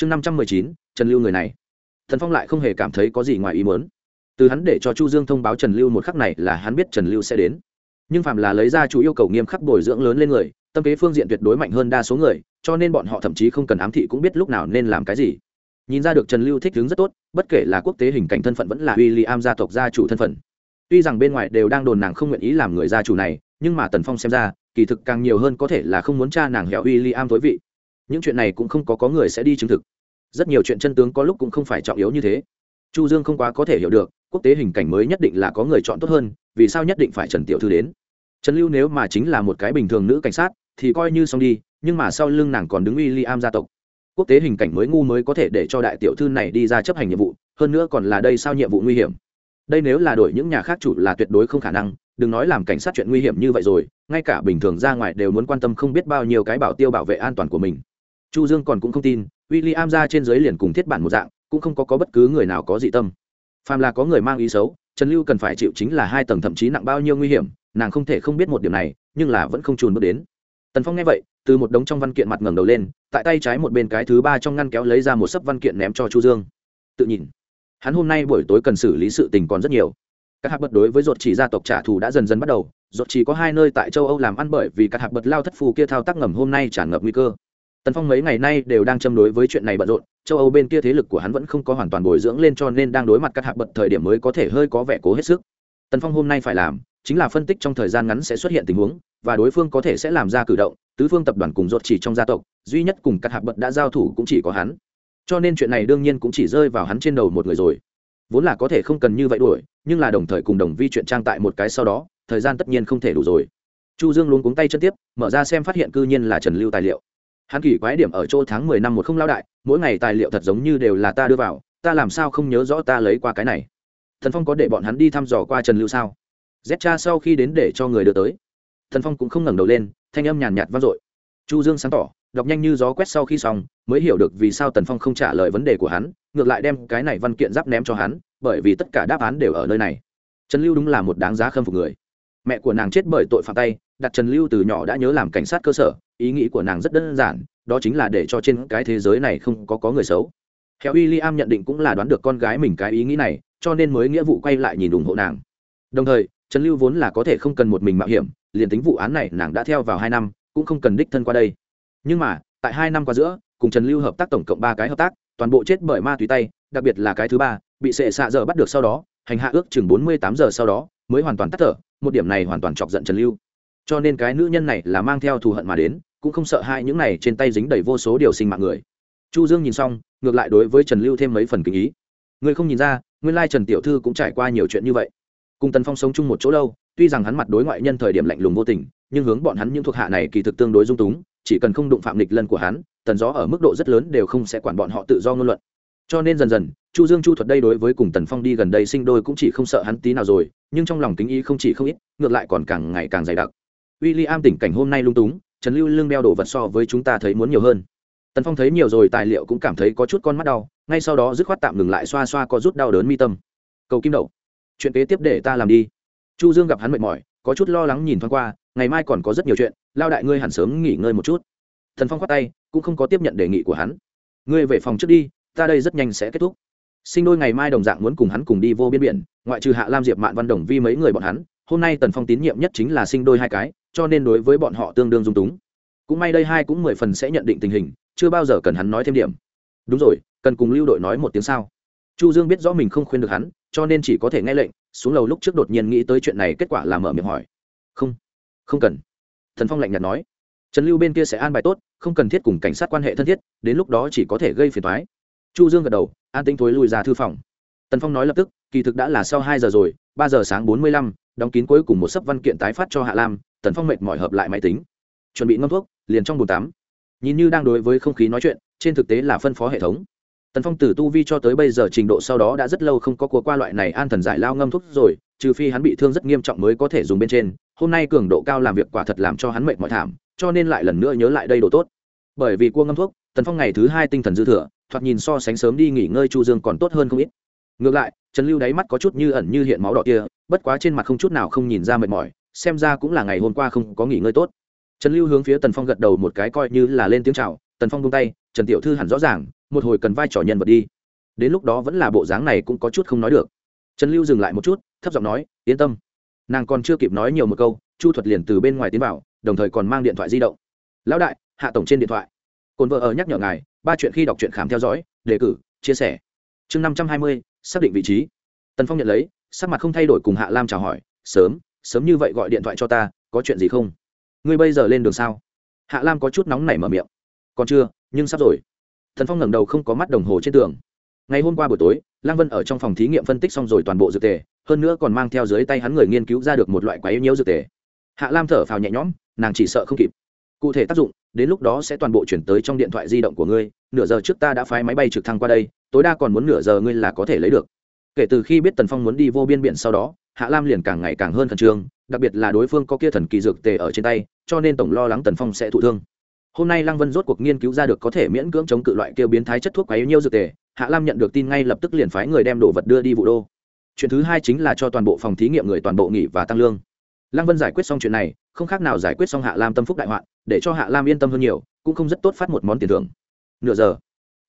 chương năm trăm mười chín, trần lưu người này. Thần phong lại không hề cảm thấy có gì ngoài ý muốn. Từ hắn để cho chu dương thông báo trần lưu một khắc này là hắn biết trần lưu sẽ đến. Nhưng phạm là lấy ra chủ yêu cầu nghiêm khắc bồi dưỡng lớn lên người, tâm kế phương diện tuyệt đối mạnh hơn đa số người, cho nên bọn họ thậm chí không cần ám thị cũng biết lúc nào nên làm cái gì. Nhìn ra được trần lưu thích ứng rất tốt, bất kể là quốc tế hình cảnh thân phận vẫn là w i l l i am gia tộc gia chủ thân phận. Tuy rằng bên ngoài đều đang đồn nàng không nguyện ý làm người gia chủ này, nhưng mà tần phong xem ra, kỳ thực càng nhiều hơn có thể là không muốn cha nàng hẹo w i l l i am tối vị những chuyện này cũng không có có người sẽ đi chứng thực. Rất nhiều chuyện chân tướng có lúc cũng không phải trọng yếu như thế. Chu dương không quá có thể hiểu được, quốc tế hình cảnh mới nhất định là có người chọn tốt hơn, vì sao nhất định phải trần tiểu thư đến? Trần lưu nếu mà chính là một cái bình thường nữ cảnh sát, thì coi như xong đi, nhưng mà sau lưng nàng còn đứng uy li am gia tộc. Quốc tế hình cảnh mới ngu mới có thể để cho đại tiểu thư này đi ra chấp hành nhiệm vụ, hơn nữa còn là đây sao nhiệm vụ nguy hiểm. Đây nếu là đổi những nhà khác chủ là tuyệt đối không khả năng, đừng nói làm cảnh sát chuyện nguy hiểm như vậy rồi, ngay cả bình thường ra ngoài đều muốn quan tâm không biết bao nhiêu cái bảo tiêu bảo vệ an toàn của mình chu dương còn cũng không tin William ra trên dưới liền cùng thiết bản một dạng cũng không có, có bất cứ người nào có dị tâm. Phàm là có người mang ý xấu trần lưu cần phải chịu chính là hai tầng thậm chí nặng bao nhiêu nguy hiểm nàng không thể không biết một điểm này nhưng là vẫn không chùn bước đến. Tần phong nghe vậy từ một đống trong văn kiện mặt ngẩng đầu lên tại tay trái một bên cái thứ ba trong ngăn kéo lấy ra một sấp văn kiện ném cho chu dương. Tự nhìn hắn hôm nay buổi tối cần xử lý sự tình còn rất nhiều. Các hạt bật đối với ruột chỉ gia tộc trả thù đã dần dần bắt đầu ruột chỉ có hai nơi tại châu âu làm ăn bởi vì các hạt bật lao thất phù kia thao tác ngầm hôm nay tràn ngập nguy cơ tần phong mấy ngày nay đều đang châm đối với chuyện này bận rộn, châu âu bên kia thế lực của hắn vẫn không có hoàn toàn bồi dưỡng lên cho nên đang đối mặt các hạ bật thời điểm mới có thể hơi có vẻ cố hết sức. Tần phong hôm nay phải làm chính là phân tích trong thời gian ngắn sẽ xuất hiện tình huống và đối phương có thể sẽ làm ra cử động, tứ phương tập đoàn cùng ruột chỉ trong gia tộc, duy nhất cùng các hạ bật đã giao thủ cũng chỉ có hắn. Cho nên chuyện này đương nhiên cũng chỉ rơi vào hắn trên đầu một người rồi. Vốn là có thể không cần như vậy đuổi, nhưng là đồng thời cùng đồng vi chuyện trang tại một cái sau đó, thời gian tất nhiên không thể đủ rồi. Chu dương luống cuống tay chân tiếp, mở ra xem phát hiện cư nhiên là trần lưu tài liệu hắn kỳ quái điểm ở chỗ tháng mười năm một không lao đại, mỗi ngày tài liệu thật giống như đều là ta đưa vào, ta làm sao không nhớ rõ ta lấy qua cái này? Thần phong có để bọn hắn đi thăm dò qua trần lưu sao? Z cha sau khi đến để cho người đưa tới. Thần phong cũng không ngẩng đầu lên, thanh âm nhàn nhạt vang dội. Chu dương sáng tỏ, đọc nhanh như gió quét sau khi xong, mới hiểu được vì sao tần phong không trả lời vấn đề của hắn, ngược lại đem cái này văn kiện giáp ném cho hắn, bởi vì tất cả đáp án đều ở nơi này. Trần lưu đúng là một đáng giá khâm phục người mẹ của nàng chết bởi tội phạm tay đặt trần lưu từ nhỏ đã nhớ làm cảnh sát cơ sở, ý nghĩ của nàng rất đơn giản, đó chính là để cho trên cái thế giới này không có có người xấu. Theo w i l l i am nhận định cũng là đoán được con gái mình cái ý nghĩ này, cho nên mới nghĩa vụ quay lại nhìn ủng hộ nàng. Đồng thời, trần lưu vốn là có thể không cần một mình mạo hiểm, liền tính vụ án này nàng đã theo vào hai năm, cũng không cần đích thân qua đây. Nhưng mà, tại hai năm qua giữa, cùng trần lưu hợp tác tổng cộng ba cái hợp tác, toàn bộ chết bởi ma túy tay, đặc biệt là cái thứ ba, bị sệ xạ giờ bắt được sau đó, hành hạ ước chừng bốn mươi tám giờ sau đó mới hoàn toàn tắt thở, một điểm này hoàn toàn chọc giận trần lưu. Cho nên cái nữ nhân này là mang theo thù hận mà đến, cũng không sợ hai những này trên tay dính đầy vô số điều sinh mạng người. Chu dương nhìn xong, ngược lại đối với trần lưu thêm mấy phần kinh ý. Người không nhìn ra, nguyên lai trần tiểu thư cũng trải qua nhiều chuyện như vậy. Cùng tần phong sống chung một chỗ lâu, tuy rằng hắn mặt đối ngoại nhân thời điểm lạnh lùng vô tình, nhưng hướng bọn hắn những thuộc hạ này kỳ thực tương đối dung túng, chỉ cần không đụng phạm lịch lân của hắn, tần gió ở mức độ rất lớn đều không sẽ quản bọn họ tự do ngôn luận cho nên dần dần, chu dương chu thuật đây đối với cùng tần phong đi gần đây sinh đôi cũng chỉ không sợ hắn tí nào rồi, nhưng trong lòng tính ý không chỉ không ít, ngược lại còn càng ngày càng dày đặc. W i l l i am tỉnh cảnh hôm nay lung túng, trần lưu lương đeo đồ vật so với chúng ta thấy muốn nhiều hơn. Tần phong thấy nhiều rồi, tài liệu cũng cảm thấy có chút con mắt đau, ngay sau đó dứt khoát tạm ngừng lại xoa xoa có rút đau đớn mi tâm. Cầu kim đậu, chuyện kế tiếp để ta làm đi. Chu dương gặp hắn mệt mỏi, có chút lo lắng nhìn thoáng qua, ngày mai còn có rất nhiều chuyện, lao đại ngươi hẳn sớm nghỉ ngơi một chút. Thần phong khoát tay, cũng không có tiếp nhận đề nghị của hắn. Ngươi về phòng trước đi ta đây rất nhanh sẽ kết thúc. Sinh đôi ngày mai đồng dạng muốn cùng hắn cùng đi vô biên biển, ngoại trừ hạ lam diệp mạn văn đồng vi mấy người bọn hắn, hôm nay tần phong tín nhiệm nhất chính là sinh đôi hai cái, cho nên đối với bọn họ tương đương dung túng. Cũng may đây hai cũng mười phần sẽ nhận định tình hình, chưa bao giờ cần hắn nói thêm điểm. Đúng rồi, cần cùng lưu đội nói một tiếng sao? Chu dương biết rõ mình không khuyên được hắn, cho nên chỉ có thể nghe lệnh, xuống lầu lúc trước đột nhiên nghĩ tới chuyện này kết quả là mở miệng hỏi. Không không cần. Thần phong lạnh nhạt nói. Trần lưu bên kia sẽ an bài tốt, không cần thiết cùng cảnh sát quan hệ thân thiết, đến lúc đó chỉ có thể gây phiền toái chu dương gật đầu, an tinh thối lùi ra thư phòng. Tần phong nói lập tức, kỳ thực đã là sau hai giờ rồi, ba giờ sáng bốn mươi lăm, đóng kín cuối cùng một sấp văn kiện tái phát cho hạ lam, tần phong mệt mỏi hợp lại máy tính. Chuẩn bị ngâm thuốc, liền trong bồn tắm. Nhìn như đang đối với không khí nói chuyện, trên thực tế là phân phó hệ thống. Tần phong từ tu vi cho tới bây giờ trình độ sau đó đã rất lâu không có cuộc qua loại này an thần giải lao ngâm thuốc rồi, trừ phi hắn bị thương rất nghiêm trọng mới có thể dùng bên trên. Hôm nay cường độ cao làm việc quả thật làm cho hắn mệt mỏi thảm, cho nên lại lần nữa nhớ lại đây đồ tốt. Bởi vì cua ngâm thuốc, tần phong ngày thứ hai tinh thần dư thừa thoạt nhìn so sánh sớm đi nghỉ ngơi chu dương còn tốt hơn không ít. Ngược lại, trần lưu đáy mắt có chút như ẩn như hiện máu đỏ kia, bất quá trên mặt không chút nào không nhìn ra mệt mỏi, xem ra cũng là ngày hôm qua không có nghỉ ngơi tốt. Trần lưu hướng phía tần phong gật đầu một cái coi như là lên tiếng chào, tần phong buông tay, trần tiểu thư hẳn rõ ràng, một hồi cần vai trò nhân vật đi. Đến lúc đó vẫn là bộ dáng này cũng có chút không nói được. Trần lưu dừng lại một chút, thấp giọng nói, yên tâm. Nàng còn chưa kịp nói nhiều một câu, chu thuật liền từ bên ngoài tiến vào, đồng thời còn mang điện thoại di động. Lão đại, hạ tổng trên điện thoại cồn vợ ở nhắc nhở ngài, ba chuyện khi đọc truyện khám theo dõi, đề cử, chia sẻ. Chương năm trăm hai mươi, xác định vị trí. Tần phong nhận lấy, sắc mặt không thay đổi cùng hạ lam chào hỏi, sớm sớm như vậy gọi điện thoại cho ta, có chuyện gì không? Ngươi bây giờ lên đường sao? Hạ lam có chút nóng nảy mở miệng. Còn chưa, nhưng sắp rồi. Thần phong ngẩng đầu không có mắt đồng hồ trên tường. Ngày hôm qua buổi tối lang vân ở trong phòng thí nghiệm phân tích xong rồi toàn bộ dược tề, hơn nữa còn mang theo dưới tay hắn người nghiên cứu ra được một loại quái nhiễu dược tề. Hạ lam thở phào nhẹ nhõm, nàng chỉ sợ không kịp cụ thể tác dụng, đến lúc đó sẽ toàn bộ chuyển tới trong điện thoại di động của ngươi, nửa giờ trước ta đã phái máy bay trực thăng qua đây, tối đa còn muốn nửa giờ ngươi là có thể lấy được. Kể từ khi biết tần phong muốn đi vô biên biển sau đó, hạ lam liền càng ngày càng hơn khẩn trương, đặc biệt là đối phương có kia thần kỳ dược tề ở trên tay, cho nên tổng lo lắng tần phong sẽ thụ thương. Hôm nay lăng vân rốt cuộc nghiên cứu ra được có thể miễn cưỡng chống cự loại kêu biến thái chất thuốc quấy nhiêu dược tề, hạ lam nhận được tin ngay lập tức liền phái người đem đồ vật đưa đi vụ đô. Chuyện thứ hai chính là cho toàn bộ phòng thí nghiệm người toàn bộ nghỉ và tăng lương. Lăng vân giải quyết xong chuyện này không khác nào giải quyết xong hạ lam tâm phúc đại hoạn để cho hạ lam yên tâm hơn nhiều, cũng không rất tốt phát một món tiền thưởng. Nửa giờ,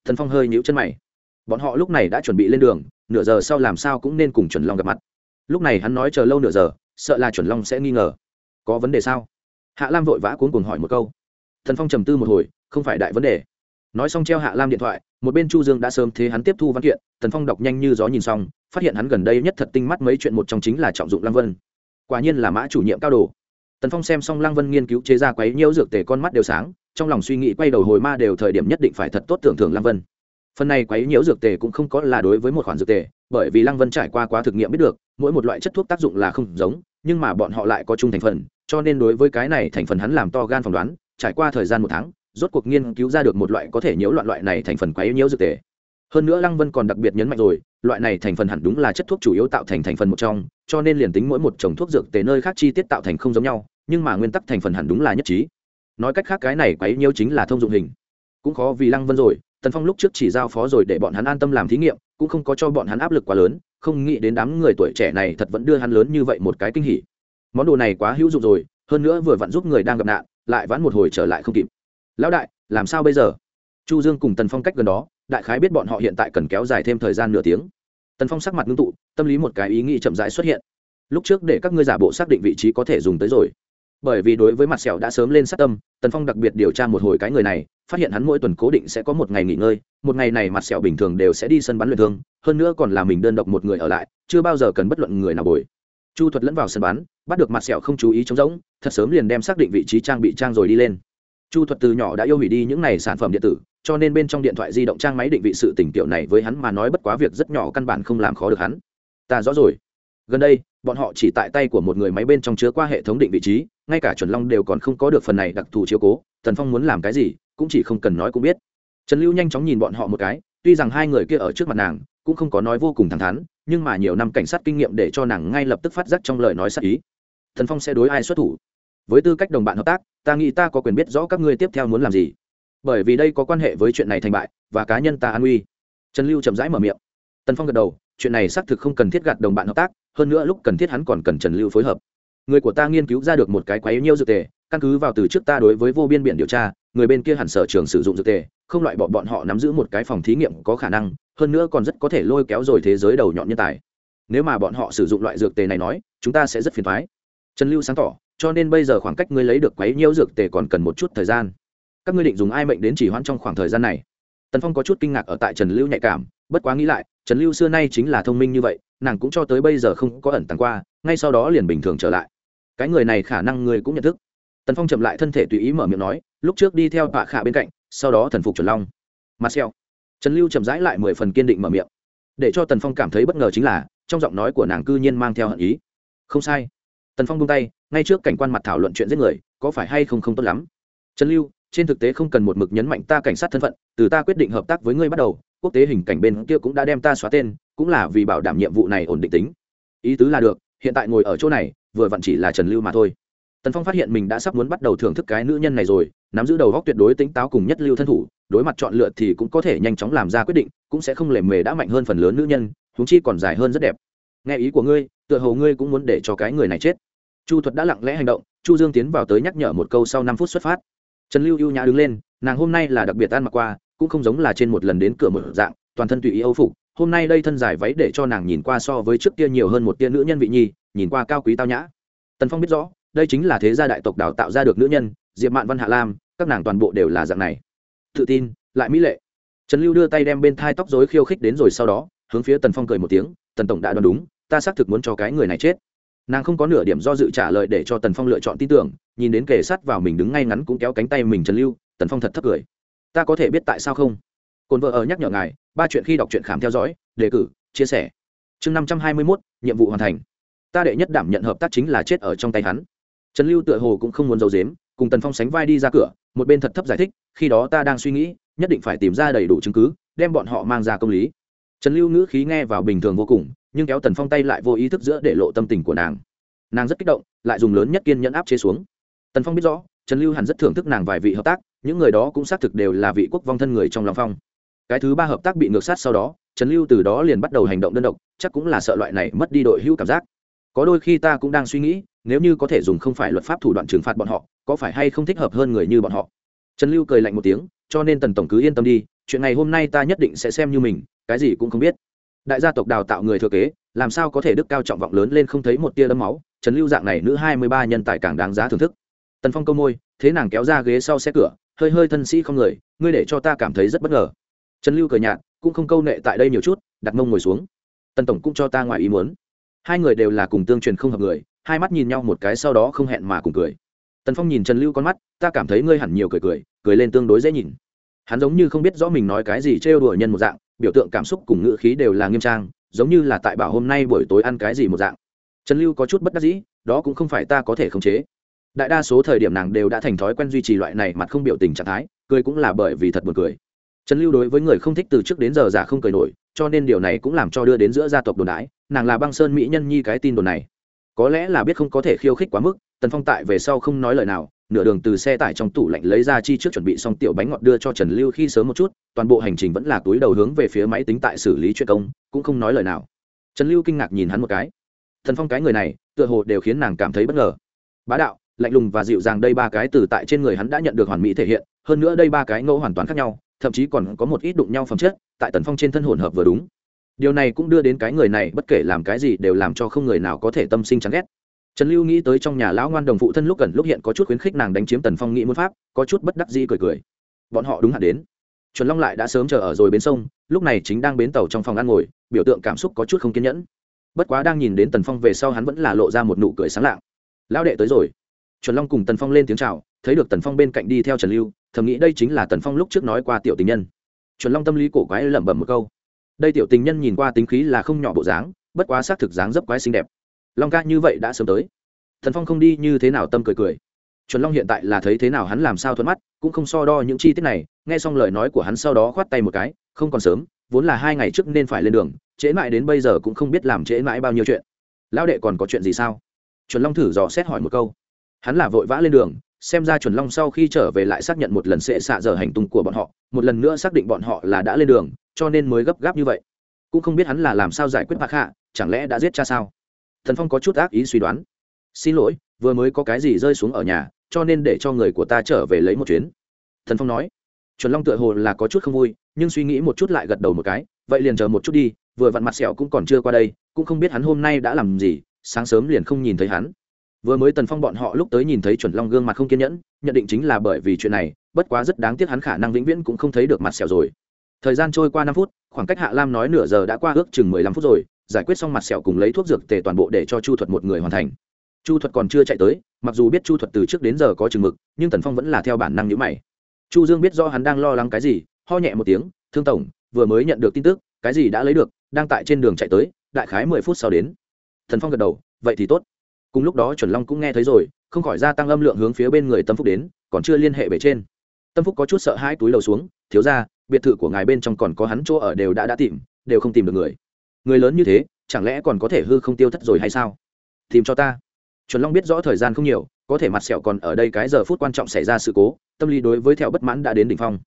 thần phong hơi nhíu chân mày. Bọn họ lúc này đã chuẩn bị lên đường, nửa giờ sau làm sao cũng nên cùng chuẩn long gặp mặt. Lúc này hắn nói chờ lâu nửa giờ, sợ là chuẩn long sẽ nghi ngờ. Có vấn đề sao? Hạ lam vội vã cuốn cuồng hỏi một câu. Thần phong trầm tư một hồi, không phải đại vấn đề. Nói xong treo hạ lam điện thoại, một bên chu dương đã sớm thế hắn tiếp thu văn kiện, thần phong đọc nhanh như gió nhìn xong, phát hiện hắn gần đây nhất thật tinh mắt mấy chuyện, một trong chính là trọng dụng Lam vân. Quả nhiên là mã chủ nhiệm cao đồ tần phong xem xong lăng vân nghiên cứu chế ra quấy nhiễu dược tề con mắt đều sáng, trong lòng suy nghĩ quay đầu hồi ma đều thời điểm nhất định phải thật tốt tưởng thưởng lăng vân. Phần này quấy nhiễu dược tề cũng không có là đối với một khoản dược tề, bởi vì lăng vân trải qua quá thực nghiệm biết được, mỗi một loại chất thuốc tác dụng là không giống, nhưng mà bọn họ lại có chung thành phần, cho nên đối với cái này thành phần hắn làm to gan phỏng đoán, trải qua thời gian một tháng, rốt cuộc nghiên cứu ra được một loại có thể nhiễu loạn loại này thành phần quấy nhiễu dược tề. Hơn nữa lăng vân còn đặc biệt nhấn mạnh rồi loại này thành phần hẳn đúng là chất thuốc chủ yếu tạo thành thành phần một trong, cho nên liền tính mỗi một chồng thuốc dược tề nơi khác chi tiết tạo thành không giống nhau, nhưng mà nguyên tắc thành phần hẳn đúng là nhất trí. Nói cách khác cái này quấy nhiêu chính là thông dụng hình. Cũng khó vì lăng vân rồi, tần phong lúc trước chỉ giao phó rồi để bọn hắn an tâm làm thí nghiệm, cũng không có cho bọn hắn áp lực quá lớn, không nghĩ đến đám người tuổi trẻ này thật vẫn đưa hắn lớn như vậy một cái kinh hỉ. Món đồ này quá hữu dụng rồi, hơn nữa vừa vặn giúp người đang gặp nạn, lại vãn một hồi trở lại không kịp. Lão đại, làm sao bây giờ? Chu dương cùng tần phong cách gần đó đại khái biết bọn họ hiện tại cần kéo dài thêm thời gian nửa tiếng. Tần phong sắc mặt ngưng tụ, tâm lý một cái ý nghĩ chậm rãi xuất hiện. Lúc trước để các ngươi giả bộ xác định vị trí có thể dùng tới rồi. Bởi vì đối với mặt sẹo đã sớm lên sát tâm, tần phong đặc biệt điều tra một hồi cái người này, phát hiện hắn mỗi tuần cố định sẽ có một ngày nghỉ ngơi, một ngày này mặt sẹo bình thường đều sẽ đi sân bắn luyện thương, hơn nữa còn là mình đơn độc một người ở lại, chưa bao giờ cần bất luận người nào bồi. Chu thuật lẫn vào sân bắn, bắt được mặt sẹo không chú ý trống rỗng, thật sớm liền đem xác định vị trí trang bị trang rồi đi lên. Chu thuật từ nhỏ đã yêu hủy đi những này sản phẩm điện tử cho nên bên trong điện thoại di động trang máy định vị sự tỉnh tiểu này với hắn mà nói bất quá việc rất nhỏ căn bản không làm khó được hắn. Ta rõ rồi. Gần đây, bọn họ chỉ tại tay của một người máy bên trong chứa qua hệ thống định vị trí, ngay cả chuẩn long đều còn không có được phần này đặc thù chiếu cố, tần phong muốn làm cái gì, cũng chỉ không cần nói cũng biết. Trần lưu nhanh chóng nhìn bọn họ một cái, tuy rằng hai người kia ở trước mặt nàng, cũng không có nói vô cùng thẳng thắn, nhưng mà nhiều năm cảnh sát kinh nghiệm để cho nàng ngay lập tức phát giác trong lời nói sắc ý. Thần phong sẽ đối ai xuất thủ? Với tư cách đồng bạn hợp tác, ta nghĩ ta có quyền biết rõ các ngươi tiếp theo muốn làm gì bởi vì đây có quan hệ với chuyện này thành bại và cá nhân ta an nguy. trần lưu chậm rãi mở miệng. Tần phong gật đầu, chuyện này xác thực không cần thiết gạt đồng bạn hợp tác, hơn nữa lúc cần thiết hắn còn cần trần lưu phối hợp. Người của ta nghiên cứu ra được một cái quái nhiêu dược tề, căn cứ vào từ trước ta đối với vô biên biển điều tra, người bên kia hẳn sở trường sử dụng dược tề, không loại bỏ bọn họ nắm giữ một cái phòng thí nghiệm có khả năng, hơn nữa còn rất có thể lôi kéo rồi thế giới đầu nhọn nhân tài. Nếu mà bọn họ sử dụng loại dược tề này nói, chúng ta sẽ rất phiền thoái trần lưu sáng tỏ, cho nên bây giờ khoảng cách ngươi lấy được quấy nhiễu dược tề còn cần một chút thời gian các ngươi định dùng ai mệnh đến chỉ hoãn trong khoảng thời gian này? Tần phong có chút kinh ngạc ở tại trần lưu nhạy cảm, bất quá nghĩ lại, trần lưu xưa nay chính là thông minh như vậy, nàng cũng cho tới bây giờ không có ẩn tàng qua, ngay sau đó liền bình thường trở lại. Cái người này khả năng người cũng nhận thức. Tần phong chậm lại thân thể tùy ý mở miệng nói, lúc trước đi theo bạ khả bên cạnh, sau đó thần phục chuẩn long. Marcel trần lưu chậm rãi lại mười phần kiên định mở miệng. Để cho tần phong cảm thấy bất ngờ chính là, trong giọng nói của nàng cư nhiên mang theo hận ý. Không sai. Tần phong buông tay, ngay trước cảnh quan mặt thảo luận chuyện giết người, có phải hay không không tốt lắm? Trần lưu trên thực tế không cần một mực nhấn mạnh ta cảnh sát thân phận, từ ta quyết định hợp tác với ngươi bắt đầu, quốc tế hình cảnh bên kia cũng đã đem ta xóa tên, cũng là vì bảo đảm nhiệm vụ này ổn định tính. Ý tứ là được, hiện tại ngồi ở chỗ này, vừa vặn chỉ là trần lưu mà thôi. Tần phong phát hiện mình đã sắp muốn bắt đầu thưởng thức cái nữ nhân này rồi, nắm giữ đầu góc tuyệt đối tính táo cùng nhất lưu thân thủ, đối mặt chọn lựa thì cũng có thể nhanh chóng làm ra quyết định, cũng sẽ không lề mề đã mạnh hơn phần lớn nữ nhân húng chi còn dài hơn rất đẹp. Nghe ý của ngươi, tựa hồ ngươi cũng muốn để cho cái người này chết. Chu thuật đã lặng lẽ hành động, chu dương tiến vào tới nhắc nhở một câu sau năm phút xuất phát trần lưu ưu nhã đứng lên, nàng hôm nay là đặc biệt ăn mặc qua, cũng không giống là trên một lần đến cửa mở dạng, toàn thân tùy ý âu phục. Hôm nay đây thân dài váy để cho nàng nhìn qua so với trước kia nhiều hơn một tia nữ nhân vị nhi, nhìn qua cao quý tao nhã. Tần phong biết rõ, đây chính là thế gia đại tộc đào tạo ra được nữ nhân, diệp mạn văn hạ lam, các nàng toàn bộ đều là dạng này. Tự tin, lại mỹ lệ. Trần lưu đưa tay đem bên thai tóc dối khiêu khích đến rồi sau đó, hướng phía tần phong cười một tiếng, tần tổng đã đoán đúng, ta xác thực muốn cho cái người này chết nàng không có nửa điểm do dự trả lời để cho tần phong lựa chọn tin tưởng, nhìn đến kề sát vào mình đứng ngay ngắn cũng kéo cánh tay mình trần lưu, tần phong thật thấp cười. Ta có thể biết tại sao không? Cồn vợ ở nhắc nhở ngài, ba chuyện khi đọc truyện khám theo dõi, đề cử, chia sẻ. Chương năm trăm hai mươi mốt, nhiệm vụ hoàn thành. Ta đệ nhất đảm nhận hợp tác chính là chết ở trong tay hắn. Trần lưu tựa hồ cũng không muốn giấu dếm cùng tần phong sánh vai đi ra cửa, một bên thật thấp giải thích, khi đó ta đang suy nghĩ, nhất định phải tìm ra đầy đủ chứng cứ, đem bọn họ mang ra công lý. Trần lưu ngữ khí nghe vào bình thường vô cùng nhưng kéo tần phong tay lại vô ý thức giữa để lộ tâm tình của nàng nàng rất kích động lại dùng lớn nhất kiên nhẫn áp chế xuống tần phong biết rõ trần lưu hẳn rất thưởng thức nàng vài vị hợp tác những người đó cũng xác thực đều là vị quốc vong thân người trong lòng phong cái thứ ba hợp tác bị ngược sát sau đó trần lưu từ đó liền bắt đầu hành động đơn độc chắc cũng là sợ loại này mất đi đội hữu cảm giác có đôi khi ta cũng đang suy nghĩ nếu như có thể dùng không phải luật pháp thủ đoạn trừng phạt bọn họ có phải hay không thích hợp hơn người như bọn họ trần lưu cười lạnh một tiếng cho nên tần tổng cứ yên tâm đi chuyện này hôm nay ta nhất định sẽ xem như mình cái gì cũng không biết đại gia tộc đào tạo người thừa kế, làm sao có thể đức cao trọng vọng lớn lên không thấy một tia đấm máu? Trần lưu dạng này nữ hai mươi ba nhân tài càng đáng giá thưởng thức. Tần phong câu môi, thế nàng kéo ra ghế sau xe cửa, hơi hơi thân sĩ không người, ngươi để cho ta cảm thấy rất bất ngờ. Trần lưu cười nhạt, cũng không câu nệ tại đây nhiều chút, đặt mông ngồi xuống. Tần tổng cũng cho ta ngoài ý muốn. Hai người đều là cùng tương truyền không hợp người, hai mắt nhìn nhau một cái sau đó không hẹn mà cùng cười. Tần phong nhìn trần lưu con mắt, ta cảm thấy ngươi hẳn nhiều cười cười cười lên tương đối dễ nhìn. Hắn giống như không biết rõ mình nói cái gì trêu đùa nhân một dạng biểu tượng cảm xúc cùng ngữ khí đều là nghiêm trang, giống như là tại bảo hôm nay buổi tối ăn cái gì một dạng. Trần lưu có chút bất đắc dĩ, đó cũng không phải ta có thể khống chế. Đại đa số thời điểm nàng đều đã thành thói quen duy trì loại này mặt không biểu tình trạng thái, cười cũng là bởi vì thật buồn cười. Trần lưu đối với người không thích từ trước đến giờ giả không cười nổi, cho nên điều này cũng làm cho đưa đến giữa gia tộc đồn đái nàng là băng sơn mỹ nhân nhi cái tin đồn này. Có lẽ là biết không có thể khiêu khích quá mức, tần phong tại về sau không nói lời nào nửa đường từ xe tải trong tủ lạnh lấy ra chi trước chuẩn bị xong tiểu bánh ngọt đưa cho trần lưu khi sớm một chút, toàn bộ hành trình vẫn là túi đầu hướng về phía máy tính tại xử lý chuyện công, cũng không nói lời nào. Trần lưu kinh ngạc nhìn hắn một cái. Thần phong cái người này, tựa hồ đều khiến nàng cảm thấy bất ngờ. Bá đạo, lạnh lùng và dịu dàng đây ba cái từ tại trên người hắn đã nhận được hoàn mỹ thể hiện, hơn nữa đây ba cái ngẫu hoàn toàn khác nhau, thậm chí còn có một ít đụng nhau phẩm chất, tại tần phong trên thân hồn hợp vừa đúng. Điều này cũng đưa đến cái người này, bất kể làm cái gì đều làm cho không người nào có thể tâm sinh chán ghét trần lưu nghĩ tới trong nhà lão ngoan đồng phụ thân lúc gần lúc hiện có chút khuyến khích nàng đánh chiếm tần phong nghĩ muốn pháp, có chút bất đắc dĩ cười cười. Bọn họ đúng hạn đến. Chuẩn long lại đã sớm chờ ở rồi bến sông, lúc này chính đang bến tàu trong phòng ăn ngồi, biểu tượng cảm xúc có chút không kiên nhẫn. Bất quá đang nhìn đến tần phong về sau hắn vẫn là lộ ra một nụ cười sáng lạng. Lão đệ tới rồi. Chuẩn long cùng tần phong lên tiếng chào, thấy được tần phong bên cạnh đi theo trần lưu, thầm nghĩ đây chính là tần phong lúc trước nói qua tiểu tình nhân. Chuẩn long tâm lý cổ quái lẩm bẩm một câu. Đây tiểu tình nhân nhìn qua tính khí là không nhỏ bộ dáng, bất quá xác thực dáng dấp quái xinh đẹp long ca như vậy đã sớm tới. Thần phong không đi như thế nào tâm cười cười. Chuẩn long hiện tại là thấy thế nào hắn làm sao thuận mắt, cũng không so đo những chi tiết này, nghe xong lời nói của hắn sau đó khoát tay một cái, không còn sớm, vốn là hai ngày trước nên phải lên đường, trễ mãi đến bây giờ cũng không biết làm trễ mãi bao nhiêu chuyện. Lão đệ còn có chuyện gì sao? Chuẩn long thử dò xét hỏi một câu. Hắn là vội vã lên đường, xem ra chuẩn long sau khi trở về lại xác nhận một lần sẽ xạ giờ hành tung của bọn họ, một lần nữa xác định bọn họ là đã lên đường, cho nên mới gấp gáp như vậy. Cũng không biết hắn là làm sao giải quyết bạc hạ, chẳng lẽ đã giết cha sao? Thần phong có chút ác ý suy đoán. Xin lỗi, vừa mới có cái gì rơi xuống ở nhà, cho nên để cho người của ta trở về lấy một chuyến. Thần phong nói. Chuẩn long tựa hồ là có chút không vui, nhưng suy nghĩ một chút lại gật đầu một cái, vậy liền chờ một chút đi, vừa vặn mặt sẹo cũng còn chưa qua đây, cũng không biết hắn hôm nay đã làm gì, sáng sớm liền không nhìn thấy hắn. Vừa mới tần phong bọn họ lúc tới nhìn thấy chuẩn long gương mặt không kiên nhẫn, nhận định chính là bởi vì chuyện này, bất quá rất đáng tiếc hắn khả năng vĩnh viễn cũng không thấy được mặt sẹo rồi. Thời gian trôi qua năm phút, khoảng cách hạ lam nói nửa giờ đã qua ước chừng mười lăm phút rồi giải quyết xong mặt sẹo cùng lấy thuốc dược tề toàn bộ để cho chu thuật một người hoàn thành. Chu thuật còn chưa chạy tới, mặc dù biết chu thuật từ trước đến giờ có chừng mực, nhưng tần phong vẫn là theo bản năng nhữ mày. Chu dương biết do hắn đang lo lắng cái gì, ho nhẹ một tiếng, thương tổng, vừa mới nhận được tin tức, cái gì đã lấy được, đang tại trên đường chạy tới, đại khái mười phút sau đến. Thần phong gật đầu, vậy thì tốt. Cùng lúc đó chuẩn long cũng nghe thấy rồi, không khỏi gia tăng âm lượng hướng phía bên người tâm phúc đến, còn chưa liên hệ bể trên. Tâm phúc có chút sợ hai túi lầu xuống, thiếu ra biệt thự của ngài bên trong còn có hắn chỗ ở đều đã đã tìm, đều không tìm được người người lớn như thế, chẳng lẽ còn có thể hư không tiêu thất rồi hay sao? Tìm cho ta. Chuẩn long biết rõ thời gian không nhiều, có thể mặt sẹo còn ở đây cái giờ phút quan trọng xảy ra sự cố, tâm lý đối với thẹo bất mãn đã đến đỉnh phong.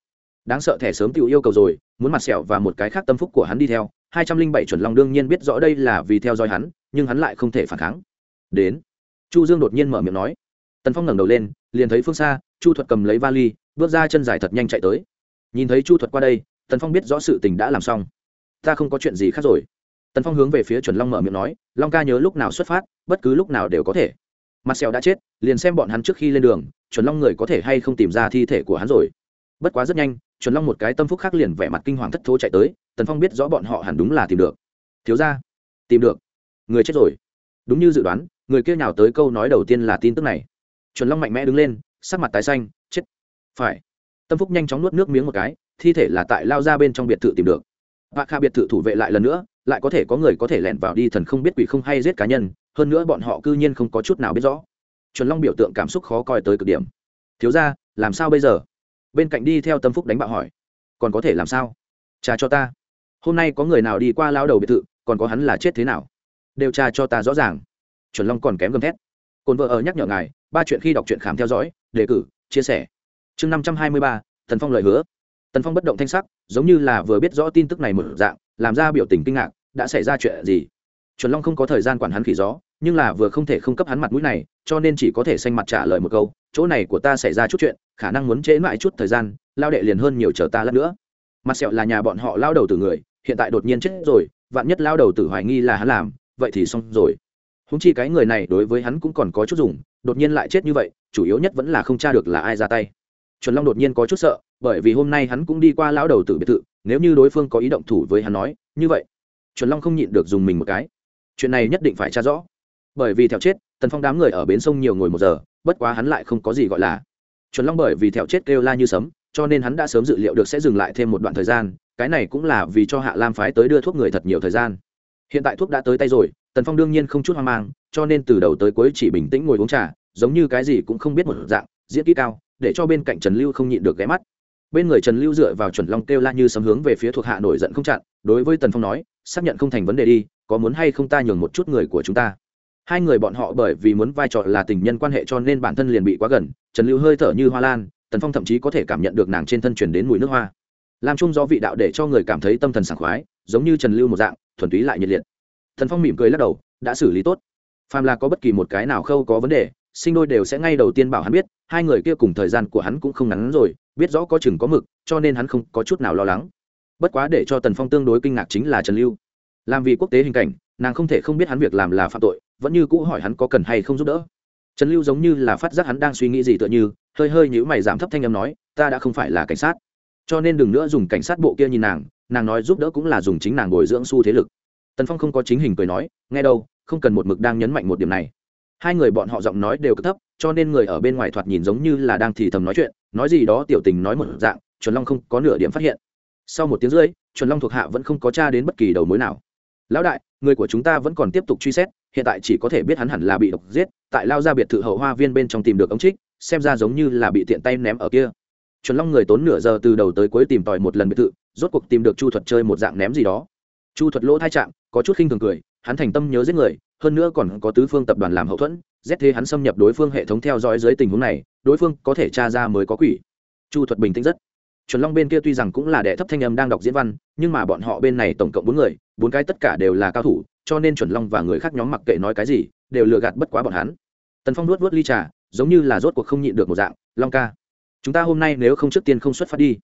Đáng sợ thẻ sớm tự yêu cầu rồi, muốn mặt sẹo và một cái khác tâm phúc của hắn đi theo. Hai trăm linh bảy chuẩn long đương nhiên biết rõ đây là vì theo dõi hắn, nhưng hắn lại không thể phản kháng. Đến. Chu dương đột nhiên mở miệng nói. Tần phong ngẩng đầu lên, liền thấy phương xa, chu thuật cầm lấy vali, bước ra chân dài thật nhanh chạy tới. Nhìn thấy chu thuật qua đây, tần phong biết rõ sự tình đã làm xong. Ta không có chuyện gì khác rồi tần phong hướng về phía chuẩn long mở miệng nói, long ca nhớ lúc nào xuất phát, bất cứ lúc nào đều có thể. Mặt sẹo đã chết, liền xem bọn hắn trước khi lên đường, chuẩn long người có thể hay không tìm ra thi thể của hắn rồi. Bất quá rất nhanh, chuẩn long một cái tâm phúc khác liền vẻ mặt kinh hoàng thất thố chạy tới, tần phong biết rõ bọn họ hẳn đúng là tìm được. Thiếu ra tìm được. Người chết rồi. Đúng như dự đoán, người kia nào tới câu nói đầu tiên là tin tức này. Chuẩn long mạnh mẽ đứng lên, sắc mặt tái xanh, chết. Phải. Tâm phúc nhanh chóng nuốt nước miếng một cái, thi thể là tại lao ra bên trong biệt thự tìm được. Bạc kha biệt thự thủ vệ lại lần nữa lại có thể có người có thể lẻn vào đi thần không biết quỷ không hay giết cá nhân, hơn nữa bọn họ cư nhiên không có chút nào biết rõ. Chuẩn long biểu tượng cảm xúc khó coi tới cực điểm. Thiếu ra làm sao bây giờ? Bên cạnh đi theo tâm phúc đánh bạo hỏi. Còn có thể làm sao? Trà cho ta. Hôm nay có người nào đi qua lao đầu biệt thự, còn có hắn là chết thế nào? Đều trà cho ta rõ ràng. Chuẩn long còn kém gầm thét. Cồn vợ ở nhắc nhở ngài, ba chuyện khi đọc truyện khám theo dõi, đề cử, chia sẻ. Chương năm trăm hai mươi ba, tần phong lời hứa. Tần phong bất động thanh sắc, giống như là vừa biết rõ tin tức này một dạng làm ra biểu tình kinh ngạc, đã xảy ra chuyện gì? Chuẩn long không có thời gian quản hắn khỉ gió, nhưng là vừa không thể không cấp hắn mặt mũi này, cho nên chỉ có thể xanh mặt trả lời một câu, chỗ này của ta xảy ra chút chuyện, khả năng muốn trễ mãi chút thời gian, lao đệ liền hơn nhiều chờ ta lắm nữa. Mặt sẹo là nhà bọn họ lao đầu từ người, hiện tại đột nhiên chết rồi, vạn nhất lao đầu tử hoài nghi là hắn làm, vậy thì xong rồi. Húng chi cái người này đối với hắn cũng còn có chút dùng, đột nhiên lại chết như vậy, chủ yếu nhất vẫn là không tra được là ai ra tay. Chuẩn long đột nhiên có chút sợ, bởi vì hôm nay hắn cũng đi qua lão đầu tử biệt thự nếu như đối phương có ý động thủ với hắn nói, như vậy, chuẩn long không nhịn được dùng mình một cái. Chuyện này nhất định phải tra rõ. Bởi vì theo chết, tần phong đám người ở bến sông nhiều ngồi một giờ, bất quá hắn lại không có gì gọi là. Chuẩn long bởi vì theo chết kêu la như sấm, cho nên hắn đã sớm dự liệu được sẽ dừng lại thêm một đoạn thời gian, cái này cũng là vì cho hạ lam phái tới đưa thuốc người thật nhiều thời gian. Hiện tại thuốc đã tới tay rồi, tần phong đương nhiên không chút hoang mang, cho nên từ đầu tới cuối chỉ bình tĩnh ngồi uống trà, giống như cái gì cũng không biết một dạng, diễn kỹ cao, để cho bên cạnh trần lưu không nhịn được ghé mắt bên người trần lưu dựa vào chuẩn long kêu la như sấm hướng về phía thuộc hạ nổi giận không chặn, đối với tần phong nói, xác nhận không thành vấn đề đi, có muốn hay không ta nhường một chút người của chúng ta. Hai người bọn họ bởi vì muốn vai trò là tình nhân quan hệ cho nên bản thân liền bị quá gần, trần lưu hơi thở như hoa lan, tần phong thậm chí có thể cảm nhận được nàng trên thân chuyển đến mùi nước hoa. Làm chung do vị đạo để cho người cảm thấy tâm thần sảng khoái, giống như trần lưu một dạng, thuần túy lại nhiệt liệt. Thần phong mỉm cười lắc đầu, đã xử lý tốt. Phàm là có bất kỳ một cái nào khâu có vấn đề, sinh đôi đều sẽ ngay đầu tiên bảo hắn biết, hai người kia cùng thời gian của hắn cũng không ngắn rồi biết rõ có chừng có mực, cho nên hắn không có chút nào lo lắng. Bất quá để cho tần phong tương đối kinh ngạc chính là trần lưu. Làm vì quốc tế hình cảnh, nàng không thể không biết hắn việc làm là phạm tội, vẫn như cũ hỏi hắn có cần hay không giúp đỡ. Trần lưu giống như là phát giác hắn đang suy nghĩ gì tựa như, hơi hơi nhữ mày giảm thấp thanh âm nói, ta đã không phải là cảnh sát. Cho nên đừng nữa dùng cảnh sát bộ kia nhìn nàng nàng nói giúp đỡ cũng là dùng chính nàng bồi dưỡng s u thế lực. Tần phong không có chính hình cười nói, nghe đâu, không cần một mực đang nhấn mạnh một điểm này. Hai người bọn họ giọng nói đều cực thấp cho nên người ở bên ngoài thoạt nhìn giống như là đang thì thầm nói chuyện, nói gì đó tiểu tình nói một dạng, chuẩn long không có nửa điểm phát hiện. Sau một tiếng rưỡi, chuẩn long thuộc hạ vẫn không có t đến bất kỳ đầu mối nào. Lão đại, người của chúng ta vẫn còn tiếp tục truy xét, hiện tại chỉ có thể biết hắn hẳn là bị độc giết, tại lao ra biệt thự hậu hoa viên bên trong tìm được ống trích, xem ra giống như là bị tiện tay ném ở kia. Chuẩn long người tốn nửa giờ từ đầu tới cuối tìm tòi một lần biệt thự, rốt cuộc tìm được chu thuật chơi một dạng ném gì đó. Chu thuật lỗ thai trạng, có chút khinh thường cười, hắn thành tâm nhớ giết người, hơn nữa còn có tứ phương tập đoàn làm hậu thuẫn rét thế hắn xâm nhập đối phương hệ thống theo dõi dưới tình huống này, đối phương có thể tra ra mới có quỷ. Chu thuật bình tĩnh rất. Chuẩn long bên kia tuy rằng cũng là đệ thấp thanh âm đang đọc diễn văn, nhưng mà bọn họ bên này tổng cộng bốn người, bốn cái tất cả đều là cao thủ, cho nên chuẩn long và người khác nhóm mặc kệ nói cái gì, đều lừa gạt bất quá bọn hắn. Tần phong nuốt vớt ly trà, giống như là rốt cuộc không nhịn được một dạng, long ca, chúng ta hôm nay nếu không trước tiên không xuất phát đi.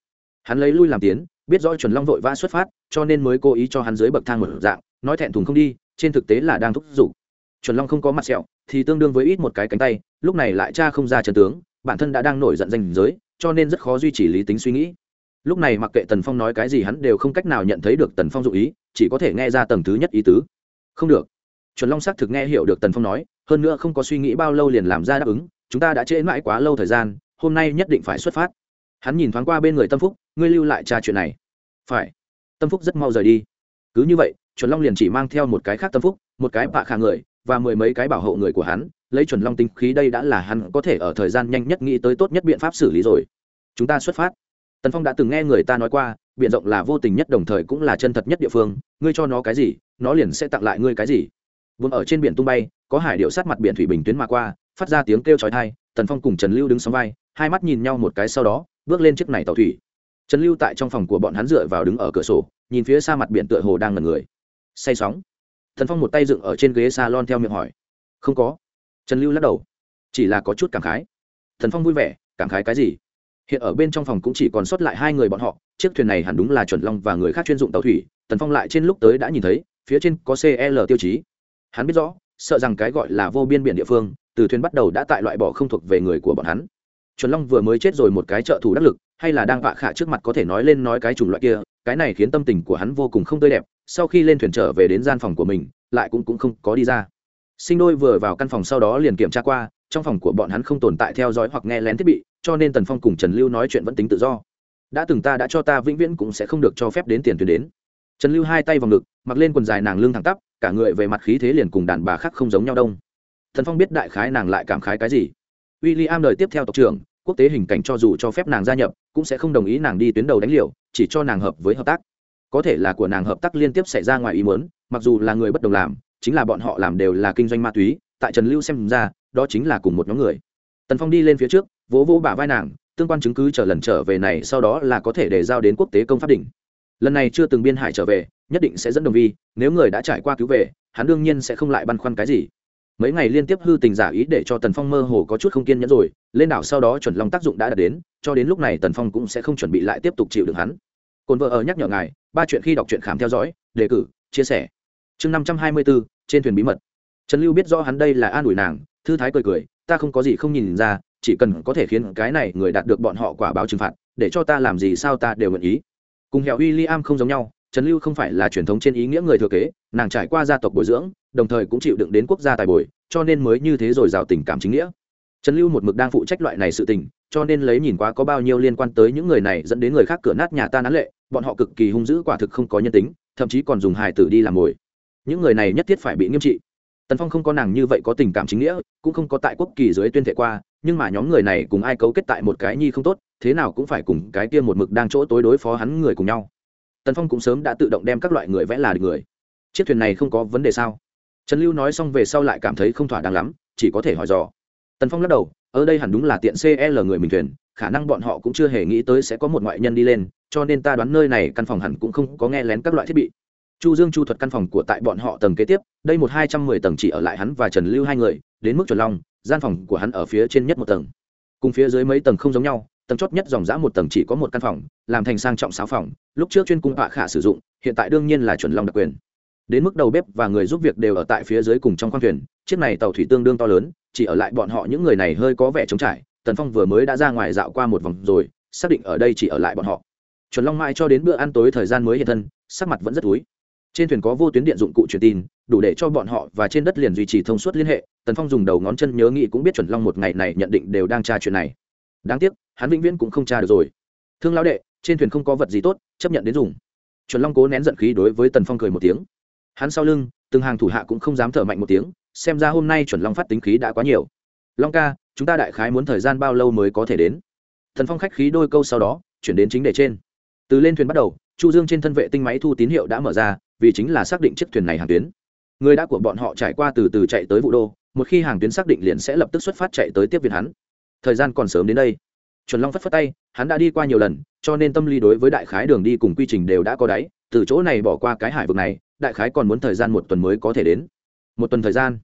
Hắn lấy lui làm tiến, biết rõ chuẩn long vội vã xuất phát, cho nên mới cố ý cho hắn dưới bậc thang một dạng, nói thẹn thùng không đi, trên thực tế là đang thúc giục chuẩn long không có mặt sẹo, thì tương đương với ít một cái cánh tay, lúc này lại cha không ra trần tướng, bản thân đã đang nổi giận danh giới, cho nên rất khó duy trì lý tính suy nghĩ. Lúc này mặc kệ tần phong nói cái gì hắn đều không cách nào nhận thấy được tần phong dụ ý, chỉ có thể nghe ra tầng thứ nhất ý tứ. Không được. Chuẩn long xác thực nghe hiểu được tần phong nói, hơn nữa không có suy nghĩ bao lâu liền làm ra đáp ứng, chúng ta đã trễ mãi quá lâu thời gian, hôm nay nhất định phải xuất phát. Hắn nhìn thoáng qua bên người tâm phúc, ngươi lưu lại tra chuyện này. Phải. Tâm phúc rất mau rời đi. Cứ như vậy, chuẩn long liền chỉ mang theo một cái khác tâm phúc, một cái bạ khả người và mười mấy cái bảo hộ người của hắn, lấy chuẩn long tinh khí đây đã là hắn có thể ở thời gian nhanh nhất nghĩ tới tốt nhất biện pháp xử lý rồi. Chúng ta xuất phát. Tần phong đã từng nghe người ta nói qua biện rộng là vô tình nhất đồng thời cũng là chân thật nhất địa phương, ngươi cho nó cái gì, nó liền sẽ tặng lại ngươi cái gì. Vốn ở trên biển tung bay, có hải điệu sát mặt biển thủy bình tuyến mà qua, phát ra tiếng kêu chói tai, tần phong cùng trần lưu đứng sóng vai, hai mắt nhìn nhau một cái sau đó, bước lên chiếc này tàu thủy. Trần lưu tại trong phòng của bọn hắn dựa vào đứng ở cửa sổ, nhìn phía xa mặt biển tựa hồ đang ngần người. Say sóng thần phong một tay dựng ở trên ghế salon theo miệng hỏi. Không có. Trần lưu lắc đầu. Chỉ là có chút cảm khái. Thần phong vui vẻ, cảm khái cái gì? Hiện ở bên trong phòng cũng chỉ còn sót lại hai người bọn họ, chiếc thuyền này hẳn đúng là chuẩn long và người khác chuyên dụng tàu thủy. Tần phong lại trên lúc tới đã nhìn thấy, phía trên có cl tiêu chí. Hắn biết rõ, sợ rằng cái gọi là vô biên biển địa phương, từ thuyền bắt đầu đã tại loại bỏ không thuộc về người của bọn hắn. Chuẩn long vừa mới chết rồi một cái trợ thủ đắc lực, hay là đang vạ khả trước mặt có thể nói lên nói cái chủng loại kia, cái này khiến tâm tình của hắn vô cùng không tươi đẹp sau khi lên thuyền trở về đến gian phòng của mình, lại cũng cũng không có đi ra. Sinh đôi vừa vào căn phòng sau đó liền kiểm tra qua, trong phòng của bọn hắn không tồn tại theo dõi hoặc nghe lén thiết bị, cho nên tần phong cùng trần lưu nói chuyện vẫn tính tự do. Đã từng ta đã cho ta vĩnh viễn cũng sẽ không được cho phép đến tiền tuyến đến. Trần lưu hai tay vào ngực, mặc lên quần dài nàng lưng thẳng tắp, cả người về mặt khí thế liền cùng đàn bà khác không giống nhau đông. Thần phong biết đại khái nàng lại cảm khái cái gì. W i l l i am đời tiếp theo tộc trưởng, quốc tế hình cảnh cho dù cho phép nàng gia nhập, cũng sẽ không đồng ý nàng đi tuyến đầu đánh liều, chỉ cho nàng hợp với hợp tác có thể là của nàng hợp tác liên tiếp xảy ra ngoài ý muốn, mặc dù là người bất đồng làm, chính là bọn họ làm đều là kinh doanh ma túy, tại trần lưu xem ra, đó chính là cùng một nhóm người. Tần phong đi lên phía trước, vỗ vỗ bả vai nàng, tương quan chứng cứ chờ lần trở về này sau đó là có thể để giao đến quốc tế công pháp đỉnh. Lần này chưa từng biên hải trở về, nhất định sẽ dẫn đồng vi, nếu người đã trải qua cứu về, hắn đương nhiên sẽ không lại băn khoăn cái gì. Mấy ngày liên tiếp hư tình giả ý để cho tần phong mơ hồ có chút không kiên nhẫn rồi, lên đảo sau đó chuẩn long tác dụng đã đạt đến, cho đến lúc này tần phong cũng sẽ không chuẩn bị lại tiếp tục chịu được hắn cồn vợ ở nhắc nhở ngài, ba chuyện khi đọc truyện khám theo dõi, đề cử, chia sẻ. Chương năm trăm hai mươi bốn trên thuyền bí mật. Trần lưu biết rõ hắn đây là an ủi nàng, thư thái cười cười, ta không có gì không nhìn ra, chỉ cần có thể khiến cái này người đạt được bọn họ quả báo trừng phạt, để cho ta làm gì sao ta đều nguyện ý. Cùng hẹo w i l l i am không giống nhau, trần lưu không phải là truyền thống trên ý nghĩa người thừa kế, nàng trải qua gia tộc bồi dưỡng, đồng thời cũng chịu đựng đến quốc gia tài bồi, cho nên mới như thế rồi rào tình cảm chính nghĩa. Trần lưu một mực đang phụ trách loại này sự tình, cho nên lấy nhìn qua có bao nhiêu liên quan tới những người này dẫn đến người khác cửa nát nhà ta nán lệ bọn họ cực kỳ hung dữ quả thực không có nhân tính, thậm chí còn dùng hài tử đi làm mồi. Những người này nhất thiết phải bị nghiêm trị. Tần phong không có nàng như vậy có tình cảm chính nghĩa, cũng không có tại quốc kỳ dưới tuyên thệ qua, nhưng mà nhóm người này cùng ai cấu kết tại một cái nhi không tốt, thế nào cũng phải cùng cái kia một mực đang chỗ tối đối phó hắn người cùng nhau. Tần phong cũng sớm đã tự động đem các loại người vẽ là được người. Chiếc thuyền này không có vấn đề sao? Trần lưu nói xong về sau lại cảm thấy không thỏa đáng lắm, chỉ có thể hỏi dò. Tần phong lắc đầu, ở đây hẳn đúng là tiện cl người mình thuyền khả năng bọn họ cũng chưa hề nghĩ tới sẽ có một ngoại nhân đi lên, cho nên ta đoán nơi này căn phòng hẳn cũng không có nghe lén các loại thiết bị. Chu dương chu thuật căn phòng của tại bọn họ tầng kế tiếp, đây một hai trăm mười tầng chỉ ở lại hắn và trần lưu hai người, đến mức chuẩn long, gian phòng của hắn ở phía trên nhất một tầng. Cùng phía dưới mấy tầng không giống nhau, tầng chót nhất dòng dã một tầng chỉ có một căn phòng, làm thành sang trọng sáu phòng, lúc trước chuyên cung họa khả sử dụng, hiện tại đương nhiên là chuẩn long đặc quyền. Đến mức đầu bếp và người giúp việc đều ở tại phía dưới cùng trong khoang thuyền, chiếc này tàu thủy tương đương to lớn, chỉ ở lại bọn họ những người này hơi có vẻ trống trải tần phong vừa mới đã ra ngoài dạo qua một vòng rồi, xác định ở đây chỉ ở lại bọn họ. Chuẩn long mãi cho đến bữa ăn tối thời gian mới hiện thân, sắc mặt vẫn rất túi. Trên thuyền có vô tuyến điện dụng cụ truyền tin, đủ để cho bọn họ và trên đất liền duy trì thông suốt liên hệ. Tần phong dùng đầu ngón chân nhớ nghĩ cũng biết chuẩn long một ngày này nhận định đều đang tra chuyện này. Đáng tiếc, hắn vĩnh viễn cũng không tra được rồi. Thương lão đệ, trên thuyền không có vật gì tốt, chấp nhận đến dùng. Chuẩn long cố nén giận khí đối với tần phong cười một tiếng. Hắn sau lưng, từng hàng thủ hạ cũng không dám thở mạnh một tiếng, xem ra hôm nay chuẩn long phát tính khí đã quá nhiều. Long ca chúng ta đại khái muốn thời gian bao lâu mới có thể đến? Thần phong khách khí đôi câu sau đó, chuyển đến chính đề trên. Từ lên thuyền bắt đầu, chu dương trên thân vệ tinh máy thu tín hiệu đã mở ra, vì chính là xác định chiếc thuyền này hàng tuyến. Người đã của bọn họ trải qua từ từ chạy tới vụ đô, một khi hàng tuyến xác định liền sẽ lập tức xuất phát chạy tới tiếp viện hắn. Thời gian còn sớm đến đây. Chuẩn long phất phất tay, hắn đã đi qua nhiều lần, cho nên tâm lý đối với đại khái đường đi cùng quy trình đều đã có đáy, từ chỗ này bỏ qua cái hải vực này, đại khái còn muốn thời gian một tuần mới có thể đến. Một tuần thời gian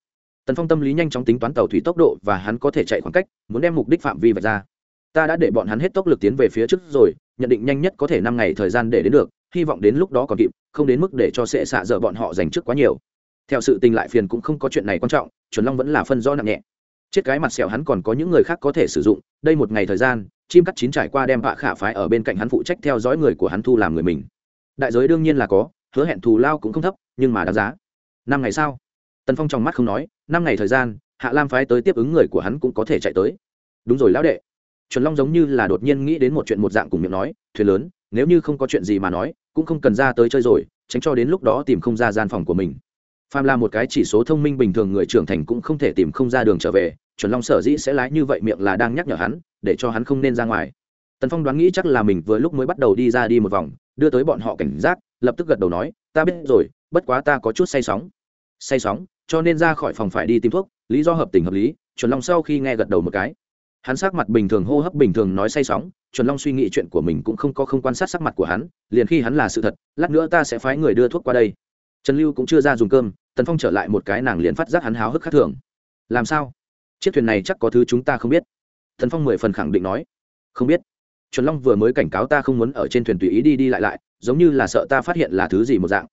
tần phong tâm lý nhanh chóng tính toán tàu thủy tốc độ và hắn có thể chạy khoảng cách, muốn đem mục đích phạm vi vạch ra. Ta đã để bọn hắn hết tốc lực tiến về phía trước rồi, nhận định nhanh nhất có thể năm ngày thời gian để đến được, hy vọng đến lúc đó còn kịp, không đến mức để cho sệ xạ dở bọn họ dành trước quá nhiều. Theo sự tình lại phiền cũng không có chuyện này quan trọng, chuẩn long vẫn là phân do nặng nhẹ. Chết cái mặt sẹo hắn còn có những người khác có thể sử dụng, đây một ngày thời gian, chim cắt chín trải qua đem hạ khả phái ở bên cạnh hắn phụ trách theo dõi người của hắn thu làm người mình. Đại giới đương nhiên là có, hứa hẹn thù lao cũng không thấp, nhưng mà đáng giá. Năm ngày sau, tần phong trong mắt không nói năm ngày thời gian, hạ lam phái tới tiếp ứng người của hắn cũng có thể chạy tới. Đúng rồi lão đệ. Chuẩn long giống như là đột nhiên nghĩ đến một chuyện một dạng cùng miệng nói, thuyền lớn, nếu như không có chuyện gì mà nói, cũng không cần ra tới chơi rồi, tránh cho đến lúc đó tìm không ra gian phòng của mình. Phàm là một cái chỉ số thông minh bình thường người trưởng thành cũng không thể tìm không ra đường trở về, chuẩn long sở dĩ sẽ lái như vậy miệng là đang nhắc nhở hắn, để cho hắn không nên ra ngoài. Tần phong đoán nghĩ chắc là mình vừa lúc mới bắt đầu đi ra đi một vòng, đưa tới bọn họ cảnh giác, lập tức gật đầu nói, ta biết rồi, bất quá ta có chút say sóng. Say sóng? Cho nên ra khỏi phòng phải đi tìm thuốc, lý do hợp tình hợp lý, chuẩn long sau khi nghe gật đầu một cái. Hắn sắc mặt bình thường hô hấp bình thường nói say sóng, chuẩn long suy nghĩ chuyện của mình cũng không có không quan sát sắc mặt của hắn, liền khi hắn là sự thật, lát nữa ta sẽ phái người đưa thuốc qua đây. Trần lưu cũng chưa ra dùng cơm, tần phong trở lại một cái nàng liền phát giác hắn háo hức khác thường. Làm sao? Chiếc thuyền này chắc có thứ chúng ta không biết. Thần phong mười phần khẳng định nói. Không biết. Chuẩn long vừa mới cảnh cáo ta không muốn ở trên thuyền tùy ý đi đi lại lại, giống như là sợ ta phát hiện là thứ gì một dạng.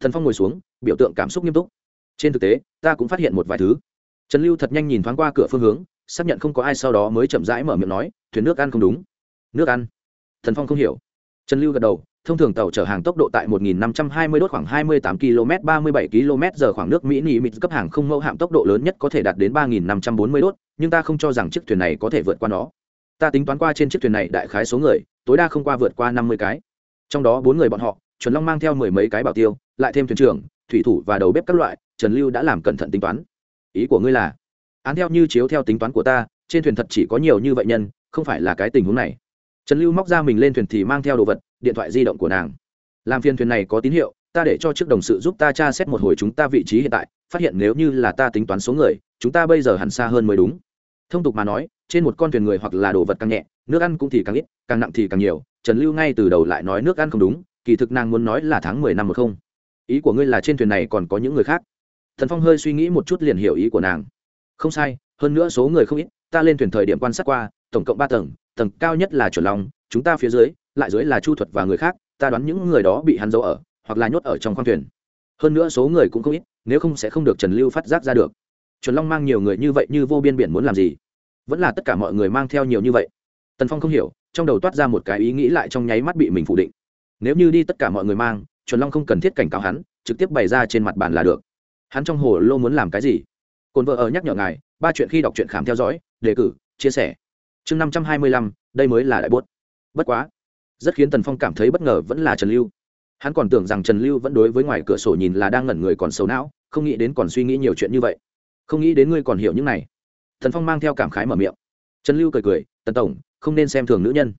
Thần phong ngồi xuống, biểu tượng cảm xúc nghiêm túc trên thực tế ta cũng phát hiện một vài thứ trần lưu thật nhanh nhìn thoáng qua cửa phương hướng xác nhận không có ai sau đó mới chậm rãi mở miệng nói thuyền nước ăn không đúng nước ăn thần phong không hiểu trần lưu gật đầu thông thường tàu chở hàng tốc độ tại 1.520 đốt khoảng 28 km 37 km giờ khoảng nước Mỹ nỉ mịt cấp hàng không mẫu hạm tốc độ lớn nhất có thể đạt đến 3.540 đốt, nhưng ta không cho rằng chiếc thuyền này có thể vượt qua nó. Ta tính toán qua trên chiếc thuyền này đại khái số người, tối đa không qua vượt qua 50 cái. Trong đó bốn người bọn họ, Chuẩn Long mang theo mười mấy cái bảo tiêu, lại thêm thuyền trưởng, thủy thủ và đầu bếp các loại, Trần Lưu đã làm cẩn thận tính toán. Ý của ngươi là? Án theo như chiếu theo tính toán của ta, trên thuyền thật chỉ có nhiều như vậy nhân, không phải là cái tình huống này trần lưu móc ra mình lên thuyền thì mang theo đồ vật điện thoại di động của nàng làm phiên thuyền này có tín hiệu ta để cho trước đồng sự giúp ta tra xét một hồi chúng ta vị trí hiện tại phát hiện nếu như là ta tính toán số người chúng ta bây giờ hẳn xa hơn mới đúng thông tục mà nói trên một con thuyền người hoặc là đồ vật càng nhẹ nước ăn cũng thì càng ít càng nặng thì càng nhiều trần lưu ngay từ đầu lại nói nước ăn không đúng kỳ thực nàng muốn nói là tháng mười năm một không ý của ngươi là trên thuyền này còn có những người khác thần phong hơi suy nghĩ một chút liền hiểu ý của nàng. Không sai, hơn nữa số người không ít, ta lên thuyền thời điểm quan sát qua, tổng cộng ba tầng tầng cao nhất là chuẩn long, chúng ta phía dưới, lại dưới là chu thuật và người khác, ta đoán những người đó bị hắn giấu ở, hoặc là nhốt ở trong khoang thuyền. Hơn nữa số người cũng không ít, nếu không sẽ không được trần lưu phát giác ra được. Chuẩn long mang nhiều người như vậy như vô biên biển muốn làm gì? Vẫn là tất cả mọi người mang theo nhiều như vậy. Tần phong không hiểu, trong đầu toát ra một cái ý nghĩ lại trong nháy mắt bị mình phủ định. Nếu như đi tất cả mọi người mang, chuẩn long không cần thiết cảnh cáo hắn, trực tiếp bày ra trên mặt bàn là được hắn trong hồ lô muốn làm cái gì? Cồn vợ ở nhắc nhở ngài, ba chuyện khi đọc truyện khám theo dõi, đề cử, chia sẻ. Chương năm trăm hai mươi lăm, đây mới là đại bốt. Bất quá, rất khiến tần phong cảm thấy bất ngờ vẫn là trần lưu. Hắn còn tưởng rằng trần lưu vẫn đối với ngoài cửa sổ nhìn là đang ngẩn người còn xấu não, không nghĩ đến còn suy nghĩ nhiều chuyện như vậy. Không nghĩ đến ngươi còn hiểu những này. Thần phong mang theo cảm khái mở miệng. Trần lưu cười cười, tần tổng, không nên xem thường nữ nhân.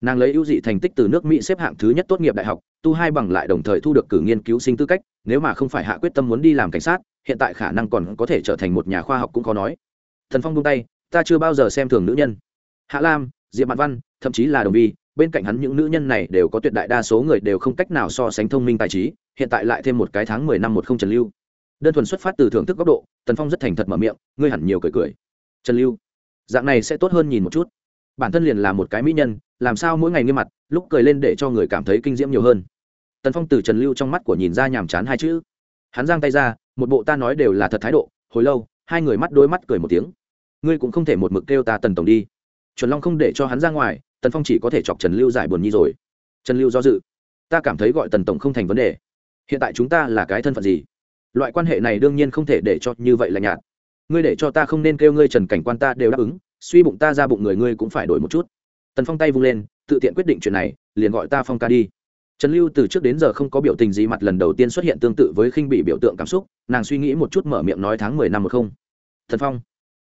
Nàng lấy ưu dị thành tích từ nước mỹ xếp hạng thứ nhất tốt nghiệp đại học, tu hai bằng lại đồng thời thu được cử nghiên cứu sinh tư cách nếu mà không phải hạ quyết tâm muốn đi làm cảnh sát, hiện tại khả năng còn có thể trở thành một nhà khoa học cũng khó nói. Thần phong buông tay, ta chưa bao giờ xem thường nữ nhân. Hạ lam, diệp mạn văn, thậm chí là đồng vi, bên cạnh hắn những nữ nhân này đều có tuyệt đại đa số người đều không cách nào so sánh thông minh tài trí, hiện tại lại thêm một cái tháng mười năm một không trần lưu. Đơn thuần xuất phát từ thưởng thức góc độ, tần phong rất thành thật mở miệng, ngươi hẳn nhiều cười cười. Trần lưu, dạng này sẽ tốt hơn nhìn một chút. Bản thân liền là một cái mỹ nhân, làm sao mỗi ngày nghiêm mặt, lúc cười lên để cho người cảm thấy kinh diễm nhiều hơn tần phong từ trần lưu trong mắt của nhìn ra nhàm chán hai chữ. Hắn giang tay ra, một bộ ta nói đều là thật thái độ, hồi lâu, hai người mắt đôi mắt cười một tiếng. Ngươi cũng không thể một mực kêu ta tần tổng đi. Chuẩn long không để cho hắn ra ngoài, tần phong chỉ có thể chọc trần lưu giải buồn nhi rồi. Trần lưu do dự. Ta cảm thấy gọi tần tổng không thành vấn đề. Hiện tại chúng ta là cái thân phận gì? Loại quan hệ này đương nhiên không thể để cho như vậy là nhạt. Ngươi để cho ta không nên kêu ngươi trần cảnh quan ta đều đáp ứng, suy bụng ta ra bụng người ngươi cũng phải đổi một chút. Tần phong tay vung lên, tự tiện quyết định chuyện này, liền gọi ta phong ca đi trần lưu từ trước đến giờ không có biểu tình gì mặt lần đầu tiên xuất hiện tương tự với khinh bị biểu tượng cảm xúc, nàng suy nghĩ một chút mở miệng nói tháng mười năm một không. Thần phong.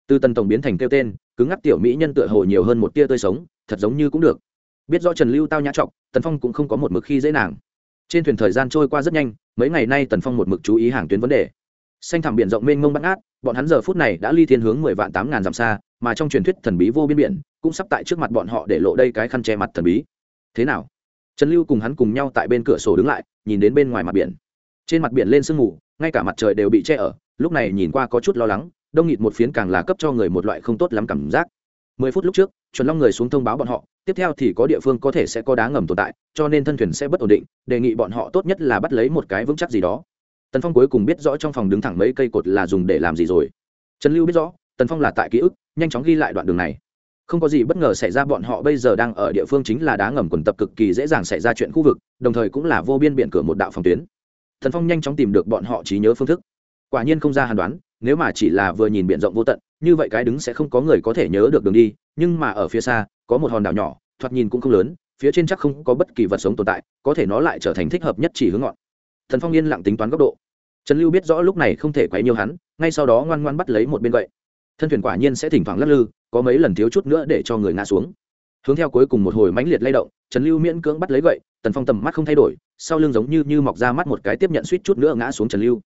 Từ tần tổng biến thành kêu tên, cứng ngắc tiểu mỹ nhân tựa hồ nhiều hơn một tia tươi sống, thật giống như cũng được. Biết rõ trần lưu tao nhã trọng, tần phong cũng không có một mực khi dễ nàng. Trên thuyền thời gian trôi qua rất nhanh, mấy ngày nay tần phong một mực chú ý hàng tuyến vấn đề. Xanh thẳm biển rộng mênh mông bắt ngát bọn hắn giờ phút này đã ly thiên hướng mười vạn tám ngàn dặm xa, mà trong truyền thuyết thần bí vô biên biển, cũng sắp tại trước mặt bọn họ để lộ đây cái khăn che mặt thần bí. Thế nào? Trần lưu cùng hắn cùng nhau tại bên cửa sổ đứng lại, nhìn đến bên ngoài mặt biển. Trên mặt biển lên sương mù, ngay cả mặt trời đều bị che ở, lúc này nhìn qua có chút lo lắng, đông nghịt một phiến càng là cấp cho người một loại không tốt lắm cảm giác. Mười phút lúc trước, chuẩn long người xuống thông báo bọn họ, tiếp theo thì có địa phương có thể sẽ có đá ngầm tồn tại, cho nên thân thuyền sẽ bất ổn định, đề nghị bọn họ tốt nhất là bắt lấy một cái vững chắc gì đó. Tần phong cuối cùng biết rõ trong phòng đứng thẳng mấy cây cột là dùng để làm gì rồi. Trần lưu biết rõ, tần phong là tại ký ức, nhanh chóng ghi lại đoạn đường này không có gì bất ngờ xảy ra, bọn họ bây giờ đang ở địa phương chính là đá ngầm quần tập cực kỳ dễ dàng xảy ra chuyện khu vực, đồng thời cũng là vô biên biển cửa một đạo phòng tuyến. Thần phong nhanh chóng tìm được bọn họ trí nhớ phương thức. Quả nhiên không ra hàn đoán, nếu mà chỉ là vừa nhìn biển rộng vô tận, như vậy cái đứng sẽ không có người có thể nhớ được đường đi, nhưng mà ở phía xa, có một hòn đảo nhỏ, thoạt nhìn cũng không lớn, phía trên chắc không có bất kỳ vật sống tồn tại, có thể nó lại trở thành thích hợp nhất chỉ hướng ngọn. Thần phong yên lặng tính toán góc độ. Trần lưu biết rõ lúc này không thể quấy nhiều hắn, ngay sau đó ngoan ngoan bắt lấy một bên gậy thân thuyền quả nhiên sẽ thỉnh thoảng lắc lư, có mấy lần thiếu chút nữa để cho người ngã xuống. Hướng theo cuối cùng một hồi mãnh liệt lay động, trần lưu miễn cưỡng bắt lấy gậy, tần phong tầm mắt không thay đổi, sau lưng giống như như mọc ra mắt một cái tiếp nhận suýt chút nữa ngã xuống trần lưu.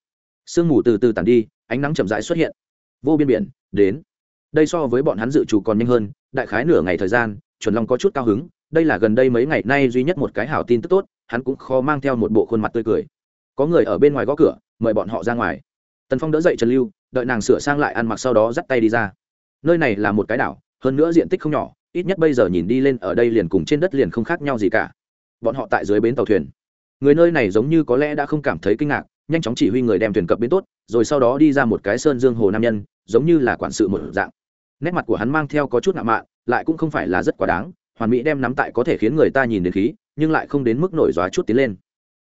Sương mù từ từ tàn đi, ánh nắng chậm rãi xuất hiện. Vô biên biển, đến. Đây so với bọn hắn dự trù còn nhanh hơn, đại khái nửa ngày thời gian, chuẩn long có chút cao hứng, đây là gần đây mấy ngày nay duy nhất một cái hảo tin tức tốt, hắn cũng khó mang theo một bộ khuôn mặt tươi cười. Có người ở bên ngoài gõ cửa, mời bọn họ ra ngoài. Tần phong đỡ dậy trần lưu đợi nàng sửa sang lại ăn mặc sau đó dắt tay đi ra. Nơi này là một cái đảo, hơn nữa diện tích không nhỏ, ít nhất bây giờ nhìn đi lên ở đây liền cùng trên đất liền không khác nhau gì cả. Bọn họ tại dưới bến tàu thuyền. Người nơi này giống như có lẽ đã không cảm thấy kinh ngạc, nhanh chóng chỉ huy người đem thuyền cập bến tốt, rồi sau đó đi ra một cái sơn dương hồ nam nhân, giống như là quản sự một dạng. Nét mặt của hắn mang theo có chút nạ mạ lại cũng không phải là rất quá đáng, hoàn mỹ đem nắm tại có thể khiến người ta nhìn đến khí, nhưng lại không đến mức nổi gió chút tiến lên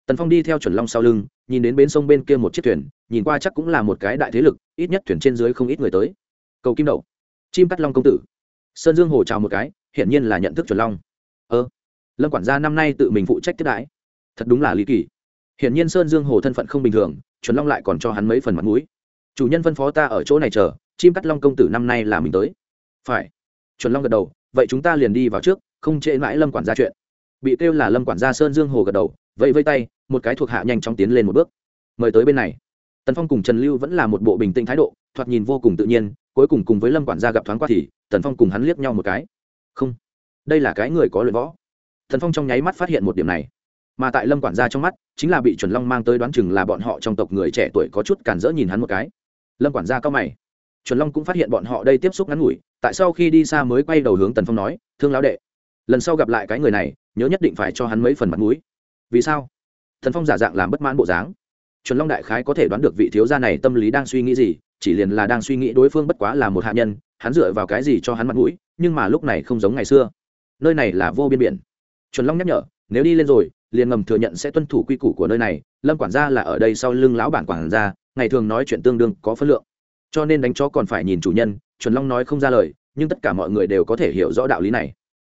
tần phong đi theo chuẩn long sau lưng, nhìn đến bến sông bên kia một chiếc thuyền, nhìn qua chắc cũng là một cái đại thế lực, ít nhất thuyền trên dưới không ít người tới. Cầu kim đậu, chim cắt long công tử. Sơn dương hồ chào một cái, hiển nhiên là nhận thức chuẩn long. Ơ, lâm quản gia năm nay tự mình phụ trách tiếp đãi. Thật đúng là lý kỳ. Hiển nhiên sơn dương hồ thân phận không bình thường, chuẩn long lại còn cho hắn mấy phần mặt mũi. Chủ nhân phân phó ta ở chỗ này chờ, chim cắt long công tử năm nay là mình tới. Phải. Chuẩn long gật đầu, vậy chúng ta liền đi vào trước, không trễ mãi lâm quản gia chuyện. Bị kêu là lâm quản gia sơn dương hồ gật đầu vẫy vây tay, một cái thuộc hạ nhanh chóng tiến lên một bước. Mời tới bên này. Tần phong cùng trần lưu vẫn là một bộ bình tĩnh thái độ, thoạt nhìn vô cùng tự nhiên, cuối cùng cùng với lâm quản gia gặp thoáng qua thì, tần phong cùng hắn liếc nhau một cái. Không, đây là cái người có luyện võ. Tần phong trong nháy mắt phát hiện một điểm này. Mà tại lâm quản gia trong mắt, chính là bị chuẩn long mang tới đoán chừng là bọn họ trong tộc người trẻ tuổi có chút cản rỡ nhìn hắn một cái. Lâm quản gia cao mày. Chuẩn long cũng phát hiện bọn họ đây tiếp xúc ngắn ngủi, tại sau khi đi xa mới quay đầu hướng tần phong nói, thương lão đệ, lần sau gặp lại cái người này, nhớ nhất định phải cho hắn mấy phần mặt mũi vì sao? Thần phong giả dạng làm bất mãn bộ dáng. Chuẩn long đại khái có thể đoán được vị thiếu gia này tâm lý đang suy nghĩ gì, chỉ liền là đang suy nghĩ đối phương bất quá là một hạ nhân, hắn dựa vào cái gì cho hắn mặt mũi, nhưng mà lúc này không giống ngày xưa. Nơi này là vô biên biển. Chuẩn long nhắc nhở, nếu đi lên rồi, liền ngầm thừa nhận sẽ tuân thủ quy củ của nơi này, lâm quản gia là ở đây sau lưng lão bản quản gia, ngày thường nói chuyện tương đương có phân lượng. Cho nên đánh chó còn phải nhìn chủ nhân, chuẩn long nói không ra lời, nhưng tất cả mọi người đều có thể hiểu rõ đạo lý này.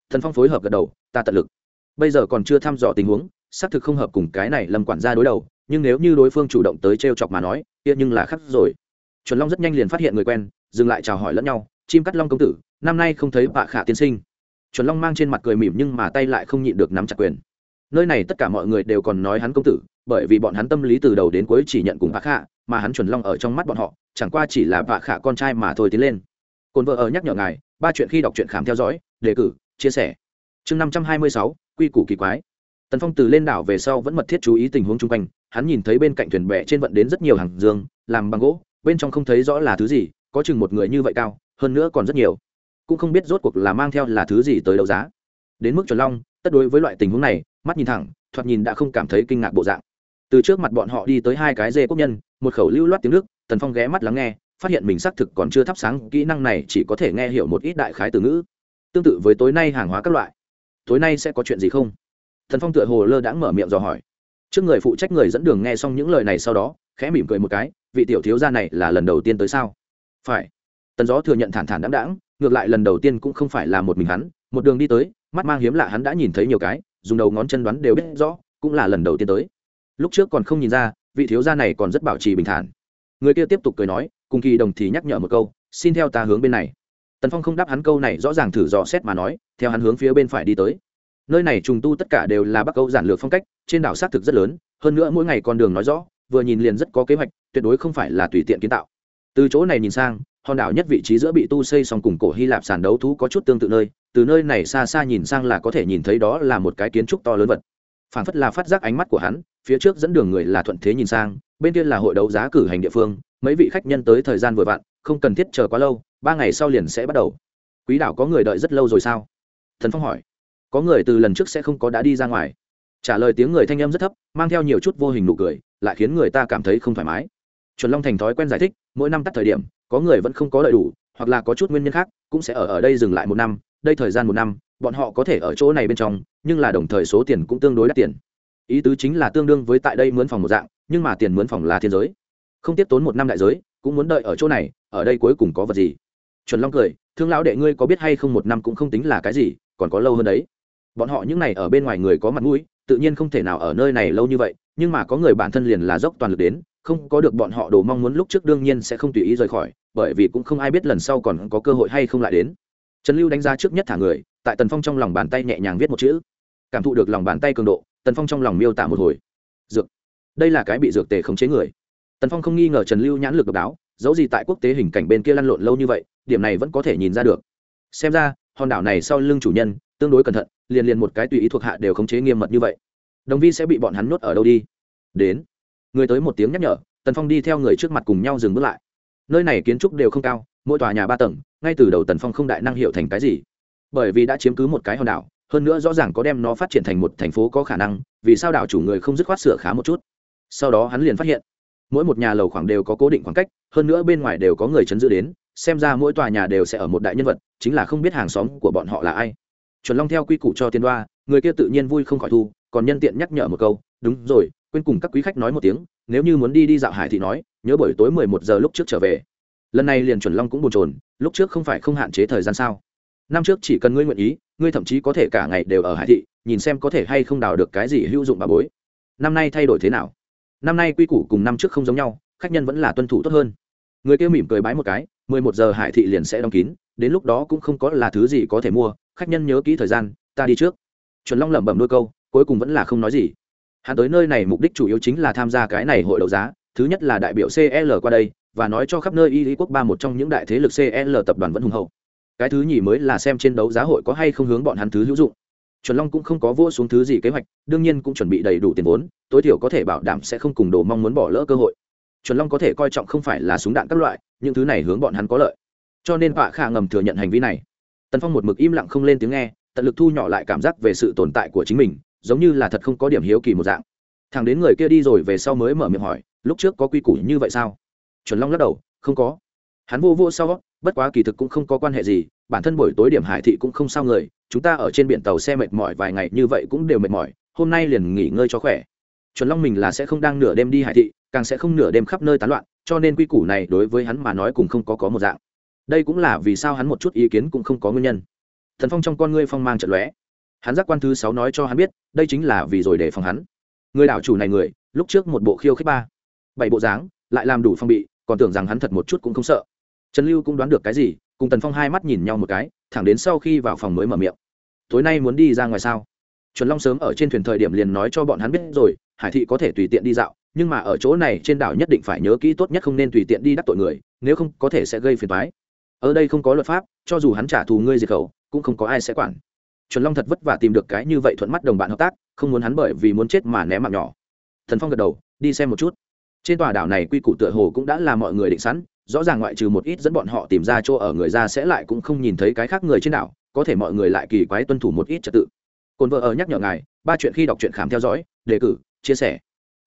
Thần phong phối hợp gật đầu, ta tận lực. Bây giờ còn chưa thăm dò tình huống xác thực không hợp cùng cái này lâm quản gia đối đầu, nhưng nếu như đối phương chủ động tới t r e o chọc mà nói, kia nhưng là khắc rồi. Chuẩn long rất nhanh liền phát hiện người quen, dừng lại chào hỏi lẫn nhau, chim cắt long công tử, năm nay không thấy bạ khả tiên sinh. Chuẩn long mang trên mặt cười mỉm nhưng mà tay lại không nhịn được nắm chặt quyền. Nơi này tất cả mọi người đều còn nói hắn công tử, bởi vì bọn hắn tâm lý từ đầu đến cuối chỉ nhận cùng bạ khả, mà hắn chuẩn long ở trong mắt bọn họ, chẳng qua chỉ là bạ khả con trai mà thôi tiến lên. Cồn vợ ở nhắc nhở ngài, ba chuyện khi đọc truyện khám theo dõi, đề cử, chia sẻ. Chương năm trăm hai mươi sáu, quy củ kỳ quái tần phong từ lên đảo về sau vẫn mật thiết chú ý tình huống chung quanh, hắn nhìn thấy bên cạnh thuyền bè trên vận đến rất nhiều hàng dương, làm bằng gỗ, bên trong không thấy rõ là thứ gì, có chừng một người như vậy cao, hơn nữa còn rất nhiều. Cũng không biết rốt cuộc là mang theo là thứ gì tới đấu giá. Đến mức chuẩn long, tất đối với loại tình huống này, mắt nhìn thẳng, thoạt nhìn đã không cảm thấy kinh ngạc bộ dạng. Từ trước mặt bọn họ đi tới hai cái dê quốc nhân, một khẩu lưu loát tiếng nước tần phong ghé mắt lắng nghe, phát hiện mình xác thực còn chưa thắp sáng, kỹ năng này chỉ có thể nghe hiểu một ít đại khái từ ngữ. Tương tự với tối nay hàng hóa các loại. Tối nay sẽ có chuyện gì không? Thần phong tựa hồ lơ đãng mở miệng dò hỏi. Trước người phụ trách người dẫn đường nghe xong những lời này sau đó, khẽ mỉm cười một cái, vị tiểu thiếu gia này là lần đầu tiên tới sao? Phải. Tần gió thừa nhận thản thản đáng đáng ngược lại lần đầu tiên cũng không phải là một mình hắn, một đường đi tới, mắt mang hiếm lạ hắn đã nhìn thấy nhiều cái, dùng đầu ngón chân đoán đều biết rõ, cũng là lần đầu tiên tới. Lúc trước còn không nhìn ra, vị thiếu gia này còn rất bảo trì bình thản. Người kia tiếp tục cười nói, cùng kỳ đồng thì nhắc nhở một câu, xin theo ta hướng bên này. Tần phong không đáp hắn câu này, rõ ràng thử dò xét mà nói, theo hắn hướng phía bên phải đi tới nơi này trùng tu tất cả đều là bắc âu giản lược phong cách, trên đảo xác thực rất lớn, hơn nữa mỗi ngày con đường nói rõ, vừa nhìn liền rất có kế hoạch, tuyệt đối không phải là tùy tiện kiến tạo. Từ chỗ này nhìn sang, hòn đảo nhất vị trí giữa bị tu xây xong cùng cổ hy lạp sàn đấu thú có chút tương tự nơi, từ nơi này xa xa nhìn sang là có thể nhìn thấy đó là một cái kiến trúc to lớn vật. Phản phất là phát giác ánh mắt của hắn, phía trước dẫn đường người là thuận thế nhìn sang, bên kia là hội đấu giá cử hành địa phương, mấy vị khách nhân tới thời gian vừa vặn, không cần thiết chờ quá lâu, ba ngày sau liền sẽ bắt đầu. Quý đảo có người đợi rất lâu rồi sao? Thần phong hỏi có người từ lần trước sẽ không có đã đi ra ngoài. Trả lời tiếng người thanh âm rất thấp, mang theo nhiều chút vô hình nụ cười, lại khiến người ta cảm thấy không thoải mái. Chuẩn long thành thói quen giải thích, mỗi năm tắt thời điểm, có người vẫn không có đầy đủ, hoặc là có chút nguyên nhân khác, cũng sẽ ở ở đây dừng lại một năm, đây thời gian một năm, bọn họ có thể ở chỗ này bên trong, nhưng là đồng thời số tiền cũng tương đối đắt tiền. Ý tứ chính là tương đương với tại đây mướn phòng một dạng, nhưng mà tiền mướn phòng là thiên giới. Không tiếp tốn một năm đại giới, cũng muốn đợi ở chỗ này, ở đây cuối cùng có vật gì? Chuẩn long cười, thương lão đệ ngươi có biết hay không một năm cũng không tính là cái gì, còn có lâu hơn đấy bọn họ những này ở bên ngoài người có mặt mũi, tự nhiên không thể nào ở nơi này lâu như vậy, nhưng mà có người bản thân liền là dốc toàn lực đến, không có được bọn họ đồ mong muốn lúc trước đương nhiên sẽ không tùy ý rời khỏi, bởi vì cũng không ai biết lần sau còn có cơ hội hay không lại đến. Trần lưu đánh giá trước nhất thả người, tại tần phong trong lòng bàn tay nhẹ nhàng viết một chữ. Cảm thụ được lòng bàn tay cường độ, tần phong trong lòng miêu tả một hồi. Dược. Đây là cái bị dược tề khống chế người. Tần phong không nghi ngờ trần lưu nhãn lực độc đáo dẫu gì tại quốc tế hình cảnh bên kia lăn lộn lâu như vậy, điểm này vẫn có thể nhìn ra được. Xem ra, hòn đảo này sau lưng chủ nhân tương đối cẩn thận, liền liền một cái tùy ý thuộc hạ đều khống chế nghiêm mật như vậy. Đồng vi sẽ bị bọn hắn nuốt ở đâu đi? Đến. Người tới một tiếng nhắc nhở, tần phong đi theo người trước mặt cùng nhau dừng bước lại. Nơi này kiến trúc đều không cao, mỗi tòa nhà ba tầng, ngay từ đầu tần phong không đại năng hiệu thành cái gì. Bởi vì đã chiếm cứ một cái hòn đảo, hơn nữa rõ ràng có đem nó phát triển thành một thành phố có khả năng, vì sao đảo chủ người không dứt khoát sửa khá một chút? Sau đó hắn liền phát hiện, mỗi một nhà lầu khoảng đều có cố định khoảng cách, hơn nữa bên ngoài đều có người chấn giữ đến, xem ra mỗi tòa nhà đều sẽ ở một đại nhân vật, chính là không biết hàng xóm của bọn họ là ai chuẩn long theo quy củ cho tiên đoa, người kia tự nhiên vui không khỏi thu, còn nhân tiện nhắc nhở một câu, đúng rồi, quên cùng các quý khách nói một tiếng, nếu như muốn đi đi dạo hải thì nói, nhớ buổi tối mười một giờ lúc trước trở về. Lần này liền chuẩn long cũng bồn chồn, lúc trước không phải không hạn chế thời gian sao? Năm trước chỉ cần ngươi nguyện ý, ngươi thậm chí có thể cả ngày đều ở hải thị, nhìn xem có thể hay không đào được cái gì hữu dụng bà bối. Năm nay thay đổi thế nào? Năm nay quy củ cùng năm trước không giống nhau, khách nhân vẫn là tuân thủ tốt hơn. Người kia mỉm cười bái một cái, mười một giờ hải thị liền sẽ đóng kín, đến lúc đó cũng không có là thứ gì có thể mua khách nhân nhớ kỹ thời gian, ta đi trước. Chuẩn long lẩm bẩm đôi câu, cuối cùng vẫn là không nói gì. Hắn tới nơi này mục đích chủ yếu chính là tham gia cái này hội đấu giá, thứ nhất là đại biểu cl qua đây, và nói cho khắp nơi y lý quốc ba một trong những đại thế lực cl tập đoàn vẫn hùng hậu. Cái thứ nhì mới là xem trên đấu giá hội có hay không hướng bọn hắn thứ hữu dụng. Chuẩn long cũng không có vô xuống thứ gì kế hoạch, đương nhiên cũng chuẩn bị đầy đủ tiền vốn, tối thiểu có thể bảo đảm sẽ không cùng đồ mong muốn bỏ lỡ cơ hội. Chuẩn long có thể coi trọng không phải là súng đạn các loại, những thứ này hướng bọn hắn có lợi. Cho nên họa khả ngầm thừa nhận hành vi này tần phong một mực im lặng không lên tiếng nghe, tận lực thu nhỏ lại cảm giác về sự tồn tại của chính mình, giống như là thật không có điểm hiếu kỳ một dạng. Thằng đến người kia đi rồi về sau mới mở miệng hỏi, lúc trước có quy củ như vậy sao? Chuẩn long lắc đầu, không có. Hắn vô vô sau, bất quá kỳ thực cũng không có quan hệ gì, bản thân buổi tối điểm hải thị cũng không sao người, chúng ta ở trên biển tàu xe mệt mỏi vài ngày như vậy cũng đều mệt mỏi, hôm nay liền nghỉ ngơi cho khỏe. Chuẩn long mình là sẽ không đang nửa đêm đi hải thị, càng sẽ không nửa đêm khắp nơi tán loạn, cho nên quy củ này đối với hắn mà nói cũng không có có một dạng đây cũng là vì sao hắn một chút ý kiến cũng không có nguyên nhân. Thần phong trong con ngươi phong mang trận lóe. Hắn giác quan thứ sáu nói cho hắn biết, đây chính là vì rồi để phòng hắn. Người đảo chủ này người, lúc trước một bộ khiêu khích ba, bảy bộ dáng, lại làm đủ phong bị, còn tưởng rằng hắn thật một chút cũng không sợ. Trần lưu cũng đoán được cái gì, cùng tần phong hai mắt nhìn nhau một cái, thẳng đến sau khi vào phòng mới mở miệng. Tối nay muốn đi ra ngoài sao? Chuẩn long sớm ở trên thuyền thời điểm liền nói cho bọn hắn biết rồi, hải thị có thể tùy tiện đi dạo, nhưng mà ở chỗ này trên đảo nhất định phải nhớ kỹ tốt nhất không nên tùy tiện đi đắc tội người, nếu không có thể sẽ gây phiền toái ở đây không có luật pháp, cho dù hắn trả thù ngươi diệt khẩu, cũng không có ai sẽ quản. Chuẩn long thật vất vả tìm được cái như vậy thuận mắt đồng bạn hợp tác, không muốn hắn bởi vì muốn chết mà ném mạng nhỏ. Thần phong gật đầu, đi xem một chút. Trên tòa đảo này quy củ tựa hồ cũng đã là mọi người định sẵn, rõ ràng ngoại trừ một ít dẫn bọn họ tìm ra chỗ ở người ra sẽ lại cũng không nhìn thấy cái khác người trên đảo, có thể mọi người lại kỳ quái tuân thủ một ít trật tự. Cồn vợ ở nhắc nhở ngài, ba chuyện khi đọc truyện khám theo dõi, đề cử, chia sẻ.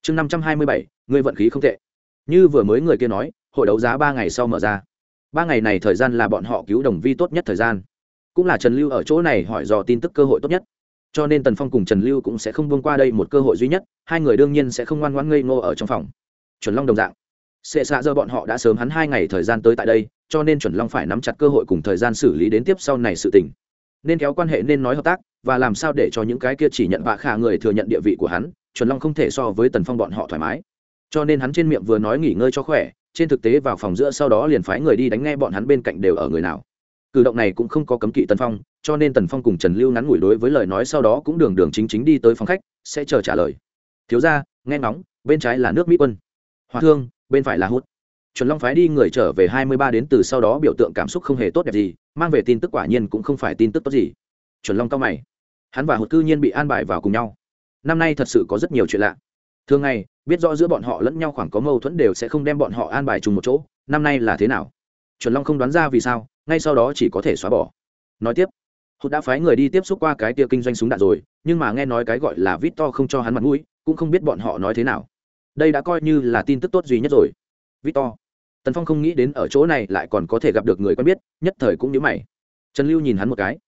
Chương năm trăm hai mươi bảy, người vận khí không tệ. Như vừa mới người kia nói, hội đấu giá ba ngày sau mở ra ba ngày này thời gian là bọn họ cứu đồng vi tốt nhất thời gian. Cũng là trần lưu ở chỗ này hỏi dò tin tức cơ hội tốt nhất. Cho nên tần phong cùng trần lưu cũng sẽ không buông qua đây một cơ hội duy nhất, hai người đương nhiên sẽ không ngoan ngoãn ngây ngô ở trong phòng. Chuẩn long đồng dạng. Sệ xạ giờ bọn họ đã sớm hắn hai ngày thời gian tới tại đây, cho nên chuẩn long phải nắm chặt cơ hội cùng thời gian xử lý đến tiếp sau này sự tình. Nên kéo quan hệ nên nói hợp tác, và làm sao để cho những cái kia chỉ nhận vạ khả người thừa nhận địa vị của hắn, chuẩn long không thể so với tần phong bọn họ thoải mái. Cho nên hắn trên miệng vừa nói nghỉ ngơi cho khỏe trên thực tế vào phòng giữa sau đó liền phái người đi đánh nghe bọn hắn bên cạnh đều ở người nào. Cử động này cũng không có cấm kỵ tần phong, cho nên tần phong cùng trần lưu ngắn ngủi đối với lời nói sau đó cũng đường đường chính chính đi tới phòng khách, sẽ chờ trả lời. Thiếu ra nghe ngóng, bên trái là nước mỹ quân, hòa thương, bên phải là hút. Chuẩn long phái đi người trở về hai mươi ba đến từ sau đó biểu tượng cảm xúc không hề tốt đẹp gì, mang về tin tức quả nhiên cũng không phải tin tức tốt gì. Chuẩn long cao mày. Hắn và hụt cư nhiên bị an bài vào cùng nhau. Năm nay thật sự có rất nhiều chuyện lạ thường ngày, biết rõ giữa bọn họ lẫn nhau khoảng có mâu thuẫn đều sẽ không đem bọn họ an bài chung một chỗ, năm nay là thế nào? Chuẩn long không đoán ra vì sao, ngay sau đó chỉ có thể xóa bỏ. Nói tiếp, hụt đã phái người đi tiếp xúc qua cái tia kinh doanh súng đạn rồi, nhưng mà nghe nói cái gọi là vít to không cho hắn mặt mũi, cũng không biết bọn họ nói thế nào. Đây đã coi như là tin tức tốt duy nhất rồi. Victor, tần phong không nghĩ đến ở chỗ này lại còn có thể gặp được người quen biết, nhất thời cũng nhớ mày. Trần lưu nhìn hắn một cái.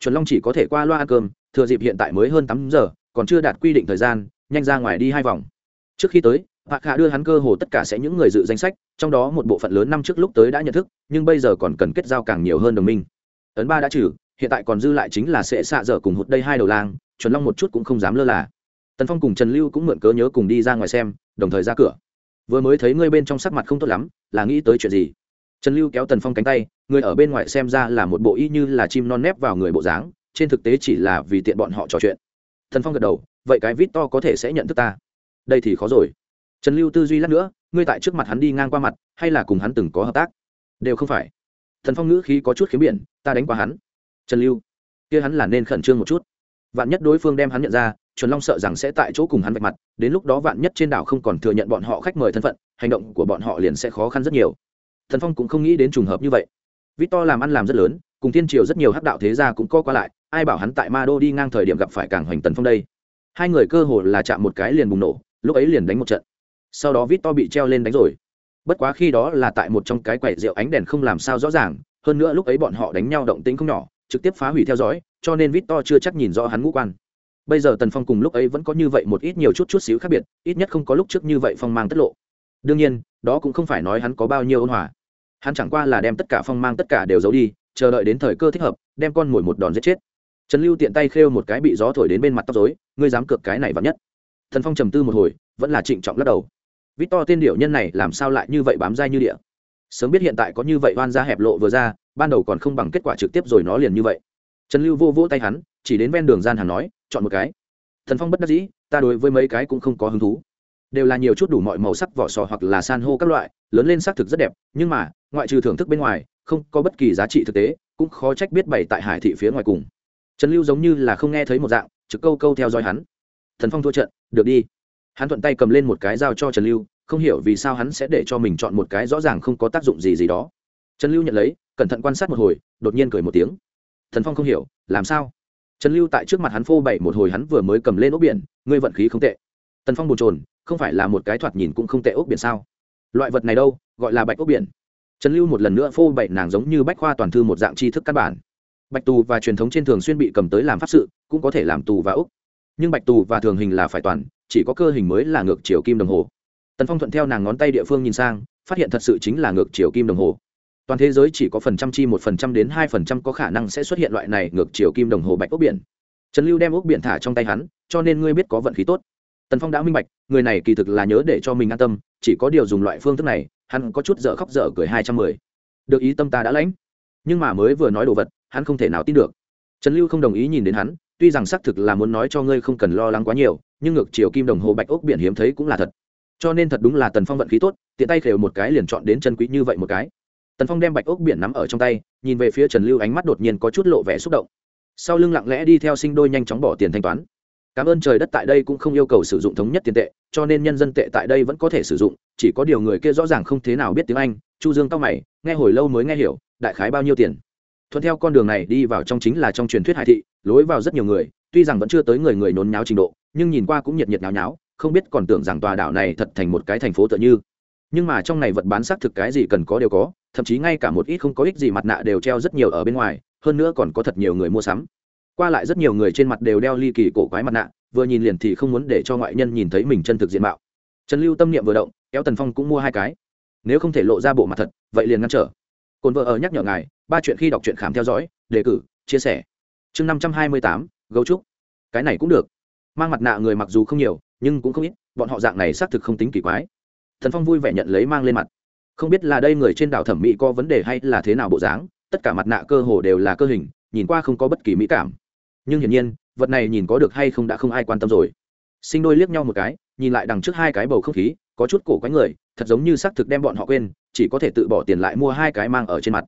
Chuẩn long chỉ có thể qua loa ăn cơm, thừa dịp hiện tại mới hơn tám giờ, còn chưa đạt quy định thời gian nhanh ra ngoài đi hai vòng trước khi tới hạ Hạ đưa hắn cơ hồ tất cả sẽ những người dự danh sách, trong đó một bộ phận lớn năm trước lúc tới đã nhận thức, nhưng bây giờ còn cần kết giao càng nhiều hơn đồng minh. Ấn ba đã trừ, hiện tại còn dư lại chính là sẽ xạ dở cùng hụt đây hai đầu lang, chuẩn long một chút cũng không dám lơ là. Tần Phong cùng Trần Lưu cũng mượn cớ nhớ cùng đi ra ngoài xem, đồng thời ra cửa vừa mới thấy ngươi bên trong sắc mặt không tốt lắm là nghĩ tới chuyện gì trần lưu kéo tần phong cánh tay người ở bên ngoài xem ra là một bộ y như là chim non nép vào người bộ dáng trên thực tế chỉ là vì tiện bọn họ trò chuyện thần phong gật đầu vậy cái vít to có thể sẽ nhận thức ta. Đây thì khó rồi. Trần lưu tư duy lát nữa, ngươi tại trước mặt hắn đi ngang qua mặt, hay là cùng hắn từng có hợp tác? Đều không phải. Thần phong ngữ khí có chút khiếm biển, ta đánh qua hắn. Trần lưu, kia hắn là nên khẩn trương một chút. Vạn nhất đối phương đem hắn nhận ra, chuẩn long sợ rằng sẽ tại chỗ cùng hắn vạch mặt, đến lúc đó vạn nhất trên đảo không còn thừa nhận bọn họ khách mời thân phận, hành động của bọn họ liền sẽ khó khăn rất nhiều. Thần phong cũng không nghĩ đến trùng hợp như vậy. Victor làm ăn làm rất lớn, cùng thiên triều rất nhiều hắc đạo thế gia cũng co qua lại, ai bảo hắn tại ma đô đi ngang thời điểm gặp phải càng hoành tần phong đây? Hai người cơ hồ là chạm một cái liền bùng nổ, lúc ấy liền đánh một trận. Sau đó vít to bị treo lên đánh rồi. Bất quá khi đó là tại một trong cái quầy rượu ánh đèn không làm sao rõ ràng, hơn nữa lúc ấy bọn họ đánh nhau động tĩnh không nhỏ, trực tiếp phá hủy theo dõi, cho nên vít to chưa chắc nhìn rõ hắn ngũ quan. Bây giờ tần phong cùng lúc ấy vẫn có như vậy một ít nhiều chút chút xíu khác biệt, ít nhất không có lúc trước như vậy phong mang tất lộ. Đương nhiên, đó cũng không phải nói hắn có bao nhiêu ôn hòa. Hắn chẳng qua là đem tất cả phong mang tất cả đều giấu đi, chờ đợi đến thời cơ thích hợp, đem con mồi một đòn giết chết trần lưu tiện tay khêu một cái bị gió thổi đến bên mặt tóc dối ngươi dám cược cái này vắn nhất. Thần phong trầm tư một hồi, vẫn là trịnh trọng lắc đầu. Vít to tên điệu nhân này làm sao lại như vậy bám dai như địa? Sớm biết hiện tại có như vậy oan ra hẹp lộ vừa ra, ban đầu còn không bằng kết quả trực tiếp rồi nó liền như vậy. Trần lưu vô vỗ tay hắn, chỉ đến ven đường gian hàng nói, chọn một cái. Thần phong bất đắc dĩ, ta đối với mấy cái cũng không có hứng thú. Đều là nhiều chút đủ mọi màu sắc vỏ sò hoặc là san hô các loại, lớn lên xác thực rất đẹp, nhưng mà, ngoại trừ thưởng thức bên ngoài, không có bất kỳ giá trị thực tế, cũng khó trách biết bày tại hải thị phía ngoài cùng trần lưu giống như là không nghe thấy một dạng, trực câu câu theo dõi hắn. Thần phong thua trận, được đi. Hắn thuận tay cầm lên một cái dao cho trần lưu, không hiểu vì sao hắn sẽ để cho mình chọn một cái rõ ràng không có tác dụng gì gì đó. Trần lưu nhận lấy, cẩn thận quan sát một hồi, đột nhiên cười một tiếng. Thần phong không hiểu, làm sao? Trần lưu tại trước mặt hắn phô bày một hồi hắn vừa mới cầm lên ốc biển, ngươi vận khí không tệ. Tần phong bồn trồn không phải là một cái thoạt nhìn cũng không tệ ốc biển sao? Loại vật này đâu, gọi là bạch ốc biển. Trần lưu một lần nữa phô bày nàng giống như bách khoa toàn thư một dạng tri thức căn bản bạch tù và truyền thống trên thường xuyên bị cầm tới làm pháp sự, cũng có thể làm tù và úc. Nhưng bạch tù và thường hình là phải toàn, chỉ có cơ hình mới là ngược chiều kim đồng hồ. Tần phong thuận theo nàng ngón tay địa phương nhìn sang, phát hiện thật sự chính là ngược chiều kim đồng hồ. Toàn thế giới chỉ có phần trăm chi một phần trăm đến hai phần trăm có khả năng sẽ xuất hiện loại này ngược chiều kim đồng hồ bạch ốc biển. Trần lưu đem ốc biển thả trong tay hắn, cho nên ngươi biết có vận khí tốt. Tần phong đã minh bạch, người này kỳ thực là nhớ để cho mình an tâm, chỉ có điều dùng loại phương thức này, hắn có chút dở khóc dở cười hai trăm mười. Được ý tâm ta đã lãnh. Nhưng mà mới vừa nói đồ vật hắn không thể nào tin được. Trần lưu không đồng ý nhìn đến hắn, tuy rằng xác thực là muốn nói cho ngươi không cần lo lắng quá nhiều, nhưng ngược chiều kim đồng hồ bạch ốc biển hiếm thấy cũng là thật. Cho nên thật đúng là tần phong vận khí tốt, tiện tay khều một cái liền chọn đến chân quý như vậy một cái. Tần phong đem bạch ốc biển nắm ở trong tay, nhìn về phía trần lưu ánh mắt đột nhiên có chút lộ vẻ xúc động. Sau lưng lặng lẽ đi theo sinh đôi nhanh chóng bỏ tiền thanh toán. Cảm ơn trời đất tại đây cũng không yêu cầu sử dụng thống nhất tiền tệ, cho nên nhân dân tệ tại đây vẫn có thể sử dụng, chỉ có điều người kia rõ ràng không thế nào biết tiếng anh. Chu dương cao mày, nghe hồi lâu mới nghe hiểu, đại khái bao nhiêu tiền? Thuận theo con đường này đi vào trong chính là trong truyền thuyết hải thị, lối vào rất nhiều người, tuy rằng vẫn chưa tới người người nôn nháo trình độ, nhưng nhìn qua cũng nhiệt nhiệt nháo nháo, không biết còn tưởng rằng tòa đảo này thật thành một cái thành phố tựa như. Nhưng mà trong này vật bán xác thực cái gì cần có đều có, thậm chí ngay cả một ít không có ích gì mặt nạ đều treo rất nhiều ở bên ngoài, hơn nữa còn có thật nhiều người mua sắm. Qua lại rất nhiều người trên mặt đều đeo ly kỳ cổ quái mặt nạ, vừa nhìn liền thì không muốn để cho ngoại nhân nhìn thấy mình chân thực diện mạo. Trần lưu tâm niệm vừa động, kéo tần phong cũng mua hai cái. Nếu không thể lộ ra bộ mặt thật, vậy liền ngăn trở. Cồn vợ ở nhắc nhở ngài ba chuyện khi đọc truyện khám theo dõi, đề cử, chia sẻ. Chương năm trăm hai mươi tám, gấu trúc. Cái này cũng được. Mang mặt nạ người mặc dù không nhiều, nhưng cũng không ít, bọn họ dạng này xác thực không tính kỳ quái. Thần phong vui vẻ nhận lấy mang lên mặt. Không biết là đây người trên đảo thẩm mỹ có vấn đề hay là thế nào bộ dáng, tất cả mặt nạ cơ hồ đều là cơ hình, nhìn qua không có bất kỳ mỹ cảm. Nhưng hiển nhiên, vật này nhìn có được hay không đã không ai quan tâm rồi. Sinh đôi liếc nhau một cái, nhìn lại đằng trước hai cái bầu không khí, có chút cổ quái người, thật giống như xác thực đem bọn họ quên, chỉ có thể tự bỏ tiền lại mua hai cái mang ở trên mặt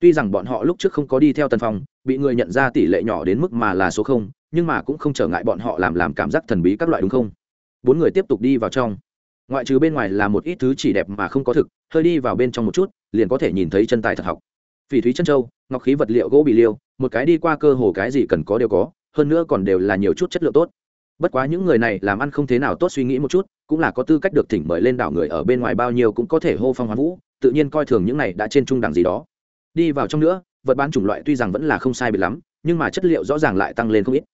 tuy rằng bọn họ lúc trước không có đi theo tần phong, bị người nhận ra tỷ lệ nhỏ đến mức mà là số không, nhưng mà cũng không trở ngại bọn họ làm làm cảm giác thần bí các loại đúng không? Bốn người tiếp tục đi vào trong. Ngoại trừ bên ngoài là một ít thứ chỉ đẹp mà không có thực, hơi đi vào bên trong một chút, liền có thể nhìn thấy chân tài thật học. Phỉ thúy chân châu, ngọc khí vật liệu gỗ bị liêu, một cái đi qua cơ hồ cái gì cần có đều có, hơn nữa còn đều là nhiều chút chất lượng tốt. Bất quá những người này làm ăn không thế nào tốt suy nghĩ một chút, cũng là có tư cách được thỉnh mời lên đảo người ở bên ngoài bao nhiêu cũng có thể hô phong hoán vũ, tự nhiên coi thường những này đã trên trung đẳng gì đó đi vào trong nữa, vật bán chủng loại tuy rằng vẫn là không sai biệt lắm, nhưng mà chất liệu rõ ràng lại tăng lên không ít.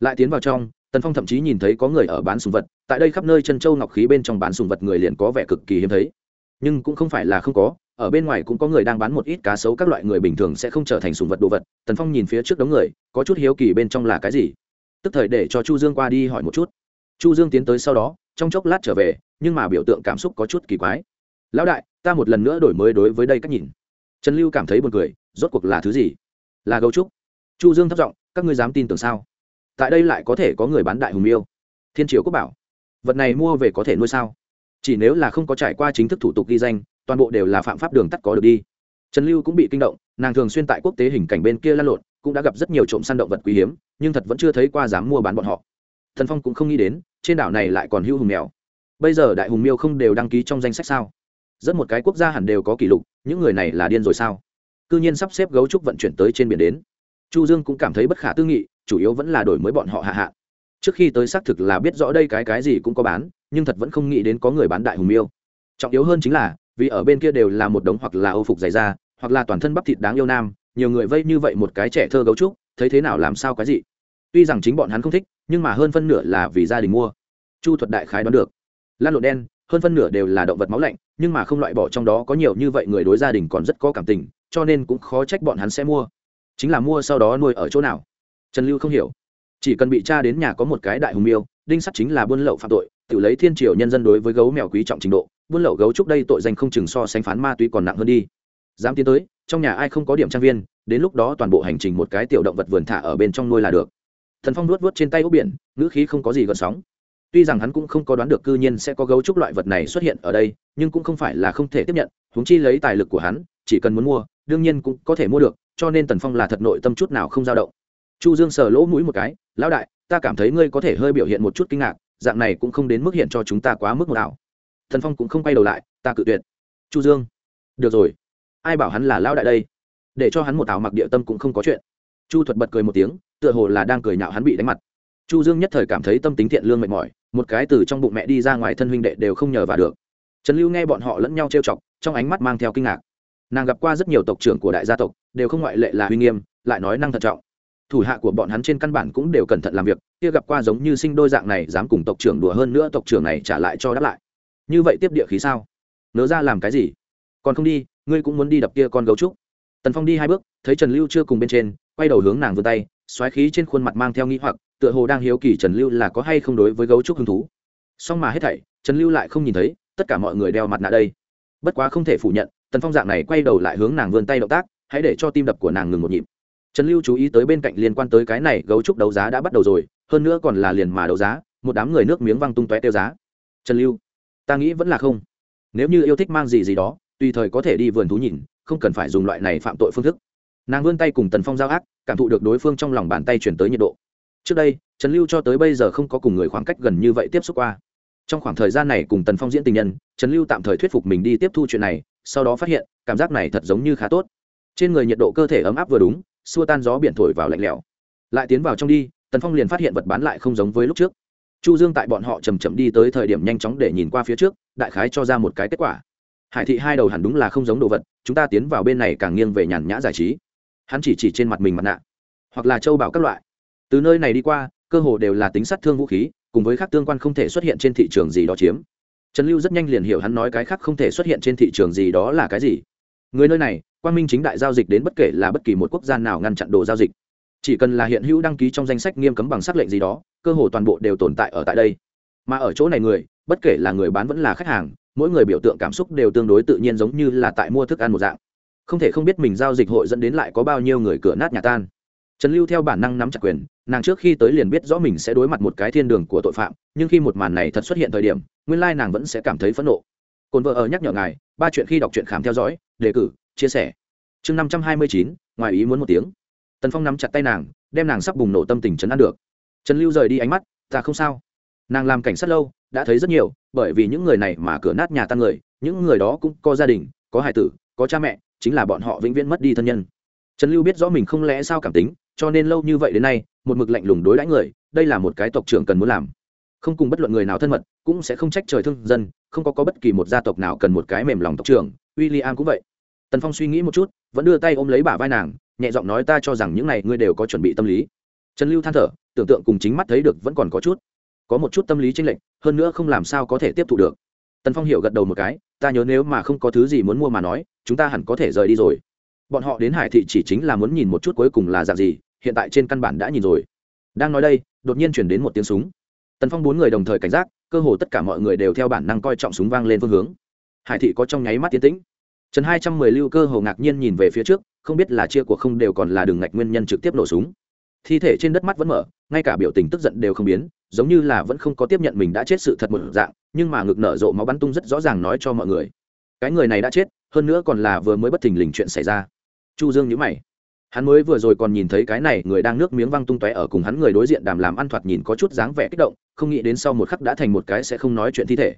Lại tiến vào trong, tần phong thậm chí nhìn thấy có người ở bán sùng vật, tại đây khắp nơi chân châu ngọc khí bên trong bán sùng vật người liền có vẻ cực kỳ hiếm thấy. Nhưng cũng không phải là không có, ở bên ngoài cũng có người đang bán một ít cá sấu các loại người bình thường sẽ không trở thành sùng vật đồ vật. Tần phong nhìn phía trước đống người, có chút hiếu kỳ bên trong là cái gì? Tức thời để cho chu dương qua đi hỏi một chút. Chu dương tiến tới sau đó, trong chốc lát trở về, nhưng mà biểu tượng cảm xúc có chút kỳ quái. Lão đại, ta một lần nữa đổi mới đối với đây cách nhìn trần lưu cảm thấy buồn cười, rốt cuộc là thứ gì? Là gấu trúc. Chu dương thấp giọng, các ngươi dám tin tưởng sao? Tại đây lại có thể có người bán đại hùng miêu. Thiên triều quốc bảo. Vật này mua về có thể nuôi sao? Chỉ nếu là không có trải qua chính thức thủ tục ghi danh, toàn bộ đều là phạm pháp đường tắt có được đi. Trần lưu cũng bị kinh động, nàng thường xuyên tại quốc tế hình cảnh bên kia lan lộn, cũng đã gặp rất nhiều trộm săn động vật quý hiếm, nhưng thật vẫn chưa thấy qua dám mua bán bọn họ. Thần phong cũng không nghĩ đến, trên đảo này lại còn hưu hùng mèo. Bây giờ đại hùng miêu không đều đăng ký trong danh sách sao? Rất một cái quốc gia hẳn đều có kỷ lục những người này là điên rồi sao? Cư nhiên sắp xếp gấu trúc vận chuyển tới trên biển đến. Chu dương cũng cảm thấy bất khả tư nghị, chủ yếu vẫn là đổi mới bọn họ hạ hạ. Trước khi tới xác thực là biết rõ đây cái cái gì cũng có bán, nhưng thật vẫn không nghĩ đến có người bán đại hùng miêu. Trọng yếu hơn chính là, vì ở bên kia đều là một đống hoặc là âu phục dày da, hoặc là toàn thân bắp thịt đáng yêu nam, nhiều người vây như vậy một cái trẻ thơ gấu trúc, thấy thế nào làm sao cái gì tuy rằng chính bọn hắn không thích, nhưng mà hơn phân nửa là vì gia đình mua. Chu thuật đại khái đoán được. Lan lộ đen, hơn phân nửa đều là động vật máu lạnh nhưng mà không loại bỏ trong đó có nhiều như vậy người đối gia đình còn rất có cảm tình, cho nên cũng khó trách bọn hắn sẽ mua. Chính là mua sau đó nuôi ở chỗ nào? Trần lưu không hiểu. Chỉ cần bị cha đến nhà có một cái đại hùng miêu, đinh sắt chính là buôn lậu phạm tội, tự lấy thiên triều nhân dân đối với gấu mèo quý trọng trình độ, buôn lậu gấu trúc đây tội danh không chừng so sánh phán ma túy còn nặng hơn đi. Dám tiến tới, trong nhà ai không có điểm trang viên, đến lúc đó toàn bộ hành trình một cái tiểu động vật vườn thả ở bên trong nuôi là được. Thần phong nuốt vớt trên tay ốc biển, ngữ khí không có gì gợn sóng tuy rằng hắn cũng không có đoán được cư nhiên sẽ có gấu trúc loại vật này xuất hiện ở đây, nhưng cũng không phải là không thể tiếp nhận, huống chi lấy tài lực của hắn, chỉ cần muốn mua, đương nhiên cũng có thể mua được, cho nên tần phong là thật nội tâm chút nào không dao động. Chu dương sờ lỗ mũi một cái, lão đại, ta cảm thấy ngươi có thể hơi biểu hiện một chút kinh ngạc, dạng này cũng không đến mức hiện cho chúng ta quá mức một ảo. Thần phong cũng không quay đầu lại, ta cự tuyệt. Chu dương. Được rồi. Ai bảo hắn là lão đại đây? Để cho hắn một ảo mặc địa tâm cũng không có chuyện. Chu thuật bật cười một tiếng, tựa hồ là đang cười nhạo hắn bị đánh mặt chu dương nhất thời cảm thấy tâm tính thiện lương mệt mỏi, một cái từ trong bụng mẹ đi ra ngoài thân huynh đệ đều không nhờ vào được. Trần lưu nghe bọn họ lẫn nhau trêu chọc, trong ánh mắt mang theo kinh ngạc. Nàng gặp qua rất nhiều tộc trưởng của đại gia tộc, đều không ngoại lệ là huy nghiêm, lại nói năng thận trọng. Thủ hạ của bọn hắn trên căn bản cũng đều cẩn thận làm việc, kia gặp qua giống như sinh đôi dạng này dám cùng tộc trưởng đùa hơn nữa tộc trưởng này trả lại cho đáp lại. Như vậy tiếp địa khí sao? Nỡ ra làm cái gì? Còn không đi, ngươi cũng muốn đi đập kia con gấu trúc. Tần phong đi hai bước, thấy trần lưu chưa cùng bên trên, quay đầu hướng nàng vươn tay, xoáy khí trên khuôn mặt mang theo nghĩ hoặc tựa hồ đang hiếu kỳ trần lưu là có hay không đối với gấu trúc hứng thú. Song mà hết thảy, trần lưu lại không nhìn thấy, tất cả mọi người đeo mặt nạ đây. Bất quá không thể phủ nhận, tần phong dạng này quay đầu lại hướng nàng vươn tay động tác, hãy để cho tim đập của nàng ngừng một nhịp. Trần lưu chú ý tới bên cạnh liên quan tới cái này, gấu trúc đấu giá đã bắt đầu rồi, hơn nữa còn là liền mà đấu giá, một đám người nước miếng văng tung tóe tiêu giá. Trần lưu, ta nghĩ vẫn là không. Nếu như yêu thích mang gì gì đó, tùy thời có thể đi vườn thú nhìn, không cần phải dùng loại này phạm tội phương thức. Nàng vươn tay cùng tần phong giao ác, cảm thụ được đối phương trong lòng bàn tay chuyển tới nhiệt độ trước đây, trần lưu cho tới bây giờ không có cùng người khoảng cách gần như vậy tiếp xúc qua. Trong khoảng thời gian này cùng tần phong diễn tình nhân, trần lưu tạm thời thuyết phục mình đi tiếp thu chuyện này, sau đó phát hiện, cảm giác này thật giống như khá tốt. Trên người nhiệt độ cơ thể ấm áp vừa đúng, xua tan gió biển thổi vào lạnh lẽo. Lại tiến vào trong đi, tần phong liền phát hiện vật bán lại không giống với lúc trước. Chu dương tại bọn họ chầm chậm đi tới thời điểm nhanh chóng để nhìn qua phía trước, đại khái cho ra một cái kết quả. Hải thị hai đầu hẳn đúng là không giống đồ vật, chúng ta tiến vào bên này càng nghiêng về nhàn nhã giải trí. Hắn chỉ chỉ trên mặt mình mặt nạ, hoặc là châu bảo các loại từ nơi này đi qua, cơ hồ đều là tính sát thương vũ khí, cùng với các tương quan không thể xuất hiện trên thị trường gì đó chiếm. Trần lưu rất nhanh liền hiểu hắn nói cái khác không thể xuất hiện trên thị trường gì đó là cái gì. Người nơi này quan minh chính đại giao dịch đến bất kể là bất kỳ một quốc gia nào ngăn chặn đồ giao dịch. Chỉ cần là hiện hữu đăng ký trong danh sách nghiêm cấm bằng xác lệnh gì đó, cơ hồ toàn bộ đều tồn tại ở tại đây. Mà ở chỗ này người, bất kể là người bán vẫn là khách hàng, mỗi người biểu tượng cảm xúc đều tương đối tự nhiên giống như là tại mua thức ăn một dạng. Không thể không biết mình giao dịch hội dẫn đến lại có bao nhiêu người cửa nát nhà tan trần lưu theo bản năng nắm chặt quyền, nàng trước khi tới liền biết rõ mình sẽ đối mặt một cái thiên đường của tội phạm, nhưng khi một màn này thật xuất hiện thời điểm, nguyên lai nàng vẫn sẽ cảm thấy phẫn nộ. Cồn vợ ở nhắc nhở ngài, ba chuyện khi đọc truyện khám theo dõi, đề cử, chia sẻ. Chương năm trăm hai mươi chín, ngoài ý muốn một tiếng. Tần phong nắm chặt tay nàng, đem nàng sắp bùng nổ tâm tình chấn an được. Trần lưu rời đi ánh mắt, ta không sao. Nàng làm cảnh sát lâu, đã thấy rất nhiều, bởi vì những người này mà cửa nát nhà tan người, những người đó cũng có gia đình, có hài tử, có cha mẹ, chính là bọn họ vĩnh viễn mất đi thân nhân. Trần lưu biết rõ mình không lẽ sao cảm tính cho nên lâu như vậy đến nay một mực lạnh lùng đối đãi người đây là một cái tộc trưởng cần muốn làm. Không cùng bất luận người nào thân mật cũng sẽ không trách trời thương dân không có, có bất kỳ một gia tộc nào cần một cái mềm lòng tộc trưởng w i l l i am cũng vậy. Tần phong suy nghĩ một chút vẫn đưa tay ôm lấy bả vai nàng nhẹ giọng nói ta cho rằng những này ngươi đều có chuẩn bị tâm lý. Trần lưu than thở tưởng tượng cùng chính mắt thấy được vẫn còn có chút có một chút tâm lý tranh lệch hơn nữa không làm sao có thể tiếp thu được. Tần phong hiểu gật đầu một cái ta nhớ nếu mà không có thứ gì muốn mua mà nói chúng ta hẳn có thể rời đi rồi. Bọn họ đến hải thị chỉ chính là muốn nhìn một chút cuối cùng là dạng gì hiện tại trên căn bản đã nhìn rồi. Đang nói đây, đột nhiên chuyển đến một tiếng súng. Tần phong bốn người đồng thời cảnh giác, cơ hồ tất cả mọi người đều theo bản năng coi trọng súng vang lên phương hướng. Hải thị có trong nháy mắt tiến tĩnh. Trần hai trăm mười lưu cơ hồ ngạc nhiên nhìn về phía trước, không biết là chia của không đều còn là đường ngạch nguyên nhân trực tiếp nổ súng. Thi thể trên đất mắt vẫn mở, ngay cả biểu tình tức giận đều không biến, giống như là vẫn không có tiếp nhận mình đã chết sự thật một dạng, nhưng mà ngực nở rộ máu bắn tung rất rõ ràng nói cho mọi người. Cái người này đã chết, hơn nữa còn là vừa mới bất thình lình chuyện xảy ra. Chu dương nhíu mày hắn mới vừa rồi còn nhìn thấy cái này, người đang nước miếng văng tung tóe ở cùng hắn người đối diện đàm làm ăn thoạt nhìn có chút dáng vẻ kích động, không nghĩ đến sau một khắc đã thành một cái sẽ không nói chuyện thi thể.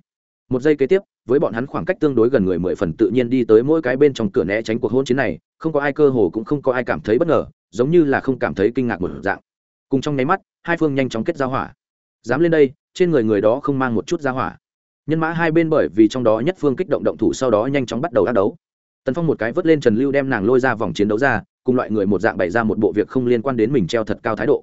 Một giây kế tiếp, với bọn hắn khoảng cách tương đối gần người mười phần tự nhiên đi tới mỗi cái bên trong cửa né tránh cuộc hôn chiến này, không có ai cơ hồ cũng không có ai cảm thấy bất ngờ, giống như là không cảm thấy kinh ngạc một dạng. Cùng trong nháy mắt, hai phương nhanh chóng kết giao hỏa. Dám lên đây, trên người người đó không mang một chút ra hỏa. Nhân mã hai bên bởi vì trong đó nhất phương kích động động thủ sau đó nhanh chóng bắt đầu ác đấu. Tần phong một cái vớt lên trần lưu đem nàng lôi ra vòng chiến đấu ra cùng loại người một dạng bày ra một bộ việc không liên quan đến mình treo thật cao thái độ.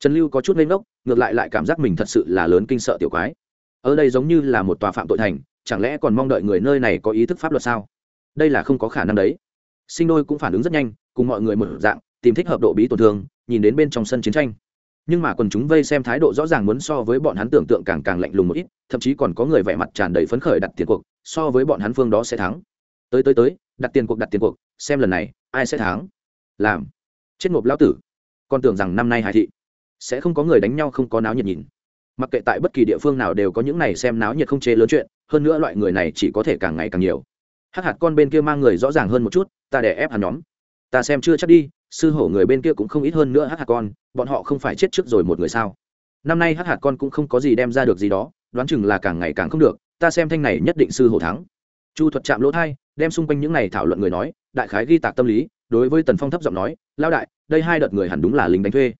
Trần lưu có chút lên ngốc, ngược lại lại cảm giác mình thật sự là lớn kinh sợ tiểu quái. Ở đây giống như là một tòa phạm tội thành, chẳng lẽ còn mong đợi người nơi này có ý thức pháp luật sao? Đây là không có khả năng đấy. Sinh đôi cũng phản ứng rất nhanh, cùng mọi người một dạng, tìm thích hợp độ bí tổn thương, nhìn đến bên trong sân chiến tranh. Nhưng mà quần chúng vây xem thái độ rõ ràng muốn so với bọn hắn tưởng tượng càng càng lạnh lùng một ít, thậm chí còn có người vẻ mặt tràn đầy phấn khởi đặt tiền cuộc, so với bọn hắn phương đó sẽ thắng. Tới tới tới, đặt tiền cuộc, đặt tiền cuộc, xem lần này, ai sẽ thắng? Làm. Chết ngộp lão tử. Con tưởng rằng năm nay hải thị sẽ không có người đánh nhau không có náo nhiệt nhìn. Mặc kệ tại bất kỳ địa phương nào đều có những này xem náo nhiệt không chế lớn chuyện, hơn nữa loại người này chỉ có thể càng ngày càng nhiều. Hắc hạt con bên kia mang người rõ ràng hơn một chút, ta để ép hắn nhóm. Ta xem chưa chắc đi, sư hổ người bên kia cũng không ít hơn nữa hắc hạt con, bọn họ không phải chết trước rồi một người sao? Năm nay hắc hạt con cũng không có gì đem ra được gì đó, đoán chừng là càng ngày càng không được, ta xem thanh này nhất định sư hổ thắng. Chu thuật chạm lỗ thai, đem xung quanh những này thảo luận người nói, đại khái ghi tạc tâm lý đối với tần phong thấp giọng nói lao đại, đây hai đợt người hẳn đúng là lính đánh thuê.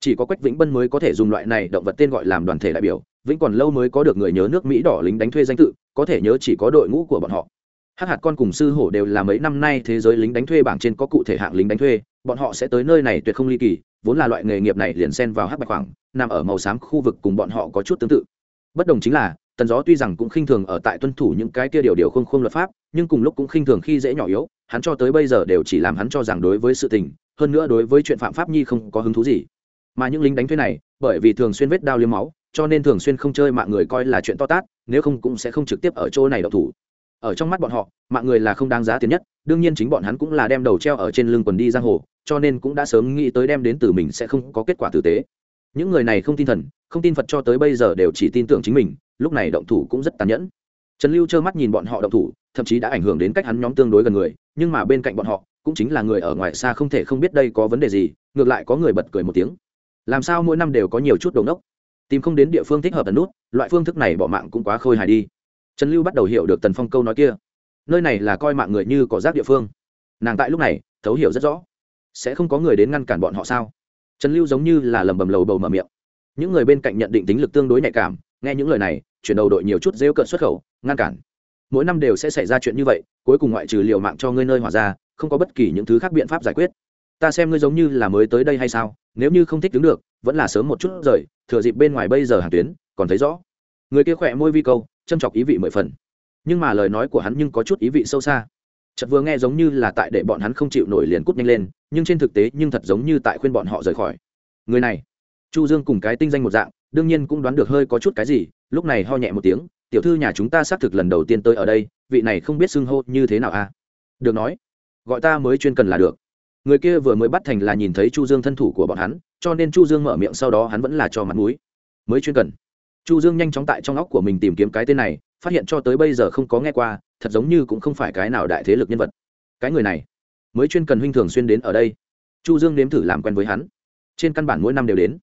Chỉ có quách vĩnh bân mới có thể dùng loại này động vật tên gọi làm đoàn thể đại biểu, vĩnh còn lâu mới có được người nhớ nước mỹ đỏ lính đánh thuê danh tự, có thể nhớ chỉ có đội ngũ của bọn họ. Hắc hạt con cùng sư hổ đều là mấy năm nay thế giới lính đánh thuê bảng trên có cụ thể hạng lính đánh thuê, bọn họ sẽ tới nơi này tuyệt không ly kỳ, vốn là loại nghề nghiệp này liền xen vào hắc bạch khoảng nằm ở màu xám khu vực cùng bọn họ có chút tương tự. Bất đồng chính là tần gió tuy rằng cũng khinh thường ở tại tuân thủ những cái kia điều điều không không luật pháp, nhưng cùng lúc cũng khinh thường khi dễ nhỏ yếu, hắn cho tới bây giờ đều chỉ làm hắn cho rằng đối với sự tình, hơn nữa đối với chuyện phạm pháp nhi không có hứng thú gì. Mà những lính đánh thuê này, bởi vì thường xuyên vết đao liếm máu, cho nên thường xuyên không chơi mạng người coi là chuyện to tát, nếu không cũng sẽ không trực tiếp ở chỗ này đậu thủ. Ở trong mắt bọn họ, mạng người là không đáng giá tiền nhất, đương nhiên chính bọn hắn cũng là đem đầu treo ở trên lưng quần đi giang hồ, cho nên cũng đã sớm nghĩ tới đem đến từ mình sẽ không có kết quả tử tế. Những người này không tin thần, không tin phật cho tới bây giờ đều chỉ tin tưởng chính mình lúc này động thủ cũng rất tàn nhẫn. Trần lưu trơ mắt nhìn bọn họ động thủ, thậm chí đã ảnh hưởng đến cách hắn nhóm tương đối gần người, nhưng mà bên cạnh bọn họ, cũng chính là người ở ngoài xa không thể không biết đây có vấn đề gì, ngược lại có người bật cười một tiếng. Làm sao mỗi năm đều có nhiều chút đầu nốc tìm không đến địa phương thích hợp tần nút, loại phương thức này bỏ mạng cũng quá khôi hài đi. Trần lưu bắt đầu hiểu được tần phong câu nói kia. Nơi này là coi mạng người như có rác địa phương. Nàng tại lúc này, thấu hiểu rất rõ. Sẽ không có người đến ngăn cản bọn họ sao? Trần lưu giống như là lầm bầm lầu bầu mở miệng. Những người bên cạnh nhận định tính lực tương đối nhạy cảm nghe những lời này, chuyển đầu đội nhiều chút rêu cận xuất khẩu, ngăn cản. Mỗi năm đều sẽ xảy ra chuyện như vậy, cuối cùng ngoại trừ liều mạng cho ngươi nơi hòa ra, không có bất kỳ những thứ khác biện pháp giải quyết. Ta xem ngươi giống như là mới tới đây hay sao? Nếu như không thích đứng được, vẫn là sớm một chút rời, thừa dịp bên ngoài bây giờ hàng tuyến, còn thấy rõ. Người kia khỏe môi vi câu, châm chọc ý vị mười phần. Nhưng mà lời nói của hắn nhưng có chút ý vị sâu xa. Chợt vừa nghe giống như là tại để bọn hắn không chịu nổi liền cút nhanh lên, nhưng trên thực tế nhưng thật giống như tại khuyên bọn họ rời khỏi. Người này, chu dương cùng cái tinh danh một dạng đương nhiên cũng đoán được hơi có chút cái gì, lúc này ho nhẹ một tiếng, tiểu thư nhà chúng ta xác thực lần đầu tiên tới ở đây, vị này không biết xưng hô như thế nào a? À? được nói, gọi ta mới chuyên cần là được. Người kia vừa mới bắt thành là nhìn thấy chu dương thân thủ của bọn hắn, cho nên chu dương mở miệng sau đó hắn vẫn là cho mặt mũi. Mới chuyên cần. Chu dương nhanh chóng tại trong óc của mình tìm kiếm cái tên này, phát hiện cho tới bây giờ không có nghe qua, thật giống như cũng không phải cái nào đại thế lực nhân vật. Cái người này, mới chuyên cần huynh thường xuyên đến ở đây. Chu dương nếm thử làm quen với hắn. Trên căn bản mỗi năm đều đến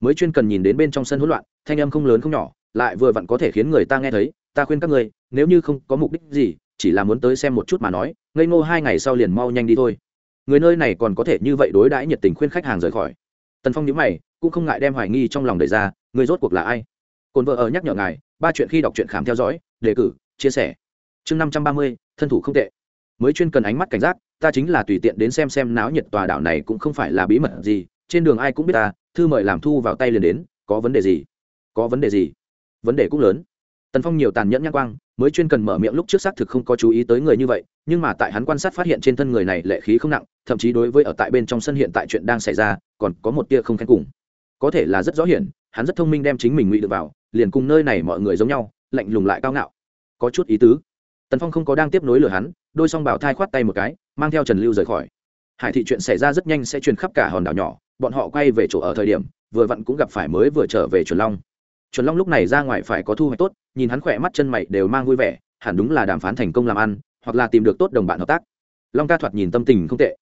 mới chuyên cần nhìn đến bên trong sân hỗn loạn, thanh âm không lớn không nhỏ, lại vừa vặn có thể khiến người ta nghe thấy, ta khuyên các người nếu như không có mục đích gì, chỉ là muốn tới xem một chút mà nói, ngây ngô hai ngày sau liền mau nhanh đi thôi. Người nơi này còn có thể như vậy đối đãi nhiệt tình khuyên khách hàng rời khỏi. Tần phong nhíu mày, cũng không ngại đem hoài nghi trong lòng đề ra người rốt cuộc là ai? Cồn vợ ở nhắc nhở ngài, ba chuyện khi đọc truyện khám theo dõi, đề cử, chia sẻ. Chương năm trăm ba mươi, thân thủ không tệ. Mới chuyên cần ánh mắt cảnh giác, ta chính là tùy tiện đến xem xem náo nhiệt tòa đảo này cũng không phải là bí mật gì, trên đường ai cũng biết ta thư mời làm thu vào tay liền đến, có vấn đề gì? Có vấn đề gì? Vấn đề cũng lớn. Tần phong nhiều tàn nhẫn nhãn quang, mới chuyên cần mở miệng lúc trước xác thực không có chú ý tới người như vậy, nhưng mà tại hắn quan sát phát hiện trên thân người này lệ khí không nặng, thậm chí đối với ở tại bên trong sân hiện tại chuyện đang xảy ra, còn có một tia không khen cùng. Có thể là rất rõ hiển, hắn rất thông minh đem chính mình ngụy được vào, liền cùng nơi này mọi người giống nhau, lạnh lùng lại cao ngạo. Có chút ý tứ. Tần phong không có đang tiếp nối lửa hắn, đôi song bảo thai khoát tay một cái, mang theo trần lưu rời khỏi. Hải thị chuyện xảy ra rất nhanh sẽ truyền khắp cả hòn đảo nhỏ bọn họ quay về chỗ ở thời điểm, vừa vặn cũng gặp phải mới vừa trở về chuẩn long. Chuẩn long lúc này ra ngoài phải có thu hoạch tốt, nhìn hắn khỏe mắt chân mày đều mang vui vẻ, hẳn đúng là đàm phán thành công làm ăn, hoặc là tìm được tốt đồng bạn hợp tác. Long ca thoạt nhìn tâm tình không tệ.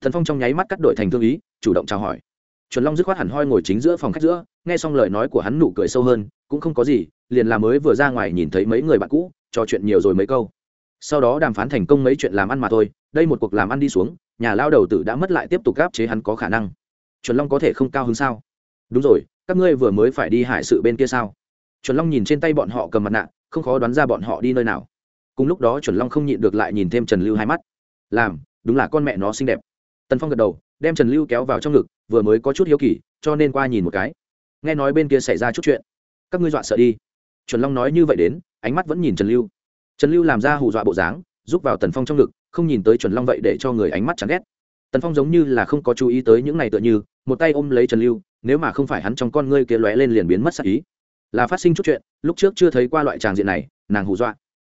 Thần phong trong nháy mắt cắt đội thành thương ý, chủ động chào hỏi. Chuẩn long dứt khoát hẳn hoi ngồi chính giữa phòng khách giữa, nghe xong lời nói của hắn nụ cười sâu hơn, cũng không có gì, liền là mới vừa ra ngoài nhìn thấy mấy người bạn cũ, trò chuyện nhiều rồi mấy câu. Sau đó đàm phán thành công mấy chuyện làm ăn mà thôi, đây một cuộc làm ăn đi xuống, nhà lao đầu tử đã mất lại tiếp tục gáp chế hắn có khả năng chuẩn long có thể không cao hứng sao? Đúng rồi, các ngươi vừa mới phải đi hải sự bên kia sao? Chuẩn long nhìn trên tay bọn họ cầm mặt nạ, không khó đoán ra bọn họ đi nơi nào. Cùng lúc đó chuẩn long không nhịn được lại nhìn thêm trần lưu hai mắt. Làm, đúng là con mẹ nó xinh đẹp. Tần phong gật đầu, đem trần lưu kéo vào trong ngực, vừa mới có chút hiếu kỳ, cho nên qua nhìn một cái. Nghe nói bên kia xảy ra chút chuyện. Các ngươi dọa sợ đi. Chuẩn long nói như vậy đến, ánh mắt vẫn nhìn trần lưu. Trần lưu làm ra hù dọa bộ dáng giúp vào tần phong trong ngực, không nhìn tới chuẩn long vậy để cho người ánh mắt chán ghét tần phong giống như là không có chú ý tới những này tựa như, một tay ôm lấy trần lưu, nếu mà không phải hắn trong con ngươi kia lóe lên liền biến mất sắc ý. Là phát sinh chút chuyện, lúc trước chưa thấy qua loại tràng diện này, nàng hù dọa.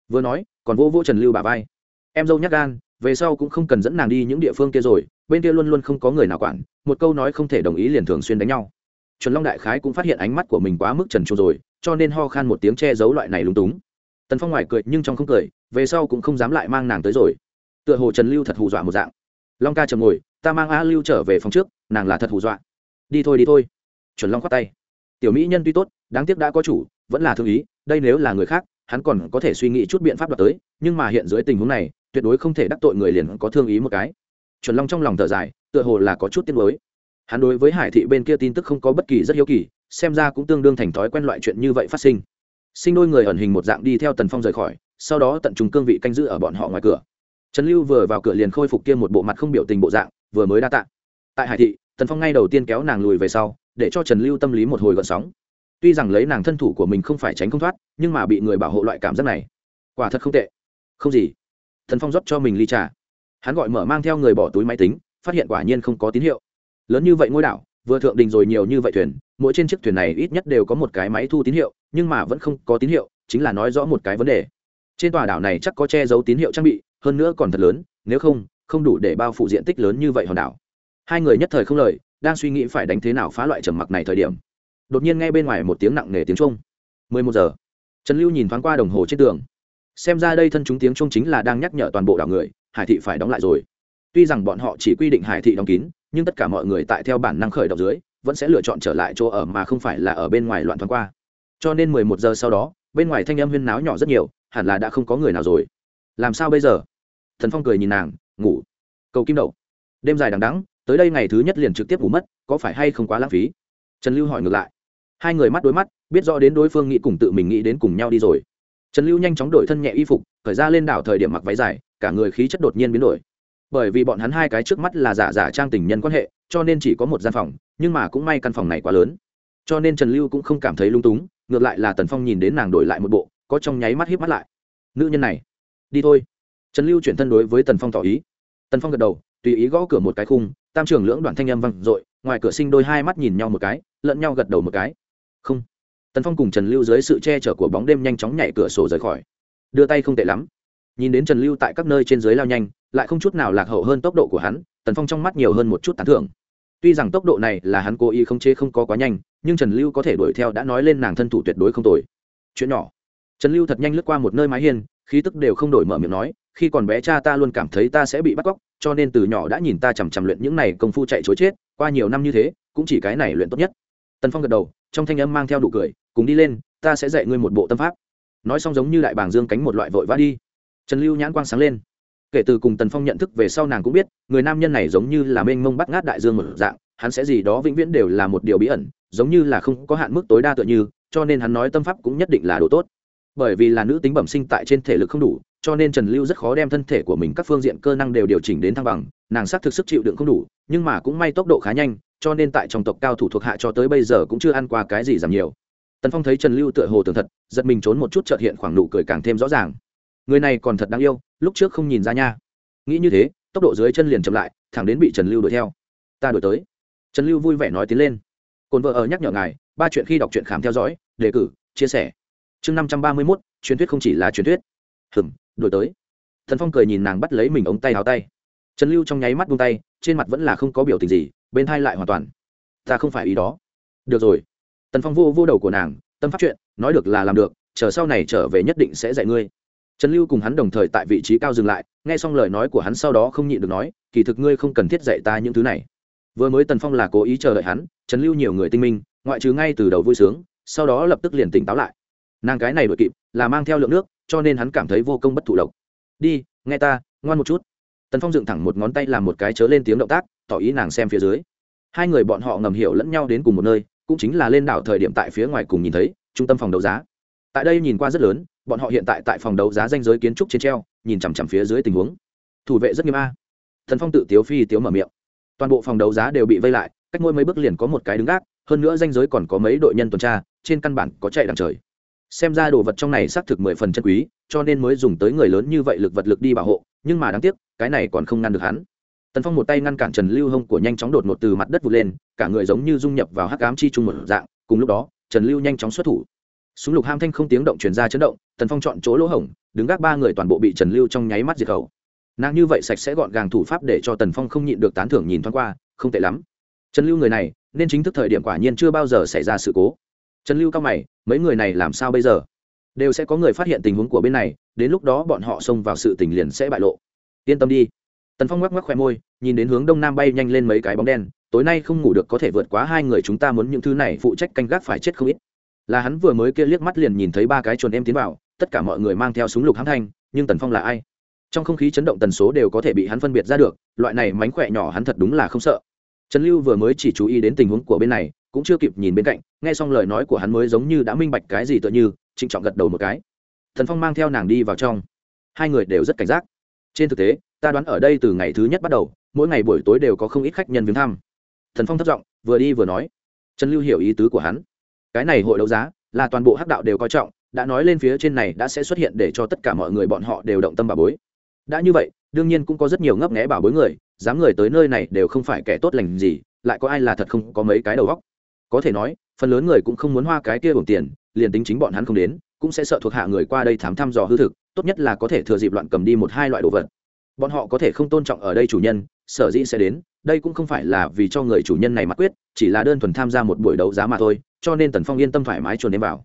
Vừa nói, còn vô vô trần lưu bà vai. Em dâu nhắc gan, về sau cũng không cần dẫn nàng đi những địa phương kia rồi, bên kia luôn luôn không có người nào quản, một câu nói không thể đồng ý liền thường xuyên đánh nhau. Chuẩn long đại khái cũng phát hiện ánh mắt của mình quá mức trần trù rồi, cho nên ho khan một tiếng che giấu loại này lúng túng. Tần phong ngoài cười nhưng trong không cười, về sau cũng không dám lại mang nàng tới rồi. Tựa hồ trần lưu thật hù dọa một dạng long ca chầm ngồi, ta mang a lưu trở về phòng trước, nàng là thật hù dọa. Đi thôi đi thôi. Chuẩn long khoát tay. Tiểu mỹ nhân tuy tốt, đáng tiếc đã có chủ, vẫn là thương ý, đây nếu là người khác, hắn còn có thể suy nghĩ chút biện pháp đoạt tới, nhưng mà hiện dưới tình huống này, tuyệt đối không thể đắc tội người liền có thương ý một cái. Chuẩn long trong lòng thở dài, tựa hồ là có chút tiếc nuối. Hắn đối với hải thị bên kia tin tức không có bất kỳ rất hiếu kỳ, xem ra cũng tương đương thành thói quen loại chuyện như vậy phát sinh. Sinh đôi người ẩn hình một dạng đi theo tần phong rời khỏi, sau đó tận trùng cương vị canh giữ ở bọn họ ngoài cửa trần lưu vừa vào cửa liền khôi phục kia một bộ mặt không biểu tình bộ dạng, vừa mới đa tạ. Tại hải thị, tần phong ngay đầu tiên kéo nàng lùi về sau, để cho trần lưu tâm lý một hồi gợn sóng. Tuy rằng lấy nàng thân thủ của mình không phải tránh không thoát, nhưng mà bị người bảo hộ loại cảm giác này, quả thật không tệ. Không gì. Thần phong rót cho mình ly trà. Hắn gọi mở mang theo người bỏ túi máy tính, phát hiện quả nhiên không có tín hiệu. Lớn như vậy ngôi đảo, vừa thượng đình rồi nhiều như vậy thuyền, mỗi trên chiếc thuyền này ít nhất đều có một cái máy thu tín hiệu, nhưng mà vẫn không có tín hiệu, chính là nói rõ một cái vấn đề trên tòa đảo này chắc có che giấu tín hiệu trang bị, hơn nữa còn thật lớn, nếu không không đủ để bao phủ diện tích lớn như vậy hòn đảo. Hai người nhất thời không lời, đang suy nghĩ phải đánh thế nào phá loại trầm mặc này thời điểm. Đột nhiên nghe bên ngoài một tiếng nặng nề tiếng trung mười một giờ. Trần lưu nhìn thoáng qua đồng hồ trên tường. Xem ra đây thân chúng tiếng trung chính là đang nhắc nhở toàn bộ đảo người, hải thị phải đóng lại rồi. Tuy rằng bọn họ chỉ quy định hải thị đóng kín, nhưng tất cả mọi người tại theo bản năng khởi động dưới, vẫn sẽ lựa chọn trở lại chỗ ở mà không phải là ở bên ngoài loạn thoáng qua. Cho nên mười một giờ sau đó, bên ngoài thanh âm huyên náo nhỏ rất nhiều hẳn là đã không có người nào rồi. Làm sao bây giờ? Thần phong cười nhìn nàng, ngủ. Cầu kim đậu. Đêm dài đằng đắng tới đây ngày thứ nhất liền trực tiếp ngủ mất, có phải hay không quá lãng phí? Trần lưu hỏi ngược lại. Hai người mắt đối mắt, biết rõ đến đối phương nghĩ cùng tự mình nghĩ đến cùng nhau đi rồi. Trần lưu nhanh chóng đổi thân nhẹ y phục khởi ra lên đảo thời điểm mặc váy dài, cả người khí chất đột nhiên biến đổi. Bởi vì bọn hắn hai cái trước mắt là giả giả trang tình nhân quan hệ, cho nên chỉ có một gian phòng, nhưng mà cũng may căn phòng này quá lớn. Cho nên trần lưu cũng không cảm thấy lung túng, ngược lại là tần phong nhìn đến nàng đổi lại một bộ có trong nháy mắt híp mắt lại. Nữ nhân này, đi thôi. Trần lưu chuyển thân đối với tần phong tỏ ý. Tần phong gật đầu, tùy ý gõ cửa một cái khung, tam trưởng lưỡng đoạn thanh âm văng r ngoài cửa sinh đôi hai mắt nhìn nhau một cái, lẫn nhau gật đầu một cái. Không. Tần phong cùng trần lưu dưới sự che chở của bóng đêm nhanh chóng nhảy cửa sổ rời khỏi. Đưa tay không tệ lắm. Nhìn đến trần lưu tại các nơi trên dưới lao nhanh, lại không chút nào lạc hậu hơn tốc độ của hắn, tần phong trong mắt nhiều hơn một chút tán thưởng. Tuy rằng tốc độ này là hắn cố ý không chế không có quá nhanh, nhưng trần lưu có thể đuổi theo đã nói lên nàng thân thủ tuyệt đối không tồi. Chuyện nhỏ trần lưu thật nhanh lướt qua một nơi mái hiên, khí tức đều không đổi mở miệng nói, khi còn bé cha ta luôn cảm thấy ta sẽ bị bắt cóc, cho nên từ nhỏ đã nhìn ta chằm chằm luyện những này công phu chạy chối chết, qua nhiều năm như thế, cũng chỉ cái này luyện tốt nhất. Tần phong gật đầu, trong thanh âm mang theo đủ cười, cùng đi lên, ta sẽ dạy ngươi một bộ tâm pháp. Nói xong giống như đại bàng dương cánh một loại vội vã đi. Trần lưu nhãn quang sáng lên. Kể từ cùng tần phong nhận thức về sau nàng cũng biết, người nam nhân này giống như là mênh mông bắt ngát đại dương một dạng, hắn sẽ gì đó vĩnh viễn đều là một điều bí ẩn, giống như là không có hạn mức tối đa tựa như, cho nên hắn nói tâm pháp cũng nhất định là đồ tốt bởi vì là nữ tính bẩm sinh tại trên thể lực không đủ, cho nên trần lưu rất khó đem thân thể của mình các phương diện cơ năng đều điều chỉnh đến thăng bằng, nàng xác thực sức chịu đựng không đủ, nhưng mà cũng may tốc độ khá nhanh, cho nên tại trong tộc cao thủ thuộc hạ cho tới bây giờ cũng chưa ăn qua cái gì giảm nhiều. Tần phong thấy trần lưu tựa hồ tường thật, giật mình trốn một chút trợt hiện khoảng nụ cười càng thêm rõ ràng. Người này còn thật đáng yêu, lúc trước không nhìn ra nha. Nghĩ như thế, tốc độ dưới chân liền chậm lại, thẳng đến bị trần lưu đuổi theo. Ta đuổi tới. Trần lưu vui vẻ nói tiến lên. Cồn vợ ở nhắc nhở ngài, ba chuyện khi đọc truyện khám theo dõi, đề cử, chia sẻ chương năm trăm ba mươi mốt, truyền thuyết không chỉ là truyền thuyết. Hừng đuổi tới. Thần phong cười nhìn nàng bắt lấy mình ống tay áo tay. Trần lưu trong nháy mắt buông tay, trên mặt vẫn là không có biểu tình gì, bên thai lại hoàn toàn. Ta không phải ý đó. Được rồi. Tần phong vô vô đầu của nàng, tâm pháp chuyện, nói được là làm được, chờ sau này trở về nhất định sẽ dạy ngươi. Trần lưu cùng hắn đồng thời tại vị trí cao dừng lại, nghe xong lời nói của hắn sau đó không nhịn được nói, kỳ thực ngươi không cần thiết dạy ta những thứ này. Vừa mới tần phong là cố ý chờ đợi hắn, trần lưu nhiều người tinh minh, ngoại trừ ngay từ đầu vui sướng, sau đó lập tức liền tỉnh táo lại nàng cái này đội kịp, là mang theo lượng nước, cho nên hắn cảm thấy vô công bất thụ lộc đi, nghe ta, ngoan một chút. Tần phong dựng thẳng một ngón tay làm một cái chớ lên tiếng động tác, tỏ ý nàng xem phía dưới. Hai người bọn họ ngầm hiểu lẫn nhau đến cùng một nơi, cũng chính là lên đảo thời điểm tại phía ngoài cùng nhìn thấy, trung tâm phòng đấu giá. Tại đây nhìn qua rất lớn, bọn họ hiện tại tại phòng đấu giá danh giới kiến trúc trên treo, nhìn chằm chằm phía dưới tình huống. Thủ vệ rất nghiêm a. Thần phong tự tiếu phi tiếu mở miệng. Toàn bộ phòng đấu giá đều bị vây lại, cách ngôi mấy bước liền có một cái đứng gác, hơn nữa danh giới còn có mấy đội nhân tuần tra, trên căn bản có chạy đằng trời xem ra đồ vật trong này xác thực mười phần chân quý, cho nên mới dùng tới người lớn như vậy lực vật lực đi bảo hộ, nhưng mà đáng tiếc, cái này còn không ngăn được hắn. Tần phong một tay ngăn cản trần lưu hông của nhanh chóng đột ngột từ mặt đất vụt lên, cả người giống như dung nhập vào hắc ám chi chung một dạng, cùng lúc đó, trần lưu nhanh chóng xuất thủ. Súng lục ham thanh không tiếng động chuyển ra chấn động, tần phong chọn chỗ lỗ hổng, đứng gác ba người toàn bộ bị trần lưu trong nháy mắt diệt khẩu. Nàng như vậy sạch sẽ gọn gàng thủ pháp để cho tần phong không nhịn được tán thưởng nhìn thoáng qua, không tệ lắm. Trần lưu người này, nên chính thức thời điểm quả nhiên chưa bao giờ xảy ra sự cố trần lưu cao mày, mấy người này làm sao bây giờ? Đều sẽ có người phát hiện tình huống của bên này, đến lúc đó bọn họ xông vào sự tình liền sẽ bại lộ. Yên tâm đi. Tần phong ngoắc ngoắc khoe môi, nhìn đến hướng đông nam bay nhanh lên mấy cái bóng đen, tối nay không ngủ được có thể vượt quá hai người chúng ta muốn những thứ này phụ trách canh gác phải chết không ít. Là hắn vừa mới kia liếc mắt liền nhìn thấy ba cái chuồn em tiến vào, tất cả mọi người mang theo súng lục hãm thanh, nhưng tần phong là ai? Trong không khí chấn động tần số đều có thể bị hắn phân biệt ra được, loại này mánh khỏe nhỏ hắn thật đúng là không sợ. Trần lưu vừa mới chỉ chú ý đến tình huống của bên này cũng chưa kịp nhìn bên cạnh, nghe xong lời nói của hắn mới giống như đã minh bạch cái gì tựa như, trịnh trọng gật đầu một cái. Thần phong mang theo nàng đi vào trong. Hai người đều rất cảnh giác. Trên thực tế, ta đoán ở đây từ ngày thứ nhất bắt đầu, mỗi ngày buổi tối đều có không ít khách nhân viếng thăm. Thần phong thất giọng, vừa đi vừa nói. Trần lưu hiểu ý tứ của hắn. Cái này hội đấu giá là toàn bộ hắc đạo đều coi trọng, đã nói lên phía trên này đã sẽ xuất hiện để cho tất cả mọi người bọn họ đều động tâm bà bối. Đã như vậy, đương nhiên cũng có rất nhiều ngấp nghẽ bảo bối người, dám người tới nơi này đều không phải kẻ tốt lành gì, lại có ai là thật không có mấy cái đầu góc có thể nói, phần lớn người cũng không muốn hoa cái kia bổng tiền, liền tính chính bọn hắn không đến, cũng sẽ sợ thuộc hạ người qua đây thám thăm dò hư thực, tốt nhất là có thể thừa dịp loạn cầm đi một hai loại đồ vật. Bọn họ có thể không tôn trọng ở đây chủ nhân, sở dĩ sẽ đến, đây cũng không phải là vì cho người chủ nhân này mặc quyết, chỉ là đơn thuần tham gia một buổi đấu giá mà thôi, cho nên tần phong yên tâm thoải mái chuồn đêm vào.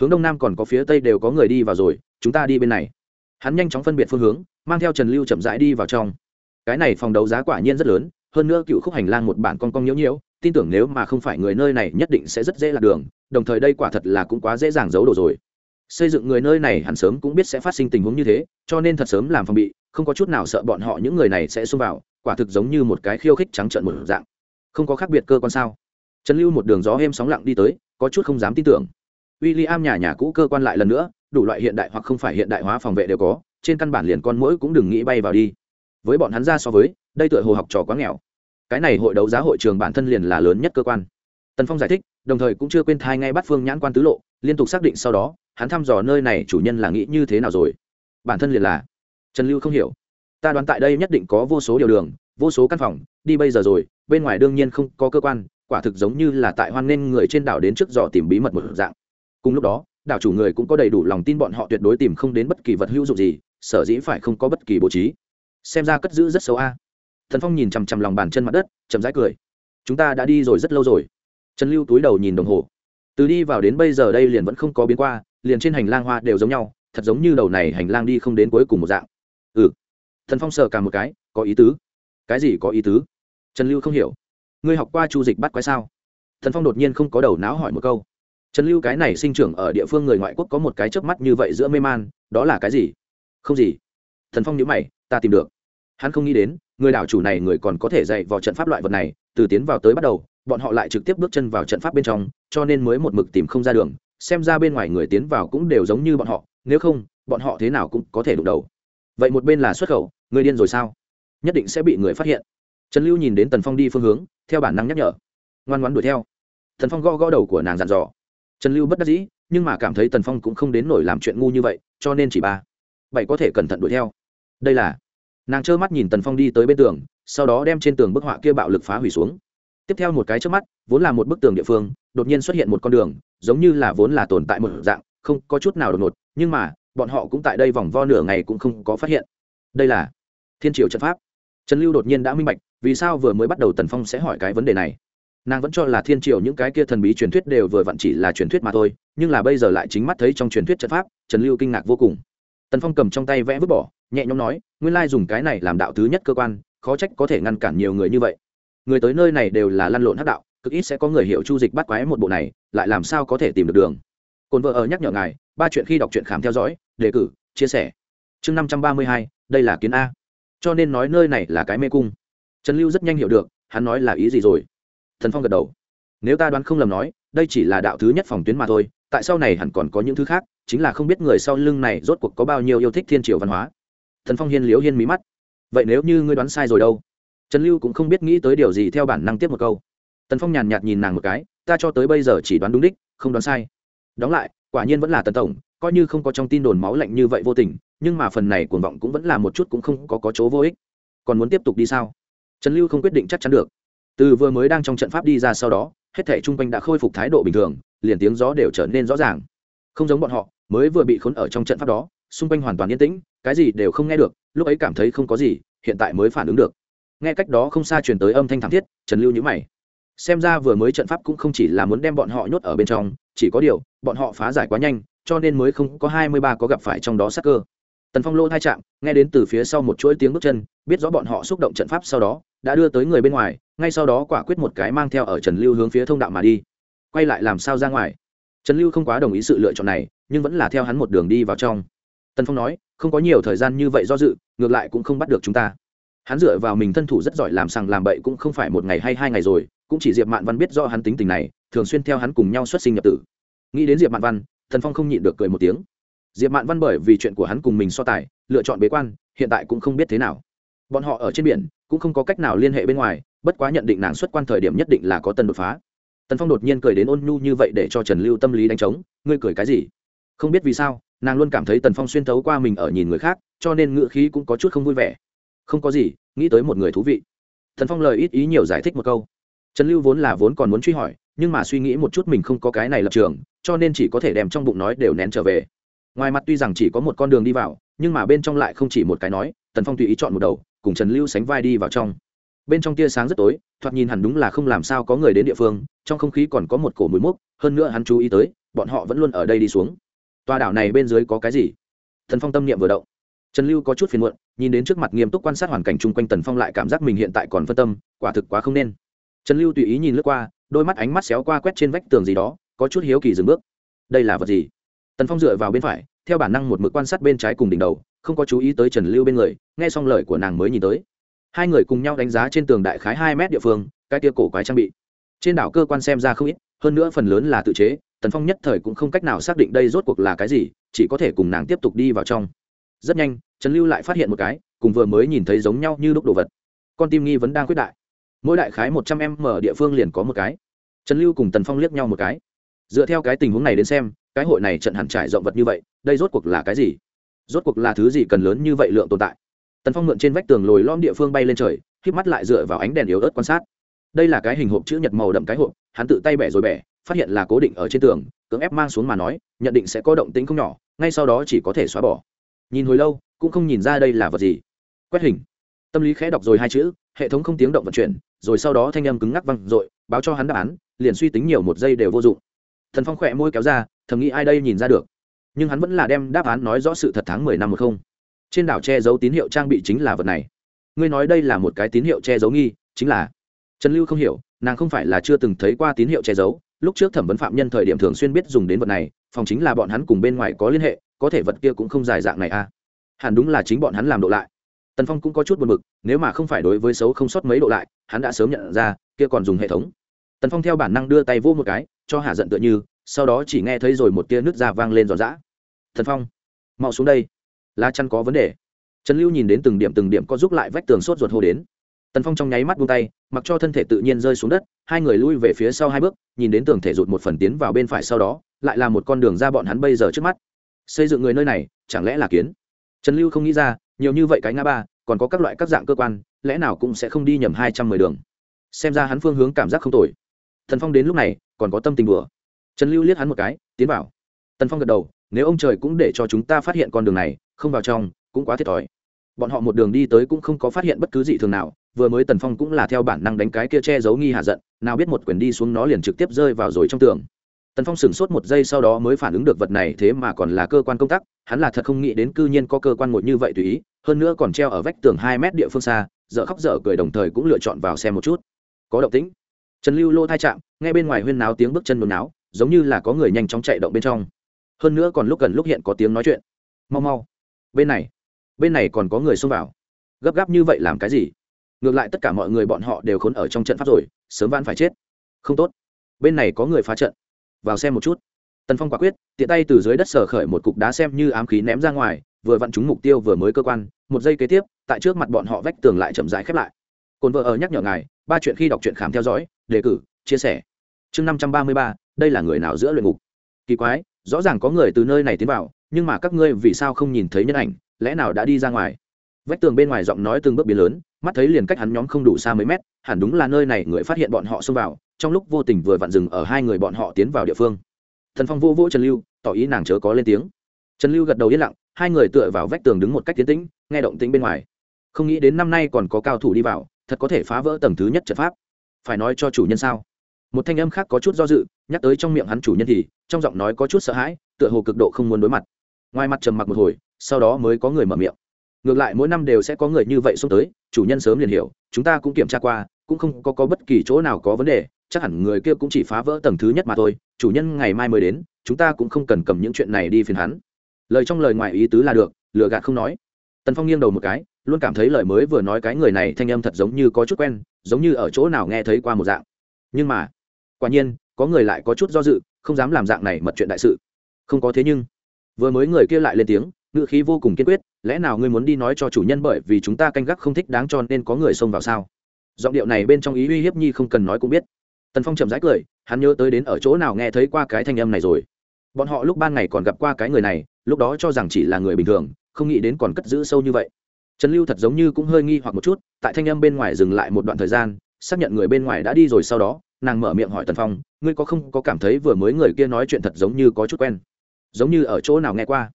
Hướng đông nam còn có phía tây đều có người đi vào rồi, chúng ta đi bên này. Hắn nhanh chóng phân biệt phương hướng, mang theo trần lưu chậm rãi đi vào trong. Cái này phòng đấu giá quả nhiên rất lớn hơn nữa cựu khúc hành lang một bản con cong nhiễu nhiễu, tin tưởng nếu mà không phải người nơi này nhất định sẽ rất dễ lạc đường, đồng thời đây quả thật là cũng quá dễ dàng giấu đồ rồi. Xây dựng người nơi này hẳn sớm cũng biết sẽ phát sinh tình huống như thế, cho nên thật sớm làm phòng bị, không có chút nào sợ bọn họ những người này sẽ xông vào, quả thực giống như một cái khiêu khích trắng trợn một dạng. Không có khác biệt cơ quan sao? Trần lưu một đường gió êm sóng lặng đi tới, có chút không dám tin tưởng. W i l l i am nhà nhà cũ cơ quan lại lần nữa, đủ loại hiện đại hoặc không phải hiện đại hóa phòng vệ đều có, trên căn bản liền con mũi cũng đừng nghĩ bay vào đi. Với bọn hắn ra so với đây tựa hồ học trò quá nghèo. Cái này hội đấu giá hội trường bản thân liền là lớn nhất cơ quan. Tần phong giải thích, đồng thời cũng chưa quên thai ngay bắt phương nhãn quan tứ lộ, liên tục xác định sau đó, hắn thăm dò nơi này chủ nhân là nghĩ như thế nào rồi. Bản thân liền là, trần lưu không hiểu. Ta đoán tại đây nhất định có vô số điều đường, vô số căn phòng, đi bây giờ rồi, bên ngoài đương nhiên không có cơ quan, quả thực giống như là tại hoan nghênh người trên đảo đến trước dò tìm bí mật một dạng. Cùng lúc đó, đảo chủ người cũng có đầy đủ lòng tin bọn họ tuyệt đối tìm không đến bất kỳ vật hữu dụng gì, sở dĩ phải không có bất kỳ bố trí. Xem ra cất giữ rất xấu a thần phong nhìn chằm chằm lòng bàn chân mặt đất, chậm rãi cười. Chúng ta đã đi rồi rất lâu rồi. Trần lưu túi đầu nhìn đồng hồ. Từ đi vào đến bây giờ đây liền vẫn không có biến qua, liền trên hành lang hoa đều giống nhau, thật giống như đầu này hành lang đi không đến cuối cùng một dạng. Ừ. Thần phong sờ cả một cái, có ý tứ. Cái gì có ý tứ? Trần lưu không hiểu. Ngươi học qua chu dịch bắt quái sao? Thần phong đột nhiên không có đầu não hỏi một câu. Trần lưu cái này sinh trưởng ở địa phương người ngoại quốc có một cái chớp mắt như vậy giữa mê man, đó là cái gì? Không gì. Thần phong nhớ mày, ta tìm được hắn không nghĩ đến, người đảo chủ này người còn có thể dạy vào trận pháp loại vật này, từ tiến vào tới bắt đầu, bọn họ lại trực tiếp bước chân vào trận pháp bên trong, cho nên mới một mực tìm không ra đường, xem ra bên ngoài người tiến vào cũng đều giống như bọn họ, nếu không, bọn họ thế nào cũng có thể đụng đầu. Vậy một bên là xuất khẩu, người điên rồi sao? Nhất định sẽ bị người phát hiện. Trần lưu nhìn đến tần phong đi phương hướng, theo bản năng nhắc nhở. Ngoan ngoan đuổi theo. Tần phong gõ gõ đầu của nàng dặn dò. Trần lưu bất đắc dĩ, nhưng mà cảm thấy tần phong cũng không đến nổi làm chuyện ngu như vậy, cho nên chỉ ba. Bảy có thể cẩn thận đuổi theo. Đây là nàng trơ mắt nhìn tần phong đi tới bên tường, sau đó đem trên tường bức họa kia bạo lực phá hủy xuống. Tiếp theo một cái trước mắt, vốn là một bức tường địa phương, đột nhiên xuất hiện một con đường, giống như là vốn là tồn tại một dạng, không có chút nào đột ngột, nhưng mà, bọn họ cũng tại đây vòng vo nửa ngày cũng không có phát hiện. Đây là thiên triều trận pháp. Trần lưu đột nhiên đã minh bạch, vì sao vừa mới bắt đầu tần phong sẽ hỏi cái vấn đề này. Nàng vẫn cho là thiên triều những cái kia thần bí truyền thuyết đều vừa vặn chỉ là truyền thuyết mà thôi, nhưng là bây giờ lại chính mắt thấy trong truyền thuyết trận pháp, trần lưu kinh ngạc vô cùng. Tần phong cầm trong tay vẽ vứt bỏ nhẹ nhõm nói, nguyên lai dùng cái này làm đạo thứ nhất cơ quan, khó trách có thể ngăn cản nhiều người như vậy. Người tới nơi này đều là lăn lộn hắc đạo, cực ít sẽ có người hiểu chu dịch bắt quái một bộ này, lại làm sao có thể tìm được đường? Cồn vợ ở nhắc nhở ngài, ba chuyện khi đọc truyện khám theo dõi, đề cử, chia sẻ. Chương năm trăm ba mươi hai, đây là kiến a. Cho nên nói nơi này là cái mê cung. Trần lưu rất nhanh hiểu được, hắn nói là ý gì rồi. Thần phong gật đầu. Nếu ta đoán không lầm nói, đây chỉ là đạo thứ nhất phòng tuyến mà thôi, tại sau này hẳn còn có những thứ khác, chính là không biết người sau lưng này rốt cuộc có bao nhiêu yêu thích thiên triều văn hóa thần phong hiên liếu hiên mí mắt. Vậy nếu như ngươi đoán sai rồi đâu? Trần lưu cũng không biết nghĩ tới điều gì theo bản năng tiếp một câu. Tần phong nhàn nhạt nhìn nàng một cái ta cho tới bây giờ chỉ đoán đúng đích không đoán sai. Đóng lại quả nhiên vẫn là tần tổng coi như không có trong tin đồn máu lạnh như vậy vô tình nhưng mà phần này cuồng vọng cũng vẫn là một chút cũng không có, có chỗ vô ích. Còn muốn tiếp tục đi sao? Trần lưu không quyết định chắc chắn được. Từ vừa mới đang trong trận pháp đi ra sau đó hết thể chung quanh đã khôi phục thái độ bình thường liền tiếng gió đều trở nên rõ ràng. Không giống bọn họ mới vừa bị khốn ở trong trận pháp đó xung quanh hoàn toàn yên tĩnh cái gì đều không nghe được, lúc ấy cảm thấy không có gì, hiện tại mới phản ứng được. Nghe cách đó không xa truyền tới âm thanh thảm thiết, trần lưu nhữ mày. Xem ra vừa mới trận pháp cũng không chỉ là muốn đem bọn họ nhốt ở bên trong, chỉ có điều, bọn họ phá giải quá nhanh, cho nên mới không có hai mươi ba có gặp phải trong đó sắc cơ. Tần phong lô thai chạm, nghe đến từ phía sau một chuỗi tiếng bước chân, biết rõ bọn họ xúc động trận pháp sau đó, đã đưa tới người bên ngoài, ngay sau đó quả quyết một cái mang theo ở trần lưu hướng phía thông đạo mà đi. Quay lại làm sao ra ngoài? Trần lưu không quá đồng ý sự lựa chọn này, nhưng vẫn là theo hắn một đường đi vào trong tần phong nói, không có nhiều thời gian như vậy do dự, ngược lại cũng không bắt được chúng ta. Hắn dựa vào mình thân thủ rất giỏi làm sằng làm bậy cũng không phải một ngày hay hai ngày rồi, cũng chỉ diệp mạn văn biết do hắn tính tình này, thường xuyên theo hắn cùng nhau xuất sinh nhập tử. Nghĩ đến diệp mạn văn thần phong không nhịn được cười một tiếng. Diệp mạn văn bởi vì chuyện của hắn cùng mình so tài, lựa chọn bế quan, hiện tại cũng không biết thế nào. Bọn họ ở trên biển, cũng không có cách nào liên hệ bên ngoài, bất quá nhận định nàng xuất quan thời điểm nhất định là có tân đột phá. Tần phong đột nhiên cười đến ôn nhu như vậy để cho trần lưu tâm lý đánh trống, ngươi cười cái gì? Không biết vì sao nàng luôn cảm thấy tần phong xuyên thấu qua mình ở nhìn người khác, cho nên ngựa khí cũng có chút không vui vẻ. Không có gì, nghĩ tới một người thú vị. Thần phong lời ít ý nhiều giải thích một câu. Trần lưu vốn là vốn còn muốn truy hỏi, nhưng mà suy nghĩ một chút mình không có cái này lập trường, cho nên chỉ có thể đem trong bụng nói đều nén trở về. Ngoài mặt tuy rằng chỉ có một con đường đi vào, nhưng mà bên trong lại không chỉ một cái nói, tần phong tùy ý chọn một đầu, cùng trần lưu sánh vai đi vào trong. Bên trong tia sáng rất tối, thoạt nhìn hẳn đúng là không làm sao có người đến địa phương, trong không khí còn có một cổ mùi mốc, hơn nữa hắn chú ý tới, bọn họ vẫn luôn ở đây đi xuống tòa đảo này bên dưới có cái gì? Thần phong tâm niệm vừa động. Trần lưu có chút phiền muộn, nhìn đến trước mặt nghiêm túc quan sát hoàn cảnh chung quanh tần phong lại cảm giác mình hiện tại còn phân tâm, quả thực quá không nên. Trần lưu tùy ý nhìn lướt qua, đôi mắt ánh mắt xéo qua quét trên vách tường gì đó, có chút hiếu kỳ dừng bước. Đây là vật gì? Tần phong dựa vào bên phải, theo bản năng một mực quan sát bên trái cùng đỉnh đầu, không có chú ý tới trần lưu bên người, nghe xong lời của nàng mới nhìn tới. Hai người cùng nhau đánh giá trên tường đại khái hai mét địa phương, cái tia cổ quái trang bị. Trên đảo cơ quan xem ra không ít, hơn nữa phần lớn là tự chế tần phong nhất thời cũng không cách nào xác định đây rốt cuộc là cái gì, chỉ có thể cùng nàng tiếp tục đi vào trong. Rất nhanh, trần lưu lại phát hiện một cái, cùng vừa mới nhìn thấy giống nhau như lúc đồ vật. Con tim nghi vẫn đang quyết đại. Mỗi đại khái một trăm em mở địa phương liền có một cái. Trần lưu cùng tần phong liếc nhau một cái. Dựa theo cái tình huống này đến xem, cái hội này trận hẳn trải rộng vật như vậy, đây rốt cuộc là cái gì? Rốt cuộc là thứ gì cần lớn như vậy lượng tồn tại? Tần phong mượn trên vách tường lồi lom địa phương bay lên trời k mắt lại dựa vào ánh đèn yếu ớt quan sát. Đây là cái hình hộp chữ nhật màu đậm cái hộp, hắn tự tay bẻ rồi bẻ phát hiện là cố định ở trên tường, cưỡng ép mang xuống mà nói, nhận định sẽ có động tính không nhỏ, ngay sau đó chỉ có thể xóa bỏ. Nhìn hồi lâu, cũng không nhìn ra đây là vật gì. Quét hình. Tâm lý khẽ đọc rồi hai chữ, hệ thống không tiếng động vận chuyển, rồi sau đó thanh âm cứng ngắc văng r báo cho hắn đáp án, liền suy tính nhiều một giây đều vô dụng. Thần phong khỏe môi kéo ra, thầm nghĩ ai đây nhìn ra được. Nhưng hắn vẫn là đem đáp án nói rõ sự thật tháng mười năm một không. Trên đảo che giấu tín hiệu trang bị chính là vật này. Ngươi nói đây là một cái tín hiệu che giấu nghi, chính là. Trần lưu không hiểu, nàng không phải là chưa từng thấy qua tín hiệu che giấu lúc trước thẩm vấn phạm nhân thời điểm thường xuyên biết dùng đến vật này, phòng chính là bọn hắn cùng bên ngoài có liên hệ, có thể vật kia cũng không dài dạng này à. Hẳn đúng là chính bọn hắn làm độ lại. Tần phong cũng có chút buồn b ự c nếu mà không phải đối với xấu không sót mấy độ lại, hắn đã sớm nhận ra, kia còn dùng hệ thống. Tần phong theo bản năng đưa tay vô một cái, cho hạ giận tựa như, sau đó chỉ nghe thấy rồi một tia nước da vang lên giòn giã. Thần phong, mau xuống đây. Lá chăn có vấn đề. Trần lưu nhìn đến từng điểm từng điểm có giúp lại vách tường sốt ruột hô đến. Tần phong trong nháy mắt buông tay mặc cho thân thể tự nhiên rơi xuống đất, hai người lui về phía sau hai bước, nhìn đến tường thể rụt một phần tiến vào bên phải sau đó, lại là một con đường ra bọn hắn bây giờ trước mắt. Xây dựng người nơi này, chẳng lẽ là kiến? Trần lưu không nghĩ ra, nhiều như vậy cái ngã ba, còn có các loại các dạng cơ quan, lẽ nào cũng sẽ không đi nhầm hai trăm mười đường? Xem ra hắn phương hướng cảm giác không tồi. Thần phong đến lúc này, còn có tâm tình đùa. Trần lưu liếc hắn một cái, tiến vào. Tần phong gật đầu, nếu ông trời cũng để cho chúng ta phát hiện con đường này, không vào trong, cũng quá thiệt thòi. Bọn họ một đường đi tới cũng không có phát hiện bất cứ gì thường nào vừa mới tần phong cũng là theo bản năng đánh cái kia che giấu nghi hạ giận, nào biết một quyền đi xuống nó liền trực tiếp rơi vào rồi trong tường. Tần phong sửng sốt một giây sau đó mới phản ứng được vật này thế mà còn là cơ quan công tác, hắn là thật không nghĩ đến cư nhiên có cơ quan ngồi như vậy tùy ý, hơn nữa còn treo ở vách tường hai mét địa phương xa, dở khóc dở cười đồng thời cũng lựa chọn vào xem một chút. Có động tĩnh. Trần lưu lô thai chạm, nghe bên ngoài huyên náo tiếng bước chân nôn náo, giống như là có người nhanh chóng chạy động bên trong. Hơn nữa còn lúc gần lúc hiện có tiếng nói chuyện. Mau mau. Bên này. Bên này còn có người xông vào. Gấp gáp như vậy làm cái gì? Ngược lại tất cả mọi người bọn họ đều khốn ở trong trận pháp rồi, sớm van phải chết. Không tốt. Bên này có người phá trận. Vào xem một chút. Tần phong quả quyết, tiện tay từ dưới đất sở khởi một cục đá xem như ám khí ném ra ngoài, vừa vặn trúng mục tiêu vừa mới cơ quan, một giây kế tiếp, tại trước mặt bọn họ vách tường lại chậm rãi khép lại. Cồn vợ ở nhắc nhở ngài, ba chuyện khi đọc truyện khám theo dõi, đề cử, chia sẻ. Chương năm trăm ba mươi ba, đây là người nào giữa luyện ngục? Kỳ quái, rõ ràng có người từ nơi này tiến vào, nhưng mà các ngươi vì sao không nhìn thấy nhân ảnh, lẽ nào đã đi ra ngoài? Vách tường bên ngoài giọng nói từng bước biến lớn mắt thấy liền cách hắn nhóm không đủ xa mấy mét, hẳn đúng là nơi này người phát hiện bọn họ xông vào, trong lúc vô tình vừa vặn dừng ở hai người bọn họ tiến vào địa phương. Thần phong vô vỗ trần lưu, tỏ ý nàng chớ có lên tiếng. Trần lưu gật đầu yên lặng, hai người tựa vào vách tường đứng một cách tiến tĩnh, nghe động tĩnh bên ngoài. Không nghĩ đến năm nay còn có cao thủ đi vào, thật có thể phá vỡ tầng thứ nhất trận pháp. Phải nói cho chủ nhân sao? Một thanh âm khác có chút do dự, nhắc tới trong miệng hắn chủ nhân thì, trong giọng nói có chút sợ hãi, tựa hồ cực độ không muốn đối mặt. Ngoài mặt trầm mặc một hồi, sau đó mới có người mở miệng ngược lại mỗi năm đều sẽ có người như vậy xông tới chủ nhân sớm liền hiểu chúng ta cũng kiểm tra qua cũng không có, có bất kỳ chỗ nào có vấn đề chắc hẳn người kia cũng chỉ phá vỡ tầng thứ nhất mà thôi chủ nhân ngày mai mới đến chúng ta cũng không cần cầm những chuyện này đi phiền hắn. Lời trong lời ngoài ý tứ là được lựa gạt không nói. Tần phong nghiêng đầu một cái luôn cảm thấy lời mới vừa nói cái người này thanh âm thật giống như có chút quen giống như ở chỗ nào nghe thấy qua một dạng. Nhưng mà quả nhiên có người lại có chút do dự không dám làm dạng này mật chuyện đại sự. Không có thế nhưng vừa mới người kia lại lên tiếng ngự khí vô cùng kiên quyết, lẽ nào ngươi muốn đi nói cho chủ nhân bởi vì chúng ta canh gác không thích đáng cho nên có người xông vào sao? Giọng điệu này bên trong ý uy hiếp nhi không cần nói cũng biết. Tần phong chậm rãi cười, hắn nhớ tới đến ở chỗ nào nghe thấy qua cái thanh âm này rồi. Bọn họ lúc ban ngày còn gặp qua cái người này, lúc đó cho rằng chỉ là người bình thường, không nghĩ đến còn cất giữ sâu như vậy. Trần lưu thật giống như cũng hơi nghi hoặc một chút, tại thanh âm bên ngoài dừng lại một đoạn thời gian, xác nhận người bên ngoài đã đi rồi sau đó, nàng mở miệng hỏi tần phong, ngươi có không có cảm thấy vừa mới người kia nói chuyện thật giống như có chút quen? Giống như ở chỗ nào nghe qua?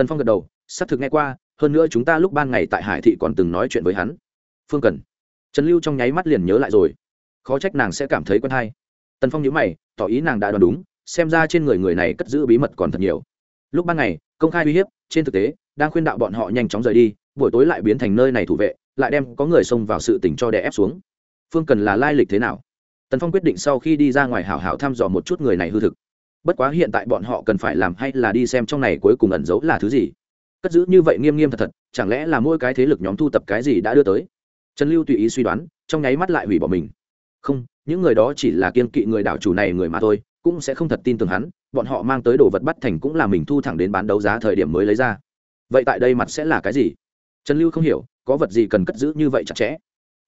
Tần phong gật đầu xác thực nghe qua hơn nữa chúng ta lúc ban ngày tại hải thị còn từng nói chuyện với hắn phương cần trần lưu trong nháy mắt liền nhớ lại rồi khó trách nàng sẽ cảm thấy quen hay. tần phong nhớ mày, tỏ ý nàng đã đoán đúng, xem ra trên người người này cất giữ bí mật còn thật nhiều. lúc ban ngày, công khai uy hiếp, trên thực tế, đang khuyên đạo bọn họ nhanh chóng rời đi, buổi tối lại biến thành nơi này thủ vệ, lại đem có người xông vào sự tình cho đè ép xuống. phương cần là lai lịch thế nào? tần phong quyết định sau khi đi ra ngoài hảo hảo thăm dò một chút người này hư thực bất quá hiện tại bọn họ cần phải làm hay là đi xem trong này cuối cùng ẩn giấu là thứ gì? Cất giữ như vậy nghiêm nghiêm thật thật, chẳng lẽ là mỗi cái thế lực nhóm thu tập cái gì đã đưa tới? Trần lưu tùy ý suy đoán, trong nháy mắt lại hủy bỏ mình. Không, những người đó chỉ là kiên kỵ người đảo chủ này người mà thôi, cũng sẽ không thật tin tưởng hắn, bọn họ mang tới đồ vật bắt thành cũng là mình thu thẳng đến bán đấu giá thời điểm mới lấy ra. Vậy tại đây mặt sẽ là cái gì? Trần lưu không hiểu, có vật gì cần cất giữ như vậy chặt chẽ?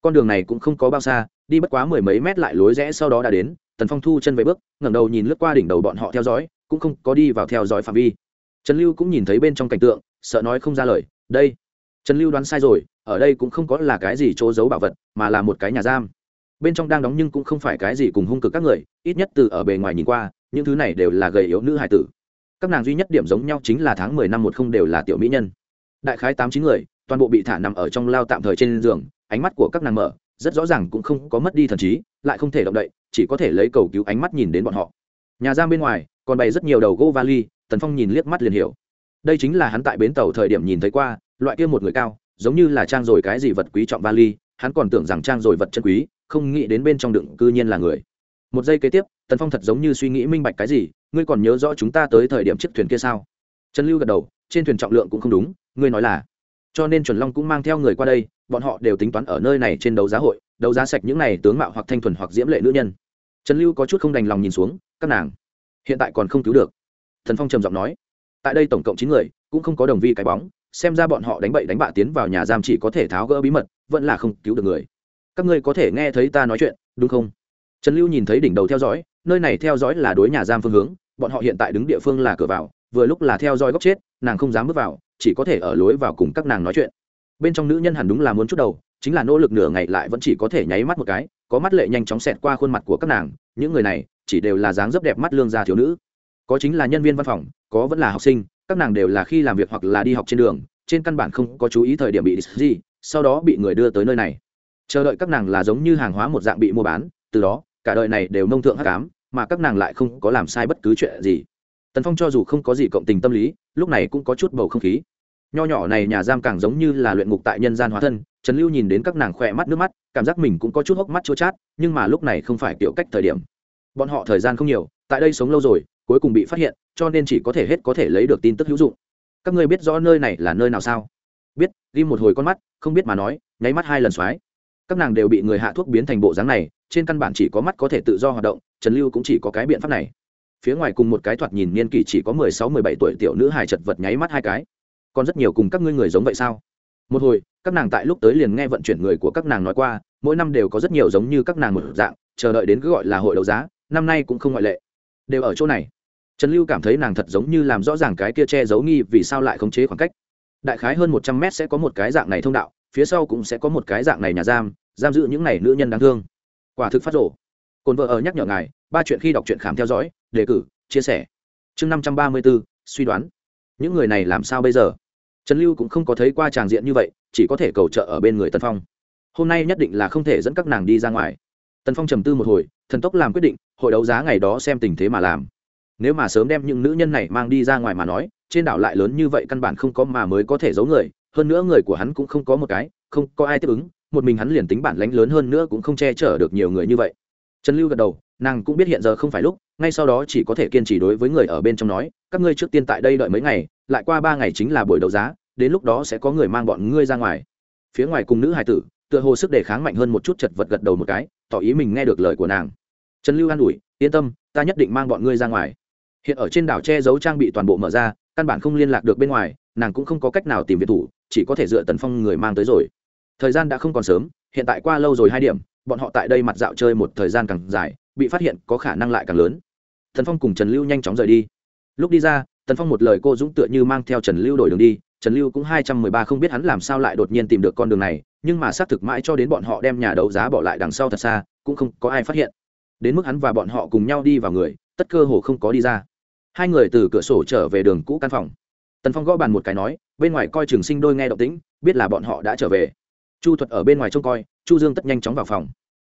Con đường này cũng không có bao xa đi bất quá mười mấy mét lại lối rẽ sau đó đã đến, tần phong thu chân về bước, ngẩng đầu nhìn lướt qua đỉnh đầu bọn họ theo dõi, cũng không có đi vào theo dõi phạm vi. Trần lưu cũng nhìn thấy bên trong cảnh tượng, sợ nói không ra lời, đây. Trần lưu đoán sai rồi, ở đây cũng không có là cái gì chỗ giấu bảo vật, mà là một cái nhà giam. Bên trong đang đóng nhưng cũng không phải cái gì cùng hung cực các người, ít nhất từ ở bề ngoài nhìn qua, những thứ này đều là gầy yếu nữ hải tử. Các nàng duy nhất điểm giống nhau chính là tháng mười năm một không đều là tiểu mỹ nhân. Đại khái tám chín người, toàn bộ bị thả nằm ở trong lao tạm thời trên giường, ánh mắt của các nàng mở rất rõ ràng cũng không có mất đi thần trí, lại không thể động đậy, chỉ có thể lấy cầu cứu ánh mắt nhìn đến bọn họ. Nhà giam bên ngoài, còn bày rất nhiều đầu gỗ vali, tần phong nhìn liếc mắt liền hiểu. Đây chính là hắn tại bến tàu thời điểm nhìn thấy qua, loại kia một người cao, giống như là trang rồi cái gì vật quý trọng vali, hắn còn tưởng rằng trang rồi vật chân quý, không nghĩ đến bên trong đựng cư nhiên là người. Một giây kế tiếp, tần phong thật giống như suy nghĩ minh bạch cái gì, ngươi còn nhớ rõ chúng ta tới thời điểm chiếc thuyền kia sao? Trần lưu gật đầu, trên thuyền trọng lượng cũng không đúng, ngươi nói là. Cho nên chuẩn long cũng mang theo người qua đây bọn họ đều tính toán ở nơi này trên đấu giá hội, đấu giá sạch những này tướng mạo hoặc thanh thuần hoặc diễm lệ nữ nhân. Trần lưu có chút không đành lòng nhìn xuống, các nàng, hiện tại còn không cứu được. Thần phong trầm giọng nói, tại đây tổng cộng chín người, cũng không có đồng vi cái bóng, xem ra bọn họ đánh bậy đánh bạ tiến vào nhà giam chỉ có thể tháo gỡ bí mật, vẫn là không cứu được người. Các ngươi có thể nghe thấy ta nói chuyện, đúng không? Trần lưu nhìn thấy đỉnh đầu theo dõi, nơi này theo dõi là đối nhà giam phương hướng, bọn họ hiện tại đứng địa phương là cửa vào, vừa lúc là theo dõi góc chết, nàng không dám bước vào, chỉ có thể ở lối vào cùng các nàng nói chuyện bên trong nữ nhân hẳn đúng là muốn chút đầu, chính là nỗ lực nửa ngày lại vẫn chỉ có thể nháy mắt một cái, có mắt lệ nhanh chóng xẹt qua khuôn mặt của các nàng, những người này chỉ đều là dáng dấp đẹp mắt lương gia thiếu nữ. Có chính là nhân viên văn phòng, có vẫn là học sinh, các nàng đều là khi làm việc hoặc là đi học trên đường, trên căn bản không có chú ý thời điểm bị gì, sau đó bị người đưa tới nơi này. Chờ đợi các nàng là giống như hàng hóa một dạng bị mua bán, từ đó, cả đời này đều nông thượng hắc ám, mà các nàng lại không có làm sai bất cứ chuyện gì. Tần phong cho dù không có gì cộng tình tâm lý, lúc này cũng có chút bầu không khí nho nhỏ này nhà giam càng giống như là luyện ngục tại nhân gian hóa thân, trần lưu nhìn đến các nàng khỏe mắt nước mắt, cảm giác mình cũng có chút hốc mắt chua chát, nhưng mà lúc này không phải kiểu cách thời điểm. Bọn họ thời gian không nhiều, tại đây sống lâu rồi, cuối cùng bị phát hiện, cho nên chỉ có thể hết có thể lấy được tin tức hữu dụng. Các ngươi biết rõ nơi này là nơi nào sao? Biết, ghi một hồi con mắt, không biết mà nói, nháy mắt hai lần xoáy các nàng đều bị người hạ thuốc biến thành bộ dáng này, trên căn bản chỉ có mắt có thể tự do hoạt động, trần lưu cũng chỉ có cái biện pháp này. Phía ngoài cùng một cái thoạt nhìn niên kỷ chỉ có mười sáu, mười bảy tuổi tiểu nữ hài chật vật nháy mắt hai cái còn rất nhiều cùng các ngươi người giống vậy sao? Một hồi, các nàng tại lúc tới liền nghe vận chuyển người của các nàng nói qua, mỗi năm đều có rất nhiều giống như các nàng một dạng, chờ đợi đến cứ gọi là hội đấu giá, năm nay cũng không ngoại lệ. Đều ở chỗ này. Trần lưu cảm thấy nàng thật giống như làm rõ ràng cái kia che giấu nghi vì sao lại khống chế khoảng cách. Đại khái hơn một trăm mét sẽ có một cái dạng này thông đạo, phía sau cũng sẽ có một cái dạng này nhà giam giam giữ những này nữ nhân đáng thương. Quả thực phát rổ cồn vợ ở nhắc nhở ngài, ba chuyện khi đọc truyện khám theo dõi, đề cử, chia sẻ. Chương năm trăm ba mươi bốn suy đoán. Những người này làm sao bây giờ? Trần lưu cũng không có thấy qua tràng diện như vậy, chỉ có thể cầu trợ ở bên người tân phong. Hôm nay nhất định là không thể dẫn các nàng đi ra ngoài. Tân phong trầm tư một hồi, thần tốc làm quyết định, hội đấu giá ngày đó xem tình thế mà làm. Nếu mà sớm đem những nữ nhân này mang đi ra ngoài mà nói, trên đảo lại lớn như vậy căn bản không có mà mới có thể giấu người, hơn nữa người của hắn cũng không có một cái, không có ai tiếp ứng, một mình hắn liền tính bản lãnh lớn hơn nữa cũng không che chở được nhiều người như vậy. Trần lưu gật đầu, nàng cũng biết hiện giờ không phải lúc, ngay sau đó chỉ có thể kiên trì đối với người ở bên trong nói, các ngươi trước tiên tại đây đợi mấy ngày lại qua ba ngày chính là buổi đấu giá, đến lúc đó sẽ có người mang bọn ngươi ra ngoài. Phía ngoài cùng nữ hài tử, tựa hồ sức đề kháng mạnh hơn một chút chật vật gật đầu một cái, tỏ ý mình nghe được lời của nàng. Trần lưu an ủi, yên tâm, ta nhất định mang bọn ngươi ra ngoài. Hiện ở trên đảo che giấu trang bị toàn bộ mở ra, căn bản không liên lạc được bên ngoài, nàng cũng không có cách nào tìm việc thủ, chỉ có thể dựa tần phong người mang tới rồi. Thời gian đã không còn sớm, hiện tại qua lâu rồi hai điểm, bọn họ tại đây mặt dạo chơi một thời gian càng dài, bị phát hiện có khả năng lại càng lớn. Thần phong cùng trần lưu nhanh chóng rời đi. Lúc đi ra tần phong một lời cô dũng tựa như mang theo trần lưu đổi đường đi, trần lưu cũng hai trăm mười ba không biết hắn làm sao lại đột nhiên tìm được con đường này, nhưng mà xác thực mãi cho đến bọn họ đem nhà đấu giá bỏ lại đằng sau thật xa, cũng không có ai phát hiện. Đến mức hắn và bọn họ cùng nhau đi vào người, tất cơ hồ không có đi ra. Hai người từ cửa sổ trở về đường cũ căn phòng. Tần phong gõ bàn một cái nói, bên ngoài coi trường sinh đôi nghe động tĩnh, biết là bọn họ đã trở về. Chu thuật ở bên ngoài trông coi, chu dương tất nhanh chóng vào phòng.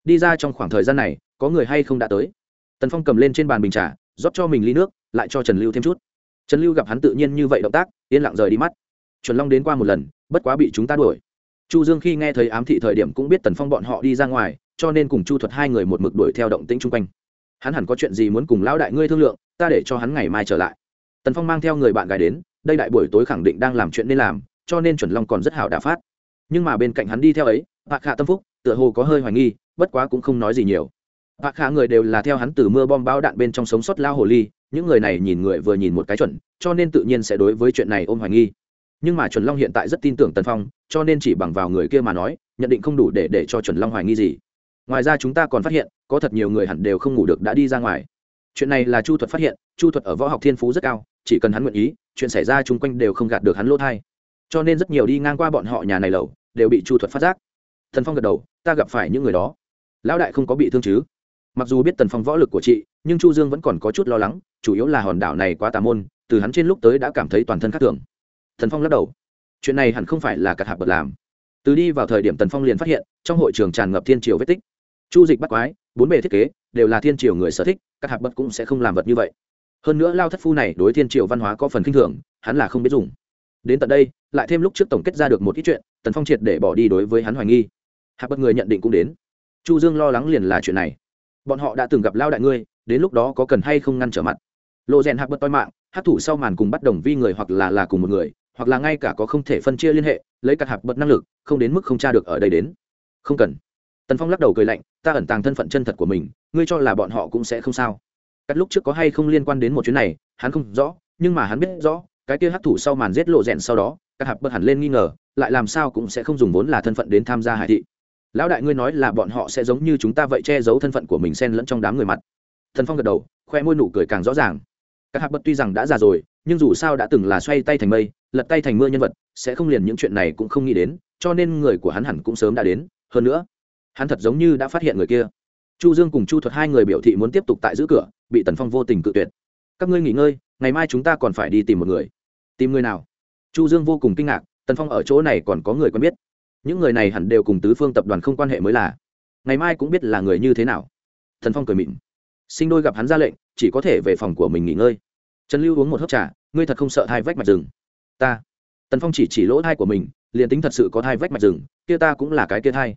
Đi ra trong khoảng thời gian này, có người hay không đã tới? Tần phong cầm lên trên bàn bình trà, rót cho mình ly nước, lại cho trần lưu thêm chút trần lưu gặp hắn tự nhiên như vậy động tác, yên lặng rời đi mắt. Chuẩn long đến qua một lần, bất quá bị chúng ta đuổi. Chu dương khi nghe thấy ám thị thời điểm cũng biết tần phong bọn họ đi ra ngoài, cho nên cùng chu thuật hai người một mực đuổi theo động tĩnh chung quanh. Hắn hẳn có chuyện gì muốn cùng lão đại ngươi thương lượng, ta để cho hắn ngày mai trở lại. Tần phong mang theo người bạn gái đến, đây đại buổi tối khẳng định đang làm chuyện nên làm, cho nên chuẩn long còn rất hảo đà phát. Nhưng mà bên cạnh hắn đi theo ấy, bạc hạ tâm phúc, tựa hồ có hơi hoài nghi, bất quá cũng không nói gì nhiều bạc khả người đều là theo hắn từ mưa bom bão đạn bên trong sống sót lao hồ ly, những người này nhìn người vừa nhìn một cái chuẩn, cho nên tự nhiên sẽ đối với chuyện này ôm hoài nghi. Nhưng mà chuẩn long hiện tại rất tin tưởng tần phong, cho nên chỉ bằng vào người kia mà nói, nhận định không đủ để để cho chuẩn long hoài nghi gì. Ngoài ra chúng ta còn phát hiện, có thật nhiều người hẳn đều không ngủ được đã đi ra ngoài. Chuyện này là chu thuật phát hiện, chu thuật ở võ học thiên phú rất cao, chỉ cần hắn nguyện ý, chuyện xảy ra chung quanh đều không gạt được hắn lỗ thai. Cho nên rất nhiều đi ngang qua bọn họ nhà này lầu, đều bị chu thuật phát giác. Thần phong gật đầu, ta gặp phải những người đó. Lão đại không có bị thương chứ? Mặc dù biết tần phong võ lực của chị, nhưng chu dương vẫn còn có chút lo lắng, chủ yếu là hòn đảo này quá tà môn, từ hắn trên lúc tới đã cảm thấy toàn thân khác thường. Thần phong lắc đầu. Chuyện này hẳn không phải là cặt hạp bật làm. Từ đi vào thời điểm tần phong liền phát hiện, trong hội trường tràn ngập thiên triều vết tích. Chu dịch bắt quái, bốn bề thiết kế, đều là thiên triều người sở thích các hạp bật cũng sẽ không làm vật như vậy. Hơn nữa lao thất phu này đối thiên triều văn hóa có phần k i n h thường, hắn là không biết dùng. Đến tận đây, lại thêm lúc trước tổng kết ra được một ít chuyện, tần phong triệt để bỏ đi đối với hắn hoài nghi. Hạp bật người nhận định cũng đến. Chu dương lo lắng liền là chuyện này bọn họ đã từng gặp lao đại ngươi, đến lúc đó có cần hay không ngăn trở mặt. Lộ rèn hạp bật toi mạng, hát thủ sau màn cùng bắt đồng vi người hoặc là là cùng một người, hoặc là ngay cả có không thể phân chia liên hệ, lấy cặt hạp bật năng lực, không đến mức không tra được ở đây đến. Không cần. Tần phong lắc đầu cười lạnh, ta ẩn tàng thân phận chân thật của mình, ngươi cho là bọn họ cũng sẽ không sao. Cắt lúc trước có hay không liên quan đến một chuyến này, hắn không rõ, nhưng mà hắn biết rõ, cái kia hát thủ sau màn giết lộ rèn sau đó các hạp bật hẳn lên nghi ngờ, lại làm sao cũng sẽ không dùng vốn là thân phận đến tham gia hải thị lão đại ngươi nói là bọn họ sẽ giống như chúng ta vậy che giấu thân phận của mình xen lẫn trong đám người mặt. Thần phong gật đầu, khoe môi nụ cười càng rõ ràng. Các hạ bật tuy rằng đã già rồi, nhưng dù sao đã từng là xoay tay thành mây, lật tay thành mưa nhân vật, sẽ không liền những chuyện này cũng không nghĩ đến, cho nên người của hắn hẳn cũng sớm đã đến. Hơn nữa, hắn thật giống như đã phát hiện người kia. Chu dương cùng chu thuật hai người biểu thị muốn tiếp tục tại giữ cửa, bị tần phong vô tình cự tuyệt. Các ngươi nghỉ ngơi, ngày mai chúng ta còn phải đi tìm một người. Tìm người nào? Chu dương vô cùng kinh ngạc, tần phong ở chỗ này còn có người quen biết những người này hẳn đều cùng tứ phương tập đoàn không quan hệ mới là. Ngày mai cũng biết là người như thế nào. Thần phong cười mịn sinh đôi gặp hắn ra lệnh, chỉ có thể về phòng của mình nghỉ ngơi. Trần lưu uống một hớp trà, ngươi thật không sợ hai vách mạch rừng? Ta. Tần phong chỉ chỉ lỗ thai của mình, liền tính thật sự có thai vách mạch rừng, kia ta cũng là cái kia thai.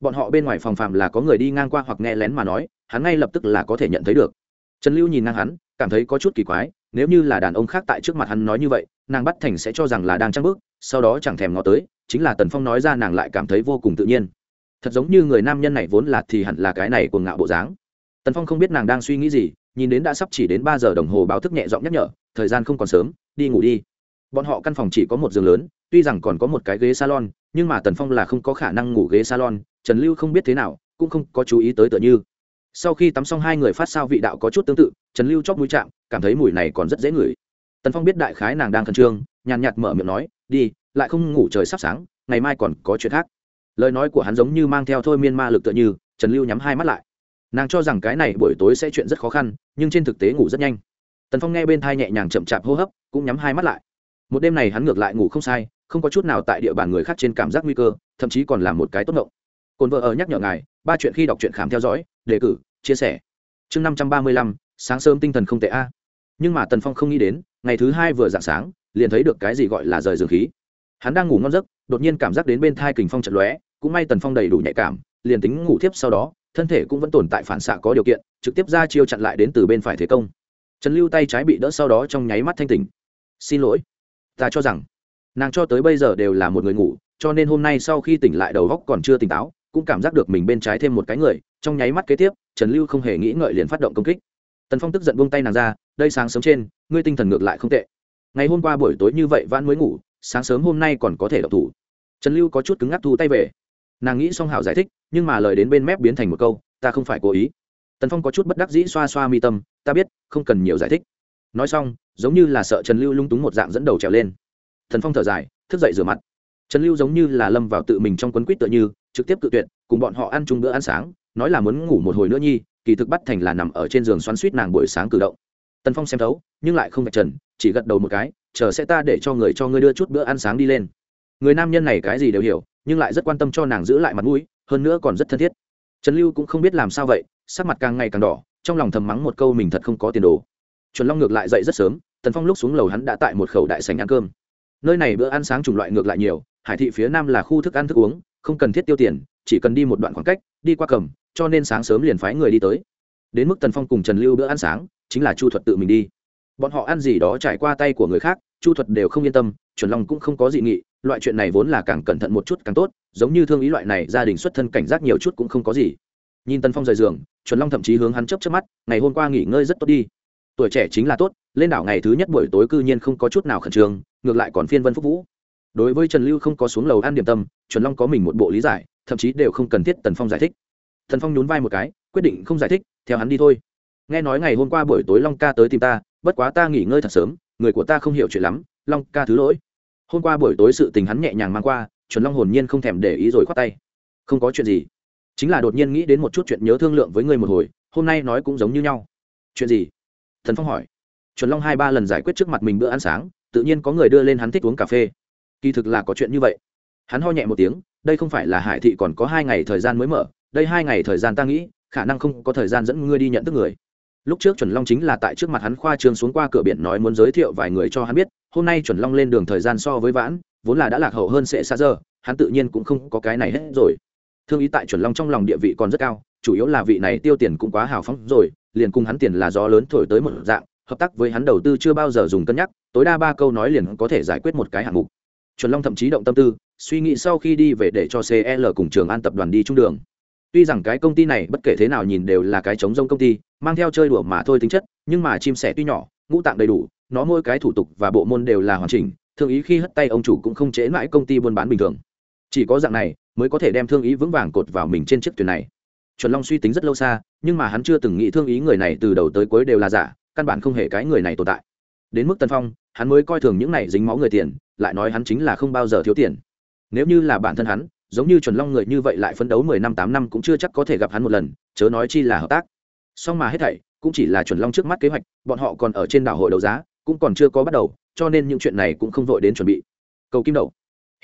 Bọn họ bên ngoài phòng phạm là có người đi ngang qua hoặc nghe lén mà nói, hắn ngay lập tức là có thể nhận thấy được. Trần lưu nhìn ngang hắn, cảm thấy có chút kỳ quái, nếu như là đàn ông khác tại trước mặt hắn nói như vậy, nàng bắt thành sẽ cho rằng là đang trăng bước, sau đó chẳng thèm ngó tới chính là tần phong nói ra nàng lại cảm thấy vô cùng tự nhiên. Thật giống như người nam nhân này vốn là thì hẳn là cái này cuồng ngạo bộ dáng. Tần phong không biết nàng đang suy nghĩ gì, nhìn đến đã sắp chỉ đến ba giờ đồng hồ báo thức nhẹ giọng nhắc nhở, thời gian không còn sớm, đi ngủ đi. Bọn họ căn phòng chỉ có một giường lớn, tuy rằng còn có một cái ghế salon, nhưng mà tần phong là không có khả năng ngủ ghế salon, trần lưu không biết thế nào, cũng không có chú ý tới tựa như. Sau khi tắm xong hai người phát sao vị đạo có chút tương tự, trần lưu chóp mũi chạm, cảm thấy mùi này còn rất dễ ngửi. Tần phong biết đại khái nàng đang khẩn trương, nhàn nhạt mở miệng nói, đi lại không ngủ trời sắp sáng, ngày mai còn có chuyện khác. Lời nói của hắn giống như mang theo thôi miên ma lực tựa như, trần lưu nhắm hai mắt lại. Nàng cho rằng cái này buổi tối sẽ chuyện rất khó khăn, nhưng trên thực tế ngủ rất nhanh. Tần phong nghe bên thai nhẹ nhàng chậm chạp hô hấp, cũng nhắm hai mắt lại. Một đêm này hắn ngược lại ngủ không sai, không có chút nào tại địa bàn người khác trên cảm giác nguy cơ, thậm chí còn là một cái tốt ngộng. Cồn vợ ở nhắc nhở ngài, ba chuyện khi đọc truyện khám theo dõi, đề cử, chia sẻ. Chương năm trăm ba mươi lăm, sáng sớm tinh thần không tệ a. Nhưng mà tần phong không nghĩ đến, ngày thứ hai vừa dạng sáng, liền thấy được cái gì gọi là rời giường khí hắn đang ngủ ngon giấc, đột nhiên cảm giác đến bên thai kình phong trận lóe, cũng may tần phong đầy đủ nhạy cảm, liền tính ngủ tiếp sau đó, thân thể cũng vẫn tồn tại phản xạ có điều kiện, trực tiếp ra chiêu chặn lại đến từ bên phải thế công. Trần lưu tay trái bị đỡ sau đó trong nháy mắt thanh tỉnh. Xin lỗi, ta cho rằng nàng cho tới bây giờ đều là một người ngủ, cho nên hôm nay sau khi tỉnh lại đầu góc còn chưa tỉnh táo, cũng cảm giác được mình bên trái thêm một cái người. Trong nháy mắt kế tiếp, trần lưu không hề nghĩ ngợi liền phát động công kích. Tần phong tức giận buông tay nàng ra, đây sáng sớm trên, ngươi tinh thần ngược lại không tệ. Ngày hôm qua buổi tối như vậy vãn mới ngủ sáng sớm hôm nay còn có thể đậu thủ. Trần lưu có chút cứng ngắc thu tay về. Nàng nghĩ xong hảo giải thích, nhưng mà lời đến bên mép biến thành một câu, ta không phải cố ý. Tần phong có chút bất đắc dĩ xoa xoa mi tâm, ta biết, không cần nhiều giải thích. Nói xong, giống như là sợ trần lưu lung túng một dạng dẫn đầu trèo lên. Thần phong thở dài, thức dậy rửa mặt. Trần lưu giống như là lâm vào tự mình trong quấn quýt tựa như, trực tiếp cự tuyệt, cùng bọn họ ăn chung bữa ăn sáng, nói là muốn ngủ một hồi nữa nhi, kỳ thực bắt thành là nằm ở trên giường xoắn suýt nàng buổi sáng cử động. Tần phong xem thấu, nhưng lại không vạch trần, chỉ gật đầu một cái chờ sẽ ta để cho người cho ngươi đưa chút bữa ăn sáng đi lên. Người nam nhân này cái gì đều hiểu, nhưng lại rất quan tâm cho nàng giữ lại mặt mũi, hơn nữa còn rất thân thiết. Trần lưu cũng không biết làm sao vậy, sắc mặt càng ngày càng đỏ, trong lòng thầm mắng một câu mình thật không có tiền đồ. Chuẩn long ngược lại dậy rất sớm, tần phong lúc xuống lầu hắn đã tại một khẩu đại sành ăn cơm. Nơi này bữa ăn sáng chủng loại ngược lại nhiều, hải thị phía nam là khu thức ăn thức uống, không cần thiết tiêu tiền, chỉ cần đi một đoạn khoảng cách, đi qua cầm, cho nên sáng sớm liền phái người đi tới. Đến mức tần phong cùng trần lưu bữa ăn sáng, chính là chu thuật tự mình đi bọn họ ăn gì đó trải qua tay của người khác, chu thuật đều không yên tâm, chuẩn long cũng không có dị nghị, loại chuyện này vốn là càng cẩn thận một chút càng tốt, giống như thương ý loại này, gia đình xuất thân cảnh giác nhiều chút cũng không có gì. Nhìn tân phong rời giường, chuẩn long thậm chí hướng hắn chấp chấp mắt, ngày hôm qua nghỉ ngơi rất tốt đi. Tuổi trẻ chính là tốt, lên đảo ngày thứ nhất buổi tối cư nhiên không có chút nào khẩn trương, ngược lại còn phiên vân phúc vũ. Đối với trần lưu không có xuống lầu ăn điểm tâm, chuẩn long có mình một bộ lý giải, thậm chí đều không cần thiết tần phong giải thích. Tần phong nhún vai một cái, quyết định không giải thích, theo hắn đi thôi. Nghe nói ngày hôm qua buổi tối long ca tới tìm ta bất quá ta nghỉ ngơi thật sớm, người của ta không hiểu chuyện lắm, long ca thứ lỗi. Hôm qua buổi tối sự tình hắn nhẹ nhàng mang qua, chuẩn long hồn nhiên không thèm để ý rồi khoát tay. Không có chuyện gì. Chính là đột nhiên nghĩ đến một chút chuyện nhớ thương lượng với người một hồi, hôm nay nói cũng giống như nhau. Chuyện gì? Thần phong hỏi. Chuẩn long hai ba lần giải quyết trước mặt mình bữa ăn sáng, tự nhiên có người đưa lên hắn thích uống cà phê. Kỳ thực là có chuyện như vậy. Hắn ho nhẹ một tiếng, đây không phải là hải thị còn có hai ngày thời gian mới mở, đây hai ngày thời gian ta nghĩ, khả năng không có thời gian dẫn ngươi đi nhận thức người lúc trước chuẩn long chính là tại trước mặt hắn khoa trương xuống qua cửa biển nói muốn giới thiệu vài người cho hắn biết, hôm nay chuẩn long lên đường thời gian so với vãn, vốn là đã lạc hậu hơn sẽ xa giờ, hắn tự nhiên cũng không có cái này hết rồi. Thương ý tại chuẩn long trong lòng địa vị còn rất cao, chủ yếu là vị này tiêu tiền cũng quá hào phóng rồi, liền cùng hắn tiền là gió lớn thổi tới một dạng, hợp tác với hắn đầu tư chưa bao giờ dùng cân nhắc, tối đa ba câu nói liền có thể giải quyết một cái hạng mục. Chuẩn long thậm chí động tâm tư, suy nghĩ sau khi đi về để cho cl cùng trường an tập đoàn đi trung đường. Tuy rằng cái công ty này bất kể thế nào nhìn đều là cái chống rông công ty mang theo chơi đùa mà thôi tính chất, nhưng mà chim sẻ tuy nhỏ, ngũ tạng đầy đủ, nó mỗi cái thủ tục và bộ môn đều là hoàn chỉnh, thương ý khi hất tay ông chủ cũng không chế mãi công ty buôn bán bình thường. Chỉ có dạng này mới có thể đem thương ý vững vàng cột vào mình trên chiếc thuyền này. Chuẩn long suy tính rất lâu xa, nhưng mà hắn chưa từng nghĩ thương ý người này từ đầu tới cuối đều là giả, căn bản không hề cái người này tồn tại. Đến mức tân phong, hắn mới coi thường những này dính máu người tiền, lại nói hắn chính là không bao giờ thiếu tiền. Nếu như là bản thân hắn, giống như chuẩn long người như vậy lại phấn đấu mười năm tám năm cũng chưa chắc có thể gặp hắn một lần, chớ nói chi là hợp tác song mà hết thảy, cũng chỉ là chuẩn long trước mắt kế hoạch, bọn họ còn ở trên đảo hội đấu giá, cũng còn chưa có bắt đầu, cho nên những chuyện này cũng không vội đến chuẩn bị. Cầu kim đầu.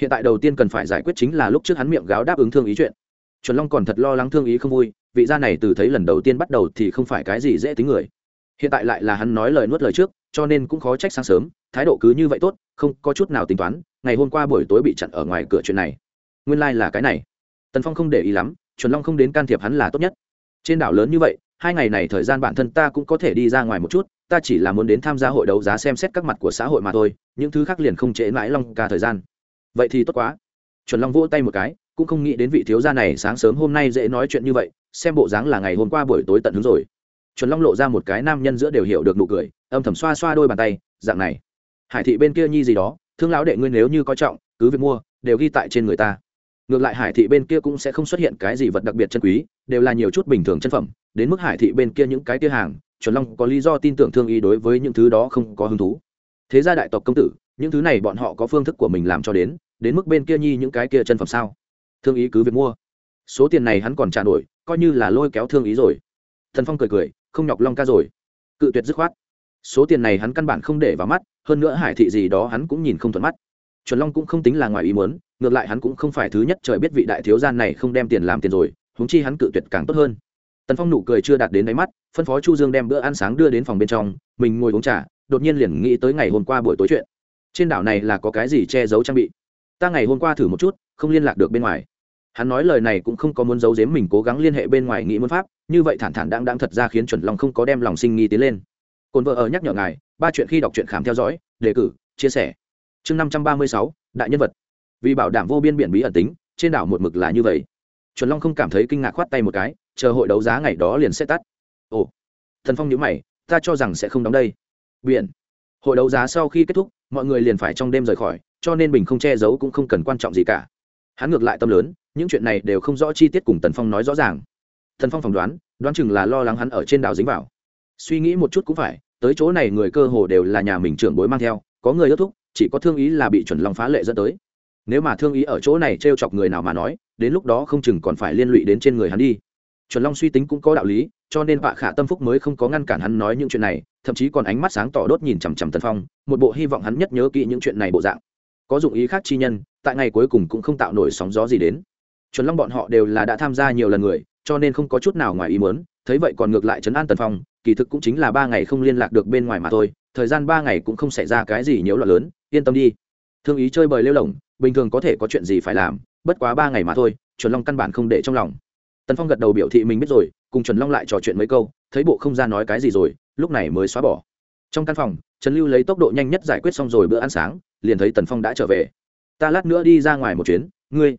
Hiện tại đầu tiên cần phải giải quyết chính là lúc trước hắn miệng gáo đáp ứng thương ý chuyện. Chuẩn long còn thật lo lắng thương ý không vui, vị gia này từ thấy lần đầu tiên bắt đầu thì không phải cái gì dễ tính người. Hiện tại lại là hắn nói lời nuốt lời trước, cho nên cũng khó trách sáng sớm, thái độ cứ như vậy tốt, không có chút nào tính toán, ngày hôm qua buổi tối bị chặn ở ngoài cửa chuyện này. Nguyên lai、like、là cái này. Tần phong không để ý lắm, chuẩn long không đến can thiệp hắn là tốt nhất. Trên đảo lớn như vậy hai ngày này thời gian bản thân ta cũng có thể đi ra ngoài một chút, ta chỉ là muốn đến tham gia hội đấu giá xem xét các mặt của xã hội mà thôi, những thứ khác liền không trễ mãi long ca thời gian. Vậy thì tốt quá. Chuẩn long vỗ tay một cái, cũng không nghĩ đến vị thiếu gia này sáng sớm hôm nay dễ nói chuyện như vậy, xem bộ dáng là ngày hôm qua buổi tối tận hứng rồi. Chuẩn long lộ ra một cái nam nhân giữa đều hiểu được nụ cười, âm thầm xoa xoa đôi bàn tay, dạng này. Hải thị bên kia nhi gì đó, thương lão đệ ngươi nếu như coi trọng, cứ việc mua, đều ghi tại trên người ta. Ngược lại hải thị bên kia cũng sẽ không xuất hiện cái gì vật đặc biệt chân quý, đều là nhiều chút bình thường chân phẩm đến mức hải thị bên kia những cái kia hàng, chuẩn long có lý do tin tưởng thương ý đối với những thứ đó không có hứng thú. Thế gia đại tộc công tử, những thứ này bọn họ có phương thức của mình làm cho đến đến mức bên kia nhi những cái kia chân phẩm sao? Thương ý cứ việc mua. Số tiền này hắn còn trả nổi, coi như là lôi kéo thương ý rồi. Thần phong cười cười, không nhọc long ca rồi. Cự tuyệt dứt khoát. Số tiền này hắn căn bản không để vào mắt, hơn nữa hải thị gì đó hắn cũng nhìn không thuận mắt. Chuẩn long cũng không tính là ngoài ý muốn, ngược lại hắn cũng không phải thứ nhất trời biết vị đại thiếu gian này không đem tiền làm tiền rồi húng chi hắn cự tuyệt càng tốt hơn tần phong nụ cười chưa đạt đến đáy mắt, phân phó chu dương đem bữa ăn sáng đưa đến phòng bên trong, mình ngồi uống trà, đột nhiên liền nghĩ tới ngày hôm qua buổi tối chuyện. Trên đảo này là có cái gì che giấu trang bị? Ta ngày hôm qua thử một chút, không liên lạc được bên ngoài. Hắn nói lời này cũng không có muốn giấu giếm mình cố gắng liên hệ bên ngoài nghĩ muốn pháp, như vậy thản thản đang đang thật ra khiến chuẩn lòng không có đem lòng sinh nghi tiến lên. Cồn vợ ở nhắc nhở ngài, ba chuyện khi đọc truyện khám theo dõi, đề cử, chia sẻ. Chương năm trăm ba mươi sáu, đại nhân vật. Vì bảo đảm vô biên biển bí ẩn tính, trên đảo một mực là như vậy chuẩn long không cảm thấy kinh ngạc khoát tay một cái, chờ hội đấu giá ngày đó liền sẽ tắt. Ồ, thần phong nhữ mày, ta cho rằng sẽ không đóng đây. Biển. Hội đấu giá sau khi kết thúc, mọi người liền phải trong đêm rời khỏi, cho nên bình không che giấu cũng không cần quan trọng gì cả. Hắn ngược lại tâm lớn, những chuyện này đều không rõ chi tiết cùng tần phong nói rõ ràng. Thần phong phỏng đoán đoán chừng là lo lắng hắn ở trên đảo dính vào. Suy nghĩ một chút cũng phải, tới chỗ này người cơ hồ đều là nhà mình trưởng bối mang theo, có người ước thúc, chỉ có thương ý là bị chuẩn long phá lệ dẫn tới. Nếu mà thương ý ở chỗ này t r e o chọc người nào mà nói đến lúc đó không chừng còn phải liên lụy đến trên người hắn đi. Chuẩn long suy tính cũng có đạo lý, cho nên vạ khả tâm phúc mới không có ngăn cản hắn nói những chuyện này, thậm chí còn ánh mắt sáng tỏ đốt nhìn chằm chằm tân phong, một bộ hy vọng hắn nhất nhớ kỹ những chuyện này bộ dạng. Có dụng ý khác chi nhân, tại ngày cuối cùng cũng không tạo nổi sóng gió gì đến. Chuẩn long bọn họ đều là đã tham gia nhiều lần người, cho nên không có chút nào ngoài ý muốn, thấy vậy còn ngược lại chấn an tần phong, kỳ thực cũng chính là ba ngày không liên lạc được bên ngoài mà thôi, thời gian ba ngày cũng không xảy ra cái gì nhiễu loạn lớn, yên tâm đi. Thương ý chơi bời lêu lỏng, bình thường có thể có chuyện gì phải làm bất quá ba ngày mà thôi, chuẩn long căn bản không để trong lòng. Tần phong gật đầu biểu thị mình biết rồi, cùng chuẩn long lại trò chuyện mấy câu, thấy bộ không ra nói cái gì rồi, lúc này mới xóa bỏ. Trong căn phòng, trần lưu lấy tốc độ nhanh nhất giải quyết xong rồi bữa ăn sáng, liền thấy tần phong đã trở về. Ta lát nữa đi ra ngoài một chuyến, ngươi.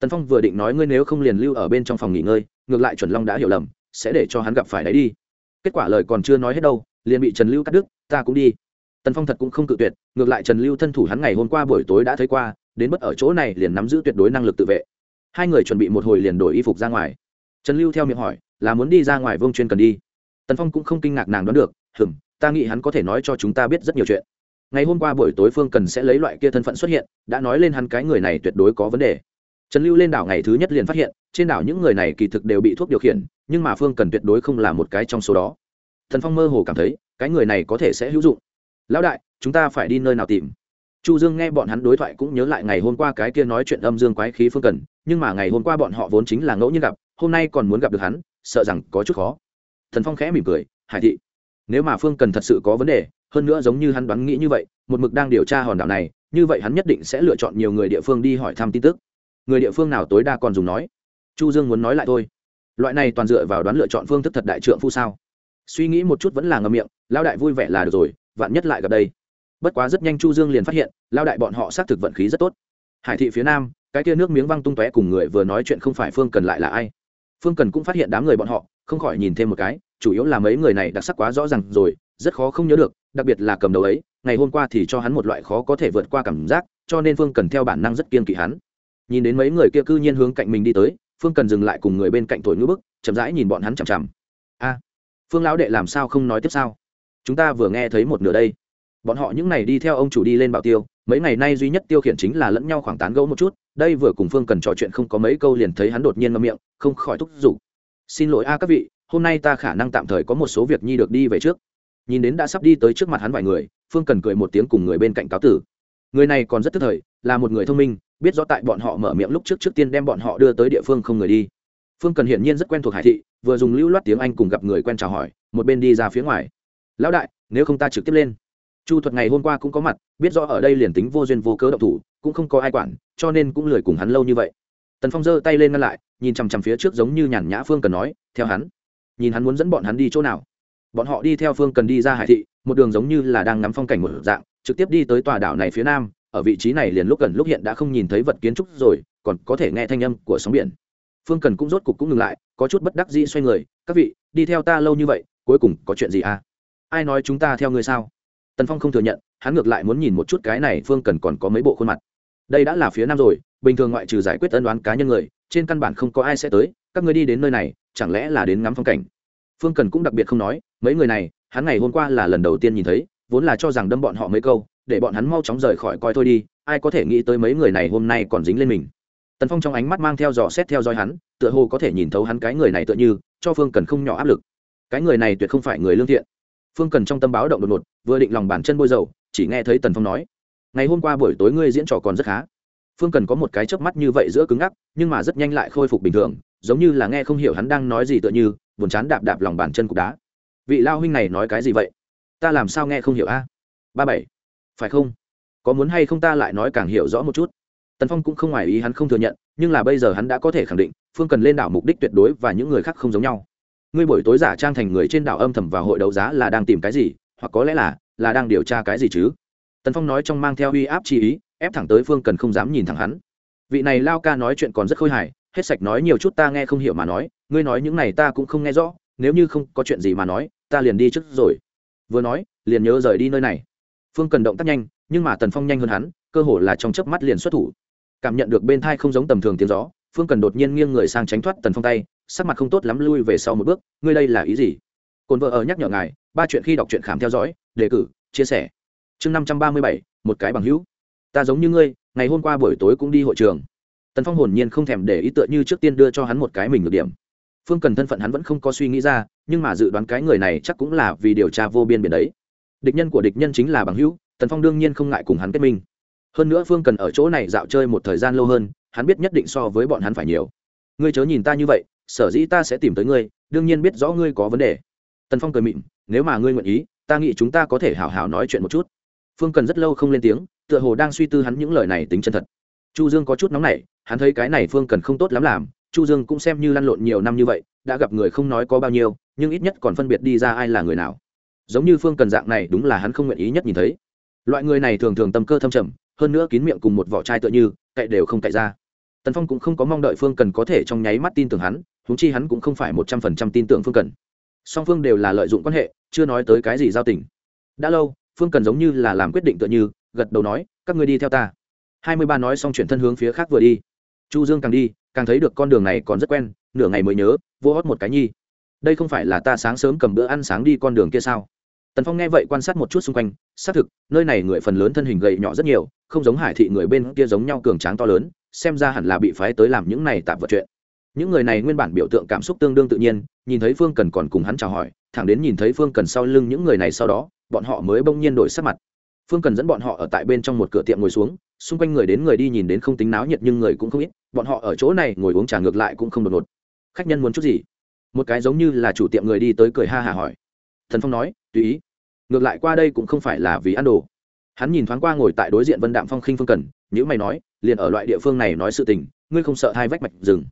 Tần phong vừa định nói ngươi nếu không liền lưu ở bên trong phòng nghỉ ngơi, ngược lại chuẩn long đã hiểu lầm, sẽ để cho hắn gặp phải đấy đi. Kết quả lời còn chưa nói hết đâu, liền bị trần lưu cắt đứt, ta cũng đi. Tần phong thật cũng không cự tuyệt, ngược lại trần lưu thân thủ hắn ngày hôm qua buổi tối đã thấy qua đến bất ở chỗ này liền nắm giữ tuyệt đối năng lực tự vệ. Hai người chuẩn bị một hồi liền đổi y phục ra ngoài. Trần lưu theo miệng hỏi, là muốn đi ra ngoài vương chuyên cần đi? Tần phong cũng không kinh ngạc nàng đoán được, hừm, ta nghĩ hắn có thể nói cho chúng ta biết rất nhiều chuyện. Ngày hôm qua buổi tối phương cần sẽ lấy loại kia thân phận xuất hiện, đã nói lên hắn cái người này tuyệt đối có vấn đề. Trần lưu lên đảo ngày thứ nhất liền phát hiện, trên đảo những người này kỳ thực đều bị thuốc điều khiển, nhưng mà phương cần tuyệt đối không là một cái trong số đó. Thần phong mơ hồ cảm thấy, cái người này có thể sẽ hữu dụng. Lão đại, chúng ta phải đi nơi nào tìm? Chu dương nghe bọn hắn đối thoại cũng nhớ lại ngày hôm qua cái kia nói chuyện âm dương quái khí phương cần, nhưng mà ngày hôm qua bọn họ vốn chính là ngẫu nhiên gặp, hôm nay còn muốn gặp được hắn, sợ rằng có chút khó. Thần phong khẽ mỉm cười, hải thị, nếu mà phương cần thật sự có vấn đề, hơn nữa giống như hắn đoán nghĩ như vậy, một mực đang điều tra hòn đảo này, như vậy hắn nhất định sẽ lựa chọn nhiều người địa phương đi hỏi thăm tin tức. Người địa phương nào tối đa còn dùng nói? Chu dương muốn nói lại thôi. Loại này toàn dựa vào đoán lựa chọn phương thức thật đại trượng phu sao? Suy nghĩ một chút vẫn là ngầm miệng lao đại vui vẻ là được rồi, vạn nhất lại gặp đây bất quá rất nhanh chu dương liền phát hiện, lao đại bọn họ xác thực vận khí rất tốt. Hải thị phía nam, cái kia nước miếng văng tung tóe cùng người vừa nói chuyện không phải phương cần lại là ai? Phương cần cũng phát hiện đám người bọn họ, không khỏi nhìn thêm một cái, chủ yếu là mấy người này đặc sắc quá rõ ràng rồi, rất khó không nhớ được, đặc biệt là cầm đầu ấy, ngày hôm qua thì cho hắn một loại khó có thể vượt qua cảm giác, cho nên phương cần theo bản năng rất kiên kỵ hắn. Nhìn đến mấy người kia cư nhiên hướng cạnh mình đi tới, phương cần dừng lại cùng người bên cạnh thổi ngữ bức, chậm rãi nhìn bọn hắn chằm chằm. A, phương lão đệ làm sao không nói tiếp sao? Chúng ta vừa nghe thấy một nửa đây bọn họ những ngày đi theo ông chủ đi lên bảo tiêu, mấy ngày nay duy nhất tiêu khiển chính là lẫn nhau khoảng tán gẫu một chút, đây vừa cùng phương cần trò chuyện không có mấy câu liền thấy hắn đột nhiên ngâm miệng, không khỏi thúc giục. Xin lỗi a các vị, hôm nay ta khả năng tạm thời có một số việc nhi được đi về trước. Nhìn đến đã sắp đi tới trước mặt hắn vài người, phương cần cười một tiếng cùng người bên cạnh cáo tử. Người này còn rất tức thời, là một người thông minh, biết rõ tại bọn họ mở miệng lúc trước trước tiên đem bọn họ đưa tới địa phương không người đi. Phương cần hiển nhiên rất quen thuộc hải thị, vừa dùng lưu loát tiếng anh cùng gặp người quen chào hỏi, một bên đi ra phía ngoài. Lão đại, nếu không ta trực tiếp lên chu thuật ngày hôm qua cũng có mặt, biết rõ ở đây liền tính vô duyên vô cớ động thủ, cũng không có ai quản, cho nên cũng lười cùng hắn lâu như vậy. Tần phong giơ tay lên ngăn lại, nhìn chằm chằm phía trước giống như nhàn nhã phương cần nói, theo hắn. Nhìn hắn muốn dẫn bọn hắn đi chỗ nào. Bọn họ đi theo phương cần đi ra hải thị, một đường giống như là đang ngắm phong cảnh một dạng, trực tiếp đi tới tòa đảo này phía nam, ở vị trí này liền lúc gần lúc hiện đã không nhìn thấy vật kiến trúc rồi, còn có thể nghe thanh âm của sóng biển. Phương cần cũng rốt cục cũng ngừng lại, có chút bất đắc dĩ xoay người, các vị, đi theo ta lâu như vậy, cuối cùng có chuyện gì à? Ai nói chúng ta theo ngươi sao? Tần phong không thừa nhận, hắn ngược lại muốn nhìn một chút cái này phương cần còn có mấy bộ khuôn mặt. Đây đã là phía nam rồi, bình thường ngoại trừ giải quyết ân đoán cá nhân người, trên căn bản không có ai sẽ tới, các người đi đến nơi này, chẳng lẽ là đến ngắm phong cảnh? Phương cần cũng đặc biệt không nói, mấy người này, hắn ngày hôm qua là lần đầu tiên nhìn thấy, vốn là cho rằng đâm bọn họ mấy câu, để bọn hắn mau chóng rời khỏi coi thôi đi, ai có thể nghĩ tới mấy người này hôm nay còn dính lên mình. Tần phong trong ánh mắt mang theo dò xét theo dõi hắn, tựa hồ có thể nhìn thấu hắn cái người này tựa như, cho phương cần không nhỏ áp lực. Cái người này tuyệt không phải người lương thiện phương cần trong tâm báo động đột ngột, vừa định lòng bàn chân bôi dầu, chỉ nghe thấy tần phong nói, ngày hôm qua buổi tối ngươi diễn trò còn rất khá. Phương cần có một cái chớp mắt như vậy giữa cứng ngắc, nhưng mà rất nhanh lại khôi phục bình thường, giống như là nghe không hiểu hắn đang nói gì tựa như, buồn chán đạp đạp lòng bàn chân cục đá. Vị lao huynh này nói cái gì vậy? Ta làm sao nghe không hiểu a? Ba bảy, phải không? Có muốn hay không ta lại nói càng hiểu rõ một chút? Tần phong cũng không ngoài ý hắn không thừa nhận, nhưng là bây giờ hắn đã có thể khẳng định, phương cần lên đảo mục đích tuyệt đối và những người khác không giống nhau ngươi buổi tối giả trang thành người trên đảo âm thầm vào hội đấu giá là đang tìm cái gì, hoặc có lẽ là là đang điều tra cái gì chứ? Tần phong nói trong mang theo uy áp chi ý, ép thẳng tới phương cần không dám nhìn thẳng hắn. Vị này lao ca nói chuyện còn rất khôi hài, hết sạch nói nhiều chút ta nghe không hiểu mà nói, ngươi nói những này ta cũng không nghe rõ, nếu như không có chuyện gì mà nói, ta liền đi trước rồi. Vừa nói, liền nhớ rời đi nơi này. Phương cần động tác nhanh, nhưng mà tần phong nhanh hơn hắn, cơ hồ là trong chớp mắt liền xuất thủ. Cảm nhận được bên thai không giống tầm thường tiếng gió, phương cần đột nhiên nghiêng người sang tránh thoát tần phong tay sắc mặt không tốt lắm lui về sau một bước, ngươi đây là ý gì? Cồn vợ ở nhắc nhở ngài, ba chuyện khi đọc truyện khám theo dõi, đề cử, chia sẻ. Chương năm trăm ba mươi bảy, một cái bằng hữu. Ta giống như ngươi, ngày hôm qua buổi tối cũng đi hội trường. Tần phong hồn nhiên không thèm để ý tựa như trước tiên đưa cho hắn một cái mình được điểm. Phương cần thân phận hắn vẫn không có suy nghĩ ra, nhưng mà dự đoán cái người này chắc cũng là vì điều tra vô biên biển đấy. Địch nhân của địch nhân chính là bằng hữu, tần phong đương nhiên không ngại cùng hắn kết minh. Hơn nữa phương cần ở chỗ này dạo chơi một thời gian lâu hơn, hắn biết nhất định so với bọn hắn phải nhiều. Ngươi chớ nhìn ta như vậy sở dĩ ta sẽ tìm tới ngươi, đương nhiên biết rõ ngươi có vấn đề. Tần phong cười mịn nếu mà ngươi nguyện ý, ta nghĩ chúng ta có thể hào hào nói chuyện một chút. Phương cần rất lâu không lên tiếng, tựa hồ đang suy tư hắn những lời này tính chân thật. Chu dương có chút nóng nảy, hắn thấy cái này phương cần không tốt lắm làm, chu dương cũng xem như lăn lộn nhiều năm như vậy, đã gặp người không nói có bao nhiêu, nhưng ít nhất còn phân biệt đi ra ai là người nào. Giống như phương cần dạng này đúng là hắn không nguyện ý nhất nhìn thấy. Loại người này thường thường tâm cơ thâm trầm, hơn nữa kín miệng cùng một vỏ chai tựa như, cậy đều không cậy ra. Tần phong cũng không có mong đợi phương cần có thể trong nháy mắt tin tưởng hắn huống chi hắn cũng không phải một trăm phần trăm tin tưởng phương cần. Song phương đều là lợi dụng quan hệ, chưa nói tới cái gì giao tình. Đã lâu, phương cần giống như là làm quyết định tựa như, gật đầu nói, các ngươi đi theo ta. Hai mươi ba nói xong chuyển thân hướng phía khác vừa đi. Chu dương càng đi, càng thấy được con đường này còn rất quen, nửa ngày mới nhớ, vô hót một cái nhi. Đây không phải là ta sáng sớm cầm bữa ăn sáng đi con đường kia sao? Tần phong nghe vậy quan sát một chút xung quanh, xác thực, nơi này người phần lớn thân hình gầy nhỏ rất nhiều, không giống hải thị người bên kia giống nhau cường tráng to lớn, xem ra hẳn là bị phái tới làm những này tạm vật chuyện những người này nguyên bản biểu tượng cảm xúc tương đương tự nhiên, nhìn thấy phương cần còn cùng hắn chào hỏi, thẳng đến nhìn thấy phương cần sau lưng những người này sau đó, bọn họ mới bỗng nhiên đổi sắc mặt. Phương cần dẫn bọn họ ở tại bên trong một cửa tiệm ngồi xuống, xung quanh người đến người đi nhìn đến không tính náo nhiệt nhưng người cũng không ít, bọn họ ở chỗ này ngồi uống trà ngược lại cũng không đột ngột. Khách nhân muốn chút gì? Một cái giống như là chủ tiệm người đi tới cười ha hả hỏi. Thần phong nói, tùy ý. Ngược lại qua đây cũng không phải là vì ăn đồ. Hắn nhìn thoáng qua ngồi tại đối diện vân đạm phong khinh phương cần nhữ mày nói, liền ở loại địa phương này nói sự tình, ngươi không sợ hai vách mạch rừng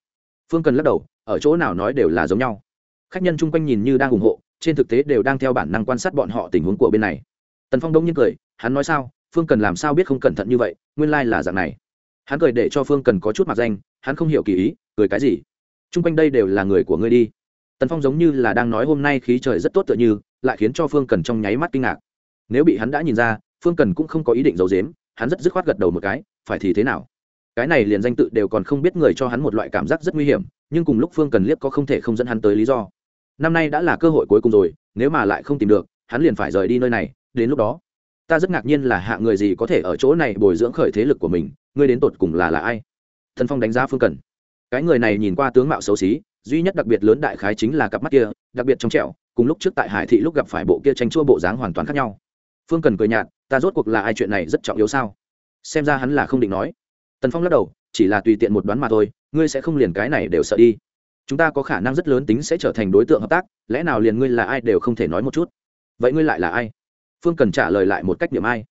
phương cần lắc đầu, ở chỗ nào nói đều là giống nhau. Khách nhân chung quanh nhìn như đang ủng hộ, trên thực tế đều đang theo bản năng quan sát bọn họ tình huống của bên này. Tần phong đông nhiên cười, hắn nói sao, phương cần làm sao biết không cẩn thận như vậy, nguyên lai、like、là dạng này. Hắn cười để cho phương cần có chút mặt danh, hắn không hiểu kỳ ý, cười cái gì? Chung quanh đây đều là người của ngươi đi. Tần phong giống như là đang nói hôm nay khí trời rất tốt tựa như, lại khiến cho phương cần trong nháy mắt kinh ngạc. Nếu bị hắn đã nhìn ra, phương cần cũng không có ý định giấu dếm hắn rất dứt khoát gật đầu một cái, phải thì thế nào? Cái này liền danh tự đều còn không biết người cho hắn một loại cảm giác rất nguy hiểm, nhưng cùng lúc phương cần liếc có không thể không dẫn hắn tới lý do. Năm nay đã là cơ hội cuối cùng rồi, nếu mà lại không tìm được, hắn liền phải rời đi nơi này, đến lúc đó, ta rất ngạc nhiên là hạ người gì có thể ở chỗ này bồi dưỡng khởi thế lực của mình, ngươi đến tột cùng là là ai? Thần phong đánh giá phương cần. Cái người này nhìn qua tướng mạo xấu xí, duy nhất đặc biệt lớn đại khái chính là cặp mắt kia, đặc biệt trong trẻo, cùng lúc trước tại hải thị lúc gặp phải bộ kia tranh chua bộ dáng hoàn toàn khác nhau. Phương cần cười nhạt, ta rốt cuộc là ai chuyện này rất trọng yếu sao? Xem ra hắn là không định nói tần phong lắc đầu, chỉ là tùy tiện một đoán mà thôi, ngươi sẽ không liền cái này đều sợ đi. Chúng ta có khả năng rất lớn tính sẽ trở thành đối tượng hợp tác, lẽ nào liền ngươi là ai đều không thể nói một chút. Vậy ngươi lại là ai? Phương cần trả lời lại một cách điểm ai.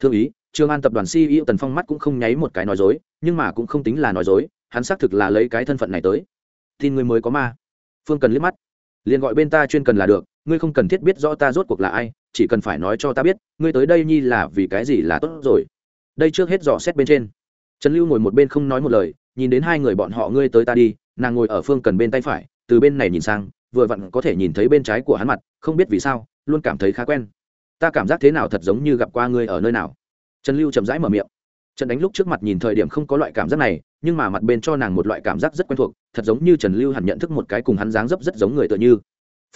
Thương ý trương an tập đoàn ceo tần phong mắt cũng không nháy một cái nói dối, nhưng mà cũng không tính là nói dối, hắn xác thực là lấy cái thân phận này tới. Tin ngươi mới có ma. Phương cần liếc mắt. Liền gọi bên ta chuyên cần là được, ngươi không cần thiết biết rõ ta rốt cuộc là ai, chỉ cần phải nói cho ta biết, ngươi tới đây nhi là vì cái gì là tốt rồi. Đây trước hết dò xét bên trên trần lưu ngồi một bên không nói một lời, nhìn đến hai người bọn họ ngươi tới ta đi, nàng ngồi ở phương cần bên tay phải, từ bên này nhìn sang, vừa vặn có thể nhìn thấy bên trái của hắn mặt, không biết vì sao, luôn cảm thấy khá quen. Ta cảm giác thế nào thật giống như gặp qua ngươi ở nơi nào? Trần lưu chậm rãi mở miệng. Trần đánh lúc trước mặt nhìn thời điểm không có loại cảm giác này, nhưng mà mặt bên cho nàng một loại cảm giác rất quen thuộc, thật giống như trần lưu hẳn nhận thức một cái cùng hắn dáng dấp rất giống người tựa như.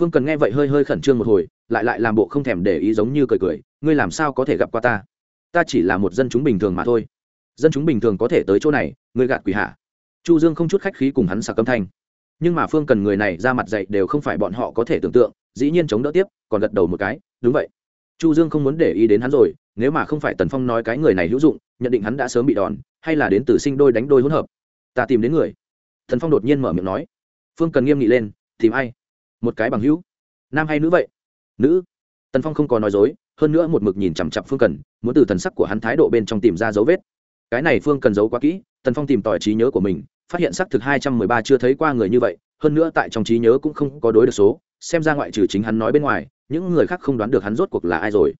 Phương cần nghe vậy hơi hơi khẩn trương một hồi, lại lại làm bộ không thèm để ý giống như cười cười, ngươi làm sao có thể gặp qua ta? Ta chỉ là một dân chúng bình thường mà thôi dân chúng bình thường có thể tới chỗ này ngươi gạt quỷ hạ. Chu dương không chút khách khí cùng hắn sạc âm thanh. Nhưng mà phương cần người này ra mặt dạy đều không phải bọn họ có thể tưởng tượng, dĩ nhiên chống đỡ tiếp, còn gật đầu một cái, đúng vậy. Chu dương không muốn để ý đến hắn rồi, nếu mà không phải tần phong nói cái người này hữu dụng, nhận định hắn đã sớm bị đòn, hay là đến từ sinh đôi đánh đôi hỗn hợp. Ta tìm đến người. Tần phong đột nhiên mở miệng nói. Phương cần nghiêm nghị lên, tìm ai? Một cái bằng hữu. Nam hay nữ vậy? Nữ. Tần phong không có nói dối, hơn nữa một mực nhìn chằm chặp phương cần, muốn từ thần sắc của hắn thái độ bên trong tìm ra dấu vết cái này phương cần giấu quá kỹ, tần phong tìm tòi trí nhớ của mình, phát hiện xác thực hai trăm mười ba chưa thấy qua người như vậy, hơn nữa tại trong trí nhớ cũng không có đối được số, xem ra ngoại trừ chính hắn nói bên ngoài, những người khác không đoán được hắn rốt cuộc là ai rồi.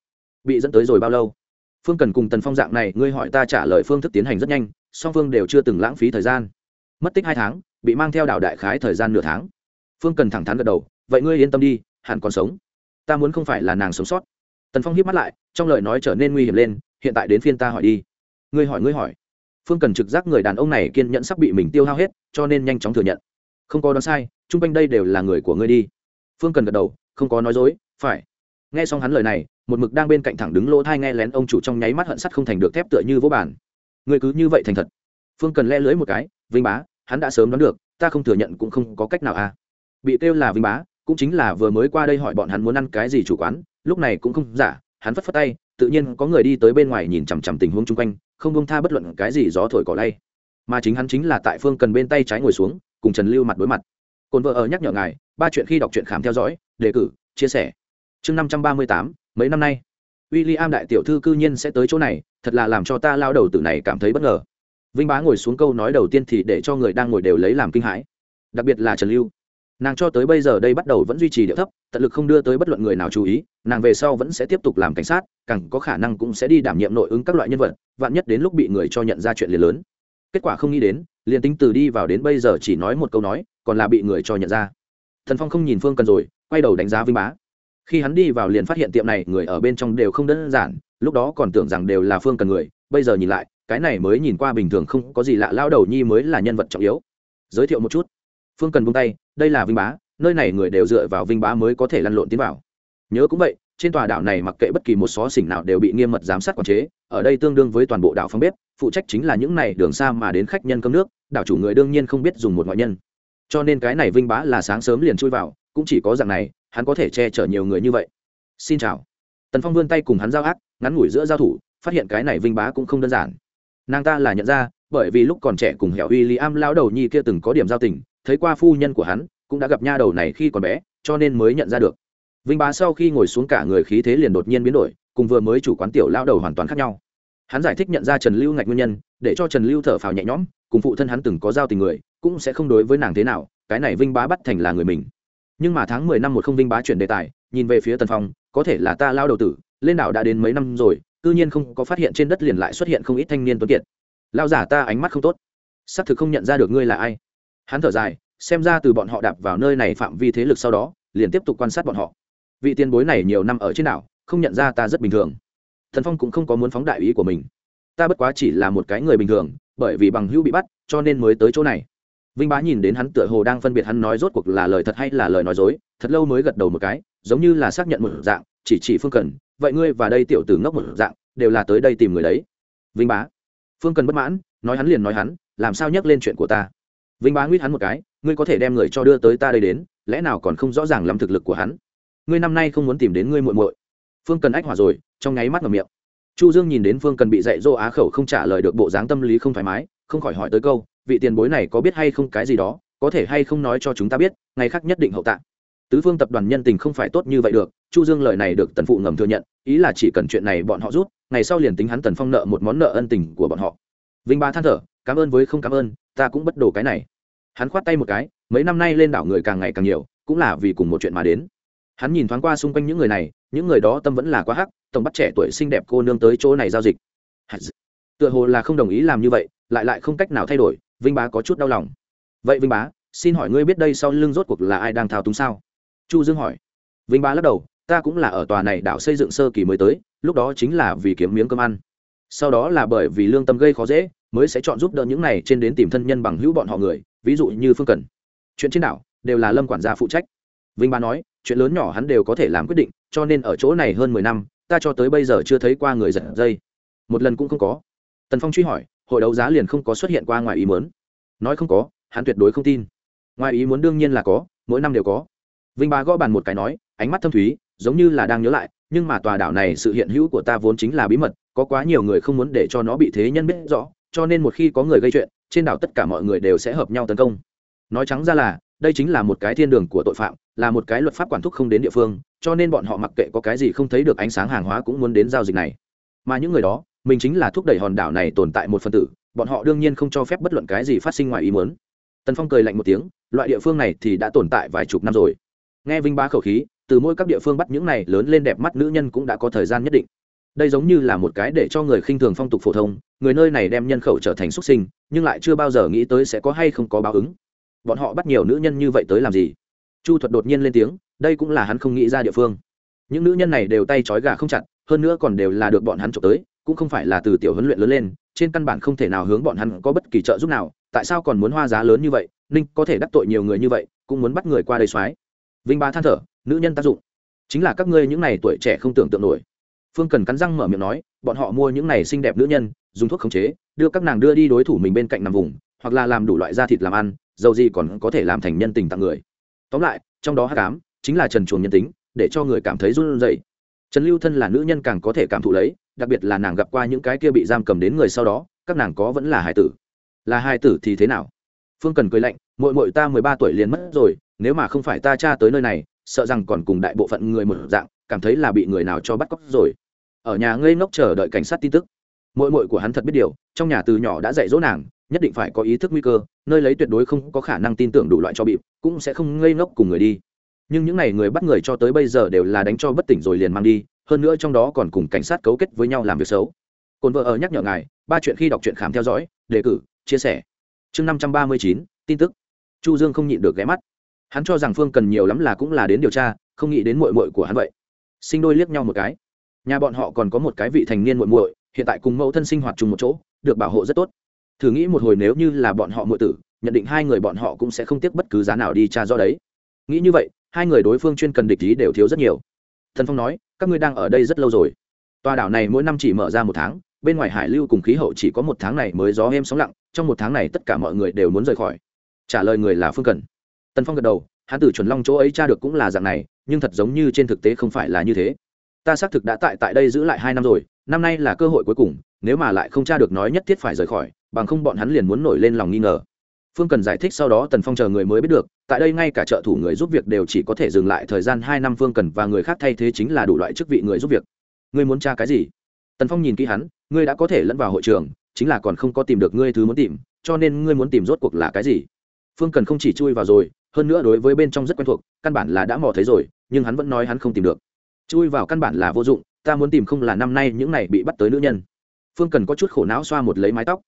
Bị dẫn tới rồi bao lâu? Phương cần cùng tần phong dạng này, ngươi hỏi ta trả lời phương thức tiến hành rất nhanh, song phương đều chưa từng lãng phí thời gian. Mất tích hai tháng, bị mang theo đảo đại khái thời gian nửa tháng. Phương cần thẳng thắn gật đầu, vậy ngươi yên tâm đi, hẳn còn sống. Ta muốn không phải là nàng sống sót. Tần phong hiếp mắt lại, trong lời nói trở nên nguy hiểm lên, hiện tại đến phiên ta hỏi đi ngươi hỏi ngươi hỏi. Phương cần trực giác người đàn ông này kiên nhẫn sắp bị mình tiêu hao hết, cho nên nhanh chóng thừa nhận. Không có đoán sai, chung quanh đây đều là người của ngươi đi. Phương cần gật đầu, không có nói dối, phải. Nghe xong hắn lời này, một mực đang bên cạnh thẳng đứng lỗ thai nghe lén ông chủ trong nháy mắt hận sắt không thành được thép tựa như vô bản ngươi cứ như vậy thành thật. Phương cần le lưới một cái, vinh bá, hắn đã sớm đoán được, ta không thừa nhận cũng không có cách nào à. Bị kêu là vinh bá, cũng chính là vừa mới qua đây hỏi bọn hắn muốn ăn cái gì chủ quán, lúc này cũng không giả, hắn phất phất tay, tự nhiên có người đi tới bên ngoài nhìn chằm chằm tình huống chung quanh không bông tha bất luận cái gì gió thổi cỏ lay. Mà chính hắn chính là tại phương cần bên tay trái ngồi xuống, cùng trần lưu mặt đối mặt. Cồn vợ ở nhắc nhở ngài, ba chuyện khi đọc truyện khám theo dõi, đề cử, chia sẻ. Chương năm trăm ba mươi tám, mấy năm nay? W i l l i am đại tiểu thư cư nhiên sẽ tới chỗ này, thật là làm cho ta lao đầu tử này cảm thấy bất ngờ. Vinh bá ngồi xuống câu nói đầu tiên thì để cho người đang ngồi đều lấy làm kinh hãi. Đặc biệt là trần lưu nàng cho tới bây giờ đây bắt đầu vẫn duy trì điệu thấp, tận lực không đưa tới bất luận người nào chú ý, nàng về sau vẫn sẽ tiếp tục làm cảnh sát, càng có khả năng cũng sẽ đi đảm nhiệm nội ứng các loại nhân vật, vạn nhất đến lúc bị người cho nhận ra chuyện liền lớn. Kết quả không nghĩ đến, liền tính từ đi vào đến bây giờ chỉ nói một câu nói, còn là bị người cho nhận ra. Thần phong không nhìn phương cần rồi, quay đầu đánh giá vinh bá. Khi hắn đi vào liền phát hiện tiệm này người ở bên trong đều không đơn giản, lúc đó còn tưởng rằng đều là phương cần người, bây giờ nhìn lại, cái này mới nhìn qua bình thường không có gì lạ lao đầu nhi mới là nhân vật trọng yếu. Giới thiệu một chút phương cần buông tay, đây là vinh bá, nơi này người đều dựa vào vinh bá mới có thể lăn lộn tiến vào. Nhớ cũng vậy, trên tòa đảo này mặc kệ bất kỳ một xó xỉnh nào đều bị nghiêm mật giám sát quản chế, ở đây tương đương với toàn bộ đảo phong bếp, phụ trách chính là những này đường xa mà đến khách nhân cơm nước, đảo chủ người đương nhiên không biết dùng một ngoại nhân. Cho nên cái này vinh bá là sáng sớm liền chui vào, cũng chỉ có dạng này, hắn có thể che chở nhiều người như vậy. Xin chào. Tần phong vươn tay cùng hắn giao ác, ngắn ngủi giữa giao thủ, phát hiện cái này vinh bá cũng không đơn giản. Nàng ta là nhận ra, bởi vì lúc còn trẻ cùng hẻo uy lý am lão đầu nhi kia từng có điểm giao tình thấy qua phu nhân của hắn, cũng đã gặp nha đầu này khi còn bé, cho nên mới nhận ra được. Vinh bá sau khi ngồi xuống cả người khí thế liền đột nhiên biến đổi, cùng vừa mới chủ quán tiểu lao đầu hoàn toàn khác nhau. Hắn giải thích nhận ra trần lưu ngạch nguyên nhân, để cho trần lưu thở phào nhẹ nhõm, cùng phụ thân hắn từng có giao tình người, cũng sẽ không đối với nàng thế nào, cái này vinh bá bắt thành là người mình. Nhưng mà tháng mười năm một không vinh bá chuyển đề tài, nhìn về phía tần phong, có thể là ta lao đầu tử, lên đảo đã đến mấy năm rồi tự nhiên không có phát hiện trên đất liền lại xuất hiện không ít thanh niên tuấn kiệt. Lao giả ta ánh mắt không tốt. Xác thực không nhận ra được ngươi là ai hắn thở dài, xem ra từ bọn họ đạp vào nơi này phạm vi thế lực sau đó, liền tiếp tục quan sát bọn họ. Vị tiền bối này nhiều năm ở trên đảo, không nhận ra ta rất bình thường. Thần phong cũng không có muốn phóng đại ý của mình. Ta bất quá chỉ là một cái người bình thường, bởi vì bằng hữu bị bắt, cho nên mới tới chỗ này. Vinh bá nhìn đến hắn tựa hồ đang phân biệt hắn nói rốt cuộc là lời thật hay là lời nói dối, thật lâu mới gật đầu một cái, giống như là xác nhận một dạng, chỉ chỉ phương cần, vậy ngươi và đây tiểu tử ngốc một dạng, đều là tới đây tìm người đấy. Vinh bá, phương cần bất mãn, nói hắn liền nói hắn, làm sao nhắc lên chuyện của ta? Vinh bá nguyết hắn một cái, ngươi có thể đem người cho đưa tới ta đây đến, lẽ nào còn không rõ ràng lắm thực lực của hắn? Ngươi năm nay không muốn tìm đến ngươi muội muội. Phương cần ách hỏa rồi, trong nháy mắt ngầm miệng. Chu dương nhìn đến phương cần bị dạy dỗ á khẩu không trả lời được bộ dáng tâm lý không thoải mái, không khỏi hỏi tới câu, vị tiền bối này có biết hay không cái gì đó, có thể hay không nói cho chúng ta biết, ngày khác nhất định hậu tạ tứ phương tập đoàn nhân tình không phải tốt như vậy được, chu dương lời này được tần phụ ngầm thừa nhận, ý là chỉ cần chuyện này bọn họ rút, ngày sau liền tính hắn tần phong nợ một món nợ ân tình của bọn họ. Vinh ba than thở, cảm ơn với không cảm ơn, ta cũng bất đồ cái này hắn khoát tay một cái, mấy năm nay lên đảo người càng ngày càng nhiều, cũng là vì cùng một chuyện mà đến. Hắn nhìn thoáng qua xung quanh những người này, những người đó tâm vẫn là quá hắc, tổng bắt trẻ tuổi xinh đẹp cô nương tới chỗ này giao dịch. Tựa hồ là không đồng ý làm như vậy, lại lại không cách nào thay đổi, vinh bá có chút đau lòng. Vậy vinh bá, xin hỏi ngươi biết đây sau lưng rốt cuộc là ai đang thao túng sao? Chu dương hỏi. Vinh bá lắc đầu, ta cũng là ở tòa này đảo xây dựng sơ kỳ mới tới, lúc đó chính là vì kiếm miếng cơm ăn sau đó là bởi vì lương tâm gây khó dễ, mới sẽ chọn giúp đỡ những này trên đến tìm thân nhân bằng hữu bọn họ người, ví dụ như phương cần. Chuyện trên đảo đều là lâm quản gia phụ trách. Vinh ba nói, chuyện lớn nhỏ hắn đều có thể làm quyết định, cho nên ở chỗ này hơn mười năm, ta cho tới bây giờ chưa thấy qua người giật dây. Một lần cũng không có. Tần phong truy hỏi, hội đấu giá liền không có xuất hiện qua ngoài ý muốn. Nói không có, hắn tuyệt đối không tin. Ngoài ý muốn đương nhiên là có, mỗi năm đều có. Vinh ba gõ bàn một cái nói, ánh mắt thâm thúy, giống như là đang nhớ lại, nhưng mà tòa đảo này sự hiện hữu của ta vốn chính là bí mật có quá nhiều người không muốn để cho nó bị thế nhân biết rõ, cho nên một khi có người gây chuyện, trên đảo tất cả mọi người đều sẽ hợp nhau tấn công. Nói trắng ra là, đây chính là một cái thiên đường của tội phạm, là một cái luật pháp quản thúc không đến địa phương, cho nên bọn họ mặc kệ có cái gì không thấy được ánh sáng hàng hóa cũng muốn đến giao dịch này. Mà những người đó, mình chính là thúc đẩy hòn đảo này tồn tại một phần tử, bọn họ đương nhiên không cho phép bất luận cái gì phát sinh ngoài ý muốn. Tần phong cười lạnh một tiếng, loại địa phương này thì đã tồn tại vài chục năm rồi. Nghe vinh ba khẩu khí, từ mỗi các địa phương bắt những này lớn lên đẹp mắt nữ nhân cũng đã có thời gian nhất định đây giống như là một cái để cho người khinh thường phong tục phổ thông, người nơi này đem nhân khẩu trở thành xuất sinh, nhưng lại chưa bao giờ nghĩ tới sẽ có hay không có báo ứng. Bọn họ bắt nhiều nữ nhân như vậy tới làm gì? Chu thuật đột nhiên lên tiếng, đây cũng là hắn không nghĩ ra địa phương. Những nữ nhân này đều tay trói gà không chặt, hơn nữa còn đều là được bọn hắn trộm tới, cũng không phải là từ tiểu huấn luyện lớn lên, trên căn bản không thể nào hướng bọn hắn có bất kỳ trợ giúp nào, tại sao còn muốn hoa giá lớn như vậy? Ninh có thể đắc tội nhiều người như vậy, cũng muốn bắt người qua đây soái vinh ba than thở, nữ nhân tác dụng. Chính là các ngươi những này tuổi trẻ không tưởng tượng nổi phương cần cắn răng mở miệng nói, bọn họ mua những này xinh đẹp nữ nhân, dùng thuốc khống chế, đưa các nàng đưa đi đối thủ mình bên cạnh nằm vùng, hoặc là làm đủ loại da thịt làm ăn, dầu gì còn có thể làm thành nhân tình tặng người. Tóm lại, trong đó hát cám chính là trần chuồng nhân tính, để cho người cảm thấy run rẩy. Trần lưu thân là nữ nhân càng có thể cảm thụ lấy, đặc biệt là nàng gặp qua những cái kia bị giam cầm đến người sau đó, các nàng có vẫn là hài tử. Là hài tử thì thế nào? Phương cần cười lạnh mội mội ta mười ba tuổi liền mất rồi, nếu mà không phải ta cha tới nơi này, sợ rằng còn cùng đại bộ phận người một dạng cảm thấy là bị người nào cho bắt cóc rồi. Ở nhà ngây ngốc chờ đợi cảnh sát tin tức. Mội mội của hắn thật biết điều, trong nhà từ nhỏ đã dạy dỗ nàng, nhất định phải có ý thức nguy cơ, nơi lấy tuyệt đối không có khả năng tin tưởng đủ loại cho bịp, cũng sẽ không ngây ngốc cùng người đi. Nhưng những n à y người bắt người cho tới bây giờ đều là đánh cho bất tỉnh rồi liền mang đi, hơn nữa trong đó còn cùng cảnh sát cấu kết với nhau làm việc xấu. Cồn vợ ở nhắc nhở ngài, ba chuyện khi đọc truyện khám theo dõi, đề cử, chia sẻ. Chương năm trăm ba mươi chín, tin tức. Chu dương không nhịn được ghé mắt. Hắn cho rằng phương cần nhiều lắm là cũng là đến điều tra, không nghĩ đến mội mội của hắn vậy sinh đôi liếc nhau một cái. Nhà bọn họ còn có một cái vị thành niên muội muội, hiện tại cùng mẫu thân sinh hoạt chung một chỗ, được bảo hộ rất tốt. Thử nghĩ một hồi nếu như là bọn họ muội tử, nhận định hai người bọn họ cũng sẽ không tiếc bất cứ giá nào đi tra do đấy. Nghĩ như vậy, hai người đối phương chuyên cần địch ý đều thiếu rất nhiều. Thần phong nói, các ngươi đang ở đây rất lâu rồi. Tòa đảo này mỗi năm chỉ mở ra một tháng, bên ngoài hải lưu cùng khí hậu chỉ có một tháng này mới gió êm sóng lặng, trong một tháng này tất cả mọi người đều muốn rời khỏi. Trả lời người là phương cần. Tần phong gật đầu hắn từ chuẩn long chỗ ấy tra được cũng là dạng này nhưng thật giống như trên thực tế không phải là như thế. Ta xác thực đã tại tại đây giữ lại hai năm rồi, năm nay là cơ hội cuối cùng, nếu mà lại không tra được nói nhất thiết phải rời khỏi, bằng không bọn hắn liền muốn nổi lên lòng nghi ngờ. Phương cần giải thích sau đó tần phong chờ người mới biết được, tại đây ngay cả trợ thủ người giúp việc đều chỉ có thể dừng lại thời gian hai năm phương cần và người khác thay thế chính là đủ loại chức vị người giúp việc. Ngươi muốn tra cái gì? Tần phong nhìn kỹ hắn, ngươi đã có thể lẫn vào hội trường, chính là còn không có tìm được ngươi thứ muốn tìm, cho nên ngươi muốn tìm rốt cuộc là cái gì? Phương cần không chỉ chui vào rồi hơn nữa đối với bên trong rất quen thuộc, căn bản là đã mò thấy rồi, nhưng hắn vẫn nói hắn không tìm được. Chui vào căn bản là vô dụng, ta muốn tìm không là năm nay những này bị bắt tới nữ nhân. Phương cần có chút khổ não xoa một lấy mái tóc.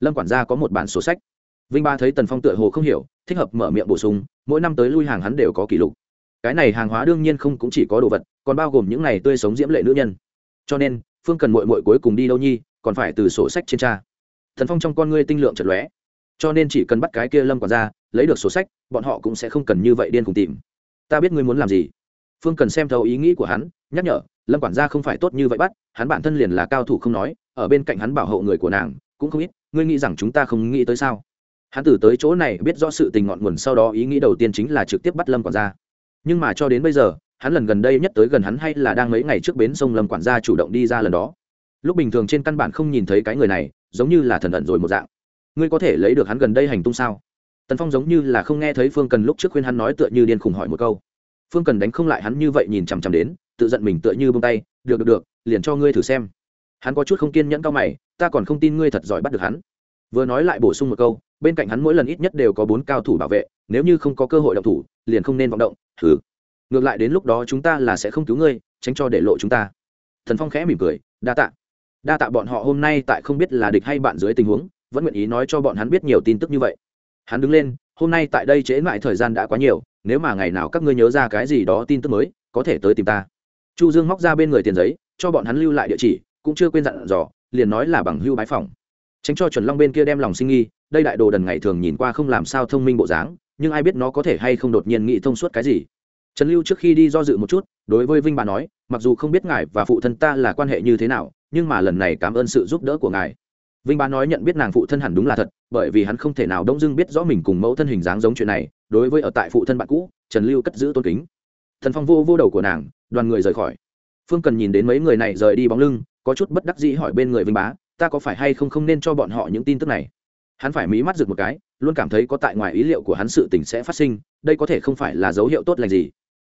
Lâm quản gia có một bản sổ sách. Vinh ba thấy tần phong tựa hồ không hiểu, thích hợp mở miệng bổ sung, mỗi năm tới lui hàng hắn đều có kỷ lục. Cái này hàng hóa đương nhiên không cũng chỉ có đồ vật, còn bao gồm những này tươi sống diễm lệ nữ nhân. Cho nên, phương cần mội mội cuối cùng đi đâu nhi, còn phải từ sổ sách trên cha thần phong trong con ngươi tinh lượng chật lóe. Cho nên chỉ cần bắt cái kia lâm quản gia lấy được sổ sách, bọn họ cũng sẽ không cần như vậy điên cùng tìm. Ta biết ngươi muốn làm gì. Phương cần xem thấu ý nghĩ của hắn, nhắc nhở, lâm quản gia không phải tốt như vậy bắt, hắn bản thân liền là cao thủ không nói, ở bên cạnh hắn bảo hộ người của nàng, cũng không ít, ngươi nghĩ rằng chúng ta không nghĩ tới sao? Hắn từ tới chỗ này biết rõ sự tình ngọn nguồn sau đó ý nghĩ đầu tiên chính là trực tiếp bắt lâm quản gia. Nhưng mà cho đến bây giờ, hắn lần gần đây nhất tới gần hắn hay là đang mấy ngày trước bến sông lâm quản gia chủ động đi ra lần đó. Lúc bình thường trên căn bản không nhìn thấy cái người này, giống như là thần ẩn rồi một dạng. Ngươi có thể lấy được hắn gần đây hành tung sao? Tần phong giống như là không nghe thấy phương cần lúc trước khuyên hắn nói tựa như điên khùng hỏi một câu. Phương cần đánh không lại hắn như vậy nhìn chằm chằm đến, tự giận mình tựa như bông tay, được được được, liền cho ngươi thử xem. Hắn có chút không kiên nhẫn cao mày, ta còn không tin ngươi thật giỏi bắt được hắn. Vừa nói lại bổ sung một câu, bên cạnh hắn mỗi lần ít nhất đều có bốn cao thủ bảo vệ, nếu như không có cơ hội động thủ, liền không nên vọng động, thử. Ngược lại đến lúc đó chúng ta là sẽ không cứu ngươi, tránh cho để lộ chúng ta. Thần phong khẽ mỉm cười, đa tạ. Đa tạ bọn họ hôm nay tại không biết là địch hay bạn dưới tình huống, vẫn nguyện ý nói cho bọn hắn biết nhiều tin tức như vậy hắn đứng lên, hôm nay tại đây trễ mãi thời gian đã quá nhiều, nếu mà ngày nào các ngươi nhớ ra cái gì đó tin tức mới, có thể tới tìm ta. Chu dương móc ra bên người tiền giấy, cho bọn hắn lưu lại địa chỉ, cũng chưa quên dặn dò, liền nói là bằng hưu bái phòng tránh cho chuẩn long bên kia đem lòng sinh nghi, đây đại đồ đần ngày thường nhìn qua không làm sao thông minh bộ dáng, nhưng ai biết nó có thể hay không đột nhiên nghĩ thông suốt cái gì. Trần lưu trước khi đi do dự một chút, đối với vinh bà nói, mặc dù không biết ngài và phụ thân ta là quan hệ như thế nào, nhưng mà lần này cảm ơn sự giúp đỡ của ngài vinh bá nói nhận biết nàng phụ thân hẳn đúng là thật, bởi vì hắn không thể nào đông dưng biết rõ mình cùng mẫu thân hình dáng giống chuyện này, đối với ở tại phụ thân bạn cũ, trần lưu cất giữ tôn kính. Thần phong vô vô đầu của nàng, đoàn người rời khỏi. Phương cần nhìn đến mấy người này rời đi bóng lưng, có chút bất đắc dĩ hỏi bên người vinh bá, ta có phải hay không không nên cho bọn họ những tin tức này? Hắn phải mí mắt rực một cái, luôn cảm thấy có tại ngoài ý liệu của hắn sự tình sẽ phát sinh, đây có thể không phải là dấu hiệu tốt lành gì.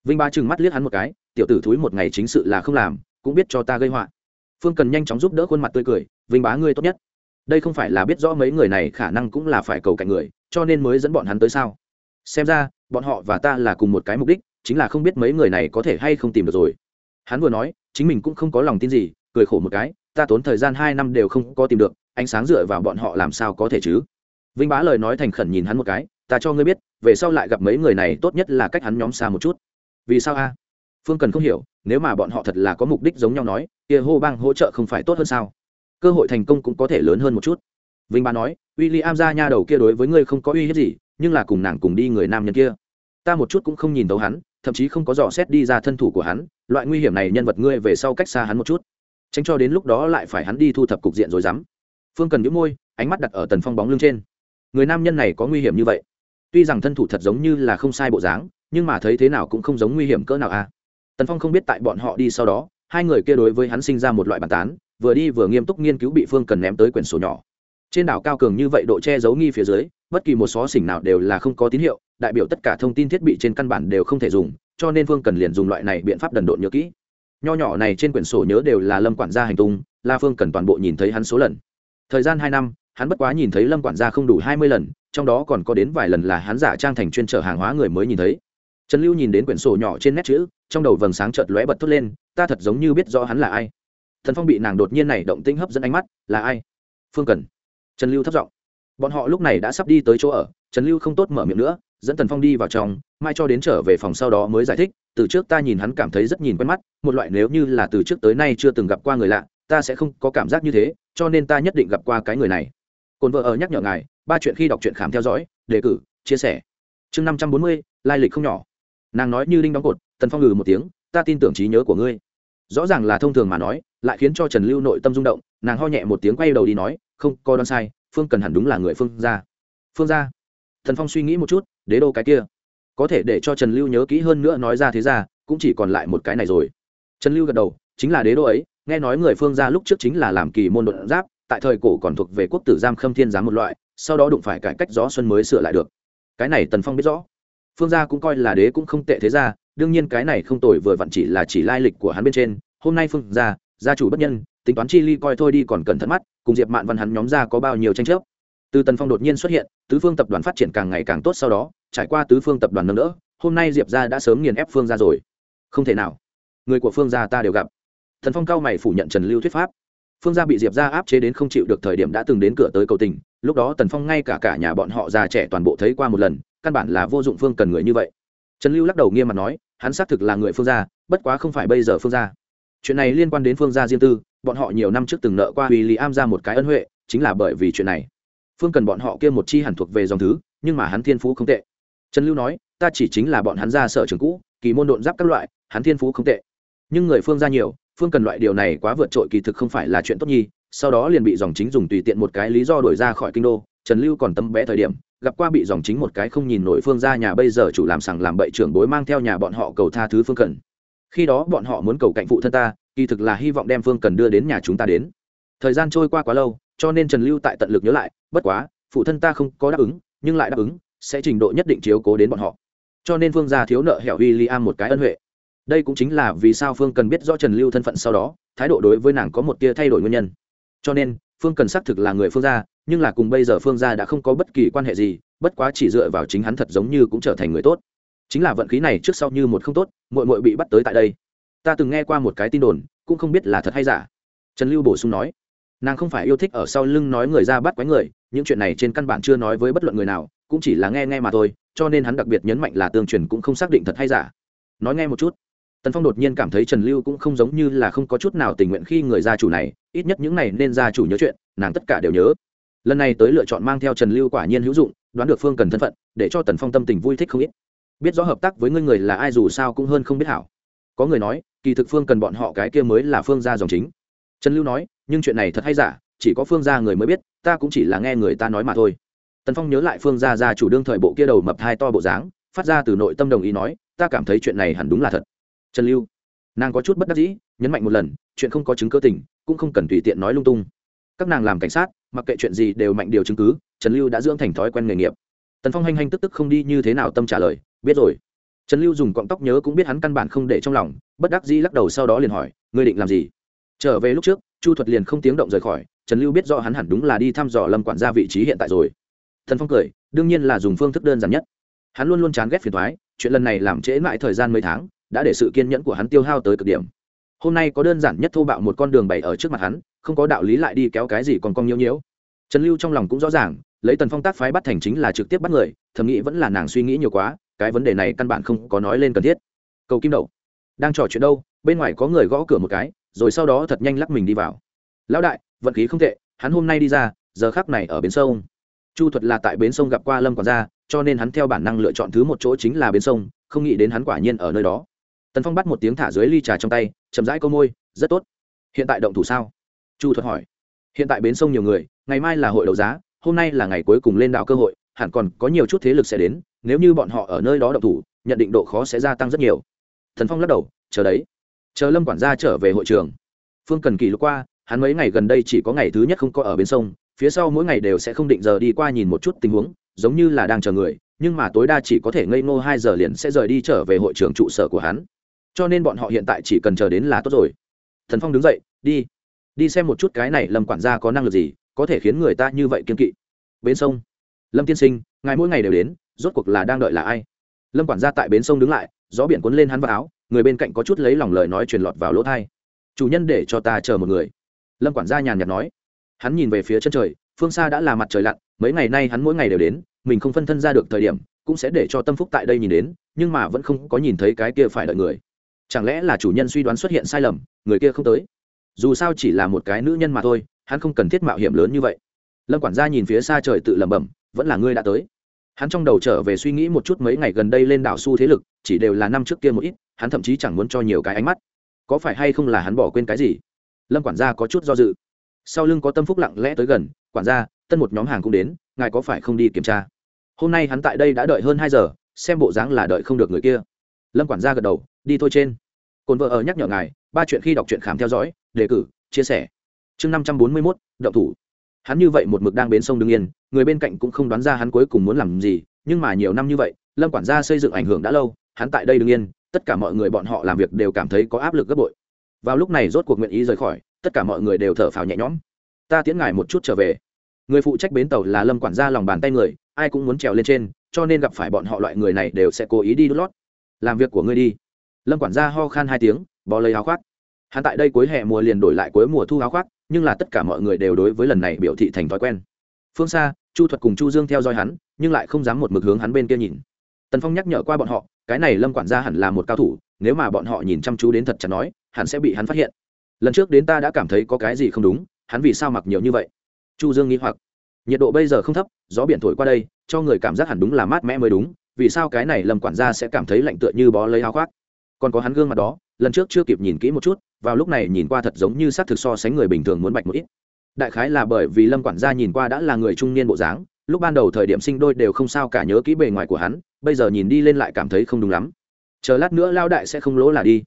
Vinh ba trừng mắt liếc hắn một cái, tiểu tử thúi một ngày chính sự là không làm, cũng biết cho ta gây họa. Phương cần nhanh chóng giúp đỡ khuôn mặt tươi cười, vinh bá ngươi tốt nhất đây không phải là biết rõ mấy người này khả năng cũng là phải cầu cạnh người, cho nên mới dẫn bọn hắn tới sao? Xem ra, bọn họ và ta là cùng một cái mục đích, chính là không biết mấy người này có thể hay không tìm được rồi. Hắn vừa nói, chính mình cũng không có lòng tin gì, cười khổ một cái, ta tốn thời gian hai năm đều không có tìm được, ánh sáng dựa vào bọn họ làm sao có thể chứ? Vinh bá lời nói thành khẩn nhìn hắn một cái, ta cho ngươi biết, về sau lại gặp mấy người này tốt nhất là cách hắn nhóm xa một chút. Vì sao a? Phương cần không hiểu, nếu mà bọn họ thật là có mục đích giống nhau nói, kia hô bang hỗ trợ không phải tốt hơn sao? Cơ hội thành công cũng có thể lớn hơn một chút. Vinh Ba nói w i l l i am ra nha đầu kia đối với ngươi không có uy hiếp gì, nhưng là cùng nàng cùng đi người nam nhân kia. Ta một chút cũng không nhìn thấu hắn, thậm chí không có dò xét đi ra thân thủ của hắn, loại nguy hiểm này nhân vật ngươi về sau cách xa hắn một chút. Tránh cho đến lúc đó lại phải hắn đi thu thập cục diện rồi dám. Phương cần những môi, ánh mắt đặt ở tần phong bóng lưng trên. Người nam nhân này có nguy hiểm như vậy? Tuy rằng thân thủ thật giống như là không sai bộ dáng, nhưng mà thấy thế nào cũng không giống nguy hiểm cỡ nào a à. tần phong không biết tại bọn họ đi sau đó, hai người kia đối với hắn sinh ra một loại bàn tán vừa đi vừa nghiêm túc nghiên cứu bị phương cần ném tới quyển sổ nhỏ. Trên đảo cao cường như vậy độ che giấu nghi phía dưới, bất kỳ một xó xỉnh nào đều là không có tín hiệu, đại biểu tất cả thông tin thiết bị trên căn bản đều không thể dùng, cho nên phương cần liền dùng loại này biện pháp đần độn nhớ kỹ. Nho nhỏ này trên quyển sổ nhớ đều là lâm quản gia hành tung la phương cần toàn bộ nhìn thấy hắn số lần. Thời gian hai năm, hắn bất quá nhìn thấy lâm quản gia không đủ hai mươi lần, trong đó còn có đến vài lần là hắn giả trang thành chuyên trở hàng hóa người mới nhìn thấy. Trần lưu nhìn đến quyển sổ nhỏ trên nét chữ, trong đầu vầng sáng chợt lóe bật thốt lên, ta thật giống như biết rõ hắn là ai thần phong bị nàng đột nhiên này động tĩnh hấp dẫn ánh mắt, là ai? Phương cần. Trần lưu thấp giọng. Bọn họ lúc này đã sắp đi tới chỗ ở, trần lưu không tốt mở miệng nữa, dẫn tần phong đi vào trong, mai cho đến trở về phòng sau đó mới giải thích, từ trước ta nhìn hắn cảm thấy rất nhìn quen mắt, một loại nếu như là từ trước tới nay chưa từng gặp qua người lạ, ta sẽ không có cảm giác như thế, cho nên ta nhất định gặp qua cái người này. Cồn vợ ở nhắc nhở ngài, ba chuyện khi đọc truyện khám theo dõi, đề cử, chia sẻ. Chương năm trăm bốn mươi, lai lịch không nhỏ. Nàng nói như linh đóng cột tần phong ngừ một tiếng, ta tin tưởng trí nhớ của ngươi rõ ràng là thông thường mà nói, lại khiến cho trần lưu nội tâm rung động, nàng ho nhẹ một tiếng quay đầu đi nói, không coi đoán sai, phương cần hẳn đúng là người phương gia. Phương gia? Thần phong suy nghĩ một chút, đế đô cái kia, có thể để cho trần lưu nhớ kỹ hơn nữa nói ra thế ra, cũng chỉ còn lại một cái này rồi. Trần lưu gật đầu, chính là đế đô ấy, nghe nói người phương gia lúc trước chính là làm kỳ môn đột giáp, tại thời cổ còn thuộc về quốc tử giam khâm thiên giám một loại, sau đó đụng phải cải cách gió xuân mới sửa lại được. Cái này tần phong biết rõ. Phương gia cũng coi là đế cũng không tệ thế ra đương nhiên cái này không tồi, vừa vặn chỉ là chỉ lai lịch của hắn bên trên. Hôm nay phương gia gia chủ bất nhân, tính toán chi ly coi thôi đi còn cẩn thận mắt, cùng diệp mạn văn hắn nhóm ra có bao nhiêu tranh chấp. Từ tần phong đột nhiên xuất hiện, tứ phương tập đoàn phát triển càng ngày càng tốt sau đó, trải qua tứ phương tập đoàn nâng đỡ, hôm nay diệp gia đã sớm nghiền ép phương gia rồi. Không thể nào. Người của phương gia ta đều gặp. Thần phong cao mày phủ nhận trần lưu thuyết pháp. Phương gia bị diệp gia áp chế đến không chịu được thời điểm đã từng đến cửa tới cầu tình, lúc đó tần phong ngay cả cả nhà bọn họ già trẻ toàn bộ thấy qua một lần, căn bản là vô dụng phương cần người như vậy. Trần lưu lắc đầu nghiêm mặt nói hắn xác thực là người phương gia, bất quá không phải bây giờ phương gia. Chuyện này liên quan đến phương gia riêng tư, bọn họ nhiều năm trước từng nợ qua w i am ra một cái ân huệ, chính là bởi vì chuyện này. Phương cần bọn họ kia một chi hẳn thuộc về dòng thứ, nhưng mà hắn thiên phú không tệ. Trần lưu nói, ta chỉ chính là bọn hắn ra sở trường cũ, kỳ môn độn giáp các loại, hắn thiên phú không tệ. Nhưng người phương ra nhiều, phương cần loại điều này quá vượt trội kỳ thực không phải là chuyện tốt nhi, sau đó liền bị dòng chính dùng tùy tiện một cái lý do đổi ra khỏi kinh đô trần lưu còn tâm bé thời điểm, gặp qua bị dòng chính một cái không nhìn nổi phương ra nhà bây giờ chủ làm sằng làm bậy trưởng bối mang theo nhà bọn họ cầu tha thứ phương cần. Khi đó bọn họ muốn cầu cạnh phụ thân ta, kỳ thực là hy vọng đem phương cần đưa đến nhà chúng ta đến. Thời gian trôi qua quá lâu, cho nên trần lưu tại tận lực nhớ lại, bất quá, phụ thân ta không có đáp ứng, nhưng lại đáp ứng, sẽ trình độ nhất định chiếu cố đến bọn họ. Cho nên phương gia thiếu nợ hẻo William am một cái ân huệ. Đây cũng chính là vì sao phương cần biết rõ trần lưu thân phận sau đó, thái độ đối với nàng có một tia thay đổi nguyên nhân. Cho nên, phương cần xác thực là người phương gia nhưng là cùng bây giờ phương gia đã không có bất kỳ quan hệ gì, bất quá chỉ dựa vào chính hắn thật giống như cũng trở thành người tốt. Chính là vận khí này trước sau như một không tốt mội mội bị bắt tới tại đây. Ta từng nghe qua một cái tin đồn, cũng không biết là thật hay giả. Trần lưu bổ sung nói, nàng không phải yêu thích ở sau lưng nói người ra bắt quái người, những chuyện này trên căn bản chưa nói với bất luận người nào, cũng chỉ là nghe nghe mà thôi, cho nên hắn đặc biệt nhấn mạnh là tương truyền cũng không xác định thật hay giả. Nói nghe một chút. Tần phong đột nhiên cảm thấy trần lưu cũng không giống như là không có chút nào tình nguyện khi người gia chủ này, ít nhất những này nên gia chủ nhớ chuyện, nàng tất cả đều nhớ lần này tới lựa chọn mang theo trần lưu quả nhiên hữu dụng, đoán được phương cần thân phận, để cho tần phong tâm tình vui thích không ít. Biết rõ hợp tác với ngươi người là ai dù sao cũng hơn không biết hảo. Có người nói, kỳ thực phương cần bọn họ cái kia mới là phương gia dòng chính. Trần lưu nói, nhưng chuyện này thật hay giả, chỉ có phương gia người mới biết, ta cũng chỉ là nghe người ta nói mà thôi. Tần phong nhớ lại phương gia ra chủ đương thời bộ kia đầu mập hai to bộ dáng, phát ra từ nội tâm đồng ý nói, ta cảm thấy chuyện này hẳn đúng là thật. Trần lưu, nàng có chút bất đắc dĩ, nhấn mạnh một lần, chuyện không có chứng cơ tình, cũng không cần tùy tiện nói lung tung các nàng làm cảnh sát, mặc kệ chuyện gì đều mạnh điều chứng cứ, trần lưu đã dưỡng thành thói quen nghề nghiệp. Tần phong hành hành tức tức không đi như thế nào tâm trả lời, biết rồi. Trần lưu dùng cọng tóc nhớ cũng biết hắn căn bản không để trong lòng, bất đắc dĩ lắc đầu sau đó liền hỏi, ngươi định làm gì? Trở về lúc trước, chu thuật liền không tiếng động rời khỏi, trần lưu biết rõ hắn hẳn đúng là đi thăm dò lâm quản gia vị trí hiện tại rồi. Thần phong cười, đương nhiên là dùng phương thức đơn giản nhất. Hắn luôn luôn chán ghét phiền thoái chuyện lần này làm trễ mãi thời gian mấy tháng, đã để sự kiên nhẫn của hắn tiêu hao tới cực điểm hôm nay có đơn giản nhất thô bạo một con đường bày ở trước mặt hắn, không có đạo lý lại đi kéo cái gì còn cong nhiễu nhiễu. Trần lưu trong lòng cũng rõ ràng, lấy tần phong tác phái bắt thành chính là trực tiếp bắt người, thầm nghĩ vẫn là nàng suy nghĩ nhiều quá, cái vấn đề này căn bản không có nói lên cần thiết. Cầu kim đậu, đang trò chuyện đâu, bên ngoài có người gõ cửa một cái, rồi sau đó thật nhanh lắc mình đi vào. Lão đại, vận khí không tệ, hắn hôm nay đi ra, giờ khác này ở bến sông. Chu thuật là tại bến sông gặp qua lâm quản gia, cho nên hắn theo bản năng lựa chọn thứ một chỗ chính là bến sông, không nghĩ đến hắn quả nhiên ở nơi đó tần phong bắt một tiếng thả dưới ly trà trong tay chậm rãi câu môi rất tốt hiện tại động thủ sao chu thuật hỏi hiện tại bến sông nhiều người ngày mai là hội đấu giá hôm nay là ngày cuối cùng lên đạo cơ hội hẳn còn có nhiều chút thế lực sẽ đến nếu như bọn họ ở nơi đó động thủ nhận định độ khó sẽ gia tăng rất nhiều thần phong lắc đầu chờ đấy chờ lâm quản gia trở về hội trường phương cần kỳ lúc qua hắn mấy ngày gần đây chỉ có ngày thứ nhất không có ở bên sông phía sau mỗi ngày đều sẽ không định giờ đi qua nhìn một chút tình huống giống như là đang chờ người nhưng mà tối đa chỉ có thể ngây ngô hai giờ liền sẽ rời đi trở về hội trường trụ sở của hắn cho nên bọn họ hiện tại chỉ cần chờ đến là tốt rồi. Thần phong đứng dậy, đi đi xem một chút cái này lâm quản gia có năng lực gì, có thể khiến người ta như vậy kiên kỵ. Bến sông. Lâm tiên sinh, ngài mỗi ngày đều đến, rốt cuộc là đang đợi là ai? Lâm quản gia tại bến sông đứng lại, gió biển cuốn lên hắn vào áo, người bên cạnh có chút lấy lòng lời nói truyền lọt vào lỗ thai chủ nhân để cho ta chờ một người. Lâm quản gia nhàn nhạt nói. Hắn nhìn về phía chân trời, phương xa đã là mặt trời lặn, mấy ngày nay hắn mỗi ngày đều đến, mình không phân thân ra được thời điểm, cũng sẽ để cho tâm phúc tại đây nhìn đến, nhưng mà vẫn không có nhìn thấy cái kia phải đợi người chẳng lẽ là chủ nhân suy đoán xuất hiện sai lầm, người kia không tới? Dù sao chỉ là một cái nữ nhân mà thôi, hắn không cần thiết mạo hiểm lớn như vậy. Lâm quản gia nhìn phía xa trời tự lẩm bẩm, vẫn là ngươi đã tới. Hắn trong đầu trở về suy nghĩ một chút mấy ngày gần đây lên đảo su thế lực, chỉ đều là năm trước kia một ít, hắn thậm chí chẳng muốn cho nhiều cái ánh mắt. Có phải hay không là hắn bỏ quên cái gì? Lâm quản gia có chút do dự. Sau lưng có tâm phúc lặng lẽ tới gần, quản gia, tân một nhóm hàng cũng đến, ngài có phải không đi kiểm tra? Hôm nay hắn tại đây đã đợi hơn hai giờ, xem bộ dáng là đợi không được người kia. Lâm quản gia gật đầu, đi thôi trên cồn vợ ở nhắc nhở ngài, ba chuyện khi đọc truyện khám theo dõi, đề cử, chia sẻ. Chương năm trăm bốn mươi mốt, động thủ. Hắn như vậy một mực đang bến sông đứng yên, người bên cạnh cũng không đoán ra hắn cuối cùng muốn làm gì, nhưng mà nhiều năm như vậy, lâm quản gia xây dựng ảnh hưởng đã lâu, hắn tại đây đứng yên, tất cả mọi người bọn họ làm việc đều cảm thấy có áp lực gấp bội. Vào lúc này rốt cuộc nguyện ý rời khỏi, tất cả mọi người đều thở phào nhẹ nhõm. Ta tiễn ngài một chút trở về. Người phụ trách bến tàu là lâm quản gia lòng bàn tay người, ai cũng muốn trèo lên trên, cho nên gặp phải bọn họ loại người này đều sẽ cố ý đi đốt lót. Làm việc của ngươi đi lâm quản gia ho khan hai tiếng bò lấy áo khoác. Hắn tại đây cuối hè mùa liền đổi lại cuối mùa thu áo khoác, nhưng là tất cả mọi người đều đối với lần này biểu thị thành thói quen. Phương xa chu thuật cùng chu dương theo dõi hắn, nhưng lại không dám một mực hướng hắn bên kia nhìn. Tần phong nhắc nhở qua bọn họ, cái này lâm quản gia hẳn là một cao thủ, nếu mà bọn họ nhìn chăm chú đến thật chặt nói, hẳn sẽ bị hắn phát hiện. Lần trước đến ta đã cảm thấy có cái gì không đúng, hắn vì sao mặc nhiều như vậy? Chu dương nghĩ hoặc. Nhiệt độ bây giờ không thấp, gió biển thổi qua đây, cho người cảm giác hẳn đúng là mát mẻ mới đúng, vì sao cái này lâm quản gia sẽ cảm thấy lạnh tựa như bó lấy áo khoác? Còn có hắn gương mặt đó, lần trước chưa kịp nhìn kỹ một chút, vào lúc này nhìn qua thật giống như s thực so sánh người bình thường muốn bạch một ít. Đại khái là bởi vì lâm quản gia nhìn qua đã là người trung niên bộ dáng, lúc ban đầu thời điểm sinh đôi đều không sao cả nhớ kỹ bề ngoài của hắn, bây giờ nhìn đi lên lại cảm thấy không đúng lắm. Chờ lát nữa lao đại sẽ không lỗ là đi.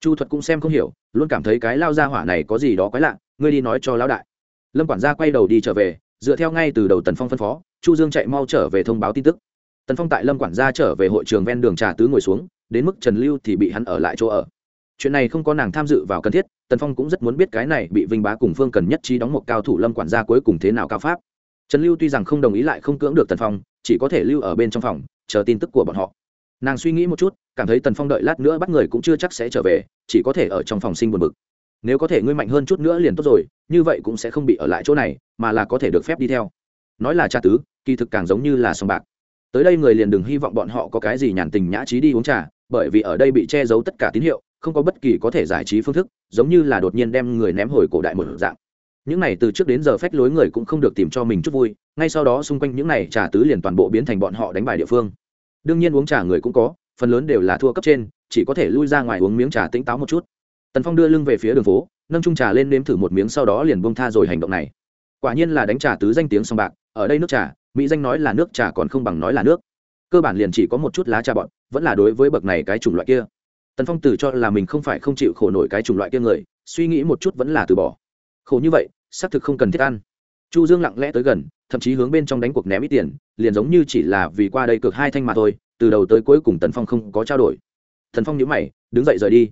Chu thuật cũng xem không hiểu, luôn cảm thấy cái lao gia hỏa này có gì đó quái lạ, ngươi đi nói cho lão đại. Lâm quản gia quay đầu đi trở về, dựa theo ngay từ đầu tần phong phân phó, chu dương chạy mau trở về thông báo tin tức. Tần phong tại lâm quản gia trở về hội trường ven đường trà tứ ngồi xuống đến mức trần lưu thì bị hắn ở lại chỗ ở. Chuyện này không có nàng tham dự vào cần thiết, tần phong cũng rất muốn biết cái này bị vinh bá cùng phương cần nhất trí đóng một cao thủ lâm quản gia cuối cùng thế nào cao pháp. Trần lưu tuy rằng không đồng ý lại không cưỡng được tần phong, chỉ có thể lưu ở bên trong phòng, chờ tin tức của bọn họ. Nàng suy nghĩ một chút, cảm thấy tần phong đợi lát nữa bắt người cũng chưa chắc sẽ trở về, chỉ có thể ở trong phòng sinh buồn bực. Nếu có thể ngươi mạnh hơn chút nữa liền tốt rồi, như vậy cũng sẽ không bị ở lại chỗ này, mà là có thể được phép đi theo. Nói là cha tứ, kỳ thực càng giống như là sòng bạc. Tới đây người liền đừng hy vọng bọn họ có cái gì nhàn tình nhã trí đi uống trà bởi vì ở đây bị che giấu tất cả tín hiệu, không có bất kỳ có thể giải trí phương thức, giống như là đột nhiên đem người ném hồi cổ đại một dạng. Những này từ trước đến giờ phách lối người cũng không được tìm cho mình chút vui, ngay sau đó xung quanh những này trà tứ liền toàn bộ biến thành bọn họ đánh bài địa phương. Đương nhiên uống trà người cũng có, phần lớn đều là thua cấp trên, chỉ có thể lui ra ngoài uống miếng trà tỉnh táo một chút. Tần phong đưa lưng về phía đường phố, nâng trung trà lên nếm thử một miếng sau đó liền bông tha rồi hành động này. Quả nhiên là đánh trà tứ danh tiếng song bạc, ở đây nước trà, mỹ danh nói là nước trà còn không bằng nói là nước cơ bản liền chỉ có một chút lá trà bọn vẫn là đối với bậc này cái chủng loại kia. Tần phong từ cho là mình không phải không chịu khổ nổi cái chủng loại kia người suy nghĩ một chút vẫn là từ bỏ. Khổ như vậy xác thực không cần thiết ăn. Chu dương lặng lẽ tới gần thậm chí hướng bên trong đánh cuộc ném ít tiền liền giống như chỉ là vì qua đây cược hai thanh mà thôi từ đầu tới cuối cùng tần phong không có trao đổi. Thần phong nhíu mày đứng dậy rời đi.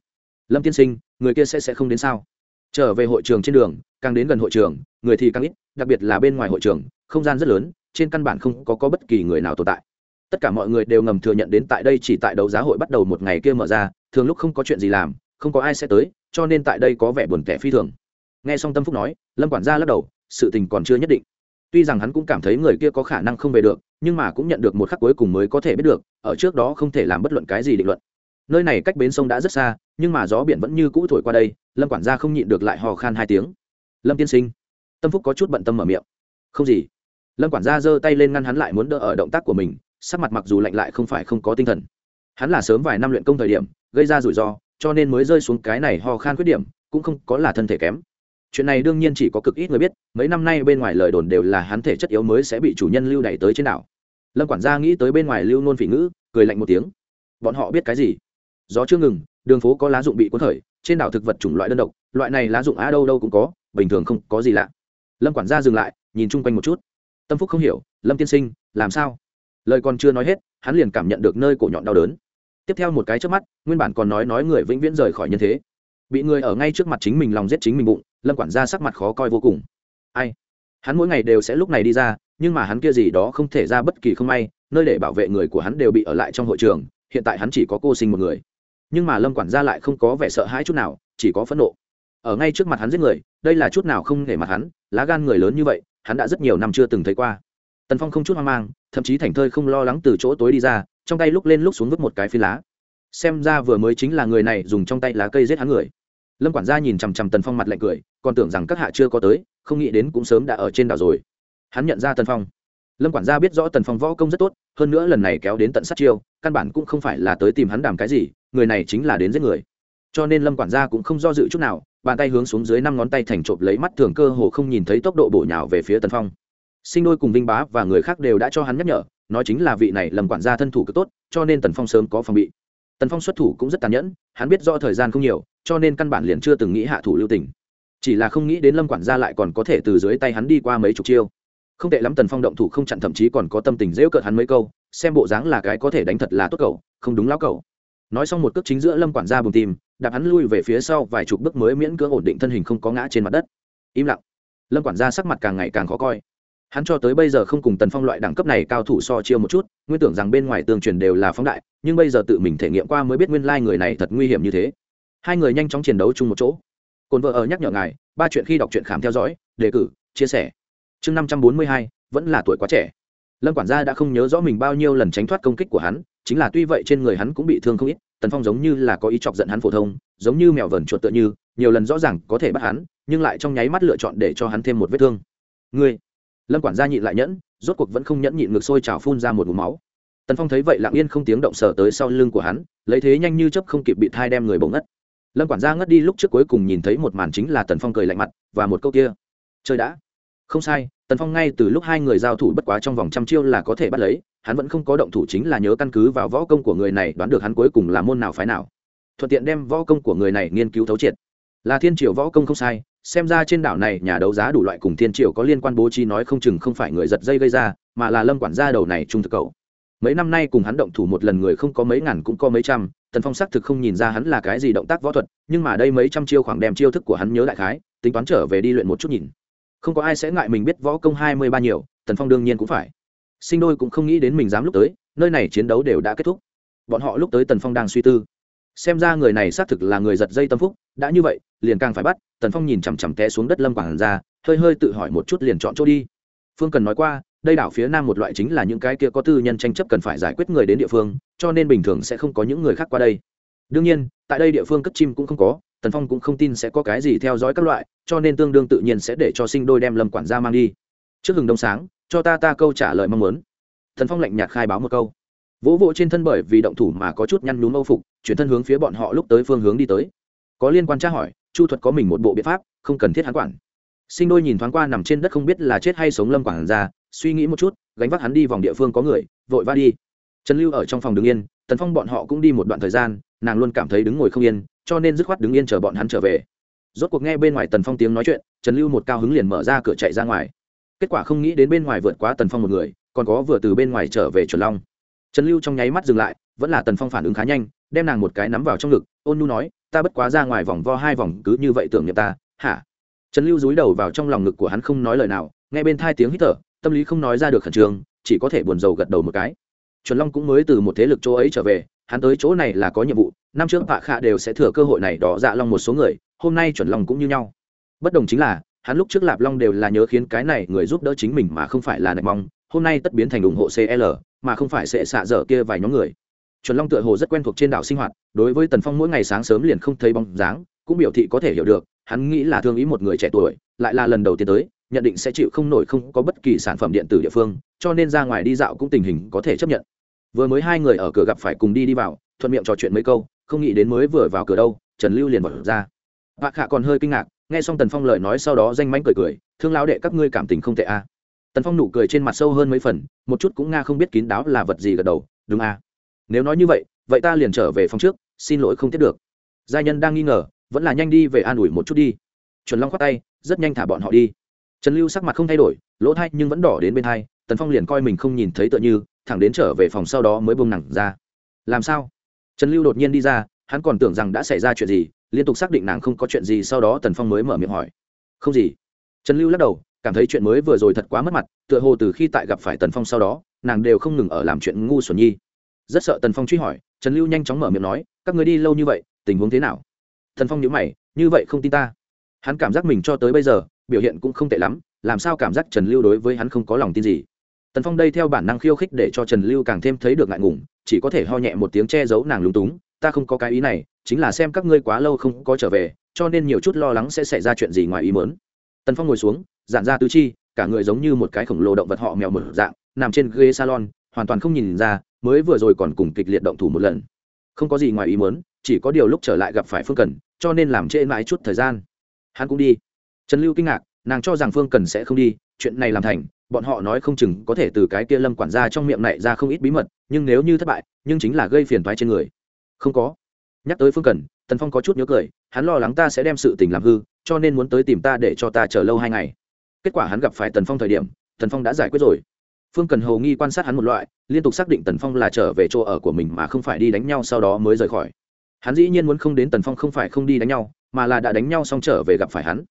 Lâm tiên sinh người kia sẽ sẽ không đến sao? Trở về hội trường trên đường càng đến gần hội trường người thì càng ít đặc biệt là bên ngoài hội trường không gian rất lớn trên căn bản không có, có bất kỳ người nào tồn tại tất cả mọi người đều ngầm thừa nhận đến tại đây chỉ tại đấu giá hội bắt đầu một ngày kia mở ra, thường lúc không có chuyện gì làm, không có ai sẽ tới, cho nên tại đây có vẻ buồn tẻ phi thường. Nghe xong tâm phúc nói, lâm quản gia lắc đầu, sự tình còn chưa nhất định. Tuy rằng hắn cũng cảm thấy người kia có khả năng không về được, nhưng mà cũng nhận được một khắc cuối cùng mới có thể biết được, ở trước đó không thể làm bất luận cái gì định luận. Nơi này cách bến sông đã rất xa, nhưng mà gió biển vẫn như cũ thổi qua đây, lâm quản gia không nhịn được lại hò khan hai tiếng. Lâm tiên sinh. Tâm phúc có chút bận tâm mở miệng. Không gì. Lâm quản gia giơ tay lên ngăn hắn lại muốn đỡ ở động tác của mình sắc mặt mặc dù lạnh lại không phải không có tinh thần. Hắn là sớm vài năm luyện công thời điểm, gây ra rủi ro, cho nên mới rơi xuống cái này ho khan khuyết điểm, cũng không có là thân thể kém. Chuyện này đương nhiên chỉ có cực ít người biết, mấy năm nay bên ngoài lời đồn đều là hắn thể chất yếu mới sẽ bị chủ nhân lưu đẩy tới trên đảo. Lâm quản gia nghĩ tới bên ngoài lưu nôn phỉ ngữ, cười lạnh một tiếng. Bọn họ biết cái gì? Gió chưa ngừng, đường phố có lá dụng bị cuốn khởi, trên đảo thực vật chủng loại đơn độc, loại này lá dụng á đâu đâu cũng có, bình thường không có gì lạ. Lâm quản gia dừng lại, nhìn chung quanh một chút. Tâm phúc không hiểu, lâm tiên sinh, làm sao? Lời còn chưa nói hết, hắn liền cảm nhận được nơi cổ nhọn đau đớn. Tiếp theo một cái trước mắt, nguyên bản còn nói nói người vĩnh viễn rời khỏi nhân thế. Bị người ở ngay trước mặt chính mình lòng giết chính mình bụng, lâm quản gia sắc mặt khó coi vô cùng. Ai? Hắn mỗi ngày đều sẽ lúc này đi ra, nhưng mà hắn kia gì đó không thể ra bất kỳ không may, nơi để bảo vệ người của hắn đều bị ở lại trong hội trường, hiện tại hắn chỉ có cô sinh một người. Nhưng mà lâm quản gia lại không có vẻ sợ hãi chút nào, chỉ có phẫn nộ. Ở ngay trước mặt hắn giết người, đây là chút nào không để mặt hắn, lá gan người lớn như vậy, hắn đã rất nhiều năm chưa từng thấy qua tần phong không chút hoang mang, thậm chí thành thơi không lo lắng từ chỗ tối đi ra, trong tay lúc lên lúc xuống vứt một cái phi lá. Xem ra vừa mới chính là người này dùng trong tay lá cây giết hắn người. Lâm quản gia nhìn chằm chằm tần phong mặt lạnh cười, còn tưởng rằng các hạ chưa có tới, không nghĩ đến cũng sớm đã ở trên đảo rồi. Hắn nhận ra tần phong. Lâm quản gia biết rõ tần phong võ công rất tốt, hơn nữa lần này kéo đến tận sát chiêu, căn bản cũng không phải là tới tìm hắn đàm cái gì, người này chính là đến giết người. Cho nên lâm quản gia cũng không do dự chút nào, bàn tay hướng xuống dưới năm ngón tay thành trộm lấy mắt thường cơ hồ không nhìn thấy tốc độ bổ nhào về phía tần phong sinh đôi cùng vinh bá và người khác đều đã cho hắn nhắc nhở, nói chính là vị này lâm quản gia thân thủ cực tốt, cho nên tần phong sớm có phòng bị. Tần phong xuất thủ cũng rất tàn nhẫn, hắn biết do thời gian không nhiều, cho nên căn bản liền chưa từng nghĩ hạ thủ lưu tình. Chỉ là không nghĩ đến lâm quản gia lại còn có thể từ dưới tay hắn đi qua mấy chục chiêu. Không tệ lắm tần phong động thủ không chặn, thậm chí còn có tâm tình dễu cợt hắn mấy câu, xem bộ dáng là cái có thể đánh thật là tốt cậu, không đúng lão cậu. Nói xong một cước chính giữa lâm quản gia bùng tìm, đạp hắn lui về phía sau vài chục bước mới miễn cưỡng ổn định thân hình không có ngã trên mặt đất. Im lặng. Lâm quản gia sắc mặt càng ngày càng khó coi hắn cho tới bây giờ không cùng tần phong loại đẳng cấp này cao thủ so chiêu một chút, nguyên tưởng rằng bên ngoài tường truyền đều là phóng đại, nhưng bây giờ tự mình thể nghiệm qua mới biết nguyên lai người này thật nguy hiểm như thế. Hai người nhanh chóng chiến đấu chung một chỗ. Cồn vợ ở nhắc nhở ngài, ba chuyện khi đọc truyện khám theo dõi, đề cử, chia sẻ. Chương năm trăm bốn mươi hai, vẫn là tuổi quá trẻ. Lâm quản gia đã không nhớ rõ mình bao nhiêu lần tránh thoát công kích của hắn, chính là tuy vậy trên người hắn cũng bị thương không ít, tần phong giống như là có ý chọc giận hắn phổ thông, giống như mèo vờn chuột tựa như, nhiều lần rõ ràng có thể bắt hắn, nhưng lại trong nháy mắt lựa chọn để cho hắn thêm một vết thương. Ngươi lâm quản gia nhịn lại nhẫn rốt cuộc vẫn không nhẫn nhịn ngược sôi trào phun ra một mũ máu tần phong thấy vậy lặng yên không tiếng động sở tới sau lưng của hắn lấy thế nhanh như chấp không kịp bị thai đem người bỗng ngất lâm quản gia ngất đi lúc trước cuối cùng nhìn thấy một màn chính là tần phong cười lạnh mặt và một câu kia chơi đã không sai tần phong ngay từ lúc hai người giao thủ bất quá trong vòng trăm chiêu là có thể bắt lấy hắn vẫn không có động thủ chính là nhớ căn cứ vào võ công của người này đoán được hắn cuối cùng là môn nào phái nào thuận tiện đem võ công của người này nghiên cứu thấu triệt là thiên triều võ công không sai xem ra trên đảo này nhà đấu giá đủ loại cùng thiên triều có liên quan bố trí nói không chừng không phải người giật dây gây ra, mà là lâm quản gia đầu này trung thực cậu. Mấy năm nay cùng hắn động thủ một lần người không có mấy ngàn cũng có mấy trăm, tần phong xác thực không nhìn ra hắn là cái gì động tác võ thuật, nhưng mà đây mấy trăm chiêu khoảng đem chiêu thức của hắn nhớ đại khái, tính toán trở về đi luyện một chút nhìn. Không có ai sẽ ngại mình biết võ công hai mươi ba nhiều, tần phong đương nhiên cũng phải. Sinh đôi cũng không nghĩ đến mình dám lúc tới, nơi này chiến đấu đều đã kết thúc. Bọn họ lúc tới tần phong đang suy tư xem ra người này xác thực là người giật dây tâm phúc, đã như vậy, liền càng phải bắt, tần phong nhìn chằm chằm té xuống đất lâm quảng ra, hơi hơi tự hỏi một chút liền chọn chỗ đi. Phương cần nói qua, đây đảo phía nam một loại chính là những cái kia có tư nhân tranh chấp cần phải giải quyết người đến địa phương, cho nên bình thường sẽ không có những người khác qua đây. Đương nhiên, tại đây địa phương cất chim cũng không có, tần phong cũng không tin sẽ có cái gì theo dõi các loại, cho nên tương đương tự nhiên sẽ để cho sinh đôi đem lâm quản gia mang đi. Trước hừng đông sáng, cho ta ta câu trả lời mong muốn. Tần phong lạnh nhạt khai báo một câu vỗ vỗ trên thân bởi vì động thủ mà có chút nhăn nhúm âu phục, chuyển thân hướng phía bọn họ lúc tới phương hướng đi tới. Có liên quan tra hỏi, chu thuật có mình một bộ biện pháp, không cần thiết hắn quản. Sinh đôi nhìn thoáng qua nằm trên đất không biết là chết hay sống lâm quản ra suy nghĩ một chút, gánh vác hắn đi vòng địa phương có người, vội va đi. Trần lưu ở trong phòng đứng yên, tần phong bọn họ cũng đi một đoạn thời gian, nàng luôn cảm thấy đứng ngồi không yên, cho nên dứt khoát đứng yên chờ bọn hắn trở về. Rốt cuộc nghe bên ngoài tần phong tiếng nói chuyện, trần lưu một cao hứng liền mở ra cửa chạy ra ngoài. Kết quả không nghĩ đến bên ngoài vượt quá tần phong một người, còn có vừa từ bên ngoài trở về chuẩn long trần lưu trong nháy mắt dừng lại, vẫn là tần phong phản ứng khá nhanh, đem nàng một cái nắm vào trong ngực, ôn nu nói, ta bất quá ra ngoài vòng vo hai vòng, cứ như vậy tưởng niệm ta, hả? Trần lưu dúi đầu vào trong lòng ngực của hắn không nói lời nào, nghe bên thai tiếng hít thở, tâm lý không nói ra được khẩn trương, chỉ có thể buồn rầu gật đầu một cái. Chuẩn long cũng mới từ một thế lực chỗ ấy trở về, hắn tới chỗ này là có nhiệm vụ, năm trước Tạ khạ đều sẽ thừa cơ hội này đỏ dạ long một số người, hôm nay chuẩn long cũng như nhau. Bất đồng chính là, hắn lúc trước lạp long đều là nhớ khiến cái này người giúp đỡ chính mình mà không phải là nạch mong, hôm nay tất biến thành ủng hộ cl mà không phải sẽ xạ dở kia vài nhóm người. Chuẩn long tựa hồ rất quen thuộc trên đảo sinh hoạt, đối với tần phong mỗi ngày sáng sớm liền không thấy bóng dáng, cũng biểu thị có thể hiểu được, hắn nghĩ là thương ý một người trẻ tuổi, lại là lần đầu tiên tới, nhận định sẽ chịu không nổi không có bất kỳ sản phẩm điện tử địa phương, cho nên ra ngoài đi dạo cũng tình hình có thể chấp nhận. Vừa mới hai người ở cửa gặp phải cùng đi đi vào, thuận miệng trò chuyện mấy câu, không nghĩ đến mới vừa vào cửa đâu, trần lưu liền bỏ ra. Bạc hạ còn hơi kinh ngạc, nghe xong tần phong lời nói sau đó danh mánh cười cười, thương lao đệ, các ngươi cảm tình không tệ a à tần phong nụ cười trên mặt sâu hơn mấy phần, một chút cũng nga không biết kín đáo là vật gì gật đầu, đúng à. nếu nói như vậy vậy ta liền trở về phòng trước, xin lỗi không tiếp được. Gia nhân đang nghi ngờ, vẫn là nhanh đi về an ủi một chút đi. Chuẩn long khoát tay, rất nhanh thả bọn họ đi. Trần lưu sắc mặt không thay đổi, lỗ thay nhưng vẫn đỏ đến bên thai tần phong liền coi mình không nhìn thấy tựa như, thẳng đến trở về phòng sau đó mới bông nặng ra. Làm sao? Trần lưu đột nhiên đi ra, hắn còn tưởng rằng đã xảy ra chuyện gì, liên tục xác định nàng không có chuyện gì, sau đó tần phong mới mở miệng hỏi. Không gì. Trần lưu lắc đầu cảm thấy chuyện mới vừa rồi thật quá mất mặt, tựa hồ từ khi tại gặp phải tần phong sau đó, nàng đều không ngừng ở làm chuyện ngu xuẩn nhi. Rất sợ tần phong truy hỏi, trần lưu nhanh chóng mở miệng nói, các người đi lâu như vậy, tình huống thế nào? Tần phong nhớ mày, như vậy không tin ta. Hắn cảm giác mình cho tới bây giờ, biểu hiện cũng không tệ lắm, làm sao cảm giác trần lưu đối với hắn không có lòng tin gì. Tần phong đây theo bản năng khiêu khích để cho trần lưu càng thêm thấy được ngại ngùng, chỉ có thể ho nhẹ một tiếng che giấu nàng lúng túng, ta không có cái ý này, chính là xem các ngươi quá lâu không có trở về, cho nên nhiều chút lo lắng sẽ xảy ra chuyện gì ngoài ý mớn tần phong ngồi xuống giản ra tứ chi cả người giống như một cái khổng lồ động vật họ mèo mở dạng nằm trên ghế salon hoàn toàn không nhìn ra mới vừa rồi còn cùng kịch liệt động thủ một lần. Không có gì ngoài ý muốn, chỉ có điều lúc trở lại gặp phải phương cần cho nên làm trễ mãi chút thời gian. Hắn cũng đi. Trần lưu kinh ngạc nàng cho rằng phương cần sẽ không đi chuyện này làm thành bọn họ nói không chừng có thể từ cái kia lâm quản gia trong miệng này ra không ít bí mật nhưng nếu như thất bại nhưng chính là gây phiền toái trên người. Không có. Nhắc tới phương cần tần phong có chút nhớ cười hắn lo lắng ta sẽ đem sự tình làm hư cho nên muốn tới tìm ta để cho ta chờ lâu hai ngày kết quả hắn gặp phải tần phong thời điểm, tần phong đã giải quyết rồi. Phương cần hầu nghi quan sát hắn một loại, liên tục xác định tần phong là trở về chỗ ở của mình mà không phải đi đánh nhau sau đó mới rời khỏi. Hắn dĩ nhiên muốn không đến tần phong không phải không đi đánh nhau, mà là đã đánh nhau xong trở về gặp phải hắn.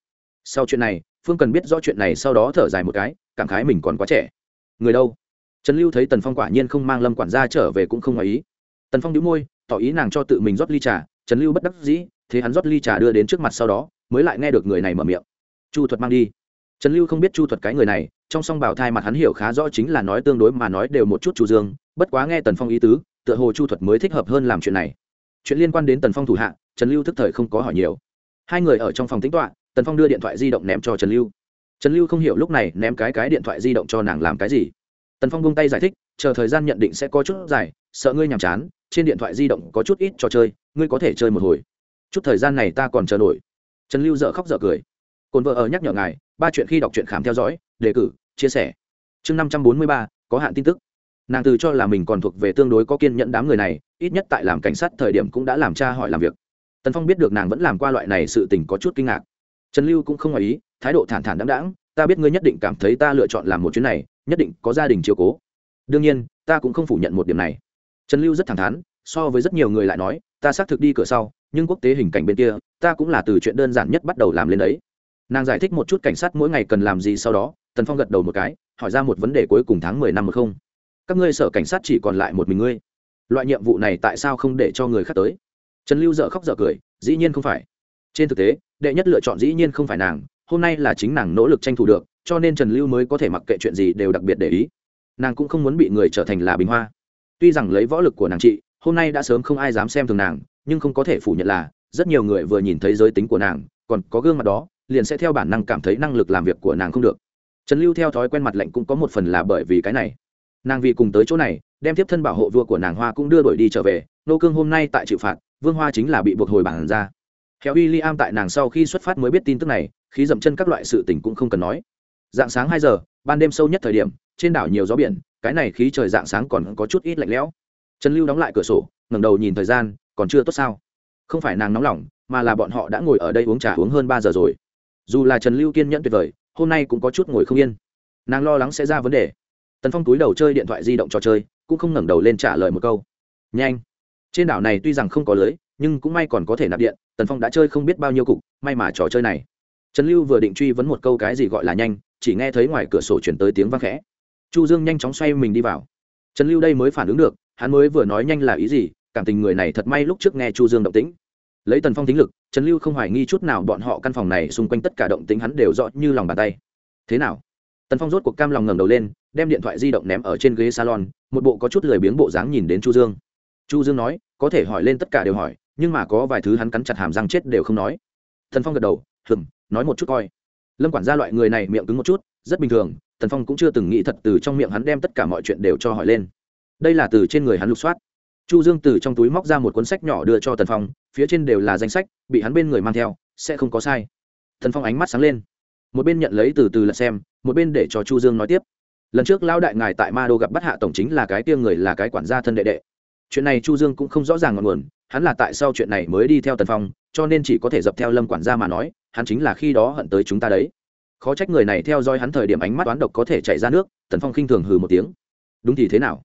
Sau chuyện này, phương cần biết rõ chuyện này sau đó thở dài một cái, cảm khái mình còn quá trẻ. Người đâu? Trần lưu thấy tần phong quả nhiên không mang lâm quản gia trở về cũng không ngoài ý. Tần phong đĩu môi, tỏ ý nàng cho tự mình rót ly trà. Trần lưu bất đắc dĩ, thế hắn rót ly trà đưa đến trước mặt sau đó, mới lại nghe được người này mở miệng. Chu thuật mang đi trần lưu không biết chu thuật cái người này, trong song bảo thai mặt hắn hiểu khá rõ chính là nói tương đối mà nói đều một chút chu dương, bất quá nghe tần phong ý tứ, tựa hồ chu thuật mới thích hợp hơn làm chuyện này. Chuyện liên quan đến tần phong thủ hạ, trần lưu thức thời không có hỏi nhiều. Hai người ở trong phòng tính toạ tần phong đưa điện thoại di động ném cho trần lưu. Trần lưu không hiểu lúc này ném cái cái điện thoại di động cho nàng làm cái gì. Tần phong bông tay giải thích, chờ thời gian nhận định sẽ có chút dài, sợ ngươi nhàm chán, trên điện thoại di động có chút ít trò chơi, ngươi có thể chơi một hồi. Chút thời gian này ta còn chờ nổi. Trần lưu dợ khóc dợ cười. Cồn vợ ở nhắc nhở ngài ba chuyện khi đọc truyện khám theo dõi, đề cử, chia sẻ. Chương năm trăm bốn mươi ba, có hạn tin tức. Nàng từ cho là mình còn thuộc về tương đối có kiên nhẫn đám người này, ít nhất tại làm cảnh sát thời điểm cũng đã làm cha hỏi làm việc. Tần phong biết được nàng vẫn làm qua loại này sự tình có chút kinh ngạc. Trần lưu cũng không ngoài ý, thái độ thản thản đáng đáng ta biết ngươi nhất định cảm thấy ta lựa chọn làm một chuyến này, nhất định có gia đình chiều cố. Đương nhiên, ta cũng không phủ nhận một điểm này. Trần lưu rất thẳng thắn, so với rất nhiều người lại nói, ta xác thực đi cửa sau, nhưng quốc tế hình cảnh bên kia, ta cũng là từ chuyện đơn giản nhất bắt đầu làm lên đấy nàng giải thích một chút cảnh sát mỗi ngày cần làm gì sau đó, tần phong gật đầu một cái, hỏi ra một vấn đề cuối cùng tháng mười năm một không. Các ngươi sở cảnh sát chỉ còn lại một mình ngươi. Loại nhiệm vụ này tại sao không để cho người khác tới? Trần lưu dợ khóc dợ cười, dĩ nhiên không phải. Trên thực tế, đệ nhất lựa chọn dĩ nhiên không phải nàng, hôm nay là chính nàng nỗ lực tranh thủ được, cho nên trần lưu mới có thể mặc kệ chuyện gì đều đặc biệt để ý. Nàng cũng không muốn bị người trở thành là bình hoa. Tuy rằng lấy võ lực của nàng chị hôm nay đã sớm không ai dám xem thường nàng, nhưng không có thể phủ nhận là, rất nhiều người vừa nhìn thấy giới tính của nàng, còn có gương mặt đó liền sẽ theo bản năng cảm thấy năng lực làm việc của nàng không được. Trần lưu theo thói quen mặt lạnh cũng có một phần là bởi vì cái này. Nàng vì cùng tới chỗ này, đem tiếp thân bảo hộ vua của nàng hoa cũng đưa đổi đi trở về, nô cương hôm nay tại chịu phạt, vương hoa chính là bị buộc hồi bản ra. Theo w i am tại nàng sau khi xuất phát mới biết tin tức này, khí dậm chân các loại sự tình cũng không cần nói. Dạng sáng hai giờ, ban đêm sâu nhất thời điểm, trên đảo nhiều gió biển, cái này khí trời dạng sáng còn có chút ít lạnh lẽo. Trần lưu đóng lại cửa sổ, ngẩng đầu nhìn thời gian, còn chưa tốt sao? Không phải nàng nóng lòng, mà là bọn họ đã ngồi ở đây uống trà uống hơn ba giờ rồi dù là trần lưu kiên nhẫn tuyệt vời, hôm nay cũng có chút ngồi không yên. Nàng lo lắng sẽ ra vấn đề. Tần phong túi đầu chơi điện thoại di động trò chơi, cũng không ngẩng đầu lên trả lời một câu. Nhanh. Trên đảo này tuy rằng không có lưới, nhưng cũng may còn có thể nạp điện, tần phong đã chơi không biết bao nhiêu cục, may mà trò chơi này. Trần lưu vừa định truy vấn một câu cái gì gọi là nhanh, chỉ nghe thấy ngoài cửa sổ chuyển tới tiếng vang khẽ. Chu dương nhanh chóng xoay mình đi vào. Trần lưu đây mới phản ứng được, hắn mới vừa nói nhanh là ý gì, cảm tình người này thật may lúc trước nghe chu dương động tĩnh lấy tần phong tính lực, trần lưu không hoài nghi chút nào bọn họ căn phòng này xung quanh tất cả động tĩnh hắn đều rõ như lòng bàn tay. Thế nào? Tần phong rốt cuộc cam lòng ngẩng đầu lên, đem điện thoại di động ném ở trên ghế salon, một bộ có chút lười biếng bộ dáng nhìn đến chu dương. Chu dương nói, có thể hỏi lên tất cả đều hỏi, nhưng mà có vài thứ hắn cắn chặt hàm răng chết đều không nói. Tần phong gật đầu hừm nói một chút coi. Lâm quản gia loại người này miệng cứng một chút, rất bình thường, tần phong cũng chưa từng nghĩ thật từ trong miệng hắn đem tất cả mọi chuyện đều cho hỏi lên. Đây là từ trên người hắn lục soát chu dương từ trong túi móc ra một cuốn sách nhỏ đưa cho tần phong, phía trên đều là danh sách, bị hắn bên người mang theo, sẽ không có sai. Tần phong ánh mắt sáng lên. Một bên nhận lấy từ từ lật xem, một bên để cho chu dương nói tiếp. Lần trước lão đại ngài tại ma đô gặp bắt hạ tổng chính là cái tiêng người là cái quản gia thân đệ đệ. Chuyện này chu dương cũng không rõ ràng ngọn nguồn, hắn là tại sao chuyện này mới đi theo tần phong, cho nên chỉ có thể dập theo lâm quản gia mà nói, hắn chính là khi đó hận tới chúng ta đấy. Khó trách người này theo dõi hắn thời điểm ánh mắt toán độc có thể chạy ra nước, tần phong khinh thường hừ một tiếng. Đúng thì thế nào?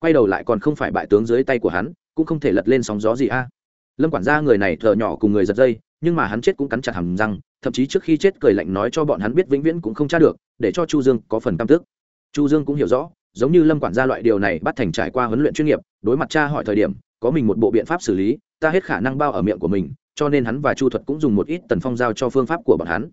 Quay đầu lại còn không phải bại tướng dưới tay của hắn, cũng không thể lật lên sóng gió gì a. Lâm quản gia người này thợ nhỏ cùng người giật dây, nhưng mà hắn chết cũng cắn chặt hầm răng, thậm chí trước khi chết cười lạnh nói cho bọn hắn biết vĩnh viễn cũng không tra được, để cho chu dương có phần tam tức. Chu dương cũng hiểu rõ, giống như lâm quản gia loại điều này bắt thành trải qua huấn luyện chuyên nghiệp, đối mặt cha hỏi thời điểm, có mình một bộ biện pháp xử lý, ta hết khả năng bao ở miệng của mình, cho nên hắn và chu thuật cũng dùng một ít tần phong giao cho phương pháp của bọn hắn.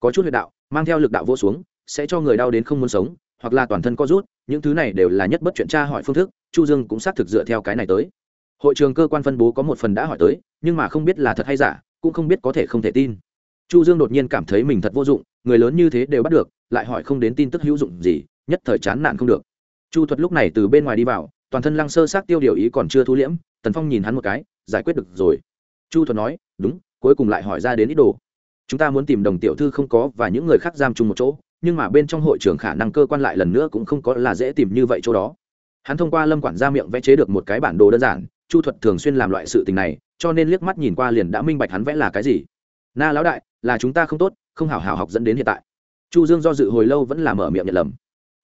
Có chút huyệt đạo, mang theo lực đạo vô xuống, sẽ cho người đau đến không muốn sống hoặc là toàn thân co rút, những thứ này đều là nhất bất chuyện tra hỏi phương thức, chu dương cũng xác thực dựa theo cái này tới. Hội trường cơ quan phân bố có một phần đã hỏi tới, nhưng mà không biết là thật hay giả, cũng không biết có thể không thể tin. Chu dương đột nhiên cảm thấy mình thật vô dụng, người lớn như thế đều bắt được, lại hỏi không đến tin tức hữu dụng gì, nhất thời chán nản không được. Chu thuật lúc này từ bên ngoài đi vào, toàn thân lăng sơ sát tiêu điều ý còn chưa thu liễm, tần phong nhìn hắn một cái, giải quyết được rồi. Chu thuật nói, đúng, cuối cùng lại hỏi ra đến ít đồ. Chúng ta muốn tìm đồng tiểu thư không có và những người khác giam chung một chỗ nhưng mà bên trong hội trưởng khả năng cơ quan lại lần nữa cũng không có là dễ tìm như vậy chỗ đó. Hắn thông qua lâm quản gia miệng vẽ chế được một cái bản đồ đơn giản, chu thuật thường xuyên làm loại sự tình này, cho nên liếc mắt nhìn qua liền đã minh bạch hắn vẽ là cái gì. Na lão đại, là chúng ta không tốt, không hảo hảo học dẫn đến hiện tại. Chu dương do dự hồi lâu vẫn là mở miệng nhận lầm.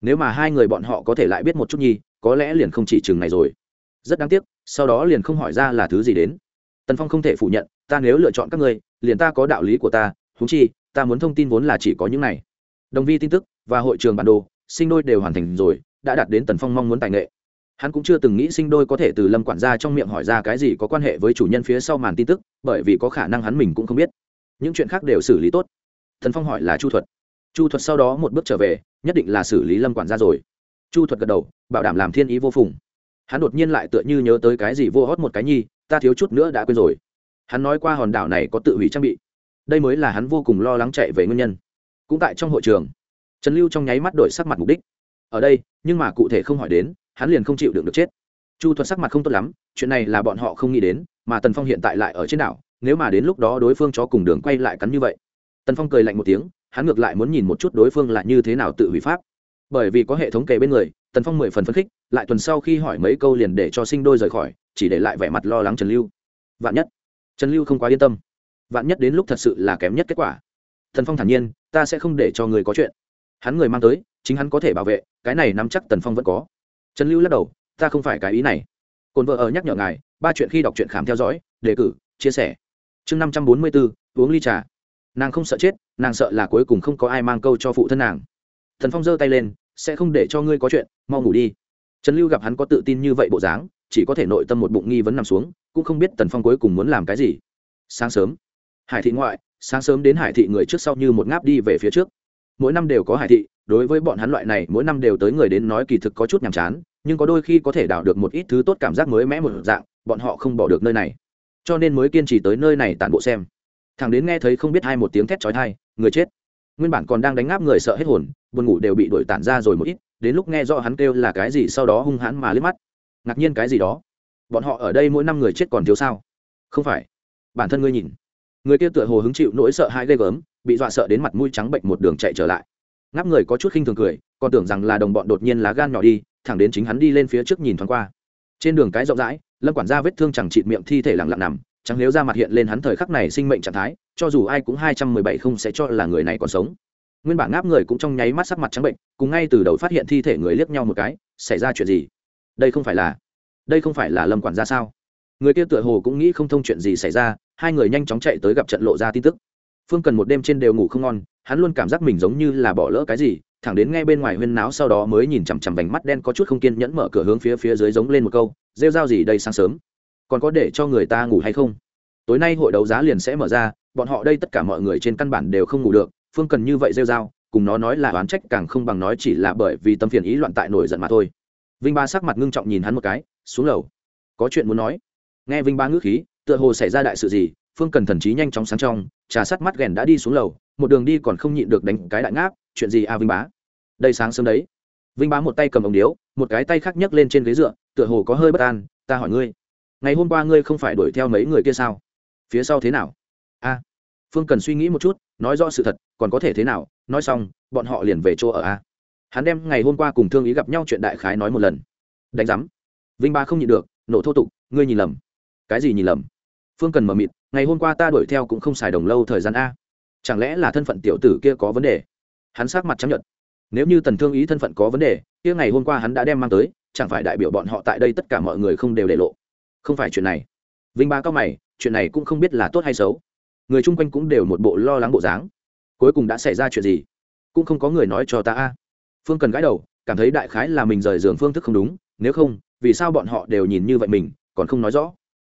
Nếu mà hai người bọn họ có thể lại biết một chút nhi, có lẽ liền không chỉ chừng này rồi. Rất đáng tiếc, sau đó liền không hỏi ra là thứ gì đến. Tần phong không thể phủ nhận, ta nếu lựa chọn các ngươi, liền ta có đạo lý của ta, huống chi, ta muốn thông tin vốn là chỉ có những này đồng vi tin tức và hội trường bản đồ, sinh đôi đều hoàn thành rồi, đã đạt đến tần phong mong muốn tài nghệ. Hắn cũng chưa từng nghĩ sinh đôi có thể từ lâm quản gia trong miệng hỏi ra cái gì có quan hệ với chủ nhân phía sau màn tin tức, bởi vì có khả năng hắn mình cũng không biết. Những chuyện khác đều xử lý tốt. Thần phong hỏi là chu thuật. Chu thuật sau đó một bước trở về, nhất định là xử lý lâm quản gia rồi. Chu thuật gật đầu, bảo đảm làm thiên ý vô phùng. Hắn đột nhiên lại tựa như nhớ tới cái gì vô hót một cái nhi, ta thiếu chút nữa đã quên rồi. Hắn nói qua hòn đảo này có tự hủy trang bị. Đây mới là hắn vô cùng lo lắng chạy về nguyên nhân cũng tại trong hội trường. Trần lưu trong nháy mắt đổi sắc mặt mục đích. Ở đây, nhưng mà cụ thể không hỏi đến, hắn liền không chịu được được chết. Chu thuật sắc mặt không tốt lắm, chuyện này là bọn họ không nghĩ đến, mà tần phong hiện tại lại ở trên đảo, nếu mà đến lúc đó đối phương cho cùng đường quay lại cắn như vậy. Tần phong cười lạnh một tiếng, hắn ngược lại muốn nhìn một chút đối phương là như thế nào tự hủy pháp. Bởi vì có hệ thống kề bên người, tần phong mười phần phấn khích, lại tuần sau khi hỏi mấy câu liền để cho sinh đôi rời khỏi, chỉ để lại vẻ mặt lo lắng trần lưu. Vạn nhất. Trần lưu không quá yên tâm. Vạn nhất đến lúc thật sự là kém nhất kết quả. Tần phong thản nhiên ta sẽ không để cho người có chuyện. Hắn người mang tới, chính hắn có thể bảo vệ, cái này nắm chắc tần phong vẫn có. Trần lưu lắc đầu, ta không phải cái ý này. Cồn vợ ở nhắc nhở ngài, ba chuyện khi đọc truyện khám theo dõi, đề cử, chia sẻ. Chương năm trăm bốn mươi bốn uống ly trà. Nàng không sợ chết, nàng sợ là cuối cùng không có ai mang câu cho phụ thân nàng. Thần phong giơ tay lên, sẽ không để cho ngươi có chuyện, mau ngủ đi. Trần lưu gặp hắn có tự tin như vậy bộ dáng, chỉ có thể nội tâm một bụng nghi vấn nằm xuống, cũng không biết tần phong cuối cùng muốn làm cái gì. Sáng sớm hải thị ngoại, sáng sớm đến hải thị người trước sau như một ngáp đi về phía trước. Mỗi năm đều có hải thị, đối với bọn hắn loại này, mỗi năm đều tới người đến nói kỳ thực có chút nhàm chán, nhưng có đôi khi có thể đào được một ít thứ tốt cảm giác mới mẽ một dạng, bọn họ không bỏ được nơi này. Cho nên mới kiên trì tới nơi này tản bộ xem. Thằng đến nghe thấy không biết hai một tiếng thét trói thai người chết. Nguyên bản còn đang đánh ngáp người sợ hết hồn, buồn ngủ đều bị đuổi tản ra rồi một ít, đến lúc nghe rõ hắn kêu là cái gì sau đó hung hãn mà liếc mắt. Ngạc nhiên cái gì đó? Bọn họ ở đây mỗi năm người chết còn thiếu sao? Không phải. Bản thân ngươi nhìn người kia tựa hồ hứng chịu nỗi sợ hãi ghê gớm, bị dọa sợ đến mặt mũi trắng bệnh một đường chạy trở lại. Ngáp người có chút khinh thường cười, còn tưởng rằng là đồng bọn đột nhiên lá gan nhỏ đi, thẳng đến chính hắn đi lên phía trước nhìn thoáng qua. Trên đường cái rộng rãi, lâm quản gia vết thương chẳng chịt miệng thi thể lặng lặng nằm, chẳng nếu ra mặt hiện lên hắn thời khắc này sinh mệnh trạng thái, cho dù ai cũng hai trăm mười bảy không sẽ cho là người này còn sống. Nguyên bản ngáp người cũng trong nháy mắt sắc mặt trắng bệnh, cùng ngay từ đầu phát hiện thi thể người liếc nhau một cái, xảy ra chuyện gì? Đây không phải là, đây không phải là lâm quản gia sao? Người kia tựa hồ cũng nghĩ không thông chuyện gì xảy ra, hai người nhanh chóng chạy tới gặp trận lộ ra tin tức. Phương cần một đêm trên đều ngủ không ngon, hắn luôn cảm giác mình giống như là bỏ lỡ cái gì, thẳng đến ngay bên ngoài huyên náo sau đó mới nhìn chằm chằm vành mắt đen có chút không kiên nhẫn mở cửa hướng phía phía dưới giống lên một câu, rêu r a o gì đây sáng sớm? Còn có để cho người ta ngủ hay không? Tối nay hội đấu giá liền sẽ mở ra, bọn họ đây tất cả mọi người trên căn bản đều không ngủ được, phương cần như vậy rêu r a o cùng nó nói là oán trách càng không bằng nói chỉ là bởi vì tâm phiền ý loạn tại nổi giận mà thôi. Vinh ba sắc mặt ngưng trọng nhìn hắn một cái, xuống lầu. Có chuyện muốn nói nghe vinh ba ngữ khí, tựa hồ xảy ra đại sự gì, phương cần thần trí nhanh chóng sáng trong, trà sắt mắt ghèn đã đi xuống lầu, một đường đi còn không nhịn được đánh cái đại ngáp, chuyện gì a vinh bá? Đây sáng sớm đấy. Vinh bá một tay cầm ống điếu, một cái tay khác nhấc lên trên ghế dựa, tựa hồ có hơi bất an, ta hỏi ngươi, ngày hôm qua ngươi không phải đuổi theo mấy người kia sao? Phía sau thế nào? A. Phương cần suy nghĩ một chút, nói rõ sự thật, còn có thể thế nào? Nói xong, bọn họ liền về chỗ ở a. Hắn đem ngày hôm qua cùng thương ý gặp nhau chuyện đại khái nói một lần. Đánh giám. Vinh ba không nhịn được, nổ thô tục, ngươi nhìn lầm cái gì nhìn lầm? Phương cần mờ mịt, ngày hôm qua ta đuổi theo cũng không xài đồng lâu thời gian a. Chẳng lẽ là thân phận tiểu tử kia có vấn đề? Hắn sát mặt chấp nhận nếu như tần thương ý thân phận có vấn đề, kia ngày hôm qua hắn đã đem mang tới, chẳng phải đại biểu bọn họ tại đây tất cả mọi người không đều để lộ? Không phải chuyện này. Vinh ba cao mày, chuyện này cũng không biết là tốt hay xấu. Người chung quanh cũng đều một bộ lo lắng bộ dáng. Cuối cùng đã xảy ra chuyện gì? Cũng không có người nói cho ta a. Phương cần gãi đầu, cảm thấy đại khái là mình rời giường phương thức không đúng, nếu không, vì sao bọn họ đều nhìn như vậy mình, còn không nói rõ?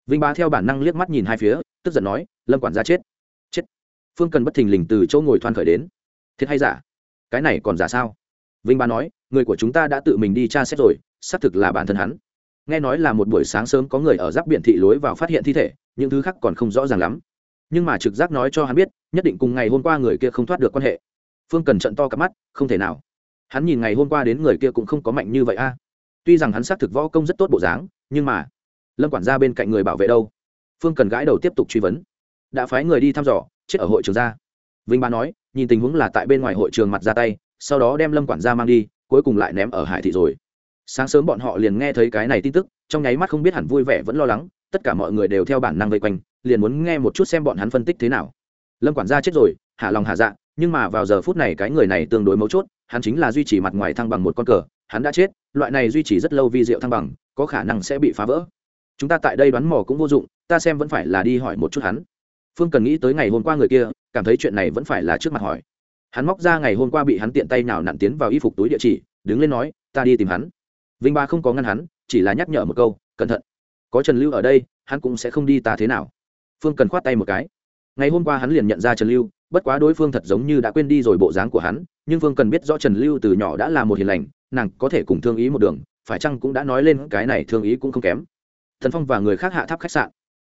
Vinh Bá theo bản năng liếc mắt nhìn hai phía, tức giận nói, lâm quản gia chết chết. Phương cần bất thình lình từ chỗ ngồi thoan khởi đến. Thiệt hay giả? Cái này còn giả sao? Vinh Bá nói, người của chúng ta đã tự mình đi tra xét rồi, xác thực là bản thân hắn. Nghe nói là một buổi sáng sớm có người ở giáp biển thị lối vào phát hiện thi thể, những thứ khác còn không rõ ràng lắm. Nhưng mà trực giác nói cho hắn biết, nhất định cùng ngày hôm qua người kia không thoát được quan hệ. Phương cần trận to cặp mắt, không thể nào. Hắn nhìn ngày hôm qua đến người kia cũng không có mạnh như vậy a. Tuy rằng hắn xác thực võ công rất tốt bộ dáng, nhưng mà lâm quản gia bên cạnh người bảo vệ đâu? Phương cần gãi đầu tiếp tục truy vấn. Đã phái người đi thăm dò, chết ở hội trường ra. Vinh ba nói, nhìn tình huống là tại bên ngoài hội trường mặt ra tay, sau đó đem lâm quản gia mang đi, cuối cùng lại ném ở hải thị rồi. Sáng sớm bọn họ liền nghe thấy cái này tin tức, trong nháy mắt không biết hẳn vui vẻ vẫn lo lắng, tất cả mọi người đều theo bản năng vây quanh, liền muốn nghe một chút xem bọn hắn phân tích thế nào. Lâm quản gia chết rồi, hạ lòng hạ dạ nhưng mà vào giờ phút này cái người này tương đối mấu chốt, hắn chính là duy trì mặt ngoài thăng bằng một con cờ, hắn đã chết, loại này duy trì rất lâu vi diệu thăng bằng, có khả năng sẽ bị phá vỡ chúng ta tại đây đoán mò cũng vô dụng, ta xem vẫn phải là đi hỏi một chút hắn. Phương cần nghĩ tới ngày hôm qua người kia, cảm thấy chuyện này vẫn phải là trước mặt hỏi. Hắn móc ra ngày hôm qua bị hắn tiện tay nào nặn tiến vào y phục túi địa chỉ, đứng lên nói, ta đi tìm hắn. Vinh ba không có ngăn hắn, chỉ là nhắc nhở một câu, cẩn thận. Có trần lưu ở đây, hắn cũng sẽ không đi ta thế nào. Phương cần khoát tay một cái. Ngày hôm qua hắn liền nhận ra trần lưu, bất quá đối phương thật giống như đã quên đi rồi bộ dáng của hắn, nhưng phương cần biết rõ trần lưu từ nhỏ đã là một hiền lành, nàng có thể cùng thương ý một đường, phải chăng cũng đã nói lên cái này thương ý cũng không kém thần phong và người khác hạ tháp khách sạn.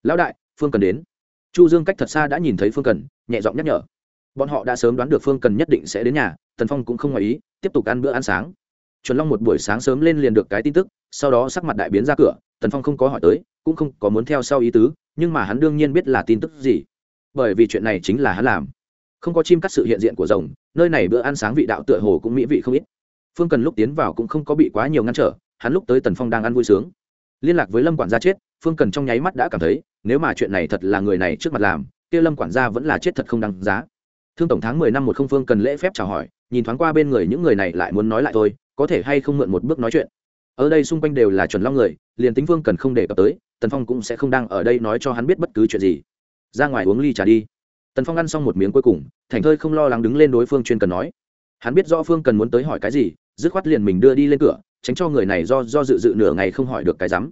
Lão đại, phương cần đến. Chu dương cách thật xa đã nhìn thấy phương cần, nhẹ giọng nhắc nhở. Bọn họ đã sớm đoán được phương cần nhất định sẽ đến nhà thần phong cũng không ngoài ý, tiếp tục ăn bữa ăn sáng. Chuẩn long một buổi sáng sớm lên liền được cái tin tức, sau đó sắc mặt đại biến ra cửa, tần phong không có hỏi tới, cũng không có muốn theo sau ý tứ, nhưng mà hắn đương nhiên biết là tin tức gì. Bởi vì chuyện này chính là hắn làm. Không có chim cắt sự hiện diện của rồng, nơi này bữa ăn sáng vị đạo tựa hồ cũng mỹ vị không ít. Phương cần lúc tiến vào cũng không có bị quá nhiều ngăn trở, hắn lúc tới tần phong đang ăn vui sướng liên lạc với lâm quản gia chết, phương cần trong nháy mắt đã cảm thấy, nếu mà chuyện này thật là người này trước mặt làm, kia lâm quản gia vẫn là chết thật không đăng giá. Thương tổng tháng mười năm một không phương cần lễ phép chào hỏi, nhìn thoáng qua bên người những người này lại muốn nói lại thôi, có thể hay không mượn một bước nói chuyện. Ở đây xung quanh đều là chuẩn long người, liền tính phương cần không để cập tới, tần phong cũng sẽ không đang ở đây nói cho hắn biết bất cứ chuyện gì. Ra ngoài uống ly trà đi. Tần phong ăn xong một miếng cuối cùng, thành thơi không lo lắng đứng lên đối phương chuyên cần nói. Hắn biết rõ phương cần muốn tới hỏi cái gì, dứt khoát liền mình đưa đi lên cửa tránh cho người này do do dự dự nửa ngày không hỏi được cái rắm.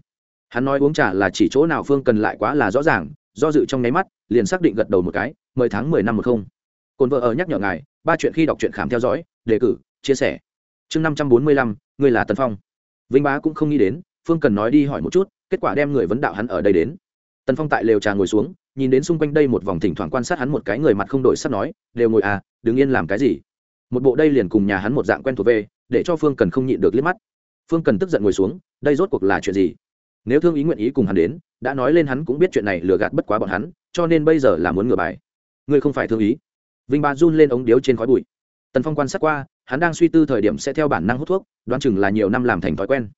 Hắn nói uống trà là chỉ chỗ nào phương cần lại quá là rõ ràng, do dự trong nháy mắt, liền xác định gật đầu một cái mười tháng mười năm một không. Cồn vợ ở nhắc nhở ngài, ba chuyện khi đọc truyện khám theo dõi, đề cử, chia sẻ. Chương năm trăm bốn mươi lăm, người là tân phong. Vinh bá cũng không nghĩ đến, phương cần nói đi hỏi một chút, kết quả đem người vấn đạo hắn ở đây đến. Tần phong tại lều trà ngồi xuống, nhìn đến xung quanh đây một vòng thỉnh thoảng quan sát hắn một cái người mặt không đổi sắt nói, đều ngồi à đứng yên làm cái gì? Một bộ đây liền cùng nhà hắn một dạng quen thuộc về, để cho phương cần không nhịn được liếc mắt phương cần tức giận ngồi xuống, đây rốt cuộc là chuyện gì? Nếu thương ý nguyện ý cùng hắn đến, đã nói lên hắn cũng biết chuyện này lừa gạt bất quá bọn hắn, cho nên bây giờ là muốn ngửa bài. Ngươi không phải thương ý. Vinh ba run lên ống điếu trên khói bụi. Tần phong quan sát qua, hắn đang suy tư thời điểm sẽ theo bản năng hút thuốc, đoán chừng là nhiều năm làm thành thói quen.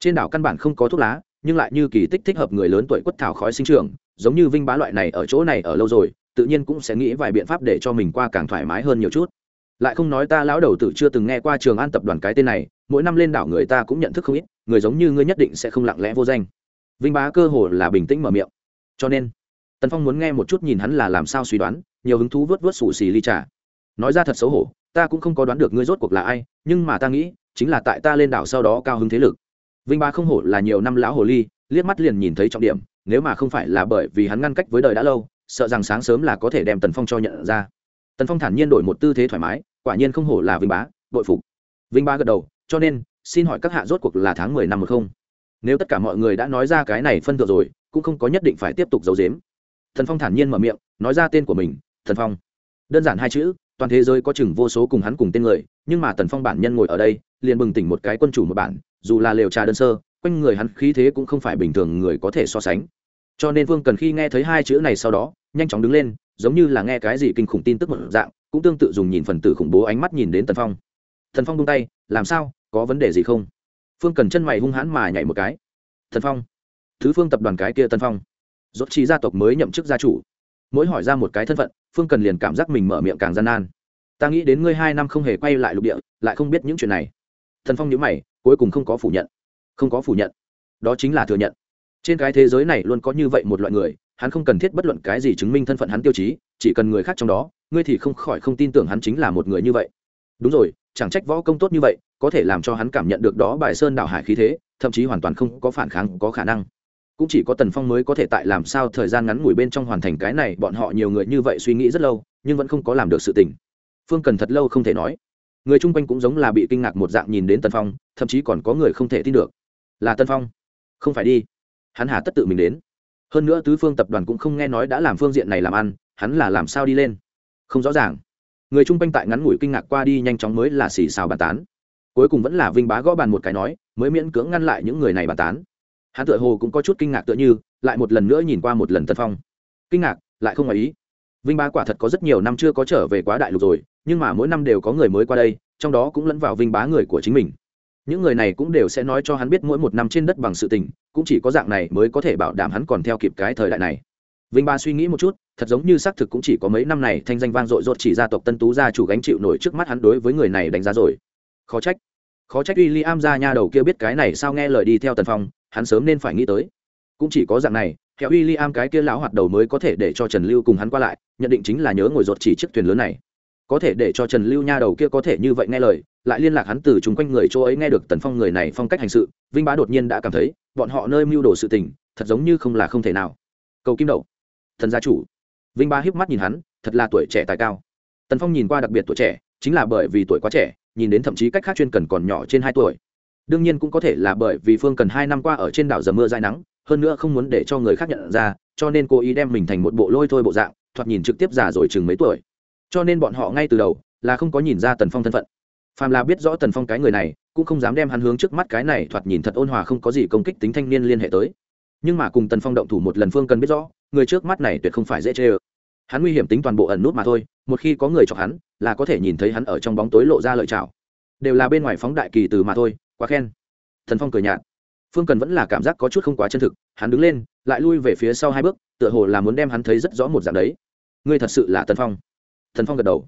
Trên đảo căn bản không có thuốc lá, nhưng lại như kỳ tích thích hợp người lớn tuổi quất thảo khói sinh trưởng, giống như vinh bá loại này ở chỗ này ở lâu rồi, tự nhiên cũng sẽ nghĩ vài biện pháp để cho mình qua càng thoải mái hơn nhiều chút. Lại không nói ta lão đầu tử chưa từng nghe qua trường an tập đoàn cái tên này mỗi năm lên đảo người ta cũng nhận thức không ít, người giống như ngươi nhất định sẽ không lặng lẽ vô danh. Vinh bá cơ hồ là bình tĩnh mở miệng. Cho nên, tần phong muốn nghe một chút nhìn hắn là làm sao suy đoán, nhiều hứng thú vớt vớt xù xì ly trà. Nói ra thật xấu hổ, ta cũng không có đoán được ngươi rốt cuộc là ai, nhưng mà ta nghĩ, chính là tại ta lên đảo sau đó cao hứng thế lực. Vinh bá không hổ là nhiều năm lão hồ ly, liếc mắt liền nhìn thấy trọng điểm, nếu mà không phải là bởi vì hắn ngăn cách với đời đã lâu, sợ rằng sáng sớm là có thể đem tần phong cho nhận ra. Tần phong thản nhiên đổi một tư thế thoải mái, quả nhiên không hổ là vinh bá, bội phục. Vinh bá gật đầu cho nên, xin hỏi các hạ rốt cuộc là tháng mười năm một không? Nếu tất cả mọi người đã nói ra cái này phân thượng rồi, cũng không có nhất định phải tiếp tục giấu giếm. Thần phong thản nhiên mở miệng, nói ra tên của mình, thần phong. Đơn giản hai chữ, toàn thế giới có chừng vô số cùng hắn cùng tên người, nhưng mà tần phong bản nhân ngồi ở đây, liền bừng tỉnh một cái quân chủ một bản, dù là lều trà đơn sơ, quanh người hắn khí thế cũng không phải bình thường người có thể so sánh. Cho nên vương cần khi nghe thấy hai chữ này sau đó, nhanh chóng đứng lên, giống như là nghe cái gì kinh khủng tin tức một dạng, cũng tương tự dùng nhìn phần tử khủng bố ánh mắt nhìn đến tần phong thần phong buông tay, làm sao? Có vấn đề gì không? Phương cần chân mày hung hãn mà nhảy một cái. Thần phong, thứ phương tập đoàn cái kia tân phong. Dốt trí gia tộc mới nhậm chức gia chủ. Mỗi hỏi ra một cái thân phận, phương cần liền cảm giác mình mở miệng càng gian nan. Ta nghĩ đến ngươi hai năm không hề quay lại lục địa, lại không biết những chuyện này. Thần phong nhớ mày, cuối cùng không có phủ nhận. Không có phủ nhận. Đó chính là thừa nhận. Trên cái thế giới này luôn có như vậy một loại người, hắn không cần thiết bất luận cái gì chứng minh thân phận hắn tiêu chí, chỉ cần người khác trong đó, ngươi thì không khỏi không tin tưởng hắn chính là một người như vậy. Đúng rồi chẳng trách võ công tốt như vậy, có thể làm cho hắn cảm nhận được đó bài sơn đảo hải khí thế, thậm chí hoàn toàn không có phản kháng, có khả năng. Cũng chỉ có tần phong mới có thể tại làm sao thời gian ngắn ngủi bên trong hoàn thành cái này, bọn họ nhiều người như vậy suy nghĩ rất lâu, nhưng vẫn không có làm được sự tình. Phương cần thật lâu không thể nói. Người chung quanh cũng giống là bị kinh ngạc một dạng nhìn đến tần phong, thậm chí còn có người không thể tin được. Là tân phong. Không phải đi. Hắn hà tất tự mình đến. Hơn nữa tứ phương tập đoàn cũng không nghe nói đã làm phương diện này làm ăn, hắn là làm sao đi lên? Không rõ ràng người chung quanh tại ngắn ngủi kinh ngạc qua đi nhanh chóng mới là xì xào bàn tán. Cuối cùng vẫn là vinh bá gõ bàn một cái nói, mới miễn cưỡng ngăn lại những người này bàn tán. Hắn tựa hồ cũng có chút kinh ngạc tựa như, lại một lần nữa nhìn qua một lần tân phong. Kinh ngạc, lại không ngoài ý. Vinh bá quả thật có rất nhiều năm chưa có trở về quá đại lục rồi, nhưng mà mỗi năm đều có người mới qua đây, trong đó cũng lẫn vào vinh bá người của chính mình. Những người này cũng đều sẽ nói cho hắn biết mỗi một năm trên đất bằng sự tình, cũng chỉ có dạng này mới có thể bảo đảm hắn còn theo kịp cái thời đại này vinh ba suy nghĩ một chút, thật giống như xác thực cũng chỉ có mấy năm này thanh danh vang dội rốt chỉ gia tộc tân tú gia chủ gánh chịu nổi trước mắt hắn đối với người này đánh giá rồi. Khó trách. Khó trách William gia nha đầu kia biết cái này sao nghe lời đi theo tần phong, hắn sớm nên phải nghĩ tới. Cũng chỉ có dạng này, theo William cái kia lão hoạt đầu mới có thể để cho trần lưu cùng hắn qua lại, nhận định chính là nhớ ngồi rốt chỉ chiếc thuyền lớn này. Có thể để cho trần lưu nha đầu kia có thể như vậy nghe lời, lại liên lạc hắn từ chúng quanh người chỗ ấy nghe được tần phong người này phong cách hành sự, vinh bá đột nhiên đã cảm thấy, bọn họ nơi mưu đồ sự tình, thật giống như không là không thể nào. Cầu kim đậu thần gia chủ. Vinh ba hiếp mắt nhìn hắn, thật là tuổi trẻ tài cao. Tần phong nhìn qua đặc biệt tuổi trẻ, chính là bởi vì tuổi quá trẻ, nhìn đến thậm chí cách khác chuyên cần còn nhỏ trên hai tuổi. Đương nhiên cũng có thể là bởi vì phương cần hai năm qua ở trên đảo dầm mưa dài nắng, hơn nữa không muốn để cho người khác nhận ra, cho nên cô ý đem mình thành một bộ lôi thôi bộ dạng, thoạt nhìn trực tiếp già rồi chừng mấy tuổi. Cho nên bọn họ ngay từ đầu là không có nhìn ra tần phong thân phận. Phàm là biết rõ tần phong cái người này, cũng không dám đem hắn hướng trước mắt cái này, thoạt nhìn thật ôn hòa không có gì công kích tính thanh niên liên hệ tới nhưng mà cùng tần phong động thủ một lần phương cần biết rõ, người trước mắt này tuyệt không phải dễ chê ơ. Hắn nguy hiểm tính toàn bộ ẩn nút mà thôi, một khi có người chọc hắn, là có thể nhìn thấy hắn ở trong bóng tối lộ ra lợi chảo đều là bên ngoài phóng đại kỳ từ mà thôi, quá khen. Thần phong cười nhạt. Phương cần vẫn là cảm giác có chút không quá chân thực, hắn đứng lên, lại lui về phía sau hai bước, tựa hồ là muốn đem hắn thấy rất rõ một dạng đấy. Ngươi thật sự là tần phong. Thần phong gật đầu.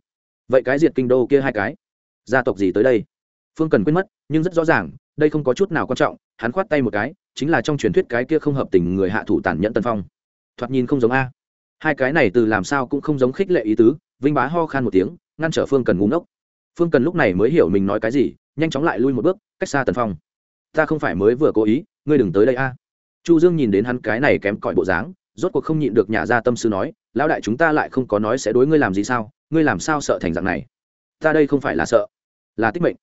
Vậy cái diệt kinh đô kia hai cái, gia tộc gì tới đây? Phương cần quên mất, nhưng rất rõ ràng, đây không có chút nào quan trọng, hắn khoát tay một cái chính là trong truyền thuyết cái kia không hợp tình người hạ thủ tàn nhẫn tân phong. Thoạt nhìn không giống a. Hai cái này từ làm sao cũng không giống khích lệ ý tứ, vinh bá ho khan một tiếng, ngăn trở phương cần ngúng ốc phương cần lúc này mới hiểu mình nói cái gì, nhanh chóng lại lui một bước, cách xa tần phong. Ta không phải mới vừa cố ý, ngươi đừng tới đây a. Chu dương nhìn đến hắn cái này kém cỏi bộ dáng, rốt cuộc không nhịn được nhà ra tâm sư nói, lão đại chúng ta lại không có nói sẽ đối ngươi làm gì sao? Ngươi làm sao sợ thành dạng này? Ta đây không phải là sợ, là tích mệnh.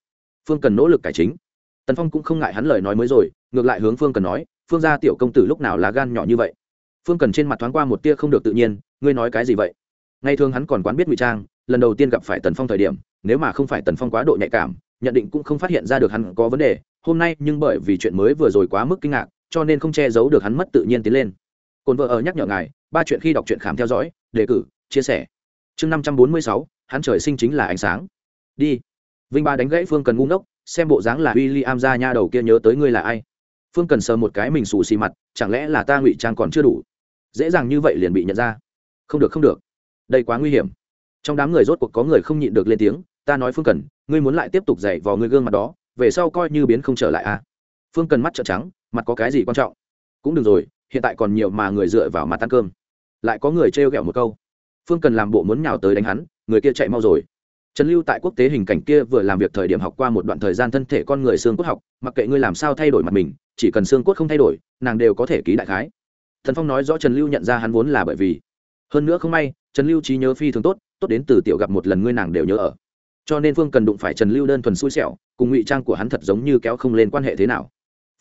Phương cần nỗ lực cải chính tần phong cũng không ngại hắn lời nói mới rồi, ngược lại hướng phương cần nói, phương gia tiểu công tử lúc nào lá gan nhỏ như vậy? Phương cần trên mặt thoáng qua một tia không được tự nhiên, ngươi nói cái gì vậy? Ngày thường hắn còn quán biết ngụy trang, lần đầu tiên gặp phải tần phong thời điểm, nếu mà không phải tần phong quá độ nhạy cảm, nhận định cũng không phát hiện ra được hắn có vấn đề, hôm nay nhưng bởi vì chuyện mới vừa rồi quá mức kinh ngạc, cho nên không che giấu được hắn mất tự nhiên tiến lên. Cồn vợ ở nhắc nhở ngài, ba chuyện khi đọc truyện khám theo dõi, đề cử, chia sẻ. Chương năm trăm bốn mươi sáu, hắn trời sinh chính là ánh sáng. Đi. Vinh ba đánh gãy phương cần ngu ngốc xem bộ dáng là w i l l i am ra nha đầu kia nhớ tới ngươi là ai. Phương cần sờ một cái mình xù xì mặt, chẳng lẽ là ta ngụy trang còn chưa đủ? Dễ dàng như vậy liền bị nhận ra. Không được không được. Đây quá nguy hiểm. Trong đám người rốt cuộc có người không nhịn được lên tiếng, ta nói phương cần, ngươi muốn lại tiếp tục dạy vào người gương mặt đó, về sau coi như biến không trở lại a à? phương cần mắt trợn trắng, mặt có cái gì quan trọng? Cũng đừng rồi, hiện tại còn nhiều mà người dựa vào mặt ăn cơm. Lại có người trêu ghẹo một câu. Phương cần làm bộ muốn nhào tới đánh hắn, người kia chạy mau rồi trần lưu tại quốc tế hình cảnh kia vừa làm việc thời điểm học qua một đoạn thời gian thân thể con người xương cốt học, mặc kệ ngươi làm sao thay đổi mặt mình, chỉ cần xương cốt không thay đổi, nàng đều có thể ký đại khái. Thần phong nói rõ trần lưu nhận ra hắn vốn là bởi vì. Hơn nữa không may, trần lưu trí nhớ phi thường tốt tốt đến từ tiểu gặp một lần ngươi nàng đều nhớ ở. Cho nên phương cần đụng phải trần lưu đơn thuần xui xẻo, cùng ngụy trang của hắn thật giống như kéo không lên quan hệ thế nào.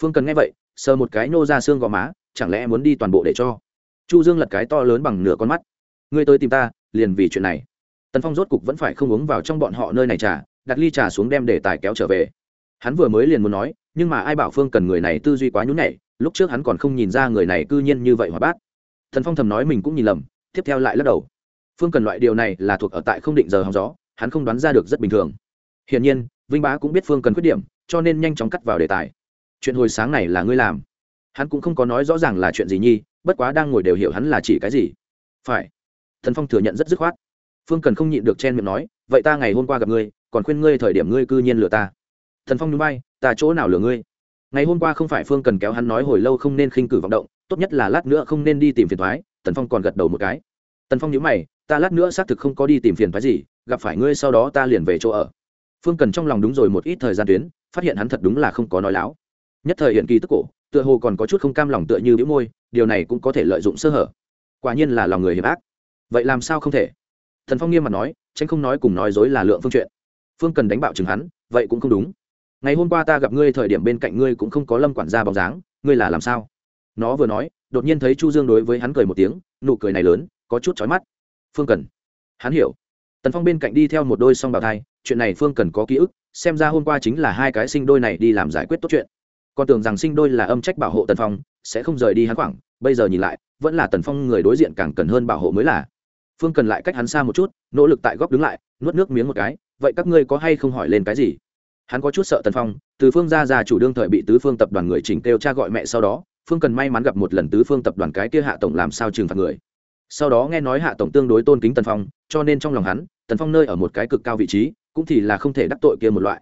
Phương cần nghe vậy, sờ một cái nô ra xương gò má, chẳng lẽ muốn đi toàn bộ để cho chu dương lật cái to lớn bằng nửa con mắt. Ngươi tới tìm ta, liền vì chuyện này tần phong rốt cục vẫn phải không uống vào trong bọn họ nơi này trà, đặt ly trà xuống đem để tài kéo trở về. Hắn vừa mới liền muốn nói, nhưng mà ai bảo phương cần người này tư duy quá nhún nhảy, lúc trước hắn còn không nhìn ra người này cư nhiên như vậy hòa bát thần phong thầm nói mình cũng nhìn lầm, tiếp theo lại lắc đầu. Phương cần loại điều này là thuộc ở tại không định giờ hóng gió, hắn không đoán ra được rất bình thường. Hiển nhiên, vinh bá cũng biết phương cần khuyết điểm, cho nên nhanh chóng cắt vào đề tài. Chuyện hồi sáng này là ngươi làm. Hắn cũng không có nói rõ ràng là chuyện gì nhi, bất quá đang ngồi đều hiểu hắn là chỉ cái gì. Phải. Thần phong thừa nhận rất dứt khoát phương cần không nhịn được chen miệng nói, vậy ta ngày hôm qua gặp ngươi, còn khuyên ngươi thời điểm ngươi cư nhiên lừa ta. Thần phong núi bay ta chỗ nào lừa ngươi? Ngày hôm qua không phải phương cần kéo hắn nói hồi lâu không nên khinh cử vọng động, tốt nhất là lát nữa không nên đi tìm phiền thoái tần phong còn gật đầu một cái. Tần phong nhớ mày, ta lát nữa xác thực không có đi tìm phiền thoái gì, gặp phải ngươi sau đó ta liền về chỗ ở. Phương cần trong lòng đúng rồi một ít thời gian tuyến, phát hiện hắn thật đúng là không có nói láo. Nhất thời hiện kỳ tức cổ, tựa hồ còn có chút không cam lòng tựa như bĩu môi, điều này cũng có thể lợi dụng sơ hở. Quả nhiên là lòng người hiểm ác. Vậy làm sao không thể? Thần phong nghiêm mặt nói tránh không nói cùng nói dối là lượng phương chuyện. Phương cần đánh bạo chừng hắn, vậy cũng không đúng. Ngày hôm qua ta gặp ngươi thời điểm bên cạnh ngươi cũng không có lâm quản gia bóng dáng, ngươi là làm sao? Nó vừa nói, đột nhiên thấy chu dương đối với hắn cười một tiếng, nụ cười này lớn, có chút chói mắt. Phương cần. Hắn hiểu. Tần phong bên cạnh đi theo một đôi song bào thai, chuyện này phương cần có ký ức, xem ra hôm qua chính là hai cái sinh đôi này đi làm giải quyết tốt chuyện. Còn tưởng rằng sinh đôi là âm trách bảo hộ tần phong, sẽ không rời đi hắn khoảng, bây giờ nhìn lại, vẫn là tần phong người đối diện càng cần hơn bảo hộ mới là phương cần lại cách hắn xa một chút, nỗ lực tại góc đứng lại, nuốt nước miếng một cái, vậy các ngươi có hay không hỏi lên cái gì? Hắn có chút sợ tần phong, từ phương ra ra chủ đương thời bị tứ phương tập đoàn người chỉnh kêu cha gọi mẹ sau đó, phương cần may mắn gặp một lần tứ phương tập đoàn cái kia hạ tổng làm sao trừng phạt người. Sau đó nghe nói hạ tổng tương đối tôn kính tần phong, cho nên trong lòng hắn, tần phong nơi ở một cái cực cao vị trí, cũng thì là không thể đắc tội kia một loại.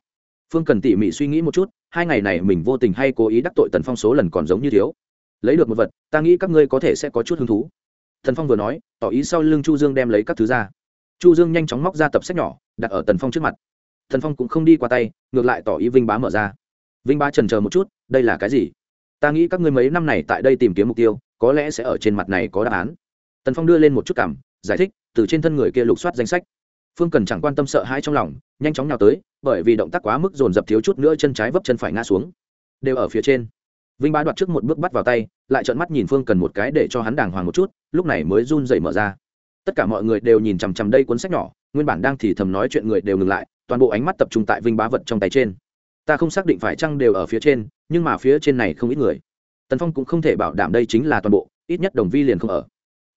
Phương cần tỉ mỉ suy nghĩ một chút, hai ngày này mình vô tình hay cố ý đắc tội tần phong số lần còn giống như thiếu. Lấy được một vật, ta nghĩ các ngươi có thể sẽ có chút hứng thú thần phong vừa nói, tỏ ý sau lưng chu dương đem lấy các thứ ra. Chu dương nhanh chóng móc ra tập sách nhỏ, đặt ở tần phong trước mặt. Thần phong cũng không đi qua tay, ngược lại tỏ ý vinh bá mở ra. Vinh bá trần chờ một chút, đây là cái gì? Ta nghĩ các ngươi mấy năm này tại đây tìm kiếm mục tiêu, có lẽ sẽ ở trên mặt này có đáp án. Tần phong đưa lên một chút cảm, giải thích, từ trên thân người kia lục soát danh sách. Phương cần chẳng quan tâm sợ hãi trong lòng, nhanh chóng nhào tới, bởi vì động tác quá mức dồn dập thiếu chút nữa chân trái vấp chân phải ngã xuống. Đều ở phía trên vinh bá đoạt trước một bước bắt vào tay, lại trợn mắt nhìn phương cần một cái để cho hắn đàng hoàng một chút, lúc này mới run dậy mở ra. Tất cả mọi người đều nhìn chằm chằm đây cuốn sách nhỏ, nguyên bản đang thì thầm nói chuyện người đều ngừng lại, toàn bộ ánh mắt tập trung tại vinh bá vật trong tay trên. Ta không xác định phải chăng đều ở phía trên, nhưng mà phía trên này không ít người. Tần phong cũng không thể bảo đảm đây chính là toàn bộ, ít nhất đồng vi liền không ở.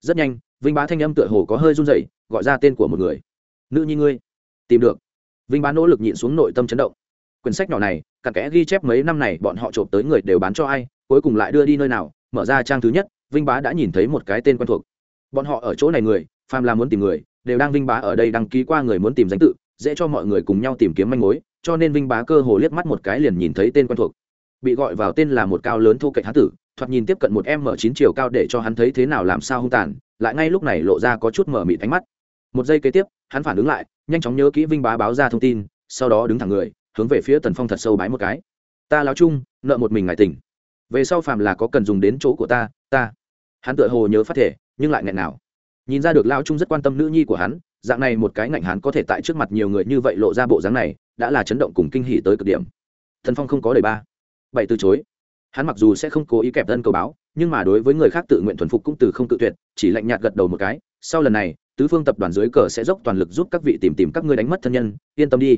Rất nhanh, vinh bá thanh âm tựa hồ có hơi run dậy gọi ra tên của một người. Nữ nhi ngươi. Tìm được. Vinh bá nỗ lực nhịn xuống nội tâm chấn động. Quyển sách nhỏ này cặn kẽ ghi chép mấy năm này bọn họ trộm tới người đều bán cho ai, cuối cùng lại đưa đi nơi nào, mở ra trang thứ nhất, vinh bá đã nhìn thấy một cái tên quen thuộc. Bọn họ ở chỗ này người, phàm là muốn tìm người, đều đang vinh bá ở đây đăng ký qua người muốn tìm danh tự, dễ cho mọi người cùng nhau tìm kiếm manh mối, cho nên vinh bá cơ hồ liếc mắt một cái liền nhìn thấy tên quen thuộc. Bị gọi vào tên là một cao lớn thu cạnh hán tử, thoạt nhìn tiếp cận một m chín chiều cao để cho hắn thấy thế nào làm sao hung tàn, lại ngay lúc này lộ ra có chút mở mịt ánh mắt. Một giây kế tiếp, hắn phản ứng lại, nhanh chóng nhớ kỹ vinh bá báo ra thông tin, sau đó đứng thẳng người hướng về phía tần phong thật sâu bái một cái. Ta lao chung nợ một mình ngài tỉnh. Về sau phàm là có cần dùng đến chỗ của ta ta. Hắn tựa hồ nhớ phát thể, nhưng lại nghẹn nào. Nhìn ra được lao trung rất quan tâm nữ nhi của hắn, dạng này một cái ngạnh hắn có thể tại trước mặt nhiều người như vậy lộ ra bộ dáng này, đã là chấn động cùng kinh hỉ tới cực điểm. Thần phong không có đời ba. Bảy từ chối. Hắn mặc dù sẽ không cố ý kẹp thân cầu báo, nhưng mà đối với người khác tự nguyện thuần phục cũng từ không tự tuyệt, chỉ lạnh nhạt gật đầu một cái. Sau lần này, tứ phương tập đoàn dưới cờ sẽ dốc toàn lực giúp các vị tìm tìm các ngươi đánh mất thân nhân, yên tâm đi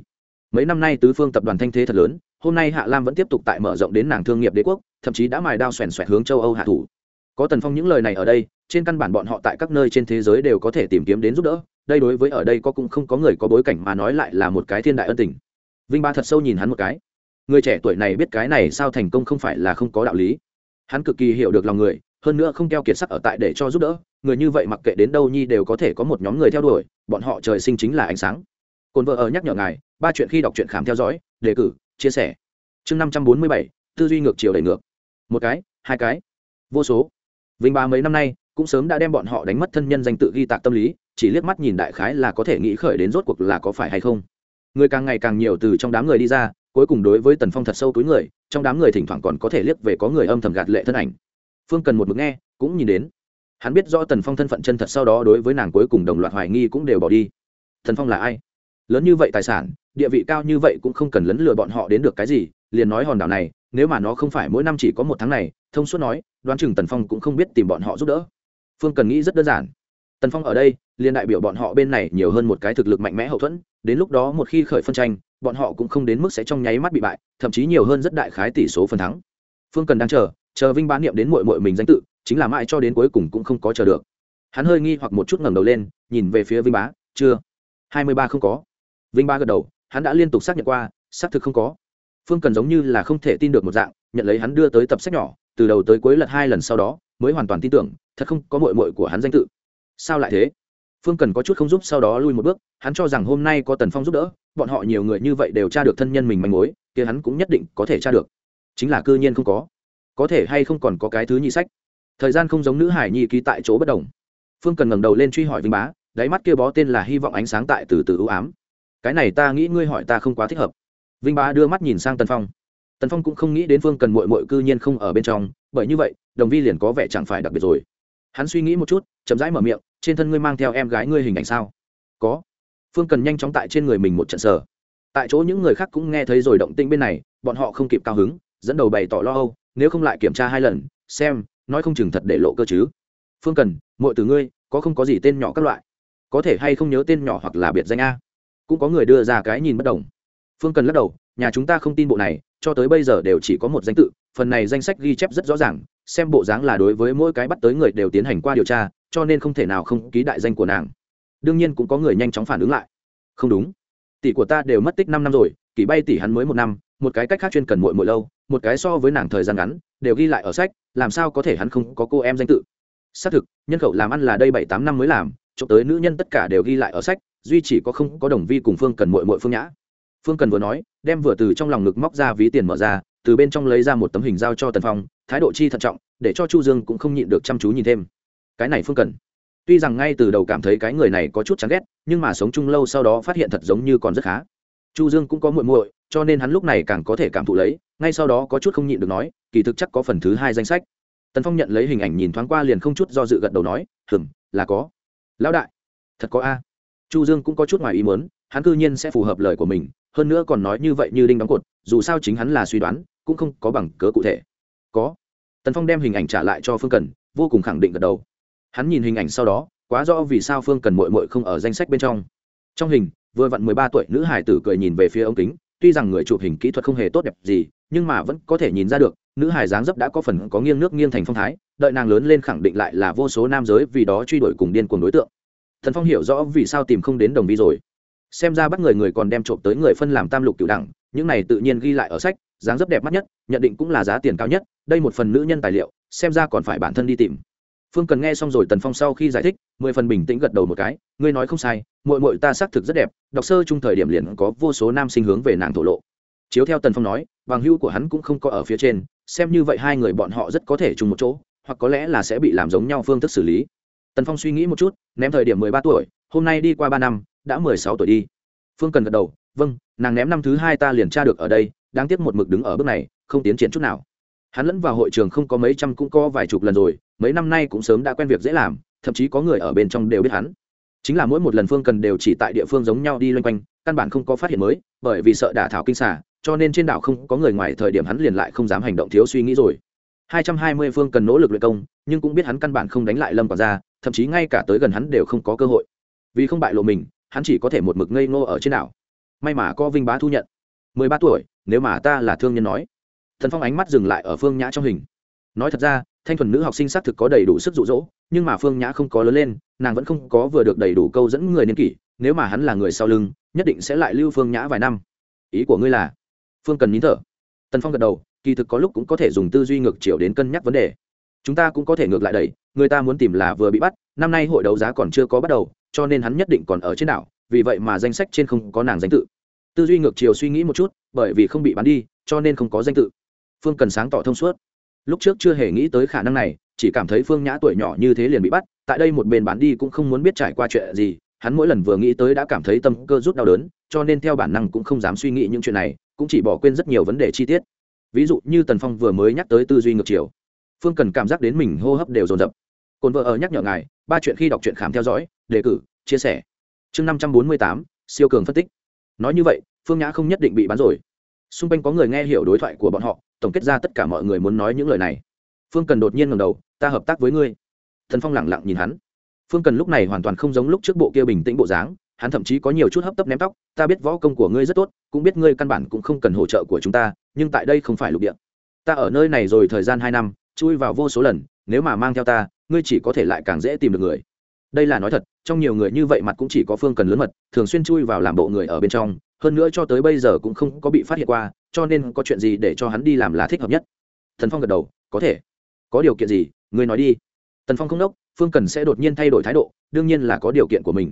mấy năm nay tứ phương tập đoàn thanh thế thật lớn, hôm nay hạ lam vẫn tiếp tục tại mở rộng đến nàng thương nghiệp đế quốc, thậm chí đã mài đao xoèn xoẹt hướng châu âu hạ thủ. Có tần phong những lời này ở đây, trên căn bản bọn họ tại các nơi trên thế giới đều có thể tìm kiếm đến giúp đỡ, đây đối với ở đây có cũng không có người có bối cảnh mà nói lại là một cái thiên đại ân tình. Vinh ba thật sâu nhìn hắn một cái. Người trẻ tuổi này biết cái này sao thành công không phải là không có đạo lý. Hắn cực kỳ hiểu được lòng người, hơn nữa không keo kiệt sắc ở tại để cho giúp đỡ, người như vậy mặc kệ đến đâu nhi đều có thể có một nhóm người theo đuổi, bọn họ trời sinh chính là ánh sáng cồn vợ ở nhắc nhở ngài, ba chuyện khi đọc truyện khám theo dõi, đề cử, chia sẻ. Chương năm trăm bốn mươi bảy, tư duy ngược chiều đẩy ngược. Một cái, hai cái. Vô số. Vinh ba mấy năm nay, cũng sớm đã đem bọn họ đánh mất thân nhân danh tự ghi tạc tâm lý, chỉ liếc mắt nhìn đại khái là có thể nghĩ khởi đến rốt cuộc là có phải hay không. Người càng ngày càng nhiều từ trong đám người đi ra, cuối cùng đối với tần phong thật sâu túi người, trong đám người thỉnh thoảng còn có thể liếc về có người âm thầm gạt lệ thân ảnh. Phương cần một mực nghe, cũng nhìn đến. Hắn biết rõ tần phong thân phận chân thật sau đó đối với nàng cuối cùng đồng loạt hoài nghi cũng đều bỏ đi. Tần phong là ai? Lớn như vậy tài sản, địa vị cao như vậy cũng không cần lấn lừa bọn họ đến được cái gì, liền nói hòn đảo này, nếu mà nó không phải mỗi năm chỉ có một tháng này, thông suốt nói, đoán chừng tần phong cũng không biết tìm bọn họ giúp đỡ. Phương cần nghĩ rất đơn giản. Tần phong ở đây, liền đại biểu bọn họ bên này nhiều hơn một cái thực lực mạnh mẽ hậu thuẫn, đến lúc đó một khi khởi phân tranh, bọn họ cũng không đến mức sẽ trong nháy mắt bị bại, thậm chí nhiều hơn rất đại khái tỷ số phần thắng. Phương cần đang chờ chờ vinh bán niệm đến mội mội mình danh tự, chính là mãi cho đến cuối cùng cũng không có chờ được. Hắn hơi nghi hoặc một chút ngẩng đầu lên, nhìn về phía vinh bá, chưa, hai mươi ba không có vinh ba gật đầu, hắn đã liên tục xác nhận qua, xác thực không có. Phương cần giống như là không thể tin được một dạng, nhận lấy hắn đưa tới tập sách nhỏ, từ đầu tới cuối lật hai lần sau đó, mới hoàn toàn tin tưởng, thật không có mội mội của hắn danh tự. Sao lại thế? Phương cần có chút không giúp sau đó lui một bước, hắn cho rằng hôm nay có tần phong giúp đỡ, bọn họ nhiều người như vậy đều tra được thân nhân mình manh mối, kia hắn cũng nhất định có thể tra được. Chính là cư nhiên không có. Có thể hay không còn có cái thứ nhị sách? Thời gian không giống nữ hải nhi ký tại chỗ bất đồng. Phương cần ngẩng đầu lên truy hỏi vinh bá, đáy mắt kia bó tên là hy vọng ánh sáng tại từ từ ưu ám cái này ta nghĩ ngươi hỏi ta không quá thích hợp. Vinh bá đưa mắt nhìn sang tần phong. Tần phong cũng không nghĩ đến phương cần mội mội cư nhiên không ở bên trong, bởi như vậy, đồng vi liền có vẻ chẳng phải đặc biệt rồi. Hắn suy nghĩ một chút, chậm rãi mở miệng, trên thân ngươi mang theo em gái ngươi hình ảnh sao? Có. Phương cần nhanh chóng tại trên người mình một trận sờ. Tại chỗ những người khác cũng nghe thấy rồi động tinh bên này, bọn họ không kịp cao hứng, dẫn đầu bày tỏ lo âu, nếu không lại kiểm tra hai lần, xem, nói không chừng thật để lộ cơ chứ. Phương cần mội từ ngươi, có không có gì tên nhỏ các loại? Có thể hay không nhớ tên nhỏ hoặc là biệt danh a? Cũng có người đưa ra cái nhìn bất đồng. Phương cần lắc đầu, nhà chúng ta không tin bộ này, cho tới bây giờ đều chỉ có một danh tự, phần này danh sách ghi chép rất rõ ràng, xem bộ dáng là đối với mỗi cái bắt tới người đều tiến hành qua điều tra, cho nên không thể nào không ký đại danh của nàng. Đương nhiên cũng có người nhanh chóng phản ứng lại. Không đúng. Tỷ của ta đều mất tích năm năm rồi kỳ bay tỷ hắn mới một năm, một cái cách khác chuyên cần muội muội lâu, một cái so với nàng thời gian ngắn, đều ghi lại ở sách, làm sao có thể hắn không có cô em danh tự? Xác thực, nhân khẩu làm ăn là đây bảy tám năm mới làm, cho tới nữ nhân tất cả đều ghi lại ở sách duy chỉ có không có đồng vi cùng phương cần muội muội phương nhã. Phương cần vừa nói, đem vừa từ trong lòng ngực móc ra ví tiền mở ra, từ bên trong lấy ra một tấm hình giao cho tần phong, thái độ chi thận trọng, để cho chu dương cũng không nhịn được chăm chú nhìn thêm. Cái này phương cần. Tuy rằng ngay từ đầu cảm thấy cái người này có chút chán ghét, nhưng mà sống chung lâu sau đó phát hiện thật giống như còn rất khá. Chu dương cũng có muội muội, cho nên hắn lúc này càng có thể cảm thụ lấy, ngay sau đó có chút không nhịn được nói, kỳ thực chắc có phần thứ hai danh sách. Tần phong nhận lấy hình ảnh nhìn thoáng qua liền không chút do dự gật đầu nói, hừm, là có. Lão đại, thật có a chu dương cũng có chút ngoài ý muốn, hắn cư nhiên sẽ phù hợp lời của mình, hơn nữa còn nói như vậy như đinh đóng cột, dù sao chính hắn là suy đoán, cũng không có bằng cớ cụ thể. Có. Tần phong đem hình ảnh trả lại cho phương cần, vô cùng khẳng định gật đầu. Hắn nhìn hình ảnh sau đó, quá rõ vì sao phương cần mội mội không ở danh sách bên trong. Trong hình, vừa vặn mười ba tuổi nữ hải tử cười nhìn về phía ống kính, tuy rằng người chụp hình kỹ thuật không hề tốt đẹp gì, nhưng mà vẫn có thể nhìn ra được, nữ hải dáng dấp đã có phần có nghiêng nước nghiêng thành phong thái, đợi nàng lớn lên khẳng định lại là vô số nam giới vì đó truy đuổi cùng điên cuồng đối tượng thần phong hiểu rõ vì sao tìm không đến đồng vi rồi. Xem ra bắt người người còn đem trộm tới người phân làm tam lục cửu đẳng, những này tự nhiên ghi lại ở sách, dáng dấp đẹp mắt nhất, nhận định cũng là giá tiền cao nhất, đây một phần nữ nhân tài liệu, xem ra còn phải bản thân đi tìm. Phương cần nghe xong rồi tần phong sau khi giải thích, mười phần bình tĩnh gật đầu một cái, ngươi nói không sai mội mội ta xác thực rất đẹp, đọc sơ chung thời điểm liền có vô số nam sinh hướng về nàng thổ lộ. Chiếu theo tần phong nói, bằng hưu của hắn cũng không có ở phía trên, xem như vậy hai người bọn họ rất có thể chung một chỗ, hoặc có lẽ là sẽ bị làm giống nhau phương thức xử lý tần phong suy nghĩ một chút, ném thời điểm mười ba tuổi, hôm nay đi qua ba năm, đã mười sáu tuổi đi. Phương cần gật đầu vâng nàng ném năm thứ hai ta liền tra được ở đây, đáng tiếc một mực đứng ở bước này, không tiến triển chút nào. Hắn lẫn vào hội trường không có mấy trăm cũng có vài chục lần rồi, mấy năm nay cũng sớm đã quen việc dễ làm, thậm chí có người ở bên trong đều biết hắn. Chính là mỗi một lần phương cần đều chỉ tại địa phương giống nhau đi loanh quanh, căn bản không có phát hiện mới, bởi vì sợ đả thảo kinh xả cho nên trên đảo không có người ngoài thời điểm hắn liền lại không dám hành động thiếu suy nghĩ rồi. 220 phương cần nỗ lực luyện công, nhưng cũng biết hắn căn bản không đánh lại lâm quản gia thậm chí ngay cả tới gần hắn đều không có cơ hội. Vì không bại lộ mình, hắn chỉ có thể một mực ngây ngô ở trên đảo. May mà có vinh bá thu nhận. 13 tuổi, nếu mà ta là thương nhân nói. Thần phong ánh mắt dừng lại ở phương nhã trong hình. Nói thật ra, thanh thuần nữ học sinh xác thực có đầy đủ sức dụ dỗ, nhưng mà phương nhã không có lớn lên, nàng vẫn không có vừa được đầy đủ câu dẫn người niên kỷ, nếu mà hắn là người sau lưng, nhất định sẽ lại lưu phương nhã vài năm. Ý của ngươi là? Phương cần nín thở. Tần phong gật đầu, kỳ thực có lúc cũng có thể dùng tư duy ngược chiều đến cân nhắc vấn đề. Chúng ta cũng có thể ngược lại đẩy người ta muốn tìm là vừa bị bắt, năm nay hội đấu giá còn chưa có bắt đầu, cho nên hắn nhất định còn ở trên đảo, vì vậy mà danh sách trên không có nàng danh tự. Tư duy ngược chiều suy nghĩ một chút, bởi vì không bị bán đi, cho nên không có danh tự. Phương cần sáng tỏ thông suốt. Lúc trước chưa hề nghĩ tới khả năng này, chỉ cảm thấy phương nhã tuổi nhỏ như thế liền bị bắt, tại đây một bên bán đi cũng không muốn biết trải qua chuyện gì, hắn mỗi lần vừa nghĩ tới đã cảm thấy tâm cơ rút đau đớn, cho nên theo bản năng cũng không dám suy nghĩ những chuyện này, cũng chỉ bỏ quên rất nhiều vấn đề chi tiết. Ví dụ như tần phong vừa mới nhắc tới tư duy ngược chiều. Phương cần cảm giác đến mình hô hấp đều dồn dập cồn vợ ở nhắc nhở ngài, ba chuyện khi đọc truyện khám theo dõi, đề cử, chia sẻ. Chương năm trăm bốn mươi tám, siêu cường phân tích. Nói như vậy, phương nhã không nhất định bị bắn rồi. Xung quanh có người nghe hiểu đối thoại của bọn họ, tổng kết ra tất cả mọi người muốn nói những lời này. Phương cần đột nhiên ngầm đầu, ta hợp tác với ngươi. Thần phong lẳng lặng nhìn hắn. Phương cần lúc này hoàn toàn không giống lúc trước bộ kia bình tĩnh bộ dáng, hắn thậm chí có nhiều chút hấp tấp ném tóc, ta biết võ công của ngươi rất tốt, cũng biết ngươi căn bản cũng không cần hỗ trợ của chúng ta, nhưng tại đây không phải lục địa. Ta ở nơi này rồi thời gian hai năm, chui vào vô số lần, nếu mà mang theo ta ngươi chỉ có thể lại càng dễ tìm được người. Đây là nói thật, trong nhiều người như vậy mặt cũng chỉ có phương cần lớn mật, thường xuyên chui vào làm bộ người ở bên trong, hơn nữa cho tới bây giờ cũng không có bị phát hiện qua, cho nên có chuyện gì để cho hắn đi làm là thích hợp nhất. Thần phong gật đầu, có thể. Có điều kiện gì? Ngươi nói đi. Tần phong không đốc, phương cần sẽ đột nhiên thay đổi thái độ, đương nhiên là có điều kiện của mình.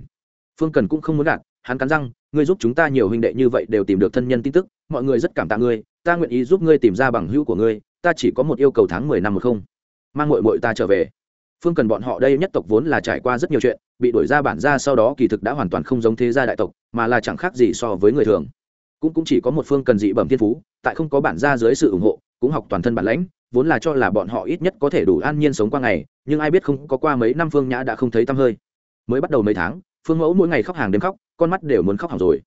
Phương cần cũng không muốn gạt, hắn cắn răng, ngươi giúp chúng ta nhiều huynh đệ như vậy đều tìm được thân nhân tin tức, mọi người rất cảm tạ ngươi, ta nguyện ý giúp ngươi tìm ra bằng hữu của ngươi, ta chỉ có một yêu cầu tháng mười năm một không. Mang mội mội ta trở về phương cần bọn họ đây nhất tộc vốn là trải qua rất nhiều chuyện, bị đổi ra bản ra sau đó kỳ thực đã hoàn toàn không giống thế gia đại tộc, mà là chẳng khác gì so với người thường. Cũng cũng chỉ có một phương cần dị bẩm thiên phú, tại không có bản ra dưới sự ủng hộ, cũng học toàn thân bản lãnh, vốn là cho là bọn họ ít nhất có thể đủ an nhiên sống qua ngày, nhưng ai biết không có qua mấy năm phương nhã đã không thấy tăm hơi. Mới bắt đầu mấy tháng, phương mẫu mỗi ngày khóc hàng đêm khóc, con mắt đều muốn khóc hỏng rồi.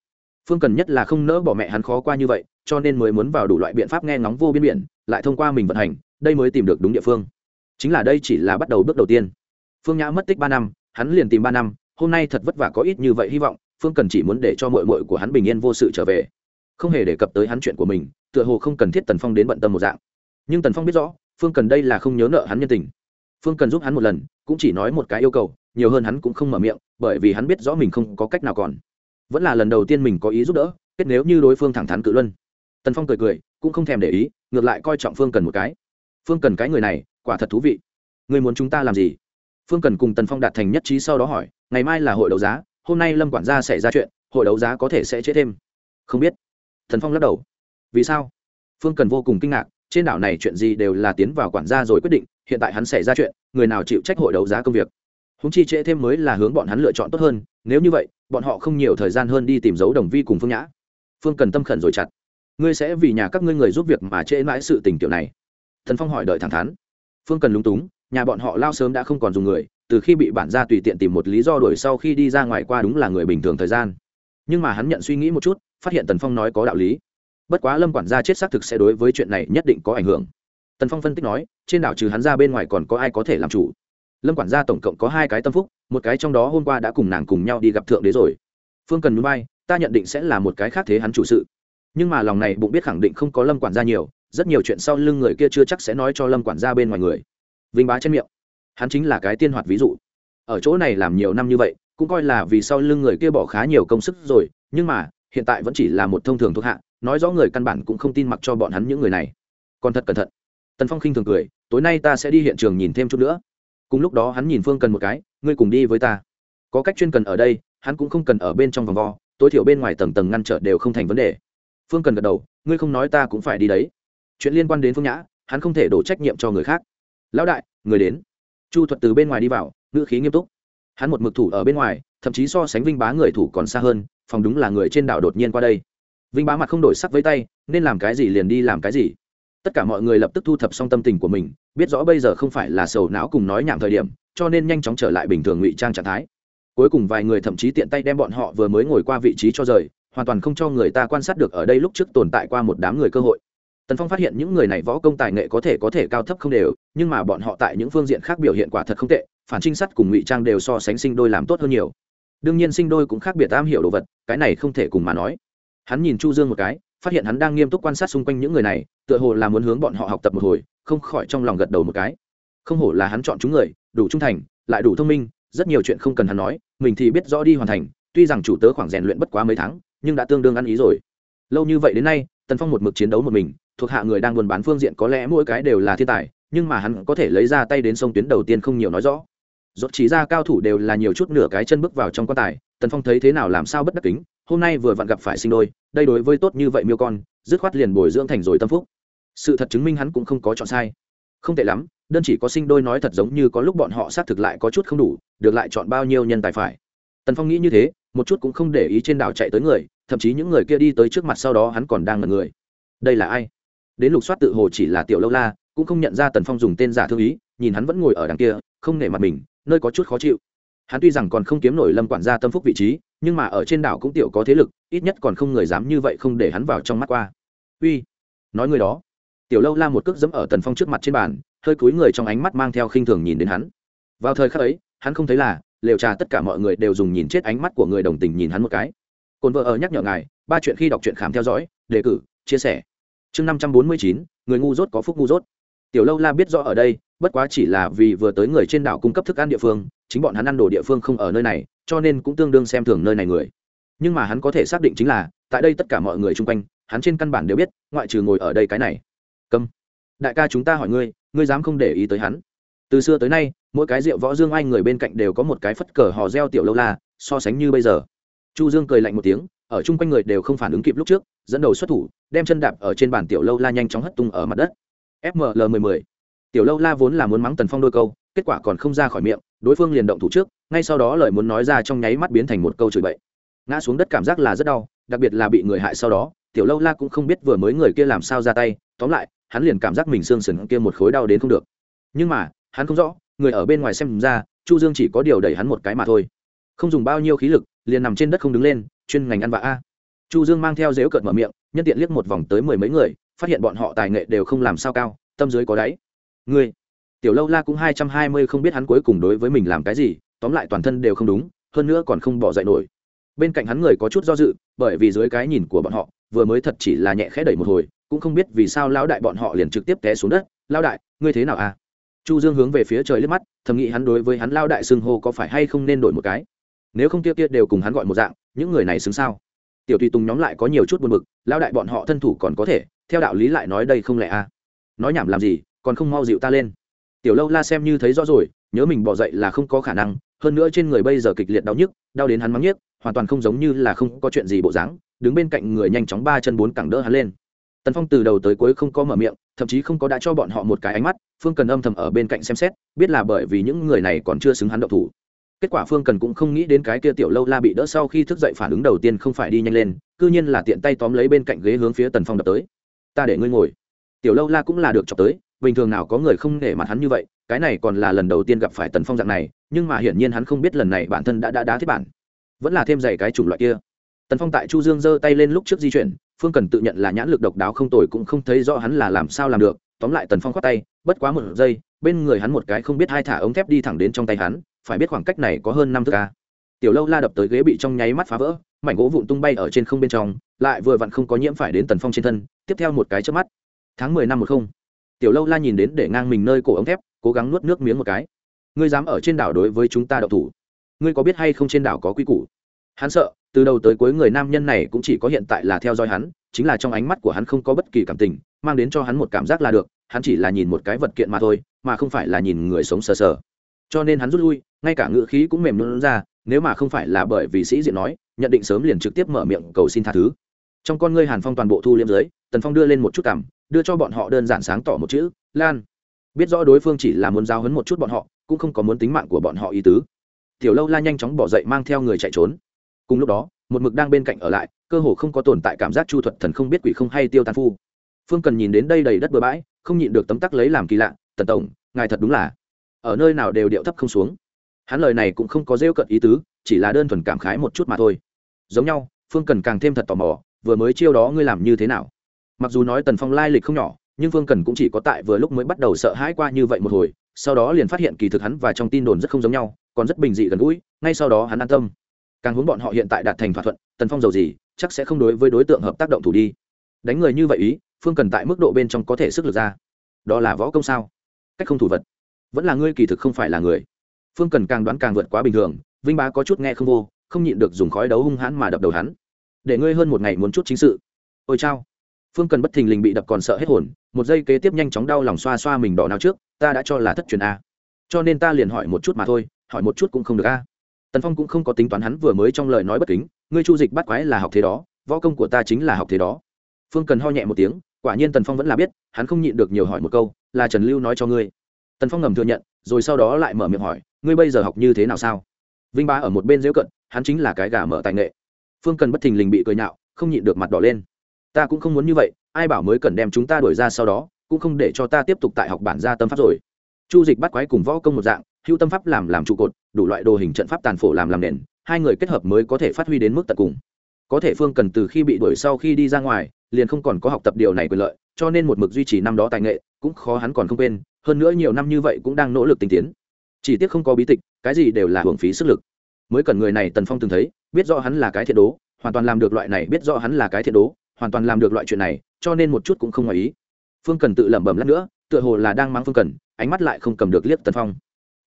Phương cần nhất là không nỡ bỏ mẹ hắn khó qua như vậy, cho nên mới muốn vào đủ loại biện pháp nghe ngóng vô biên biển, lại thông qua mình vận hành, đây mới tìm được đúng địa phương chính là đây chỉ là bắt đầu bước đầu tiên. Phương nhã mất tích ba năm, hắn liền tìm ba năm, hôm nay thật vất vả có ít như vậy hy vọng, phương cần chỉ muốn để cho mội mội của hắn bình yên vô sự trở về. Không hề đề cập tới hắn chuyện của mình, tựa hồ không cần thiết tần phong đến bận tâm một dạng. Nhưng tần phong biết rõ, phương cần đây là không nhớ nợ hắn nhân tình. Phương cần giúp hắn một lần, cũng chỉ nói một cái yêu cầu, nhiều hơn hắn cũng không mở miệng, bởi vì hắn biết rõ mình không có cách nào còn. Vẫn là lần đầu tiên mình có ý giúp đỡ, kết nếu như đối phương thẳng thắn cự luân. Tần phong cười cười, cũng không thèm để ý, ngược lại coi trọng phương cần một cái. Phương cần cái người này quả thật thú vị. Người muốn chúng ta làm gì? Phương cần cùng tần phong đạt thành nhất trí sau đó hỏi, ngày mai là hội đấu giá, hôm nay lâm quản gia xảy ra chuyện, hội đấu giá có thể sẽ chết thêm. Không biết. Thần phong lắc đầu. Vì sao? Phương cần vô cùng kinh ngạc, trên đảo này chuyện gì đều là tiến vào quản gia rồi quyết định, hiện tại hắn xảy ra chuyện, người nào chịu trách hội đấu giá công việc? Húng chi trễ thêm mới là hướng bọn hắn lựa chọn tốt hơn, nếu như vậy, bọn họ không nhiều thời gian hơn đi tìm dấu đồng vi cùng phương nhã. Phương cần tâm khẩn rồi chặt. Ngươi sẽ vì nhà các ngươi người giúp việc mà trễ mãi sự tình kiểu này. Thần phong hỏi đợi thẳng thắn phương cần lúng túng, nhà bọn họ lao sớm đã không còn dùng người, từ khi bị bản gia tùy tiện tìm một lý do đuổi sau khi đi ra ngoài qua đúng là người bình thường thời gian. Nhưng mà hắn nhận suy nghĩ một chút, phát hiện tần phong nói có đạo lý. Bất quá lâm quản gia chết xác thực sẽ đối với chuyện này nhất định có ảnh hưởng. Tần phong phân tích nói, trên đảo trừ hắn ra bên ngoài còn có ai có thể làm chủ? Lâm quản gia tổng cộng có hai cái tâm phúc, một cái trong đó hôm qua đã cùng nàng cùng nhau đi gặp thượng đế rồi. Phương cần núi bay ta nhận định sẽ là một cái khác thế hắn chủ sự. Nhưng mà lòng này bụng biết khẳng định không có lâm quản gia nhiều rất nhiều chuyện sau lưng người kia chưa chắc sẽ nói cho lâm quản gia bên ngoài người. Vinh bá trên miệng. Hắn chính là cái tiên hoạt ví dụ. Ở chỗ này làm nhiều năm như vậy, cũng coi là vì sau lưng người kia bỏ khá nhiều công sức rồi, nhưng mà, hiện tại vẫn chỉ là một thông thường thuộc hạ, nói rõ người căn bản cũng không tin mặc cho bọn hắn những người này. Còn thật cẩn thận. Tần phong khinh thường cười, tối nay ta sẽ đi hiện trường nhìn thêm chút nữa. Cùng lúc đó hắn nhìn phương cần một cái, ngươi cùng đi với ta. Có cách chuyên cần ở đây, hắn cũng không cần ở bên trong vòng vo, tối thiểu bên ngoài tầng tầng ngăn trở đều không thành vấn đề. Phương cần gật đầu, ngươi không nói ta cũng phải đi đấy chuyện liên quan đến phương nhã, hắn không thể đổ trách nhiệm cho người khác. Lão đại, người đến. Chu thuật từ bên ngoài đi vào, ngữ khí nghiêm túc. Hắn một mực thủ ở bên ngoài, thậm chí so sánh vinh bá người thủ còn xa hơn, phòng đúng là người trên đảo đột nhiên qua đây. Vinh bá mặt không đổi sắc với tay, nên làm cái gì liền đi làm cái gì. Tất cả mọi người lập tức thu thập xong tâm tình của mình, biết rõ bây giờ không phải là sầu não cùng nói nhảm thời điểm, cho nên nhanh chóng trở lại bình thường ngụy trang trạng thái. Cuối cùng vài người thậm chí tiện tay đem bọn họ vừa mới ngồi qua vị trí cho rời, hoàn toàn không cho người ta quan sát được ở đây lúc trước tồn tại qua một đám người cơ hội tần phong phát hiện những người này võ công tài nghệ có thể có thể cao thấp không đều, nhưng mà bọn họ tại những phương diện khác biểu hiện quả thật không tệ, phản trinh sát cùng ngụy trang đều so sánh sinh đôi làm tốt hơn nhiều. Đương nhiên sinh đôi cũng khác biệt am hiểu đồ vật, cái này không thể cùng mà nói. Hắn nhìn chu dương một cái, phát hiện hắn đang nghiêm túc quan sát xung quanh những người này, tựa hồ là muốn hướng bọn họ học tập một hồi, không khỏi trong lòng gật đầu một cái. Không hổ là hắn chọn chúng người, đủ trung thành, lại đủ thông minh, rất nhiều chuyện không cần hắn nói, mình thì biết rõ đi hoàn thành, tuy rằng chủ tớ khoảng rèn luyện bất quá mấy tháng, nhưng đã tương đương ăn ý rồi. Lâu như vậy đến nay, tần phong một mực chiến đấu một mình thuộc hạ người đang buôn bán phương diện có lẽ mỗi cái đều là thiên tài, nhưng mà hắn có thể lấy ra tay đến sông tuyến đầu tiên không nhiều nói rõ. Dốt chỉ ra cao thủ đều là nhiều chút nửa cái chân bước vào trong quan tài, tần phong thấy thế nào làm sao bất đắc kính, hôm nay vừa vặn gặp phải sinh đôi, đây đối với tốt như vậy miêu con, dứt khoát liền bồi dưỡng thành rồi tâm phúc. Sự thật chứng minh hắn cũng không có chọn sai. Không tệ lắm, đơn chỉ có sinh đôi nói thật giống như có lúc bọn họ xác thực lại có chút không đủ, được lại chọn bao nhiêu nhân tài phải. Tần phong nghĩ như thế, một chút cũng không để ý trên đảo chạy tới người, thậm chí những người kia đi tới trước mặt sau đó hắn còn đang ngần người. Đây là ai? Đến lục soát tự hồ chỉ là tiểu lâu la, cũng không nhận ra tần phong dùng tên giả thương ý, nhìn hắn vẫn ngồi ở đằng kia, không nể mặt mình, nơi có chút khó chịu. Hắn tuy rằng còn không kiếm nổi lâm quản gia tâm phúc vị trí, nhưng mà ở trên đảo cũng tiểu có thế lực, ít nhất còn không người dám như vậy không để hắn vào trong mắt qua. Uy, nói người đó. Tiểu lâu la một cước dẫm ở tần phong trước mặt trên bàn, hơi cúi người trong ánh mắt mang theo khinh thường nhìn đến hắn. Vào thời khắc ấy, hắn không thấy là, lều trà tất cả mọi người đều dùng nhìn chết ánh mắt của người đồng tình nhìn hắn một cái. Cồn vợ ở nhắc nhở ngài, ba chuyện khi đọc truyện khám theo dõi, đề cử, chia sẻ chương năm trăm bốn mươi chín, người ngu dốt có phúc ngu dốt. Tiểu lâu la biết rõ ở đây, bất quá chỉ là vì vừa tới người trên đảo cung cấp thức ăn địa phương, chính bọn hắn ăn đồ địa phương không ở nơi này, cho nên cũng tương đương xem thường nơi này người. Nhưng mà hắn có thể xác định chính là, tại đây tất cả mọi người chung quanh, hắn trên căn bản đều biết, ngoại trừ ngồi ở đây cái này. Câm. Đại ca chúng ta hỏi ngươi ngươi dám không để ý tới hắn? Từ xưa tới nay, mỗi cái rượu võ dương ai người bên cạnh đều có một cái phất cờ hò reo tiểu lâu la, so sánh như bây giờ. Chu dương cười lạnh một tiếng, ở chung quanh người đều không phản ứng kịp lúc trước dẫn đầu xuất thủ, đem chân đạp ở trên bàn tiểu lâu la nhanh chóng hất tung ở mặt đất. Fml 10 10 tiểu lâu la vốn là muốn mắng tần phong đôi câu, kết quả còn không ra khỏi miệng, đối phương liền động thủ trước, ngay sau đó lời muốn nói ra trong nháy mắt biến thành một câu chửi bậy. Ngã xuống đất cảm giác là rất đau, đặc biệt là bị người hại sau đó, tiểu lâu la cũng không biết vừa mới người kia làm sao ra tay, tóm lại, hắn liền cảm giác mình xương sừng kia một khối đau đến không được. Nhưng mà, hắn không rõ, người ở bên ngoài xem ra, chu dương chỉ có điều đẩy hắn một cái mà thôi. Không dùng bao nhiêu khí lực, liền nằm trên đất không đứng lên, chuyên ngành ăn vạ a chu dương mang theo dếu cợt mở miệng, nhân tiện liếc một vòng tới mười mấy người, phát hiện bọn họ tài nghệ đều không làm sao cao, tâm dưới có đáy. Ngươi, tiểu lâu la cũng hai trăm hai mươi không biết hắn cuối cùng đối với mình làm cái gì, tóm lại toàn thân đều không đúng, hơn nữa còn không bỏ dậy nổi. Bên cạnh hắn người có chút do dự, bởi vì dưới cái nhìn của bọn họ, vừa mới thật chỉ là nhẹ khẽ đẩy một hồi, cũng không biết vì sao lão đại bọn họ liền trực tiếp té xuống đất. Lão đại, ngươi thế nào à? Chu dương hướng về phía trời liếc mắt, thầm nghĩ hắn đối với hắn lao đại xưng hô có phải hay không nên đổi một cái. Nếu không tiêu kia đều cùng hắn gọi một dạng, những người này xứng sao? Tiểu tùy tùng nhóm lại có nhiều chút buồn bực lao đại bọn họ thân thủ còn có thể, theo đạo lý lại nói đây không lẽ à nói nhảm làm gì, còn không mau dịu ta lên. Tiểu lâu la xem như thấy rõ rồi, nhớ mình bỏ dậy là không có khả năng, hơn nữa trên người bây giờ kịch liệt đau nhức, đau đến hắn mắng nhiếc, hoàn toàn không giống như là không có chuyện gì bộ dáng, đứng bên cạnh người nhanh chóng ba chân bốn cẳng đỡ hắn lên. Tần phong từ đầu tới cuối không có mở miệng, thậm chí không có đã cho bọn họ một cái ánh mắt, phương cần âm thầm ở bên cạnh xem xét, biết là bởi vì những người này còn chưa xứng hắn động thủ kết quả phương cần cũng không nghĩ đến cái kia tiểu lâu la bị đỡ sau khi thức dậy phản ứng đầu tiên không phải đi nhanh lên c ư nhiên là tiện tay tóm lấy bên cạnh ghế hướng phía tần phong đập tới. Ta để ngươi ngồi. Tiểu lâu la cũng là được chọc tới, bình thường nào có người không để mặt hắn như vậy, cái này còn là lần đầu tiên gặp phải tần phong dạng này, nhưng mà hiển nhiên hắn không biết lần này bản thân đã đã đá thiết bản, vẫn là thêm dày cái chủng loại kia. Tần phong tại chu dương giơ tay lên lúc trước di chuyển, phương cần tự nhận là nhãn lực độc đáo không tồi cũng không thấy rõ hắn là làm sao làm được, tóm lại tần phong khoát tay, bất quá một giây, bên người hắn một cái không biết hai thả ống thép đi thẳng đến trong tay hắn phải biết khoảng cách này có hơn năm thước ca tiểu lâu la đập tới ghế bị trong nháy mắt phá vỡ, mảnh gỗ vụn tung bay ở trên không bên trong, lại vừa vặn không có nhiễm phải đến tần phong trên thân, tiếp theo một cái trước mắt. Tháng mười năm một không. Tiểu lâu la nhìn đến để ngang mình nơi cổ ống thép, cố gắng nuốt nước miếng một cái. Ngươi dám ở trên đảo đối với chúng ta đậu thủ? Ngươi có biết hay không trên đảo có quy củ? Hắn sợ, từ đầu tới cuối người nam nhân này cũng chỉ có hiện tại là theo dõi hắn, chính là trong ánh mắt của hắn không có bất kỳ cảm tình, mang đến cho hắn một cảm giác là được, hắn chỉ là nhìn một cái vật kiện mà thôi, mà không phải là nhìn người sống sờ sờ cho nên hắn rút lui, ngay cả ngựa khí cũng mềm luôn ra, nếu mà không phải là bởi vì sĩ diện nói, nhận định sớm liền trực tiếp mở miệng cầu xin tha thứ. Trong con ngươi hàn phong toàn bộ thu liêm dưới, tần phong đưa lên một chút cảm, đưa cho bọn họ đơn giản sáng tỏ một chữ, lan. Biết rõ đối phương chỉ là muốn giao hấn một chút bọn họ, cũng không có muốn tính mạng của bọn họ ý tứ. Tiểu lâu la nhanh chóng bỏ dậy mang theo người chạy trốn. Cùng lúc đó, một mực đang bên cạnh ở lại, cơ hồ không có tồn tại cảm giác chu thuật thần không biết quỷ không hay tiêu tan phu. Phương cần nhìn đến đây đầy đất bừa bãi, không nhịn được tấm tắc lấy làm kỳ lạ, tần tổng, ngài thật đúng là ở nơi nào đều điệu thấp không xuống. Hắn lời này cũng không có rêu cận ý tứ, chỉ là đơn thuần cảm khái một chút mà thôi. Giống nhau, phương cần càng thêm thật tò mò, vừa mới chiêu đó ngươi làm như thế nào? Mặc dù nói tần phong lai lịch không nhỏ, nhưng phương cần cũng chỉ có tại vừa lúc mới bắt đầu sợ hãi qua như vậy một hồi, sau đó liền phát hiện kỳ thực hắn và trong tin đồn rất không giống nhau, còn rất bình dị gần gũi, ngay sau đó hắn an tâm. Càng hướng bọn họ hiện tại đạt thành thỏa thuận, tần phong giàu gì, chắc sẽ không đối với đối tượng hợp tác động thủ đi. Đánh người như vậy ý, phương cần tại mức độ bên trong có thể sức lực ra. Đó là võ công sao? Cách không thủ vật vẫn là ngươi kỳ thực không phải là người. Phương cần càng đoán càng vượt quá bình thường, vinh bá có chút nghe không vô, không nhịn được dùng khói đấu hung hãn mà đập đầu hắn. Để ngươi hơn một ngày muốn chút chính sự. Ôi chao. Phương cần bất thình lình bị đập còn sợ hết hồn, một giây kế tiếp nhanh chóng đau lòng xoa xoa mình đỏ nào trước, ta đã cho là thất truyền a. Cho nên ta liền hỏi một chút mà thôi, hỏi một chút cũng không được a. Tần phong cũng không có tính toán hắn vừa mới trong lời nói bất kính, ngươi chu dịch bắt quái là học thế đó, võ công của ta chính là học thế đó. Phương cần ho nhẹ một tiếng, quả nhiên tần phong vẫn là biết, hắn không nhịn được nhiều hỏi một câu, là trần lưu nói cho ngươi tần phong ngầm thừa nhận, rồi sau đó lại mở miệng hỏi, ngươi bây giờ học như thế nào sao? Vinh ba ở một bên dễu cận, hắn chính là cái gà mở tài nghệ. Phương cần bất thình lình bị cười nhạo, không nhịn được mặt đỏ lên. Ta cũng không muốn như vậy, ai bảo mới cần đem chúng ta đuổi ra sau đó, cũng không để cho ta tiếp tục tại học bản gia tâm pháp rồi. Chu dịch bắt quái cùng võ công một dạng, hữu tâm pháp làm làm trụ cột, đủ loại đồ hình trận pháp tàn phổ làm làm nền, hai người kết hợp mới có thể phát huy đến mức tận cùng. Có thể phương cần từ khi bị đuổi sau khi đi ra ngoài, liền không còn có học tập điều này quyền lợi, cho nên một mực duy trì năm đó tài nghệ, cũng khó hắn còn không quên hơn nữa nhiều năm như vậy cũng đang nỗ lực tinh tiến. Chỉ tiếc không có bí tịch, cái gì đều là hưởng phí sức lực. Mới cần người này tần phong từng thấy, biết rõ hắn là cái thiện đố, hoàn toàn làm được loại này, biết rõ hắn là cái thiện đố, hoàn toàn làm được loại chuyện này, cho nên một chút cũng không ngoài ý. Phương cần tự lẩm bẩm lát nữa, tựa hồ là đang mắng phương cần, ánh mắt lại không cầm được liếc tần phong.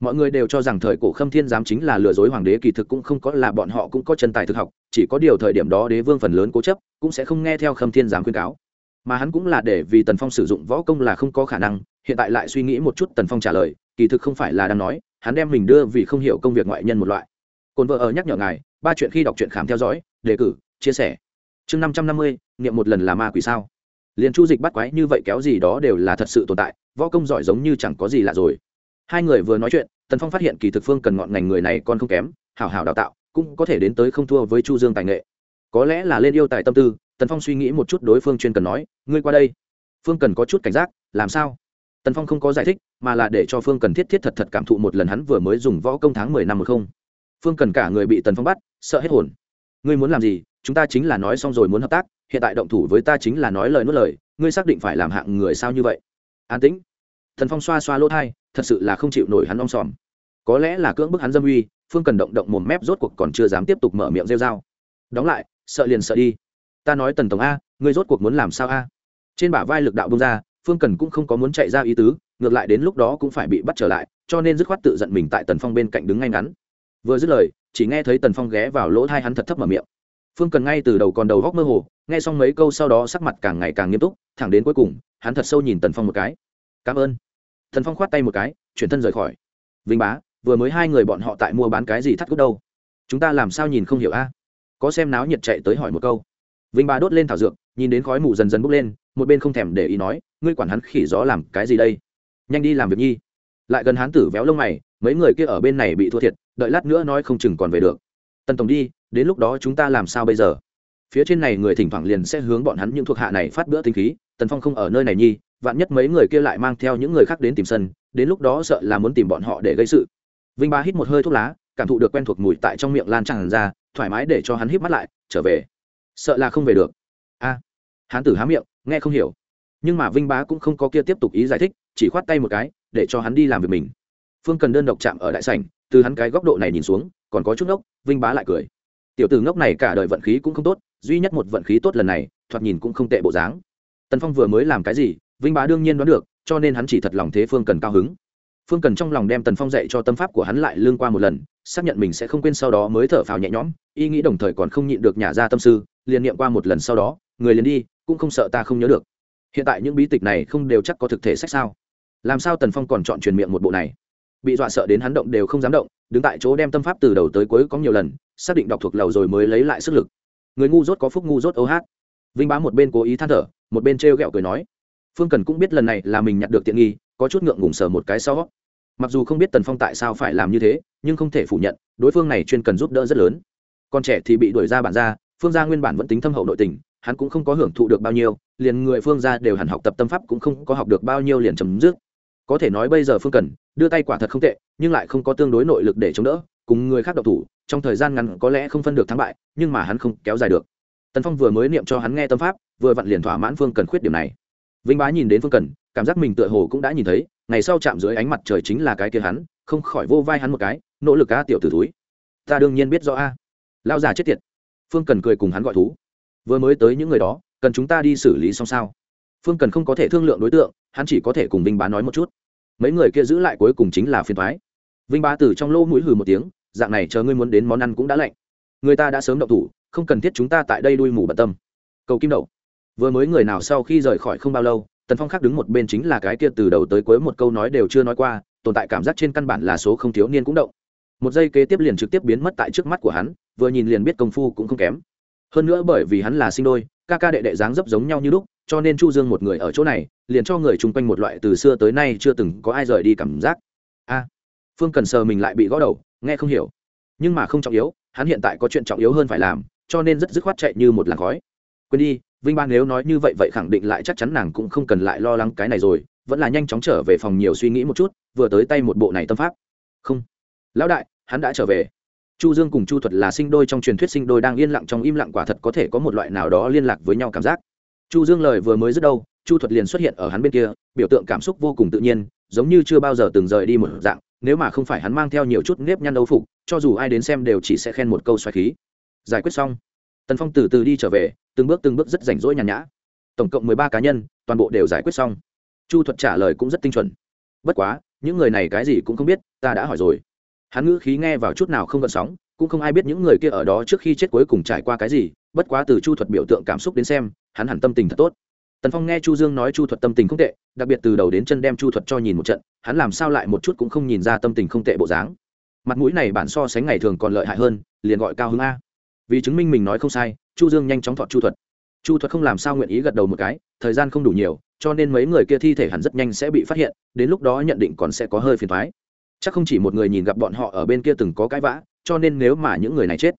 Mọi người đều cho rằng thời cổ khâm thiên giám chính là lừa dối hoàng đế, kỳ thực cũng không có là bọn họ cũng có chân tài thực học, chỉ có điều thời điểm đó đế vương phần lớn cố chấp, cũng sẽ không nghe theo khâm thiên giám khuyên cáo. Mà hắn cũng là để vì tần phong sử dụng võ công là không có khả năng hiện tại lại suy nghĩ một chút tần phong trả lời, kỳ thực không phải là đang nói, hắn đem mình đưa vì không hiểu công việc ngoại nhân một loại. Cồn vợ ở nhắc nhở ngài, ba chuyện khi đọc truyện khám theo dõi, đề cử, chia sẻ. Chương năm trăm năm mươi, niệm một lần là ma quỷ sao? Liền chu dịch bắt quái như vậy kéo gì đó đều là thật sự tồn tại, võ công giỏi giống như chẳng có gì lạ rồi. Hai người vừa nói chuyện, tần phong phát hiện kỳ thực phương cần ngọn ngành người này còn không kém, hảo hảo đào tạo, cũng có thể đến tới không thua với chu dương tài nghệ. Có lẽ là lên yêu tài tâm tư, tần phong suy nghĩ một chút đối phương chuyên cần nói, ngươi qua đây. Phương cần có chút cảnh giác, làm sao? Tần phong không có giải thích, mà là để cho phương cần thiết thiết thật thật cảm thụ một lần hắn vừa mới dùng võ công tháng mười năm một không. Phương cần cả người bị tần phong bắt, sợ hết hồn. Ngươi muốn làm gì? Chúng ta chính là nói xong rồi muốn hợp tác, hiện tại động thủ với ta chính là nói lời nuốt lời, ngươi xác định phải làm hạng người sao như vậy? An tĩnh. Thần phong xoa xoa lỗ thai, thật sự là không chịu nổi hắn om sòm. Có lẽ là cưỡng bức hắn dâm uy, phương cần động động mồm mép rốt cuộc còn chưa dám tiếp tục mở miệng rêu dao đóng lại, sợ liền sợ đi. Ta nói tần tổng a, ngươi rốt cuộc muốn làm sao a? Trên bả vai lực đạo bông ra phương cần cũng không có muốn chạy ra ý tứ, ngược lại đến lúc đó cũng phải bị bắt trở lại, cho nên dứt khoát tự giận mình tại tần phong bên cạnh đứng ngay ngắn. Vừa dứt lời, chỉ nghe thấy tần phong ghé vào lỗ thai hắn thật thấp mở miệng. Phương cần ngay từ đầu còn đầu góc mơ hồ, nghe xong mấy câu sau đó sắc mặt càng ngày càng nghiêm túc, thẳng đến cuối cùng, hắn thật sâu nhìn tần phong một cái. Cảm ơn. Tần phong khoát tay một cái, chuyển thân rời khỏi. Vinh bá, vừa mới hai người bọn họ tại mua bán cái gì thắt cút đâu? Chúng ta làm sao nhìn không hiểu a? Có xem náo nhiệt chạy tới hỏi một câu. Vinh bá đốt lên thảo dược, nhìn đến khói mù dần dần bốc lên, một bên không thèm để ý nói ngươi quản hắn khỉ gió làm cái gì đây? Nhanh đi làm việc nhi. Lại gần hán tử véo lông mày mấy người kia ở bên này bị thua thiệt đợi lát nữa nói không chừng còn về được. Tần tổng đi đến lúc đó chúng ta làm sao bây giờ? Phía trên này người thỉnh thoảng liền sẽ hướng bọn hắn những thuộc hạ này phát bữa tinh khí tần phong không ở nơi này nhi vạn nhất mấy người kia lại mang theo những người khác đến tìm sân đến lúc đó sợ là muốn tìm bọn họ để gây sự. Vinh ba hít một hơi thuốc lá cảm thụ được quen thuộc mùi tại trong miệng lan tràn ra thoải mái để cho hắn hít mắt lại trở về. Sợ là không về được. A à, hán tử há miệng nghe không hiểu nhưng mà vinh bá cũng không có kia tiếp tục ý giải thích, chỉ khoát tay một cái, để cho hắn đi làm việc mình. Phương cần đơn độc chạm ở đại sảnh, từ hắn cái góc độ này nhìn xuống, còn có chút ngốc, vinh bá lại cười. Tiểu tử ngốc này cả đời vận khí cũng không tốt, duy nhất một vận khí tốt lần này, thoạt nhìn cũng không tệ bộ dáng. Tần phong vừa mới làm cái gì, vinh bá đương nhiên đoán được, cho nên hắn chỉ thật lòng thế phương cần cao hứng. Phương cần trong lòng đem tần phong dạy cho tâm pháp của hắn lại lương qua một lần, xác nhận mình sẽ không quên sau đó mới thở phào nhẹ nhõm, ý nghĩ đồng thời còn không nhịn được nhả ra tâm sư, liền niệm qua một lần sau đó, người liền đi, cũng không sợ ta không nhớ được hiện tại những bí tịch này không đều chắc có thực thể sách sao? Làm sao tần phong còn chọn truyền miệng một bộ này? Bị dọa sợ đến hắn động đều không dám động, đứng tại chỗ đem tâm pháp từ đầu tới cuối có nhiều lần, xác định đọc thuộc lầu rồi mới lấy lại sức lực. Người ngu dốt có phúc ngu dốt ô hát. Vinh bá một bên cố ý than thở, một bên t r ghẹo cười nói. Phương cần cũng biết lần này là mình nhặt được tiện nghi, có chút ngượng ngùng sờ một cái sau. Mặc dù không biết tần phong tại sao phải làm như thế, nhưng không thể phủ nhận, đối phương này chuyên cần giúp đỡ rất lớn. Con trẻ thì bị đuổi ra bản ra, phương gia nguyên bản vẫn tính thâm hậu nội tình hắn cũng không có hưởng thụ được bao nhiêu, liền người phương ra đều hẳn học tập tâm pháp cũng không có học được bao nhiêu liền chấm dứt. Có thể nói bây giờ phương cần, đưa tay quả thật không tệ, nhưng lại không có tương đối nội lực để chống đỡ, cùng người khác độc thủ, trong thời gian ngắn có lẽ không phân được thắng bại, nhưng mà hắn không kéo dài được. Tần phong vừa mới niệm cho hắn nghe tâm pháp, vừa vặn liền thỏa mãn phương cần khuyết điểm này. Vinh bá nhìn đến phương cần, cảm giác mình tựa hồ cũng đã nhìn thấy, ngày sau chạm dưới ánh mặt trời chính là cái kia hắn, không khỏi vô vai hắn một cái, nỗ lực a tiểu t ử túi ta đương nhiên biết rõ a lao già chết tiệt. Phương cần cười cùng hắn gọi thú vừa mới tới những người đó, cần chúng ta đi xử lý xong sao? Phương cần không có thể thương lượng đối tượng, hắn chỉ có thể cùng vinh bá nói một chút. Mấy người kia giữ lại cuối cùng chính là phiền thoái vinh bá từ trong lỗ mũi hừ một tiếng, dạng này chờ ngươi muốn đến món ăn cũng đã lạnh. Người ta đã sớm động thủ, không cần thiết chúng ta tại đây đuôi mù bận tâm. Cầu kim đậu. Vừa mới người nào sau khi rời khỏi không bao lâu, tần phong khác đứng một bên chính là cái kia từ đầu tới cuối một câu nói đều chưa nói qua, tồn tại cảm giác trên căn bản là số không thiếu niên cũng động. Một giây kế tiếp liền trực tiếp biến mất tại trước mắt của hắn, vừa nhìn liền biết công phu cũng không kém hơn nữa bởi vì hắn là sinh đôi, ca ca đệ đệ dáng dấp giống nhau như lúc, cho nên chu dương một người ở chỗ này, liền cho người chung quanh một loại từ xưa tới nay chưa từng có ai rời đi cảm giác. A, phương cần sờ mình lại bị gõ đầu, nghe không hiểu. Nhưng mà không trọng yếu, hắn hiện tại có chuyện trọng yếu hơn phải làm, cho nên rất dứt khoát chạy như một làn khói. Quên đi, vinh ba nếu nói như vậy vậy khẳng định lại chắc chắn nàng cũng không cần lại lo lắng cái này rồi, vẫn là nhanh chóng trở về phòng nhiều suy nghĩ một chút, vừa tới tay một bộ này tâm pháp. Không. Lão đại, hắn đã trở về chu dương cùng chu thuật là sinh đôi trong truyền thuyết sinh đôi đang yên lặng trong im lặng quả thật có thể có một loại nào đó liên lạc với nhau cảm giác. Chu dương lời vừa mới dứt đâu, chu thuật liền xuất hiện ở hắn bên kia, biểu tượng cảm xúc vô cùng tự nhiên, giống như chưa bao giờ từng rời đi một dạng, nếu mà không phải hắn mang theo nhiều chút nếp nhăn đấu phục, cho dù ai đến xem đều chỉ sẽ khen một câu xoài khí. Giải quyết xong, tần phong từ từ đi trở về, từng bước từng bước rất rảnh rỗi nhàn nhã. Tổng cộng mười ba cá nhân, toàn bộ đều giải quyết xong. Chu thuật trả lời cũng rất tinh chuẩn. Bất quá, những người này cái gì cũng không biết, ta đã hỏi rồi hắn ngữ khí nghe vào chút nào không gợn sóng, cũng không ai biết những người kia ở đó trước khi chết cuối cùng trải qua cái gì, bất quá từ chu thuật biểu tượng cảm xúc đến xem, hắn hẳn tâm tình thật tốt. Tần phong nghe chu dương nói chu thuật tâm tình không tệ, đặc biệt từ đầu đến chân đem chu thuật cho nhìn một trận, hắn làm sao lại một chút cũng không nhìn ra tâm tình không tệ bộ dáng. Mặt mũi này bản so sánh ngày thường còn lợi hại hơn, liền gọi cao hứng a. Vì chứng minh mình nói không sai, chu dương nhanh chóng thọt chu thuật. Chu thuật không làm sao nguyện ý gật đầu một cái, thời gian không đủ nhiều, cho nên mấy người kia thi thể hẳn rất nhanh sẽ bị phát hiện, đến lúc đó nhận định còn sẽ có hơi phiền thoái chắc không chỉ một người nhìn gặp bọn họ ở bên kia từng có cãi vã, cho nên nếu mà những người này chết,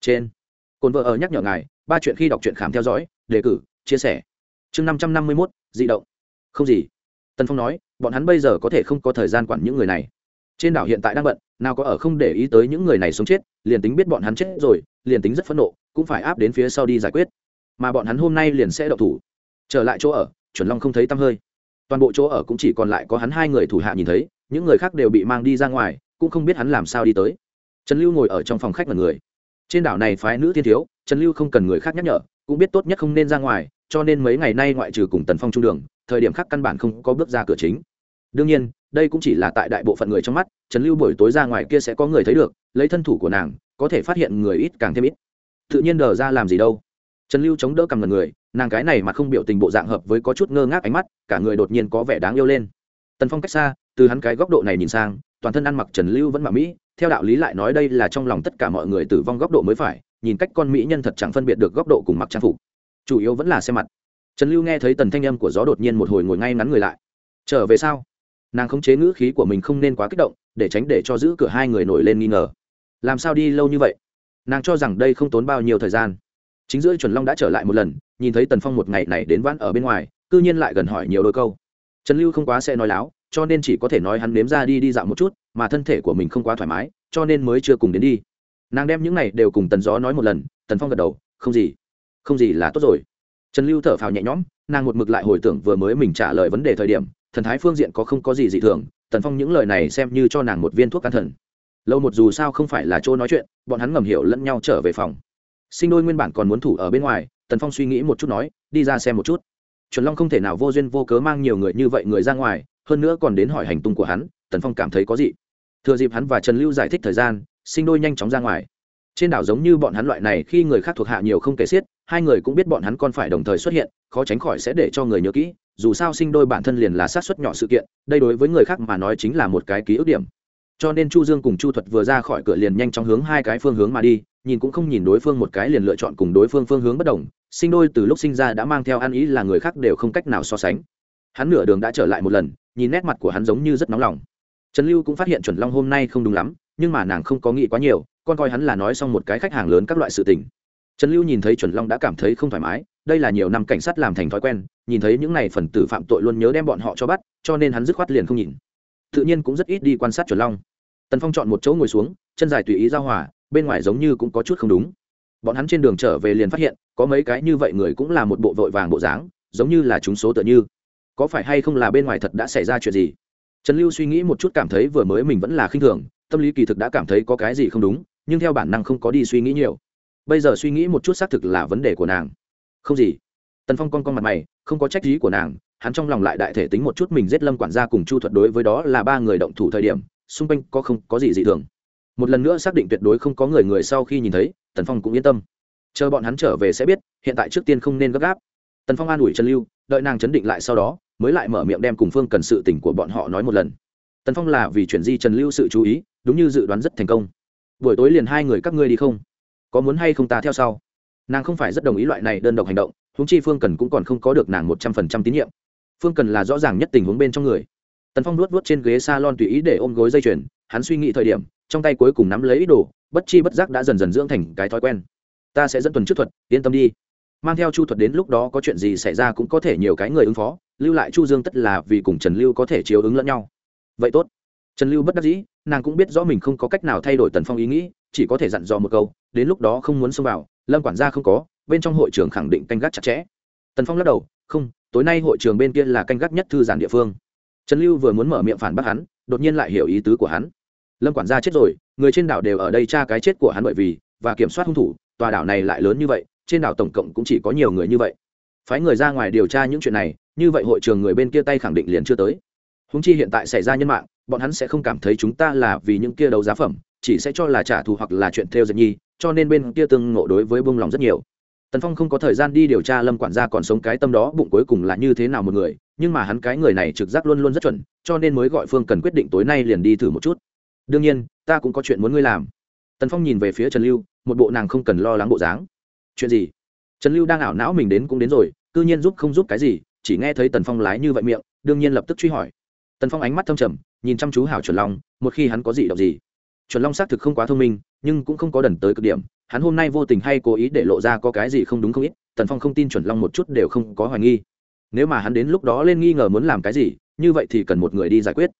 trên, cồn vợ ở nhắc nhở ngài, ba chuyện khi đọc truyện khám theo dõi, đề cử, chia sẻ. Chương năm trăm năm mươi mốt di động. Không gì. Tần phong nói, bọn hắn bây giờ có thể không có thời gian quản những người này. Trên đảo hiện tại đang bận, nào có ở không để ý tới những người này sống chết, liền tính biết bọn hắn chết rồi, liền tính rất phẫn nộ, cũng phải áp đến phía sau đi giải quyết. Mà bọn hắn hôm nay liền sẽ đậu thủ. Trở lại chỗ ở, chuẩn long không thấy tăm hơi. Toàn bộ chỗ ở cũng chỉ còn lại có hắn hai người thủ hạ nhìn thấy những người khác đều bị mang đi ra ngoài, cũng không biết hắn làm sao đi tới. Trần lưu ngồi ở trong phòng khách là người. Trên đảo này phái nữ thiên thiếu, trần lưu không cần người khác nhắc nhở, cũng biết tốt nhất không nên ra ngoài, cho nên mấy ngày nay ngoại trừ cùng tần phong trung đường, thời điểm khác căn bản không có bước ra cửa chính. Đương nhiên, đây cũng chỉ là tại đại bộ phận người trong mắt, trần lưu buổi tối ra ngoài kia sẽ có người thấy được, lấy thân thủ của nàng, có thể phát hiện người ít càng thêm ít. Tự nhiên đờ ra làm gì đâu. Trần lưu chống đỡ cầm ngần người, nàng cái này mà không biểu tình bộ dạng hợp với có chút ngơ ngác ánh mắt, cả người đột nhiên có vẻ đáng yêu lên. Tần phong cách xa từ hắn cái góc độ này nhìn sang, toàn thân ăn mặc trần lưu vẫn mạ mỹ, theo đạo lý lại nói đây là trong lòng tất cả mọi người tử vong góc độ mới phải, nhìn cách con mỹ nhân thật chẳng phân biệt được góc độ cùng mặc trang phục. Chủ yếu vẫn là xem mặt. Trần lưu nghe thấy tần thanh âm của gió đột nhiên một hồi ngồi ngay ngắn người lại. Trở về sau nàng khống chế ngữ khí của mình không nên quá kích động, để tránh để cho giữ cửa hai người nổi lên nghi ngờ. Làm sao đi lâu như vậy? Nàng cho rằng đây không tốn bao nhiêu thời gian. Chính giữa chuẩn long đã trở lại một lần, nhìn thấy tần phong một ngày này đến vãn ở bên ngoài c ư nhiên lại gần hỏi nhiều đôi câu. Trần lưu không quá sẽ nói láo cho nên chỉ có thể nói hắn nếm ra đi đi dạo một chút, mà thân thể của mình không quá thoải mái, cho nên mới chưa cùng đến đi. Nàng đem những này đều cùng tần gió nói một lần, tần phong gật đầu, không gì không gì là tốt rồi. Trần lưu thở phào nhẹ nhõm, nàng một mực lại hồi tưởng vừa mới mình trả lời vấn đề thời điểm, thần thái phương diện có không có gì dị thường, tần phong những lời này xem như cho nàng một viên thuốc can thần. Lâu một dù sao không phải là chỗ nói chuyện, bọn hắn ngầm hiểu lẫn nhau trở về phòng. Sinh đôi nguyên bản còn muốn thủ ở bên ngoài, tần phong suy nghĩ một chút nói, đi ra xem một chút. Chuẩn long không thể nào vô duyên vô cớ mang nhiều người như vậy người ra ngoài hơn nữa còn đến hỏi hành tung của hắn, tần phong cảm thấy có gì. Thừa dịp hắn và trần lưu giải thích thời gian, sinh đôi nhanh chóng ra ngoài. Trên đảo giống như bọn hắn loại này, khi người khác thuộc hạ nhiều không kể xiết, hai người cũng biết bọn hắn còn phải đồng thời xuất hiện, khó tránh khỏi sẽ để cho người nhớ kỹ, dù sao sinh đôi bản thân liền là sát xuất nhỏ sự kiện, đây đối với người khác mà nói chính là một cái ký ức điểm. Cho nên chu dương cùng chu thuật vừa ra khỏi cửa liền nhanh chóng hướng hai cái phương hướng mà đi, nhìn cũng không nhìn đối phương một cái liền lựa chọn cùng đối phương phương hướng bất đồng, sinh đôi từ lúc sinh ra đã mang theo ăn ý là người khác đều không cách nào so sánh. Hắn nửa đường đã trở lại một lần nhìn nét mặt của hắn giống như rất nóng lòng. Trần lưu cũng phát hiện chuẩn long hôm nay không đúng lắm, nhưng mà nàng không có nghĩ quá nhiều, con coi hắn là nói xong một cái khách hàng lớn các loại sự tình. Trần lưu nhìn thấy chuẩn long đã cảm thấy không thoải mái, đây là nhiều năm cảnh sát làm thành thói quen, nhìn thấy những này phần tử phạm tội luôn nhớ đem bọn họ cho bắt, cho nên hắn dứt khoát liền không nhìn. Tự nhiên cũng rất ít đi quan sát chuẩn long. Tần phong chọn một chỗ ngồi xuống, chân dài tùy ý giao hòa, bên ngoài giống như cũng có chút không đúng. Bọn hắn trên đường trở về liền phát hiện, có mấy cái như vậy người cũng là một bộ vội vàng bộ dáng, giống như là chúng số tựa như có phải hay không là bên ngoài thật đã xảy ra chuyện gì? Trần lưu suy nghĩ một chút cảm thấy vừa mới mình vẫn là khinh thường, tâm lý kỳ thực đã cảm thấy có cái gì không đúng, nhưng theo bản năng không có đi suy nghĩ nhiều. Bây giờ suy nghĩ một chút xác thực là vấn đề của nàng. Không gì. Tần phong con con mặt mày, không có trách trí của nàng, hắn trong lòng lại đại thể tính một chút mình giết lâm quản gia cùng chu thuật đối với đó là ba người động thủ thời điểm, xung quanh có không có gì dị thường. Một lần nữa xác định tuyệt đối không có người người sau khi nhìn thấy, tần phong cũng yên tâm. Chờ bọn hắn trở về sẽ biết, hiện tại trước tiên không nên gấp gáp. Tần phong an ủi trần lưu, đợi nàng chấn định lại sau đó mới lại mở miệng đem cùng phương cần sự tình của bọn họ nói một lần. Tần phong là vì chuyển di trần lưu sự chú ý, đúng như dự đoán rất thành công. Buổi tối liền hai người các ngươi đi không? Có muốn hay không ta theo sau? Nàng không phải rất đồng ý loại này đơn độc hành động húng chi phương cần cũng còn không có được nàng một trăm phần trăm tín nhiệm. Phương cần là rõ ràng nhất tình huống bên trong người. Tần phong luốt vuốt trên ghế s a lon tùy ý để ôm gối dây chuyền, hắn suy nghĩ thời điểm, trong tay cuối cùng nắm lấy ý đồ, bất chi bất giác đã dần dần dưỡng thành cái thói quen. Ta sẽ dẫn tuần trước thuật, yên tâm đi. Mang theo chu thuật đến lúc đó có chuyện gì xảy ra cũng có thể nhiều cái người ứng phó lưu lại chu dương tất là vì cùng trần lưu có thể chiếu ứng lẫn nhau. Vậy tốt. Trần lưu bất đắc dĩ, nàng cũng biết rõ mình không có cách nào thay đổi tần phong ý nghĩ, chỉ có thể dặn dò một câu, đến lúc đó không muốn xông vào, lâm quản gia không có, bên trong hội trường khẳng định canh gác chặt chẽ. Tần phong lắc đầu, không, tối nay hội trường bên kia là canh gác nhất thư giản địa phương. Trần lưu vừa muốn mở miệng phản bác hắn, đột nhiên lại hiểu ý tứ của hắn. Lâm quản gia chết rồi, người trên đảo đều ở đây tra cái chết của hắn bởi vì, và kiểm soát hung thủ, tòa đảo này lại lớn như vậy, trên đảo tổng cộng cũng chỉ có nhiều người như vậy. Phái người ra ngoài điều tra những chuyện này như vậy hội trường người bên kia tay khẳng định liền chưa tới. Húng chi hiện tại xảy ra nhân mạng, bọn hắn sẽ không cảm thấy chúng ta là vì những kia đấu giá phẩm, chỉ sẽ cho là trả thù hoặc là chuyện theo dệt nhi, cho nên bên kia tương ngộ đối với bông lòng rất nhiều. Tần phong không có thời gian đi điều tra lâm quản gia còn sống cái tâm đó, bụng cuối cùng là như thế nào một người, nhưng mà hắn cái người này trực giác luôn luôn rất chuẩn, cho nên mới gọi phương cần quyết định tối nay liền đi thử một chút. Đương nhiên, ta cũng có chuyện muốn ngươi làm. Tần phong nhìn về phía trần lưu, một bộ nàng không cần lo lắng bộ dáng. Chuyện gì? Trần lưu đang ảo não mình đến cũng đến rồi c ư nhiên giúp không giúp cái gì chỉ nghe thấy tần phong lái như vậy miệng, đương nhiên lập tức truy hỏi. Tần phong ánh mắt thâm trầm, nhìn chăm chú hảo chuẩn long, một khi hắn có gì đọc gì. Chuẩn long xác thực không quá thông minh, nhưng cũng không có đần tới cực điểm, hắn hôm nay vô tình hay cố ý để lộ ra có cái gì không đúng không ít, tần phong không tin chuẩn long một chút đều không có hoài nghi. Nếu mà hắn đến lúc đó lên nghi ngờ muốn làm cái gì, như vậy thì cần một người đi giải quyết.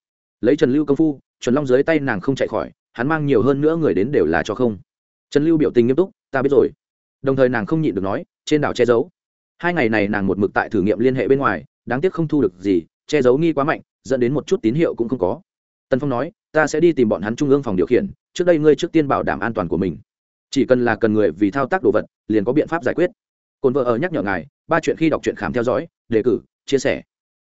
Lấy trần lưu công phu, chuẩn long dưới tay nàng không chạy khỏi, hắn mang nhiều hơn nữa người đến đều là cho không. Trần lưu biểu tình nghiêm túc, ta biết rồi. Đồng thời nàng không nhịn được nói, trên đảo che giấu hai ngày này nàng một mực tại thử nghiệm liên hệ bên ngoài, đáng tiếc không thu được gì, che giấu nghi quá mạnh, dẫn đến một chút tín hiệu cũng không có. Tần phong nói, ta sẽ đi tìm bọn hắn trung ương phòng điều khiển, trước đây ngươi trước tiên bảo đảm an toàn của mình. Chỉ cần là cần người vì thao tác đồ vật, liền có biện pháp giải quyết. Cồn vợ ở nhắc nhở ngài, ba chuyện khi đọc truyện khám theo dõi, đề cử, chia sẻ.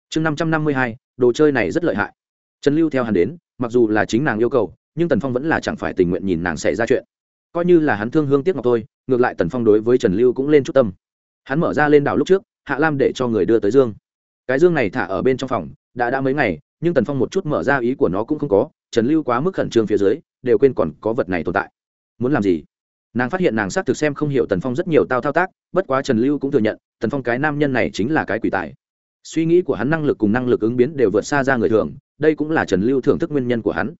Chương năm trăm năm mươi hai, đồ chơi này rất lợi hại. Trần lưu theo hắn đến, mặc dù là chính nàng yêu cầu, nhưng tần phong vẫn là chẳng phải tình nguyện nhìn nàng xảy ra chuyện. Coi như là hắn thương hương tiếc ngọc thôi, ngược lại tần phong đối với trần lưu cũng lên chút tâm hắn mở ra lên đảo lúc trước, hạ lam để cho người đưa tới dương. Cái dương này thả ở bên trong phòng, đã đã mấy ngày, nhưng tần phong một chút mở ra ý của nó cũng không có, trần lưu quá mức khẩn trương phía dưới, đều quên còn có vật này tồn tại. Muốn làm gì? Nàng phát hiện nàng xác thực xem không hiểu tần phong rất nhiều tao thao tác, bất quá trần lưu cũng thừa nhận, tần phong cái nam nhân này chính là cái quỷ tài. Suy nghĩ của hắn năng lực cùng năng lực ứng biến đều vượt xa ra người thường, đây cũng là trần lưu thưởng thức nguyên nhân của hắn.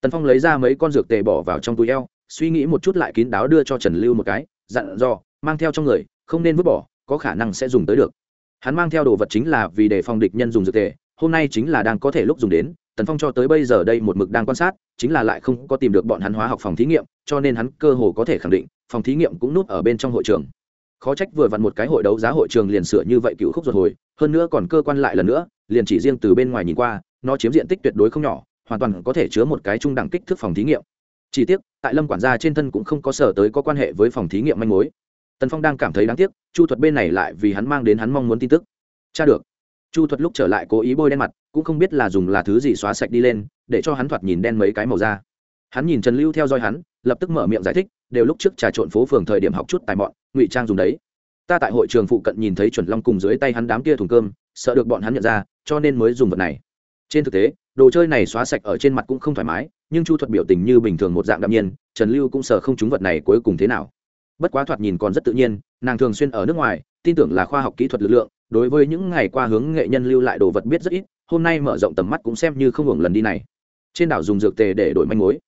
Tần phong lấy ra mấy con dược tề bỏ vào trong túi eo, suy nghĩ một chút lại kín đáo đưa cho trần lưu một cái, dặn dò, mang theo trong người, không nên vứt bỏ có khả năng sẽ dùng tới được. Hắn mang theo đồ vật chính là vì để phòng địch nhân dùng dược tề hôm nay chính là đang có thể lúc dùng đến, tần phong cho tới bây giờ đây một mực đang quan sát, chính là lại không có tìm được bọn hắn hóa học phòng thí nghiệm, cho nên hắn cơ hồ có thể khẳng định, phòng thí nghiệm cũng núp ở bên trong hội trường. Khó trách vừa vặn một cái hội đấu giá hội trường liền sửa như vậy cựu khúc ruột hồi, hơn nữa còn cơ quan lại lần nữa, liền chỉ riêng từ bên ngoài nhìn qua, nó chiếm diện tích tuyệt đối không nhỏ, hoàn toàn có thể chứa một cái trung đẳng kích thước phòng thí nghiệm. Chỉ tiếc, tại lâm quản gia trên thân cũng không có sở tới có quan hệ với phòng thí nghiệm manh mối tần phong đang cảm thấy đáng tiếc, chu thuật bên này lại vì hắn mang đến hắn mong muốn tin tức. Cha được. Chu thuật lúc trở lại cố ý bôi đen mặt, cũng không biết là dùng là thứ gì xóa sạch đi lên, để cho hắn thoạt nhìn đen mấy cái màu da. Hắn nhìn trần lưu theo dõi hắn, lập tức mở miệng giải thích, đều lúc trước trà trộn phố phường thời điểm học chút tài mọn, ngụy trang dùng đấy. Ta tại hội trường phụ cận nhìn thấy chuẩn long cùng dưới tay hắn đám kia thùng cơm, sợ được bọn hắn nhận ra, cho nên mới dùng vật này. Trên thực tế, đồ chơi này xóa sạch ở trên mặt cũng không thoải mái, nhưng chu thuật biểu tình như bình thường một dạng đạm nhiên, trần lưu cũng sợ không chúng vật này cuối cùng thế nào bất quá thoạt nhìn còn rất tự nhiên, nàng thường xuyên ở nước ngoài, tin tưởng là khoa học kỹ thuật lực lượng, đối với những ngày qua hướng nghệ nhân lưu lại đồ vật biết rất ít, hôm nay mở rộng tầm mắt cũng xem như không hưởng lần đi này. Trên đảo dùng dược tề để đổi manh mối.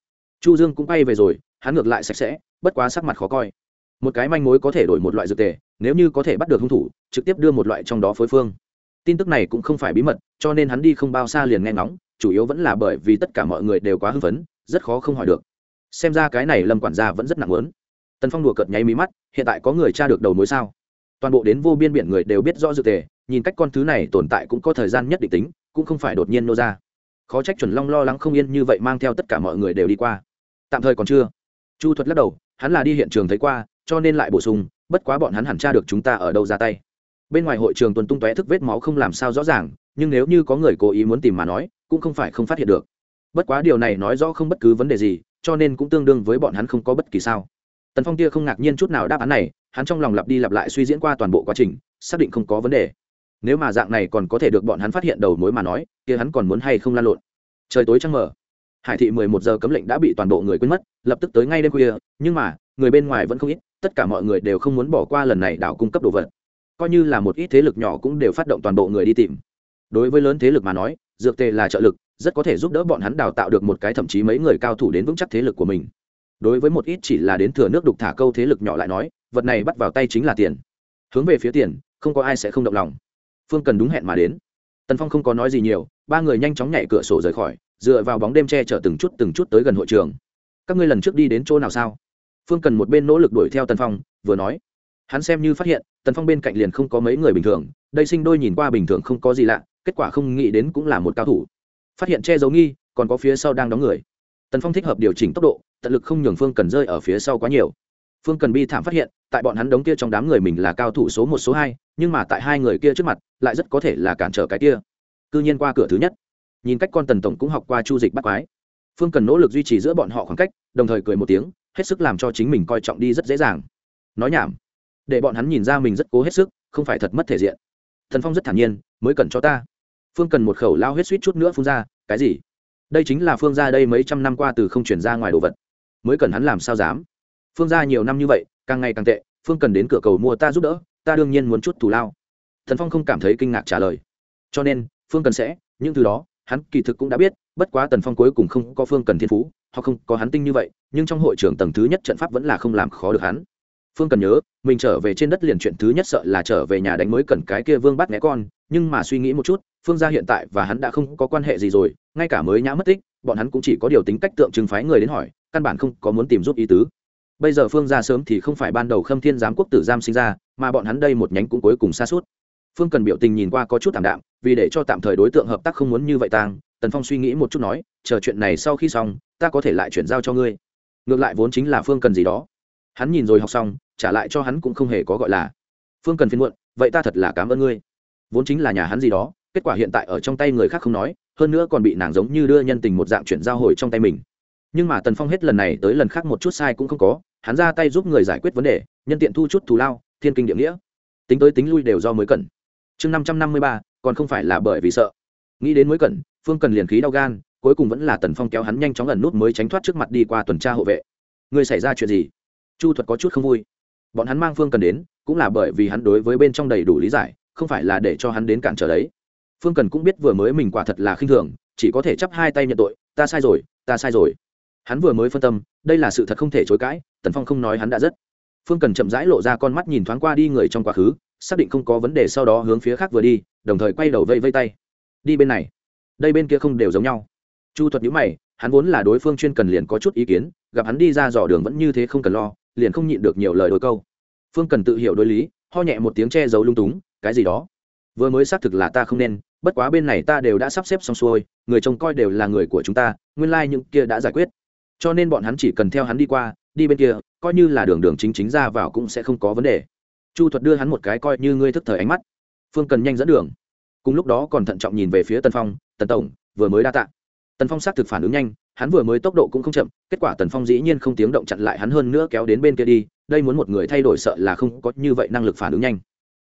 Chu dương cũng bay về rồi, hắn ngược lại sạch sẽ, bất quá sắc mặt khó coi. Một cái manh mối có thể đổi một loại dược tề, nếu như có thể bắt được hung thủ, trực tiếp đưa một loại trong đó phối phương. Tin tức này cũng không phải bí mật, cho nên hắn đi không bao xa liền nghe ngóng, chủ yếu vẫn là bởi vì tất cả mọi người đều quá hưng phấn, rất khó không hỏi được. Xem ra cái này lâm quản gia vẫn rất nặng lớn tần phong đùa cợt nháy mí mắt, hiện tại có người tra được đầu mối sao? Toàn bộ đến vô biên biển người đều biết rõ dược tề, nhìn cách con thứ này tồn tại cũng có thời gian nhất định tính, cũng không phải đột nhiên nô ra. Khó trách chuẩn long lo lắng không yên như vậy mang theo tất cả mọi người đều đi qua. Tạm thời còn chưa. Chu thuật lắc đầu, hắn là đi hiện trường thấy qua, cho nên lại bổ sung, bất quá bọn hắn hẳn tra được chúng ta ở đâu ra tay. Bên ngoài hội trường tuần tung tóe thức vết máu không làm sao rõ ràng, nhưng nếu như có người cố ý muốn tìm mà nói, cũng không phải không phát hiện được. Bất quá điều này nói rõ không bất cứ vấn đề gì, cho nên cũng tương đương với bọn hắn không có bất kỳ sao tần phong tia không ngạc nhiên chút nào đáp án này hắn trong lòng lặp đi lặp lại suy diễn qua toàn bộ quá trình xác định không có vấn đề. Nếu mà dạng này còn có thể được bọn hắn phát hiện đầu mối mà nói kia hắn còn muốn hay không lan lộn? Trời tối trăng mờ, hải thị mười một giờ cấm lệnh đã bị toàn bộ người quên mất lập tức tới ngay đêm khuya nhưng mà người bên ngoài vẫn không ít tất cả mọi người đều không muốn bỏ qua lần này đảo cung cấp đồ vật. Coi như là một ít thế lực nhỏ cũng đều phát động toàn bộ người đi tìm. Đối với lớn thế lực mà nói dược tề là trợ lực rất có thể giúp đỡ bọn hắn đào tạo được một cái thậm chí mấy người cao thủ đến vững chắc thế lực của mình đối với một ít chỉ là đến thừa nước đục thả câu thế lực nhỏ lại nói, vật này bắt vào tay chính là tiền. Hướng về phía tiền, không có ai sẽ không động lòng. Phương cần đúng hẹn mà đến. Tần phong không có nói gì nhiều, ba người nhanh chóng nhảy cửa sổ rời khỏi, dựa vào bóng đêm che chở từng chút từng chút tới gần hội trường. Các ngươi lần trước đi đến chỗ nào sao? Phương cần một bên nỗ lực đuổi theo tần phong, vừa nói. Hắn xem như phát hiện, tần phong bên cạnh liền không có mấy người bình thường, đây sinh đôi nhìn qua bình thường không có gì lạ, kết quả không nghĩ đến cũng là một cao thủ. Phát hiện che giấu nghi, còn có phía sau đang đóng người. Tần phong thích hợp điều chỉnh tốc độ tận lực không nhường phương cần rơi ở phía sau quá nhiều. Phương cần bi thảm phát hiện, tại bọn hắn đóng kia trong đám người mình là cao thủ số một, số hai, nhưng mà tại hai người kia trước mặt, lại rất có thể là cản trở cái kia. Cứ nhiên qua cửa thứ nhất. Nhìn cách con tần tổng cũng học qua chu dịch bắt quái. Phương cần nỗ lực duy trì giữa bọn họ khoảng cách, đồng thời cười một tiếng, hết sức làm cho chính mình coi trọng đi rất dễ dàng. Nói nhảm. Để bọn hắn nhìn ra mình rất cố hết sức, không phải thật mất thể diện. Thần phong rất thản nhiên, mới cần cho ta. Phương cần một khẩu lao hết suýt chút nữa phun ra, cái gì? Đây chính là phương ra đây mấy trăm năm qua từ không chuyển ra ngoài đồ vật mới cần hắn làm sao dám. Phương ra nhiều năm như vậy, càng ngày càng tệ, phương cần đến cửa cầu mua ta giúp đỡ, ta đương nhiên muốn chút thù lao. Thần phong không cảm thấy kinh ngạc trả lời. Cho nên, phương cần sẽ, những thứ đó, hắn kỳ thực cũng đã biết, bất quá tần phong cuối cùng không có phương cần thiên phú hoặc không có hắn tinh như vậy, nhưng trong hội trưởng tầng thứ nhất trận pháp vẫn là không làm khó được hắn. Phương cần nhớ, mình trở về trên đất liền chuyện thứ nhất sợ là trở về nhà đánh mới cần cái kia vương bắt nghe con, nhưng mà suy nghĩ một chút, phương gia hiện tại và hắn đã không có quan hệ gì rồi, ngay cả mới nhã mất tích, bọn hắn cũng chỉ có điều tính cách tượng trưng phái người đến hỏi căn bản không có muốn tìm giúp ý tứ. Bây giờ phương gia sớm thì không phải ban đầu khâm thiên giám quốc tử giam sinh ra, mà bọn hắn đây một nhánh cũng cuối cùng xa suốt phương cần biểu tình nhìn qua có chút t ạ m đạm, vì để cho tạm thời đối tượng hợp tác không muốn như vậy tang, tần phong suy nghĩ một chút nói, chờ chuyện này sau khi xong, ta có thể lại chuyển giao cho ngươi. Ngược lại vốn chính là phương cần gì đó. Hắn nhìn rồi học xong, trả lại cho hắn cũng không hề có gọi là, phương cần phiên muộn, vậy ta thật là cảm ơn ngươi. Vốn chính là nhà hắn gì đó, kết quả hiện tại ở trong tay người khác không nói, hơn nữa còn bị nàng giống như đưa nhân tình một dạng chuyển giao hồi trong tay mình nhưng mà tần phong hết lần này tới lần khác một chút sai cũng không có, hắn ra tay giúp người giải quyết vấn đề, nhân tiện thu chút thù lao, thiên kinh địa nghĩa. Tính tới tính lui đều do mới cần chương năm trăm năm mươi ba, còn không phải là bởi vì sợ. Nghĩ đến mới cần phương cần liền khí đau gan, cuối cùng vẫn là tần phong kéo hắn nhanh chóng ẩn nút mới tránh thoát trước mặt đi qua tuần tra hộ vệ. Người xảy ra chuyện gì? Chu thuật có chút không vui. Bọn hắn mang phương cần đến, cũng là bởi vì hắn đối với bên trong đầy đủ lý giải, không phải là để cho hắn đến cản trở đấy. Phương cần cũng biết vừa mới mình quả thật là khinh thường, chỉ có thể chắp hai tay nhận tội, ta sai rồi, ta sai rồi hắn vừa mới phân tâm, đây là sự thật không thể chối cãi, tần phong không nói hắn đã rất. Phương cần chậm rãi lộ ra con mắt nhìn thoáng qua đi người trong quá khứ, xác định không có vấn đề sau đó hướng phía khác vừa đi, đồng thời quay đầu vây vây tay. Đi bên này. Đây bên kia không đều giống nhau. Chu thuật nhữ mày, hắn vốn là đối phương chuyên cần liền có chút ý kiến, gặp hắn đi ra dò đường vẫn như thế không cần lo, liền không nhịn được nhiều lời đôi câu. Phương cần tự hiểu đối lý, ho nhẹ một tiếng che giấu lung túng, cái gì đó? Vừa mới xác thực là ta không nên, bất quá bên này ta đều đã sắp xếp xong xuôi, người trông coi đều là người của chúng ta, nguyên lai、like、những kia đã giải quyết cho nên bọn hắn chỉ cần theo hắn đi qua, đi bên kia, coi như là đường đường chính chính ra vào cũng sẽ không có vấn đề. Chu thuật đưa hắn một cái coi như ngươi thức thời ánh mắt. Phương cần nhanh dẫn đường. Cùng lúc đó còn thận trọng nhìn về phía tần phong, tần tổng, vừa mới đa t ạ tần phong xác thực phản ứng nhanh, hắn vừa mới tốc độ cũng không chậm, kết quả tần phong dĩ nhiên không tiếng động chặn lại hắn hơn nữa kéo đến bên kia đi, đây muốn một người thay đổi sợ là không có như vậy năng lực phản ứng nhanh.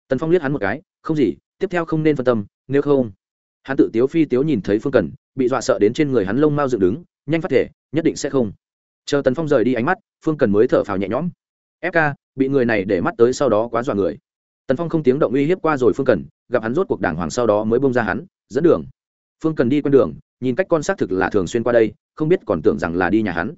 Tần phong liếc hắn một cái, không gì, tiếp theo không nên phân tâm, nếu không. Hắn tự tiếu phi tiếu nhìn thấy phương cần, bị dọa sợ đến trên người hắn lông mau dựng đứng nhanh phát thể, nhất định sẽ không. Chờ tần phong rời đi ánh mắt, phương cần mới thở phào nhẹ nhõm. Fk bị người này để mắt tới sau đó quá dọa người. Tần phong không tiếng động uy hiếp qua rồi phương cần, gặp hắn rốt cuộc đảng hoàng sau đó mới bông ra hắn, dẫn đường. Phương cần đi quen đường, nhìn cách con xác thực là thường xuyên qua đây, không biết còn tưởng rằng là đi nhà hắn.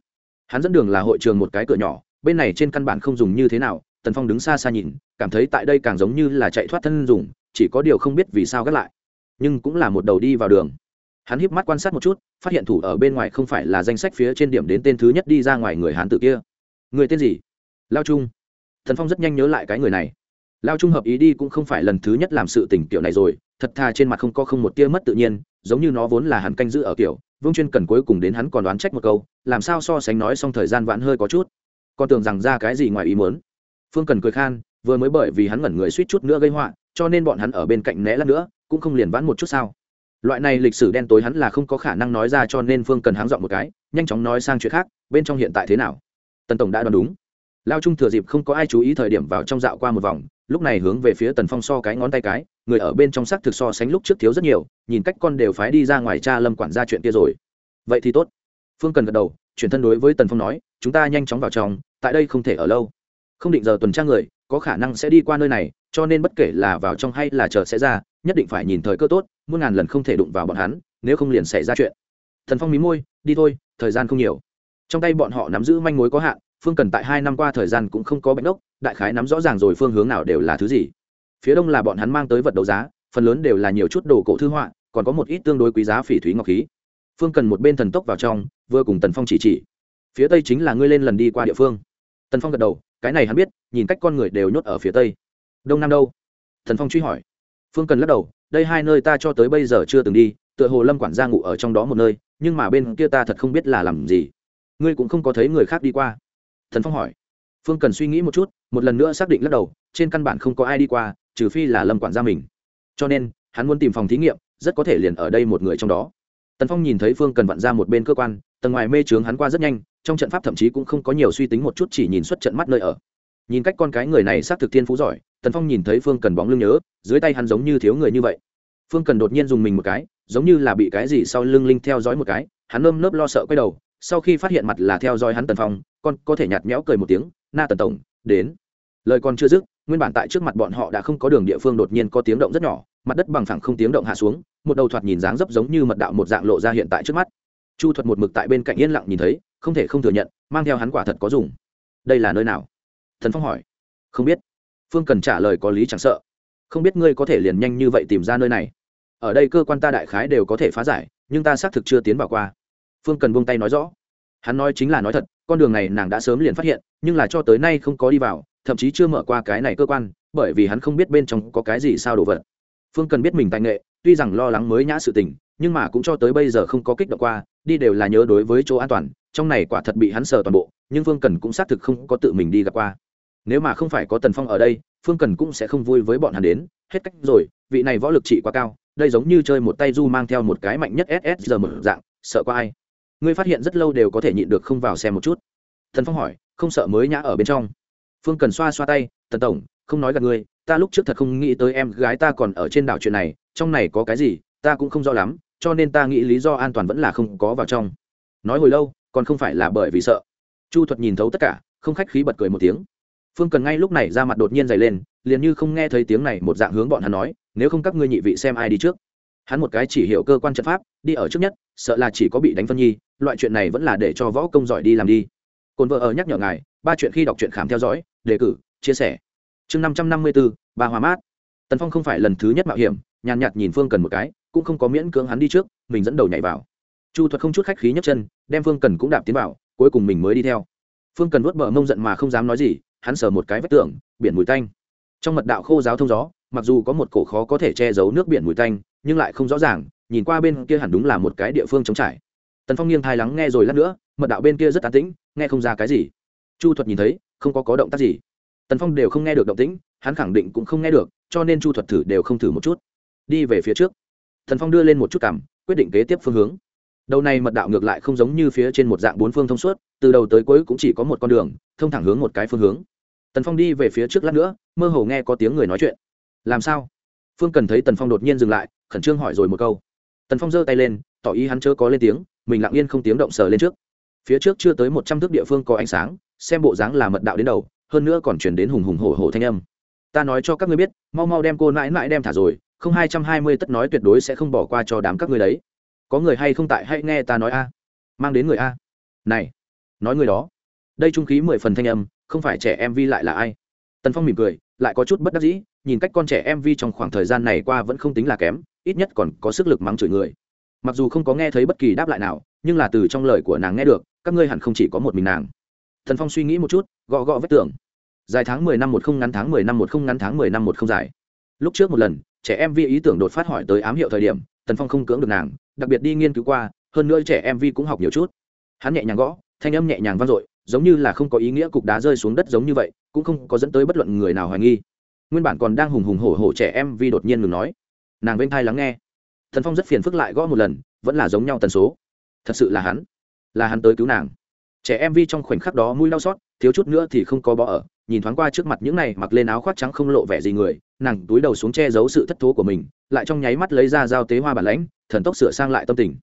Hắn dẫn đường là hội trường một cái cửa nhỏ, bên này trên căn bản không dùng như thế nào, tần phong đứng xa xa nhìn, cảm thấy tại đây càng giống như là chạy thoát thân dùng, chỉ có điều không biết vì sao gắt lại. Nhưng cũng là một đầu đi vào đường hắn híp mắt quan sát một chút, phát hiện thủ ở bên ngoài không phải là danh sách phía trên điểm đến tên thứ nhất đi ra ngoài người hán tử kia. Người tên gì? Lao trung. Thần phong rất nhanh nhớ lại cái người này. Lao trung hợp ý đi cũng không phải lần thứ nhất làm sự tình kiểu này rồi, thật thà trên mặt không có không một tia mất tự nhiên, giống như nó vốn là hắn canh giữ ở kiểu, vương chuyên cần cuối cùng đến hắn còn đoán trách một câu, làm sao so sánh nói xong thời gian vãn hơi có chút. Con tưởng rằng ra cái gì ngoài ý muốn. Phương cần cười khan, vừa mới bởi vì hắn ngẩn người suýt chút nữa gây họa, cho nên bọn hắn ở bên cạnh né lắm nữa, cũng không liền vãn một chút sao loại này lịch sử đen tối hắn là không có khả năng nói ra cho nên phương cần háng dọn một cái, nhanh chóng nói sang chuyện khác, bên trong hiện tại thế nào? Tần tổng đã đoán đúng. Lao trung thừa dịp không có ai chú ý thời điểm vào trong dạo qua một vòng, lúc này hướng về phía tần phong so cái ngón tay cái, người ở bên trong sắc thực so sánh lúc trước thiếu rất nhiều, nhìn cách con đều phái đi ra ngoài cha lâm quản ra chuyện kia rồi. Vậy thì tốt. Phương cần gật đầu, chuyển thân đối với tần phong nói, chúng ta nhanh chóng vào trong, tại đây không thể ở lâu. Không định giờ tuần tra người, có khả năng sẽ đi qua nơi này, cho nên bất kể là vào trong hay là chờ sẽ ra nhất định phải nhìn thời cơ tốt, muôn ngàn lần không thể đụng vào bọn hắn, nếu không liền xảy ra chuyện. Thần phong mí môi, đi thôi, thời gian không nhiều. Trong tay bọn họ nắm giữ manh mối có hạn, phương cần tại hai năm qua thời gian cũng không có bệnh ốc đại khái nắm rõ ràng rồi phương hướng nào đều là thứ gì. Phía đông là bọn hắn mang tới vật đấu giá, phần lớn đều là nhiều chút đồ cổ thư họa, còn có một ít tương đối quý giá phỉ thúy ngọc khí. Phương cần một bên thần tốc vào trong, vừa cùng tần phong chỉ chỉ. Phía tây chính là ngươi lên lần đi qua địa phương. Tần phong gật đầu, cái này hắn biết, nhìn cách con người đều nhốt ở phía tây. Đông nam đâu? Thần phong truy hỏi phương cần lắc đầu, đây hai nơi ta cho tới bây giờ chưa từng đi, tựa hồ lâm quản gia ngủ ở trong đó một nơi, nhưng mà bên kia ta thật không biết là làm gì. Ngươi cũng không có thấy người khác đi qua. Thần phong hỏi. Phương cần suy nghĩ một chút, một lần nữa xác định lắc đầu, trên căn bản không có ai đi qua, trừ phi là lâm quản gia mình. Cho nên, hắn muốn tìm phòng thí nghiệm, rất có thể liền ở đây một người trong đó. Tần phong nhìn thấy phương cần vặn ra một bên cơ quan, tầng ngoài mê trướng hắn qua rất nhanh, trong trận pháp thậm chí cũng không có nhiều suy tính một chút, chỉ nhìn xuất trận mắt nơi ở. Nhìn cách con cái người này xác thực thiên phú giỏi tần phong nhìn thấy phương cần bóng lưng nhớ, dưới tay hắn giống như thiếu người như vậy. Phương cần đột nhiên dùng mình một cái, giống như là bị cái gì sau lưng linh theo dõi một cái, hắn ôm nớp lo sợ quay đầu, sau khi phát hiện mặt là theo dõi hắn tần phong, con có thể nhạt nhẽo cười một tiếng, na tần tổng, đến. Lời còn chưa dứt, nguyên bản tại trước mặt bọn họ đã không có đường địa phương đột nhiên có tiếng động rất nhỏ, mặt đất bằng phẳng không tiếng động hạ xuống, một đầu thoạt nhìn dáng dấp giống như mật đạo một dạng lộ ra hiện tại trước mắt. Chu thuật một mực tại bên cạnh yên lặng nhìn thấy, không thể không thừa nhận, mang theo hắn quả thật có dùng. Đây là nơi nào? Thần phong hỏi. Không biết phương cần trả lời có lý chẳng sợ. Không biết ngươi có thể liền nhanh như vậy tìm ra nơi này. Ở đây cơ quan ta đại khái đều có thể phá giải, nhưng ta xác thực chưa tiến vào qua. Phương cần buông tay nói rõ. Hắn nói chính là nói thật, con đường này nàng đã sớm liền phát hiện, nhưng là cho tới nay không có đi vào, thậm chí chưa mở qua cái này cơ quan, bởi vì hắn không biết bên trong có cái gì sao đồ vật. Phương cần biết mình tài nghệ, tuy rằng lo lắng mới nhã sự tình, nhưng mà cũng cho tới bây giờ không có kích động qua, đi đều là nhớ đối với chỗ an toàn, trong này quả thật bị hắn sờ toàn bộ, nhưng phương cần cũng xác thực không có tự mình đi gặp qua nếu mà không phải có tần phong ở đây, phương cần cũng sẽ không vui với bọn hắn đến. Hết cách rồi, vị này võ lực trị quá cao, đây giống như chơi một tay du mang theo một cái mạnh nhất ss giờ một dạng, sợ qua ai. Ngươi phát hiện rất lâu đều có thể nhịn được không vào xem một chút. Thần phong hỏi, không sợ mới nhã ở bên trong. Phương cần xoa xoa tay, tần tổng, không nói gặp ngươi, ta lúc trước thật không nghĩ tới em gái ta còn ở trên đảo chuyện này, trong này có cái gì, ta cũng không rõ lắm, cho nên ta nghĩ lý do an toàn vẫn là không có vào trong. Nói hồi lâu, còn không phải là bởi vì sợ. Chu thuật nhìn thấu tất cả, không khách khí bật cười một tiếng phương cần ngay lúc này ra mặt đột nhiên dày lên, liền như không nghe thấy tiếng này một dạng hướng bọn hắn nói, nếu không các ngươi nhị vị xem ai đi trước. Hắn một cái chỉ hiểu cơ quan trận pháp, đi ở trước nhất, sợ là chỉ có bị đánh phân nhi, loại chuyện này vẫn là để cho võ công giỏi đi làm đi. Cồn vợ ở nhắc nhở ngài, ba chuyện khi đọc truyện khám theo dõi, đề cử, chia sẻ. Chương năm trăm năm mươi bốn ba hòa mát. Tần phong không phải lần thứ nhất mạo hiểm, nhàn nhạt nhìn phương cần một cái, cũng không có miễn cưỡng hắn đi trước, mình dẫn đầu nhảy vào. Chu thuật không chút khách khí nhấc chân, đem phương cần cũng đạp tiến vào, cuối cùng mình mới đi theo. Phương cần vuốt bờ mông giận mà không dám nói gì hắn sờ một cái vách tường, biển mùi tanh. Trong mật đạo khô giáo thông gió, mặc dù có một cổ khó có thể che giấu nước biển mùi tanh, nhưng lại không rõ ràng, nhìn qua bên kia hẳn đúng là một cái địa phương trống trải. Tần phong nghiêng thai lắng nghe rồi lát nữa, mật đạo bên kia rất tán tĩnh, nghe không ra cái gì. Chu thuật nhìn thấy, không có có động tác gì. Tần phong đều không nghe được động tĩnh, hắn khẳng định cũng không nghe được, cho nên chu thuật thử đều không thử một chút. Đi về phía trước. Thần phong đưa lên một chút cảm, quyết định kế tiếp phương hướng. Đầu này mật đạo ngược lại không giống như phía trên một dạng bốn phương thông suốt, từ đầu tới cuối cũng chỉ có một con đường, thông thẳng hướng một cái phương hướng tần phong đi về phía trước lát nữa, mơ hồ nghe có tiếng người nói chuyện. Làm sao? Phương cần thấy tần phong đột nhiên dừng lại, khẩn trương hỏi rồi một câu. Tần phong giơ tay lên, tỏ ý hắn chớ có lên tiếng, mình lặng yên không tiếng động sờ lên trước. Phía trước chưa tới một trăm thước địa phương có ánh sáng, xem bộ dáng là mật đạo đến đầu, hơn nữa còn chuyển đến hùng hùng hổ hổ thanh âm. Ta nói cho các ngươi biết, mau mau đem cô mãi mãi đem thả rồi, không hai trăm hai mươi tất nói tuyệt đối sẽ không bỏ qua cho đám các ngươi đấy. Có người hay không tại, hãy nghe ta nói a. Mang đến người a. Này, nói người đó. Đây trung khí mười phần thanh âm không phải trẻ em vi lại là ai? Tần phong mỉm cười, lại có chút bất đắc dĩ, nhìn cách con trẻ em vi trong khoảng thời gian này qua vẫn không tính là kém, ít nhất còn có sức lực mắng chửi người. Mặc dù không có nghe thấy bất kỳ đáp lại nào, nhưng là từ trong lời của nàng nghe được, các ngươi hẳn không chỉ có một mình nàng. Thần phong suy nghĩ một chút, gõ gõ vết tưởng dài tháng mười năm một không ngắn tháng mười năm một không ngắn tháng mười năm một không dài. Lúc trước một lần, trẻ em vi ý tưởng đột phát hỏi tới ám hiệu thời điểm, tần phong không cưỡng được nàng, đặc biệt đi nghiên cứu qua, hơn nữa trẻ em vi cũng học nhiều chút. Hắn nhẹ nhàng gõ, thanh âm nhẹ nhàng vang dội giống như là không có ý nghĩa cục đá rơi xuống đất giống như vậy, cũng không có dẫn tới bất luận người nào hoài nghi. Nguyên bản còn đang hùng hùng hổ hổ trẻ em vi đột nhiên ngừng nói. Nàng bên thai lắng nghe. Thần phong rất phiền phức lại gõ một lần, vẫn là giống nhau tần số. Thật sự là hắn. Là hắn tới cứu nàng. Trẻ em vi trong khoảnh khắc đó mũi đau xót, thiếu chút nữa thì không có bỏ ở, nhìn thoáng qua trước mặt những này mặc lên áo khoác trắng không lộ vẻ gì người, nàng túi đầu xuống che giấu sự thất thố của mình, lại trong nháy mắt lấy ra dao tế hoa bản lãnh, thần tốc sửa sang lại tâm tình.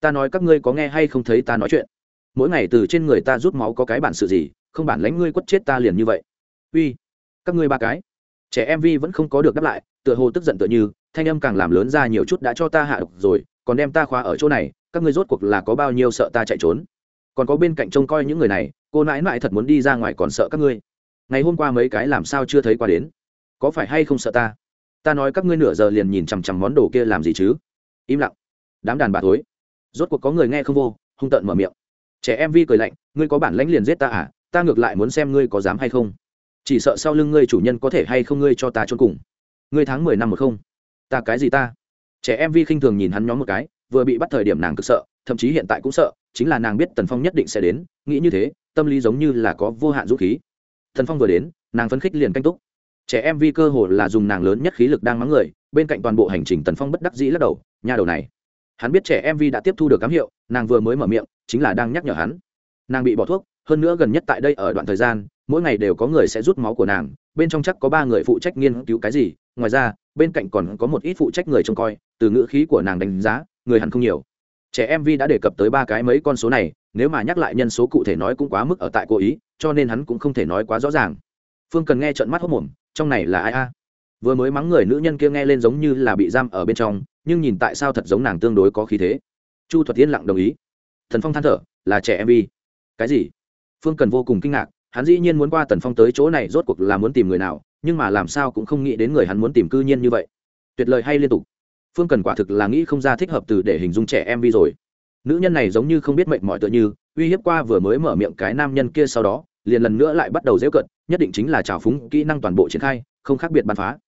Ta nói các ngươi có nghe hay không thấy ta nói chuyện? Mỗi ngày từ trên người ta rút máu có cái bản sự gì, không bản lãnh ngươi quất chết ta liền như vậy. Uy, các ngươi ba cái. Trẻ em vi vẫn không có được đáp lại, tựa hồ tức giận tựa như, thanh âm càng làm lớn ra nhiều chút đã cho ta hạ độc rồi, còn đem ta khóa ở chỗ này, các ngươi rốt cuộc là có bao nhiêu sợ ta chạy trốn. Còn có bên cạnh trông coi những người này, cô nãi nãi thật muốn đi ra ngoài còn sợ các ngươi. Ngày hôm qua mấy cái làm sao chưa thấy qua đến? Có phải hay không sợ ta? Ta nói các ngươi nửa giờ liền nhìn chằm chằm món đồ kia làm gì chứ? Im lặng. Đám đàn bà thối. Rốt cuộc có người nghe không vô, hung tợn mở miệng trẻ em vi cười lạnh, ngươi có bản lãnh liền giết ta à? Ta ngược lại muốn xem ngươi có dám hay không. Chỉ sợ sau lưng ngươi chủ nhân có thể hay không ngươi cho ta trốn cùng. Ngươi tháng mười năm một không. Ta cái gì ta? Trẻ em vi khinh thường nhìn hắn nhóm một cái, vừa bị bắt thời điểm nàng cực sợ, thậm chí hiện tại cũng sợ, chính là nàng biết tần phong nhất định sẽ đến, nghĩ như thế, tâm lý giống như là có vô hạn dũng khí. Tần phong vừa đến, nàng phấn khích liền canh túc. Trẻ em vi cơ hồ là dùng nàng lớn nhất khí lực đang mắng người, bên cạnh toàn bộ hành trình tần phong bất đắc dĩ lắc đầu nhà đầu này. Hắn biết trẻ em vi đã tiếp thu được cám hiệu, nàng vừa mới mở miệng chính là đang nhắc nhở hắn. Nàng bị bỏ thuốc, hơn nữa gần nhất tại đây ở đoạn thời gian, mỗi ngày đều có người sẽ rút máu của nàng, bên trong chắc có ba người phụ trách nghiên cứu cái gì, ngoài ra, bên cạnh còn có một ít phụ trách người trông coi, từ ngữ khí của nàng đánh giá, người hẳn không nhiều. Trẻ em vi đã đề cập tới ba cái mấy con số này, nếu mà nhắc lại nhân số cụ thể nói cũng quá mức ở tại cố ý, cho nên hắn cũng không thể nói quá rõ ràng. Phương cần nghe trận mắt hốc mồm, trong này là ai a? Vừa mới mắng người nữ nhân kia nghe lên giống như là bị giam ở bên trong, nhưng nhìn tại sao thật giống nàng tương đối có khí thế. Chu thuật yên lặng đồng ý thần phong than thở, là trẻ em vi. Cái gì? Phương cần vô cùng kinh ngạc, hắn dĩ nhiên muốn qua tần phong tới chỗ này, rốt cuộc là muốn tìm người nào, nhưng mà làm sao cũng không nghĩ đến người hắn muốn tìm cư nhiên như vậy. Tuyệt lời hay liên tục. Phương cần quả thực là nghĩ không ra thích hợp từ để hình dung trẻ em vi rồi. Nữ nhân này giống như không biết mệnh mọi tựa như, uy hiếp qua vừa mới mở miệng cái nam nhân kia sau đó, liền lần nữa lại bắt đầu dễ cận nhất định chính là trào phúng kỹ năng toàn bộ triển khai, không khác biệt bắn phá.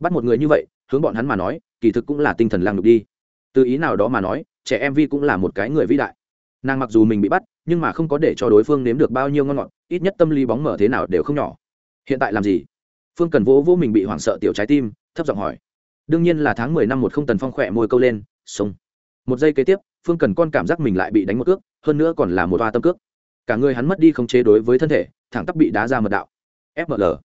Bắt một người như vậy, hướng bọn hắn mà nói, kỳ thực cũng là tinh thần lang đục đi. Từ ý nào đó mà nói, trẻ em vi cũng là một cái người vĩ đại nàng mặc dù mình bị bắt, nhưng mà không có để cho đối phương nếm được bao nhiêu ngon ngọt, ít nhất tâm lý bóng mở thế nào đều không nhỏ. Hiện tại làm gì? Phương cần vỗ vỗ mình bị hoảng sợ tiểu trái tim, thấp giọng hỏi. Đương nhiên là tháng mười năm một không tần phong khỏe môi câu lên, sông. Một giây kế tiếp, phương cần con cảm giác mình lại bị đánh một cước, hơn nữa còn là một toa tâm cước. Cả người hắn mất đi khống chế đối với thân thể, thẳng tắp bị đá ra mật đạo. Fml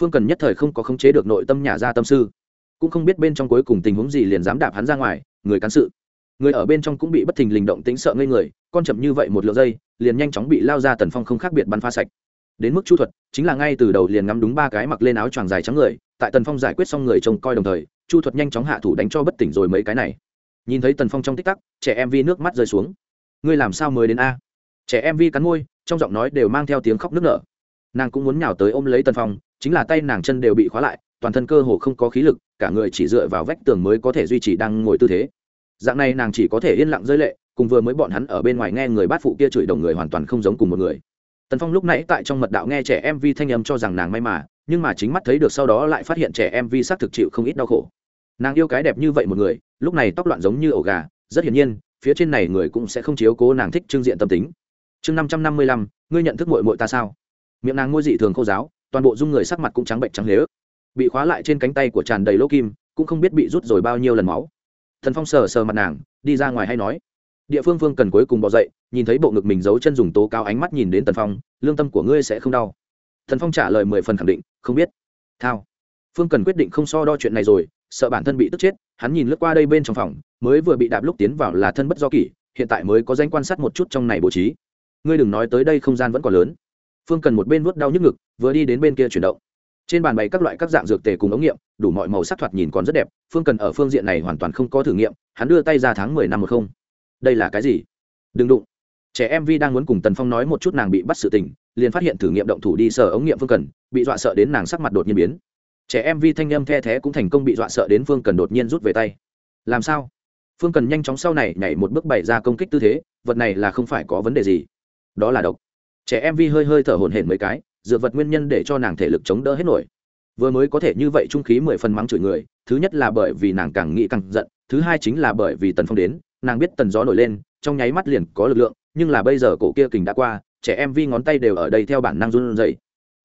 phương cần nhất thời không có khống chế được nội tâm nhà ra tâm sư. Cũng không biết bên trong cuối cùng tình huống gì liền dám đạp hắn ra ngoài, người cán sự người ở bên trong cũng bị bất thình lình động tính sợ ngây người, con chậm như vậy một lượng giây, liền nhanh chóng bị lao ra tần phong không khác biệt bắn pha sạch. Đến mức chu thuật, chính là ngay từ đầu liền ngắm đúng ba cái mặc lên áo choàng dài trắng người, tại tần phong giải quyết xong người trông coi đồng thời, chu thuật nhanh chóng hạ thủ đánh cho bất tỉnh rồi mấy cái này. Nhìn thấy tần phong trong tích tắc, trẻ em vi nước mắt rơi xuống. Ngươi làm sao mới đến a? Trẻ em vi cắn môi, trong giọng nói đều mang theo tiếng khóc nức nở. Nàng cũng muốn nhào tới ôm lấy tần phong, chính là tay nàng chân đều bị khóa lại, toàn thân cơ hồ không có khí lực, cả người chỉ dựa vào vách tường mới có thể duy trì đang ngồi tư thế dạng này nàng chỉ có thể yên lặng rơi lệ, cùng vừa mới bọn hắn ở bên ngoài nghe người bát phụ kia chửi đồng người hoàn toàn không giống cùng một người. Tần phong lúc nãy tại trong mật đạo nghe trẻ em vi thanh âm cho rằng nàng may mà, nhưng mà chính mắt thấy được sau đó lại phát hiện trẻ em vi xác thực chịu không ít đau khổ. Nàng yêu cái đẹp như vậy một người, lúc này tóc loạn giống như ổ gà, rất hiển nhiên, phía trên này người cũng sẽ không chiếu cố nàng thích trưng diện tâm tính. Chương năm trăm năm mươi lăm, ngươi nhận thức mội mội ta sao? Miệng nàng ngôi dị thường khô giáo, toàn bộ dung người sắc mặt cũng trắng bệnh trắng lế ức bị khóa lại trên cánh tay của tràn đầy lỗ kim, cũng không biết bị rút rồi bao nhiêu lần máu thần phong sờ sờ mặt nàng, đi ra ngoài hay nói. Địa phương phương cần cuối cùng bỏ dậy, nhìn thấy bộ ngực mình giấu chân dùng tố cao ánh mắt nhìn đến tần phong, lương tâm của ngươi sẽ không đau. Thần phong trả lời mười phần khẳng định, không biết. Thao. Phương cần quyết định không so đo chuyện này rồi, sợ bản thân bị tức chết, hắn nhìn lướt qua đây bên trong phòng, mới vừa bị đạp lúc tiến vào là thân bất do kỷ, hiện tại mới có danh quan sát một chút trong này bố trí. Ngươi đừng nói tới đây không gian vẫn còn lớn. Phương cần một bên vuốt đau nhức ngực, vừa đi đến bên kia chuyển động trên bàn bày các loại các dạng dược tề cùng ống nghiệm, đủ mọi màu sắc thoạt nhìn còn rất đẹp, phương cần ở phương diện này hoàn toàn không có thử nghiệm, hắn đưa tay ra tháng mười năm một không. Đây là cái gì? Đừng đụng. Trẻ em vi đang muốn cùng tần phong nói một chút nàng bị bắt sự tình, liền phát hiện thử nghiệm động thủ đi sở ống nghiệm phương cần, bị dọa sợ đến nàng sắc mặt đột nhiên biến. Trẻ em vi thanh âm the thé cũng thành công bị dọa sợ đến phương cần đột nhiên rút về tay. Làm sao? Phương cần nhanh chóng sau này nhảy một bước bày ra công kích tư thế, vật này là không phải có vấn đề gì. Đó là độc. Trẻ em vi hơi hơi thở hổn hển mấy cái dựa vật nguyên nhân để cho nàng thể lực chống đỡ hết nổi. Vừa mới có thể như vậy trung khí mười phần mắng chửi người, thứ nhất là bởi vì nàng càng nghĩ càng giận, thứ hai chính là bởi vì tần phong đến, nàng biết tần gió nổi lên, trong nháy mắt liền có lực lượng, nhưng là bây giờ cổ kia kình đã qua, trẻ em vi ngón tay đều ở đây theo bản năng run rẩy.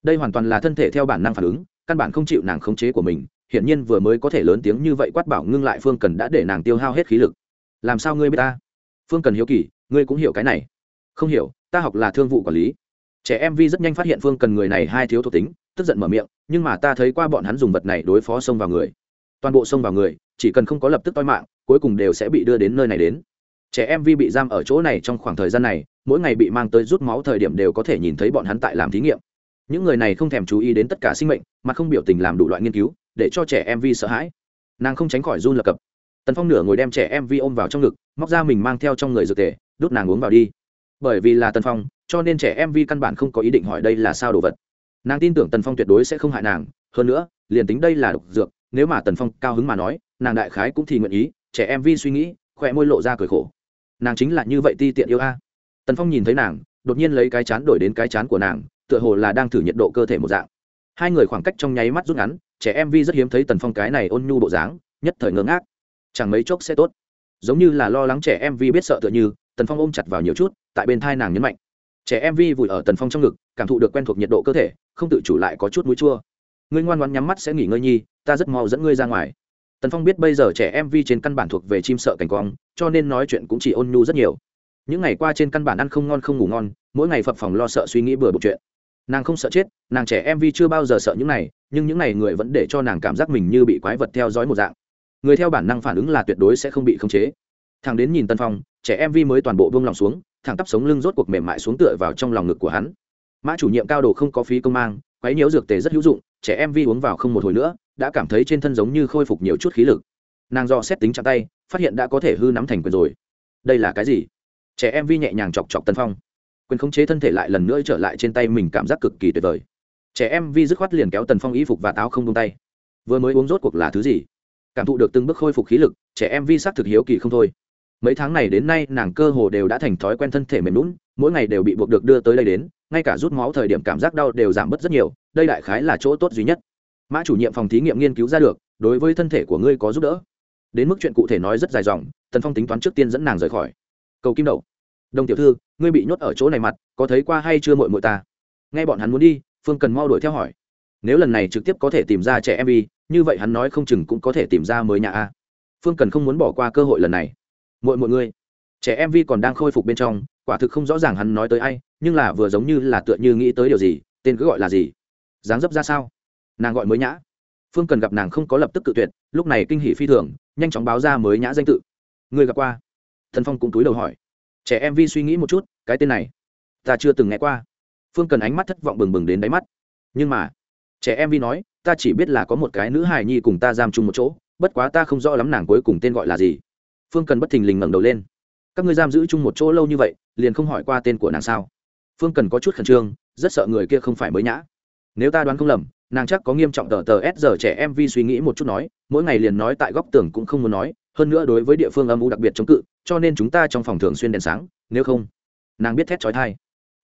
Đây hoàn toàn là thân thể theo bản năng phản ứng, căn bản không chịu nàng khống chế của mình, hiển nhiên vừa mới có thể lớn tiếng như vậy quát bảo ngưng lại phương cần đã để nàng tiêu hao hết khí lực. Làm sao ngươi biết ta? Phương cần hiếu kỳ, ngươi cũng hiểu cái này. Không hiểu, ta học là thương vụ quản lý trẻ em vi rất nhanh phát hiện phương cần người này hai thiếu thuộc tính, tức giận mở miệng, nhưng mà ta thấy qua bọn hắn dùng vật này đối phó xông vào người. Toàn bộ xông vào người, chỉ cần không có lập tức toi mạng, cuối cùng đều sẽ bị đưa đến nơi này đến. Trẻ em vi bị giam ở chỗ này trong khoảng thời gian này, mỗi ngày bị mang tới rút máu thời điểm đều có thể nhìn thấy bọn hắn tại làm thí nghiệm. Những người này không thèm chú ý đến tất cả sinh mệnh, mà không biểu tình làm đủ loại nghiên cứu, để cho trẻ em vi sợ hãi. Nàng không tránh khỏi run lập cập. Tần phong nửa ngồi đem trẻ em vi ôm vào trong ngực, móc ra mình mang theo trong người dược tề, đút nàng uống vào đi. Bởi vì là tần phong cho nên trẻ em vi căn bản không có ý định hỏi đây là sao đồ vật. Nàng tin tưởng tần phong tuyệt đối sẽ không hại nàng, hơn nữa, liền tính đây là độc dược, nếu mà tần phong cao hứng mà nói, nàng đại khái cũng thì nguyện ý, trẻ em vi suy nghĩ, khỏe môi lộ ra cười khổ. Nàng chính là như vậy ti tiện yêu a. Tần phong nhìn thấy nàng, đột nhiên lấy cái chán đổi đến cái chán của nàng, tựa hồ là đang thử nhiệt độ cơ thể một dạng. Hai người khoảng cách trong nháy mắt rút ngắn, trẻ em vi rất hiếm thấy tần phong cái này ôn nhu bộ dáng, nhất thời ngơ ngác. Chẳng mấy chốc sẽ tốt. Giống như là lo lắng trẻ em vi biết sợ tựa như, tần phong ôm chặt vào nhiều chút, tại bên thai nàng nhấn mạnh trẻ em vi vùi ở tần phong trong ngực, cảm thụ được quen thuộc nhiệt độ cơ thể, không tự chủ lại có chút mũi chua. Ngươi ngoan ngoan nhắm mắt sẽ nghỉ ngơi nhi, ta rất mau dẫn ngươi ra ngoài. Tần phong biết bây giờ trẻ em vi trên căn bản thuộc về chim sợ cảnh quang, cho nên nói chuyện cũng chỉ ôn nhu rất nhiều. Những ngày qua trên căn bản ăn không ngon không ngủ ngon, mỗi ngày phập phòng lo sợ suy nghĩ bừa bộn chuyện. Nàng không sợ chết, nàng trẻ em vi chưa bao giờ sợ những này, nhưng những này người vẫn để cho nàng cảm giác mình như bị quái vật theo dõi một dạng. Người theo bản năng phản ứng là tuyệt đối sẽ không bị khống chế. Thằng đến nhìn tân phong trẻ em vi mới toàn bộ vương lòng xuống, thẳng tắp sống lưng rốt cuộc mềm mại xuống tựa vào trong lòng ngực của hắn. Mã chủ nhiệm cao độ không có phí công mang, quấy nhiễu dược tề rất hữu dụng, trẻ em vi uống vào không một hồi nữa, đã cảm thấy trên thân giống như khôi phục nhiều chút khí lực. Nàng do xét tính chặt tay, phát hiện đã có thể hư nắm thành quyền rồi. Đây là cái gì? Trẻ em vi nhẹ nhàng chọc chọc tân phong. Quyền khống chế thân thể lại lần nữa trở lại trên tay mình cảm giác cực kỳ tuyệt vời. Trẻ em vi dứt khoát liền kéo tần phong y phục và táo không tung tay. Vừa mới uống rốt cuộc là thứ gì? Cảm thụ được từng bước khôi phục khí lực, trẻ em vi xác thực hiếu kỳ không thôi mấy tháng này đến nay nàng cơ hồ đều đã thành thói quen thân thể mềm lún mỗi ngày đều bị buộc được đưa tới đây đến, ngay cả rút máu thời điểm cảm giác đau đều giảm bớt rất nhiều, đây đại khái là chỗ tốt duy nhất. Mã chủ nhiệm phòng thí nghiệm nghiên cứu ra được, đối với thân thể của ngươi có giúp đỡ. Đến mức chuyện cụ thể nói rất dài dòng, tần phong tính toán trước tiên dẫn nàng rời khỏi. Cầu kim đầu. Đồng tiểu thư, ngươi bị nhốt ở chỗ này mặt, có thấy qua hay chưa mội mội ta? Nghe bọn hắn muốn đi, phương cần mau đuổi theo hỏi. Nếu lần này trực tiếp có thể tìm ra trẻ em y, như vậy hắn nói không chừng cũng có thể tìm ra mới nhà a. Phương cần không muốn bỏ qua cơ hội lần này mọi mọi người trẻ em vi còn đang khôi phục bên trong, quả thực không rõ ràng hắn nói tới ai, nhưng là vừa giống như là tựa như nghĩ tới điều gì, tên cứ gọi là gì? Dáng dấp ra sao? Nàng gọi mới nhã. Phương cần gặp nàng không có lập tức cự tuyệt, lúc này kinh hỷ phi thường, nhanh chóng báo ra mới nhã danh tự. Người gặp qua? Thần phong cũng túi đầu hỏi. Trẻ em vi suy nghĩ một chút, cái tên này, ta chưa từng nghe qua. Phương cần ánh mắt thất vọng bừng bừng đến đáy mắt. Nhưng mà, trẻ em vi nói, ta chỉ biết là có một cái nữ hài nhi cùng ta giam chung một chỗ, bất quá ta không rõ lắm nàng cuối cùng tên gọi là gì phương cần bất thình lình ngẩng đầu lên. Các ngươi giam giữ chung một chỗ lâu như vậy, liền không hỏi qua tên của nàng sao? Phương cần có chút khẩn trương, rất sợ người kia không phải mới nhã. Nếu ta đoán không lầm, nàng chắc có nghiêm trọng tờ tờ s giờ trẻ em vi suy nghĩ một chút nói, mỗi ngày liền nói tại góc tường cũng không muốn nói, hơn nữa đối với địa phương âm u đặc biệt chống cự, cho nên chúng ta trong phòng thường xuyên đèn sáng, nếu không, nàng biết thét trói thai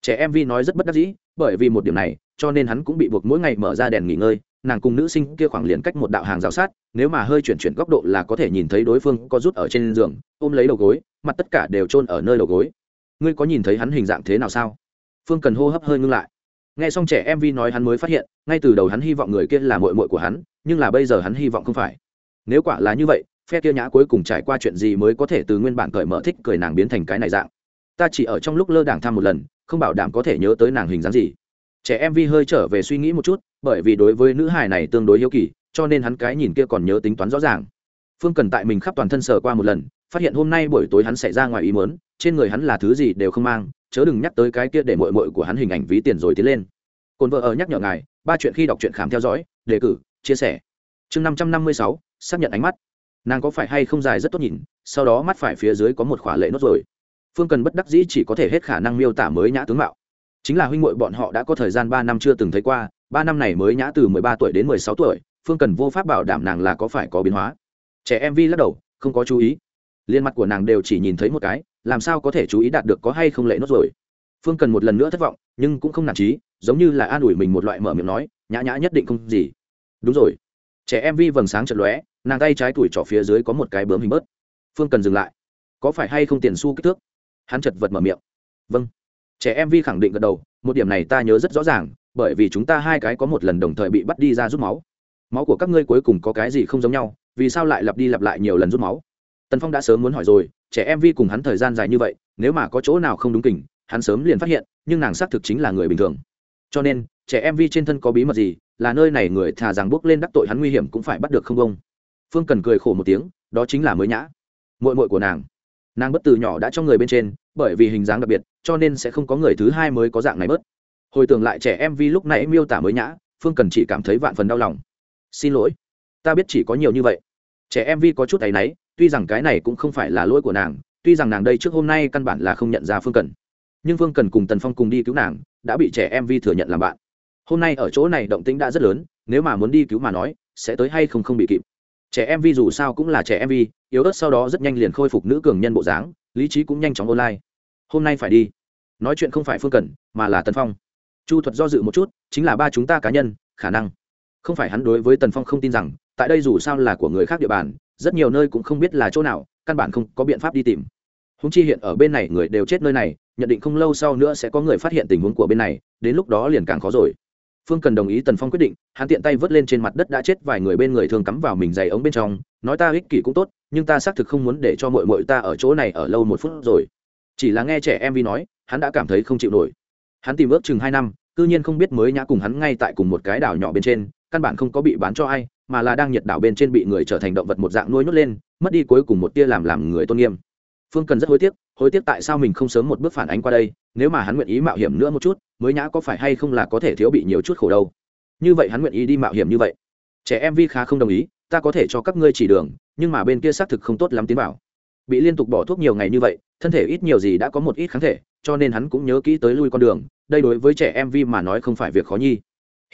trẻ em vi nói rất bất đắc dĩ, bởi vì một điểm này, cho nên hắn cũng bị buộc mỗi ngày mở ra đèn nghỉ ngơi nàng cùng nữ sinh kia khoảng liền cách một đạo hàng rào sát, nếu mà hơi chuyển chuyển góc độ là có thể nhìn thấy đối phương có rút ở trên giường, ôm lấy đầu gối, mặt tất cả đều chôn ở nơi đầu gối. Ngươi có nhìn thấy hắn hình dạng thế nào sao? Phương cần hô hấp hơi ngưng lại. Nghe xong trẻ em vi nói hắn mới phát hiện, ngay từ đầu hắn hy vọng người kia là mội mội của hắn, nhưng là bây giờ hắn hy vọng không phải. Nếu quả là như vậy, phe kia nhã cuối cùng trải qua chuyện gì mới có thể từ nguyên bản cởi mở thích cười nàng biến thành cái này dạng? Ta chỉ ở trong lúc lơ đảng thăm một lần, không bảo đảm có thể nhớ tới nàng hình dáng gì trẻ em vi hơi trở về suy nghĩ một chút, bởi vì đối với nữ hài này tương đối hiếu kỳ, cho nên hắn cái nhìn kia còn nhớ tính toán rõ ràng. Phương cần tại mình khắp toàn thân sờ qua một lần, phát hiện hôm nay buổi tối hắn xảy ra ngoài ý mớn trên người hắn là thứ gì đều không mang, chớ đừng nhắc tới cái kia để mội mội của hắn hình ảnh ví tiền rồi tiến lên. Cồn vợ ở nhắc nhở ngài, ba chuyện khi đọc truyện khám theo dõi, đề cử, chia sẻ. Chương năm trăm năm mươi sáu, xác nhận ánh mắt. Nàng có phải hay không dài rất tốt nhìn, sau đó mắt phải phía dưới có một khỏa lệ nốt rồi. Phương cần bất đắc dĩ chỉ có thể hết khả năng miêu tả mới nhã tướng mạo chính là huynh muội bọn họ đã có thời gian ba năm chưa từng thấy qua, ba năm này mới nhã từ mười ba tuổi đến mười sáu tuổi, phương cần vô pháp bảo đảm nàng là có phải có biến hóa. Trẻ em vi lắc đầu, không có chú ý. Liên mặt của nàng đều chỉ nhìn thấy một cái, làm sao có thể chú ý đạt được có hay không lệ nốt rồi. Phương cần một lần nữa thất vọng, nhưng cũng không nản trí, giống như là an ủi mình một loại mở miệng nói, nhã nhã nhất định không gì. Đúng rồi. Trẻ em vi vầng sáng chật lóe, nàng tay trái tuổi trỏ phía dưới có một cái bướm hình bớt. Phương cần dừng lại. Có phải hay không tiền xu kích thước? Hắn chật vật mở miệng. Vâng trẻ em vi khẳng định gật đầu, một điểm này ta nhớ rất rõ ràng, bởi vì chúng ta hai cái có một lần đồng thời bị bắt đi ra rút máu. Máu của các ngươi cuối cùng có cái gì không giống nhau, vì sao lại lặp đi lặp lại nhiều lần rút máu? Tần phong đã sớm muốn hỏi rồi, trẻ em vi cùng hắn thời gian dài như vậy, nếu mà có chỗ nào không đúng kình, hắn sớm liền phát hiện, nhưng nàng xác thực chính là người bình thường. Cho nên, trẻ em vi trên thân có bí mật gì, là nơi này người thà rằng bước lên đắc tội hắn nguy hiểm cũng phải bắt được không công phương cần cười khổ một tiếng, đó chính là mới nhã. Mội mội của nàng. Nàng bất từ nhỏ đã cho người bên trên bởi vì hình dáng đặc biệt, cho nên sẽ không có người thứ hai mới có dạng này bớt. Hồi tưởng lại trẻ em vi lúc nãy miêu tả mới nhã, phương cần chỉ cảm thấy vạn phần đau lòng. Xin lỗi, ta biết chỉ có nhiều như vậy. Trẻ em vi có chút áy náy, tuy rằng cái này cũng không phải là lỗi của nàng, tuy rằng nàng đây trước hôm nay căn bản là không nhận ra phương cần. Nhưng phương cần cùng tần phong cùng đi cứu nàng, đã bị trẻ em vi thừa nhận làm bạn. Hôm nay ở chỗ này động tĩnh đã rất lớn, nếu mà muốn đi cứu mà nói, sẽ tới hay không không bị kịp. Trẻ em vi dù sao cũng là trẻ em vi, yếu ớt sau đó rất nhanh liền khôi phục nữ cường nhân bộ dáng lý trí cũng nhanh chóng online. Hôm nay phải đi. Nói chuyện không phải phương cần, mà là tần phong. Chu thuật do dự một chút, chính là ba chúng ta cá nhân, khả năng. Không phải hắn đối với tần phong không tin rằng, tại đây dù sao là của người khác địa bàn, rất nhiều nơi cũng không biết là chỗ nào, căn bản không có biện pháp đi tìm. Húng chi hiện ở bên này người đều chết nơi này, nhận định không lâu sau nữa sẽ có người phát hiện tình huống của bên này, đến lúc đó liền càng khó rồi. Phương cần đồng ý tần phong quyết định, hắn tiện tay vớt lên trên mặt đất đã chết vài người bên người thường cắm vào mình dày ống bên trong, nói ta ích kỷ cũng tốt nhưng ta xác thực không muốn để cho mội mội ta ở chỗ này ở lâu một phút rồi. Chỉ là nghe trẻ em vi nói, hắn đã cảm thấy không chịu nổi. Hắn tìm ước chừng hai năm, cư nhiên không biết mới nhã cùng hắn ngay tại cùng một cái đảo nhỏ bên trên, căn bản không có bị bán cho ai, mà là đang nhiệt đảo bên trên bị người trở thành động vật một dạng nuôi nhốt lên, mất đi cuối cùng một tia làm làm người tôn nghiêm. Phương cần rất hối tiếc hối tiếc tại sao mình không sớm một bước phản ánh qua đây, nếu mà hắn nguyện ý mạo hiểm nữa một chút, mới nhã có phải hay không là có thể thiếu bị nhiều chút khổ đâu. Như vậy hắn nguyện ý đi mạo hiểm như vậy. Trẻ em vi khá không đồng ý ta có thể cho các ngươi chỉ đường, nhưng mà bên kia xác thực không tốt lắm tiến bảo bị liên tục bỏ thuốc nhiều ngày như vậy, thân thể ít nhiều gì đã có một ít kháng thể, cho nên hắn cũng nhớ kỹ tới lui con đường, đây đối với trẻ em vi mà nói không phải việc khó nhi.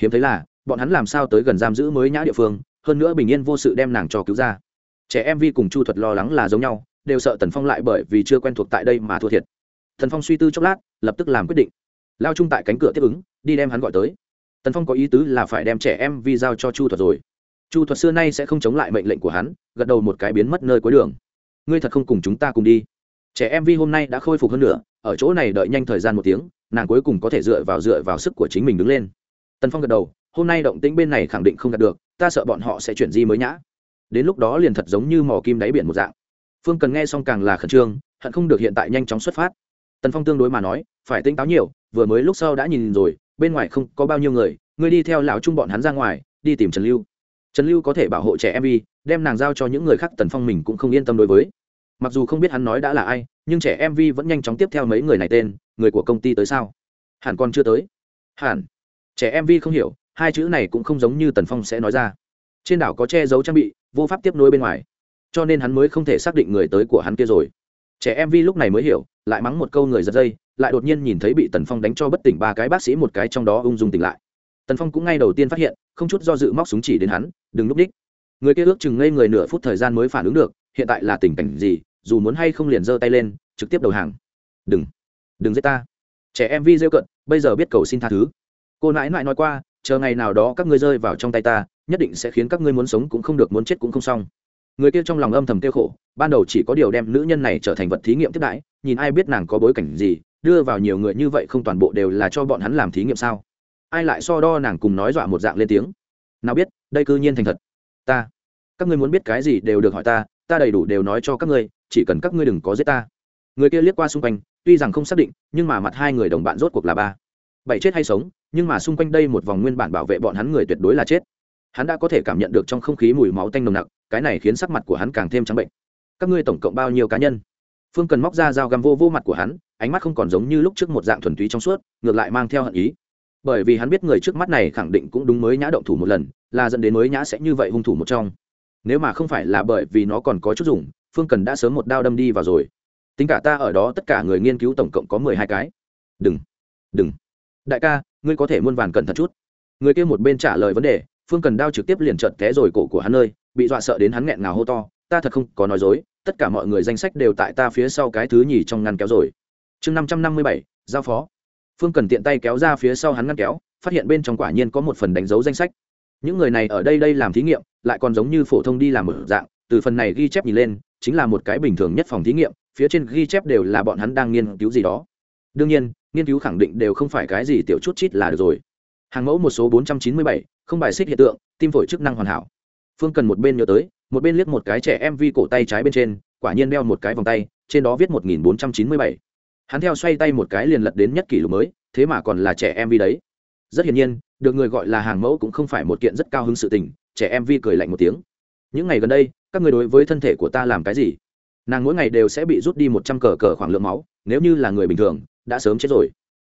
Hiếm thấy là, bọn hắn làm sao tới gần giam giữ mới nhã địa phương, hơn nữa bình yên vô sự đem nàng cho cứu ra. Trẻ em vi cùng chu thuật lo lắng là giống nhau, đều sợ tần phong lại bởi vì chưa quen thuộc tại đây mà thua thiệt. Thần phong suy tư chốc lát, lập tức làm quyết định. Lao chung tại cánh cửa tiếp ứng, đi đem hắn gọi tới. Tần phong có ý tứ là phải đem trẻ em vi giao cho chu thuật rồi chu thuật xưa nay sẽ không chống lại mệnh lệnh của hắn, gật đầu một cái biến mất nơi cuối đường. Ngươi thật không cùng chúng ta cùng đi. Trẻ em vi hôm nay đã khôi phục hơn nữa ở chỗ này đợi nhanh thời gian một tiếng, nàng cuối cùng có thể dựa vào dựa vào sức của chính mình đứng lên. Tần phong gật đầu, hôm nay động tĩnh bên này khẳng định không đạt được, ta sợ bọn họ sẽ chuyển di mới nhã. Đến lúc đó liền thật giống như mò kim đáy biển một dạng. Phương cần nghe xong càng là khẩn trương, hận không được hiện tại nhanh chóng xuất phát. Tần phong tương đối mà nói, phải tinh táo nhiều, vừa mới lúc sau đã nhìn rồi, bên ngoài không có bao nhiêu người, ngươi đi theo lão trung bọn hắn ra ngoài, đi tìm trần lưu trần lưu có thể bảo hộ trẻ em vi đem nàng giao cho những người khác tần phong mình cũng không yên tâm đối với. Mặc dù không biết hắn nói đã là ai, nhưng trẻ em vi vẫn nhanh chóng tiếp theo mấy người này tên, người của công ty tới sao? Hẳn còn chưa tới. Hẳn. Trẻ em vi không hiểu, hai chữ này cũng không giống như tần phong sẽ nói ra. Trên đảo có che giấu trang bị, vô pháp tiếp nối bên ngoài. Cho nên hắn mới không thể xác định người tới của hắn kia rồi. Trẻ em vi lúc này mới hiểu, lại mắng một câu người giật dây, lại đột nhiên nhìn thấy bị tần phong đánh cho bất tỉnh ba cái bác sĩ một cái trong đó ung dung tỉnh lại. Tần phong cũng ngay đầu tiên phát hiện, không chút do dự móc súng chỉ đến hắn đừng núp đích. Người kia ước chừng ngây người nửa phút thời gian mới phản ứng được, hiện tại là tình cảnh gì, dù muốn hay không liền giơ tay lên, trực tiếp đầu hàng. Đừng đừng giết ta. Trẻ em vi rêu cận, bây giờ biết cầu xin tha thứ. Cô nãi nãi nói qua, chờ ngày nào đó các ngươi rơi vào trong tay ta, nhất định sẽ khiến các ngươi muốn sống cũng không được, muốn chết cũng không xong. Người kia trong lòng âm thầm kêu khổ, ban đầu chỉ có điều đem nữ nhân này trở thành vật thí nghiệm tiếp đãi, nhìn ai biết nàng có bối cảnh gì, đưa vào nhiều người như vậy không toàn bộ đều là cho bọn hắn làm thí nghiệm sao? Ai lại so đo nàng cùng nói dọa một dạng lên tiếng? Nào biết đây cư nhiên thành thật. Ta, các ngươi muốn biết cái gì đều được hỏi ta ta đầy đủ đều nói cho các ngươi, chỉ cần các ngươi đừng có giết ta. Người kia liếc qua xung quanh, tuy rằng không xác định, nhưng mà mặt hai người đồng bạn rốt cuộc là ba. Bảy chết hay sống, nhưng mà xung quanh đây một vòng nguyên bản bảo vệ bọn hắn người tuyệt đối là chết. Hắn đã có thể cảm nhận được trong không khí mùi máu tanh nồng nặc, cái này khiến sắc mặt của hắn càng thêm trắng bệnh. Các ngươi tổng cộng bao nhiêu cá nhân? Phương cần móc ra dao găm vô vô mặt của hắn, ánh mắt không còn giống như lúc trước một dạng thuần túy trong suốt, ngược lại mang theo hận ý. Bởi vì hắn biết người trước mắt này khẳng định cũng đúng mới nhã động thủ một lần là dẫn đến mới nhã sẽ như vậy hung thủ một trong. Nếu mà không phải là bởi vì nó còn có chút dùng, phương cần đã sớm một đao đâm đi vào rồi. Tính cả ta ở đó tất cả người nghiên cứu tổng cộng có mười hai cái. Đừng đừng. Đại ca, ngươi có thể muôn vàn cẩn thận chút. Người kia một bên trả lời vấn đề, phương cần đao trực tiếp liền trợt té rồi cổ của hắn nơi, bị dọa sợ đến hắn nghẹn ngào hô to, ta thật không có nói dối, tất cả mọi người danh sách đều tại ta phía sau cái thứ nhì trong ngăn kéo rồi. Chương năm trăm năm mươi bảy, giao phó. Phương cần tiện tay kéo ra phía sau hắn ngăn kéo, phát hiện bên trong quả nhiên có một phần đánh dấu danh sách những người này ở đây đây làm thí nghiệm, lại còn giống như phổ thông đi làm ở dạng, từ phần này ghi chép nhìn lên, chính là một cái bình thường nhất phòng thí nghiệm, phía trên ghi chép đều là bọn hắn đang nghiên cứu gì đó. Đương nhiên, nghiên cứu khẳng định đều không phải cái gì tiểu chút chít là được rồi. Hàng mẫu một số bốn trăm chín mươi bảy, không bài xích hiện tượng, tim phổi chức năng hoàn hảo. Phương cần một bên nhớ tới, một bên liếc một cái trẻ em vi cổ tay trái bên trên, quả nhiên đeo một cái vòng tay, trên đó viết một nghìn bốn trăm chín mươi bảy. Hắn theo xoay tay một cái liền lật đến nhất kỷ lục mới, thế mà còn là trẻ em vi đấy. Rất hiển nhiên được người gọi là hàng mẫu cũng không phải một kiện rất cao hứng sự tình trẻ em vi cười lạnh một tiếng. Những ngày gần đây các người đối với thân thể của ta làm cái gì? Nàng mỗi ngày đều sẽ bị rút đi một trăm cờ cờ khoảng lượng máu nếu như là người bình thường đã sớm chết rồi.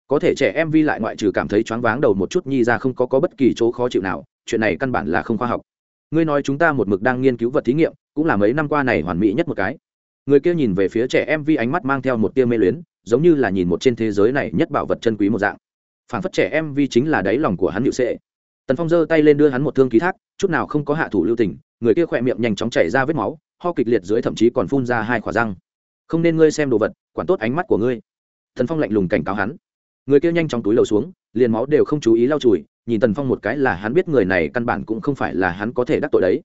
Có thể trẻ em vi lại ngoại trừ cảm thấy choáng váng đầu một chút nhi ra không có, có bất kỳ chỗ khó chịu nào chuyện này căn bản là không khoa học. Ngươi nói chúng ta một mực đang nghiên cứu vật thí nghiệm cũng là mấy năm qua này hoàn mỹ nhất một cái. Người kia nhìn về phía trẻ em vi ánh mắt mang theo một tia mê luyến giống như là nhìn một trên thế giới này nhất bảo vật chân quý một dạng phản phất trẻ em vi chính là đáy lòng của hắn hiệu sệ. Tần phong giơ tay lên đưa hắn một thương ký thác, chút nào không có hạ thủ lưu tình, người kia khỏe miệng nhanh chóng chảy ra vết máu, ho kịch liệt dưới thậm chí còn phun ra hai khỏa răng. Không nên ngươi xem đồ vật, quản tốt ánh mắt của ngươi. Tần phong lạnh lùng cảnh cáo hắn. Người kia nhanh chóng túi lầu xuống, liền máu đều không chú ý lau chùi, nhìn tần phong một cái là hắn biết người này căn bản cũng không phải là hắn có thể đắc tội đấy.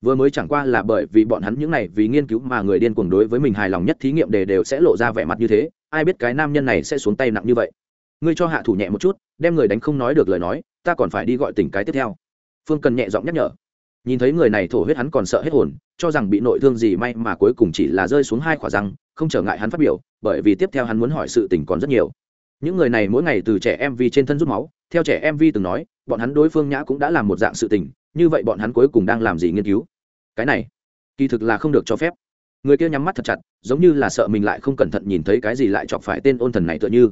Vừa mới chẳng qua là bởi vì bọn hắn những này vì nghiên cứu mà người điên cuồng đối với mình hài lòng nhất thí nghiệm đề đều sẽ lộ ra vẻ mặt như thế, ai biết cái nam nhân này sẽ xuống tay nặng như vậy ngươi cho hạ thủ nhẹ một chút, đem người đánh không nói được lời nói, ta còn phải đi gọi tỉnh cái tiếp theo. Phương cần nhẹ giọng nhắc nhở. Nhìn thấy người này thổ huyết hắn còn sợ hết hồn, cho rằng bị nội thương gì may mà cuối cùng chỉ là rơi xuống hai khỏa răng, không trở ngại hắn phát biểu, bởi vì tiếp theo hắn muốn hỏi sự tình còn rất nhiều. Những người này mỗi ngày từ trẻ em vi trên thân rút máu, theo trẻ em vi từng nói, bọn hắn đối phương nhã cũng đã làm một dạng sự tình, như vậy bọn hắn cuối cùng đang làm gì nghiên cứu? Cái này, kỳ thực là không được cho phép. Người kia nhắm mắt thật chặt, giống như là sợ mình lại không cẩn thận nhìn thấy cái gì lại chọc phải tên ôn thần này tựa như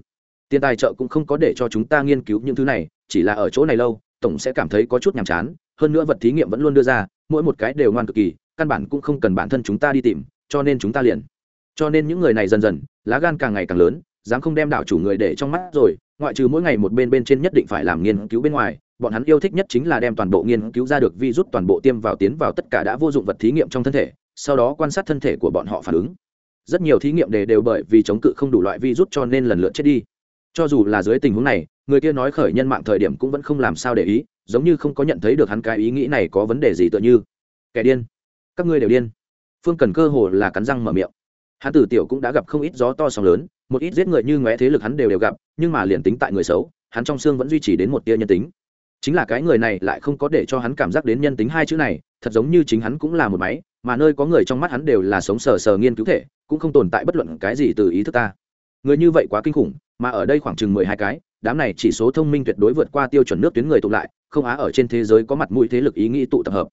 tiền tài trợ cũng không có để cho chúng ta nghiên cứu những thứ này, chỉ là ở chỗ này lâu, tổng sẽ cảm thấy có chút nhàm chán, hơn nữa vật thí nghiệm vẫn luôn đưa ra, mỗi một cái đều ngoan cực kỳ, căn bản cũng không cần bản thân chúng ta đi tìm, cho nên chúng ta liền. Cho nên những người này dần dần, lá gan càng ngày càng lớn, dám không đem đảo chủ người để trong mắt rồi, ngoại trừ mỗi ngày một bên bên trên nhất định phải làm nghiên cứu bên ngoài, bọn hắn yêu thích nhất chính là đem toàn bộ nghiên cứu ra được vi rút toàn bộ tiêm vào tiến vào tất cả đã vô dụng vật thí nghiệm trong thân thể, sau đó quan sát thân thể của bọn họ phản ứng. Rất nhiều thí nghiệm đề đều bởi vì chống cự không đủ loại vi rút cho nên lần lượt chết đi cho dù là dưới tình huống này, người kia nói khởi nhân mạng thời điểm cũng vẫn không làm sao để ý, giống như không có nhận thấy được hắn cái ý nghĩ này có vấn đề gì tựa như. Kẻ điên. Các ngươi đều điên. Phương cần cơ hồ là cắn răng mở miệng. Hắn tử tiểu cũng đã gặp không ít gió to sóng lớn, một ít giết người như ngóe thế lực hắn đều đều gặp, nhưng mà liền tính tại người xấu, hắn trong xương vẫn duy trì đến một tia nhân tính. Chính là cái người này lại không có để cho hắn cảm giác đến nhân tính hai chữ này, thật giống như chính hắn cũng là một máy, mà nơi có người trong mắt hắn đều là sống sờ sờ nghiên cứu thể, cũng không tồn tại bất luận cái gì từ ý thức ta người như vậy quá kinh khủng, mà ở đây khoảng chừng mười hai cái, đám này chỉ số thông minh tuyệt đối vượt qua tiêu chuẩn nước tuyến người tụ lại, không á ở trên thế giới có mặt mũi thế lực ý nghĩ tụ tập hợp.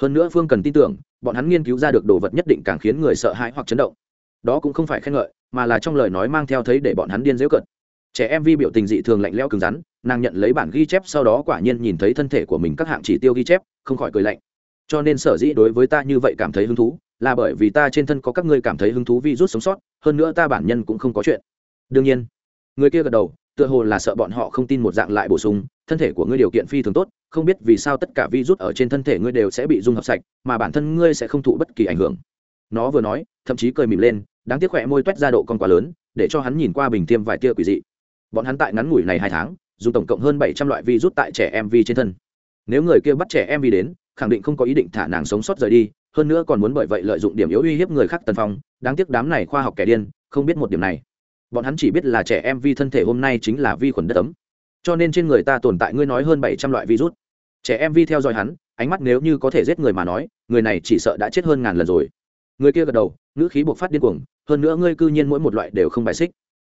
Hơn nữa phương cần tin tưởng, bọn hắn nghiên cứu ra được đồ vật nhất định càng khiến người sợ hãi hoặc chấn động. Đó cũng không phải khen ngợi, mà là trong lời nói mang theo thấy để bọn hắn điên dễu cận trẻ em vi biểu tình dị thường lạnh lẽo cứng rắn, nàng nhận lấy bản ghi chép sau đó quả nhiên nhìn thấy thân thể của mình các hạng chỉ tiêu ghi chép, không khỏi cười lạnh. Cho nên sở dĩ đối với ta như vậy cảm thấy hứng thú, là bởi vì ta trên thân có các ngươi cảm thấy hứng thú vi rút sống sót, hơn nữa ta bản nhân cũng không có chuyện đương nhiên, người kia gật đầu, tựa hồ là sợ bọn họ không tin một dạng lại bổ sung, thân thể của ngươi điều kiện phi thường tốt, không biết vì sao tất cả vi rút ở trên thân thể ngươi đều sẽ bị dung hợp sạch, mà bản thân ngươi sẽ không thụ bất kỳ ảnh hưởng. Nó vừa nói, thậm chí cười mỉm lên, đáng tiếc khỏe môi toét ra độ con quá lớn, để cho hắn nhìn qua bình tiêm vài tia quỷ dị. Bọn hắn tại ngắn ngủi này hai tháng, dùng tổng cộng hơn bảy trăm loại vi rút tại trẻ em vi trên thân. Nếu người kia bắt trẻ em vi đến, khẳng định không có ý định thả nàng sống sót rời đi, hơn nữa còn muốn bởi vậy lợi dụng điểm yếu uy hiếp người khác tần phong, đáng tiếc đám này khoa học kẻ điên, không biết một điểm này bọn hắn chỉ biết là trẻ em vi thân thể hôm nay chính là vi khuẩn đất ấm. Cho nên trên người ta tồn tại ngươi nói hơn bảy trăm loại virus. Trẻ em vi theo dõi hắn, ánh mắt nếu như có thể giết người mà nói, người này chỉ sợ đã chết hơn ngàn lần rồi. Người kia gật đầu, ngữ khí buộc phát điên cuồng, hơn nữa ngươi cư nhiên mỗi một loại đều không bài xích.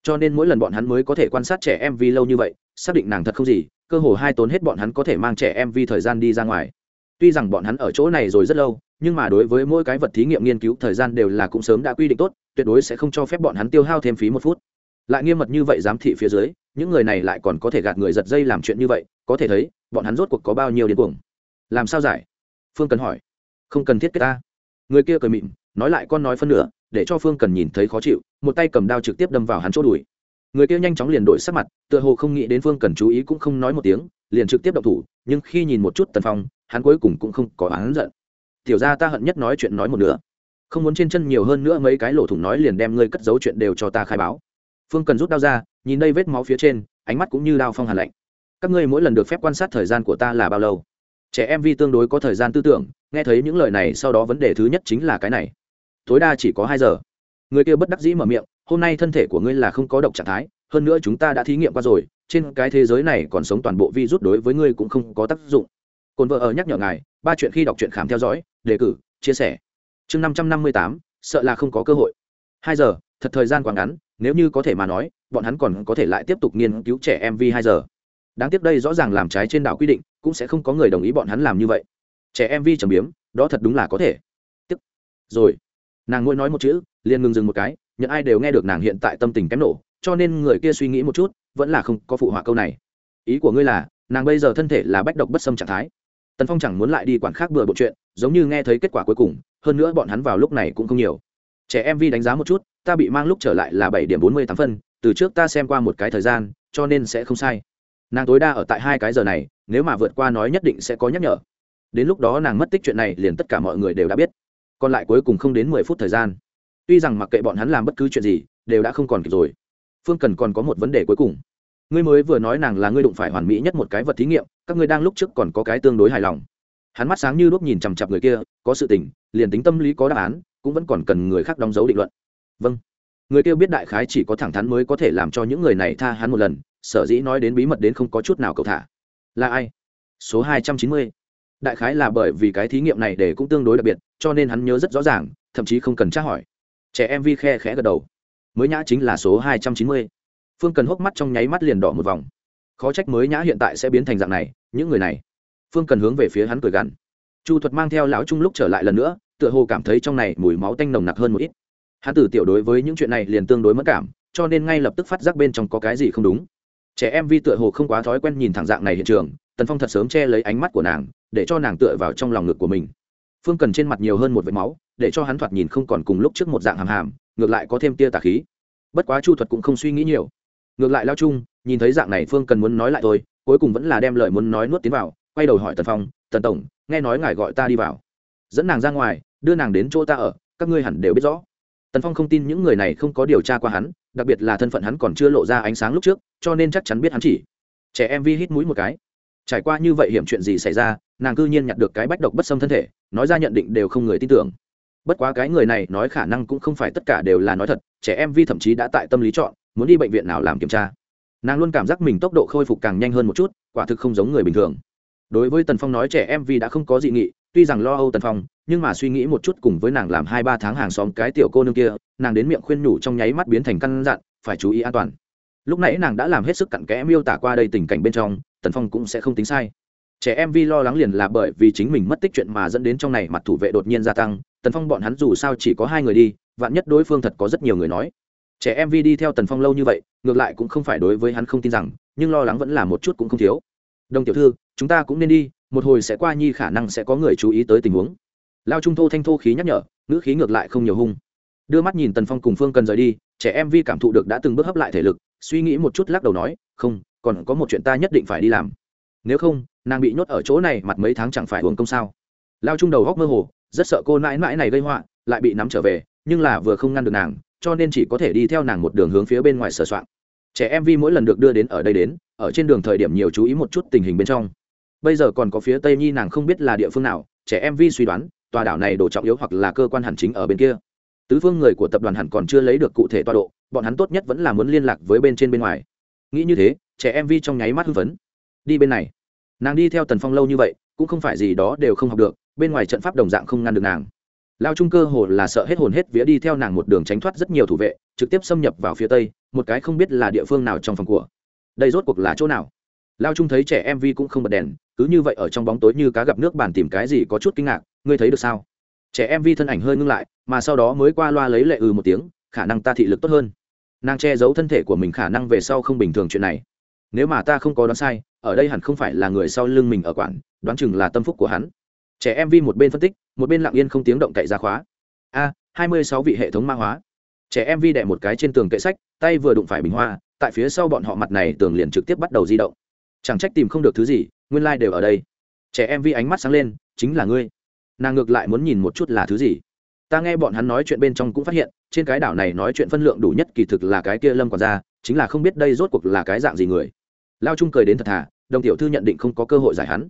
Cho nên mỗi lần bọn hắn mới có thể quan sát trẻ em vi lâu như vậy, xác định nàng thật không gì, cơ hồ hai tốn hết bọn hắn có thể mang trẻ em vi thời gian đi ra ngoài. Tuy rằng bọn hắn ở chỗ này rồi rất lâu, nhưng mà đối với mỗi cái vật thí nghiệm nghiên cứu thời gian đều là cũng sớm đã quy định tốt tuyệt đối sẽ không cho phép bọn hắn tiêu hao thêm phí một phút. Lại nghiêm mật như vậy giám thị phía dưới, những người này lại còn có thể gạt người giật dây làm chuyện như vậy, có thể thấy, bọn hắn rốt cuộc có bao nhiêu điên cuồng. Làm sao giải? Phương cần hỏi. Không cần thiết kết ta. Người kia cười mịn nói lại con nói phân nửa, để cho phương cần nhìn thấy khó chịu, một tay cầm đao trực tiếp đâm vào hắn chỗ đùi. Người kia nhanh chóng liền đổi sắc mặt, tựa hồ không nghĩ đến phương cần chú ý cũng không nói một tiếng, liền trực tiếp động thủ, nhưng khi nhìn một chút tần phong, hắn cuối cùng cũng không có hắn giận. Tiểu ra ta hận nhất nói chuyện nói một nữa không muốn trên chân nhiều hơn nữa mấy cái lỗ thủng nói liền đem ngươi cất giấu chuyện đều cho ta khai báo. Phương cần rút đao ra, nhìn đây vết máu phía trên, ánh mắt cũng như đao phong hàn lạnh. Các ngươi mỗi lần được phép quan sát thời gian của ta là bao lâu? Trẻ em vi tương đối có thời gian tư tưởng, nghe thấy những lời này sau đó vấn đề thứ nhất chính là cái này. Tối đa chỉ có hai giờ. Người kia bất đắc dĩ mở miệng, hôm nay thân thể của ngươi là không có độc trạng thái, hơn nữa chúng ta đã thí nghiệm qua rồi, trên cái thế giới này còn sống toàn bộ vi rút đối với ngươi cũng không có tác dụng. Cồn vợ ở nhắc nhở ngài, ba chuyện khi đọc truyện khám theo dõi, đề cử, chia sẻ chương năm trăm năm mươi tám, sợ là không có cơ hội. Hai giờ, thật thời gian quá ngắn, nếu như có thể mà nói, bọn hắn còn có thể lại tiếp tục nghiên cứu trẻ em vi hai giờ. Đáng tiếc đây rõ ràng làm trái trên đảo quy định, cũng sẽ không có người đồng ý bọn hắn làm như vậy. Trẻ em vi trầm biếm, đó thật đúng là có thể. Tức rồi. Nàng ngôi nói một chữ, liền ngừng dừng một cái nhận ai đều nghe được nàng hiện tại tâm tình kém nổ, cho nên người kia suy nghĩ một chút, vẫn là không có phụ họa câu này. Ý của ngươi là, nàng bây giờ thân thể là bách độc bất xâm trạng thái. Tần phong chẳng muốn lại đi quản khác bừa bộ chuyện, giống như nghe thấy kết quả cuối cùng hơn nữa bọn hắn vào lúc này cũng không nhiều. Trẻ em vi đánh giá một chút, ta bị mang lúc trở lại là bảy điểm bốn mươi tám phân, từ trước ta xem qua một cái thời gian, cho nên sẽ không sai. Nàng tối đa ở tại hai cái giờ này, nếu mà vượt qua nói nhất định sẽ có nhắc nhở. Đến lúc đó nàng mất tích chuyện này liền tất cả mọi người đều đã biết. Còn lại cuối cùng không đến mười phút thời gian. Tuy rằng mặc kệ bọn hắn làm bất cứ chuyện gì, đều đã không còn kịp rồi. Phương cần còn có một vấn đề cuối cùng. Ngươi mới vừa nói nàng là ngươi đụng phải hoàn mỹ nhất một cái vật thí nghiệm, các ngươi đang lúc trước còn có cái tương đối hài lòng hắn mắt sáng như đuốc nhìn chằm chặp người kia, có sự tình, liền tính tâm lý có đáp án, cũng vẫn còn cần người khác đóng dấu định luận. Vâng. Người kia biết đại khái chỉ có thẳng thắn mới có thể làm cho những người này tha hắn một lần, sở dĩ nói đến bí mật đến không có chút nào cầu thả. Là ai? Số hai trăm chín mươi. Đại khái là bởi vì cái thí nghiệm này để cũng tương đối đặc biệt, cho nên hắn nhớ rất rõ ràng, thậm chí không cần tra hỏi. Trẻ em vi khe khẽ gật đầu. Mới nhã chính là số hai trăm chín mươi. Phương cần hốc mắt trong nháy mắt liền đỏ một vòng. Khó trách mới nhã hiện tại sẽ biến thành dạng này, những người này phương cần hướng về phía hắn cười gằn. Chu thuật mang theo lão trung lúc trở lại lần nữa, tựa hồ cảm thấy trong này mùi máu tanh nồng nặc hơn một ít. Hắn tử tiểu đối với những chuyện này liền tương đối mất cảm, cho nên ngay lập tức phát giác bên trong có cái gì không đúng. Trẻ em vi tựa hồ không quá thói quen nhìn thẳng dạng này hiện trường, tần phong thật sớm che lấy ánh mắt của nàng, để cho nàng tựa vào trong lòng ngực của mình. Phương cần trên mặt nhiều hơn một vệt máu, để cho hắn thoạt nhìn không còn cùng lúc trước một dạng hàm hàm, ngược lại có thêm tia tà khí. Bất quá chu thuật cũng không suy nghĩ nhiều. Ngược lại lao chung nhìn thấy dạng này phương cần muốn nói lại thôi, cuối cùng vẫn là đem lời muốn nói nuốt tiến vào quay đầu hỏi tần phong, tần tổng, nghe nói ngài gọi ta đi vào. Dẫn nàng ra ngoài, đưa nàng đến chỗ ta ở, các ngươi hẳn đều biết rõ. Tần phong không tin những người này không có điều tra qua hắn, đặc biệt là thân phận hắn còn chưa lộ ra ánh sáng lúc trước, cho nên chắc chắn biết hắn chỉ. Trẻ em vi hít mũi một cái. Trải qua như vậy hiểm chuyện gì xảy ra, nàng cư nhiên nhặt được cái bách độc bất xâm thân thể, nói ra nhận định đều không người tin tưởng. Bất quá cái người này nói khả năng cũng không phải tất cả đều là nói thật, trẻ em vi thậm chí đã tại tâm lý chọn, muốn đi bệnh viện nào làm kiểm tra. Nàng luôn cảm giác mình tốc độ khôi phục càng nhanh hơn một chút, quả thực không giống người bình thường đối với tần phong nói trẻ em vi đã không có dị nghị, tuy rằng lo âu tần phong, nhưng mà suy nghĩ một chút cùng với nàng làm hai ba tháng hàng xóm cái tiểu cô nương kia, nàng đến miệng khuyên nhủ trong nháy mắt biến thành căn dặn, phải chú ý an toàn. Lúc nãy nàng đã làm hết sức cặn kẽ miêu tả qua đây tình cảnh bên trong, tần phong cũng sẽ không tính sai. Trẻ em vi lo lắng liền là bởi vì chính mình mất tích chuyện mà dẫn đến trong này mặt thủ vệ đột nhiên gia tăng, tần phong bọn hắn dù sao chỉ có hai người đi, vạn nhất đối phương thật có rất nhiều người nói. Trẻ em vi đi theo tần phong lâu như vậy, ngược lại cũng không phải đối với hắn không tin rằng, nhưng lo lắng vẫn là một chút cũng không thiếu. Đồng tiểu thư chúng ta cũng nên đi, một hồi sẽ qua nhi khả năng sẽ có người chú ý tới tình huống. Lao trung thô thanh thô khí nhắc nhở, ngữ khí ngược lại không nhiều hung. Đưa mắt nhìn tần phong cùng phương cần rời đi, trẻ em vi cảm thụ được đã từng bước hấp lại thể lực, suy nghĩ một chút lắc đầu nói, không, còn có một chuyện ta nhất định phải đi làm. Nếu không, nàng bị nhốt ở chỗ này mặt mấy tháng chẳng phải hưởng công sao? Lao trung đầu góc mơ hồ, rất sợ cô mãi mãi này gây họa, lại bị nắm trở về, nhưng là vừa không ngăn được nàng, cho nên chỉ có thể đi theo nàng một đường hướng phía bên ngoài sửa soạn. Trẻ em vi mỗi lần được đưa đến ở đây đến, ở trên đường thời điểm nhiều chú ý một chút tình hình bên trong bây giờ còn có phía tây nhi nàng không biết là địa phương nào, trẻ em vi suy đoán, tòa đảo này đồ trọng yếu hoặc là cơ quan hành chính ở bên kia. Tứ phương người của tập đoàn hẳn còn chưa lấy được cụ thể tọa độ, bọn hắn tốt nhất vẫn là muốn liên lạc với bên trên bên ngoài. Nghĩ như thế, trẻ em vi trong nháy mắt hưng phấn. Đi bên này. Nàng đi theo tần phong lâu như vậy, cũng không phải gì đó đều không học được, bên ngoài trận pháp đồng dạng không ngăn được nàng. Lao trung cơ hồ là sợ hết hồn hết vía đi theo nàng một đường tránh thoát rất nhiều thủ vệ, trực tiếp xâm nhập vào phía tây, một cái không biết là địa phương nào trong phòng của. Đây rốt cuộc là chỗ nào? Lao trung thấy trẻ em vi cũng không bật đèn, cứ như vậy ở trong bóng tối như cá gặp nước bàn tìm cái gì có chút kinh ngạc, ngươi thấy được sao? Trẻ em vi thân ảnh hơi ngưng lại, mà sau đó mới qua loa lấy lệ ừ một tiếng, khả năng ta thị lực tốt hơn. Nàng che giấu thân thể của mình khả năng về sau không bình thường chuyện này. Nếu mà ta không có đoán sai, ở đây hẳn không phải là người sau lưng mình ở quản đoán chừng là tâm phúc của hắn. Trẻ em vi một bên phân tích, một bên lặng yên không tiếng động cậy ra khóa. A, hai mươi sáu vị hệ thống ma hóa. Trẻ em vi đẻ một cái trên tường kệ sách, tay vừa đụng phải bình hoa, tại phía sau bọn họ mặt này tường liền trực tiếp bắt đầu di động chẳng trách tìm không được thứ gì, nguyên lai、like、đều ở đây. Trẻ em vi ánh mắt sáng lên, chính là ngươi. Nàng ngược lại muốn nhìn một chút là thứ gì. Ta nghe bọn hắn nói chuyện bên trong cũng phát hiện, trên cái đảo này nói chuyện phân lượng đủ nhất kỳ thực là cái kia lâm còn ra chính là không biết đây rốt cuộc là cái dạng gì người. Lao trung cười đến thật thà, đồng tiểu thư nhận định không có cơ hội giải hắn.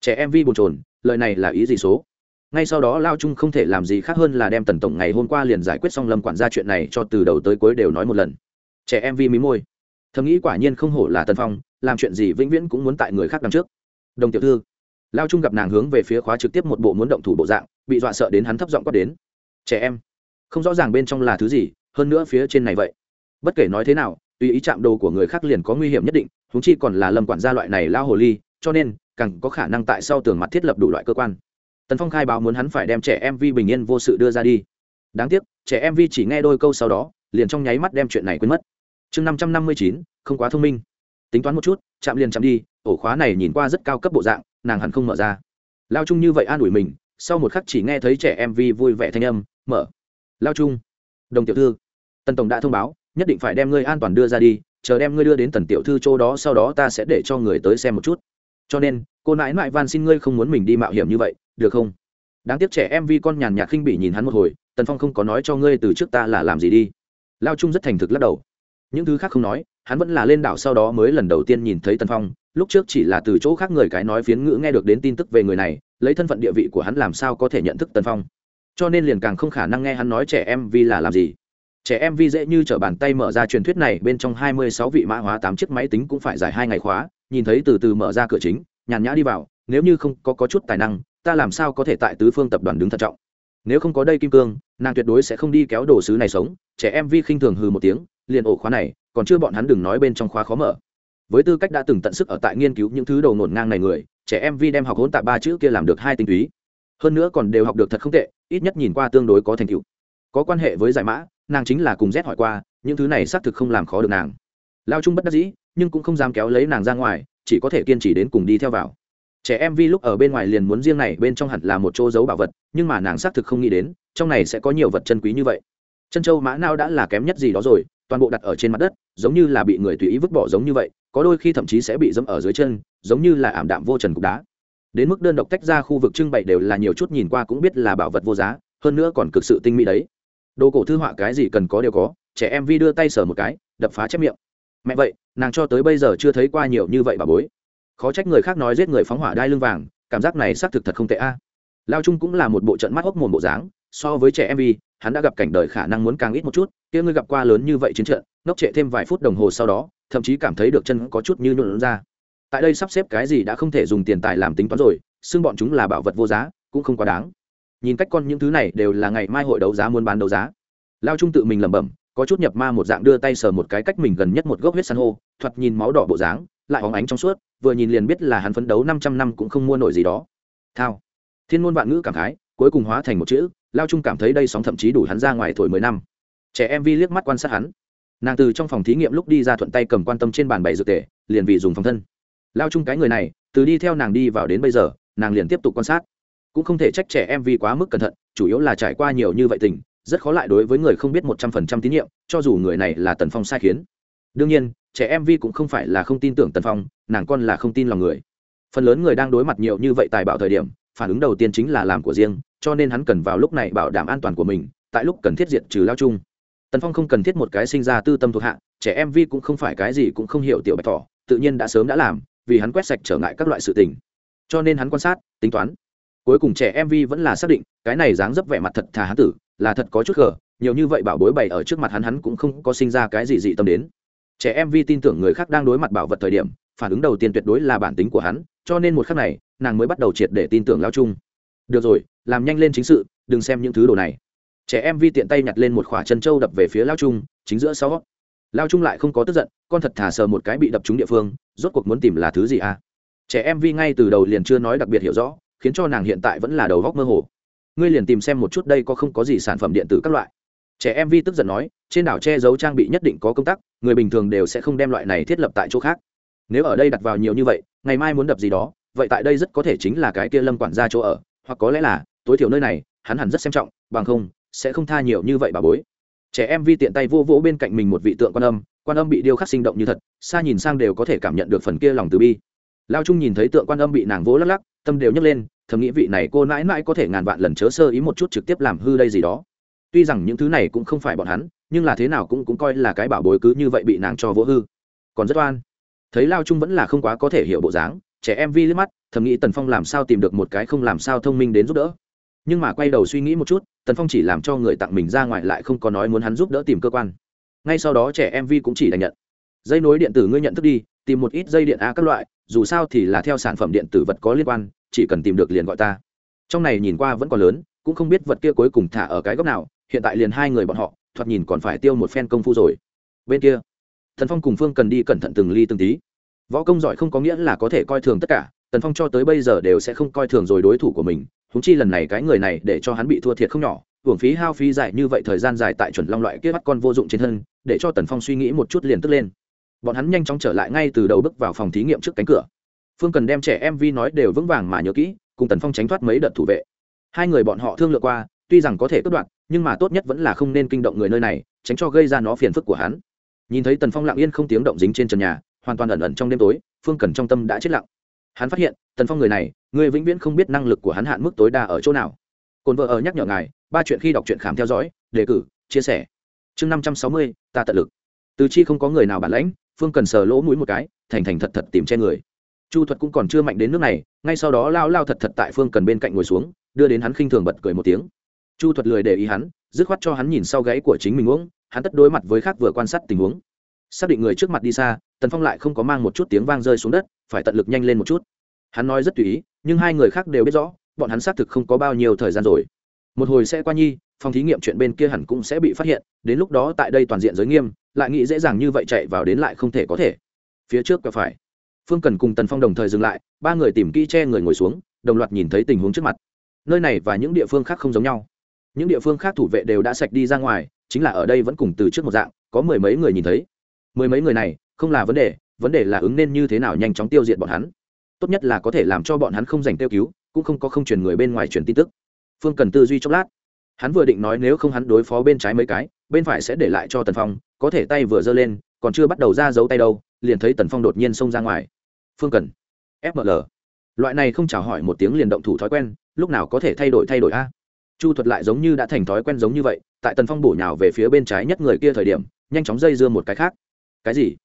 Trẻ em vi bồn trồn lời này là ý gì số? Ngay sau đó lao trung không thể làm gì khác hơn là đem tần tổng ngày hôm qua liền giải quyết xong lâm quản gia chuyện này cho từ đầu tới cuối đều nói một lần. Trẻ em vi mí môi. Thầm nghĩ quả nhiên không hổ là tần phong làm chuyện gì vĩnh viễn cũng muốn tại người khác đằng trước. Đồng tiểu thư, lao trung gặp nàng hướng về phía khóa trực tiếp một bộ muốn động thủ bộ dạng, bị dọa sợ đến hắn thấp giọng quát đến. Trẻ em, không rõ ràng bên trong là thứ gì, hơn nữa phía trên này vậy. Bất kể nói thế nào, tùy ý chạm đồ của người khác liền có nguy hiểm nhất định húng chi còn là lâm quản gia loại này lao hồ ly, cho nên, càng có khả năng tại sau tường mặt thiết lập đủ loại cơ quan. Tần phong khai báo muốn hắn phải đem trẻ em vi bình yên vô sự đưa ra đi. Đáng tiếc, trẻ em vi chỉ nghe đôi câu sau đó, liền trong nháy mắt đem chuyện này quên mất. Chương năm trăm năm mươi chín, không quá thông minh tính toán một chút, chạm liền chạm đi, ổ khóa này nhìn qua rất cao cấp bộ dạng, nàng hẳn không mở ra. Lao chung như vậy an ủi mình, sau một khắc chỉ nghe thấy trẻ em vi vui vẻ thanh âm, mở. Lao chung đồng tiểu thư. Tần tổng đã thông báo, nhất định phải đem ngươi an toàn đưa ra đi, chờ đem ngươi đưa đến tần tiểu thư chỗ đó, sau đó ta sẽ để cho người tới xem một chút. Cho nên, cô nãi nãi van xin ngươi không muốn mình đi mạo hiểm như vậy, được không? Đáng tiếc trẻ em vi con nhàn nhạt khinh bỉ nhìn hắn một hồi, tần phong không có nói cho ngươi từ trước ta là làm gì đi. Lao trung rất thành thực lắc đầu. Những thứ khác không nói hắn vẫn là lên đảo sau đó mới lần đầu tiên nhìn thấy tần phong lúc trước chỉ là từ chỗ khác người cái nói phiến ngữ nghe được đến tin tức về người này lấy thân phận địa vị của hắn làm sao có thể nhận thức tần phong. Cho nên liền càng không khả năng nghe hắn nói trẻ em vi là làm gì. Trẻ em vi dễ như t r ở bàn tay mở ra truyền thuyết này bên trong hai mươi sáu vị mã hóa tám chiếc máy tính cũng phải dài hai ngày khóa nhìn thấy từ từ mở ra cửa chính nhàn nhã đi vào nếu như không có, có chút tài năng ta làm sao có thể tại tứ phương tập đoàn đứng thận trọng. Nếu không có đây kim cương nàng tuyệt đối sẽ không đi kéo đồ sứ này sống trẻ em vi khinh thường hừ một tiếng liền ổ khóa này, còn chưa bọn hắn đừng nói bên trong khóa khó mở. Với tư cách đã từng tận sức ở tại nghiên cứu những thứ đầu nổn ngang này người, trẻ em vi đem học hỗn tạ ba chữ kia làm được hai tinh túy. Hơn nữa còn đều học được thật không tệ, ít nhất nhìn qua tương đối có thành tựu. Có quan hệ với giải mã, nàng chính là cùng rét hỏi qua, những thứ này xác thực không làm khó được nàng. Lao trung bất đắc dĩ, nhưng cũng không dám kéo lấy nàng ra ngoài, chỉ có thể kiên trì đến cùng đi theo vào. Trẻ em vi lúc ở bên ngoài liền muốn riêng này, bên trong hẳn là một chỗ giấu bảo vật, nhưng mà nàng xác thực không nghĩ đến, trong này sẽ có nhiều vật chân quý như vậy. Chân châu mã nào đã là kém nhất gì đó rồi toàn bộ đặt ở trên mặt đất, giống như là bị người tùy ý vứt bỏ giống như vậy, có đôi khi thậm chí sẽ bị dẫm ở dưới chân, giống như là ảm đạm vô trần cục đá. Đến mức đơn độc tách ra khu vực trưng bày đều là nhiều chút nhìn qua cũng biết là bảo vật vô giá, hơn nữa còn cực sự tinh mỹ đấy. Đồ cổ thư họa cái gì cần có đều có, trẻ em vi đưa tay sờ một cái, đập phá chép miệng. Mẹ vậy, nàng cho tới bây giờ chưa thấy qua nhiều như vậy bà bối. Khó trách người khác nói giết người phóng hỏa đai lưng vàng, cảm giác này xác thực thật không tệ a. Lao trung cũng là một bộ trận mắt hốc mồm bộ dáng, so với trẻ em vi hắn đã gặp cảnh đời khả năng muốn càng ít một chút, kia ngươi gặp qua lớn như vậy chiến trận, ngốc trệ thêm vài phút đồng hồ sau đó, thậm chí cảm thấy được chân có chút như nhuộn ra. Tại đây sắp xếp cái gì đã không thể dùng tiền tài làm tính toán rồi, xưng bọn chúng là bảo vật vô giá, cũng không quá đáng. Nhìn cách con những thứ này đều là ngày mai hội đấu giá muốn bán đấu giá. Lao trung tự mình lẩm bẩm, có chút nhập ma một dạng đưa tay sờ một cái cách mình gần nhất một gốc huyết san hô, thoạt nhìn máu đỏ bộ dáng, lại hóng ánh trong suốt, vừa nhìn liền biết là hắn phấn đấu năm trăm năm cũng không mua nổi gì đó. Thao. Thiên môn vạn ngữ cảm khái cuối cùng hóa thành một chữ, lao trung cảm thấy đây sóng thậm chí đủ hắn ra ngoài thổi mười năm. Trẻ em vi liếc mắt quan sát hắn. Nàng từ trong phòng thí nghiệm lúc đi ra thuận tay cầm quan tâm trên bàn bày dược tể liền vì dùng phòng thân. Lao chung cái người này, từ đi theo nàng đi vào đến bây giờ, nàng liền tiếp tục quan sát. Cũng không thể trách trẻ em vì quá mức cẩn thận, chủ yếu là trải qua nhiều như vậy tình, rất khó lại đối với người không biết một trăm phần trăm tín nhiệm, cho dù người này là tần phong sai khiến. Đương nhiên, trẻ em vi cũng không phải là không tin tưởng tần phong, nàng con là không tin lòng người. Phần lớn người đang đối mặt nhiều như vậy tài bạo thời điểm phản ứng đầu tiên chính là làm của riêng, cho nên hắn cần vào lúc này bảo đảm an toàn của mình, tại lúc cần thiết diệt trừ lao chung. Tần phong không cần thiết một cái sinh ra tư tâm thuộc hạ, trẻ em vi cũng không phải cái gì cũng không hiểu tiểu bạch thỏ, tự nhiên đã sớm đã làm, vì hắn quét sạch trở ngại các loại sự tình. Cho nên hắn quan sát, tính toán. Cuối cùng trẻ em vi vẫn là xác định, cái này dáng dấp vẻ mặt thật thà hắn tử, là thật có chút gờ, nhiều như vậy bảo bối bày ở trước mặt hắn hắn cũng không có sinh ra cái gì dị tâm đến. Trẻ em vi tin tưởng người khác đang đối mặt bảo vật thời điểm, phản ứng đầu tiên tuyệt đối là bản tính của hắn cho nên một khắc này, nàng mới bắt đầu triệt để tin tưởng lao chung được rồi, làm nhanh lên chính sự, đừng xem những thứ đồ này. Trẻ em vi tiện tay nhặt lên một khỏa chân trâu đập về phía lao trung, chính giữa sau lao trung lại không có tức giận, con thật thả sờ một cái bị đập trúng địa phương, rốt cuộc muốn tìm là thứ gì à? Trẻ em vi ngay từ đầu liền chưa nói đặc biệt hiểu rõ, khiến cho nàng hiện tại vẫn là đầu góc mơ hồ. Ngươi liền tìm xem một chút đây có không có gì sản phẩm điện tử các loại. Trẻ em vi tức giận nói, trên đảo che giấu trang bị nhất định có công tắc, người bình thường đều sẽ không đem loại này thiết lập tại chỗ khác. Nếu ở đây đặt vào nhiều như vậy ngày mai muốn đập gì đó, vậy tại đây rất có thể chính là cái kia lâm quản gia chỗ ở, hoặc có lẽ là, tối thiểu nơi này, hắn hẳn rất xem trọng, bằng không, sẽ không tha nhiều như vậy bà bối. Trẻ em vi tiện tay vô vỗ bên cạnh mình một vị tượng quan âm quan âm bị điêu khắc sinh động như thật, xa nhìn sang đều có thể cảm nhận được phần kia lòng từ bi. Lao trung nhìn thấy tượng quan âm bị nàng vỗ lắc lắc, tâm đều nhấc lên, thầm nghĩ vị này cô mãi mãi có thể ngàn vạn lần chớ sơ ý một chút trực tiếp làm hư đây gì đó. Tuy rằng những thứ này cũng không phải bọn hắn, nhưng là thế nào cũng cũng coi là cái bảo bối cứ như vậy bị nàng cho vỗ hư. Còn rất oan thấy lao trung vẫn là không quá có thể hiểu bộ dáng, trẻ em vi liếc mắt, thầm nghĩ tần phong làm sao tìm được một cái không làm sao thông minh đến giúp đỡ. Nhưng mà quay đầu suy nghĩ một chút, tần phong chỉ làm cho người tặng mình ra ngoài lại không có nói muốn hắn giúp đỡ tìm cơ quan. Ngay sau đó trẻ em vi cũng chỉ đành nhận. Dây nối điện tử ngươi nhận thức đi, tìm một ít dây điện a các loại, dù sao thì là theo sản phẩm điện tử vật có liên quan, chỉ cần tìm được liền gọi ta. Trong này nhìn qua vẫn còn lớn, cũng không biết vật kia cuối cùng thả ở cái góc nào, hiện tại liền hai người bọn họ, thoạt nhìn còn phải tiêu một phen công phu rồi. Bên kia thần phong cùng phương cần đi cẩn thận từng ly từng tí. Võ công giỏi không có nghĩa là có thể coi thường tất cả, tần phong cho tới bây giờ đều sẽ không coi thường rồi đối thủ của mình húng chi lần này cái người này để cho hắn bị thua thiệt không nhỏ, hưởng phí hao phí dài như vậy thời gian dài tại chuẩn long loại kia bắt con vô dụng trên thân, để cho tần phong suy nghĩ một chút liền tức lên. Bọn hắn nhanh chóng trở lại ngay từ đầu bước vào phòng thí nghiệm trước cánh cửa. Phương cần đem trẻ em vi nói đều vững vàng mà nhớ kỹ, cùng tần phong tránh thoát mấy đợt thủ vệ. Hai người bọn họ thương lượng qua, tuy rằng có thể cất đoạn nhưng mà tốt nhất vẫn là không nên kinh động người nơi này, tránh cho gây ra nó phiền phức của hắn nhìn thấy tần phong lặng yên không tiếng động dính trên trần nhà, hoàn toàn ẩn ẩn trong đêm tối, phương cần trong tâm đã chết lặng. Hắn phát hiện, tần phong người này, người vĩnh viễn không biết năng lực của hắn hạn mức tối đa ở chỗ nào. Cồn vợ ở nhắc nhở ngài, ba chuyện khi đọc truyện khám theo dõi, đề cử, chia sẻ. Chương năm trăm sáu mươi, ta tận lực. Từ chi không có người nào bản lãnh, phương cần sờ lỗ mũi một cái, thành thành thật thật tìm che người. Chu thuật cũng còn chưa mạnh đến nước này, ngay sau đó lao lao thật thật tại phương cần bên cạnh ngồi xuống, đưa đến hắn khinh thường bật cười một tiếng. Chu thuật lười để ý hắn, dứt khoát cho hắn nhìn sau gáy của chính mình uống hắn tất đối mặt với khác vừa quan sát tình huống. Xác định người trước mặt đi xa, tần phong lại không có mang một chút tiếng vang rơi xuống đất, phải tận lực nhanh lên một chút. Hắn nói rất tùy ý, nhưng hai người khác đều biết rõ, bọn hắn xác thực không có bao nhiêu thời gian rồi. Một hồi sẽ qua nhi, phòng thí nghiệm chuyện bên kia hẳn cũng sẽ bị phát hiện, đến lúc đó tại đây toàn diện giới nghiêm, lại nghĩ dễ dàng như vậy chạy vào đến lại không thể có thể. Phía trước và phải. Phương cần cùng tần phong đồng thời dừng lại, ba người tìm kỹ che người ngồi xuống, đồng loạt nhìn thấy tình huống trước mặt. Nơi này và những địa phương khác không giống nhau. Những địa phương khác thủ vệ đều đã sạch đi ra ngoài chính là ở đây vẫn cùng từ trước một dạng, có mười mấy người nhìn thấy. Mười mấy người này, không là vấn đề vấn đề là ứng nên như thế nào nhanh chóng tiêu diệt bọn hắn. Tốt nhất là có thể làm cho bọn hắn không dành tiêu cứu, cũng không có không truyền người bên ngoài truyền tin tức. Phương cần tư duy chốc lát. Hắn vừa định nói nếu không hắn đối phó bên trái mấy cái, bên phải sẽ để lại cho tần phong, có thể tay vừa giơ lên, còn chưa bắt đầu ra giấu tay đâu, liền thấy tần phong đột nhiên xông ra ngoài. Phương cần. Fml loại này không chào hỏi một tiếng liền động thủ thói quen, lúc nào có thể thay đổi thay đổi a? Chu thuật lại giống như đã thành thói quen giống như vậy tại tần phong bổ nhào về phía bên trái nhất người kia thời điểm, nhanh chóng dây dưa một cái khác. Cái gì?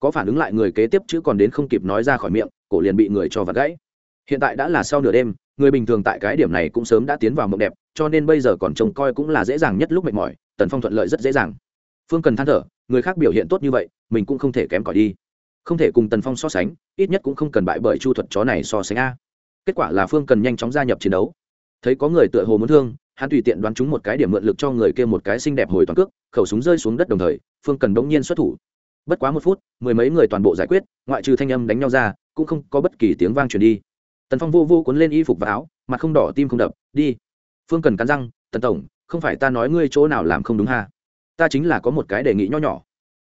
Có phản ứng lại người kế tiếp chứ còn đến không kịp nói ra khỏi miệng, cổ liền bị người cho vặt gãy. Hiện tại đã là sau nửa đêm, người bình thường tại cái điểm này cũng sớm đã tiến vào mộng đẹp, cho nên bây giờ còn trông coi cũng là dễ dàng nhất lúc mệt mỏi, tần phong thuận lợi rất dễ dàng. Phương cần than thở, người khác biểu hiện tốt như vậy, mình cũng không thể kém cỏi đi. Không thể cùng tần phong so sánh, ít nhất cũng không cần bại bởi chu thuật chó này so sánh a. Kết quả là phương cần nhanh chóng gia nhập chiến đấu. Thấy có người tựa hồ muốn thương hắn tùy tiện đoán chúng một cái điểm mượn lực cho người kia một cái xinh đẹp hồi toàn cước, khẩu súng rơi xuống đất đồng thời, phương cần đống nhiên xuất thủ. Bất quá một phút, mười mấy người toàn bộ giải quyết, ngoại trừ thanh âm đánh nhau ra, cũng không có bất kỳ tiếng vang truyền đi. Tần phong vô vô cuốn lên y phục và áo, mặt không đỏ tim không đập, đi. Phương cần cắn răng, tần tổng, không phải ta nói ngươi chỗ nào làm không đúng ha? Ta chính là có một cái đề nghị nho nhỏ.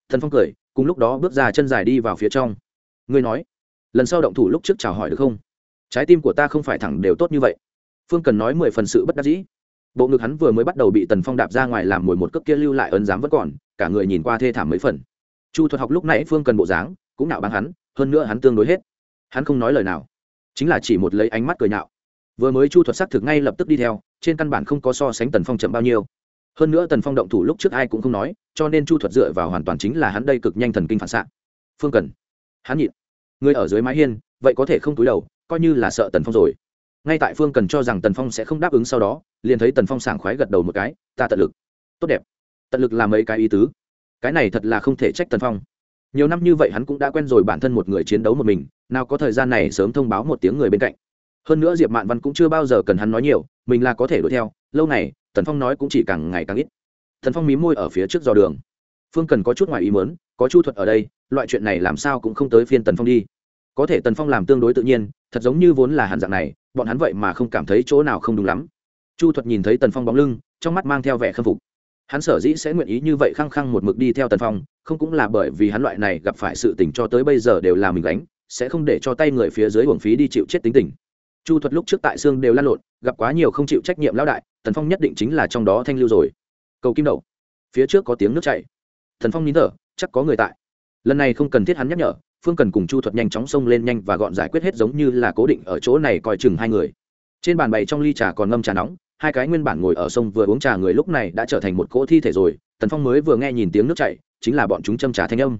Thần phong cười, cùng lúc đó bước ra chân dài đi vào phía trong. Ngươi nói, lần sau động thủ lúc trước chào hỏi được không? Trái tim của ta không phải thẳng đều tốt như vậy. Phương cần nói mười phần sự bất đắc dĩ bộ ngực hắn vừa mới bắt đầu bị tần phong đạp ra ngoài làm mồi một cước kia lưu lại ấn giám vẫn còn, cả người nhìn qua thê thảm mấy phần. Chu thuật học lúc nãy phương cần bộ dáng, cũng nạo báng hắn, hơn nữa hắn tương đối hết. Hắn không nói lời nào, chính là chỉ một lấy ánh mắt cười nạo. Vừa mới chu thuật xác thực ngay lập tức đi theo, trên căn bản không có so sánh tần phong chậm bao nhiêu. Hơn nữa tần phong động thủ lúc trước ai cũng không nói, cho nên chu thuật dựa vào hoàn toàn chính là hắn đây cực nhanh thần kinh phản xạ. Phương cần, hắn nhịn. Người ở dưới mái hiên, vậy có thể không túi đầu, coi như là sợ tần phong rồi ngay tại phương cần cho rằng tần phong sẽ không đáp ứng sau đó, liền thấy tần phong sảng khoái gật đầu một cái, ta tận lực. Tốt đẹp. Tận lực làm mấy cái ý tứ? Cái này thật là không thể trách tần phong. Nhiều năm như vậy hắn cũng đã quen rồi bản thân một người chiến đấu một mình, nào có thời gian này sớm thông báo một tiếng người bên cạnh. Hơn nữa diệp mạn văn cũng chưa bao giờ cần hắn nói nhiều, mình là có thể đuổi theo, lâu này tần phong nói cũng chỉ càng ngày càng ít. Tần phong mí môi ở phía trước dò đường. Phương cần có chút ngoài ý mớn có chu thuật ở đây, loại chuyện này làm sao cũng không tới phiên tần phong đi. Có thể tần phong làm tương đối tự nhiên, thật giống như vốn là hàn dạng này bọn hắn vậy mà không cảm thấy chỗ nào không đúng lắm. Chu thuật nhìn thấy tần phong bóng lưng, trong mắt mang theo vẻ khâm phục. Hắn sở dĩ sẽ nguyện ý như vậy khăng khăng một mực đi theo tần phong, không cũng là bởi vì hắn loại này gặp phải sự tình cho tới bây giờ đều là mình gánh, sẽ không để cho tay người phía dưới uổng phí đi chịu chết tính tình. Chu thuật lúc trước tại xương đều lan lộn, gặp quá nhiều không chịu trách nhiệm lão đại, tần phong nhất định chính là trong đó thanh lưu rồi. Cầu kim đậu phía trước có tiếng nước chảy. Thần phong nín thở, chắc có người tại. Lần này không cần thiết hắn nhắc nhở phương cần cùng chu thuật nhanh chóng xông lên nhanh và gọn giải quyết hết giống như là cố định ở chỗ này coi chừng hai người. Trên bàn bày trong ly trà còn ngâm trà nóng, hai cái nguyên bản ngồi ở sông vừa uống trà người lúc này đã trở thành một cỗ thi thể rồi, tần phong mới vừa nghe nhìn tiếng nước chảy, chính là bọn chúng châm trà thanh âm.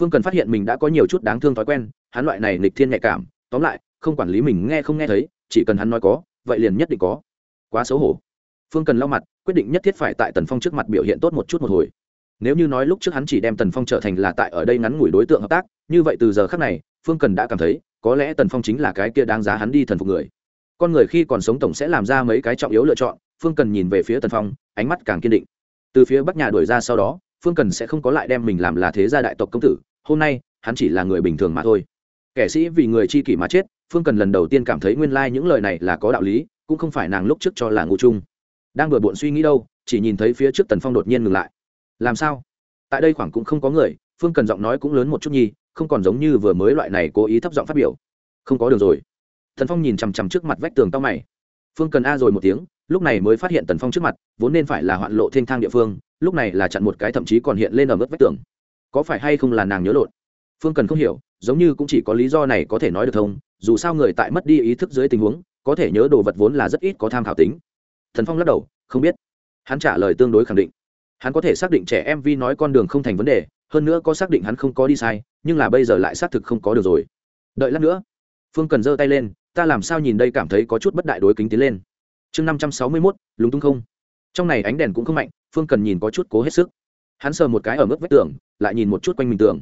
Phương cần phát hiện mình đã có nhiều chút đáng thương thói quen, hắn loại này nghịch thiên nhạy cảm, tóm lại, không quản lý mình nghe không nghe thấy, chỉ cần hắn nói có, vậy liền nhất định có. Quá xấu hổ. Phương cần lau mặt, quyết định nhất thiết phải tại tần phong trước mặt biểu hiện tốt một chút một hồi. Nếu như nói lúc trước hắn chỉ đem tần phong trở thành là tại ở đây ngắn ngủi đối tượng hợp tác như vậy từ giờ khác này, phương cần đã cảm thấy, có lẽ tần phong chính là cái kia đáng giá hắn đi thần phục người. Con người khi còn sống tổng sẽ làm ra mấy cái trọng yếu lựa chọn, phương cần nhìn về phía tần phong, ánh mắt càng kiên định. Từ phía bắc nhà đuổi ra sau đó, phương cần sẽ không có lại đem mình làm là thế gia đại tộc công tử, hôm nay, hắn chỉ là người bình thường mà thôi. Kẻ sĩ vì người chi kỷ mà chết, phương cần lần đầu tiên cảm thấy nguyên lai、like、những lời này là có đạo lý, cũng không phải nàng lúc trước cho là ngu chung. Đang bừa bộn suy nghĩ đâu, chỉ nhìn thấy phía trước tần phong đột nhiên ngừng lại. Làm sao? Tại đây khoảng cũng không có người, phương cần giọng nói cũng lớn một chút nhi không còn giống như vừa mới loại này cố ý thấp giọng phát biểu. Không có đường rồi. Thần phong nhìn chằm chằm trước mặt vách tường tao mày. Phương cần a rồi một tiếng, lúc này mới phát hiện tần phong trước mặt, vốn nên phải là hoạn lộ thênh thang địa phương, lúc này là chặn một cái thậm chí còn hiện lên ở mức vách tường. Có phải hay không là nàng nhớ lộn? Phương cần không hiểu, giống như cũng chỉ có lý do này có thể nói được thông dù sao người tại mất đi ý thức dưới tình huống, có thể nhớ đồ vật vốn là rất ít có tham khảo tính. Thần phong lắc đầu, không biết. Hắn trả lời tương đối khẳng định. Hắn có thể xác định trẻ em vi nói con đường không thành vấn đề hơn nữa có xác định hắn không có đi sai, nhưng là bây giờ lại xác thực không có được rồi. Đợi lát nữa. Phương cần giơ tay lên, ta làm sao nhìn đây cảm thấy có chút bất đại đối kính tiến lên. Chương năm trăm sáu mươi mốt, lúng túng không. Trong này ánh đèn cũng không mạnh, phương cần nhìn có chút cố hết sức. Hắn sờ một cái ở mức vách tường, lại nhìn một chút quanh mình tường.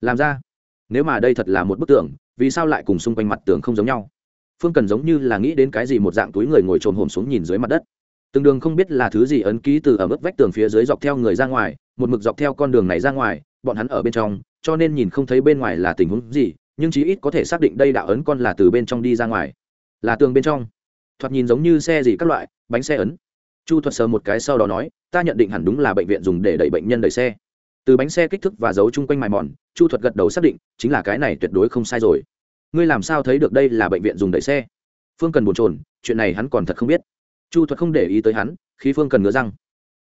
Làm ra. Nếu mà đây thật là một bức tường, vì sao lại cùng xung quanh mặt tường không giống nhau? Phương cần giống như là nghĩ đến cái gì một dạng túi người ngồi trồn hồn xuống nhìn dưới mặt đất. Từng đường không biết là thứ gì ấn ký từ ở mức vách tường phía dưới dọc theo người ra ngoài một mực dọc theo con đường này ra ngoài, bọn hắn ở bên trong, cho nên nhìn không thấy bên ngoài là tình huống gì, nhưng chí ít có thể xác định đây đạo ấn con là từ bên trong đi ra ngoài. Là tường bên trong. Thoạt nhìn giống như xe gì các loại, bánh xe ấn. Chu thuật sờ một cái sau đó nói, ta nhận định hẳn đúng là bệnh viện dùng để đẩy bệnh nhân đẩy xe. Từ bánh xe kích thước và dấu chung quanh mài mòn, chu thuật gật đầu xác định, chính là cái này tuyệt đối không sai rồi. Ngươi làm sao thấy được đây là bệnh viện dùng đẩy xe? Phương cần bồn trồn chuyện này hắn còn thật không biết. Chu thuật không để ý tới hắn khi phương cần ngứa răng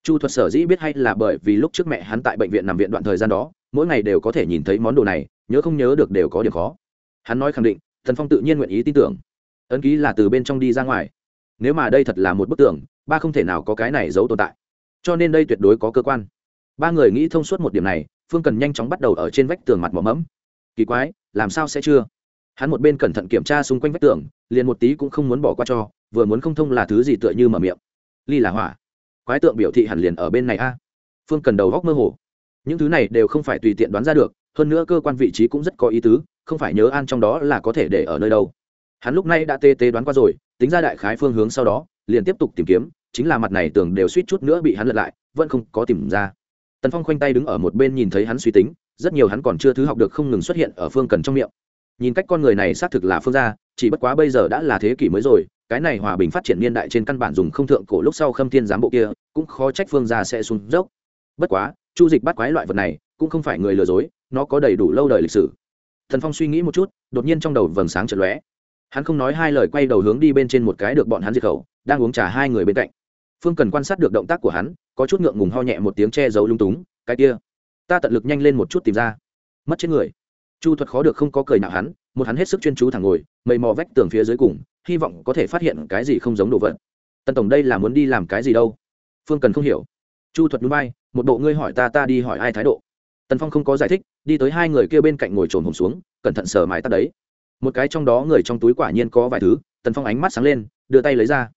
chu thuật sở dĩ biết hay là bởi vì lúc trước mẹ hắn tại bệnh viện nằm viện đoạn thời gian đó, mỗi ngày đều có thể nhìn thấy món đồ này, nhớ không nhớ được đều có điểm khó. Hắn nói khẳng định, thần phong tự nhiên nguyện ý tin tưởng. Ấn ký là từ bên trong đi ra ngoài. Nếu mà đây thật là một bức tường, ba không thể nào có cái này giấu tồn tại. Cho nên đây tuyệt đối có cơ quan. Ba người nghĩ thông suốt một điểm này, phương cần nhanh chóng bắt đầu ở trên vách tường mặt mỏ mẫm. Kỳ quái, làm sao sẽ chưa? Hắn một bên cẩn thận kiểm tra xung quanh vách tường, liền một tí cũng không muốn bỏ qua cho, vừa muốn không thông là thứ gì tựa như mở miệng. Ly là hỏa quái tượng biểu thị hẳn liền ở bên này a. Phương cần đầu góc mơ hồ. Những thứ này đều không phải tùy tiện đoán ra được, hơn nữa cơ quan vị trí cũng rất có ý tứ, không phải nhớ an trong đó là có thể để ở nơi đâu. Hắn lúc này đã tê tê đoán qua rồi, tính ra đại khái phương hướng sau đó, liền tiếp tục tìm kiếm, chính là mặt này tưởng đều suýt chút nữa bị hắn lật lại, vẫn không có tìm ra. Tần phong khoanh tay đứng ở một bên nhìn thấy hắn suy tính, rất nhiều hắn còn chưa thứ học được không ngừng xuất hiện ở phương cần trong miệng nhìn cách con người này xác thực là phương gia, chỉ bất quá bây giờ đã là thế kỷ mới rồi, cái này hòa bình phát triển niên đại trên căn bản dùng không thượng cổ lúc sau khâm thiên giám bộ kia, cũng khó trách phương gia sẽ xuống dốc. Bất quá, chu dịch bắt quái loại vật này, cũng không phải người lừa dối, nó có đầy đủ lâu đời lịch sử. Thần phong suy nghĩ một chút, đột nhiên trong đầu vầng sáng chợt lóe. Hắn không nói hai lời quay đầu hướng đi bên trên một cái được bọn hắn diệt khẩu, đang uống trà hai người bên cạnh. Phương cần quan sát được động tác của hắn, có chút ngượng ngùng ho nhẹ một tiếng che giấu lung túng, cái kia, ta tận lực nhanh lên một chút tìm ra. Mất chết người chu thuật khó được không có cười nào hắn, một hắn hết sức chuyên chú thẳng ngồi, mây mò vách tường phía dưới cùng, hy vọng có thể phát hiện cái gì không giống đồ vật. Tần tổng đây là muốn đi làm cái gì đâu? Phương cần không hiểu. Chu thuật núi bay, một bộ ngươi hỏi ta ta đi hỏi ai thái độ? Tần phong không có giải thích, đi tới hai người kia bên cạnh ngồi trồn hồn xuống, cẩn thận sờ mái tắt đấy. Một cái trong đó người trong túi quả nhiên có vài thứ, tần phong ánh mắt sáng lên, đưa tay lấy ra.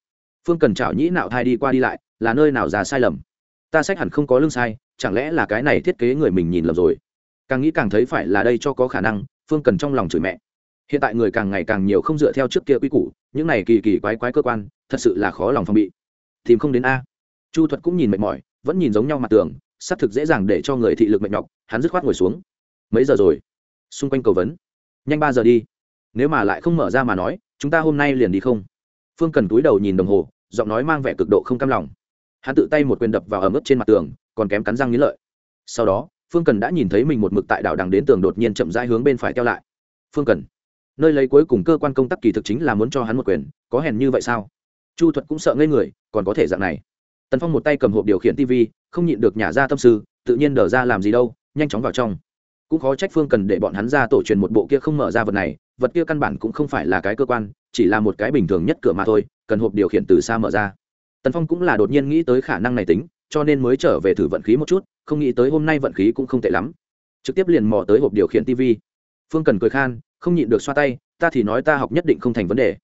Phương cần chảo nhĩ nạo thai đi qua đi lại, là nơi nào ra sai lầm? Ta sách hẳn không có lương sai, chẳng lẽ là cái này thiết kế người mình nhìn lầm rồi? Càng nghĩ càng thấy phải là đây cho có khả năng, phương cần trong lòng chửi mẹ. Hiện tại người càng ngày càng nhiều không dựa theo trước kia quy củ, những này kỳ kỳ quái quái cơ quan, thật sự là khó lòng phòng bị. Tìm không đến a. Chu thuật cũng nhìn mệt mỏi, vẫn nhìn giống nhau mặt tường, xác thực dễ dàng để cho người thị lực mệt nhọc, hắn dứt khoát ngồi xuống. Mấy giờ rồi? Xung quanh cầu vấn. Nhanh ba giờ đi. Nếu mà lại không mở ra mà nói, chúng ta hôm nay liền đi không? Phương cần túi đầu nhìn đồng hồ, giọng nói mang vẻ cực độ không cam lòng. Hắn tự tay một quyền đập vào ấm ức trên mặt tường, còn kém cắn răng nghĩ lợi. Sau đó phương cần đã nhìn thấy mình một mực tại đảo đằng đến tường đột nhiên chậm rãi hướng bên phải theo lại. Phương cần, nơi lấy cuối cùng cơ quan công tác kỳ thực chính là muốn cho hắn một quyền, có hèn như vậy sao? Chu thuật cũng sợ ngây người, còn có thể dạng này. Tần phong một tay cầm hộp điều khiển tv không nhịn được nhả ra tâm sư tự nhiên đờ ra làm gì đâu, nhanh chóng vào trong. Cũng khó trách phương cần để bọn hắn ra tổ truyền một bộ kia không mở ra vật này, vật kia căn bản cũng không phải là cái cơ quan, chỉ là một cái bình thường nhất cửa mà thôi, cần hộp điều khiển từ xa mở ra. Tần phong cũng là đột nhiên nghĩ tới khả năng này tính cho nên mới trở về thử vận khí một chút, không nghĩ tới hôm nay vận khí cũng không tệ lắm. Trực tiếp liền mò tới hộp điều khiển tv phương cần cười khan, không nhịn được xoa tay, ta thì nói ta học nhất định không thành vấn đề.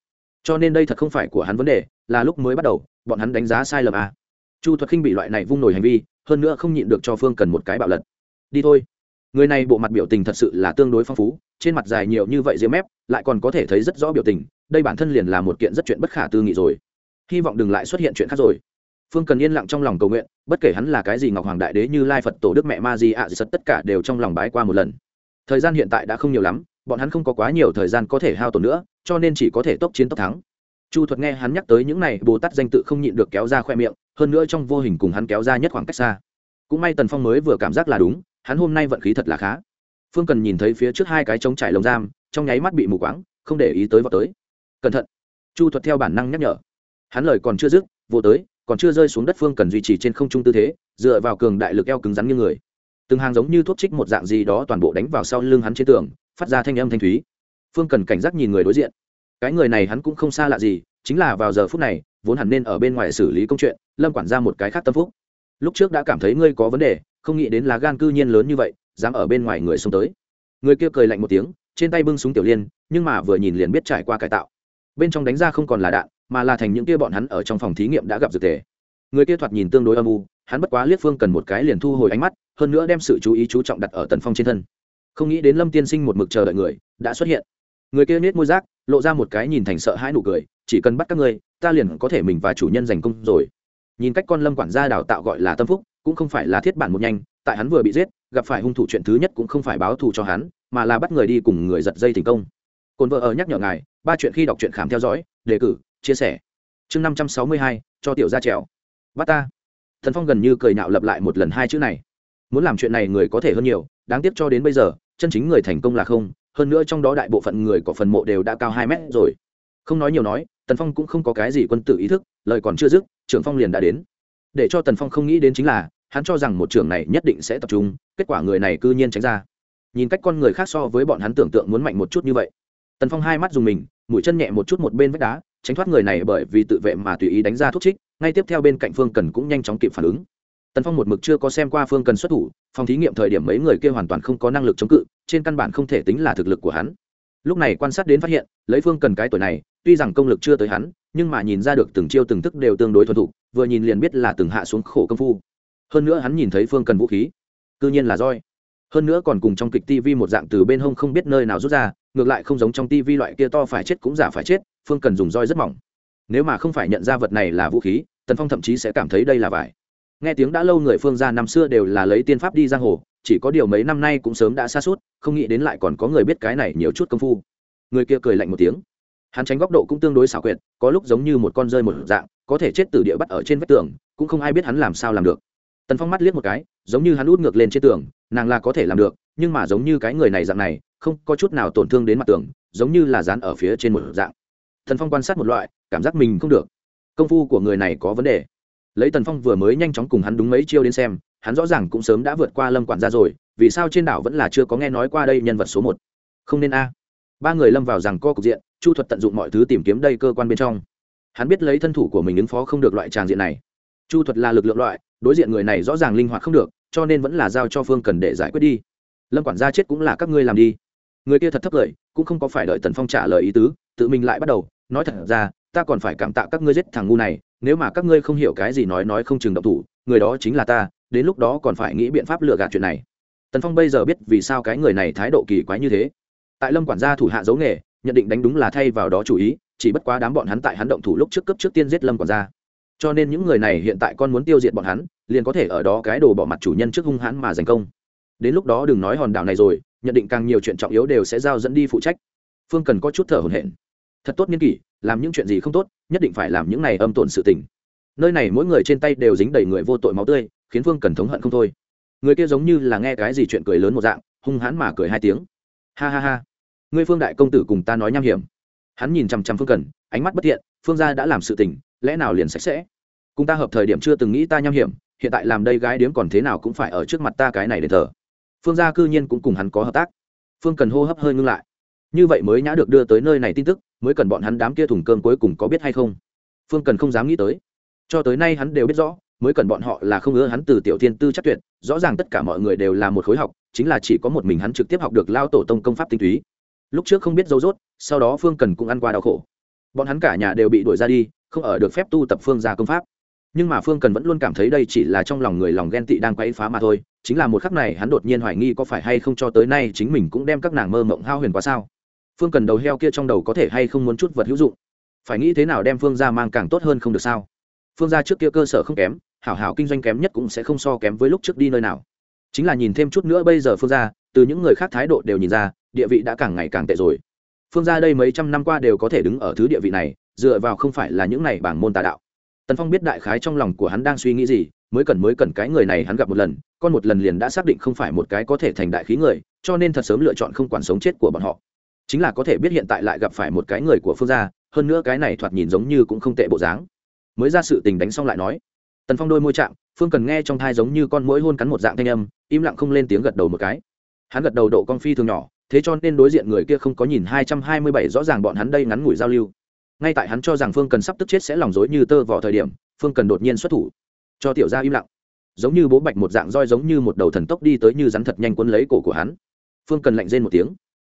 Cho nên đây thật không phải của hắn vấn đề, là lúc mới bắt đầu, bọn hắn đánh giá sai lầm à. chu thuật khinh bị loại này vung nổi hành vi, hơn nữa không nhịn được cho phương cần một cái bạo lật. Đi thôi. Người này bộ mặt biểu tình thật sự là tương đối phong phú, trên mặt dài nhiều như vậy diếm mép, lại còn có thể thấy rất rõ biểu tình, đây bản thân liền là một kiện rất chuyện bất khả tư nghị rồi. Hy vọng đừng lại xuất hiện chuyện khác rồi. Phương cần yên lặng trong lòng cầu nguyện bất kể hắn là cái gì ngọc hoàng đại đế như lai phật tổ đức mẹ ma di ạ sật tất cả đều trong lòng bái qua một lần. Thời gian hiện tại đã không nhiều lắm, bọn hắn không có quá nhiều thời gian có thể hao tổn nữa, cho nên chỉ có thể tốc chiến tốc thắng. Chu thuật nghe hắn nhắc tới những này, bồ tát danh tự không nhịn được kéo ra khoe miệng, hơn nữa trong vô hình cùng hắn kéo ra nhất khoảng cách xa. Cũng may tần phong mới vừa cảm giác là đúng, hắn hôm nay vận khí thật là khá. Phương cần nhìn thấy phía trước hai cái trống trải lồng giam, trong nháy mắt bị mù quáng, không để ý tới vào tới. Cẩn thận. Chu thuật theo bản năng nhắc nhở. Hắn lời còn chưa dứt vô tới còn chưa rơi xuống đất phương cần duy trì trên không trung tư thế, dựa vào cường đại lực eo cứng rắn như người. Từng hàng giống như thuốc trích một dạng gì đó toàn bộ đánh vào sau lưng hắn trên tường, phát ra thanh âm thanh thúy. Phương cần cảnh giác nhìn người đối diện. Cái người này hắn cũng không xa lạ gì, chính là vào giờ phút này, vốn hẳn nên ở bên ngoài xử lý công chuyện, lâm quản ra một cái khác tâm phúc. Lúc trước đã cảm thấy ngươi có vấn đề, không nghĩ đến lá gan cư nhiên lớn như vậy, dám ở bên ngoài người xông tới. Người kia cười lạnh một tiếng, trên tay bưng súng tiểu liên, nhưng mà vừa nhìn liền biết trải qua cải tạo. Bên trong đánh ra không còn là đạn mà là thành những kia bọn hắn ở trong phòng thí nghiệm đã gặp dược thể người kia thoạt nhìn tương đối âm u, hắn bất quá liếc phương cần một cái liền thu hồi ánh mắt, hơn nữa đem sự chú ý chú trọng đặt ở tần phong trên thân. Không nghĩ đến lâm tiên sinh một mực chờ đợi người, đã xuất hiện. Người kia nết môi rác, lộ ra một cái nhìn thành sợ hãi nụ cười, chỉ cần bắt các ngươi, ta liền có thể mình và chủ nhân giành công rồi. Nhìn cách con lâm quản gia đào tạo gọi là tâm phúc, cũng không phải là thiết bản một nhanh, tại hắn vừa bị giết, gặp phải hung thủ chuyện thứ nhất cũng không phải báo thù cho hắn, mà là bắt người đi cùng người giật dây thành công. Cồn vợ ở nhắc nhở ngài, ba chuyện khi đọc truyện khám theo dõi, đề cử chia sẻ. Chương năm trăm sáu mươi hai, cho tiểu gia trèo. Bắt ta. Thần phong gần như cười nạo lập lại một lần hai chữ này. Muốn làm chuyện này người có thể hơn nhiều, đáng tiếc cho đến bây giờ, chân chính người thành công là không, hơn nữa trong đó đại bộ phận người có phần mộ đều đã cao hai mét rồi. Không nói nhiều nói, tần phong cũng không có cái gì quân tử ý thức, lời còn chưa dứt, trưởng phong liền đã đến. Để cho tần phong không nghĩ đến chính là, hắn cho rằng một trưởng này nhất định sẽ tập trung, kết quả người này cư nhiên tránh ra. Nhìn cách con người khác so với bọn hắn tưởng tượng muốn mạnh một chút như vậy. Tần phong hai mắt dùng mình, mũi chân nhẹ một chút một bên vách đá tránh thoát người này bởi vì tự vệ mà tùy ý đánh ra thuốc trích, ngay tiếp theo bên cạnh phương cần cũng nhanh chóng kịp phản ứng. Tần phong một mực chưa có xem qua phương cần xuất thủ, phòng thí nghiệm thời điểm mấy người kia hoàn toàn không có năng lực chống cự, trên căn bản không thể tính là thực lực của hắn. Lúc này quan sát đến phát hiện, lấy phương cần cái tuổi này, tuy rằng công lực chưa tới hắn, nhưng mà nhìn ra được từng chiêu từng thức đều tương đối thuần thục, vừa nhìn liền biết là từng hạ xuống khổ công phu. Hơn nữa hắn nhìn thấy phương cần vũ khí, cư nhiên là roi. Hơn nữa còn cùng trong kịch tv một dạng từ bên hông không biết nơi nào rút ra, ngược lại không giống trong tv loại kia to phải chết cũng giả phải chết phương cần dùng roi rất mỏng. Nếu mà không phải nhận ra vật này là vũ khí, tần phong thậm chí sẽ cảm thấy đây là vải. Nghe tiếng đã lâu người phương gia năm xưa đều là lấy tiên pháp đi giang hồ, chỉ có điều mấy năm nay cũng sớm đã xa suốt, không nghĩ đến lại còn có người biết cái này nhiều chút công phu. Người kia cười lạnh một tiếng. Hắn tránh góc độ cũng tương đối xảo quyệt, có lúc giống như một con rơi một dạng, có thể chết từ địa bắt ở trên vách tường, cũng không ai biết hắn làm sao làm được. Tần phong mắt liếc một cái, giống như hắn út ngược lên trên tường, nàng là có thể làm được, nhưng mà giống như cái người này dạng này, không có chút nào tổn thương đến mặt tường, giống như là dán ở phía trên một dạng thần phong quan sát một loại cảm giác mình không được. Công phu của người này có vấn đề. Lấy tần phong vừa mới nhanh chóng cùng hắn đúng mấy chiêu đến xem hắn rõ ràng cũng sớm đã vượt qua lâm quản gia rồi vì sao trên đảo vẫn là chưa có nghe nói qua đây nhân vật số một? Không nên a. Ba người lâm vào rằng co cục diện chu thuật tận dụng mọi thứ tìm kiếm đây cơ quan bên trong. Hắn biết lấy thân thủ của mình ứng phó không được loại tràng diện này. Chu thuật là lực lượng loại đối diện người này rõ ràng linh hoạt không được cho nên vẫn là giao cho phương cần để giải quyết đi. Lâm quản gia chết cũng là các ngươi làm đi. Người kia thật thấp lợi, cũng không có phải đợi tần phong trả lời ý tứ tự mình lại bắt đầu nói thật ra, ta còn phải cảm tạ các ngươi giết thằng ngu này, nếu mà các ngươi không hiểu cái gì nói nói không chừng động thủ, người đó chính là ta, đến lúc đó còn phải nghĩ biện pháp lừa gạt chuyện này. Tần phong bây giờ biết vì sao cái người này thái độ kỳ quái như thế. Tại lâm quản gia thủ hạ giấu nghề, nhận định đánh đúng là thay vào đó chủ ý, chỉ bất quá đám bọn hắn tại hắn động thủ lúc trước cấp trước tiên giết lâm quản gia. Cho nên những người này hiện tại con muốn tiêu diệt bọn hắn, liền có thể ở đó cái đồ bỏ mặt chủ nhân trước hung hãn mà giành công. Đến lúc đó đừng nói hòn đảo này rồi, nhận định càng nhiều chuyện trọng yếu đều sẽ giao dẫn đi phụ trách. Phương cần có chút thở hổn hển thật tốt nghiên kỷ, làm những chuyện gì không tốt, nhất định phải làm những này âm tổn sự tình. Nơi này mỗi người trên tay đều dính đầy người vô tội máu tươi, khiến phương cần thống hận không thôi. Người kia giống như là nghe cái gì chuyện cười lớn một dạng, hung hãn mà cười hai tiếng. Ha ha ha. Ngươi phương đại công tử cùng ta nói nham hiểm. Hắn nhìn chằm chằm phương cần, ánh mắt bất thiện, phương gia đã làm sự tình, lẽ nào liền sạch sẽ? Cùng ta hợp thời điểm chưa từng nghĩ ta nham hiểm, hiện tại làm đây gái điếm còn thế nào cũng phải ở trước mặt ta cái này để thờ. Phương gia cư nhiên cũng cùng hắn có hợp tác. Phương cần hô hấp hơi ngưng lại. Như vậy mới nhã được đưa tới nơi này tin tức mới cần bọn hắn đám kia thùng cơm cuối cùng có biết hay không? Phương cần không dám nghĩ tới. Cho tới nay hắn đều biết rõ, mới cần bọn họ là không ưa hắn từ tiểu thiên tư chắc tuyệt, rõ ràng tất cả mọi người đều là một khối học, chính là chỉ có một mình hắn trực tiếp học được lao tổ tông công pháp tinh túy. Lúc trước không biết dấu dốt sau đó phương cần cũng ăn qua đau khổ. Bọn hắn cả nhà đều bị đuổi ra đi, không ở được phép tu tập phương gia công pháp. Nhưng mà phương cần vẫn luôn cảm thấy đây chỉ là trong lòng người lòng ghen tị đang quấy phá mà thôi, chính là một khắc này hắn đột nhiên hoài nghi có phải hay không cho tới nay chính mình cũng đem các nàng mơ mộng hao huyền quá sao phương cần đầu heo kia trong đầu có thể hay không muốn chút vật hữu dụng? Phải nghĩ thế nào đem phương gia mang càng tốt hơn không được sao? Phương gia trước kia cơ sở không kém, hảo hảo kinh doanh kém nhất cũng sẽ không so kém với lúc trước đi nơi nào. Chính là nhìn thêm chút nữa bây giờ phương gia, từ những người khác thái độ đều nhìn ra, địa vị đã càng ngày càng tệ rồi. Phương gia đây mấy trăm năm qua đều có thể đứng ở thứ địa vị này, dựa vào không phải là những này bảng môn tà đạo. Tần phong biết đại khái trong lòng của hắn đang suy nghĩ gì, mới cần mới cần cái người này hắn gặp một lần, con một lần liền đã xác định không phải một cái có thể thành đại khí người, cho nên thật sớm lựa chọn không quản sống chết của bọn họ chính là có thể biết hiện tại lại gặp phải một cái người của phương gia, hơn nữa cái này thoạt nhìn giống như cũng không tệ bộ dáng. Mới ra sự tình đánh xong lại nói, tần phong đôi môi chạm, phương cần nghe trong thai giống như con mũi hôn cắn một dạng thanh âm, im lặng không lên tiếng gật đầu một cái. Hắn gật đầu độ con phi thường nhỏ, thế cho nên đối diện người kia không có nhìn hai trăm hai mươi bảy, rõ ràng bọn hắn đây ngắn ngủi giao lưu. Ngay tại hắn cho rằng phương cần sắp tức chết sẽ lòng dối như tơ vỏ thời điểm, phương cần đột nhiên xuất thủ, cho tiểu ra im lặng. Giống như bố bạch một dạng roi giống như một đầu thần tốc đi tới như rắn thật nhanh quấn lấy cổ của hắn. Phương cần lạnh rên một tiếng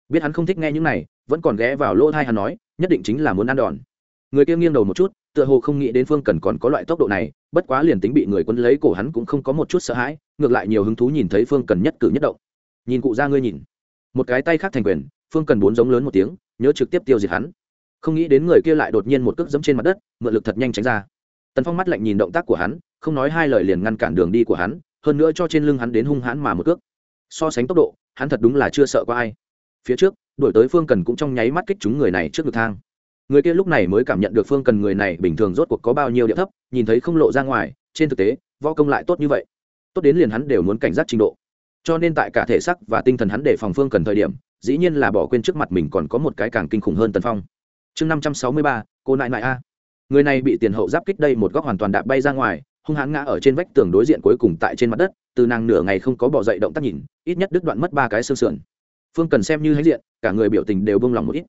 biết hắn không thích nghe những này, vẫn còn ghé vào lỗ thai hắn nói, nhất định chính là muốn ăn đòn. Người kia nghiêng đầu một chút, tựa hồ không nghĩ đến phương cần còn có loại tốc độ này, bất quá liền tính bị người quấn lấy cổ hắn cũng không có một chút sợ hãi, ngược lại nhiều hứng thú nhìn thấy phương cần nhất cử nhất động. Nhìn cụ ra ngươi nhìn. Một cái tay khác thành quyền, phương cần bốn giống lớn một tiếng, nhớ trực tiếp tiêu diệt hắn. Không nghĩ đến người kia lại đột nhiên một cước dẫm trên mặt đất, mượn lực thật nhanh tránh ra. Tần phong mắt lạnh nhìn động tác của hắn, không nói hai lời liền ngăn cản đường đi của hắn, hơn nữa cho trên lưng hắn đến hung hãn mà một cước. So sánh tốc độ, hắn thật đúng là chưa sợ có ai phía trước đổi tới phương cần cũng trong nháy mắt kích chúng người này trước ngực thang. Người kia lúc này mới cảm nhận được phương cần người này bình thường rốt cuộc có bao nhiêu địa thấp, nhìn thấy không lộ ra ngoài, trên thực tế, võ công lại tốt như vậy. Tốt đến liền hắn đều muốn cảnh giác trình độ. Cho nên tại cả thể sắc và tinh thần hắn để phòng phương cần thời điểm, dĩ nhiên là bỏ quên trước mặt mình còn có một cái càng kinh khủng hơn tần phong. Chương năm trăm sáu mươi ba, cô nại nại a. Người này bị tiền hậu giáp kích đây một góc hoàn toàn đạp bay ra ngoài, hung hãn ngã ở trên vách tường đối diện cuối cùng tại trên mặt đất, từ nàng nửa ngày không có bỏ dậy động tác nhìn, ít nhất đứt đoạn mất ba cái xương sườn phương cần xem như hãnh diện, cả người biểu tình đều bông lòng một ít.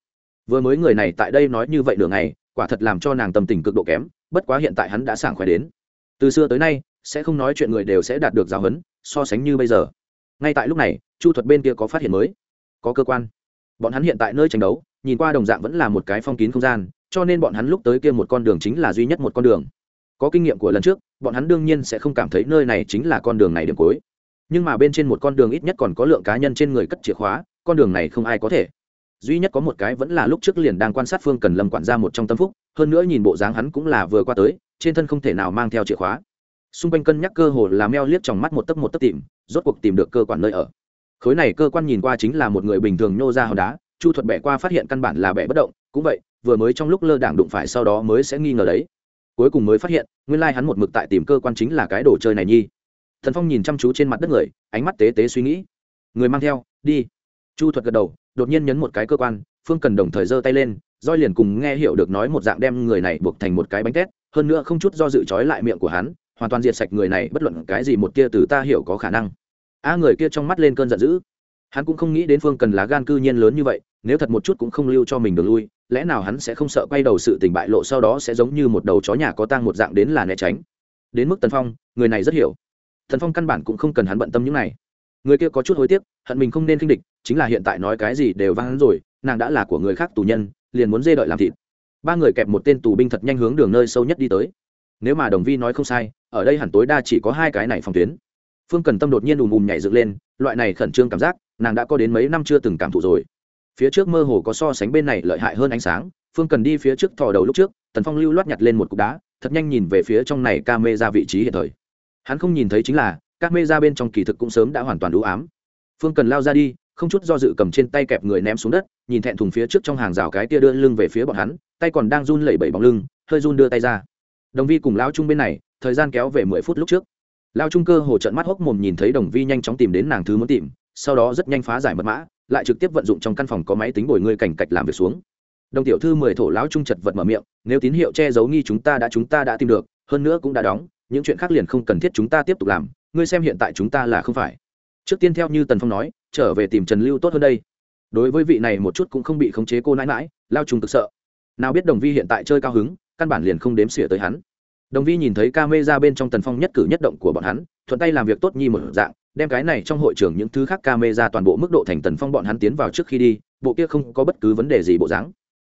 Vừa mới người này tại đây nói như vậy nửa ngày, quả thật làm cho nàng tâm tình cực độ kém, bất quá hiện tại hắn đã sảng khỏe đến. Từ xưa tới nay, sẽ không nói chuyện người đều sẽ đạt được giáo huấn, so sánh như bây giờ. Ngay tại lúc này, chu thuật bên kia có phát hiện mới. Có cơ quan. Bọn hắn hiện tại nơi tranh đấu, nhìn qua đồng dạng vẫn là một cái phong kín không gian, cho nên bọn hắn lúc tới kia một con đường chính là duy nhất một con đường. Có kinh nghiệm của lần trước, bọn hắn đương nhiên sẽ không cảm thấy nơi này chính là con đường này điểm cuối nhưng mà bên trên một con đường ít nhất còn có lượng cá nhân trên người cất chìa khóa, con đường này không ai có thể. Duy nhất có một cái vẫn là lúc trước liền đang quan sát phương cần lâm quản ra một trong tâm phúc, hơn nữa nhìn bộ dáng hắn cũng là vừa qua tới, trên thân không thể nào mang theo chìa khóa. Xung quanh cân nhắc cơ hồ là meo liếc trong mắt một tấc một tấc tìm, rốt cuộc tìm được cơ quan nơi ở. Khối này cơ quan nhìn qua chính là một người bình thường nhô ra hòn đá, chu thuật bẻ qua phát hiện căn bản là bẻ bất động, cũng vậy, vừa mới trong lúc lơ đảng đụng phải sau đó mới sẽ nghi ngờ đấy. Cuối cùng mới phát hiện, nguyên lai hắn một mực tại tìm cơ quan chính là cái đồ chơi này nhi thần phong nhìn chăm chú trên mặt đất người, ánh mắt tế tế suy nghĩ. Người mang theo, đi. Chu thuật gật đầu, đột nhiên nhấn một cái cơ quan, phương cần đồng thời giơ tay lên, roi liền cùng nghe hiểu được nói một dạng đem người này buộc thành một cái bánh tét hơn nữa không chút do dự trói lại miệng của hắn, hoàn toàn diệt sạch người này, bất luận cái gì một kia từ ta hiểu có khả năng. A người kia trong mắt lên cơn giận dữ. Hắn cũng không nghĩ đến phương cần lá gan cư nhiên lớn như vậy, nếu thật một chút cũng không lưu cho mình được lui, lẽ nào hắn sẽ không sợ quay đầu sự tình bại lộ sau đó sẽ giống như một đầu chó nhà có tang một dạng đến là né tránh. Đến mức tần phong, người này rất hiểu thần phong căn bản cũng không cần hắn bận tâm những này. Người kia có chút hối tiếc, hận mình không nên khinh địch, chính là hiện tại nói cái gì đều vang rồi, nàng đã là của người khác tù nhân, liền muốn dê đợi làm thịt. Ba người kẹp một tên tù binh thật nhanh hướng đường nơi sâu nhất đi tới. Nếu mà đồng vi nói không sai, ở đây hẳn tối đa chỉ có hai cái này phòng tuyến. Phương cần tâm đột nhiên ùm ùm nhảy dựng lên, loại này khẩn trương cảm giác, nàng đã có đến mấy năm chưa từng cảm thụ rồi. Phía trước mơ hồ có so sánh bên này lợi hại hơn ánh sáng, phương cần đi phía trước thò đầu lúc trước, tần phong lưu loát nhặt lên một cục đá, thật nhanh nhìn về phía trong này ca mê ra vị trí hiện thời hắn không nhìn thấy chính là, các mê ra bên trong kỳ thực cũng sớm đã hoàn toàn đủ ám. Phương cần lao ra đi, không chút do dự cầm trên tay kẹp người ném xuống đất, nhìn thẹn thùng phía trước trong hàng rào cái tia đưa lưng về phía bọn hắn, tay còn đang run lẩy bẩy bóng lưng, hơi run đưa tay ra. Đồng vi cùng lao trung bên này, thời gian kéo về mười phút lúc trước. Lao trung cơ hồ trận mắt hốc mồm nhìn thấy đồng vi nhanh chóng tìm đến nàng thứ muốn tìm, sau đó rất nhanh phá giải mật mã, lại trực tiếp vận dụng trong căn phòng có máy tính bồi ngươi cảnh cạch làm việc xuống. Đồng tiểu thư mười thổ lão trung chật vật mở miệng, nếu tín hiệu che giấu nghi chúng ta đã, chúng ta đã tìm được, hơn nữa cũng đã đóng những chuyện khác liền không cần thiết chúng ta tiếp tục làm, ngươi xem hiện tại chúng ta là không phải. Trước tiên theo như tần phong nói, trở về tìm trần lưu tốt hơn đây. Đối với vị này một chút cũng không bị khống chế cô nãi mãi lao trùng thực sợ. Nào biết đồng vi hiện tại chơi cao hứng, căn bản liền không đếm xỉa tới hắn. Đồng vi nhìn thấy ca mê ra bên trong tần phong nhất cử nhất động của bọn hắn, thuận tay làm việc tốt nhi một dạng, đem cái này trong hội trường những thứ khác ca mê ra toàn bộ mức độ thành tần phong bọn hắn tiến vào trước khi đi, bộ kia không có bất cứ vấn đề gì bộ dáng.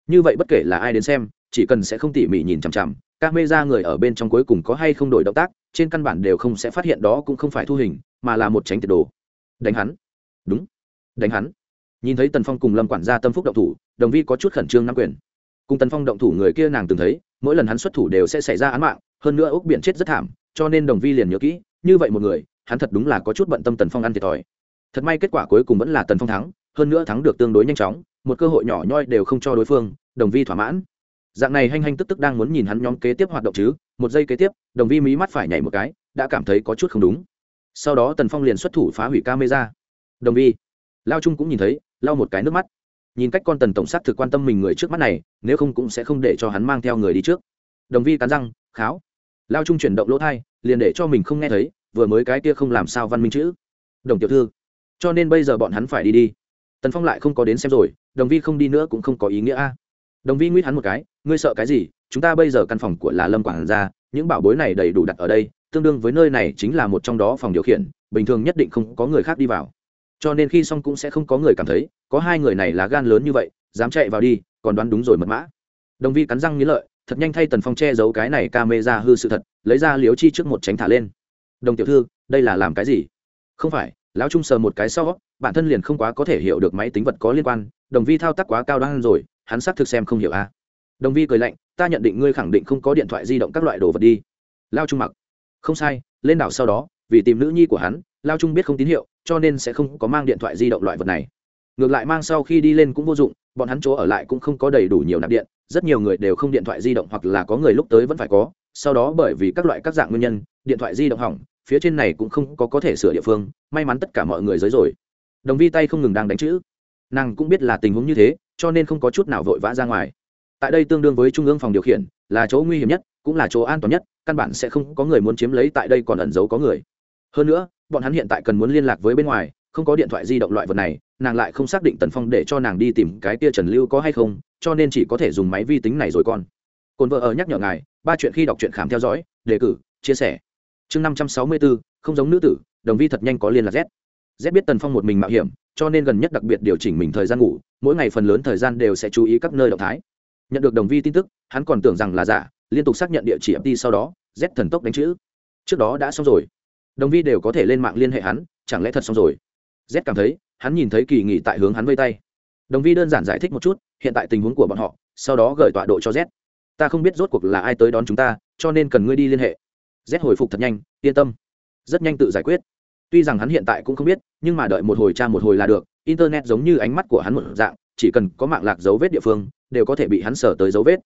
Như vậy bất kể là ai đến xem, chỉ cần sẽ không tỉ mỉ nhìn chằm chằm Camera mê ra người ở bên trong cuối cùng có hay không đổi động tác, trên căn bản đều không sẽ phát hiện đó cũng không phải thu hình, mà là một tránh tiệt đồ. Đánh hắn. Đúng. Đánh hắn. Nhìn thấy tần phong cùng lâm quản gia tâm phúc động thủ, đồng vi có chút khẩn trương nắm quyền. Cùng tần phong động thủ người kia nàng từng thấy, mỗi lần hắn xuất thủ đều sẽ xảy ra án mạng, hơn nữa ốc biển chết rất thảm, cho nên đồng vi liền nhớ kỹ, như vậy một người, hắn thật đúng là có chút bận tâm tần phong ăn thiệt thòi. Thật may kết quả cuối cùng vẫn là tần phong thắng, hơn nữa thắng được tương đối nhanh chóng, một cơ hội nhỏ nhoi đều không cho đối phương, đồng vi thỏa mãn dạng này hanh hanh tức tức đang muốn nhìn hắn nhóm kế tiếp hoạt động chứ, một giây kế tiếp, đồng vi mí mắt phải nhảy một cái, đã cảm thấy có chút không đúng. Sau đó tần phong liền xuất thủ phá hủy camera. Đồng vi, lao trung cũng nhìn thấy lao một cái nước mắt. Nhìn cách con tần tổng sát thực quan tâm mình người trước mắt này, nếu không cũng sẽ không để cho hắn mang theo người đi trước. Đồng vi cắn răng, kháo. Lao trung chuyển động lỗ thai, liền để cho mình không nghe thấy, vừa mới cái kia không làm sao văn minh chữ. Đồng tiểu thư, cho nên bây giờ bọn hắn phải đi đi. Tần phong lại không có đến xem rồi, đồng vi không đi nữa cũng không có ý nghĩa a đồng vi nguyết hắn một cái, ngươi sợ cái gì? Chúng ta bây giờ căn phòng của là lâm quảng gia những bảo bối này đầy đủ đặt ở đây, tương đương với nơi này chính là một trong đó phòng điều khiển, bình thường nhất định không có người khác đi vào. Cho nên khi xong cũng sẽ không có người cảm thấy, có hai người này là gan lớn như vậy, dám chạy vào đi, còn đoán đúng rồi mật mã. Đồng vi cắn răng nghĩ lợi, thật nhanh thay tần phong che giấu cái này ca mê ra hư sự thật, lấy ra liếu chi trước một tránh thả lên. Đồng tiểu thư, đây là làm cái gì? Không phải, lão trung sờ một cái sau, bản thân liền không quá có thể hiểu được máy tính vật có liên quan, đồng vi thao tác quá cao đoan rồi hắn xác thực xem không hiểu a. Đồng vi cười lạnh, ta nhận định ngươi khẳng định không có điện thoại di động các loại đồ vật đi. Lao trung mặc. Không sai, lên đảo sau đó, vì tìm nữ nhi của hắn, lao trung biết không tín hiệu, cho nên sẽ không có mang điện thoại di động loại vật này. Ngược lại mang sau khi đi lên cũng vô dụng, bọn hắn chỗ ở lại cũng không có đầy đủ nhiều nạp điện, rất nhiều người đều không điện thoại di động hoặc là có người lúc tới vẫn phải có, sau đó bởi vì các loại các dạng nguyên nhân, điện thoại di động hỏng, phía trên này cũng không có có thể sửa địa phương, may mắn tất cả mọi người giới rồi. Đồng vi tay không ngừng đang đánh chữ. Nàng cũng biết là tình huống như thế cho nên không có chút nào vội vã ra ngoài. Tại đây tương đương với trung ương phòng điều khiển, là chỗ nguy hiểm nhất, cũng là chỗ an toàn nhất, căn bản sẽ không có người muốn chiếm lấy tại đây còn ẩn giấu có người. Hơn nữa, bọn hắn hiện tại cần muốn liên lạc với bên ngoài, không có điện thoại di động loại vật này, nàng lại không xác định tần phong để cho nàng đi tìm cái kia trần lưu có hay không, cho nên chỉ có thể dùng máy vi tính này rồi con. Cồn vợ ở nhắc nhở ngài, ba chuyện khi đọc truyện khám theo dõi, đề cử, chia sẻ. Chương năm trăm sáu mươi bốn, không giống nữ tử, đồng vi thật nhanh có liên lạc z z biết tần phong một mình mạo hiểm, cho nên gần nhất đặc biệt điều chỉnh mình thời gian ngủ, mỗi ngày phần lớn thời gian đều sẽ chú ý các nơi động thái. Nhận được đồng vi tin tức, hắn còn tưởng rằng là giả, liên tục xác nhận địa chỉ ft sau đó, z thần tốc đánh chữ. Trước đó đã xong rồi. Đồng vi đều có thể lên mạng liên hệ hắn, chẳng lẽ thật xong rồi? Z cảm thấy, hắn nhìn thấy kỳ nghỉ tại hướng hắn vây tay. Đồng vi đơn giản giải thích một chút, hiện tại tình huống của bọn họ, sau đó gửi tọa độ cho z. Ta không biết rốt cuộc là ai tới đón chúng ta, cho nên cần ngươi đi liên hệ. Z hồi phục thật nhanh, yên tâm. Rất nhanh tự giải quyết tuy rằng hắn hiện tại cũng không biết nhưng mà đợi một hồi tra một hồi là được internet giống như ánh mắt của hắn một dạng chỉ cần có mạng lạc dấu vết địa phương đều có thể bị hắn sở tới dấu vết.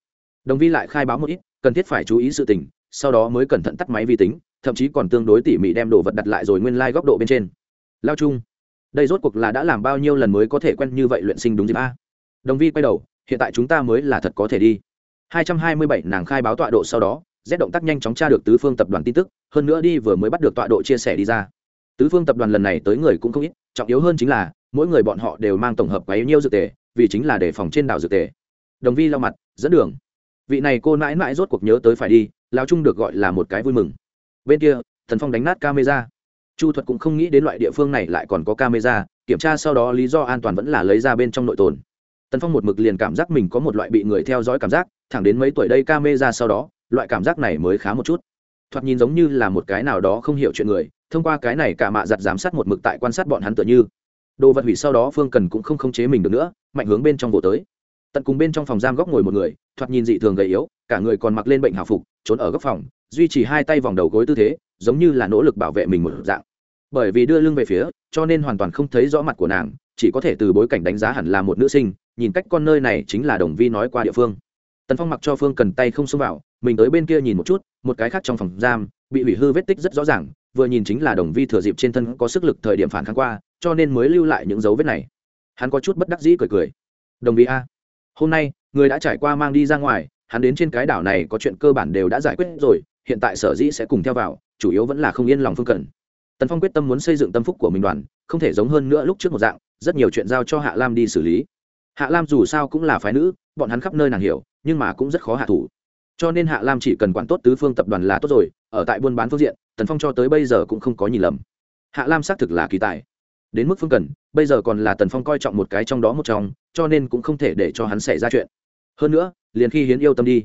Đồng vi lại khai báo một ít cần thiết phải chú ý sự tình sau đó mới cẩn thận tắt máy vi tính thậm chí còn tương đối tỉ mỉ đem đồ vật đặt lại rồi nguyên lai、like、góc độ bên trên. Lao chung đây rốt cuộc là đã làm bao nhiêu lần mới có thể quen như vậy luyện sinh đúng dịp a? Đồng vi quay đầu hiện tại chúng ta mới là thật có thể đi. 227 nàng khai báo tọa độ sau đó Z động tác nhanh chóng tra được tứ phương tập đoàn tin tức, hơn nữa đi vừa mới bắt được tọa độ chia sẻ đi ra. Tứ phương tập đoàn lần này tới người cũng không ít, trọng yếu hơn chính là mỗi người bọn họ đều mang tổng hợp bấy nhiêu dược tề, vì chính là để phòng trên đảo dược tề. Đồng Vi lau mặt, dẫn đường. Vị này cô mãi mãi rốt cuộc nhớ tới phải đi, lão trung được gọi là một cái vui mừng. Bên kia, Thần Phong đánh nát camera. Chu Thuật cũng không nghĩ đến loại địa phương này lại còn có camera, kiểm tra sau đó lý do an toàn vẫn là lấy ra bên trong nội tồn. Tần Phong một mực liền cảm giác mình có một loại bị người theo dõi cảm giác, thẳng đến mấy tuổi đây camera sau đó, loại cảm giác này mới khá một chút thoạt nhìn giống như là một cái nào đó không hiểu chuyện người, thông qua cái này cả mạ giặt giám sát một mực tại quan sát bọn hắn tựa như. Đồ vật hủy sau đó phương cần cũng không khống chế mình được nữa, mạnh hướng bên trong vỗ tới. Tận cùng bên trong phòng giam góc ngồi một người, thoạt nhìn dị thường gầy yếu, cả người còn mặc lên bệnh hào phục, trốn ở góc phòng, duy trì hai tay vòng đầu gối tư thế, giống như là nỗ lực bảo vệ mình một dạng. Bởi vì đưa lưng về phía, cho nên hoàn toàn không thấy rõ mặt của nàng, chỉ có thể từ bối cảnh đánh giá hẳn là một nữ sinh, nhìn cách con nơi này chính là đồng vi nói qua địa phương. Tần phong mặc cho phương cần tay không xông vào mình tới bên kia nhìn một chút, một cái khác trong phòng giam, bị hủy hư vết tích rất rõ ràng, vừa nhìn chính là đồng vi thừa dịp trên thân có sức lực thời điểm phản kháng qua, cho nên mới lưu lại những dấu vết này. Hắn có chút bất đắc dĩ cười cười. Đồng vi a, hôm nay, người đã trải qua mang đi ra ngoài, hắn đến trên cái đảo này có chuyện cơ bản đều đã giải quyết rồi, hiện tại sở dĩ sẽ cùng theo vào, chủ yếu vẫn là không yên lòng phương cần tần phong quyết tâm muốn xây dựng tâm phúc của mình đoàn, không thể giống hơn nữa lúc trước một dạng, rất nhiều chuyện giao cho hạ lam đi xử lý. Hạ lam dù sao cũng là phái nữ, bọn hắn khắp nơi nàng hiểu, nhưng mà cũng rất khó hạ thủ cho nên hạ lam chỉ cần quản tốt tứ phương tập đoàn là tốt rồi, ở tại buôn bán phương diện, tần phong cho tới bây giờ cũng không có nhìn lầm. Hạ lam xác thực là kỳ tài. Đến mức phương cần, bây giờ còn là tần phong coi trọng một cái trong đó một trong, cho nên cũng không thể để cho hắn xảy ra chuyện. Hơn nữa, liền khi hiến yêu tâm đi,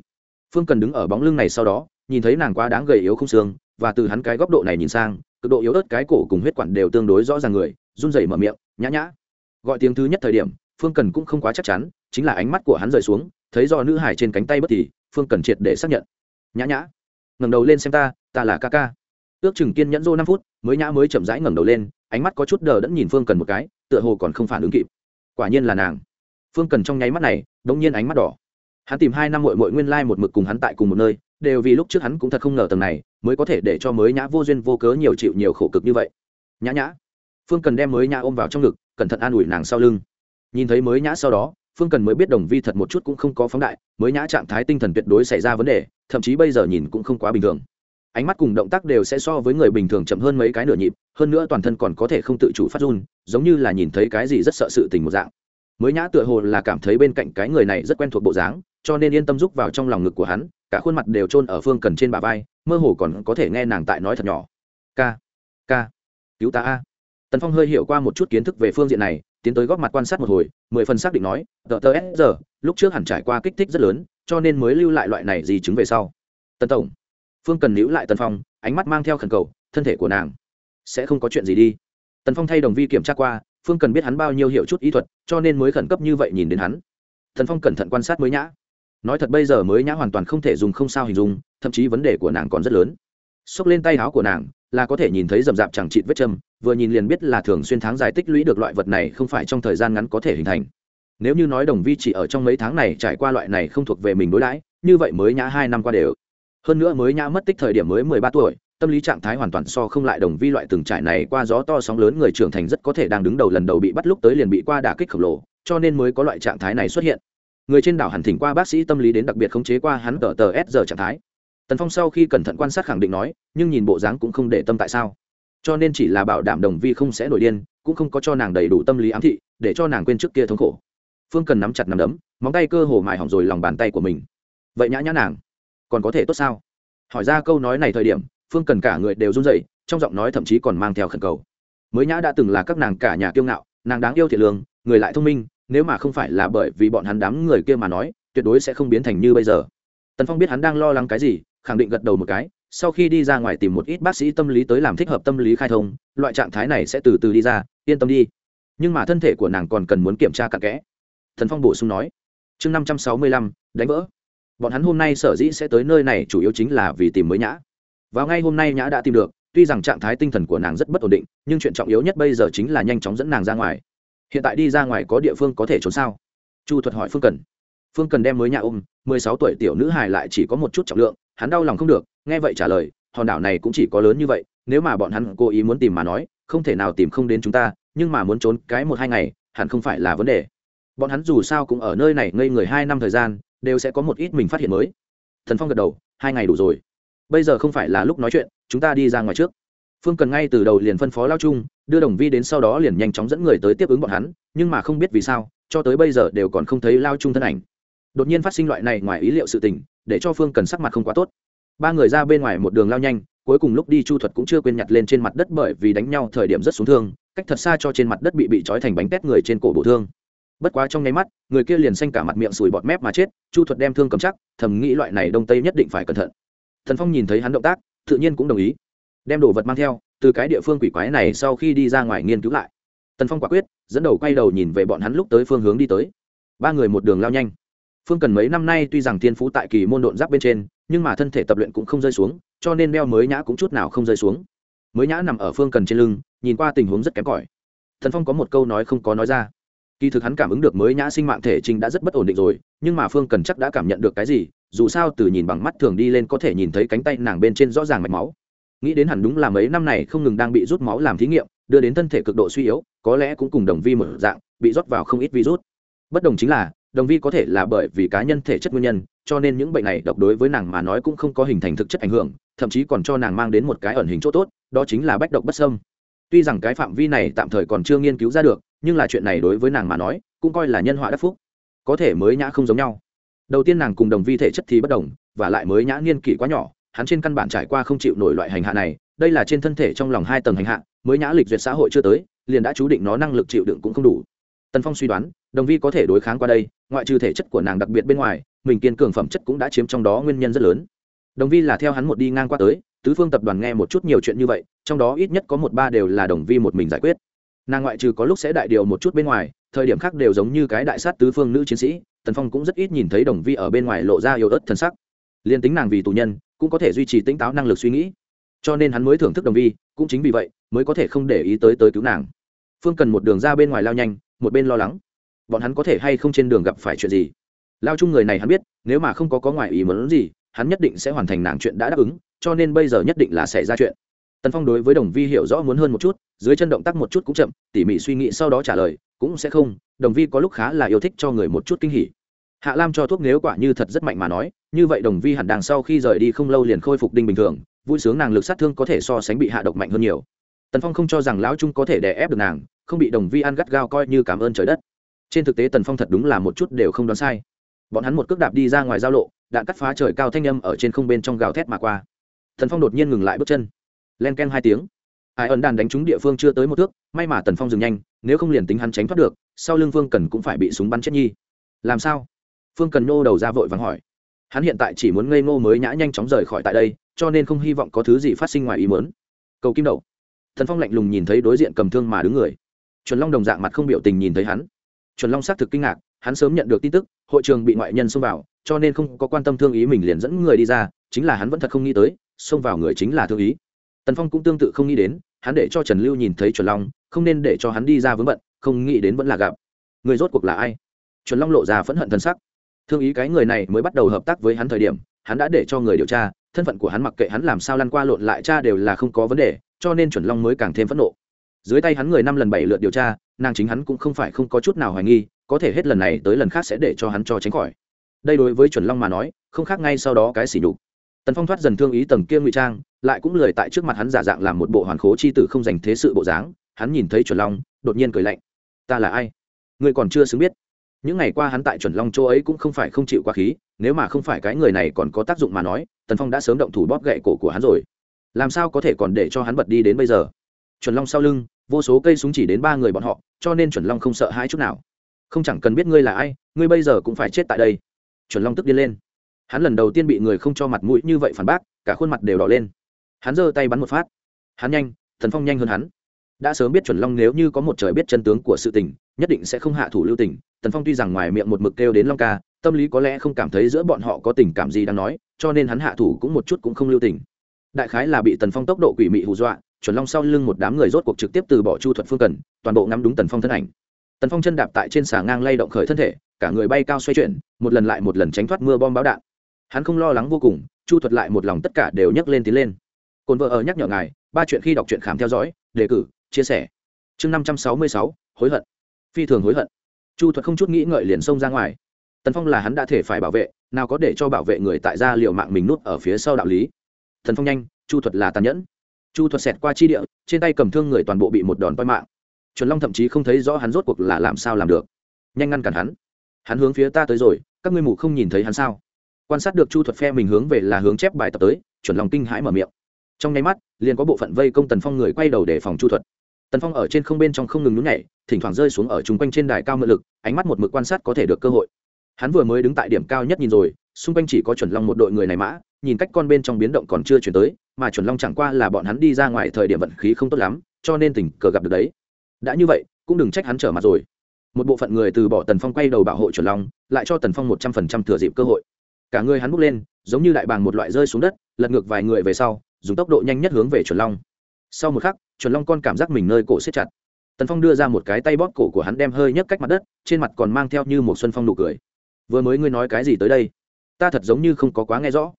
phương cần đứng ở bóng lưng này sau đó, nhìn thấy nàng quá đáng gầy yếu không xương, và từ hắn cái góc độ này nhìn sang, cực độ yếu ớt cái cổ cùng huyết quản đều tương đối rõ ràng người, run rẩy mở miệng, nhã nhã. Gọi tiếng thứ nhất thời điểm, phương cần cũng không quá chắc chắn, chính là ánh mắt của hắn rời xuống, thấy do nữ hải trên cánh tay bất thì phương cần triệt để xác nhận. Nhã nhã, ngẩng đầu lên xem ta ta là ca ca. Ước chừng kiên nhẫn dô năm phút, mới nhã mới chậm rãi ngẩng đầu lên, ánh mắt có chút đờ đẫn nhìn phương cần một cái, tựa hồ còn không phản ứng kịp. Quả nhiên là nàng. Phương cần trong nháy mắt này, đống nhiên ánh mắt đỏ. Hắn tìm hai năm mội mội nguyên lai một mực cùng hắn tại cùng một nơi, đều vì lúc trước hắn cũng thật không ngờ tầng này, mới có thể để cho mới nhã vô duyên vô cớ nhiều chịu nhiều khổ cực như vậy. Nhã nhã. Phương cần đem mới nhã ôm vào trong ngực, cẩn thận an ủi nàng sau lưng. Nhìn thấy mới nhã sau đó phương cần mới biết đồng vi thật một chút cũng không có phóng đại, mới nhã trạng thái tinh thần tuyệt đối xảy ra vấn đề, thậm chí bây giờ nhìn cũng không quá bình thường. Ánh mắt cùng động tác đều sẽ so với người bình thường chậm hơn mấy cái nửa nhịp, hơn nữa toàn thân còn có thể không tự chủ phát run, giống như là nhìn thấy cái gì rất sợ sự tình một dạng. Mới nhã tựa hồ là cảm thấy bên cạnh cái người này rất quen thuộc bộ dáng, cho nên yên tâm rúc vào trong lòng ngực của hắn, cả khuôn mặt đều chôn ở phương cần trên bà vai, mơ hồ còn có thể nghe nàng tại nói thật nhỏ. Ca ca, cứu ta a. Tần phong hơi hiểu qua một chút kiến thức về phương diện này tiến tới góp mặt quan sát một hồi, mười phần xác định nói, tờ tờ s giờ, lúc trước hẳn trải qua kích thích rất lớn, cho nên mới lưu lại loại này di chứng về sau. Tân tổng. Phương cần níu lại tần phong, ánh mắt mang theo khẩn cầu, thân thể của nàng sẽ không có chuyện gì đi. Tần phong thay đồng vi kiểm tra qua, phương cần biết hắn bao nhiêu hiểu chút ý thuật, cho nên mới khẩn cấp như vậy nhìn đến hắn. Tần phong cẩn thận quan sát mới nhã. Nói thật bây giờ mới nhã hoàn toàn không thể dùng không sao hình dung, thậm chí vấn đề của nàng còn rất lớn xốc lên tay áo của nàng, là có thể nhìn thấy rậm rạp chẳng chịt vết châm, vừa nhìn liền biết là thường xuyên tháng dài tích lũy được loại vật này không phải trong thời gian ngắn có thể hình thành. Nếu như nói đồng vi chỉ ở trong mấy tháng này trải qua loại này không thuộc về mình đối đãi, như vậy mới nhã hai năm qua đều. Hơn nữa mới nhã mất tích thời điểm mới mười ba tuổi, tâm lý trạng thái hoàn toàn so không lại đồng vi loại từng trải này qua gió to sóng lớn người trưởng thành rất có thể đang đứng đầu lần đầu bị bắt lúc tới liền bị qua đả kích khổng lồ, cho nên mới có loại trạng thái này xuất hiện. Người trên đảo hẳn thỉnh qua bác sĩ tâm lý đến đặc biệt khống chế qua hắn tờ tờ s giờ trạng thái tần phong sau khi cẩn thận quan sát khẳng định nói, nhưng nhìn bộ dáng cũng không để tâm tại sao. Cho nên chỉ là bảo đảm đồng vi không sẽ nổi điên, cũng không có cho nàng đầy đủ tâm lý ám thị, để cho nàng quên trước kia thống khổ. Phương cần nắm chặt nắm đấm, móng tay cơ hồ mài hỏng rồi lòng bàn tay của mình. Vậy nhã nhã nàng, còn có thể tốt sao? Hỏi ra câu nói này thời điểm, phương cần cả người đều run rẩy, trong giọng nói thậm chí còn mang theo khẩn cầu. Mới nhã đã từng là các nàng cả nhà kiêu ngạo, nàng đáng yêu thiệt lương, người lại thông minh, nếu mà không phải là bởi vì bọn hắn đám người kia mà nói, tuyệt đối sẽ không biến thành như bây giờ. Tần phong biết hắn đang lo lắng cái gì khẳng định gật đầu một cái, sau khi đi ra ngoài tìm một ít bác sĩ tâm lý tới làm thích hợp tâm lý khai thông, loại trạng thái này sẽ từ từ đi ra, yên tâm đi. Nhưng mà thân thể của nàng còn cần muốn kiểm tra cặn kẽ. Thần phong bổ sung nói, chương năm trăm sáu mươi lăm, đánh vỡ. Bọn hắn hôm nay sở dĩ sẽ tới nơi này chủ yếu chính là vì tìm mới nhã. Vào ngay hôm nay nhã đã tìm được, tuy rằng trạng thái tinh thần của nàng rất bất ổn định, nhưng chuyện trọng yếu nhất bây giờ chính là nhanh chóng dẫn nàng ra ngoài. Hiện tại đi ra ngoài có địa phương có thể trốn sao? Chu thuật hỏi phương cần. Phương cần đem mới nhà ôm, mười sáu tuổi tiểu nữ hài lại chỉ có một chút trọng lượng hắn đau lòng không được, nghe vậy trả lời, hòn đảo này cũng chỉ có lớn như vậy, nếu mà bọn hắn cố ý muốn tìm mà nói, không thể nào tìm không đến chúng ta, nhưng mà muốn trốn cái một hai ngày, hẳn không phải là vấn đề. Bọn hắn dù sao cũng ở nơi này ngây người hai năm thời gian, đều sẽ có một ít mình phát hiện mới. Thần phong gật đầu, hai ngày đủ rồi. Bây giờ không phải là lúc nói chuyện, chúng ta đi ra ngoài trước. Phương cần ngay từ đầu liền phân phó lao Trung, đưa đồng vi đến sau đó liền nhanh chóng dẫn người tới tiếp ứng bọn hắn, nhưng mà không biết vì sao, cho tới bây giờ đều còn không thấy lao Trung thân ảnh. Đột nhiên phát sinh loại này ngoài ý liệu sự tình để cho phương cần sắc mặt không quá tốt. Ba người ra bên ngoài một đường lao nhanh, cuối cùng lúc đi chu thuật cũng chưa quên nhặt lên trên mặt đất bởi vì đánh nhau thời điểm rất xuống thương, cách thật xa cho trên mặt đất bị bị trói thành bánh tét người trên cổ bổ thương. Bất quá trong nháy mắt, người kia liền xanh cả mặt miệng sùi bọt mép mà chết, chu thuật đem thương cầm chắc, thầm nghĩ loại này đông tây nhất định phải cẩn thận. Thần phong nhìn thấy hắn động tác, tự nhiên cũng đồng ý. Đem đồ vật mang theo, từ cái địa phương quỷ quái này sau khi đi ra ngoài nghiên cứu lại. Tần phong quả quyết, dẫn đầu quay đầu nhìn về bọn hắn lúc tới phương hướng đi tới. Ba người một đường lao nhanh phương cần mấy năm nay tuy rằng thiên phú tại kỳ môn độn giáp bên trên, nhưng mà thân thể tập luyện cũng không rơi xuống, cho nên đeo mới nhã cũng chút nào không rơi xuống. Mới nhã nằm ở phương cần trên lưng, nhìn qua tình huống rất kém cỏi. Thần phong có một câu nói không có nói ra. Kỳ thực hắn cảm ứng được mới nhã sinh mạng thể trình đã rất bất ổn định rồi, nhưng mà phương cần chắc đã cảm nhận được cái gì, dù sao từ nhìn bằng mắt thường đi lên có thể nhìn thấy cánh tay nàng bên trên rõ ràng mạch máu. Nghĩ đến hẳn đúng là mấy năm này không ngừng đang bị rút máu làm thí nghiệm, đưa đến thân thể cực độ suy yếu, có lẽ cũng cùng đồng vi mở dạng, bị rót vào không ít virus. Bất đồng chính là đồng vi có thể là bởi vì cá nhân thể chất nguyên nhân, cho nên những bệnh này độc đối với nàng mà nói cũng không có hình thành thực chất ảnh hưởng, thậm chí còn cho nàng mang đến một cái ẩn hình chỗ tốt, đó chính là bách độc bất sâm tuy rằng cái phạm vi này tạm thời còn chưa nghiên cứu ra được, nhưng là chuyện này đối với nàng mà nói, cũng coi là nhân họa đắc phúc. Có thể mới nhã không giống nhau. Đầu tiên nàng cùng đồng vi thể chất thì bất đồng, và lại mới nhã niên kỷ quá nhỏ, hắn trên căn bản trải qua không chịu nổi loại hành hạ này, đây là trên thân thể trong lòng hai tầng hành hạ, mới nhã lịch duyệt xã hội chưa tới, liền đã chú định nó năng lực chịu đựng cũng không đủ. Tần phong suy đoán đồng vi có thể đối kháng qua đây, ngoại trừ thể chất của nàng đặc biệt bên ngoài, mình kiên cường phẩm chất cũng đã chiếm trong đó nguyên nhân rất lớn. Đồng vi là theo hắn một đi ngang qua tới, tứ phương tập đoàn nghe một chút nhiều chuyện như vậy, trong đó ít nhất có một ba đều là đồng vi một mình giải quyết. Nàng ngoại trừ có lúc sẽ đại điều một chút bên ngoài, thời điểm khác đều giống như cái đại sát tứ phương nữ chiến sĩ, tần phong cũng rất ít nhìn thấy đồng vi ở bên ngoài lộ ra yếu ớt thân sắc. Liên tính nàng vì tù nhân, cũng có thể duy trì tỉnh táo năng lực suy nghĩ. Cho nên hắn mới thưởng thức đồng vi, cũng chính vì vậy, mới có thể không để ý tới tới cứu nàng. Phương cần một đường ra bên ngoài lao nhanh, một bên lo lắng bọn hắn có thể hay không trên đường gặp phải chuyện gì? Lao chung người này hắn biết, nếu mà không có có ngoại ý muốn gì, hắn nhất định sẽ hoàn thành nàng chuyện đã đáp ứng, cho nên bây giờ nhất định là sẽ ra chuyện. Tần phong đối với đồng vi hiểu rõ muốn hơn một chút, dưới chân động tác một chút cũng chậm, tỉ mỉ suy nghĩ sau đó trả lời, cũng sẽ không, đồng vi có lúc khá là yêu thích cho người một chút kinh hỉ. Hạ lam cho thuốc nếu quả như thật rất mạnh mà nói, như vậy đồng vi hẳn đằng sau khi rời đi không lâu liền khôi phục đinh bình thường, vui sướng nàng lực sát thương có thể so sánh bị hạ độc mạnh hơn nhiều. Tần phong không cho rằng lão trung có thể đè ép được nàng, không bị đồng vi ăn gắt gao coi như cảm ơn trời đất trên thực tế tần phong thật đúng là một chút đều không đoán sai. Bọn hắn một cước đạp đi ra ngoài giao lộ, đạn cắt phá trời cao thanh â m ở trên không bên trong gào thét mà qua. Tần phong đột nhiên ngừng lại bước chân. Len ken hai tiếng. Ai ẩn đàn đánh trúng địa phương chưa tới một thước, may mà tần phong dừng nhanh, nếu không liền tính hắn tránh thoát được, sau lưng phương cần cũng phải bị súng bắn chết nhi. Làm sao? Phương cần nô đầu ra vội vàng hỏi. Hắn hiện tại chỉ muốn ngây ngô mới nhã nhanh chóng rời khỏi tại đây, cho nên không hy vọng có thứ gì phát sinh ngoài ý muốn. Cầu kim đậu thần phong lạnh lùng nhìn thấy đối diện cầm thương mà đứng người. Chuẩn long đồng dạng mặt không biểu tình nhìn thấy hắn chuẩn long xác thực kinh ngạc, hắn sớm nhận được tin tức, hội trường bị ngoại nhân xông vào, cho nên không có quan tâm thương ý mình liền dẫn người đi ra, chính là hắn vẫn thật không nghĩ tới, xông vào người chính là thương ý. Tần phong cũng tương tự không nghĩ đến, hắn để cho trần lưu nhìn thấy chuẩn long, không nên để cho hắn đi ra vướng bận, không nghĩ đến vẫn là gặp. Người rốt cuộc là ai? Chuẩn long lộ ra phẫn hận thân sắc. Thương ý cái người này mới bắt đầu hợp tác với hắn thời điểm, hắn đã để cho người điều tra, thân phận của hắn mặc kệ hắn làm sao lăn qua lộn lại cha đều là không có vấn đề, cho nên chuẩn long mới càng thêm phẫn nộ. Dưới tay hắn người năm lần bảy lượt điều tra nàng chính hắn cũng không phải không có chút nào hoài nghi, có thể hết lần này tới lần khác sẽ để cho hắn cho tránh khỏi. Đây đối với chuẩn long mà nói, không khác ngay sau đó cái xỉ nhục. Tần phong thoát dần thương ý tầng kia ngụy trang, lại cũng lười tại trước mặt hắn giả dạng làm một bộ hoàn khố chi tử không dành thế sự bộ dáng, hắn nhìn thấy chuẩn long, đột nhiên cười lạnh. Ta là ai? Ngươi còn chưa xứng biết. Những ngày qua hắn tại chuẩn long châu ấy cũng không phải không chịu quá khí, nếu mà không phải cái người này còn có tác dụng mà nói, tần phong đã sớm động thủ bóp gậy cổ của hắn rồi. Làm sao có thể còn để cho hắn bật đi đến bây giờ? Chuẩn long sau lưng vô số cây súng chỉ đến ba người bọn họ, cho nên chuẩn long không sợ hãi chút nào. Không chẳng cần biết ngươi là ai, ngươi bây giờ cũng phải chết tại đây. Chuẩn long tức điên lên. Hắn lần đầu tiên bị người không cho mặt mũi như vậy phản bác, cả khuôn mặt đều đỏ lên. Hắn giơ tay bắn một phát. Hắn nhanh, thần phong nhanh hơn hắn. Đã sớm biết chuẩn long nếu như có một trời biết chân tướng của sự tình, nhất định sẽ không hạ thủ lưu tình. Tần phong tuy rằng ngoài miệng một mực kêu đến long ca, tâm lý có lẽ không cảm thấy giữa bọn họ có tình cảm gì đang nói, cho nên hắn hạ thủ cũng một chút cũng không lưu tình. Đại khái là bị tần phong tốc độ quỷ mị hù dọa chuẩn long sau lưng một đám người rốt cuộc trực tiếp từ bỏ chu thuật phương cần, toàn bộ ngắm đúng tần phong thân ảnh. Tần phong chân đạp tại trên xà ngang lay động khởi thân thể, cả người bay cao xoay chuyển, một lần lại một lần tránh thoát mưa bom báo đạn. Hắn không lo lắng vô cùng, chu thuật lại một lòng tất cả đều nhấc lên tiến lên. Cồn vợ ở nhắc nhở ngài, ba chuyện khi đọc truyện khám theo dõi, đề cử, chia sẻ. Chương năm trăm sáu mươi sáu, hối hận. Phi thường hối hận. Chu thuật không chút nghĩ ngợi liền xông ra ngoài. Tần phong là hắn đã thể phải bảo vệ, nào có để cho bảo vệ người tại gia liệu mạng mình nuốt ở phía sau đạo lý. Thần phong nhanh, chu thuật là tàn nhẫn chu thuật xẹt qua chi địa, trên tay cầm thương người toàn bộ bị một đòn toi mạng. Chuẩn long thậm chí không thấy rõ hắn rốt cuộc là làm sao làm được. Nhanh ngăn cản hắn. Hắn hướng phía ta tới rồi, các ngươi mù không nhìn thấy hắn sao? Quan sát được chu thuật phe mình hướng về là hướng chép bài tập tới, chuẩn lòng kinh hãi mở miệng. Trong nháy mắt, liền có bộ phận vây công tần phong người quay đầu để phòng chu thuật. Tần phong ở trên không bên trong không ngừng nhún nhảy, thỉnh thoảng rơi xuống ở chung quanh trên đài cao mượn lực, ánh mắt một mực quan sát có thể được cơ hội. Hắn vừa mới đứng tại điểm cao nhất nhìn rồi, xung quanh chỉ có chuẩn long một đội người này mã, nhìn cách con bên trong biến động còn chưa chuyển tới mà chuẩn long chẳng qua là bọn hắn đi ra ngoài thời điểm vận khí không tốt lắm, cho nên tình cờ gặp được đấy. Đã như vậy, cũng đừng trách hắn trở mặt rồi. Một bộ phận người từ bỏ tần phong quay đầu bảo hộ chuẩn long, lại cho tần phong một trăm phần trăm thừa dịp cơ hội. Cả người hắn bước lên, giống như đại bàng một loại rơi xuống đất, lật ngược vài người về sau, dùng tốc độ nhanh nhất hướng về chuẩn long. Sau một khắc, chuẩn long con cảm giác mình nơi cổ siết chặt. Tần phong đưa ra một cái tay bóp cổ của hắn đem hơi nhấc cách mặt đất, trên mặt còn mang theo như một xuân phong nụ cười. Vừa mới ngươi nói cái gì tới đây? Ta thật giống như không có quá nghe rõ.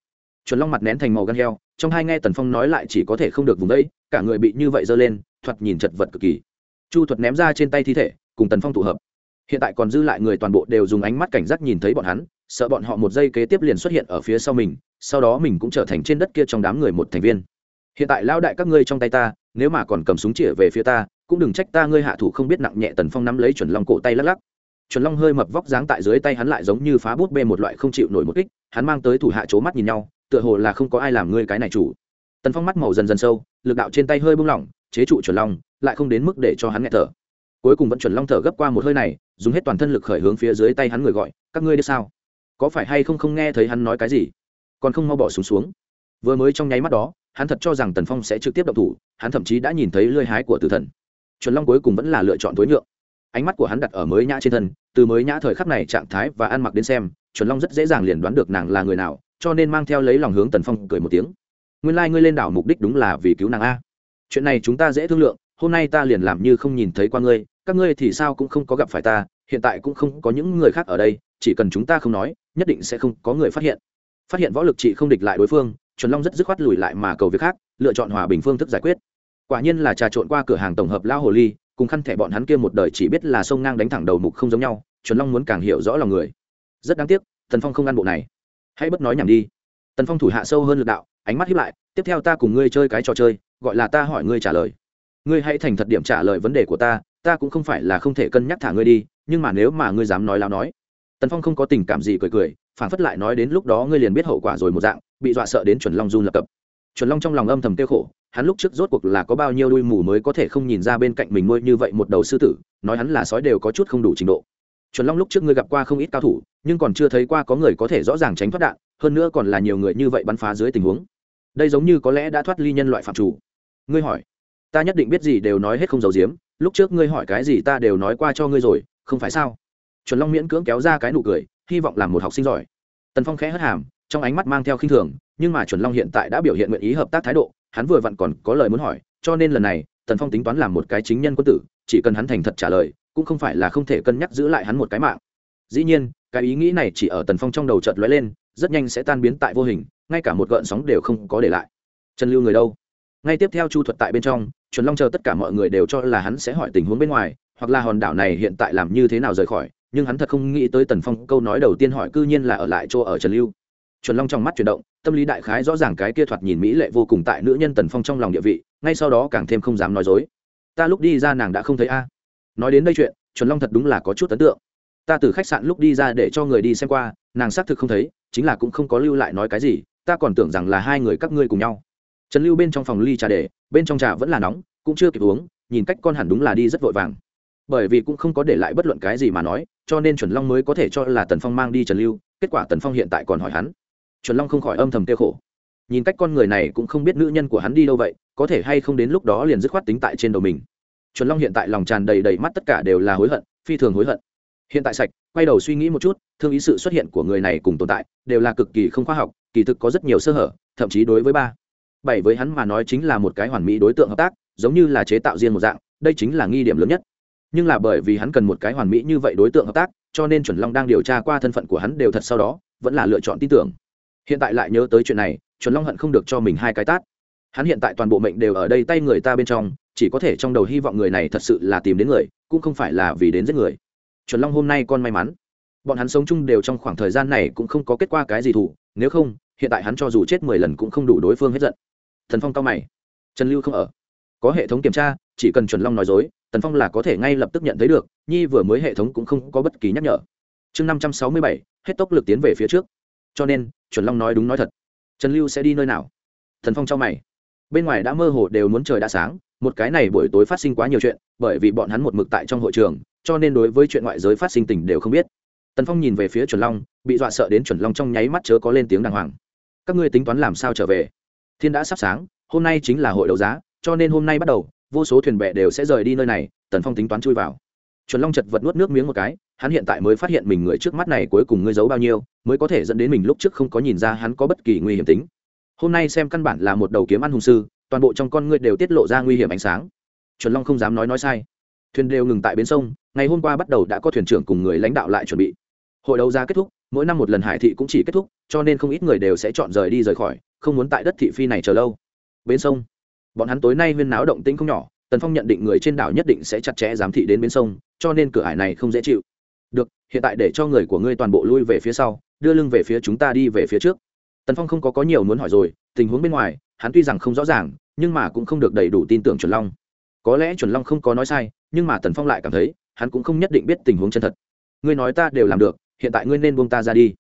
Chuẩn long mặt nén thành màu gan heo trong hai nghe tần phong nói lại chỉ có thể không được vùng đấy, cả người bị như vậy giơ lên, thoạt nhìn chật vật cực kỳ. Chu thuật ném ra trên tay thi thể, cùng tần phong tụ hợp. Hiện tại còn dư lại người toàn bộ đều dùng ánh mắt cảnh giác nhìn thấy bọn hắn, sợ bọn họ một giây kế tiếp liền xuất hiện ở phía sau mình, sau đó mình cũng trở thành trên đất kia trong đám người một thành viên. Hiện tại lao đại các ngươi trong tay ta, nếu mà còn cầm súng chĩa về phía ta, cũng đừng trách ta ngươi hạ thủ không biết nặng nhẹ tần phong nắm lấy chuẩn long cổ tay lắc lắc. Chuẩn long hơi mập vóc dáng tại dưới tay hắn lại giống như phá bút bê một loại không chịu nổi một kích, hắn mang tới thủ hạ c mắt nhìn nhau tựa hồ là không có ai làm ngươi cái này chủ. Tần phong mắt màu dần dần sâu lực đạo trên tay hơi bung lỏng chế trụ chuẩn long lại không đến mức để cho hắn nghe thở. Cuối cùng vẫn chuẩn long thở gấp qua một hơi này dùng hết toàn thân lực khởi hướng phía dưới tay hắn người gọi các ngươi đi sao? Có phải hay không không nghe thấy hắn nói cái gì? Còn không mau bỏ súng xuống, xuống. Vừa mới trong nháy mắt đó hắn thật cho rằng tần phong sẽ trực tiếp động thủ hắn thậm chí đã nhìn thấy lơi hái của tử thần. Chuẩn long cuối cùng vẫn là lựa chọn tối nhượng. Ánh mắt của hắn đặt ở mới nhã trên thân từ mới nhã thời khắc này trạng thái và ăn mặc đến xem chuẩn long rất dễ dàng liền đoán được nàng là người nào cho nên mang theo lấy lòng hướng tần phong cười một tiếng. Nguyên lai、like、ngươi lên đảo mục đích đúng là vì cứu nàng a. Chuyện này chúng ta dễ thương lượng, hôm nay ta liền làm như không nhìn thấy qua ngươi, các ngươi thì sao cũng không có gặp phải ta, hiện tại cũng không có những người khác ở đây, chỉ cần chúng ta không nói, nhất định sẽ không có người phát hiện. Phát hiện võ lực chị không địch lại đối phương, chuẩn long rất dứt khoát lùi lại mà cầu việc khác, lựa chọn hòa bình phương thức giải quyết. Quả nhiên là trà trộn qua cửa hàng tổng hợp lao hồ ly, cùng khăn thẻ bọn hắn kia một đời chỉ biết là sông ngang đánh thẳng đầu mục không giống nhau, chuẩn long muốn càng hiểu rõ lòng người. Rất đáng tiếc, tần phong không ăn bộ này hãy bất nói nhảm đi. Tần phong thủ hạ sâu hơn lực đạo, ánh mắt hiếp lại, tiếp theo ta cùng ngươi chơi cái trò chơi, gọi là ta hỏi ngươi trả lời. Ngươi hãy thành thật điểm trả lời vấn đề của ta ta cũng không phải là không thể cân nhắc thả ngươi đi, nhưng mà nếu mà ngươi dám nói láo nói. Tần phong không có tình cảm gì cười cười, phản phất lại nói đến lúc đó ngươi liền biết hậu quả rồi một dạng, bị dọa sợ đến chuẩn long run lập cập. Chuẩn long trong lòng âm thầm tiêu khổ, hắn lúc trước rốt cuộc là có bao nhiêu đuôi mù mới có thể không nhìn ra bên cạnh mình nuôi như vậy một đầu sư tử, nói hắn là sói đều có chút không đủ trình độ chuẩn long lúc trước ngươi gặp qua không ít cao thủ, nhưng còn chưa thấy qua có người có thể rõ ràng tránh thoát đạn, hơn nữa còn là nhiều người như vậy bắn phá dưới tình huống. Đây giống như có lẽ đã thoát ly nhân loại phạm chủ. Ngươi hỏi, ta nhất định biết gì đều nói hết không giấu giếm, lúc trước ngươi hỏi cái gì ta đều nói qua cho ngươi rồi, không phải sao? Chuẩn long miễn cưỡng kéo ra cái nụ cười, hy vọng làm một học sinh giỏi. Tần phong khẽ hất hàm, trong ánh mắt mang theo khinh thường, nhưng mà chuẩn long hiện tại đã biểu hiện nguyện ý hợp tác thái độ, hắn vừa vặn còn có lời muốn hỏi, cho nên lần này, tần phong tính toán làm một cái chính nhân quân tử, chỉ cần hắn thành thật trả lời cũng không phải là không thể cân nhắc giữ lại hắn một cái mạng. Dĩ nhiên, cái ý nghĩ này chỉ ở tần phong trong đầu chợt lóe lên, rất nhanh sẽ tan biến tại vô hình, ngay cả một gợn sóng đều không có để lại. Trần lưu người đâu? Ngay tiếp theo chu thuật tại bên trong, chuẩn long chờ tất cả mọi người đều cho là hắn sẽ hỏi tình huống bên ngoài, hoặc là hòn đảo này hiện tại làm như thế nào rời khỏi, nhưng hắn thật không nghĩ tới tần phong câu nói đầu tiên hỏi cư nhiên là ở lại chỗ ở trần lưu. Chuẩn long trong mắt chuyển động, tâm lý đại khái rõ ràng cái kia thoạt nhìn mỹ lệ vô cùng tại nữ nhân tần phong trong lòng địa vị, ngay sau đó càng thêm không dám nói dối. Ta lúc đi ra nàng đã không thấy a nói đến đây chuyện, chuẩn long thật đúng là có chút ấn tượng. Ta từ khách sạn lúc đi ra để cho người đi xem qua, nàng xác thực không thấy, chính là cũng không có lưu lại nói cái gì, ta còn tưởng rằng là hai người các ngươi cùng nhau. Trần lưu bên trong phòng ly trà để, bên trong trà vẫn là nóng, cũng chưa kịp uống, nhìn cách con hẳn đúng là đi rất vội vàng. Bởi vì cũng không có để lại bất luận cái gì mà nói, cho nên chuẩn long mới có thể cho là tần phong mang đi trần lưu, kết quả tần phong hiện tại còn hỏi hắn. Chuẩn long không khỏi âm thầm tiêu khổ. Nhìn cách con người này cũng không biết nữ nhân của hắn đi đâu vậy, có thể hay không đến lúc đó liền dứt khoát tính tại trên đầu mình chuẩn long hiện tại lòng tràn đầy đầy mắt tất cả đều là hối hận, phi thường hối hận. Hiện tại sạch, quay đầu suy nghĩ một chút, thương ý sự xuất hiện của người này cùng tồn tại, đều là cực kỳ không khoa học, kỳ thực có rất nhiều sơ hở, thậm chí đối với ba. Bảy với hắn mà nói chính là một cái hoàn mỹ đối tượng hợp tác, giống như là chế tạo riêng một dạng, đây chính là nghi điểm lớn nhất. Nhưng là bởi vì hắn cần một cái hoàn mỹ như vậy đối tượng hợp tác, cho nên chuẩn long đang điều tra qua thân phận của hắn đều thật sau đó, vẫn là lựa chọn tin tưởng. Hiện tại lại nhớ tới chuyện này, chuẩn long hận không được cho mình hai cái tát. Hắn hiện tại toàn bộ mệnh đều ở đây tay người ta bên trong chỉ có thể trong đầu hy vọng người này thật sự là tìm đến người, cũng không phải là vì đến giết người. Chuẩn long hôm nay con may mắn. Bọn hắn sống chung đều trong khoảng thời gian này cũng không có kết quả cái gì thủ nếu không, hiện tại hắn cho dù chết mười lần cũng không đủ đối phương hết giận. Thần phong cao mày. Trần lưu không ở. Có hệ thống kiểm tra, chỉ cần chuẩn long nói dối, tần phong là có thể ngay lập tức nhận thấy được, nhi vừa mới hệ thống cũng không có bất kỳ nhắc nhở. Chương năm trăm sáu mươi bảy, hết tốc lực tiến về phía trước. Cho nên, chuẩn long nói đúng nói thật. Trần lưu sẽ đi nơi nào? Thần phong cho mày. Bên ngoài đã mơ hồ đều muốn trời đã sáng một cái này buổi tối phát sinh quá nhiều chuyện, bởi vì bọn hắn một mực tại trong hội trường, cho nên đối với chuyện ngoại giới phát sinh tình đều không biết. Tần phong nhìn về phía chuẩn long, bị dọa sợ đến chuẩn long trong nháy mắt chớ có lên tiếng đàng hoàng. Các ngươi tính toán làm sao trở về? Thiên đã sắp sáng, hôm nay chính là hội đấu giá, cho nên hôm nay bắt đầu, vô số thuyền bè đều sẽ rời đi nơi này. Tần phong tính toán chui vào. Chuẩn long chật vật nuốt nước miếng một cái, hắn hiện tại mới phát hiện mình người trước mắt này cuối cùng ngươi giấu bao nhiêu, mới có thể dẫn đến mình lúc trước không có nhìn ra hắn có bất kỳ nguy hiểm tính. Hôm nay xem căn bản là một đầu kiếm ăn hùng sư toàn bộ trong con ngươi đều tiết lộ ra nguy hiểm ánh sáng. Chuẩn long không dám nói nói sai. Thuyền đều ngừng tại bến sông, ngày hôm qua bắt đầu đã có thuyền trưởng cùng người lãnh đạo lại chuẩn bị. Hội đấu giá kết thúc, mỗi năm một lần hải thị cũng chỉ kết thúc, cho nên không ít người đều sẽ chọn rời đi rời khỏi, không muốn tại đất thị phi này chờ lâu. Bến sông. Bọn hắn tối nay huyên náo động tĩnh không nhỏ, tần phong nhận định người trên đảo nhất định sẽ chặt chẽ giám thị đến bến sông, cho nên cửa hải này không dễ chịu. Được, hiện tại để cho người của ngươi toàn bộ lui về phía sau, đưa lưng về phía chúng ta đi về phía trước. Tần phong không có có nhiều muốn hỏi rồi, tình huống bên ngoài, hắn tuy rằng không rõ ràng nhưng mà cũng không được đầy đủ tin tưởng chuẩn long. Có lẽ chuẩn long không có nói sai, nhưng mà tần phong lại cảm thấy, hắn cũng không nhất định biết tình huống chân thật. Ngươi nói ta đều làm được, hiện tại ngươi nên buông ta ra đi.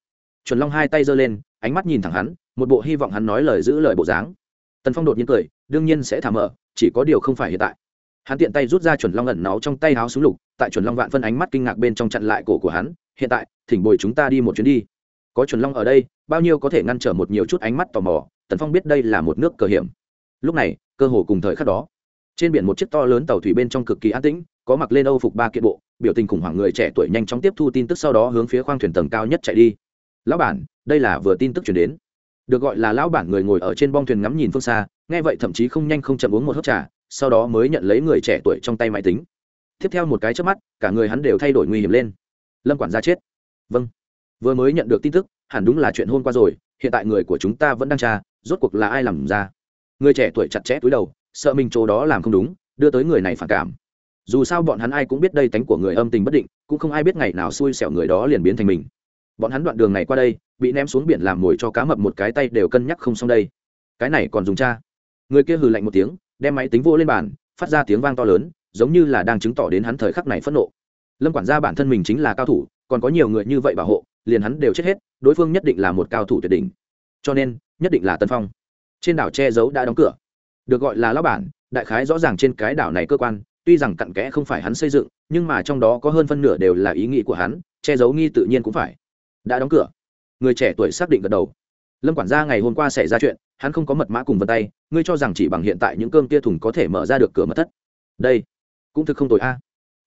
Chuẩn long hai tay giơ lên, ánh mắt nhìn thẳng hắn, một bộ hy vọng hắn nói lời giữ lời bộ dáng. Tần phong đột nhiên cười, đương nhiên sẽ thả mở, chỉ có điều không phải hiện tại. Hắn tiện tay rút ra chuẩn long ẩn náu trong tay háo súng lục, tại chuẩn long vạn phân ánh mắt kinh ngạc bên trong chặn lại cổ của hắn, hiện tại, thỉnh bồi chúng ta đi một chuyến đi. Có chuẩn long ở đây, bao nhiêu có thể ngăn trở một nhiều chút ánh mắt tò mò, tần phong biết đây là một nước cờ hiểm lúc này, cơ hồ cùng thời khắc đó, trên biển một chiếc to lớn tàu thủy bên trong cực kỳ an tĩnh, có mặc lên âu phục ba kiện bộ, biểu tình khủng hoảng người trẻ tuổi nhanh chóng tiếp thu tin tức sau đó hướng phía khoang thuyền tầng cao nhất chạy đi. Lão bản, đây là vừa tin tức chuyển đến. Được gọi là lão bản người ngồi ở trên bong thuyền ngắm nhìn phương xa, nghe vậy thậm chí không nhanh không chậm uống một hớp trà, sau đó mới nhận lấy người trẻ tuổi trong tay máy tính. Tiếp theo một cái trước mắt, cả người hắn đều thay đổi nguy hiểm lên. Lâm quản gia chết. Vâng. Vừa mới nhận được tin tức, hẳn đúng là chuyện hôm qua rồi, hiện tại người của chúng ta vẫn đang tra, rốt cuộc là ai làm ra? Người trẻ tuổi chặt chẽ túi đầu, sợ mình chỗ đó làm không đúng, đưa tới người này phản cảm. Dù sao bọn hắn ai cũng biết đây tánh của người âm tình bất định, cũng không ai biết ngày nào xui xẻo người đó liền biến thành mình. Bọn hắn đoạn đường này qua đây, bị ném xuống biển làm mồi cho cá mập một cái tay đều cân nhắc không xong đây. Cái này còn dùng cha. Người kia hừ lạnh một tiếng, đem máy tính vô lên bàn, phát ra tiếng vang to lớn, giống như là đang chứng tỏ đến hắn thời khắc này phẫn nộ. Lâm quản gia bản thân mình chính là cao thủ, còn có nhiều người như vậy bảo hộ, liền hắn đều chết hết, đối phương nhất định là một cao thủ tuyệt đỉnh. Cho nên, nhất định là tân phong trên đảo che giấu đã đóng cửa. Được gọi là lão bản, đại khái rõ ràng trên cái đảo này cơ quan, tuy rằng cặn kẽ không phải hắn xây dựng, nhưng mà trong đó có hơn phân nửa đều là ý nghĩ của hắn, che giấu nghi tự nhiên cũng phải. Đã đóng cửa. Người trẻ tuổi xác định gật đầu. Lâm quản gia ngày hôm qua xảy ra chuyện, hắn không có mật mã cùng vân tay, ngươi cho rằng chỉ bằng hiện tại những cơm kia thùng có thể mở ra được cửa mật thất. Đây, cũng thực không tồi a.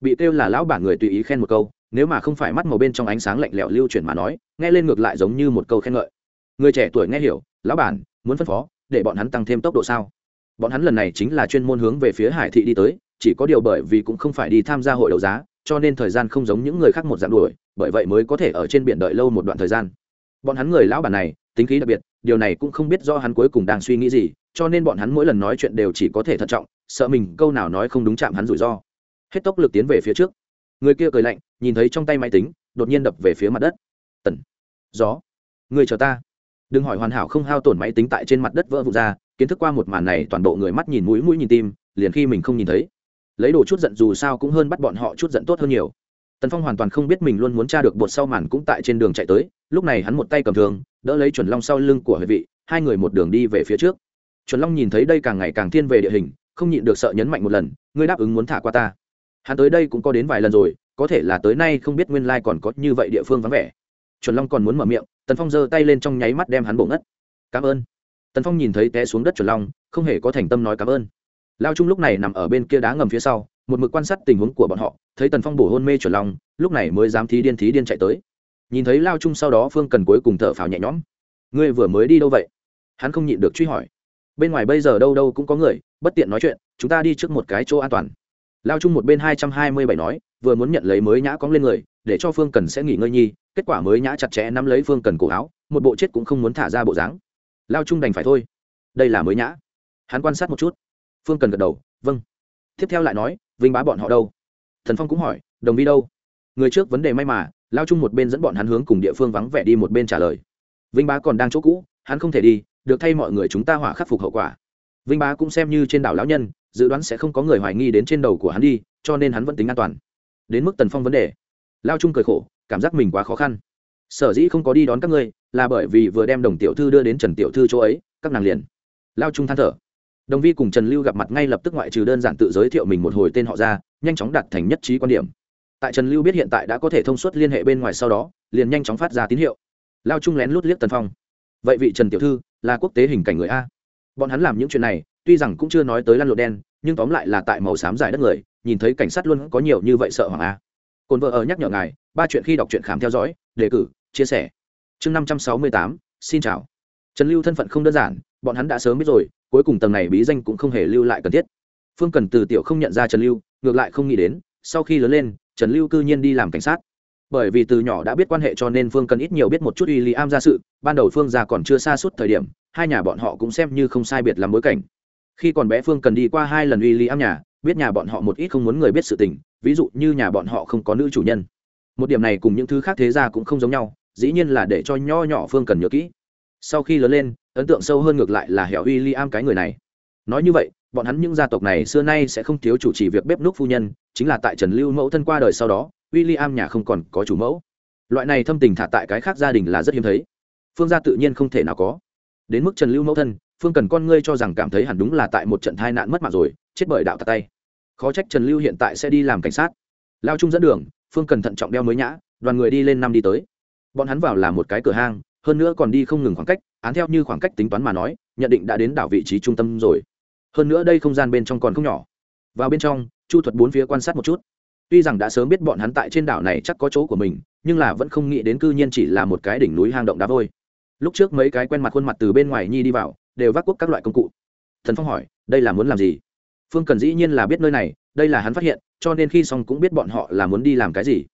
Bị kêu là lão bản người tùy ý khen một câu, nếu mà không phải mắt màu bên trong ánh sáng lạnh lẽo lưu chuyển mà nói, nghe lên ngược lại giống như một câu khen ngợi. Người trẻ tuổi nghe hiểu, lão bản, muốn phân phó để bọn hắn tăng thêm tốc độ sao? Bọn hắn lần này chính là chuyên môn hướng về phía hải thị đi tới, chỉ có điều bởi vì cũng không phải đi tham gia hội đấu giá, cho nên thời gian không giống những người khác một dạng đuổi, bởi vậy mới có thể ở trên biển đợi lâu một đoạn thời gian. Bọn hắn người lão bản này, tính khí đặc biệt, điều này cũng không biết do hắn cuối cùng đang suy nghĩ gì, cho nên bọn hắn mỗi lần nói chuyện đều chỉ có thể thận trọng, sợ mình câu nào nói không đúng chạm hắn rủi ro. Hết tốc lực tiến về phía trước. Người kia cười lạnh, nhìn thấy trong tay máy tính, đột nhiên đập về phía mặt đất. Tần. Gió. Người chờ ta đừng hỏi hoàn hảo không hao tổn máy tính tại trên mặt đất vỡ vụn ra, kiến thức qua một màn này toàn bộ người mắt nhìn mũi mũi nhìn tim, liền khi mình không nhìn thấy. Lấy đồ chút giận dù sao cũng hơn bắt bọn họ chút giận tốt hơn nhiều. Tần phong hoàn toàn không biết mình luôn muốn tra được bột sau màn cũng tại trên đường chạy tới, lúc này hắn một tay cầm thường đỡ lấy chuẩn long sau lưng của huệ vị, hai người một đường đi về phía trước. Chuẩn long nhìn thấy đây càng ngày càng thiên về địa hình, không nhịn được sợ nhấn mạnh một lần, ngươi đáp ứng muốn thả qua ta. Hắn tới đây cũng có đến vài lần rồi, có thể là tới nay không biết nguyên lai còn có như vậy địa phương vắng vẻ chuẩn long còn muốn mở miệng, tần phong giơ tay lên trong nháy mắt đem hắn bổ ngất. Cảm ơn. Tần phong nhìn thấy té xuống đất chuẩn long, không hề có thành tâm nói cảm ơn. Lao trung lúc này nằm ở bên kia đá ngầm phía sau, một mực quan sát tình huống của bọn họ, thấy tần phong bổ hôn mê chuẩn long, lúc này mới dám thí điên thí điên chạy tới. Nhìn thấy lao trung sau đó phương cần cuối cùng thở phào nhẹ nhõm. Ngươi vừa mới đi đâu vậy? Hắn không nhịn được truy hỏi. Bên ngoài bây giờ đâu đâu cũng có người, bất tiện nói chuyện, chúng ta đi trước một cái chỗ an toàn lao Chung một bên hai trăm hai mươi bảy nói, vừa muốn nhận lấy mới nhã cóng lên người, để cho phương cần sẽ nghỉ ngơi nhi, kết quả mới nhã chặt chẽ nắm lấy phương cần cổ áo, một bộ chết cũng không muốn thả ra bộ dáng. Lao Chung đành phải thôi. Đây là mới nhã. Hắn quan sát một chút. Phương cần gật đầu vâng. Tiếp theo lại nói, vinh bá bọn họ đâu? Thần phong cũng hỏi, đồng vi đâu? Người trước vấn đề may mà, lao chung một bên dẫn bọn hắn hướng cùng địa phương vắng vẻ đi một bên trả lời. Vinh bá còn đang chỗ cũ, hắn không thể đi, được thay mọi người chúng ta hỏa khắc phục hậu quả. Vinh bá cũng xem như trên đảo lão nhân dự đoán sẽ không có người hoài nghi đến trên đầu của hắn đi, cho nên hắn vẫn tính an toàn. Đến mức tần phong vấn đề. Lao trung cười khổ, cảm giác mình quá khó khăn. Sở dĩ không có đi đón các ngươi, là bởi vì vừa đem đồng tiểu thư đưa đến trần tiểu thư chỗ ấy, các nàng liền. Lao trung than thở. Đồng vi cùng trần lưu gặp mặt ngay lập tức ngoại trừ đơn giản tự giới thiệu mình một hồi tên họ ra, nhanh chóng đặt thành nhất trí quan điểm. Tại trần lưu biết hiện tại đã có thể thông suốt liên hệ bên ngoài sau đó, liền nhanh chóng phát ra tín hiệu. Lao trung lén lút liếc tần phong. Vậy vị trần tiểu thư, là quốc tế hình cảnh người a. Bọn hắn làm những chuyện này, tuy rằng cũng chưa nói tới lăn lộn đen nhưng tóm lại là tại màu xám dài đất người, nhìn thấy cảnh sát luôn có nhiều như vậy sợ hoàng a à. cồn vợ ở nhắc nhở ngài, ba chuyện khi đọc truyện khám theo dõi, đề cử, chia sẻ. Chương năm trăm sáu mươi tám, xin chào. Trần lưu thân phận không đơn giản, bọn hắn đã sớm biết rồi, cuối cùng tầng này bí danh cũng không hề lưu lại cần thiết. Phương cần từ tiểu không nhận ra trần lưu, ngược lại không nghĩ đến, sau khi lớn lên, trần lưu cư nhiên đi làm cảnh sát. Bởi vì từ nhỏ đã biết quan hệ cho nên phương cần ít nhiều biết một chút uy lý am ra sự, ban đầu phương ra còn chưa xa suốt thời điểm, hai nhà bọn họ cũng xem như không sai biệt làm bối cảnh khi còn bé phương cần đi qua hai lần uy lý am nhà, biết nhà bọn họ một ít không muốn người biết sự tình, ví dụ như nhà bọn họ không có nữ chủ nhân. Một điểm này cùng những thứ khác thế ra cũng không giống nhau, dĩ nhiên là để cho nho nhỏ phương cần nhớ kỹ. Sau khi lớn lên, ấn tượng sâu hơn ngược lại là hẻo uy li am cái người này. Nói như vậy, bọn hắn những gia tộc này xưa nay sẽ không thiếu chủ trì việc bếp núc phu nhân, chính là tại trần lưu mẫu thân qua đời sau đó w i l l i am nhà không còn có chủ mẫu. Loại này thâm tình thả tại cái khác gia đình là rất hiếm thấy. Phương gia tự nhiên không thể nào có. Đến mức trần lưu mẫu thân phương cần con ngươi cho rằng cảm thấy hẳn đúng là tại một trận tai nạn mất mạng rồi, chết bởi đạo tạc tay. Khó trách trần lưu hiện tại sẽ đi làm cảnh sát. Lao trung dẫn đường, phương cần thận trọng đeo mới nhã, đoàn người đi lên năm đi tới. Bọn hắn vào là một cái cửa hang, hơn nữa còn đi không ngừng khoảng cách, án theo như khoảng cách tính toán mà nói, nhận định đã đến đảo vị trí trung tâm rồi. Hơn nữa đây không gian bên trong còn không nhỏ. Vào bên trong, chu thuật bốn phía quan sát một chút. Tuy rằng đã sớm biết bọn hắn tại trên đảo này chắc có chỗ của mình, nhưng là vẫn không nghĩ đến cư nhiên chỉ là một cái đỉnh núi hang động đá vôi. Lúc trước mấy cái quen mặt khuôn mặt từ bên ngoài nhi đi vào đều vác quốc các loại công cụ. Thần phong hỏi, đây là muốn làm gì? Phương cần dĩ nhiên là biết nơi này, đây là hắn phát hiện, cho nên khi xong cũng biết bọn họ là muốn đi làm cái gì.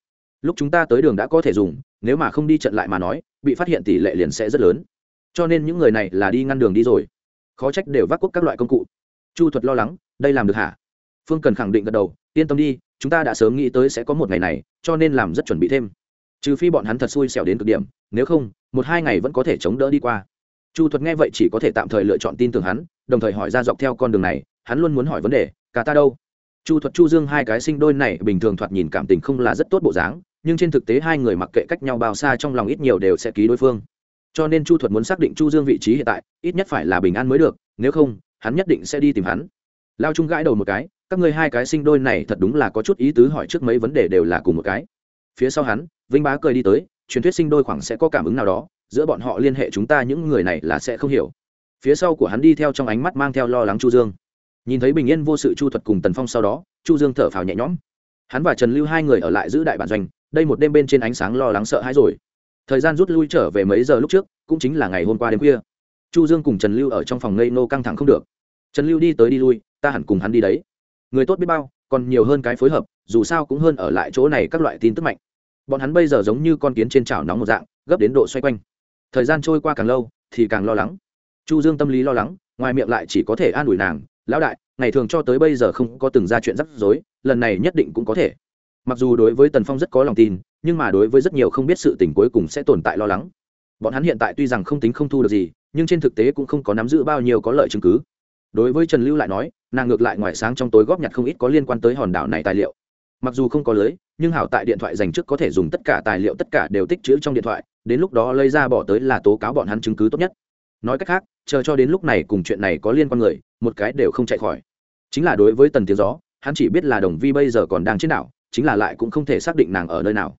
Lúc chúng ta tới đường đã có thể dùng, nếu mà không đi trận lại mà nói, bị phát hiện tỷ lệ liền sẽ rất lớn. Cho nên những người này là đi ngăn đường đi rồi. Khó trách đều vác quốc các loại công cụ. Chu thuật lo lắng, đây làm được hả? Phương cần khẳng định gật đầu, yên tâm đi, chúng ta đã sớm nghĩ tới sẽ có một ngày này, cho nên làm rất chuẩn bị thêm. Trừ phi bọn hắn thật xui xẻo đến cực điểm, nếu không, một hai ngày vẫn có thể chống đỡ đi qua chu thuật nghe vậy chỉ có thể tạm thời lựa chọn tin tưởng hắn, đồng thời hỏi ra dọc theo con đường này, hắn luôn muốn hỏi vấn đề, cả ta đâu? Chu thuật, chu dương hai cái sinh đôi này bình thường thoạt nhìn cảm tình không là rất tốt bộ dáng, nhưng trên thực tế hai người mặc kệ cách nhau bao xa trong lòng ít nhiều đều sẽ ký đối phương. Cho nên chu thuật muốn xác định chu dương vị trí hiện tại, ít nhất phải là bình an mới được, nếu không, hắn nhất định sẽ đi tìm hắn. Lao trung gãi đầu một cái, các ngươi hai cái sinh đôi này thật đúng là có chút ý tứ hỏi trước mấy vấn đề đều là cùng một cái. Phía sau hắn, vinh bá cười đi tới, truyền thuyết sinh đôi khoảng sẽ có cảm ứng nào đó giữa bọn họ liên hệ chúng ta những người này là sẽ không hiểu. Phía sau của hắn đi theo trong ánh mắt mang theo lo lắng chu dương. Nhìn thấy bình yên vô sự chu thuật cùng tần phong sau đó, chu dương thở phào nhẹ nhõm. Hắn và trần lưu hai người ở lại giữ đại bản doanh, đây một đêm bên trên ánh sáng lo lắng sợ hãi rồi. Thời gian rút lui trở về mấy giờ lúc trước, cũng chính là ngày hôm qua đêm khuya. Chu dương cùng trần lưu ở trong phòng ngây nô căng thẳng không được. Trần lưu đi tới đi lui, ta hẳn cùng hắn đi đấy. Người tốt biết bao, còn nhiều hơn cái phối hợp, dù sao cũng hơn ở lại chỗ này các loại tin tức mạnh. Bọn hắn bây giờ giống như con kiến trên chảo nóng một dạng, gấp đến độ xoay quanh thời gian trôi qua càng lâu thì càng lo lắng. Chu dương tâm lý lo lắng, ngoài miệng lại chỉ có thể an ủi nàng, lão đại, ngày thường cho tới bây giờ không có từng ra chuyện rắc rối, lần này nhất định cũng có thể. Mặc dù đối với tần phong rất có lòng tin, nhưng mà đối với rất nhiều không biết sự tình cuối cùng sẽ tồn tại lo lắng. Bọn hắn hiện tại tuy rằng không tính không thu được gì, nhưng trên thực tế cũng không có nắm giữ bao nhiêu có lợi chứng cứ. Đối với trần lưu lại nói, nàng ngược lại ngoài sáng trong tối góp nhặt không ít có liên quan tới hòn đảo này tài liệu. Mặc dù không có lưới, nhưng hảo tại điện thoại dành trước có thể dùng tất cả tài liệu tất cả đều tích trữ trong điện thoại đến lúc đó lấy ra bỏ tới là tố cáo bọn hắn chứng cứ tốt nhất. Nói cách khác, chờ cho đến lúc này cùng chuyện này có liên quan người, một cái đều không chạy khỏi. Chính là đối với tần tiếng gió, hắn chỉ biết là đồng vi bây giờ còn đang trên đảo, chính là lại cũng không thể xác định nàng ở nơi nào.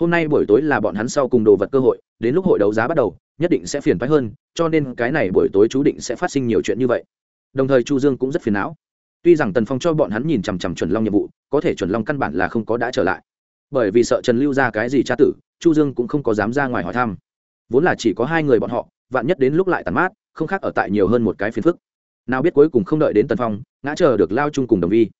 Hôm nay buổi tối là bọn hắn sau cùng đồ vật cơ hội, đến lúc hội đấu giá bắt đầu, nhất định sẽ phiền phái hơn, cho nên cái này buổi tối chú định sẽ phát sinh nhiều chuyện như vậy. Đồng thời chu dương cũng rất phiền não. Tuy rằng tần phong cho bọn hắn nhìn chằm chằm chuẩn long nhiệm vụ, có thể chuẩn long căn bản là không có đã trở lại. Bởi vì sợ trần lưu ra cái gì tra tử chu dương cũng không có dám ra ngoài hỏi thăm. Vốn là chỉ có hai người bọn họ, vạn nhất đến lúc lại tàn mát, không khác ở tại nhiều hơn một cái phiền phức. Nào biết cuối cùng không đợi đến tần phong, ngã chờ được lao chung cùng đồng vi.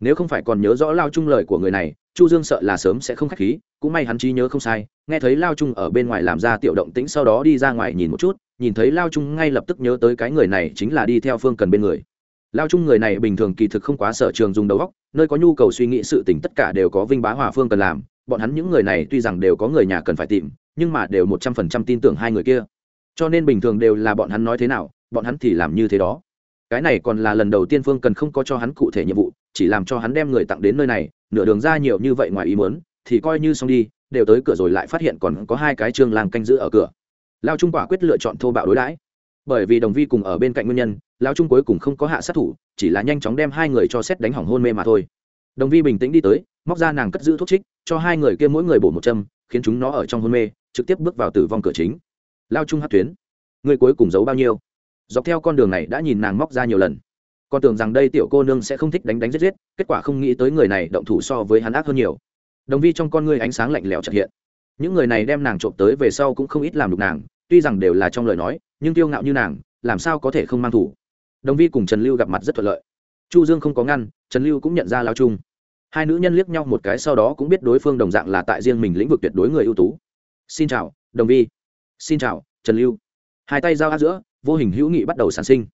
Nếu không phải còn nhớ rõ lao chung lời của người này, chu dương sợ là sớm sẽ không khách khí, cũng may hắn trí nhớ không sai, nghe thấy lao chung ở bên ngoài làm ra tiểu động tĩnh sau đó đi ra ngoài nhìn một chút, nhìn thấy lao chung ngay lập tức nhớ tới cái người này chính là đi theo phương cần bên người. Lao chung người này bình thường kỳ thực không quá sở trường dùng đầu óc, nơi có nhu cầu suy nghĩ sự tình tất cả đều có vinh bá hòa phương cần làm bọn hắn những người này tuy rằng đều có người nhà cần phải tìm, nhưng mà đều một trăm phần trăm tin tưởng hai người kia. Cho nên bình thường đều là bọn hắn nói thế nào, bọn hắn thì làm như thế đó. Cái này còn là lần đầu tiên phương cần không có cho hắn cụ thể nhiệm vụ, chỉ làm cho hắn đem người tặng đến nơi này, nửa đường ra nhiều như vậy ngoài ý muốn, thì coi như xong đi, đều tới cửa rồi lại phát hiện còn có hai cái trương làng canh giữ ở cửa. Lao trung quả quyết lựa chọn thô bạo đối đãi. Bởi vì đồng vi cùng ở bên cạnh nguyên nhân, lao trung cuối cùng không có hạ sát thủ, chỉ là nhanh chóng đem hai người cho xét đánh hỏng hôn mê mà thôi đồng vi bình tĩnh đi tới, móc ra nàng cất giữ thuốc trích, cho hai người kia mỗi người bổ một châm, khiến chúng nó ở trong hôn mê, trực tiếp bước vào tử vong cửa chính. Lao trung hát tuyến, người cuối cùng giấu bao nhiêu? Dọc theo con đường này đã nhìn nàng móc ra nhiều lần. Con tưởng rằng đây tiểu cô nương sẽ không thích đánh đánh giết giết, kết quả không nghĩ tới người này động thủ so với hắn ác hơn nhiều. Đồng vi trong con ngươi ánh sáng lạnh lẽo trật hiện. Những người này đem nàng trộm tới về sau cũng không ít làm đục nàng, tuy rằng đều là trong lời nói, nhưng tiêu ngạo như nàng, làm sao có thể không mang thủ? Đồng vi cùng trần lưu gặp mặt rất thuận lợi chu dương không có ngăn, trần lưu cũng nhận ra lao trung. hai nữ nhân liếc nhau một cái sau đó cũng biết đối phương đồng dạng là tại riêng mình lĩnh vực tuyệt đối người ưu tú. Xin chào, đồng vi. Xin chào, trần lưu. Hai tay giao áp giữa, vô hình hữu nghị bắt đầu sản sinh.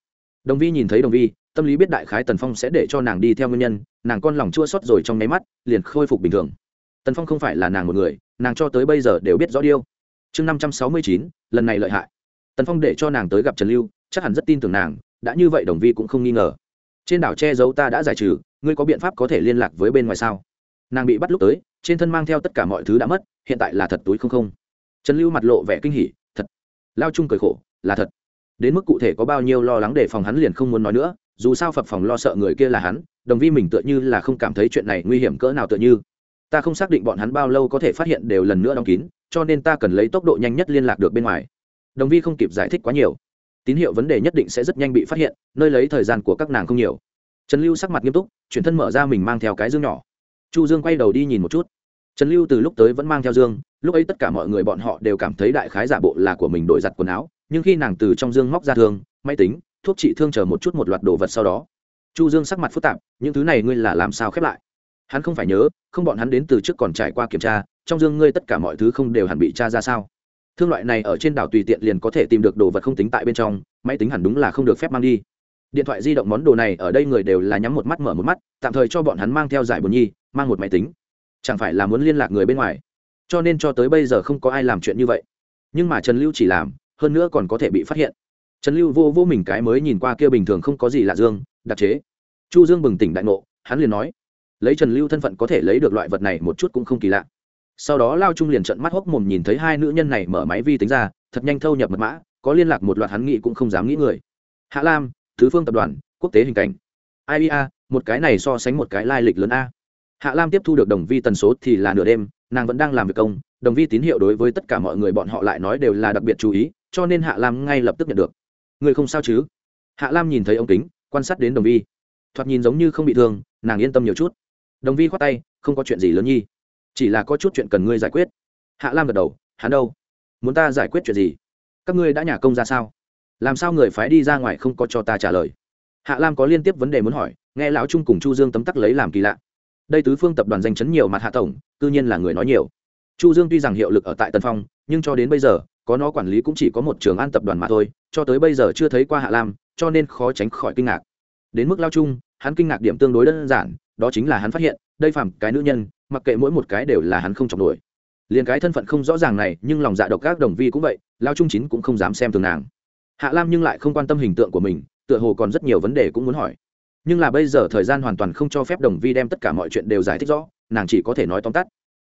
Đồng vi nhìn thấy đồng vi, tâm lý biết đại khái tần phong sẽ để cho nàng đi theo nguyên nhân, nàng con lòng chua xót rồi trong nháy mắt, liền khôi phục bình thường. Tần phong không phải là nàng một người, nàng cho tới bây giờ đều biết rõ điêu chương năm trăm sáu mươi chín, lần này lợi hại. Tần phong để cho nàng tới gặp trần lưu, chắc hẳn rất tin tưởng nàng, đã như vậy đồng vi cũng không nghi ngờ trên đảo che giấu ta đã giải trừ, ngươi có biện pháp có thể liên lạc với bên ngoài sao? Nàng bị bắt lúc tới, trên thân mang theo tất cả mọi thứ đã mất, hiện tại là thật túi không không. Trần lưu mặt lộ vẻ kinh hỉ, thật. Lao chung cười khổ, là thật. Đến mức cụ thể có bao nhiêu lo lắng để phòng hắn liền không muốn nói nữa, dù sao phập phòng lo sợ người kia là hắn, đồng vi mình tựa như là không cảm thấy chuyện này nguy hiểm cỡ nào tựa như. Ta không xác định bọn hắn bao lâu có thể phát hiện đều lần nữa đóng kín, cho nên ta cần lấy tốc độ nhanh nhất liên lạc được bên ngoài. Đồng vi không kịp giải thích quá nhiều tín hiệu vấn đề nhất định sẽ rất nhanh bị phát hiện, nơi lấy thời gian của các nàng không nhiều. Trần lưu sắc mặt nghiêm túc, chuyển thân mở ra mình mang theo cái dương nhỏ. Chu dương quay đầu đi nhìn một chút. Trần lưu từ lúc tới vẫn mang theo dương, lúc ấy tất cả mọi người bọn họ đều cảm thấy đại khái giả bộ là của mình đổi giặt quần áo, nhưng khi nàng từ trong dương móc ra thương, máy tính, thuốc trị thương chờ một chút một loạt đồ vật sau đó. Chu dương sắc mặt phức tạp, những thứ này ngươi là làm sao khép lại? Hắn không phải nhớ, không bọn hắn đến từ trước còn trải qua kiểm tra, trong dương ngươi tất cả mọi thứ không đều hẳn bị tra ra sao? Thương loại này ở trên đảo tùy tiện liền có thể tìm được đồ vật không tính tại bên trong, máy tính hẳn đúng là không được phép mang đi. Điện thoại di động món đồ này ở đây người đều là nhắm một mắt mở một mắt, tạm thời cho bọn hắn mang theo giải bồn nhi, mang một máy tính. Chẳng phải là muốn liên lạc người bên ngoài. Cho nên cho tới bây giờ không có ai làm chuyện như vậy. Nhưng mà trần lưu chỉ làm, hơn nữa còn có thể bị phát hiện. Trần lưu vô vô mình cái mới nhìn qua kia bình thường không có gì lạ dương, đặc chế. Chu dương bừng tỉnh đại ngộ, hắn liền nói, lấy trần lưu thân phận có thể lấy được loại vật này một chút cũng không kỳ lạ sau đó lao trung liền trận mắt hốc mồm nhìn thấy hai nữ nhân này mở máy vi tính ra, thật nhanh thâu nhập mật mã, có liên lạc một loạt hắn nghĩ cũng không dám nghĩ người. Hạ lam, thứ phương tập đoàn, quốc tế hình cảnh. Iea một cái này so sánh một cái lai lịch lớn a. Hạ lam tiếp thu được đồng vi tần số thì là nửa đêm, nàng vẫn đang làm việc công, đồng vi tín hiệu đối với tất cả mọi người bọn họ lại nói đều là đặc biệt chú ý, cho nên hạ lam ngay lập tức nhận được. Người không sao chứ? Hạ lam nhìn thấy ông kính, quan sát đến đồng vi. Thoạt nhìn giống như không bị thương, nàng yên tâm nhiều chút. Đồng vi khoát tay, không có chuyện gì lớn nhi chỉ là có chút chuyện cần ngươi giải quyết. Hạ lam gật đầu, hắn đâu? Muốn ta giải quyết chuyện gì? Các ngươi đã nhà công ra sao? Làm sao người phái đi ra ngoài không có cho ta trả lời? Hạ lam có liên tiếp vấn đề muốn hỏi, nghe lão trung cùng chu dương tấm tắc lấy làm kỳ lạ. Đây tứ phương tập đoàn danh chấn nhiều mặt hạ tổng tự nhiên là người nói nhiều. Chu dương tuy rằng hiệu lực ở tại tân phong, nhưng cho đến bây giờ, có nó quản lý cũng chỉ có một trường an tập đoàn mà thôi, cho tới bây giờ chưa thấy qua hạ lam, cho nên khó tránh khỏi kinh ngạc. Đến mức lao chung hắn kinh ngạc điểm tương đối đơn giản, đó chính là hắn phát hiện, đây phàm cái nữ nhân mặc kệ mỗi một cái đều là hắn không chọc nổi. Liền cái thân phận không rõ ràng này, nhưng lòng dạ độc các đồng vi cũng vậy, lao trung chín cũng không dám xem thường nàng. Hạ lam nhưng lại không quan tâm hình tượng của mình, tựa hồ còn rất nhiều vấn đề cũng muốn hỏi. Nhưng là bây giờ thời gian hoàn toàn không cho phép đồng vi đem tất cả mọi chuyện đều giải thích rõ, nàng chỉ có thể nói tóm tắt.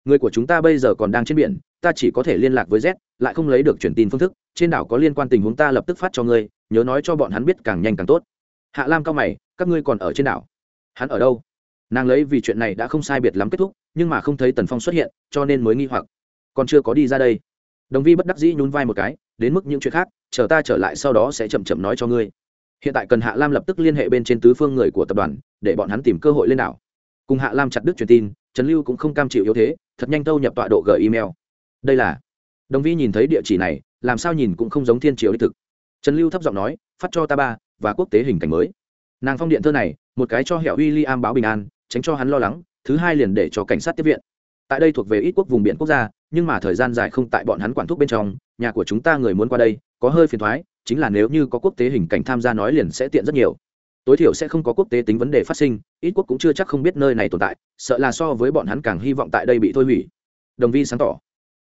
Người của chúng ta bây giờ còn đang trên biển, ta chỉ có thể liên lạc với z, lại không lấy được truyền tin phương thức, trên đảo có liên quan tình huống ta lập tức phát cho ngươi, nhớ nói cho bọn hắn biết càng nhanh càng tốt. Hạ lam cao mày, các ngươi còn ở trên đảo? Hắn ở đâu? Nàng lấy vì chuyện này đã không sai biệt lắm kết thúc, nhưng mà không thấy tần phong xuất hiện, cho nên mới nghi hoặc. Còn chưa có đi ra đây. Đồng vi bất đắc dĩ nhún vai một cái, đến mức những chuyện khác, chờ ta trở lại sau đó sẽ chậm chậm nói cho ngươi. Hiện tại cần hạ lam lập tức liên hệ bên trên tứ phương người của tập đoàn, để bọn hắn tìm cơ hội lên đảo. Cùng hạ lam chặt đứt truyền tin, trần lưu cũng không cam chịu yếu thế, thật nhanh thâu nhập tọa độ gửi email đây là đồng vi nhìn thấy địa chỉ này, làm sao nhìn cũng không giống thiên triều đích thực. Trần lưu thấp giọng nói, phát cho ta ba, và quốc tế hình cảnh mới. Nàng phong điện thơ này, một cái cho hẹo w i l l i am báo bình an tránh cho hắn lo lắng, thứ hai liền để cho cảnh sát tiếp viện. Tại đây thuộc về ít quốc vùng biển quốc gia, nhưng mà thời gian dài không tại bọn hắn quản thúc bên trong, nhà của chúng ta người muốn qua đây, có hơi phiền thoái, chính là nếu như có quốc tế hình cảnh tham gia nói liền sẽ tiện rất nhiều. Tối thiểu sẽ không có quốc tế tính vấn đề phát sinh, ít quốc cũng chưa chắc không biết nơi này tồn tại, sợ là so với bọn hắn càng hy vọng tại đây bị thôi hủy. Đồng vi sáng tỏ.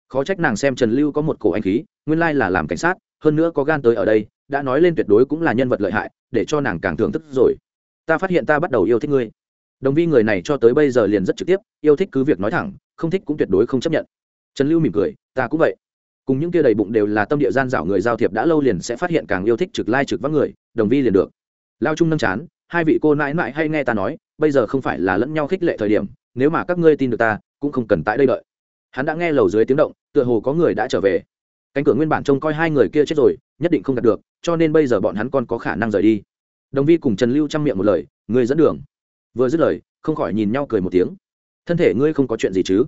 Khó trách nàng xem trần lưu có một cổ anh khí, nguyên lai là làm cảnh sát, hơn nữa có gan tới ở đây, đã nói lên tuyệt đối cũng là nhân vật lợi hại, để cho nàng càng thưởng thức rồi. Ta phát hiện ta bắt đầu yêu thích ngươi đồng vi người này cho tới bây giờ liền rất trực tiếp, yêu thích cứ việc nói thẳng, không thích cũng tuyệt đối không chấp nhận. Trần lưu mỉm cười, ta cũng vậy. Cùng những kia đầy bụng đều là tâm địa gian dảo người giao thiệp đã lâu liền sẽ phát hiện càng yêu thích trực lai trực vắng người, đồng vi liền được. Lao trung nâng chán, hai vị cô nãi nãi hay nghe ta nói, bây giờ không phải là lẫn nhau khích lệ thời điểm, nếu mà các ngươi tin được ta, cũng không cần tại đây đợi. Hắn đã nghe lầu dưới tiếng động, tựa hồ có người đã trở về. Cánh cửa nguyên bản trông coi hai người kia chết rồi, nhất định không đạt được, cho nên bây giờ bọn hắn còn có khả năng rời đi. Đồng vi cùng trần lưu chăm miệng một lời người dẫn đường vừa dứt lời, không khỏi nhìn nhau cười một tiếng. Thân thể ngươi không có chuyện gì chứ?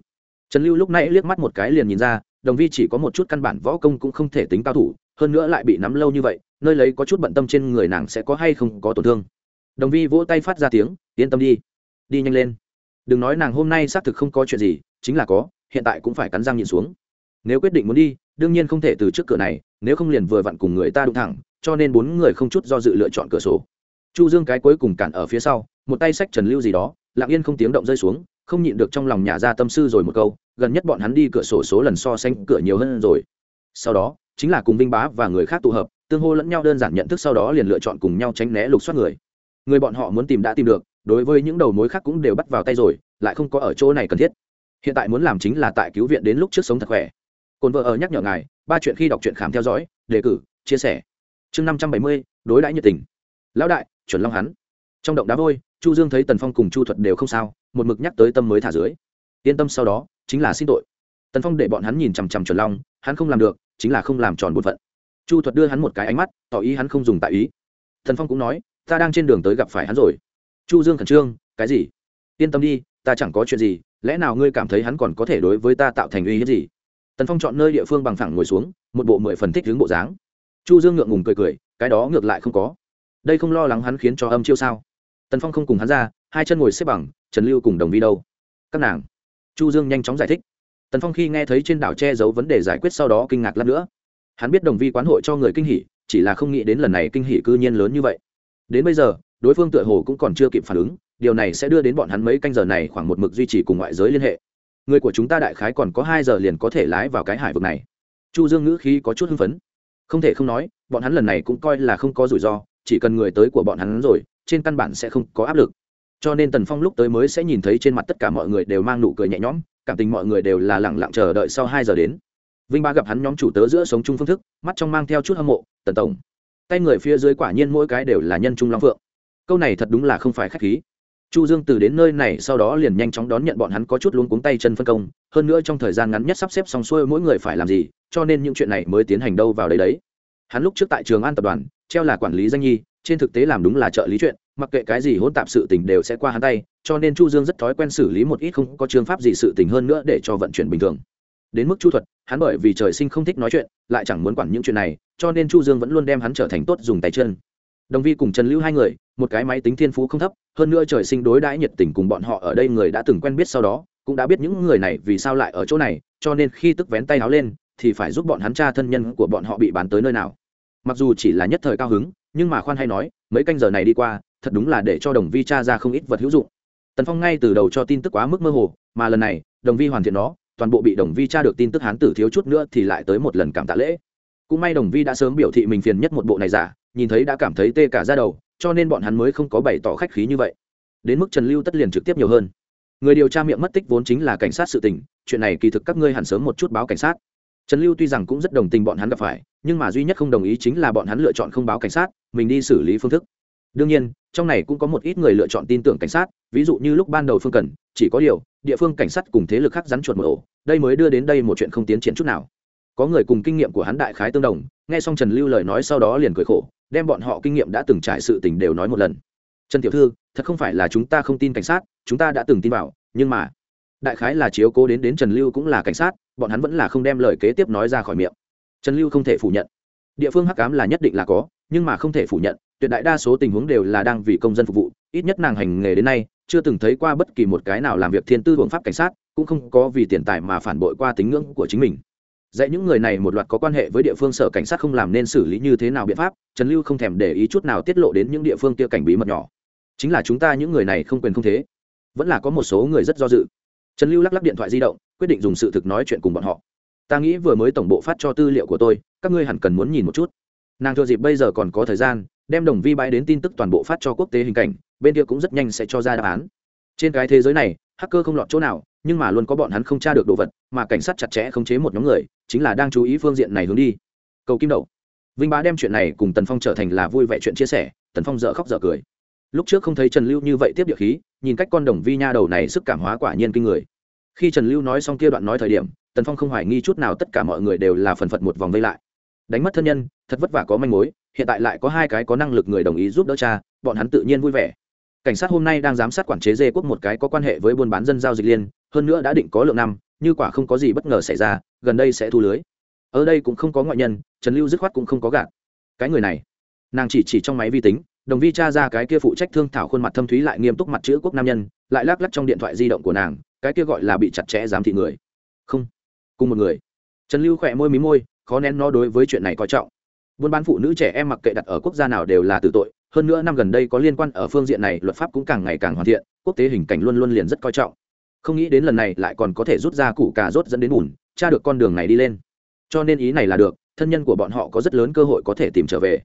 Trần lưu lúc nãy liếc mắt một cái liền nhìn ra, đồng vi chỉ có một chút căn bản võ công cũng không thể tính cao thủ, hơn nữa lại bị nắm lâu như vậy, nơi lấy có chút bận tâm trên người nàng sẽ có hay không có tổn thương. Đồng vi vỗ tay phát ra tiếng, yên tâm đi. Đi nhanh lên. Đừng nói nàng hôm nay xác thực không có chuyện gì, chính là có, hiện tại cũng phải cắn răng nhìn xuống. Nếu quyết định muốn đi, đương nhiên không thể từ trước cửa này, nếu không liền vừa vặn cùng người ta đụng thẳng, cho nên bốn người không chút do dự lựa chọn cửa sổ. Chu dương cái cuối cùng cản ở phía sau một tay sách trần lưu gì đó, lặng yên không tiếng động rơi xuống, không nhịn được trong lòng nhà ra tâm sư rồi một câu, gần nhất bọn hắn đi cửa sổ số lần so sánh cửa nhiều hơn rồi. Sau đó, chính là cùng vinh bá và người khác tụ hợp, tương hô lẫn nhau đơn giản nhận thức sau đó liền lựa chọn cùng nhau tránh né lục soát người. Người bọn họ muốn tìm đã tìm được, đối với những đầu mối khác cũng đều bắt vào tay rồi, lại không có ở chỗ này cần thiết. Hiện tại muốn làm chính là tại cứu viện đến lúc trước sống thật khỏe. Cồn vợ ở nhắc nhở ngài, ba chuyện khi đọc truyện khám theo dõi, đề cử, chia sẻ. Chương năm trăm bảy mươi, đối đãi nhiệt tình. Lão đại, chuẩn long hắn. Trong động đá vôi chu dương thấy tần phong cùng chu thuật đều không sao, một mực nhắc tới tâm mới thả dưới. Yên tâm sau đó, chính là xin tội. Tần phong để bọn hắn nhìn chằm chằm chuẩn long, hắn không làm được, chính là không làm tròn bổn phận. Chu thuật đưa hắn một cái ánh mắt, tỏ ý hắn không dùng tại ý. Tần phong cũng nói, ta đang trên đường tới gặp phải hắn rồi. Chu dương khẩn trương, cái gì? Yên tâm đi, ta chẳng có chuyện gì, lẽ nào ngươi cảm thấy hắn còn có thể đối với ta tạo thành uy hiếp gì? Tần phong chọn nơi địa phương bằng phẳng ngồi xuống, một bộ mười phần thích hướng bộ dáng. Chu dương ngượng ngùng cười cười, cái đó ngược lại không có. Đây không lo lắng hắn khiến cho âm chiêu sao? Tần phong không cùng hắn ra, hai chân ngồi xếp bằng, trần lưu cùng đồng vi đâu? các nàng. chu dương nhanh chóng giải thích. tần phong khi nghe thấy trên đảo che giấu vấn đề giải quyết sau đó kinh ngạc lắm nữa. hắn biết đồng vi quán hội cho người kinh hỉ, chỉ là không nghĩ đến lần này kinh hỉ cư nhiên lớn như vậy. đến bây giờ, đối phương tựa hồ cũng còn chưa kịp phản ứng, điều này sẽ đưa đến bọn hắn mấy canh giờ này khoảng một mực duy trì cùng ngoại giới liên hệ. người của chúng ta đại khái còn có hai giờ liền có thể lái vào cái hải vực này. chu dương ngữ khí có chút hưng phấn. không thể không nói, bọn hắn lần này cũng coi là không có rủi ro, chỉ cần người tới của bọn hắn rồi trên căn bản sẽ không có áp lực. Cho nên tần phong lúc tới mới sẽ nhìn thấy trên mặt tất cả mọi người đều mang nụ cười nhẹ nhõm, cảm tình mọi người đều là lẳng lặng chờ đợi sau hai giờ đến. Vinh ba gặp hắn nhóm chủ tớ giữa sống chung phương thức, mắt trong mang theo chút hâm mộ, tần tổng, tay người phía dưới quả nhiên mỗi cái đều là nhân trung long phượng. Câu này thật đúng là không phải k h á c h khí. Chu dương từ đến nơi này sau đó liền nhanh chóng đón nhận bọn hắn có chút luống cuống tay chân phân công, hơn nữa trong thời gian ngắn nhất sắp xếp xong xuôi mỗi người phải làm gì, cho nên những chuyện này mới tiến hành đâu vào đấy đấy. Hắn lúc trước tại trường an tập đoàn, treo là quản lý danh nhi, trên thực tế làm đúng là trợ lý chuyện mặc kệ cái gì hỗn tạp sự tình đều sẽ qua hắn tay, cho nên chu dương rất thói quen xử lý một ít không có trường pháp gì sự tình hơn nữa để cho vận chuyển bình thường. Đến mức chu thuật, hắn bởi vì trời sinh không thích nói chuyện, lại chẳng muốn quản những chuyện này, cho nên chu dương vẫn luôn đem hắn trở thành tốt dùng tay chân. Đồng vi cùng trần lưu hai người, một cái máy tính thiên phú không thấp, hơn nữa trời sinh đối đãi nhiệt tình cùng bọn họ ở đây người đã từng quen biết sau đó, cũng đã biết những người này vì sao lại ở chỗ này, cho nên khi tức vén tay áo lên, thì phải giúp bọn hắn tra thân nhân của bọn họ bị bán tới nơi nào. Mặc dù chỉ là nhất thời cao hứng, nhưng mà khoan hay nói, mấy canh giờ này đi qua thật đúng là để cho đồng vi cha ra không ít vật hữu dụng. Tần phong ngay từ đầu cho tin tức quá mức mơ hồ, mà lần này, đồng vi hoàn thiện nó, toàn bộ bị đồng vi cha được tin tức hán tử thiếu chút nữa thì lại tới một lần cảm tạ lễ. Cũng may đồng vi đã sớm biểu thị mình phiền nhất một bộ này giả, nhìn thấy đã cảm thấy tê cả ra đầu, cho nên bọn hắn mới không có bày tỏ khách khí như vậy. Đến mức trần lưu tất liền trực tiếp nhiều hơn. Người điều tra miệng mất tích vốn chính là cảnh sát sự tình, chuyện này kỳ thực các ngươi hẳn sớm một chút báo cảnh sát. Trần lưu tuy rằng cũng rất đồng tình bọn hắn gặp phải, nhưng mà duy nhất không đồng ý chính là bọn hắn lựa chọn không báo cảnh sát, mình đi xử lý phương thức đương nhiên, trong này cũng có một ít người lựa chọn tin tưởng cảnh sát, ví dụ như lúc ban đầu phương cần, chỉ có điều, địa phương cảnh sát cùng thế lực khác rắn chuột một ổ, đây mới đưa đến đây một chuyện không tiến triển chút nào. Có người cùng kinh nghiệm của hắn đại khái tương đồng, nghe xong trần lưu lời nói sau đó liền cười khổ, đem bọn họ kinh nghiệm đã từng trải sự tình đều nói một lần. Trần tiểu thư, thật không phải là chúng ta không tin cảnh sát, chúng ta đã từng tin vào, nhưng mà đại khái là chiếu cố đến đến trần lưu cũng là cảnh sát, bọn hắn vẫn là không đem lời kế tiếp nói ra khỏi miệng. Trần lưu không thể phủ nhận. Địa phương hắc cám là nhất định là có, nhưng mà không thể phủ nhận tuyệt đại đa số tình huống đều là đang vì công dân phục vụ, ít nhất nàng hành nghề đến nay, chưa từng thấy qua bất kỳ một cái nào làm việc thiên tư huống pháp cảnh sát, cũng không có vì tiền tài mà phản bội qua tính ngưỡng của chính mình. Dạy những người này một loạt có quan hệ với địa phương sở cảnh sát không làm nên xử lý như thế nào biện pháp, trần lưu không thèm để ý chút nào tiết lộ đến những địa phương kia cảnh bí mật nhỏ. Chính là chúng ta những người này không quyền không thế. Vẫn là có một số người rất do dự. Trần lưu lắc lắc điện thoại di động, quyết định dùng sự thực nói chuyện cùng bọn họ. Ta nghĩ vừa mới tổng bộ phát cho tư liệu của tôi, các ngươi hẳn cần muốn nhìn một chút. Nàng thừa dịp bây giờ còn có thời gian đem đồng vi bãi đến tin tức toàn bộ phát cho quốc tế hình cảnh, bên kia cũng rất nhanh sẽ cho ra đáp án. Trên cái thế giới này, hacker không lọt chỗ nào, nhưng mà luôn có bọn hắn không tra được đồ vật, mà cảnh sát chặt chẽ khống chế một nhóm người, chính là đang chú ý phương diện này hướng đi. Cầu kim đậu vinh bá đem chuyện này cùng tần phong trở thành là vui vẻ chuyện chia sẻ, tần phong dợ khóc dợ cười. Lúc trước không thấy trần lưu như vậy tiếp địa khí, nhìn cách con đồng vi nha đầu này sức cảm hóa quả nhiên kinh người. Khi trần lưu nói xong kia đoạn nói thời điểm, tần phong không hoài nghi chút nào tất cả mọi người đều là phần phật một vòng vây lại. Đánh mất thân nhân, thật vất vả có manh mối hiện tại lại có hai cái có năng lực người đồng ý giúp đỡ cha, bọn hắn tự nhiên vui vẻ. Cảnh sát hôm nay đang giám sát quản chế dê quốc một cái có quan hệ với buôn bán dân giao dịch liên, hơn nữa đã định có lượng năm, như quả không có gì bất ngờ xảy ra, gần đây sẽ thu lưới. Ở đây cũng không có ngoại nhân, trần lưu dứt khoát cũng không có gạt. Cái người này, nàng chỉ chỉ trong máy vi tính, đồng vi cha ra cái kia phụ trách thương thảo khuôn mặt thâm thúy lại nghiêm túc mặt chữ quốc nam nhân, lại lắc lắc trong điện thoại di động của nàng, cái kia gọi là bị chặt chẽ giám thị người. Không, cùng một người. Trần lưu khỏe môi mí môi, khó nén nó đối với chuyện này coi trọng buôn bán phụ nữ trẻ em mặc kệ đặt ở quốc gia nào đều là tử tội, hơn nữa năm gần đây có liên quan ở phương diện này, luật pháp cũng càng ngày càng hoàn thiện, quốc tế hình cảnh luôn luôn liền rất coi trọng. Không nghĩ đến lần này lại còn có thể rút ra củ cà rốt dẫn đến bùn, tra được con đường này đi lên. Cho nên ý này là được, thân nhân của bọn họ có rất lớn cơ hội có thể tìm trở về.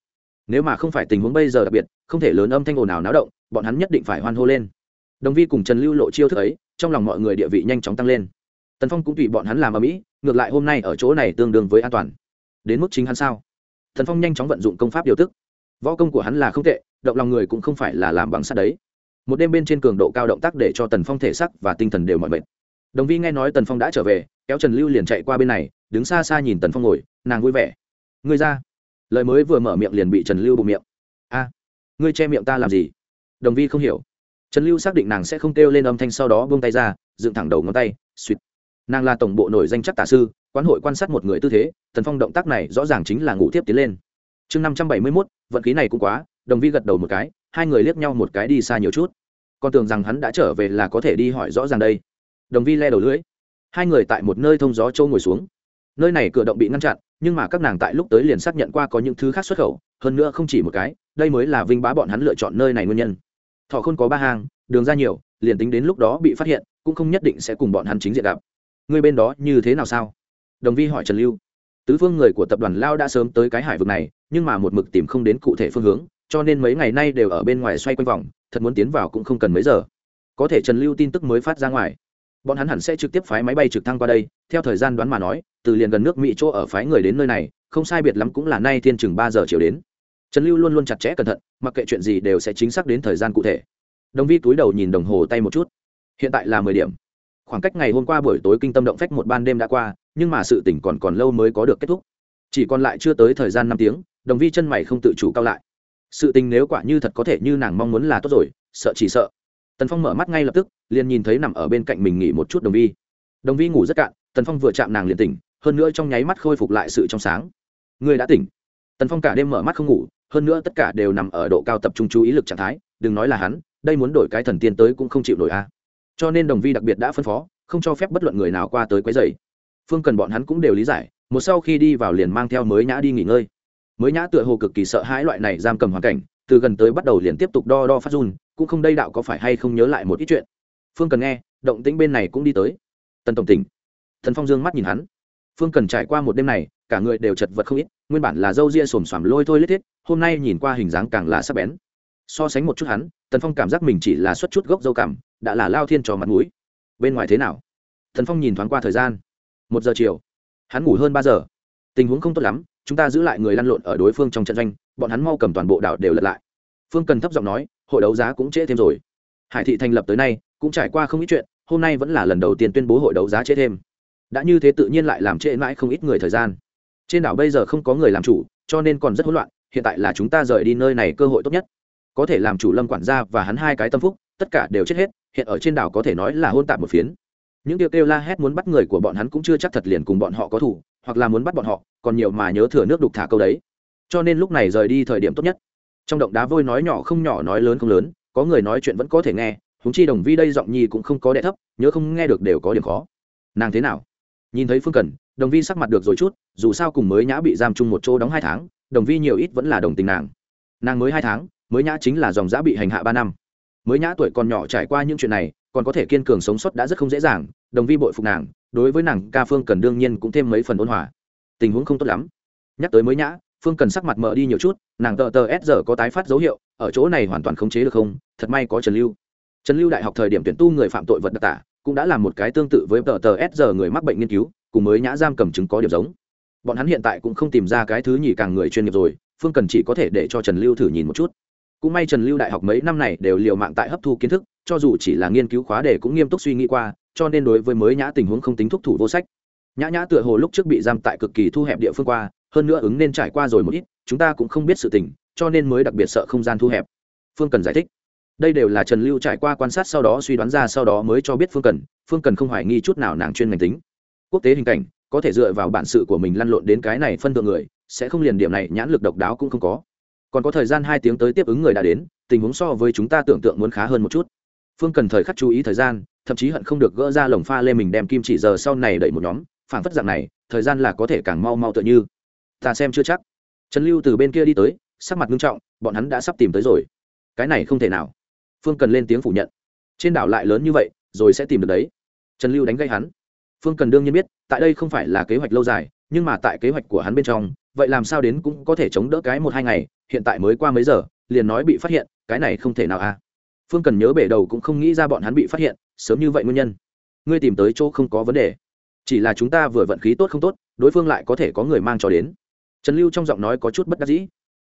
Nếu mà không phải tình huống bây giờ đặc biệt, không thể lớn âm thanh ồn nào náo động, bọn hắn nhất định phải hoan hô lên. Đồng vi cùng trần lưu lộ chiêu thức ấy, trong lòng mọi người địa vị nhanh chóng tăng lên. Tần phong cũng tùy bọn hắn làm ở mỹ ngược lại hôm nay ở chỗ này tương đương với an toàn. Đến mức chính hắn sao? Thần phong nhanh chóng vận dụng công pháp điều tức. Võ công của hắn là không tệ, động lòng người cũng không phải là làm bằng sắt đấy. Một đêm bên trên cường độ cao động tác để cho tần phong thể sắc và tinh thần đều mọi mệt. Đồng vi nghe nói tần phong đã trở về, kéo trần lưu liền chạy qua bên này, đứng xa xa nhìn tần phong ngồi, nàng vui vẻ. Ngươi ra. Lời mới vừa mở miệng liền bị trần lưu bụng miệng. A, ngươi che miệng ta làm gì? Đồng vi không hiểu. Trần lưu xác định nàng sẽ không kêu lên âm thanh sau đó buông tay ra, dựng thẳng đầu ngón tay, suýt. Nàng là tổng bộ nổi danh chắc tả sư quán hội quan sát một người tư thế, tần phong động tác này rõ ràng chính là ngủ tiếp tiến lên. Chương năm trăm bảy mươi mốt, vận khí này cũng quá, đồng vi gật đầu một cái, hai người liếc nhau một cái đi xa nhiều chút. Con tưởng rằng hắn đã trở về là có thể đi hỏi rõ ràng đây. Đồng vi le đầu lưỡi. Hai người tại một nơi thông gió trâu ngồi xuống. Nơi này cửa động bị ngăn chặn, nhưng mà các nàng tại lúc tới liền xác nhận qua có những thứ khác xuất khẩu, hơn nữa không chỉ một cái, đây mới là vinh bá bọn hắn lựa chọn nơi này nguyên nhân. Thọ không có ba hàng đường ra nhiều, liền tính đến lúc đó bị phát hiện, cũng không nhất định sẽ cùng bọn hắn chính diện gặp. Người bên đó như thế nào sao? Đồng vi hỏi trần lưu tứ phương người của tập đoàn lao đã sớm tới cái hải vực này nhưng mà một mực tìm không đến cụ thể phương hướng cho nên mấy ngày nay đều ở bên ngoài xoay quanh vòng thật muốn tiến vào cũng không cần mấy giờ có thể trần lưu tin tức mới phát ra ngoài bọn hắn hẳn sẽ trực tiếp phái máy bay trực thăng qua đây theo thời gian đoán mà nói từ liền gần nước mỹ chỗ ở phái người đến nơi này không sai biệt lắm cũng là nay thiên chừng ba giờ chiều đến trần lưu luôn luôn chặt chẽ cẩn thận mặc kệ chuyện gì đều sẽ chính xác đến thời gian cụ thể đồng vi túi đầu nhìn đồng hồ tay một chút hiện tại là mười điểm khoảng cách ngày hôm qua buổi tối kinh tâm động phách một ban đêm đã qua nhưng mà sự tỉnh còn còn lâu mới có được kết thúc. Chỉ còn lại chưa tới thời gian năm tiếng, đồng vi chân mày không tự chủ cao lại. Sự tình nếu quả như thật có thể như nàng mong muốn là tốt rồi, sợ chỉ sợ. Tần phong mở mắt ngay lập tức, liền nhìn thấy nằm ở bên cạnh mình nghỉ một chút đồng vi. Đồng vi ngủ rất cạn, tần phong vừa chạm nàng liền tỉnh, hơn nữa trong nháy mắt khôi phục lại sự trong sáng. Người đã tỉnh. Tần phong cả đêm mở mắt không ngủ, hơn nữa tất cả đều nằm ở độ cao tập trung chú ý lực trạng thái, đừng nói là hắn, đây muốn đổi cái thần tiên tới cũng không chịu nổi a. Cho nên đồng vi đặc biệt đã phân phó, không cho phép bất luận người nào qua tới quấy dày phương cần bọn hắn cũng đều lý giải một sau khi đi vào liền mang theo mới nhã đi nghỉ ngơi. Mới nhã tựa hồ cực kỳ sợ hãi loại này giam cầm hoàn cảnh từ gần tới bắt đầu liền tiếp tục đo đo phát run cũng không đây đạo có phải hay không nhớ lại một ít chuyện. Phương cần nghe động tĩnh bên này cũng đi tới. Tần tổng tỉnh. Thần phong dương mắt nhìn hắn. Phương cần trải qua một đêm này cả người đều chật vật không ít nguyên bản là dâu ria xồm xoàm lôi thôi lết hết, hôm nay nhìn qua hình dáng càng là sắc bén. So sánh một chút hắn tần phong cảm giác mình chỉ là xuất chút gốc dâu cảm đã là lao thiên trò mặt mũi. Bên ngoài thế nào? Thần phong nhìn thoáng qua thời gian một giờ chiều. Hắn ngủ hơn ba giờ. Tình huống không tốt lắm, chúng ta giữ lại người lăn lộn ở đối phương trong trận doanh, bọn hắn mau cầm toàn bộ đảo đều lật lại. Phương cần thấp giọng nói, hội đấu giá cũng trễ thêm rồi. Hải thị thành lập tới nay, cũng trải qua không ít chuyện, hôm nay vẫn là lần đầu tiên tuyên bố hội đấu giá trễ thêm. Đã như thế tự nhiên lại làm trễ mãi không ít người thời gian. Trên đảo bây giờ không có người làm chủ, cho nên còn rất hỗn loạn, hiện tại là chúng ta rời đi nơi này cơ hội tốt nhất. Có thể làm chủ lâm quản gia và hắn hai cái tâm phúc, tất cả đều chết hết, hiện ở trên đảo có thể nói là hôn tạp một phiến những điều kêu la hét muốn bắt người của bọn hắn cũng chưa chắc thật liền cùng bọn họ có thủ hoặc là muốn bắt bọn họ, còn nhiều mà nhớ thừa nước đục thả câu đấy. Cho nên lúc này rời đi thời điểm tốt nhất. Trong động đá vôi nói nhỏ không nhỏ, nói lớn không lớn, có người nói chuyện vẫn có thể nghe húng chi đồng vi đây giọng nhi cũng không có đẻ thấp, nhớ không nghe được đều có điểm khó. Nàng thế nào? Nhìn thấy phương cần, đồng vi sắc mặt được rồi chút, dù sao cùng mới nhã bị giam chung một chỗ đóng hai tháng, đồng vi nhiều ít vẫn là đồng tình nàng. Nàng mới hai tháng, mới nhã chính là dòng giã bị hành hạ ba năm. Mới nhã tuổi còn nhỏ trải qua những chuyện này còn có thể kiên cường sống sót đã rất không dễ dàng, đồng vi bội phục nàng, đối với nàng ca phương cần đương nhiên cũng thêm mấy phần ôn hòa. Tình huống không tốt lắm. Nhắc tới mới nhã, phương cần sắc mặt mờ đi nhiều chút, nàng tờ tờ s giờ có tái phát dấu hiệu, ở chỗ này hoàn toàn khống chế được không, thật may có trần lưu. Trần lưu đại học thời điểm tuyển tu người phạm tội vật đặc tả, cũng đã làm một cái tương tự với tờ tờ s giờ người mắc bệnh nghiên cứu, cùng mới nhã giam cầm chứng có điểm giống. Bọn hắn hiện tại cũng không tìm ra cái thứ nhì càng người chuyên nghiệp rồi, phương cần chỉ có thể để cho trần lưu thử nhìn một chút. Cũng may trần lưu đại học mấy năm này đều liều mạng tại hấp thu kiến thức cho dù chỉ là nghiên cứu khóa đề cũng nghiêm túc suy nghĩ qua, cho nên đối với mới nhã tình huống không tính thúc thủ vô sách. Nhã nhã tựa hồ lúc trước bị giam tại cực kỳ thu hẹp địa phương qua, hơn nữa ứng nên trải qua rồi một ít, chúng ta cũng không biết sự tình, cho nên mới đặc biệt sợ không gian thu hẹp. Phương cần giải thích. Đây đều là trần lưu trải qua quan sát sau đó suy đoán ra sau đó mới cho biết phương cần phương cần không hoài nghi chút nào nàng chuyên ngành tính. Quốc tế hình cảnh, có thể dựa vào bản sự của mình lăn lộn đến cái này phân thượng người, sẽ không liền điểm này nhãn lực độc đáo cũng không có. Còn có thời gian hai tiếng tới tiếp ứng người đã đến, tình huống so với chúng ta tưởng tượng muốn khá hơn một chút phương cần thời khắc chú ý thời gian, thậm chí hận không được gỡ ra lồng pha lê mình đem kim chỉ giờ sau này đẩy một nhóm phản phất dạng này, thời gian là có thể càng mau mau tựa như. Ta xem chưa chắc. Trần lưu từ bên kia đi tới, sắc mặt nghiêm trọng, bọn hắn đã sắp tìm tới rồi. Cái này không thể nào. Phương cần lên tiếng phủ nhận. Trên đảo lại lớn như vậy, rồi sẽ tìm được đấy. Trần lưu đánh gây hắn. Phương cần đương nhiên biết, tại đây không phải là kế hoạch lâu dài, nhưng mà tại kế hoạch của hắn bên trong, vậy làm sao đến cũng có thể chống đỡ cái một hai ngày, hiện tại mới qua mấy giờ, liền nói bị phát hiện, cái này không thể nào à phương cần nhớ bể đầu cũng không nghĩ ra bọn hắn bị phát hiện, sớm như vậy nguyên nhân. Ngươi tìm tới chỗ không có vấn đề. Chỉ là chúng ta vừa vận khí tốt không tốt, đối phương lại có thể có người mang cho đến. Trần lưu trong giọng nói có chút bất đắc dĩ.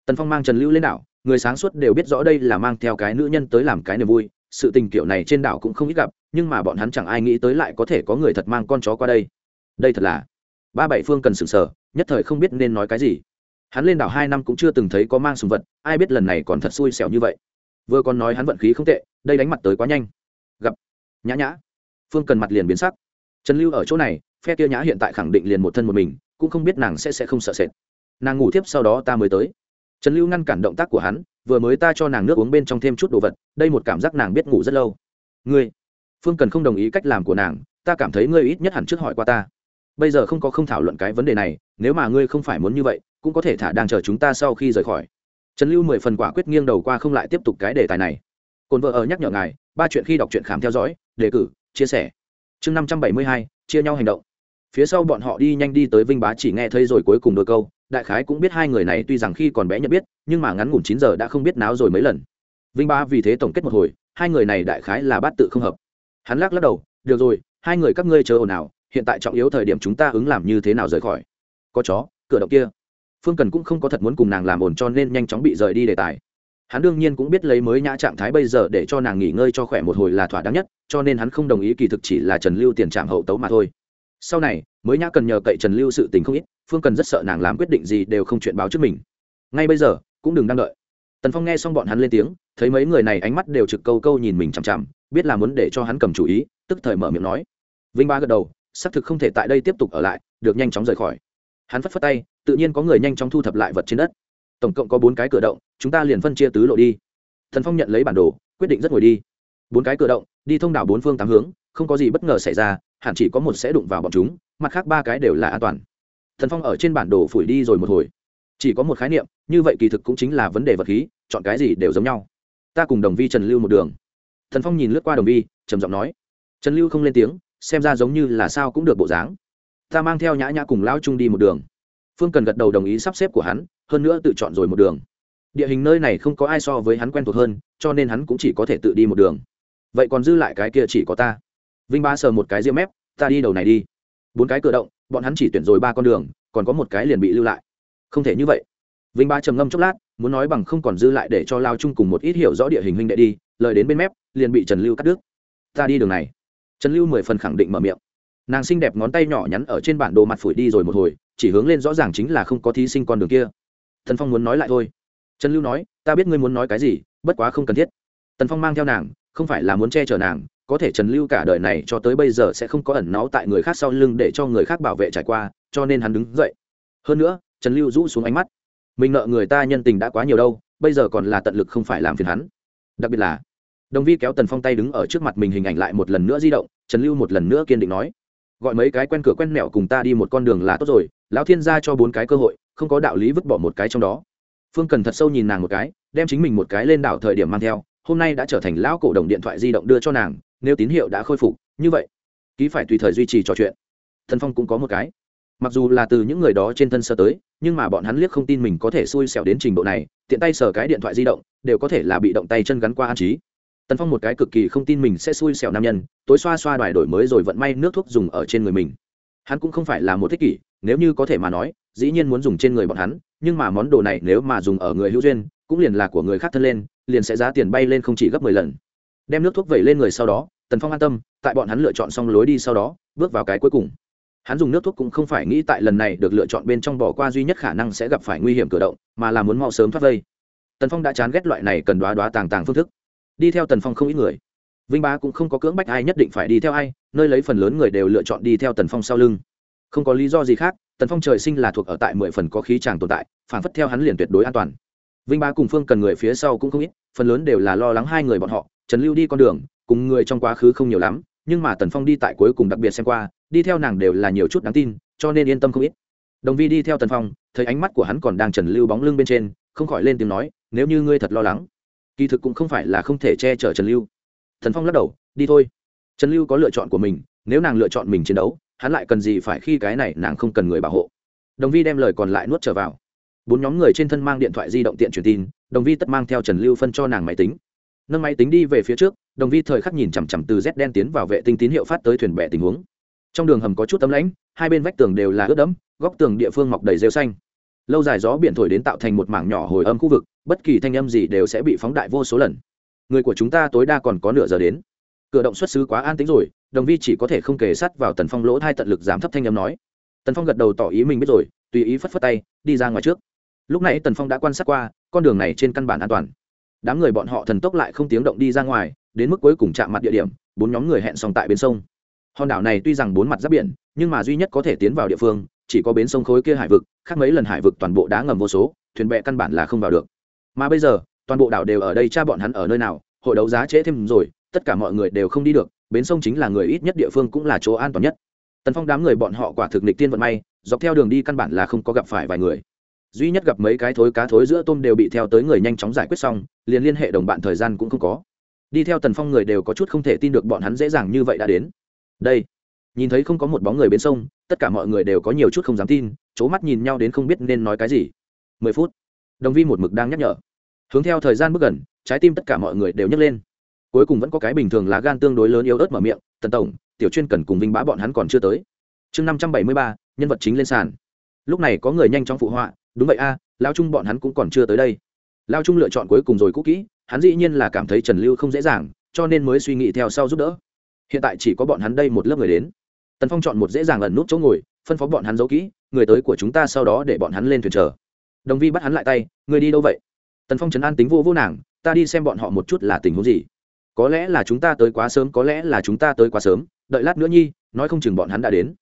Tần phong mang trần lưu lên đảo, người sáng suốt đều biết rõ đây là mang theo cái nữ nhân tới làm cái niềm vui, sự tình kiểu này trên đảo cũng không ít gặp, nhưng mà bọn hắn chẳng ai nghĩ tới lại có thể có người thật mang con chó qua đây. Đây thật là ba bảy phương cần sừng sờ, nhất thời không biết nên nói cái gì. Hắn lên đảo hai năm cũng chưa từng thấy có mang sùng vật, ai biết lần này còn thật xui xẻo như vậy vừa còn nói hắn vận khí không tệ, đây đánh mặt tới quá nhanh. Gặp. Nhã nhã. Phương cần mặt liền biến sắc. Trần lưu ở chỗ này, phe kia nhã hiện tại khẳng định liền một thân một mình, cũng không biết nàng sẽ sẽ không sợ sệt. Nàng ngủ tiếp sau đó ta mới tới. Trần lưu ngăn cản động tác của hắn, vừa mới ta cho nàng nước uống bên trong thêm chút đồ vật, đây một cảm giác nàng biết ngủ rất lâu. Ngươi. Phương cần không đồng ý cách làm của nàng, ta cảm thấy ngươi ít nhất hẳn trước hỏi qua ta. Bây giờ không có không thảo luận cái vấn đề này, nếu mà ngươi không phải muốn như vậy, cũng có thể thả đang chờ chúng ta sau khi rời khỏi trần lưu mười phần quả quyết nghiêng đầu qua không lại tiếp tục cái đề tài này. Cồn vợ ở nhắc nhở ngài, ba chuyện khi đọc truyện khám theo dõi, đề cử, chia sẻ. Chương năm trăm bảy mươi hai, chia nhau hành động. Phía sau bọn họ đi nhanh đi tới vinh bá chỉ nghe thấy rồi cuối cùng đôi câu, đại khái cũng biết hai người này tuy rằng khi còn bé nhận biết, nhưng mà ngắn ngủn chín giờ đã không biết náo rồi mấy lần. Vinh bá vì thế tổng kết một hồi, hai người này đại khái là bát tự không hợp. Hắn lắc lắc đầu, được rồi, hai người các ngươi chờ ồn ào, hiện tại trọng yếu thời điểm chúng ta ứng làm như thế nào rời khỏi? Có chó, cửa động kia phương cần cũng không có thật muốn cùng nàng làm ồn cho nên nhanh chóng bị rời đi đề tài. Hắn đương nhiên cũng biết lấy mới nhã trạng thái bây giờ để cho nàng nghỉ ngơi cho khỏe một hồi là thỏa đáng nhất, cho nên hắn không đồng ý kỳ thực chỉ là trần lưu tiền trạm hậu tấu mà thôi. Sau này, mới nhã cần nhờ cậy trần lưu sự tình không ít, phương cần rất sợ nàng làm quyết định gì đều không chuyện báo trước mình. Ngay bây giờ, cũng đừng đang đợi. Tần phong nghe xong bọn hắn lên tiếng, thấy mấy người này ánh mắt đều trực câu câu nhìn mình chằm chằm, biết là muốn để cho hắn cầm chủ ý, tức thời mở miệng nói. Vinh ba gật đầu, xác thực không thể tại đây tiếp tục ở lại, được nhanh chóng rời khỏi. Hắn phất phất tay tự nhiên có người nhanh chóng thu thập lại vật trên đất. Tổng cộng có bốn cái cửa động, chúng ta liền phân chia tứ lộ đi. Thần phong nhận lấy bản đồ, quyết định rất ngồi đi. Bốn cái cửa động, đi thông đảo bốn phương tám hướng, không có gì bất ngờ xảy ra, hẳn chỉ có một sẽ đụng vào bọn chúng, mặt khác ba cái đều là an toàn. Thần phong ở trên bản đồ phủi đi rồi một hồi. Chỉ có một khái niệm, như vậy kỳ thực cũng chính là vấn đề vật khí, chọn cái gì đều giống nhau. Ta cùng đồng vi trần lưu một đường. Thần phong nhìn lướt qua đồng vi, trầm giọng nói. Trần lưu không lên tiếng, xem ra giống như là sao cũng được bộ dáng. Ta mang theo nhã nhã cùng lão trung đi một đường phương cần gật đầu đồng ý sắp xếp của hắn, hơn nữa tự chọn rồi một đường. Địa hình nơi này không có ai so với hắn quen thuộc hơn, cho nên hắn cũng chỉ có thể tự đi một đường. Vậy còn dư lại cái kia chỉ có ta. Vinh ba sờ một cái ria mép, ta đi đầu này đi. Bốn cái cửa động, bọn hắn chỉ tuyển rồi ba con đường, còn có một cái liền bị lưu lại. Không thể như vậy. Vinh ba trầm ngâm chốc lát, muốn nói bằng không còn dư lại để cho lao chung cùng một ít hiểu rõ địa hình huynh đệ đi, lời đến bên mép, liền bị trần lưu cắt đứt. Ta đi đường này. Trần lưu mười phần khẳng định mở miệng. Nàng xinh đẹp ngón tay nhỏ nhắn ở trên bản đồ mặt phủi đi rồi một hồi chỉ hướng lên rõ ràng chính là không có thí sinh con đường kia. Thần phong muốn nói lại thôi. Trần lưu nói, ta biết ngươi muốn nói cái gì, bất quá không cần thiết. Tần phong mang theo nàng, không phải là muốn che chở nàng, có thể trần lưu cả đời này cho tới bây giờ sẽ không có ẩn náu tại người khác sau lưng để cho người khác bảo vệ trải qua, cho nên hắn đứng dậy. Hơn nữa, trần lưu rũ xuống ánh mắt. Mình nợ người ta nhân tình đã quá nhiều đâu, bây giờ còn là tận lực không phải làm phiền hắn. Đặc biệt là, đồng vi kéo tần phong tay đứng ở trước mặt mình hình ảnh lại một lần nữa di động, trần lưu một lần nữa kiên định nói, gọi mấy cái quen cửa quen mẹo cùng ta đi một con đường là tốt rồi lão thiên gia cho bốn cái cơ hội, không có đạo lý vứt bỏ một cái trong đó. Phương cần thật sâu nhìn nàng một cái, đem chính mình một cái lên đảo thời điểm mang theo, hôm nay đã trở thành lão cổ đồng điện thoại di động đưa cho nàng, nếu tín hiệu đã khôi phục, như vậy, ký phải tùy thời duy trì trò chuyện. Thần phong cũng có một cái. Mặc dù là từ những người đó trên thân sơ tới, nhưng mà bọn hắn liếc không tin mình có thể xui xẻo đến trình độ này, tiện tay sờ cái điện thoại di động, đều có thể là bị động tay chân gắn qua an trí. Tần phong một cái cực kỳ không tin mình sẽ xui xẻo nam nhân, tối xoa xoa đoài đổi mới rồi vận may nước thuốc dùng ở trên người mình hắn cũng không phải là một thích kỷ, nếu như có thể mà nói, dĩ nhiên muốn dùng trên người bọn hắn, nhưng mà món đồ này nếu mà dùng ở người hữu duyên, cũng liền là của người khác thân lên, liền sẽ giá tiền bay lên không chỉ gấp mười lần. Đem nước thuốc vẩy lên người sau đó, tần phong an tâm, tại bọn hắn lựa chọn xong lối đi sau đó, bước vào cái cuối cùng. Hắn dùng nước thuốc cũng không phải nghĩ tại lần này được lựa chọn bên trong bỏ qua duy nhất khả năng sẽ gặp phải nguy hiểm cử động, mà là muốn mau sớm thoát vây. Tần phong đã chán ghét loại này cần đoá đoá tàng tàng phương thức. Đi theo tần phong không ít người vinh bá cũng không có cưỡng bách ai nhất định phải đi theo ai, nơi lấy phần lớn người đều lựa chọn đi theo tần phong sau lưng. Không có lý do gì khác, tần phong trời sinh là thuộc ở tại mười phần có khí chàng tồn tại phản phất theo hắn liền tuyệt đối an toàn. Vinh bá cùng phương cần người phía sau cũng không ít, phần lớn đều là lo lắng hai người bọn họ, trần lưu đi con đường, cùng người trong quá khứ không nhiều lắm, nhưng mà tần phong đi tại cuối cùng đặc biệt xem qua, đi theo nàng đều là nhiều chút đáng tin, cho nên yên tâm không ít. Đồng vi đi theo tần phong, thấy ánh mắt của hắn còn đang trần lưu bóng lưng bên trên, không khỏi lên tiếng nói, nếu như ngươi thật lo lắng, kỳ thực cũng không phải là không thể che chở trần lưu thần phong lắc đầu, đi thôi. Trần lưu có lựa chọn của mình, nếu nàng lựa chọn mình chiến đấu, hắn lại cần gì phải khi cái này nàng không cần người bảo hộ. Đồng vi đem lời còn lại nuốt trở vào. Bốn nhóm người trên thân mang điện thoại di động tiện truyền tin, đồng vi tất mang theo trần lưu phân cho nàng máy tính. Nâng máy tính đi về phía trước, đồng vi thời khắc nhìn chằm chằm từ z đen tiến vào vệ tinh tín hiệu phát tới thuyền bè tình huống. Trong đường hầm có chút tấm lãnh, hai bên vách tường đều là ướt đẫm, góc tường địa phương mọc đầy rêu xanh. Lâu dài gió biển thổi đến tạo thành một mảng nhỏ hồi âm khu vực, bất kỳ thanh âm gì đều sẽ bị phóng đại vô số lần người của chúng ta tối đa còn có nửa giờ đến. Cửa động xuất xứ quá an tính rồi, đồng vi chỉ có thể không kề sắt vào tần phong lỗ hai tận lực giảm thấp thanh âm nói. Tần phong gật đầu tỏ ý mình biết rồi, tùy ý phất phất tay, đi ra ngoài trước. Lúc này tần phong đã quan sát qua, con đường này trên căn bản an toàn. Đám người bọn họ thần tốc lại không tiếng động đi ra ngoài, đến mức cuối cùng chạm mặt địa điểm, bốn nhóm người hẹn xong tại bến sông. Hòn đảo này tuy rằng bốn mặt giáp biển, nhưng mà duy nhất có thể tiến vào địa phương, chỉ có bến sông khối kia hải vực, khác mấy lần hải vực toàn bộ đá ngầm vô số, thuyền bè căn bản là không vào được. Mà bây giờ toàn bộ đảo đều ở đây, cha bọn hắn ở nơi nào, hội đấu giá trễ thêm rồi, tất cả mọi người đều không đi được, bến sông chính là người ít nhất địa phương cũng là chỗ an toàn nhất. Tần phong đám người bọn họ quả thực nịch tiên vận may, dọc theo đường đi căn bản là không có gặp phải vài người. Duy nhất gặp mấy cái thối cá thối giữa tôm đều bị theo tới người nhanh chóng giải quyết xong, liền liên hệ đồng bạn thời gian cũng không có. Đi theo tần phong người đều có chút không thể tin được bọn hắn dễ dàng như vậy đã đến. Đây, nhìn thấy không có một bóng người bên sông, tất cả mọi người đều có nhiều chút không dám tin c h ố mắt nhìn nhau đến không biết nên nói cái gì. Mười phút, đồng vi một mực đang nhắc nhở hướng theo thời gian bước gần trái tim tất cả mọi người đều nhấc lên. Cuối cùng vẫn có cái bình thường là gan tương đối lớn yếu ớt mở miệng tần tổng tiểu chuyên cần cùng vinh bá bọn hắn còn chưa tới. Chương năm trăm bảy mươi ba nhân vật chính lên sàn. Lúc này có người nhanh chóng phụ họa đúng vậy a à, lao trung bọn hắn cũng còn chưa tới đây. Lao trung lựa chọn cuối cùng rồi cũ kỹ hắn dĩ nhiên là cảm thấy trần lưu không dễ dàng cho nên mới suy nghĩ theo sau giúp đỡ. Hiện tại chỉ có bọn hắn đây một lớp người đến. Tần phong chọn một dễ dàng ẩn nút chỗ ngồi phân phó bọn hắn giấu kỹ người tới của chúng ta sau đó để bọn hắn lên thuyền chờ. Đồng vi bắt hắn lại tay người đi đâu vậy? Tần phong trấn an tính vô vô nàng, ta đi xem bọn họ một chút là tình huống gì. Có lẽ là chúng ta tới quá sớm, có lẽ là chúng ta tới quá sớm, đợi lát nữa nhi, nói không chừng bọn hắn đã đến.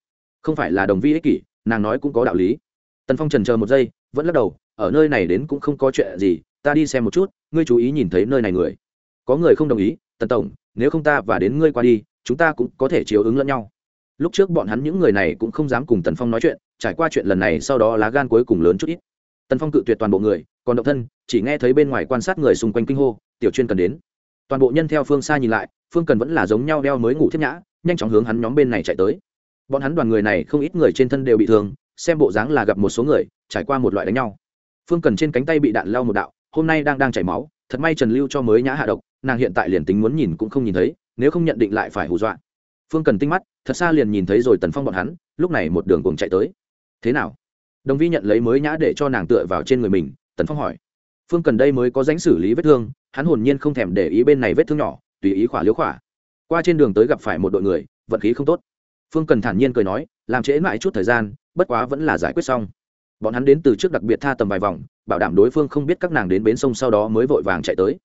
Không phải là đồng vi ích kỷ, nàng nói cũng có đạo lý. Tần phong trần chờ một giây, vẫn lắc đầu, ở nơi này đến cũng không có chuyện gì, ta đi xem một chút, ngươi chú ý nhìn thấy nơi này người. Có người không đồng ý, tần tổng, nếu không ta và đến ngươi qua đi, chúng ta cũng có thể chiếu ứng lẫn nhau. Lúc trước bọn hắn những người này cũng không dám cùng tần phong nói chuyện, trải qua chuyện lần này sau đó lá gan cuối cùng lớn chút ít. Tần phong cự tuyệt toàn bộ người còn độc thân, chỉ nghe thấy bên ngoài quan sát người xung quanh kinh hô, tiểu chuyên cần đến. Toàn bộ nhân theo phương xa nhìn lại, phương cần vẫn là giống nhau đeo mới ngủ thiết nhã, nhanh chóng hướng hắn nhóm bên này chạy tới. Bọn hắn đoàn người này không ít người trên thân đều bị thương, xem bộ dáng là gặp một số người, trải qua một loại đánh nhau. Phương cần trên cánh tay bị đạn lao một đạo, hôm nay đang đang chảy máu, thật may trần lưu cho mới nhã hạ độc, nàng hiện tại liền tính muốn nhìn cũng không nhìn thấy, nếu không nhận định lại phải hù dọa. Phương cần tinh mắt, thật xa liền nhìn thấy rồi tần phong bọn hắn, lúc này một đường cùng chạy tới. Thế nào? Đồng vi nhận lấy mới nhã để cho nàng tựa vào trên người mình tần phong hỏi. Phương cần đây mới có dánh xử lý vết thương, hắn hồn nhiên không thèm để ý bên này vết thương nhỏ, tùy ý khỏa liếu khỏa. Qua trên đường tới gặp phải một đội người, vận khí không tốt. Phương cần thản nhiên cười nói, làm trễ mãi chút thời gian, bất quá vẫn là giải quyết xong. Bọn hắn đến từ trước đặc biệt tha tầm vài vòng, bảo đảm đối phương không biết các nàng đến bến sông sau đó mới vội vàng chạy tới.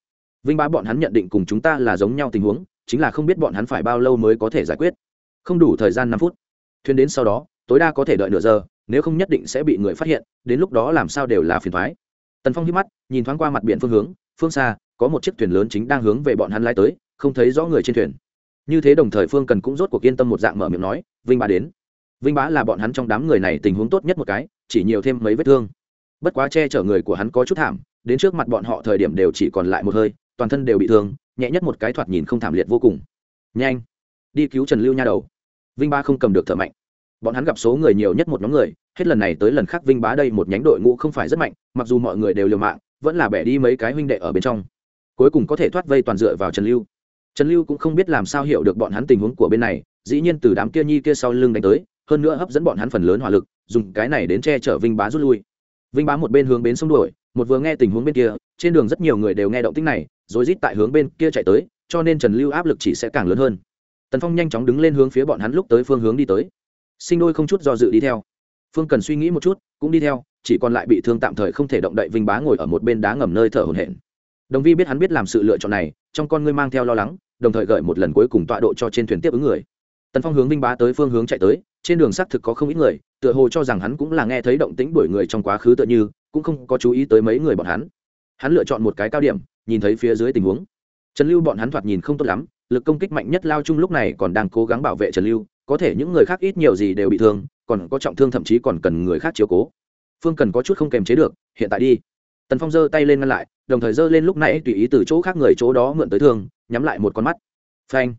Vinh bá bọn hắn nhận định cùng chúng ta là giống nhau tình huống, chính là không biết bọn hắn phải bao lâu mới có thể giải quyết. Không đủ thời gian năm phút. Thuyền đến sau đó, tối đa có thể đợi nửa giờ, nếu không nhất định sẽ bị người phát hiện, đến lúc đó làm sao đều là phiền thoái tần phong hít mắt, nhìn thoáng qua mặt biển phương hướng, phương xa, có một chiếc thuyền lớn chính đang hướng về bọn hắn lai tới, không thấy rõ người trên thuyền. Như thế đồng thời phương cần cũng rốt cuộc yên tâm một dạng mở miệng nói, vinh bá đến. Vinh bá là bọn hắn trong đám người này tình huống tốt nhất một cái, chỉ nhiều thêm mấy vết thương. Bất quá che chở người của hắn có chút thảm, đến trước mặt bọn họ thời điểm đều chỉ còn lại một hơi, toàn thân đều bị thương, nhẹ nhất một cái thoạt nhìn không thảm liệt vô cùng. Nhanh, đi cứu trần lưu nha đầu. Vinh ba không cầm được thở mạnh bọn hắn gặp số người nhiều nhất một nhóm người, hết lần này tới lần khác vinh bá đây một nhánh đội ngũ không phải rất mạnh, mặc dù mọi người đều liều mạng, vẫn là bẻ đi mấy cái huynh đệ ở bên trong. Cuối cùng có thể thoát vây toàn dựa vào trần lưu. Trần lưu cũng không biết làm sao hiểu được bọn hắn tình huống của bên này, dĩ nhiên từ đám kia nhi kia sau lưng đánh tới, hơn nữa hấp dẫn bọn hắn phần lớn hỏa lực, dùng cái này đến che chở vinh bá rút lui. Vinh bá một bên hướng bến sông đuổi, một vừa nghe tình huống bên kia, trên đường rất nhiều người đều nghe động tích này, rồi rít tại hướng bên kia chạy tới, cho nên trần lưu áp lực chỉ sẽ càng lớn hơn. Tần phong nhanh chóng đứng lên hướng phía bọn hắn lúc tới phương hướng đi tới sinh đôi không chút do dự đi theo. Phương cần suy nghĩ một chút, cũng đi theo, chỉ còn lại bị thương tạm thời không thể động đậy vinh bá ngồi ở một bên đá ngầm nơi thở hổn hển. Đồng vi biết hắn biết làm sự lựa chọn này, trong con ngươi mang theo lo lắng, đồng thời gợi một lần cuối cùng tọa độ cho trên thuyền tiếp ứng người. Tần phong hướng vinh bá tới phương hướng chạy tới, trên đường xác thực có không ít người, tựa hồ cho rằng hắn cũng là nghe thấy động tĩnh đuổi người trong quá khứ tựa như, cũng không có chú ý tới mấy người bọn hắn. Hắn lựa chọn một cái cao điểm, nhìn thấy phía dưới tình huống. Trần lưu bọn hắn thoạt nhìn không tốt lắm, lực công kích mạnh nhất lao chung lúc này còn đang cố gắng bảo vệ trần lưu có thể những người khác ít nhiều gì đều bị thương, còn có trọng thương thậm chí còn cần người khác chiếu cố. Phương cần có chút không kềm chế được, hiện tại đi. Tần phong giơ tay lên ngăn lại, đồng thời giơ lên lúc nãy tùy ý từ chỗ khác người chỗ đó mượn tới thương, nhắm lại một con mắt. Phanh!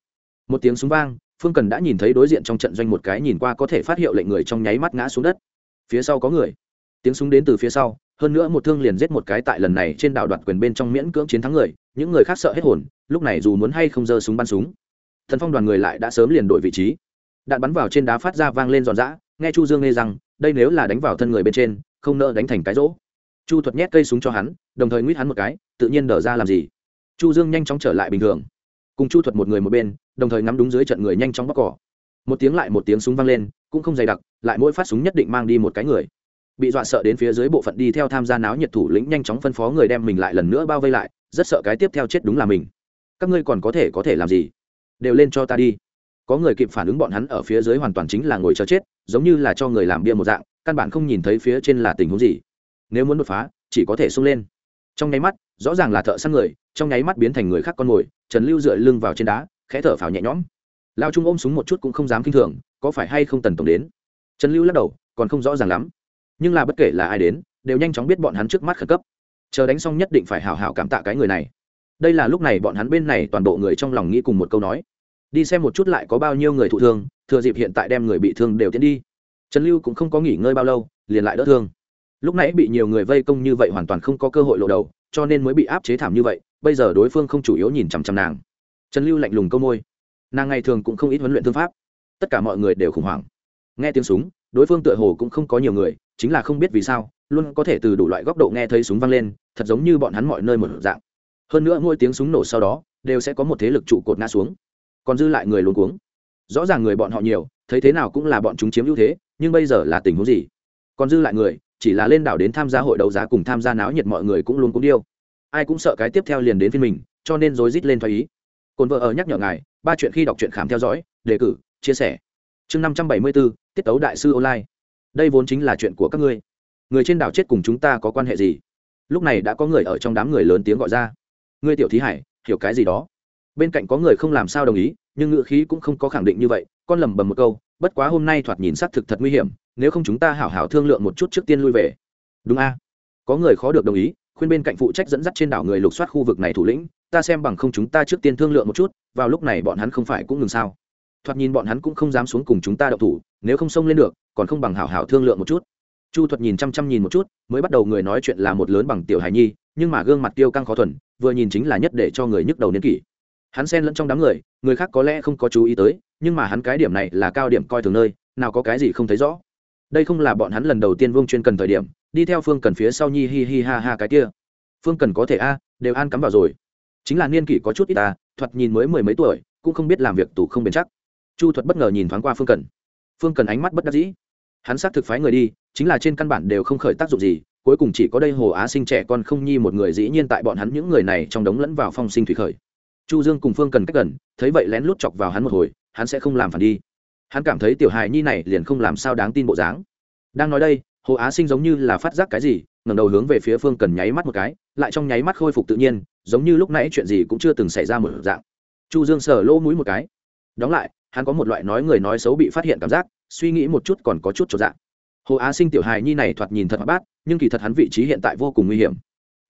Một tiếng súng vang, phương cần đã nhìn thấy đối diện trong trận doanh một cái nhìn qua có thể phát hiệu lệnh người trong nháy mắt ngã xuống đất. Phía sau có người. Tiếng súng đến từ phía sau, hơn nữa một thương liền giết một cái tại lần này trên đảo đoạt quyền bên trong miễn cưỡng chiến thắng người, những người khác sợ hết hồn, lúc này dù muốn hay không giơ súng bắn súng. Thần phong đoàn người lại đã sớm liền đổi vị trí đạn bắn vào trên đá phát ra vang lên giòn giã, nghe chu dương nghe rằng, đây nếu là đánh vào thân người bên trên, không nỡ đánh thành cái rỗ. Chu thuật nhét cây súng cho hắn, đồng thời nguyết hắn một cái, tự nhiên đỡ ra làm gì. Chu dương nhanh chóng trở lại bình thường. Cùng chu thuật một người một bên, đồng thời ngắm đúng dưới trận người nhanh chóng bóc cỏ. Một tiếng lại một tiếng súng vang lên, cũng không dày đặc, lại mỗi phát súng nhất định mang đi một cái người. Bị dọa sợ đến phía dưới bộ phận đi theo tham gia náo nhiệt thủ lĩnh nhanh chóng phân phó người đem mình lại lần nữa bao vây lại, rất sợ cái tiếp theo chết đúng là mình. Các ngươi còn có thể có thể làm gì? Đều lên cho ta đi có người kịp phản ứng bọn hắn ở phía dưới hoàn toàn chính là ngồi chờ chết, giống như là cho người làm bia một dạng, căn bản không nhìn thấy phía trên là tình huống gì. Nếu muốn đột phá, chỉ có thể xông lên. Trong nháy mắt, rõ ràng là thợ săn người, trong nháy mắt biến thành người khác con mồi, trần lưu dựa lưng vào trên đá, khẽ thở phào nhẹ nhõm. Lao trung ôm súng một chút cũng không dám k i n h thường, có phải hay không tần tổng đến? Trần lưu lắc đầu, còn không rõ ràng lắm. Nhưng là bất kể là ai đến, đều nhanh chóng biết bọn hắn trước mắt khẩn cấp. Chờ đánh xong nhất định phải hào hào cảm tạ cái người này. Đây là lúc này bọn hắn bên này toàn bộ người trong lòng nghĩ cùng một câu nói đi xem một chút lại có bao nhiêu người thụ thương, thừa dịp hiện tại đem người bị thương đều tiến đi. Trần lưu cũng không có nghỉ ngơi bao lâu, liền lại đỡ thương. Lúc nãy bị nhiều người vây công như vậy hoàn toàn không có cơ hội lộ đầu, cho nên mới bị áp chế thảm như vậy, bây giờ đối phương không chủ yếu nhìn chằm chằm nàng. Trần lưu lạnh lùng câu môi. Nàng ngày thường cũng không ít huấn luyện thương pháp. Tất cả mọi người đều khủng hoảng. Nghe tiếng súng, đối phương tựa hồ cũng không có nhiều người, chính là không biết vì sao, luôn có thể từ đủ loại góc độ nghe thấy súng vang lên, thật giống như bọn hắn mọi nơi một dạng. Hơn nữa mỗi tiếng súng nổ sau đó, đều sẽ có một thế lực trụ cột ngã xuống còn dư lại người luôn cuống. Rõ ràng người bọn họ nhiều, thấy thế nào cũng là bọn chúng chiếm ưu thế, nhưng bây giờ là tình huống gì? Còn dư lại người, chỉ là lên đảo đến tham gia hội đấu giá cùng tham gia náo nhiệt mọi người cũng luôn cũng điêu. Ai cũng sợ cái tiếp theo liền đến phiên mình, cho nên rối rít lên thoái ý. Cồn vợ ở nhắc nhở ngài, ba chuyện khi đọc truyện khám theo dõi, đề cử, chia sẻ. Chương năm trăm bảy mươi bốn tiết tấu đại sư online. Đây vốn chính là chuyện của các ngươi. Người trên đảo chết cùng chúng ta có quan hệ gì? Lúc này đã có người ở trong đám người lớn tiếng gọi ra. Ngươi tiểu thí hải, hiểu cái gì đó? Bên cạnh có người không làm sao đồng ý, nhưng ngựa khí cũng không có khẳng định như vậy, con lầm bầm một câu, bất quá hôm nay thoạt nhìn xác thực thật nguy hiểm, nếu không chúng ta hảo hảo thương lượng một chút trước tiên lui về. Đúng a. Có người khó được đồng ý, khuyên bên cạnh phụ trách dẫn dắt trên đảo người lục soát khu vực này thủ lĩnh, ta xem bằng không chúng ta trước tiên thương lượng một chút, vào lúc này bọn hắn không phải cũng ngừng sao? Thoạt nhìn bọn hắn cũng không dám xuống cùng chúng ta đậu thủ, nếu không xông lên được, còn không bằng hảo hảo thương lượng một chút. Chu thuật nhìn chăm chăm nhìn một chút, mới bắt đầu người nói chuyện là một lớn bằng tiểu hài nhi, nhưng mà gương mặt tiêu căng khó thuần, vừa nhìn chính là nhất để cho người nhức đầu niên kỷ hắn xen lẫn trong đám người người khác có lẽ không có chú ý tới, nhưng mà hắn cái điểm này là cao điểm coi thường nơi, nào có cái gì không thấy rõ. Đây không là bọn hắn lần đầu tiên vương chuyên cần thời điểm, đi theo phương cần phía sau nhi hi hi ha ha cái kia. Phương cần có thể a, đều an cắm vào rồi. Chính là niên kỷ có chút ít ta thoạt nhìn mới mười mấy tuổi, cũng không biết làm việc tù không bền chắc. Chu thuật bất ngờ nhìn thoáng qua phương cần. Phương cần ánh mắt bất đắc dĩ. Hắn xác thực phái người đi, chính là trên căn bản đều không khởi tác dụng gì, cuối cùng chỉ có đây hồ á sinh trẻ con không nhi một người dĩ nhiên tại bọn hắn những người này trong đống lẫn vào phong sinh thủy khởi chu dương cùng phương cần cách gần, thấy vậy lén lút chọc vào hắn một hồi, hắn sẽ không làm phản đi. Hắn cảm thấy tiểu hài nhi này liền không làm sao đáng tin bộ dáng. Đang nói đây, hồ á sinh giống như là phát giác cái gì, ngẩng đầu hướng về phía phương cần nháy mắt một cái, lại trong nháy mắt khôi phục tự nhiên, giống như lúc nãy chuyện gì cũng chưa từng xảy ra một dạng. Chu dương sờ lỗ mũi một cái. Đóng lại, hắn có một loại nói người nói xấu bị phát hiện cảm giác, suy nghĩ một chút còn có chút cho dạng. Hồ á sinh tiểu hài nhi này thoạt nhìn thật bát, nhưng kỳ thật hắn vị trí hiện tại vô cùng nguy hiểm.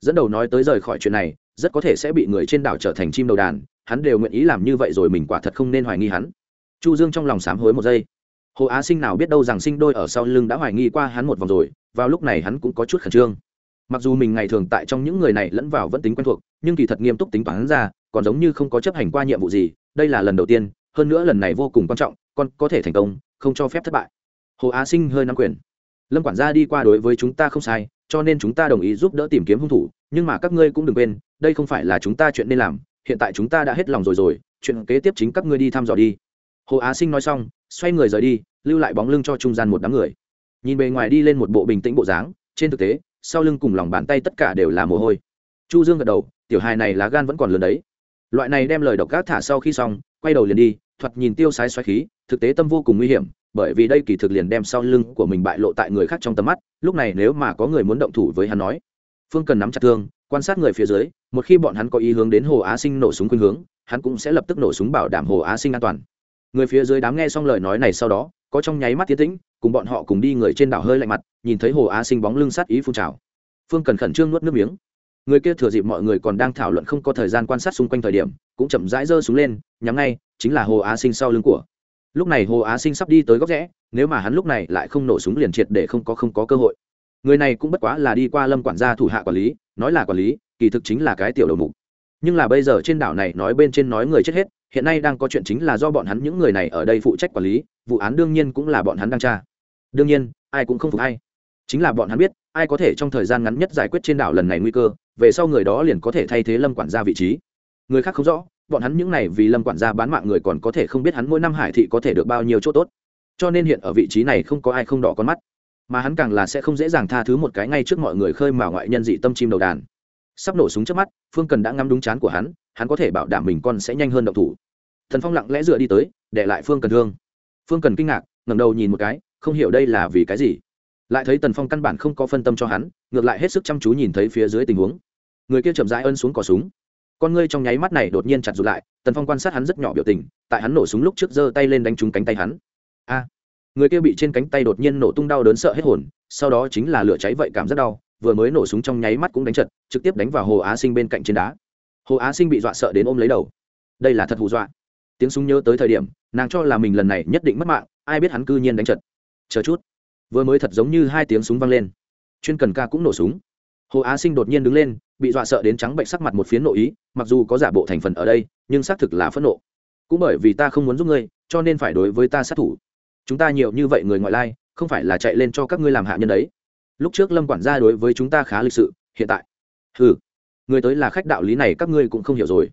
Dẫn đầu nói tới rời khỏi chuyện này rất có thể sẽ bị người trên đảo trở thành chim đầu đàn, hắn đều nguyện ý làm như vậy rồi mình quả thật không nên hoài nghi hắn. Chu dương trong lòng sám hối một giây. Hồ á sinh nào biết đâu rằng sinh đôi ở sau lưng đã hoài nghi qua hắn một vòng rồi, vào lúc này hắn cũng có chút khẩn trương. Mặc dù mình ngày thường tại trong những người này lẫn vào vẫn tính quen thuộc, nhưng kỳ thật nghiêm túc tính toán ra, còn giống như không có chấp hành qua nhiệm vụ gì, đây là lần đầu tiên, hơn nữa lần này vô cùng quan trọng, con có thể thành công, không cho phép thất bại. Hồ á sinh hơi nắm quyền. Lâm quản gia đi qua đối với chúng ta không sai, cho nên chúng ta đồng ý giúp đỡ tìm kiếm hung thủ nhưng mà các ngươi cũng đừng quên, đây không phải là chúng ta chuyện nên làm, hiện tại chúng ta đã hết lòng rồi rồi, chuyện kế tiếp chính các ngươi đi thăm dò đi. Hồ á sinh nói xong, xoay người rời đi, lưu lại bóng lưng cho trung gian một đám người. Nhìn bề ngoài đi lên một bộ bình tĩnh bộ dáng, trên thực tế, sau lưng cùng lòng bàn tay tất cả đều là mồ hôi. Chu dương gật đầu, tiểu hài này lá gan vẫn còn lớn đấy. Loại này đem lời độc gác thả sau khi xong, quay đầu liền đi, thoạt nhìn tiêu sái xoáy khí, thực tế tâm vô cùng nguy hiểm, bởi vì đây kỳ thực liền đem sau lưng của mình bại lộ tại người khác trong tầm mắt, lúc này nếu mà có người muốn động thủ với hắn nói phương cần nắm chặt thương, quan sát người phía dưới, một khi bọn hắn có ý hướng đến hồ á sinh nổ súng khuynh hướng, hắn cũng sẽ lập tức nổ súng bảo đảm hồ á sinh an toàn. Người phía dưới đám nghe xong lời nói này sau đó, có trong nháy mắt tiến tĩnh, cùng bọn họ cùng đi người trên đảo hơi lạnh mặt, nhìn thấy hồ á sinh bóng lưng sát ý phun trào. Phương cần khẩn trương nuốt nước miếng. Người kia thừa dịp mọi người còn đang thảo luận không có thời gian quan sát xung quanh thời điểm, cũng chậm rãi giơ súng lên, nhắm ngay, chính là hồ á sinh sau lưng của. Lúc này hồ á sinh sắp đi tới góc rẽ, nếu mà hắn lúc này lại không nổ súng liền triệt để không có không có cơ hội người này cũng bất quá là đi qua lâm quản gia thủ hạ quản lý, nói là quản lý, kỳ thực chính là cái tiểu đầu mục. Nhưng là bây giờ trên đảo này nói bên trên nói người chết hết, hiện nay đang có chuyện chính là do bọn hắn những người này ở đây phụ trách quản lý, vụ án đương nhiên cũng là bọn hắn đang tra. Đương nhiên, ai cũng không phục hay chính là bọn hắn biết, ai có thể trong thời gian ngắn nhất giải quyết trên đảo lần này nguy cơ, về sau người đó liền có thể thay thế lâm quản gia vị trí. Người khác không rõ, bọn hắn những này vì lâm quản gia bán mạng người còn có thể không biết hắn mỗi năm hải thị có thể được bao nhiêu chỗ tốt. Cho nên hiện ở vị trí này không có ai không đỏ con mắt mà hắn càng là sẽ không dễ dàng tha thứ một cái ngay trước mọi người khơi mà ngoại nhân dị tâm chim đầu đàn. Sắp nổ súng trước mắt, phương cần đã ngắm đúng chán của hắn hắn có thể bảo đảm mình con sẽ nhanh hơn động thủ. Thần phong lặng lẽ dựa đi tới, để lại phương cần thương. Phương cần kinh ngạc, ngẩng đầu nhìn một cái, không hiểu đây là vì cái gì. Lại thấy tần phong căn bản không có phân tâm cho hắn, ngược lại hết sức chăm chú nhìn thấy phía dưới tình huống. Người kia chậm rãi ân xuống cỏ súng. Con ngươi trong nháy mắt này đột nhiên chặt rụt lại, tần phong quan sát hắn rất nhỏ biểu tình, tại hắn nổ súng lúc trước giơ tay lên đánh trúng cánh tay hắn. A! Người kia bị trên cánh tay đột nhiên nổ tung đau đớn sợ hết hồn, sau đó chính là lửa cháy vậy cảm rất đau, vừa mới nổ súng trong nháy mắt cũng đánh chật, trực tiếp đánh vào hồ á sinh bên cạnh trên đá. Hồ á sinh bị dọa sợ đến ôm lấy đầu. Đây là thật hù dọa. Tiếng súng nhớ tới thời điểm, nàng cho là mình lần này nhất định mất mạng, ai biết hắn cư nhiên đánh chật. Chờ chút. Vừa mới thật giống như hai tiếng súng vang lên. Chuyên cần ca cũng nổ súng. Hồ á sinh đột nhiên đứng lên, bị dọa sợ đến trắng bệnh sắc mặt một phiến nội ý, mặc dù có giả bộ thành phần ở đây, nhưng xác thực là phẫn nộ. Cũng bởi vì ta không muốn giúp ngươi, cho nên phải đối với ta sát thủ chúng ta nhiều như vậy người ngoại lai, không phải là chạy lên cho các ngươi làm hạ nhân đấy. Lúc trước lâm quản gia đối với chúng ta khá lịch sự, hiện tại ừ người tới là khách đạo lý này các ngươi cũng không hiểu rồi.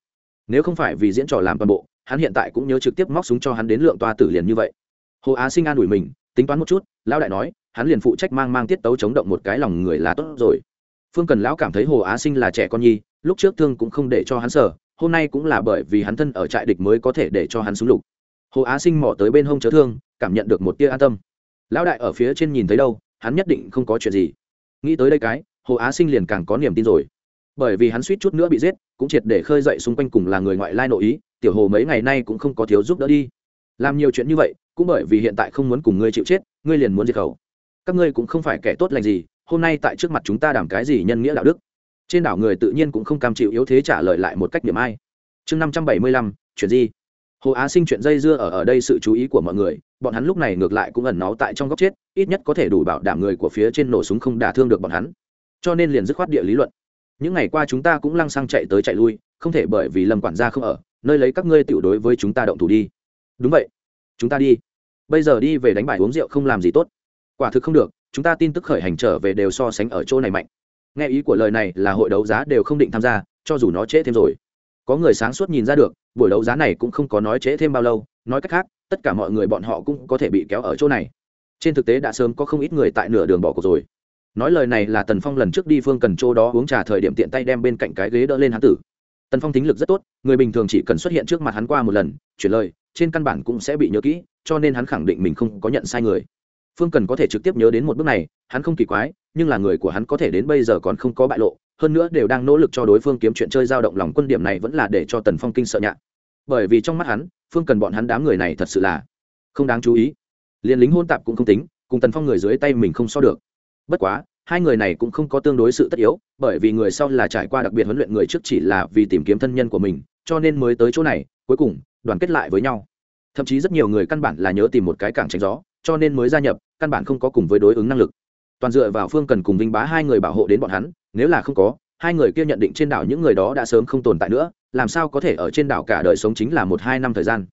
Nếu không phải vì diễn trò làm toàn bộ, hắn hiện tại cũng nhớ trực tiếp móc súng cho hắn đến lượng toa tử liền như vậy. Hồ á sinh an ủi mình, tính toán một chút, lão đại nói, hắn liền phụ trách mang mang tiết tấu chống động một cái lòng người là tốt rồi. Phương cần lão cảm thấy hồ á sinh là trẻ con nhi, lúc trước thương cũng không để cho hắn sở hôm nay cũng là bởi vì hắn thân ở trại địch mới có thể để cho hắn súng lục. Hồ á sinh mỏ tới bên hông chớ thương cảm nhận được một tia an tâm. Lão đại ở phía trên nhìn thấy đâu, hắn nhất định không có chuyện gì. Nghĩ tới đây cái, hồ á sinh liền càng có niềm tin rồi. Bởi vì hắn suýt chút nữa bị giết, cũng triệt để khơi dậy xung quanh cùng là người ngoại lai nội ý, tiểu hồ mấy ngày nay cũng không có thiếu giúp đỡ đi. Làm nhiều chuyện như vậy, cũng bởi vì hiện tại không muốn cùng ngươi chịu chết, ngươi liền muốn diệt khẩu. Các ngươi cũng không phải kẻ tốt lành gì, hôm nay tại trước mặt chúng ta đảm cái gì nhân nghĩa đạo đức? Trên đảo người tự nhiên cũng không cam chịu yếu thế trả lời lại một cách điểm ai. Chương năm trăm bảy mươi lăm, chuyện gì? Hồ á sinh chuyện dây dưa ở ở đây sự chú ý của mọi người bọn hắn lúc này ngược lại cũng ẩn náu tại trong góc chết, ít nhất có thể đủ bảo đảm người của phía trên nổ súng không đả thương được bọn hắn. Cho nên liền dứt khoát địa lý luận. Những ngày qua chúng ta cũng lăng xăng chạy tới chạy lui, không thể bởi vì lâm quản gia không ở, nơi lấy các ngươi tiểu đối với chúng ta động thủ đi. Đúng vậy. Chúng ta đi. Bây giờ đi về đánh bài uống rượu không làm gì tốt. Quả thực không được, chúng ta tin tức khởi hành trở về đều so sánh ở chỗ này mạnh. Nghe ý của lời này là hội đấu giá đều không định tham gia, cho dù nó trễ thêm rồi. Có người sáng suốt nhìn ra được, buổi đấu giá này cũng không có nói trễ thêm bao lâu, nói cách khác tất cả mọi người bọn họ cũng có thể bị kéo ở chỗ này. Trên thực tế đã sớm có không ít người tại nửa đường bỏ cuộc rồi. Nói lời này là tần phong lần trước đi phương cần chỗ đó uống trà thời điểm tiện tay đem bên cạnh cái ghế đỡ lên hắn tử. Tần phong tính lực rất tốt, người bình thường chỉ cần xuất hiện trước mặt hắn qua một lần, chuyển lời, trên căn bản cũng sẽ bị nhớ kỹ, cho nên hắn khẳng định mình không có nhận sai người. Phương cần có thể trực tiếp nhớ đến một bước này, hắn không kỳ quái, nhưng là người của hắn có thể đến bây giờ còn không có bại lộ, hơn nữa đều đang nỗ lực cho đối phương kiếm chuyện chơi dao động lòng quân điểm này vẫn là để cho tần phong kinh sợ nhạc. Bởi vì trong mắt hắn phương cần bọn hắn đám người này thật sự là không đáng chú ý. Liền lính hôn tạp cũng không tính, cùng tần phong người dưới tay mình không so được. Bất quá, hai người này cũng không có tương đối sự tất yếu, bởi vì người sau là trải qua đặc biệt huấn luyện người trước chỉ là vì tìm kiếm thân nhân của mình, cho nên mới tới chỗ này, cuối cùng, đoàn kết lại với nhau. Thậm chí rất nhiều người căn bản là nhớ tìm một cái cảng tránh gió, cho nên mới gia nhập, căn bản không có cùng với đối ứng năng lực. Toàn dựa vào phương cần cùng vinh bá hai người bảo hộ đến bọn hắn, nếu là không có hai người kia nhận định trên đảo những người đó đã sớm không tồn tại nữa, làm sao có thể ở trên đảo cả đời sống chính là một hai năm thời gian?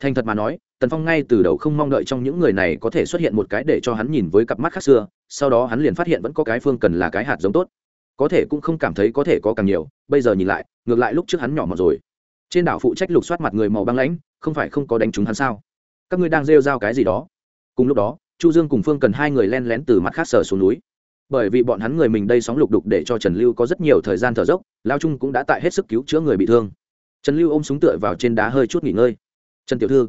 Thành thật mà nói, tần phong ngay từ đầu không mong đợi trong những người này có thể xuất hiện một cái để cho hắn nhìn với cặp mắt khác xưa, sau đó hắn liền phát hiện vẫn có cái phương cần là cái hạt giống tốt. Có thể cũng không cảm thấy có thể có càng nhiều, bây giờ nhìn lại, ngược lại lúc trước hắn nhỏ mọt rồi. Trên đảo phụ trách lục soát mặt người màu băng lãnh, không phải không có đánh trúng hắn sao? Các ngươi đang rêu rao cái gì đó? Cùng lúc đó, chu dương cùng phương cần hai người len lén từ mặt khác sở xuống núi bởi vì bọn hắn người mình đây sóng lục đục để cho trần lưu có rất nhiều thời gian thở dốc, lao trung cũng đã tại hết sức cứu chữa người bị thương. Trần lưu ôm súng tựa vào trên đá hơi chút nghỉ ngơi. Trần tiểu thư,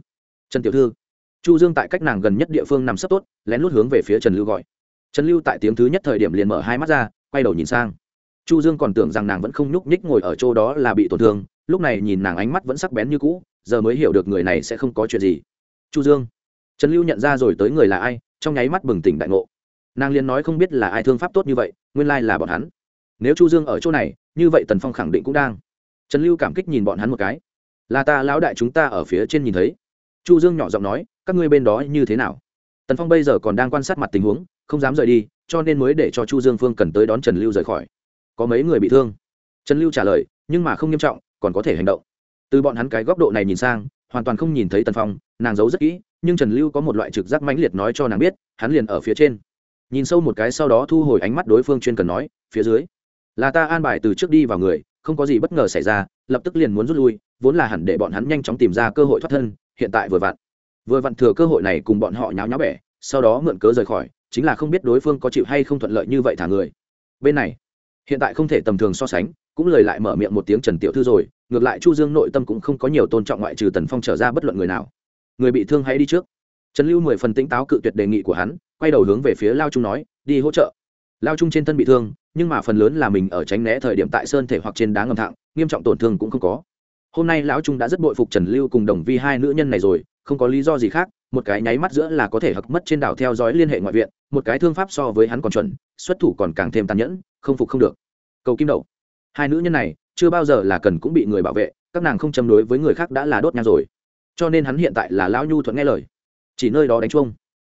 trần tiểu thư. Chu dương tại cách nàng gần nhất địa phương nằm sấp tốt, lén lút hướng về phía trần lưu gọi. Trần lưu tại tiếng thứ nhất thời điểm liền mở hai mắt ra, quay đầu nhìn sang. Chu dương còn tưởng rằng nàng vẫn không nhúc nhích ngồi ở chỗ đó là bị tổn thương, lúc này nhìn nàng ánh mắt vẫn sắc bén như cũ, giờ mới hiểu được người này sẽ không có chuyện gì. Chu dương. Trần lưu nhận ra rồi tới người là ai, trong nháy mắt bừng tỉnh đại ngộ nàng liền nói không biết là ai thương pháp tốt như vậy, nguyên lai là bọn hắn. Nếu chu dương ở chỗ này, như vậy tần phong khẳng định cũng đang. Trần lưu cảm kích nhìn bọn hắn một cái. Là ta, lão đại chúng ta ở phía trên nhìn thấy. Chu dương nhỏ giọng nói, các ngươi bên đó như thế nào? Tần phong bây giờ còn đang quan sát mặt tình huống, không dám rời đi, cho nên mới để cho chu dương phương cần tới đón trần lưu rời khỏi. Có mấy người bị thương? Trần lưu trả lời, nhưng mà không nghiêm trọng, còn có thể hành động. Từ bọn hắn cái góc độ này nhìn sang, hoàn toàn không nhìn thấy tần phong, nàng giấu rất kỹ, nhưng trần lưu có một loại trực giác mãnh liệt nói cho nàng biết, hắn liền ở phía trên nhìn sâu một cái sau đó thu hồi ánh mắt đối phương chuyên cần nói, phía dưới, là ta an bài từ trước đi vào người, không có gì bất ngờ xảy ra, lập tức liền muốn rút lui, vốn là hẳn để bọn hắn nhanh chóng tìm ra cơ hội thoát thân, hiện tại vừa vặn vừa vặn thừa cơ hội này cùng bọn họ nháo nháo bẻ, sau đó mượn cớ rời khỏi, chính là không biết đối phương có chịu hay không thuận lợi như vậy thả người. Bên này, hiện tại không thể tầm thường so sánh, cũng lời lại mở miệng một tiếng trần tiểu thư rồi, ngược lại chu dương nội tâm cũng không có nhiều tôn trọng ngoại trừ tần phong trở ra bất luận người nào. Người bị thương hãy đi trước. Trần lưu mười phần tỉnh táo cự tuyệt đề nghị của hắn quay đầu hướng về phía lao trung nói đi hỗ trợ. Lao trung trên thân bị thương nhưng mà phần lớn là mình ở tránh né thời điểm tại sơn thể hoặc trên đá ngầm thẳng nghiêm trọng tổn thương cũng không có. Hôm nay lão trung đã rất bội phục trần lưu cùng đồng vi hai nữ nhân này rồi không có lý do gì khác một cái nháy mắt giữa là có thể hặc mất trên đảo theo dõi liên hệ ngoại viện một cái thương pháp so với hắn còn chuẩn xuất thủ còn càng thêm tàn nhẫn không phục không được. Cầu kim đầu, hai nữ nhân này chưa bao giờ là cần cũng bị người bảo vệ các nàng không châm đối với người khác đã là đốt nhang rồi. Cho nên hắn hiện tại là lão nhu thuận nghe lời. Chỉ nơi đó đánh chuông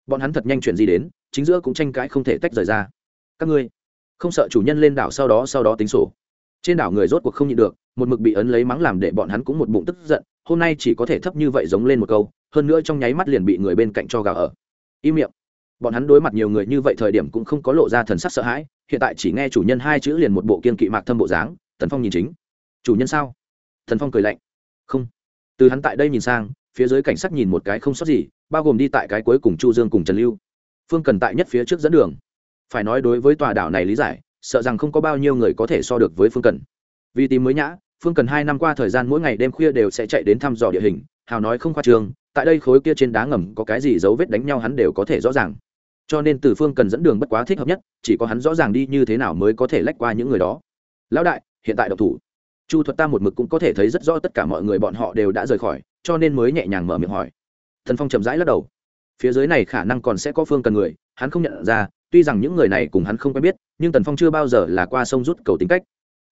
bọn hắn thật nhanh chuyện gì đến, chính giữa cũng tranh cãi không thể tách rời ra. Các ngươi, không sợ chủ nhân lên đảo sau đó sau đó tính sổ. Trên đảo người rốt cuộc không nhịn được, một mực bị ấn lấy mắng làm để bọn hắn cũng một bụng tức giận, hôm nay chỉ có thể thấp như vậy giống lên một câu, hơn nữa trong nháy mắt liền bị người bên cạnh cho gà ở. Im miệng. Bọn hắn đối mặt nhiều người như vậy thời điểm cũng không có lộ ra thần sắc sợ hãi, hiện tại chỉ nghe chủ nhân hai chữ liền một bộ kiên kỵ mạc thâm bộ dáng, tần phong nhìn chính. Chủ nhân sao? Thần phong cười lạnh. Không. Từ hắn tại đây nhìn sang phía dưới cảnh sát nhìn một cái không sót gì, bao gồm đi tại cái cuối cùng chu dương cùng trần lưu. Phương cần tại nhất phía trước dẫn đường. Phải nói đối với tòa đảo này lý giải, sợ rằng không có bao nhiêu người có thể so được với phương cần. Vì tìm mới nhã, phương cần hai năm qua thời gian mỗi ngày đêm khuya đều sẽ chạy đến thăm dò địa hình, hào nói không khoa trường tại đây khối kia trên đá ngầm có cái gì dấu vết đánh nhau hắn đều có thể rõ ràng. Cho nên từ phương cần dẫn đường bất quá thích hợp nhất, chỉ có hắn rõ ràng đi như thế nào mới có thể lách qua những người đó. Lão đại, hiện tại độc thủ. Chu thuật ta một mực cũng có thể thấy rất rõ tất cả mọi người bọn họ đều đã rời khỏi cho nên mới nhẹ nhàng mở miệng hỏi. Thần phong chậm rãi lắc đầu. Phía dưới này khả năng còn sẽ có phương cần người, hắn không nhận ra, tuy rằng những người này cùng hắn không quen biết, nhưng tần phong chưa bao giờ là qua sông rút cầu tính cách.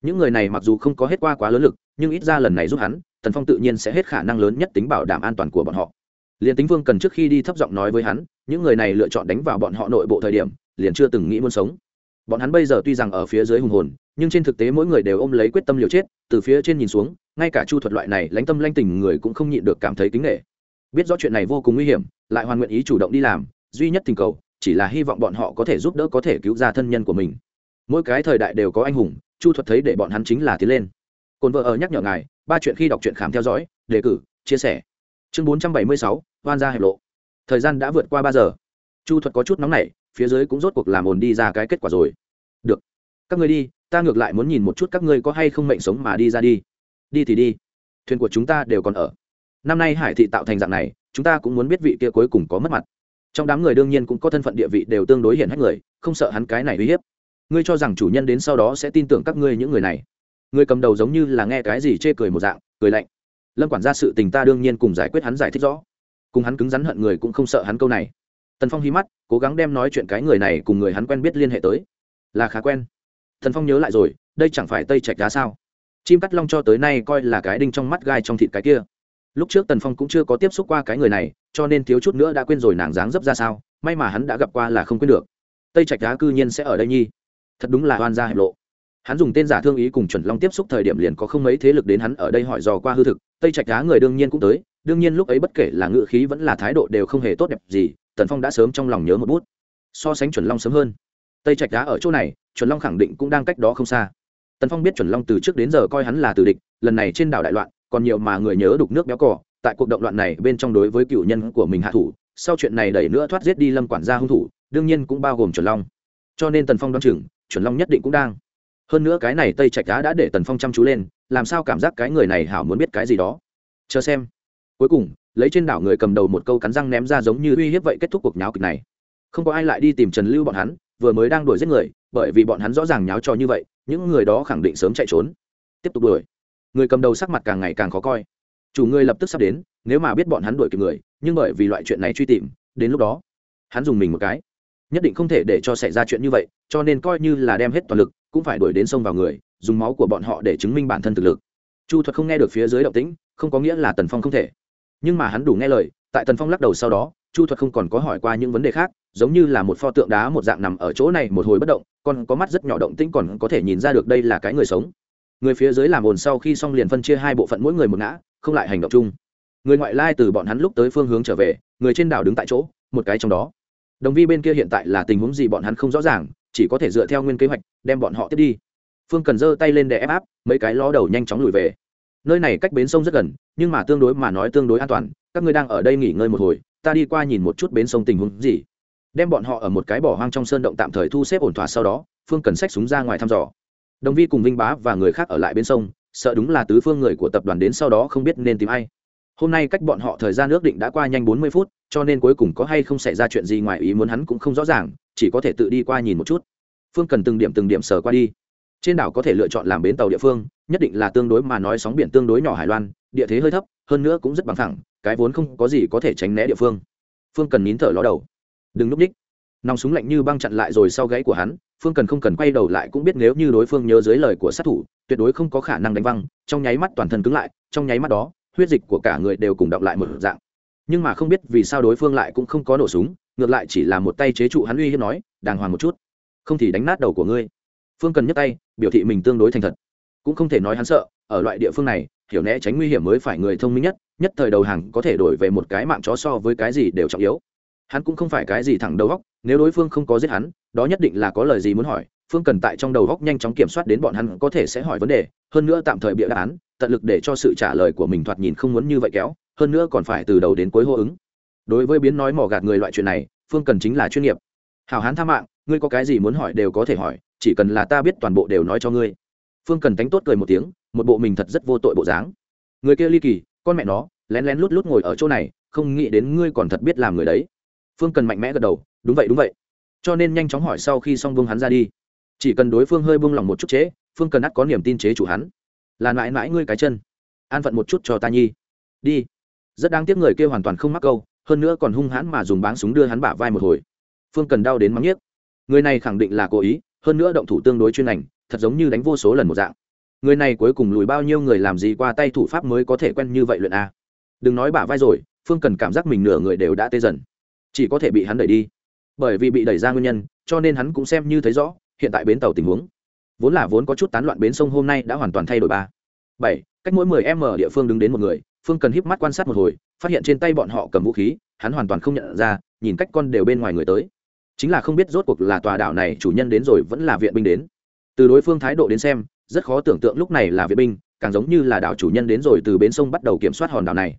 Những người này mặc dù không có hết qua quá lớn lực, nhưng ít ra lần này giúp hắn, tần phong tự nhiên sẽ hết khả năng lớn nhất tính bảo đảm an toàn của bọn họ. Liền tính vương cần trước khi đi thấp giọng nói với hắn, những người này lựa chọn đánh vào bọn họ nội bộ thời điểm, liền chưa từng nghĩ muốn sống bọn hắn bây giờ tuy rằng ở phía dưới hùng hồn, nhưng trên thực tế mỗi người đều ôm lấy quyết tâm liều chết, từ phía trên nhìn xuống, ngay cả chu thuật loại này lãnh tâm lanh tình người cũng không nhịn được cảm thấy kính nghệ biết rõ chuyện này vô cùng nguy hiểm, lại hoàn nguyện ý chủ động đi làm, duy nhất tình cầu, chỉ là hy vọng bọn họ có thể giúp đỡ có thể cứu ra thân nhân của mình. Mỗi cái thời đại đều có anh hùng, chu thuật thấy để bọn hắn chính là tiến lên. Cồn vợ ở nhắc nhở ngài, ba chuyện khi đọc truyện khám theo dõi, đề cử, chia sẻ. Chương bốn trăm bảy mươi sáu hoan gia hẹp lộ. Thời gian đã vượt qua ba giờ. Chu thuật có chút nóng nảy phía dưới cũng rốt cuộc làm ồn đi ra cái kết quả rồi. Được. Các ngươi đi, ta ngược lại muốn nhìn một chút các ngươi có hay không mệnh sống mà đi ra đi. Đi thì đi. Thuyền của chúng ta đều còn ở. Năm nay hải thị tạo thành dạng này, chúng ta cũng muốn biết vị kia cuối cùng có mất mặt. Trong đám người đương nhiên cũng có thân phận địa vị đều tương đối hiển hách người, không sợ hắn cái này uy hiếp. Ngươi cho rằng chủ nhân đến sau đó sẽ tin tưởng các ngươi những người này. Người cầm đầu giống như là nghe cái gì chê cười một dạng, cười lạnh. Lâm quản gia sự tình ta đương nhiên cùng giải quyết hắn giải thích rõ. Cùng hắn cứng rắn hận người cũng không sợ hắn câu này tần phong hí mắt, cố gắng đem nói chuyện cái người này cùng người hắn quen biết liên hệ tới. Là khá quen. Thần phong nhớ lại rồi, đây chẳng phải tây trạch đá sao? Chim cắt long cho tới nay coi là cái đinh trong mắt gai trong thịt cái kia. Lúc trước tần phong cũng chưa có tiếp xúc qua cái người này, cho nên thiếu chút nữa đã quên rồi nàng dáng dấp ra sao, may mà hắn đã gặp qua là không quên được. Tây trạch đá cư nhiên sẽ ở đây nhi. Thật đúng là oan gia hẹp lộ. Hắn dùng tên giả thương ý cùng chuẩn long tiếp xúc thời điểm liền có không mấy thế lực đến hắn ở đây hỏi dò qua hư thực, tây trạch đá người đương nhiên cũng tới, đương nhiên lúc ấy bất kể là ngự khí vẫn là thái độ đều không hề tốt đẹp gì tần phong đã sớm trong lòng nhớ một bút so sánh chuẩn long sớm hơn tây trạch đá ở chỗ này chuẩn long khẳng định cũng đang cách đó không xa tần phong biết chuẩn long từ trước đến giờ coi hắn là từ địch lần này trên đảo đại loạn còn nhiều mà người nhớ đục nước béo cỏ tại cuộc động loạn này bên trong đối với cựu nhân của mình hạ thủ sau chuyện này đẩy nữa thoát giết đi lâm quản gia hung thủ đương nhiên cũng bao gồm chuẩn long cho nên tần phong đoán chừng chuẩn long nhất định cũng đang hơn nữa cái này tây trạch đá đã để tần phong chăm chú lên làm sao cảm giác cái người này hảo muốn biết cái gì đó chờ xem cuối cùng lấy trên đảo người cầm đầu một câu cắn răng ném ra giống như uy hiếp vậy kết thúc cuộc nháo kịch này. Không có ai lại đi tìm trần lưu bọn hắn, vừa mới đang đuổi giết người, bởi vì bọn hắn rõ ràng nháo trò như vậy, những người đó khẳng định sớm chạy trốn. Tiếp tục đuổi. Người cầm đầu sắc mặt càng ngày càng khó coi. Chủ người lập tức sắp đến, nếu mà biết bọn hắn đuổi kịp người, nhưng bởi vì loại chuyện này truy tìm, đến lúc đó, hắn dùng mình một cái. Nhất định không thể để cho xảy ra chuyện như vậy, cho nên coi như là đem hết toàn lực, cũng phải đuổi đến sông vào người, dùng máu của bọn họ để chứng minh bản thân thực lực. Chu thuật không nghe được phía dưới động tĩnh, không có nghĩa là tần phong không thể nhưng mà hắn đủ nghe lời, tại tần phong lắc đầu sau đó, chu thuật không còn có hỏi qua những vấn đề khác, giống như là một pho tượng đá một dạng nằm ở chỗ này một hồi bất động còn có mắt rất nhỏ động tĩnh còn có thể nhìn ra được đây là cái người sống. Người phía dưới làm ồn sau khi xong liền phân chia hai bộ phận mỗi người một ngã, không lại hành động chung. Người ngoại lai từ bọn hắn lúc tới phương hướng trở về, người trên đảo đứng tại chỗ, một cái trong đó. Đồng vi bên kia hiện tại là tình huống gì bọn hắn không rõ ràng, chỉ có thể dựa theo nguyên kế hoạch, đem bọn họ tiếp đi. Phương cần giơ tay lên để ép áp, mấy cái ló đầu nhanh chóng lùi về nơi này cách bến sông rất gần, nhưng mà tương đối mà nói tương đối an toàn. Các ngươi đang ở đây nghỉ ngơi một hồi, ta đi qua nhìn một chút bến sông tình huống gì. Đem bọn họ ở một cái bỏ hoang trong sơn động tạm thời thu xếp ổn thỏa sau đó, phương cần xách súng ra ngoài thăm dò. Đồng vi cùng vinh bá và người khác ở lại bên sông, sợ đúng là tứ phương người của tập đoàn đến sau đó không biết nên tìm ai. Hôm nay cách bọn họ thời gian ước định đã qua nhanh bốn mươi phút, cho nên cuối cùng có hay không xảy ra chuyện gì ngoài ý muốn hắn cũng không rõ ràng, chỉ có thể tự đi qua nhìn một chút. Phương cần từng điểm từng điểm sờ qua đi trên đảo có thể lựa chọn làm bến tàu địa phương, nhất định là tương đối mà nói sóng biển tương đối nhỏ hải loan, địa thế hơi thấp, hơn nữa cũng rất bằng thẳng, cái vốn không có gì có thể tránh né địa phương. Phương cần nín thở ló đầu. Đừng núp ních. Nòng súng lạnh như băng chặn lại rồi sau gáy của hắn, phương cần không cần quay đầu lại cũng biết nếu như đối phương nhớ dưới lời của sát thủ, tuyệt đối không có khả năng đánh văng, trong nháy mắt toàn thân cứng lại, trong nháy mắt đó, huyết dịch của cả người đều cùng động lại một dạng. Nhưng mà không biết vì sao đối phương lại cũng không có nổ súng, ngược lại chỉ là một tay chế trụ hắn uy hiếp nói, đàng hoàng một chút, không thì đánh nát đầu của ngươi phương cần nhấc tay, biểu thị mình tương đối thành thật. Cũng không thể nói hắn sợ, ở loại địa phương này, hiểu né tránh nguy hiểm mới phải người thông minh nhất nhất thời đầu hàng có thể đổi về một cái mạng chó so với cái gì đều trọng yếu. Hắn cũng không phải cái gì thẳng đầu góc, nếu đối phương không có giết hắn, đó nhất định là có lời gì muốn hỏi. Phương cần tại trong đầu góc nhanh chóng kiểm soát đến bọn hắn có thể sẽ hỏi vấn đề, hơn nữa tạm thời bịa đáp án tận lực để cho sự trả lời của mình thoạt nhìn không muốn như vậy kéo, hơn nữa còn phải từ đầu đến cuối hô ứng. Đối với biến nói mỏ gạt người loại chuyện này, phương cần chính là chuyên nghiệp. Hào hán tha mạng, ngươi có cái gì muốn hỏi đều có thể hỏi chỉ cần là ta biết toàn bộ đều nói cho ngươi. Phương cần tánh tốt cười một tiếng, một bộ mình thật rất vô tội bộ dáng. Người kia ly kỳ, con mẹ nó, lén lén lút lút ngồi ở chỗ này, không nghĩ đến ngươi còn thật biết làm người đấy. Phương cần mạnh mẽ gật đầu, đúng vậy đúng vậy. Cho nên nhanh chóng hỏi sau khi xong buông hắn ra đi. Chỉ cần đối phương hơi buông lỏng một chút chế, phương cần ắt có niềm tin chế chủ hắn. Là mãi mãi ngươi cái chân. An phận một chút cho ta nhi. Đi. Rất đáng tiếc người kia hoàn toàn không mắc câu, hơn nữa còn hung hãn mà dùng báng súng đưa hắn bả vai một hồi. Phương cần đau đến mắng nhiếc. Người này khẳng định là cố ý hơn nữa động thủ tương đối chuyên ảnh, thật giống như đánh vô số lần một dạng. Người này cuối cùng lùi bao nhiêu người làm gì qua tay thủ pháp mới có thể quen như vậy luyện a? Đừng nói bả vai rồi phương cần cảm giác mình nửa người đều đã tê dần. Chỉ có thể bị hắn đẩy đi. Bởi vì bị đẩy ra nguyên nhân cho nên hắn cũng xem như thấy rõ hiện tại bến tàu tình huống. Vốn là vốn có chút tán loạn bến sông hôm nay đã hoàn toàn thay đổi ba. Bảy cách mỗi mười m địa phương đứng đến một người phương cần híp mắt quan sát một hồi phát hiện trên tay bọn họ cầm vũ khí hắn hoàn toàn không nhận ra nhìn cách con đều bên ngoài người tới chính là không biết rốt cuộc là tòa đảo này chủ nhân đến rồi vẫn là viện binh đến. Từ đối phương thái độ đến xem, rất khó tưởng tượng lúc này là viện binh, càng giống như là đảo chủ nhân đến rồi từ bến sông bắt đầu kiểm soát hòn đảo này.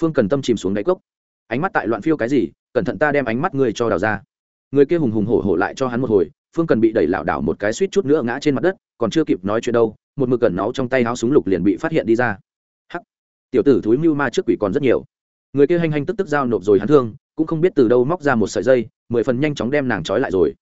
Phương cần tâm chìm xuống đáy cốc. Ánh mắt tại loạn phiêu cái gì, cẩn thận ta đem ánh mắt người cho đào ra. Người kia hùng hùng hổ hổ lại cho hắn một hồi, phương cần bị đẩy lảo đảo một cái suýt chút nữa ngã trên mặt đất, còn chưa kịp nói chuyện đâu, một mực cẩn náu trong tay áo súng lục liền bị phát hiện đi ra. Hắc. Tiểu tử thúi mưu ma trước quỷ còn rất nhiều. Người kia hành hành tức tức giao nộp rồi hắn thương cũng không biết từ đâu móc ra một sợi dây, mười phần nhanh chóng đem nàng trói lại rồi.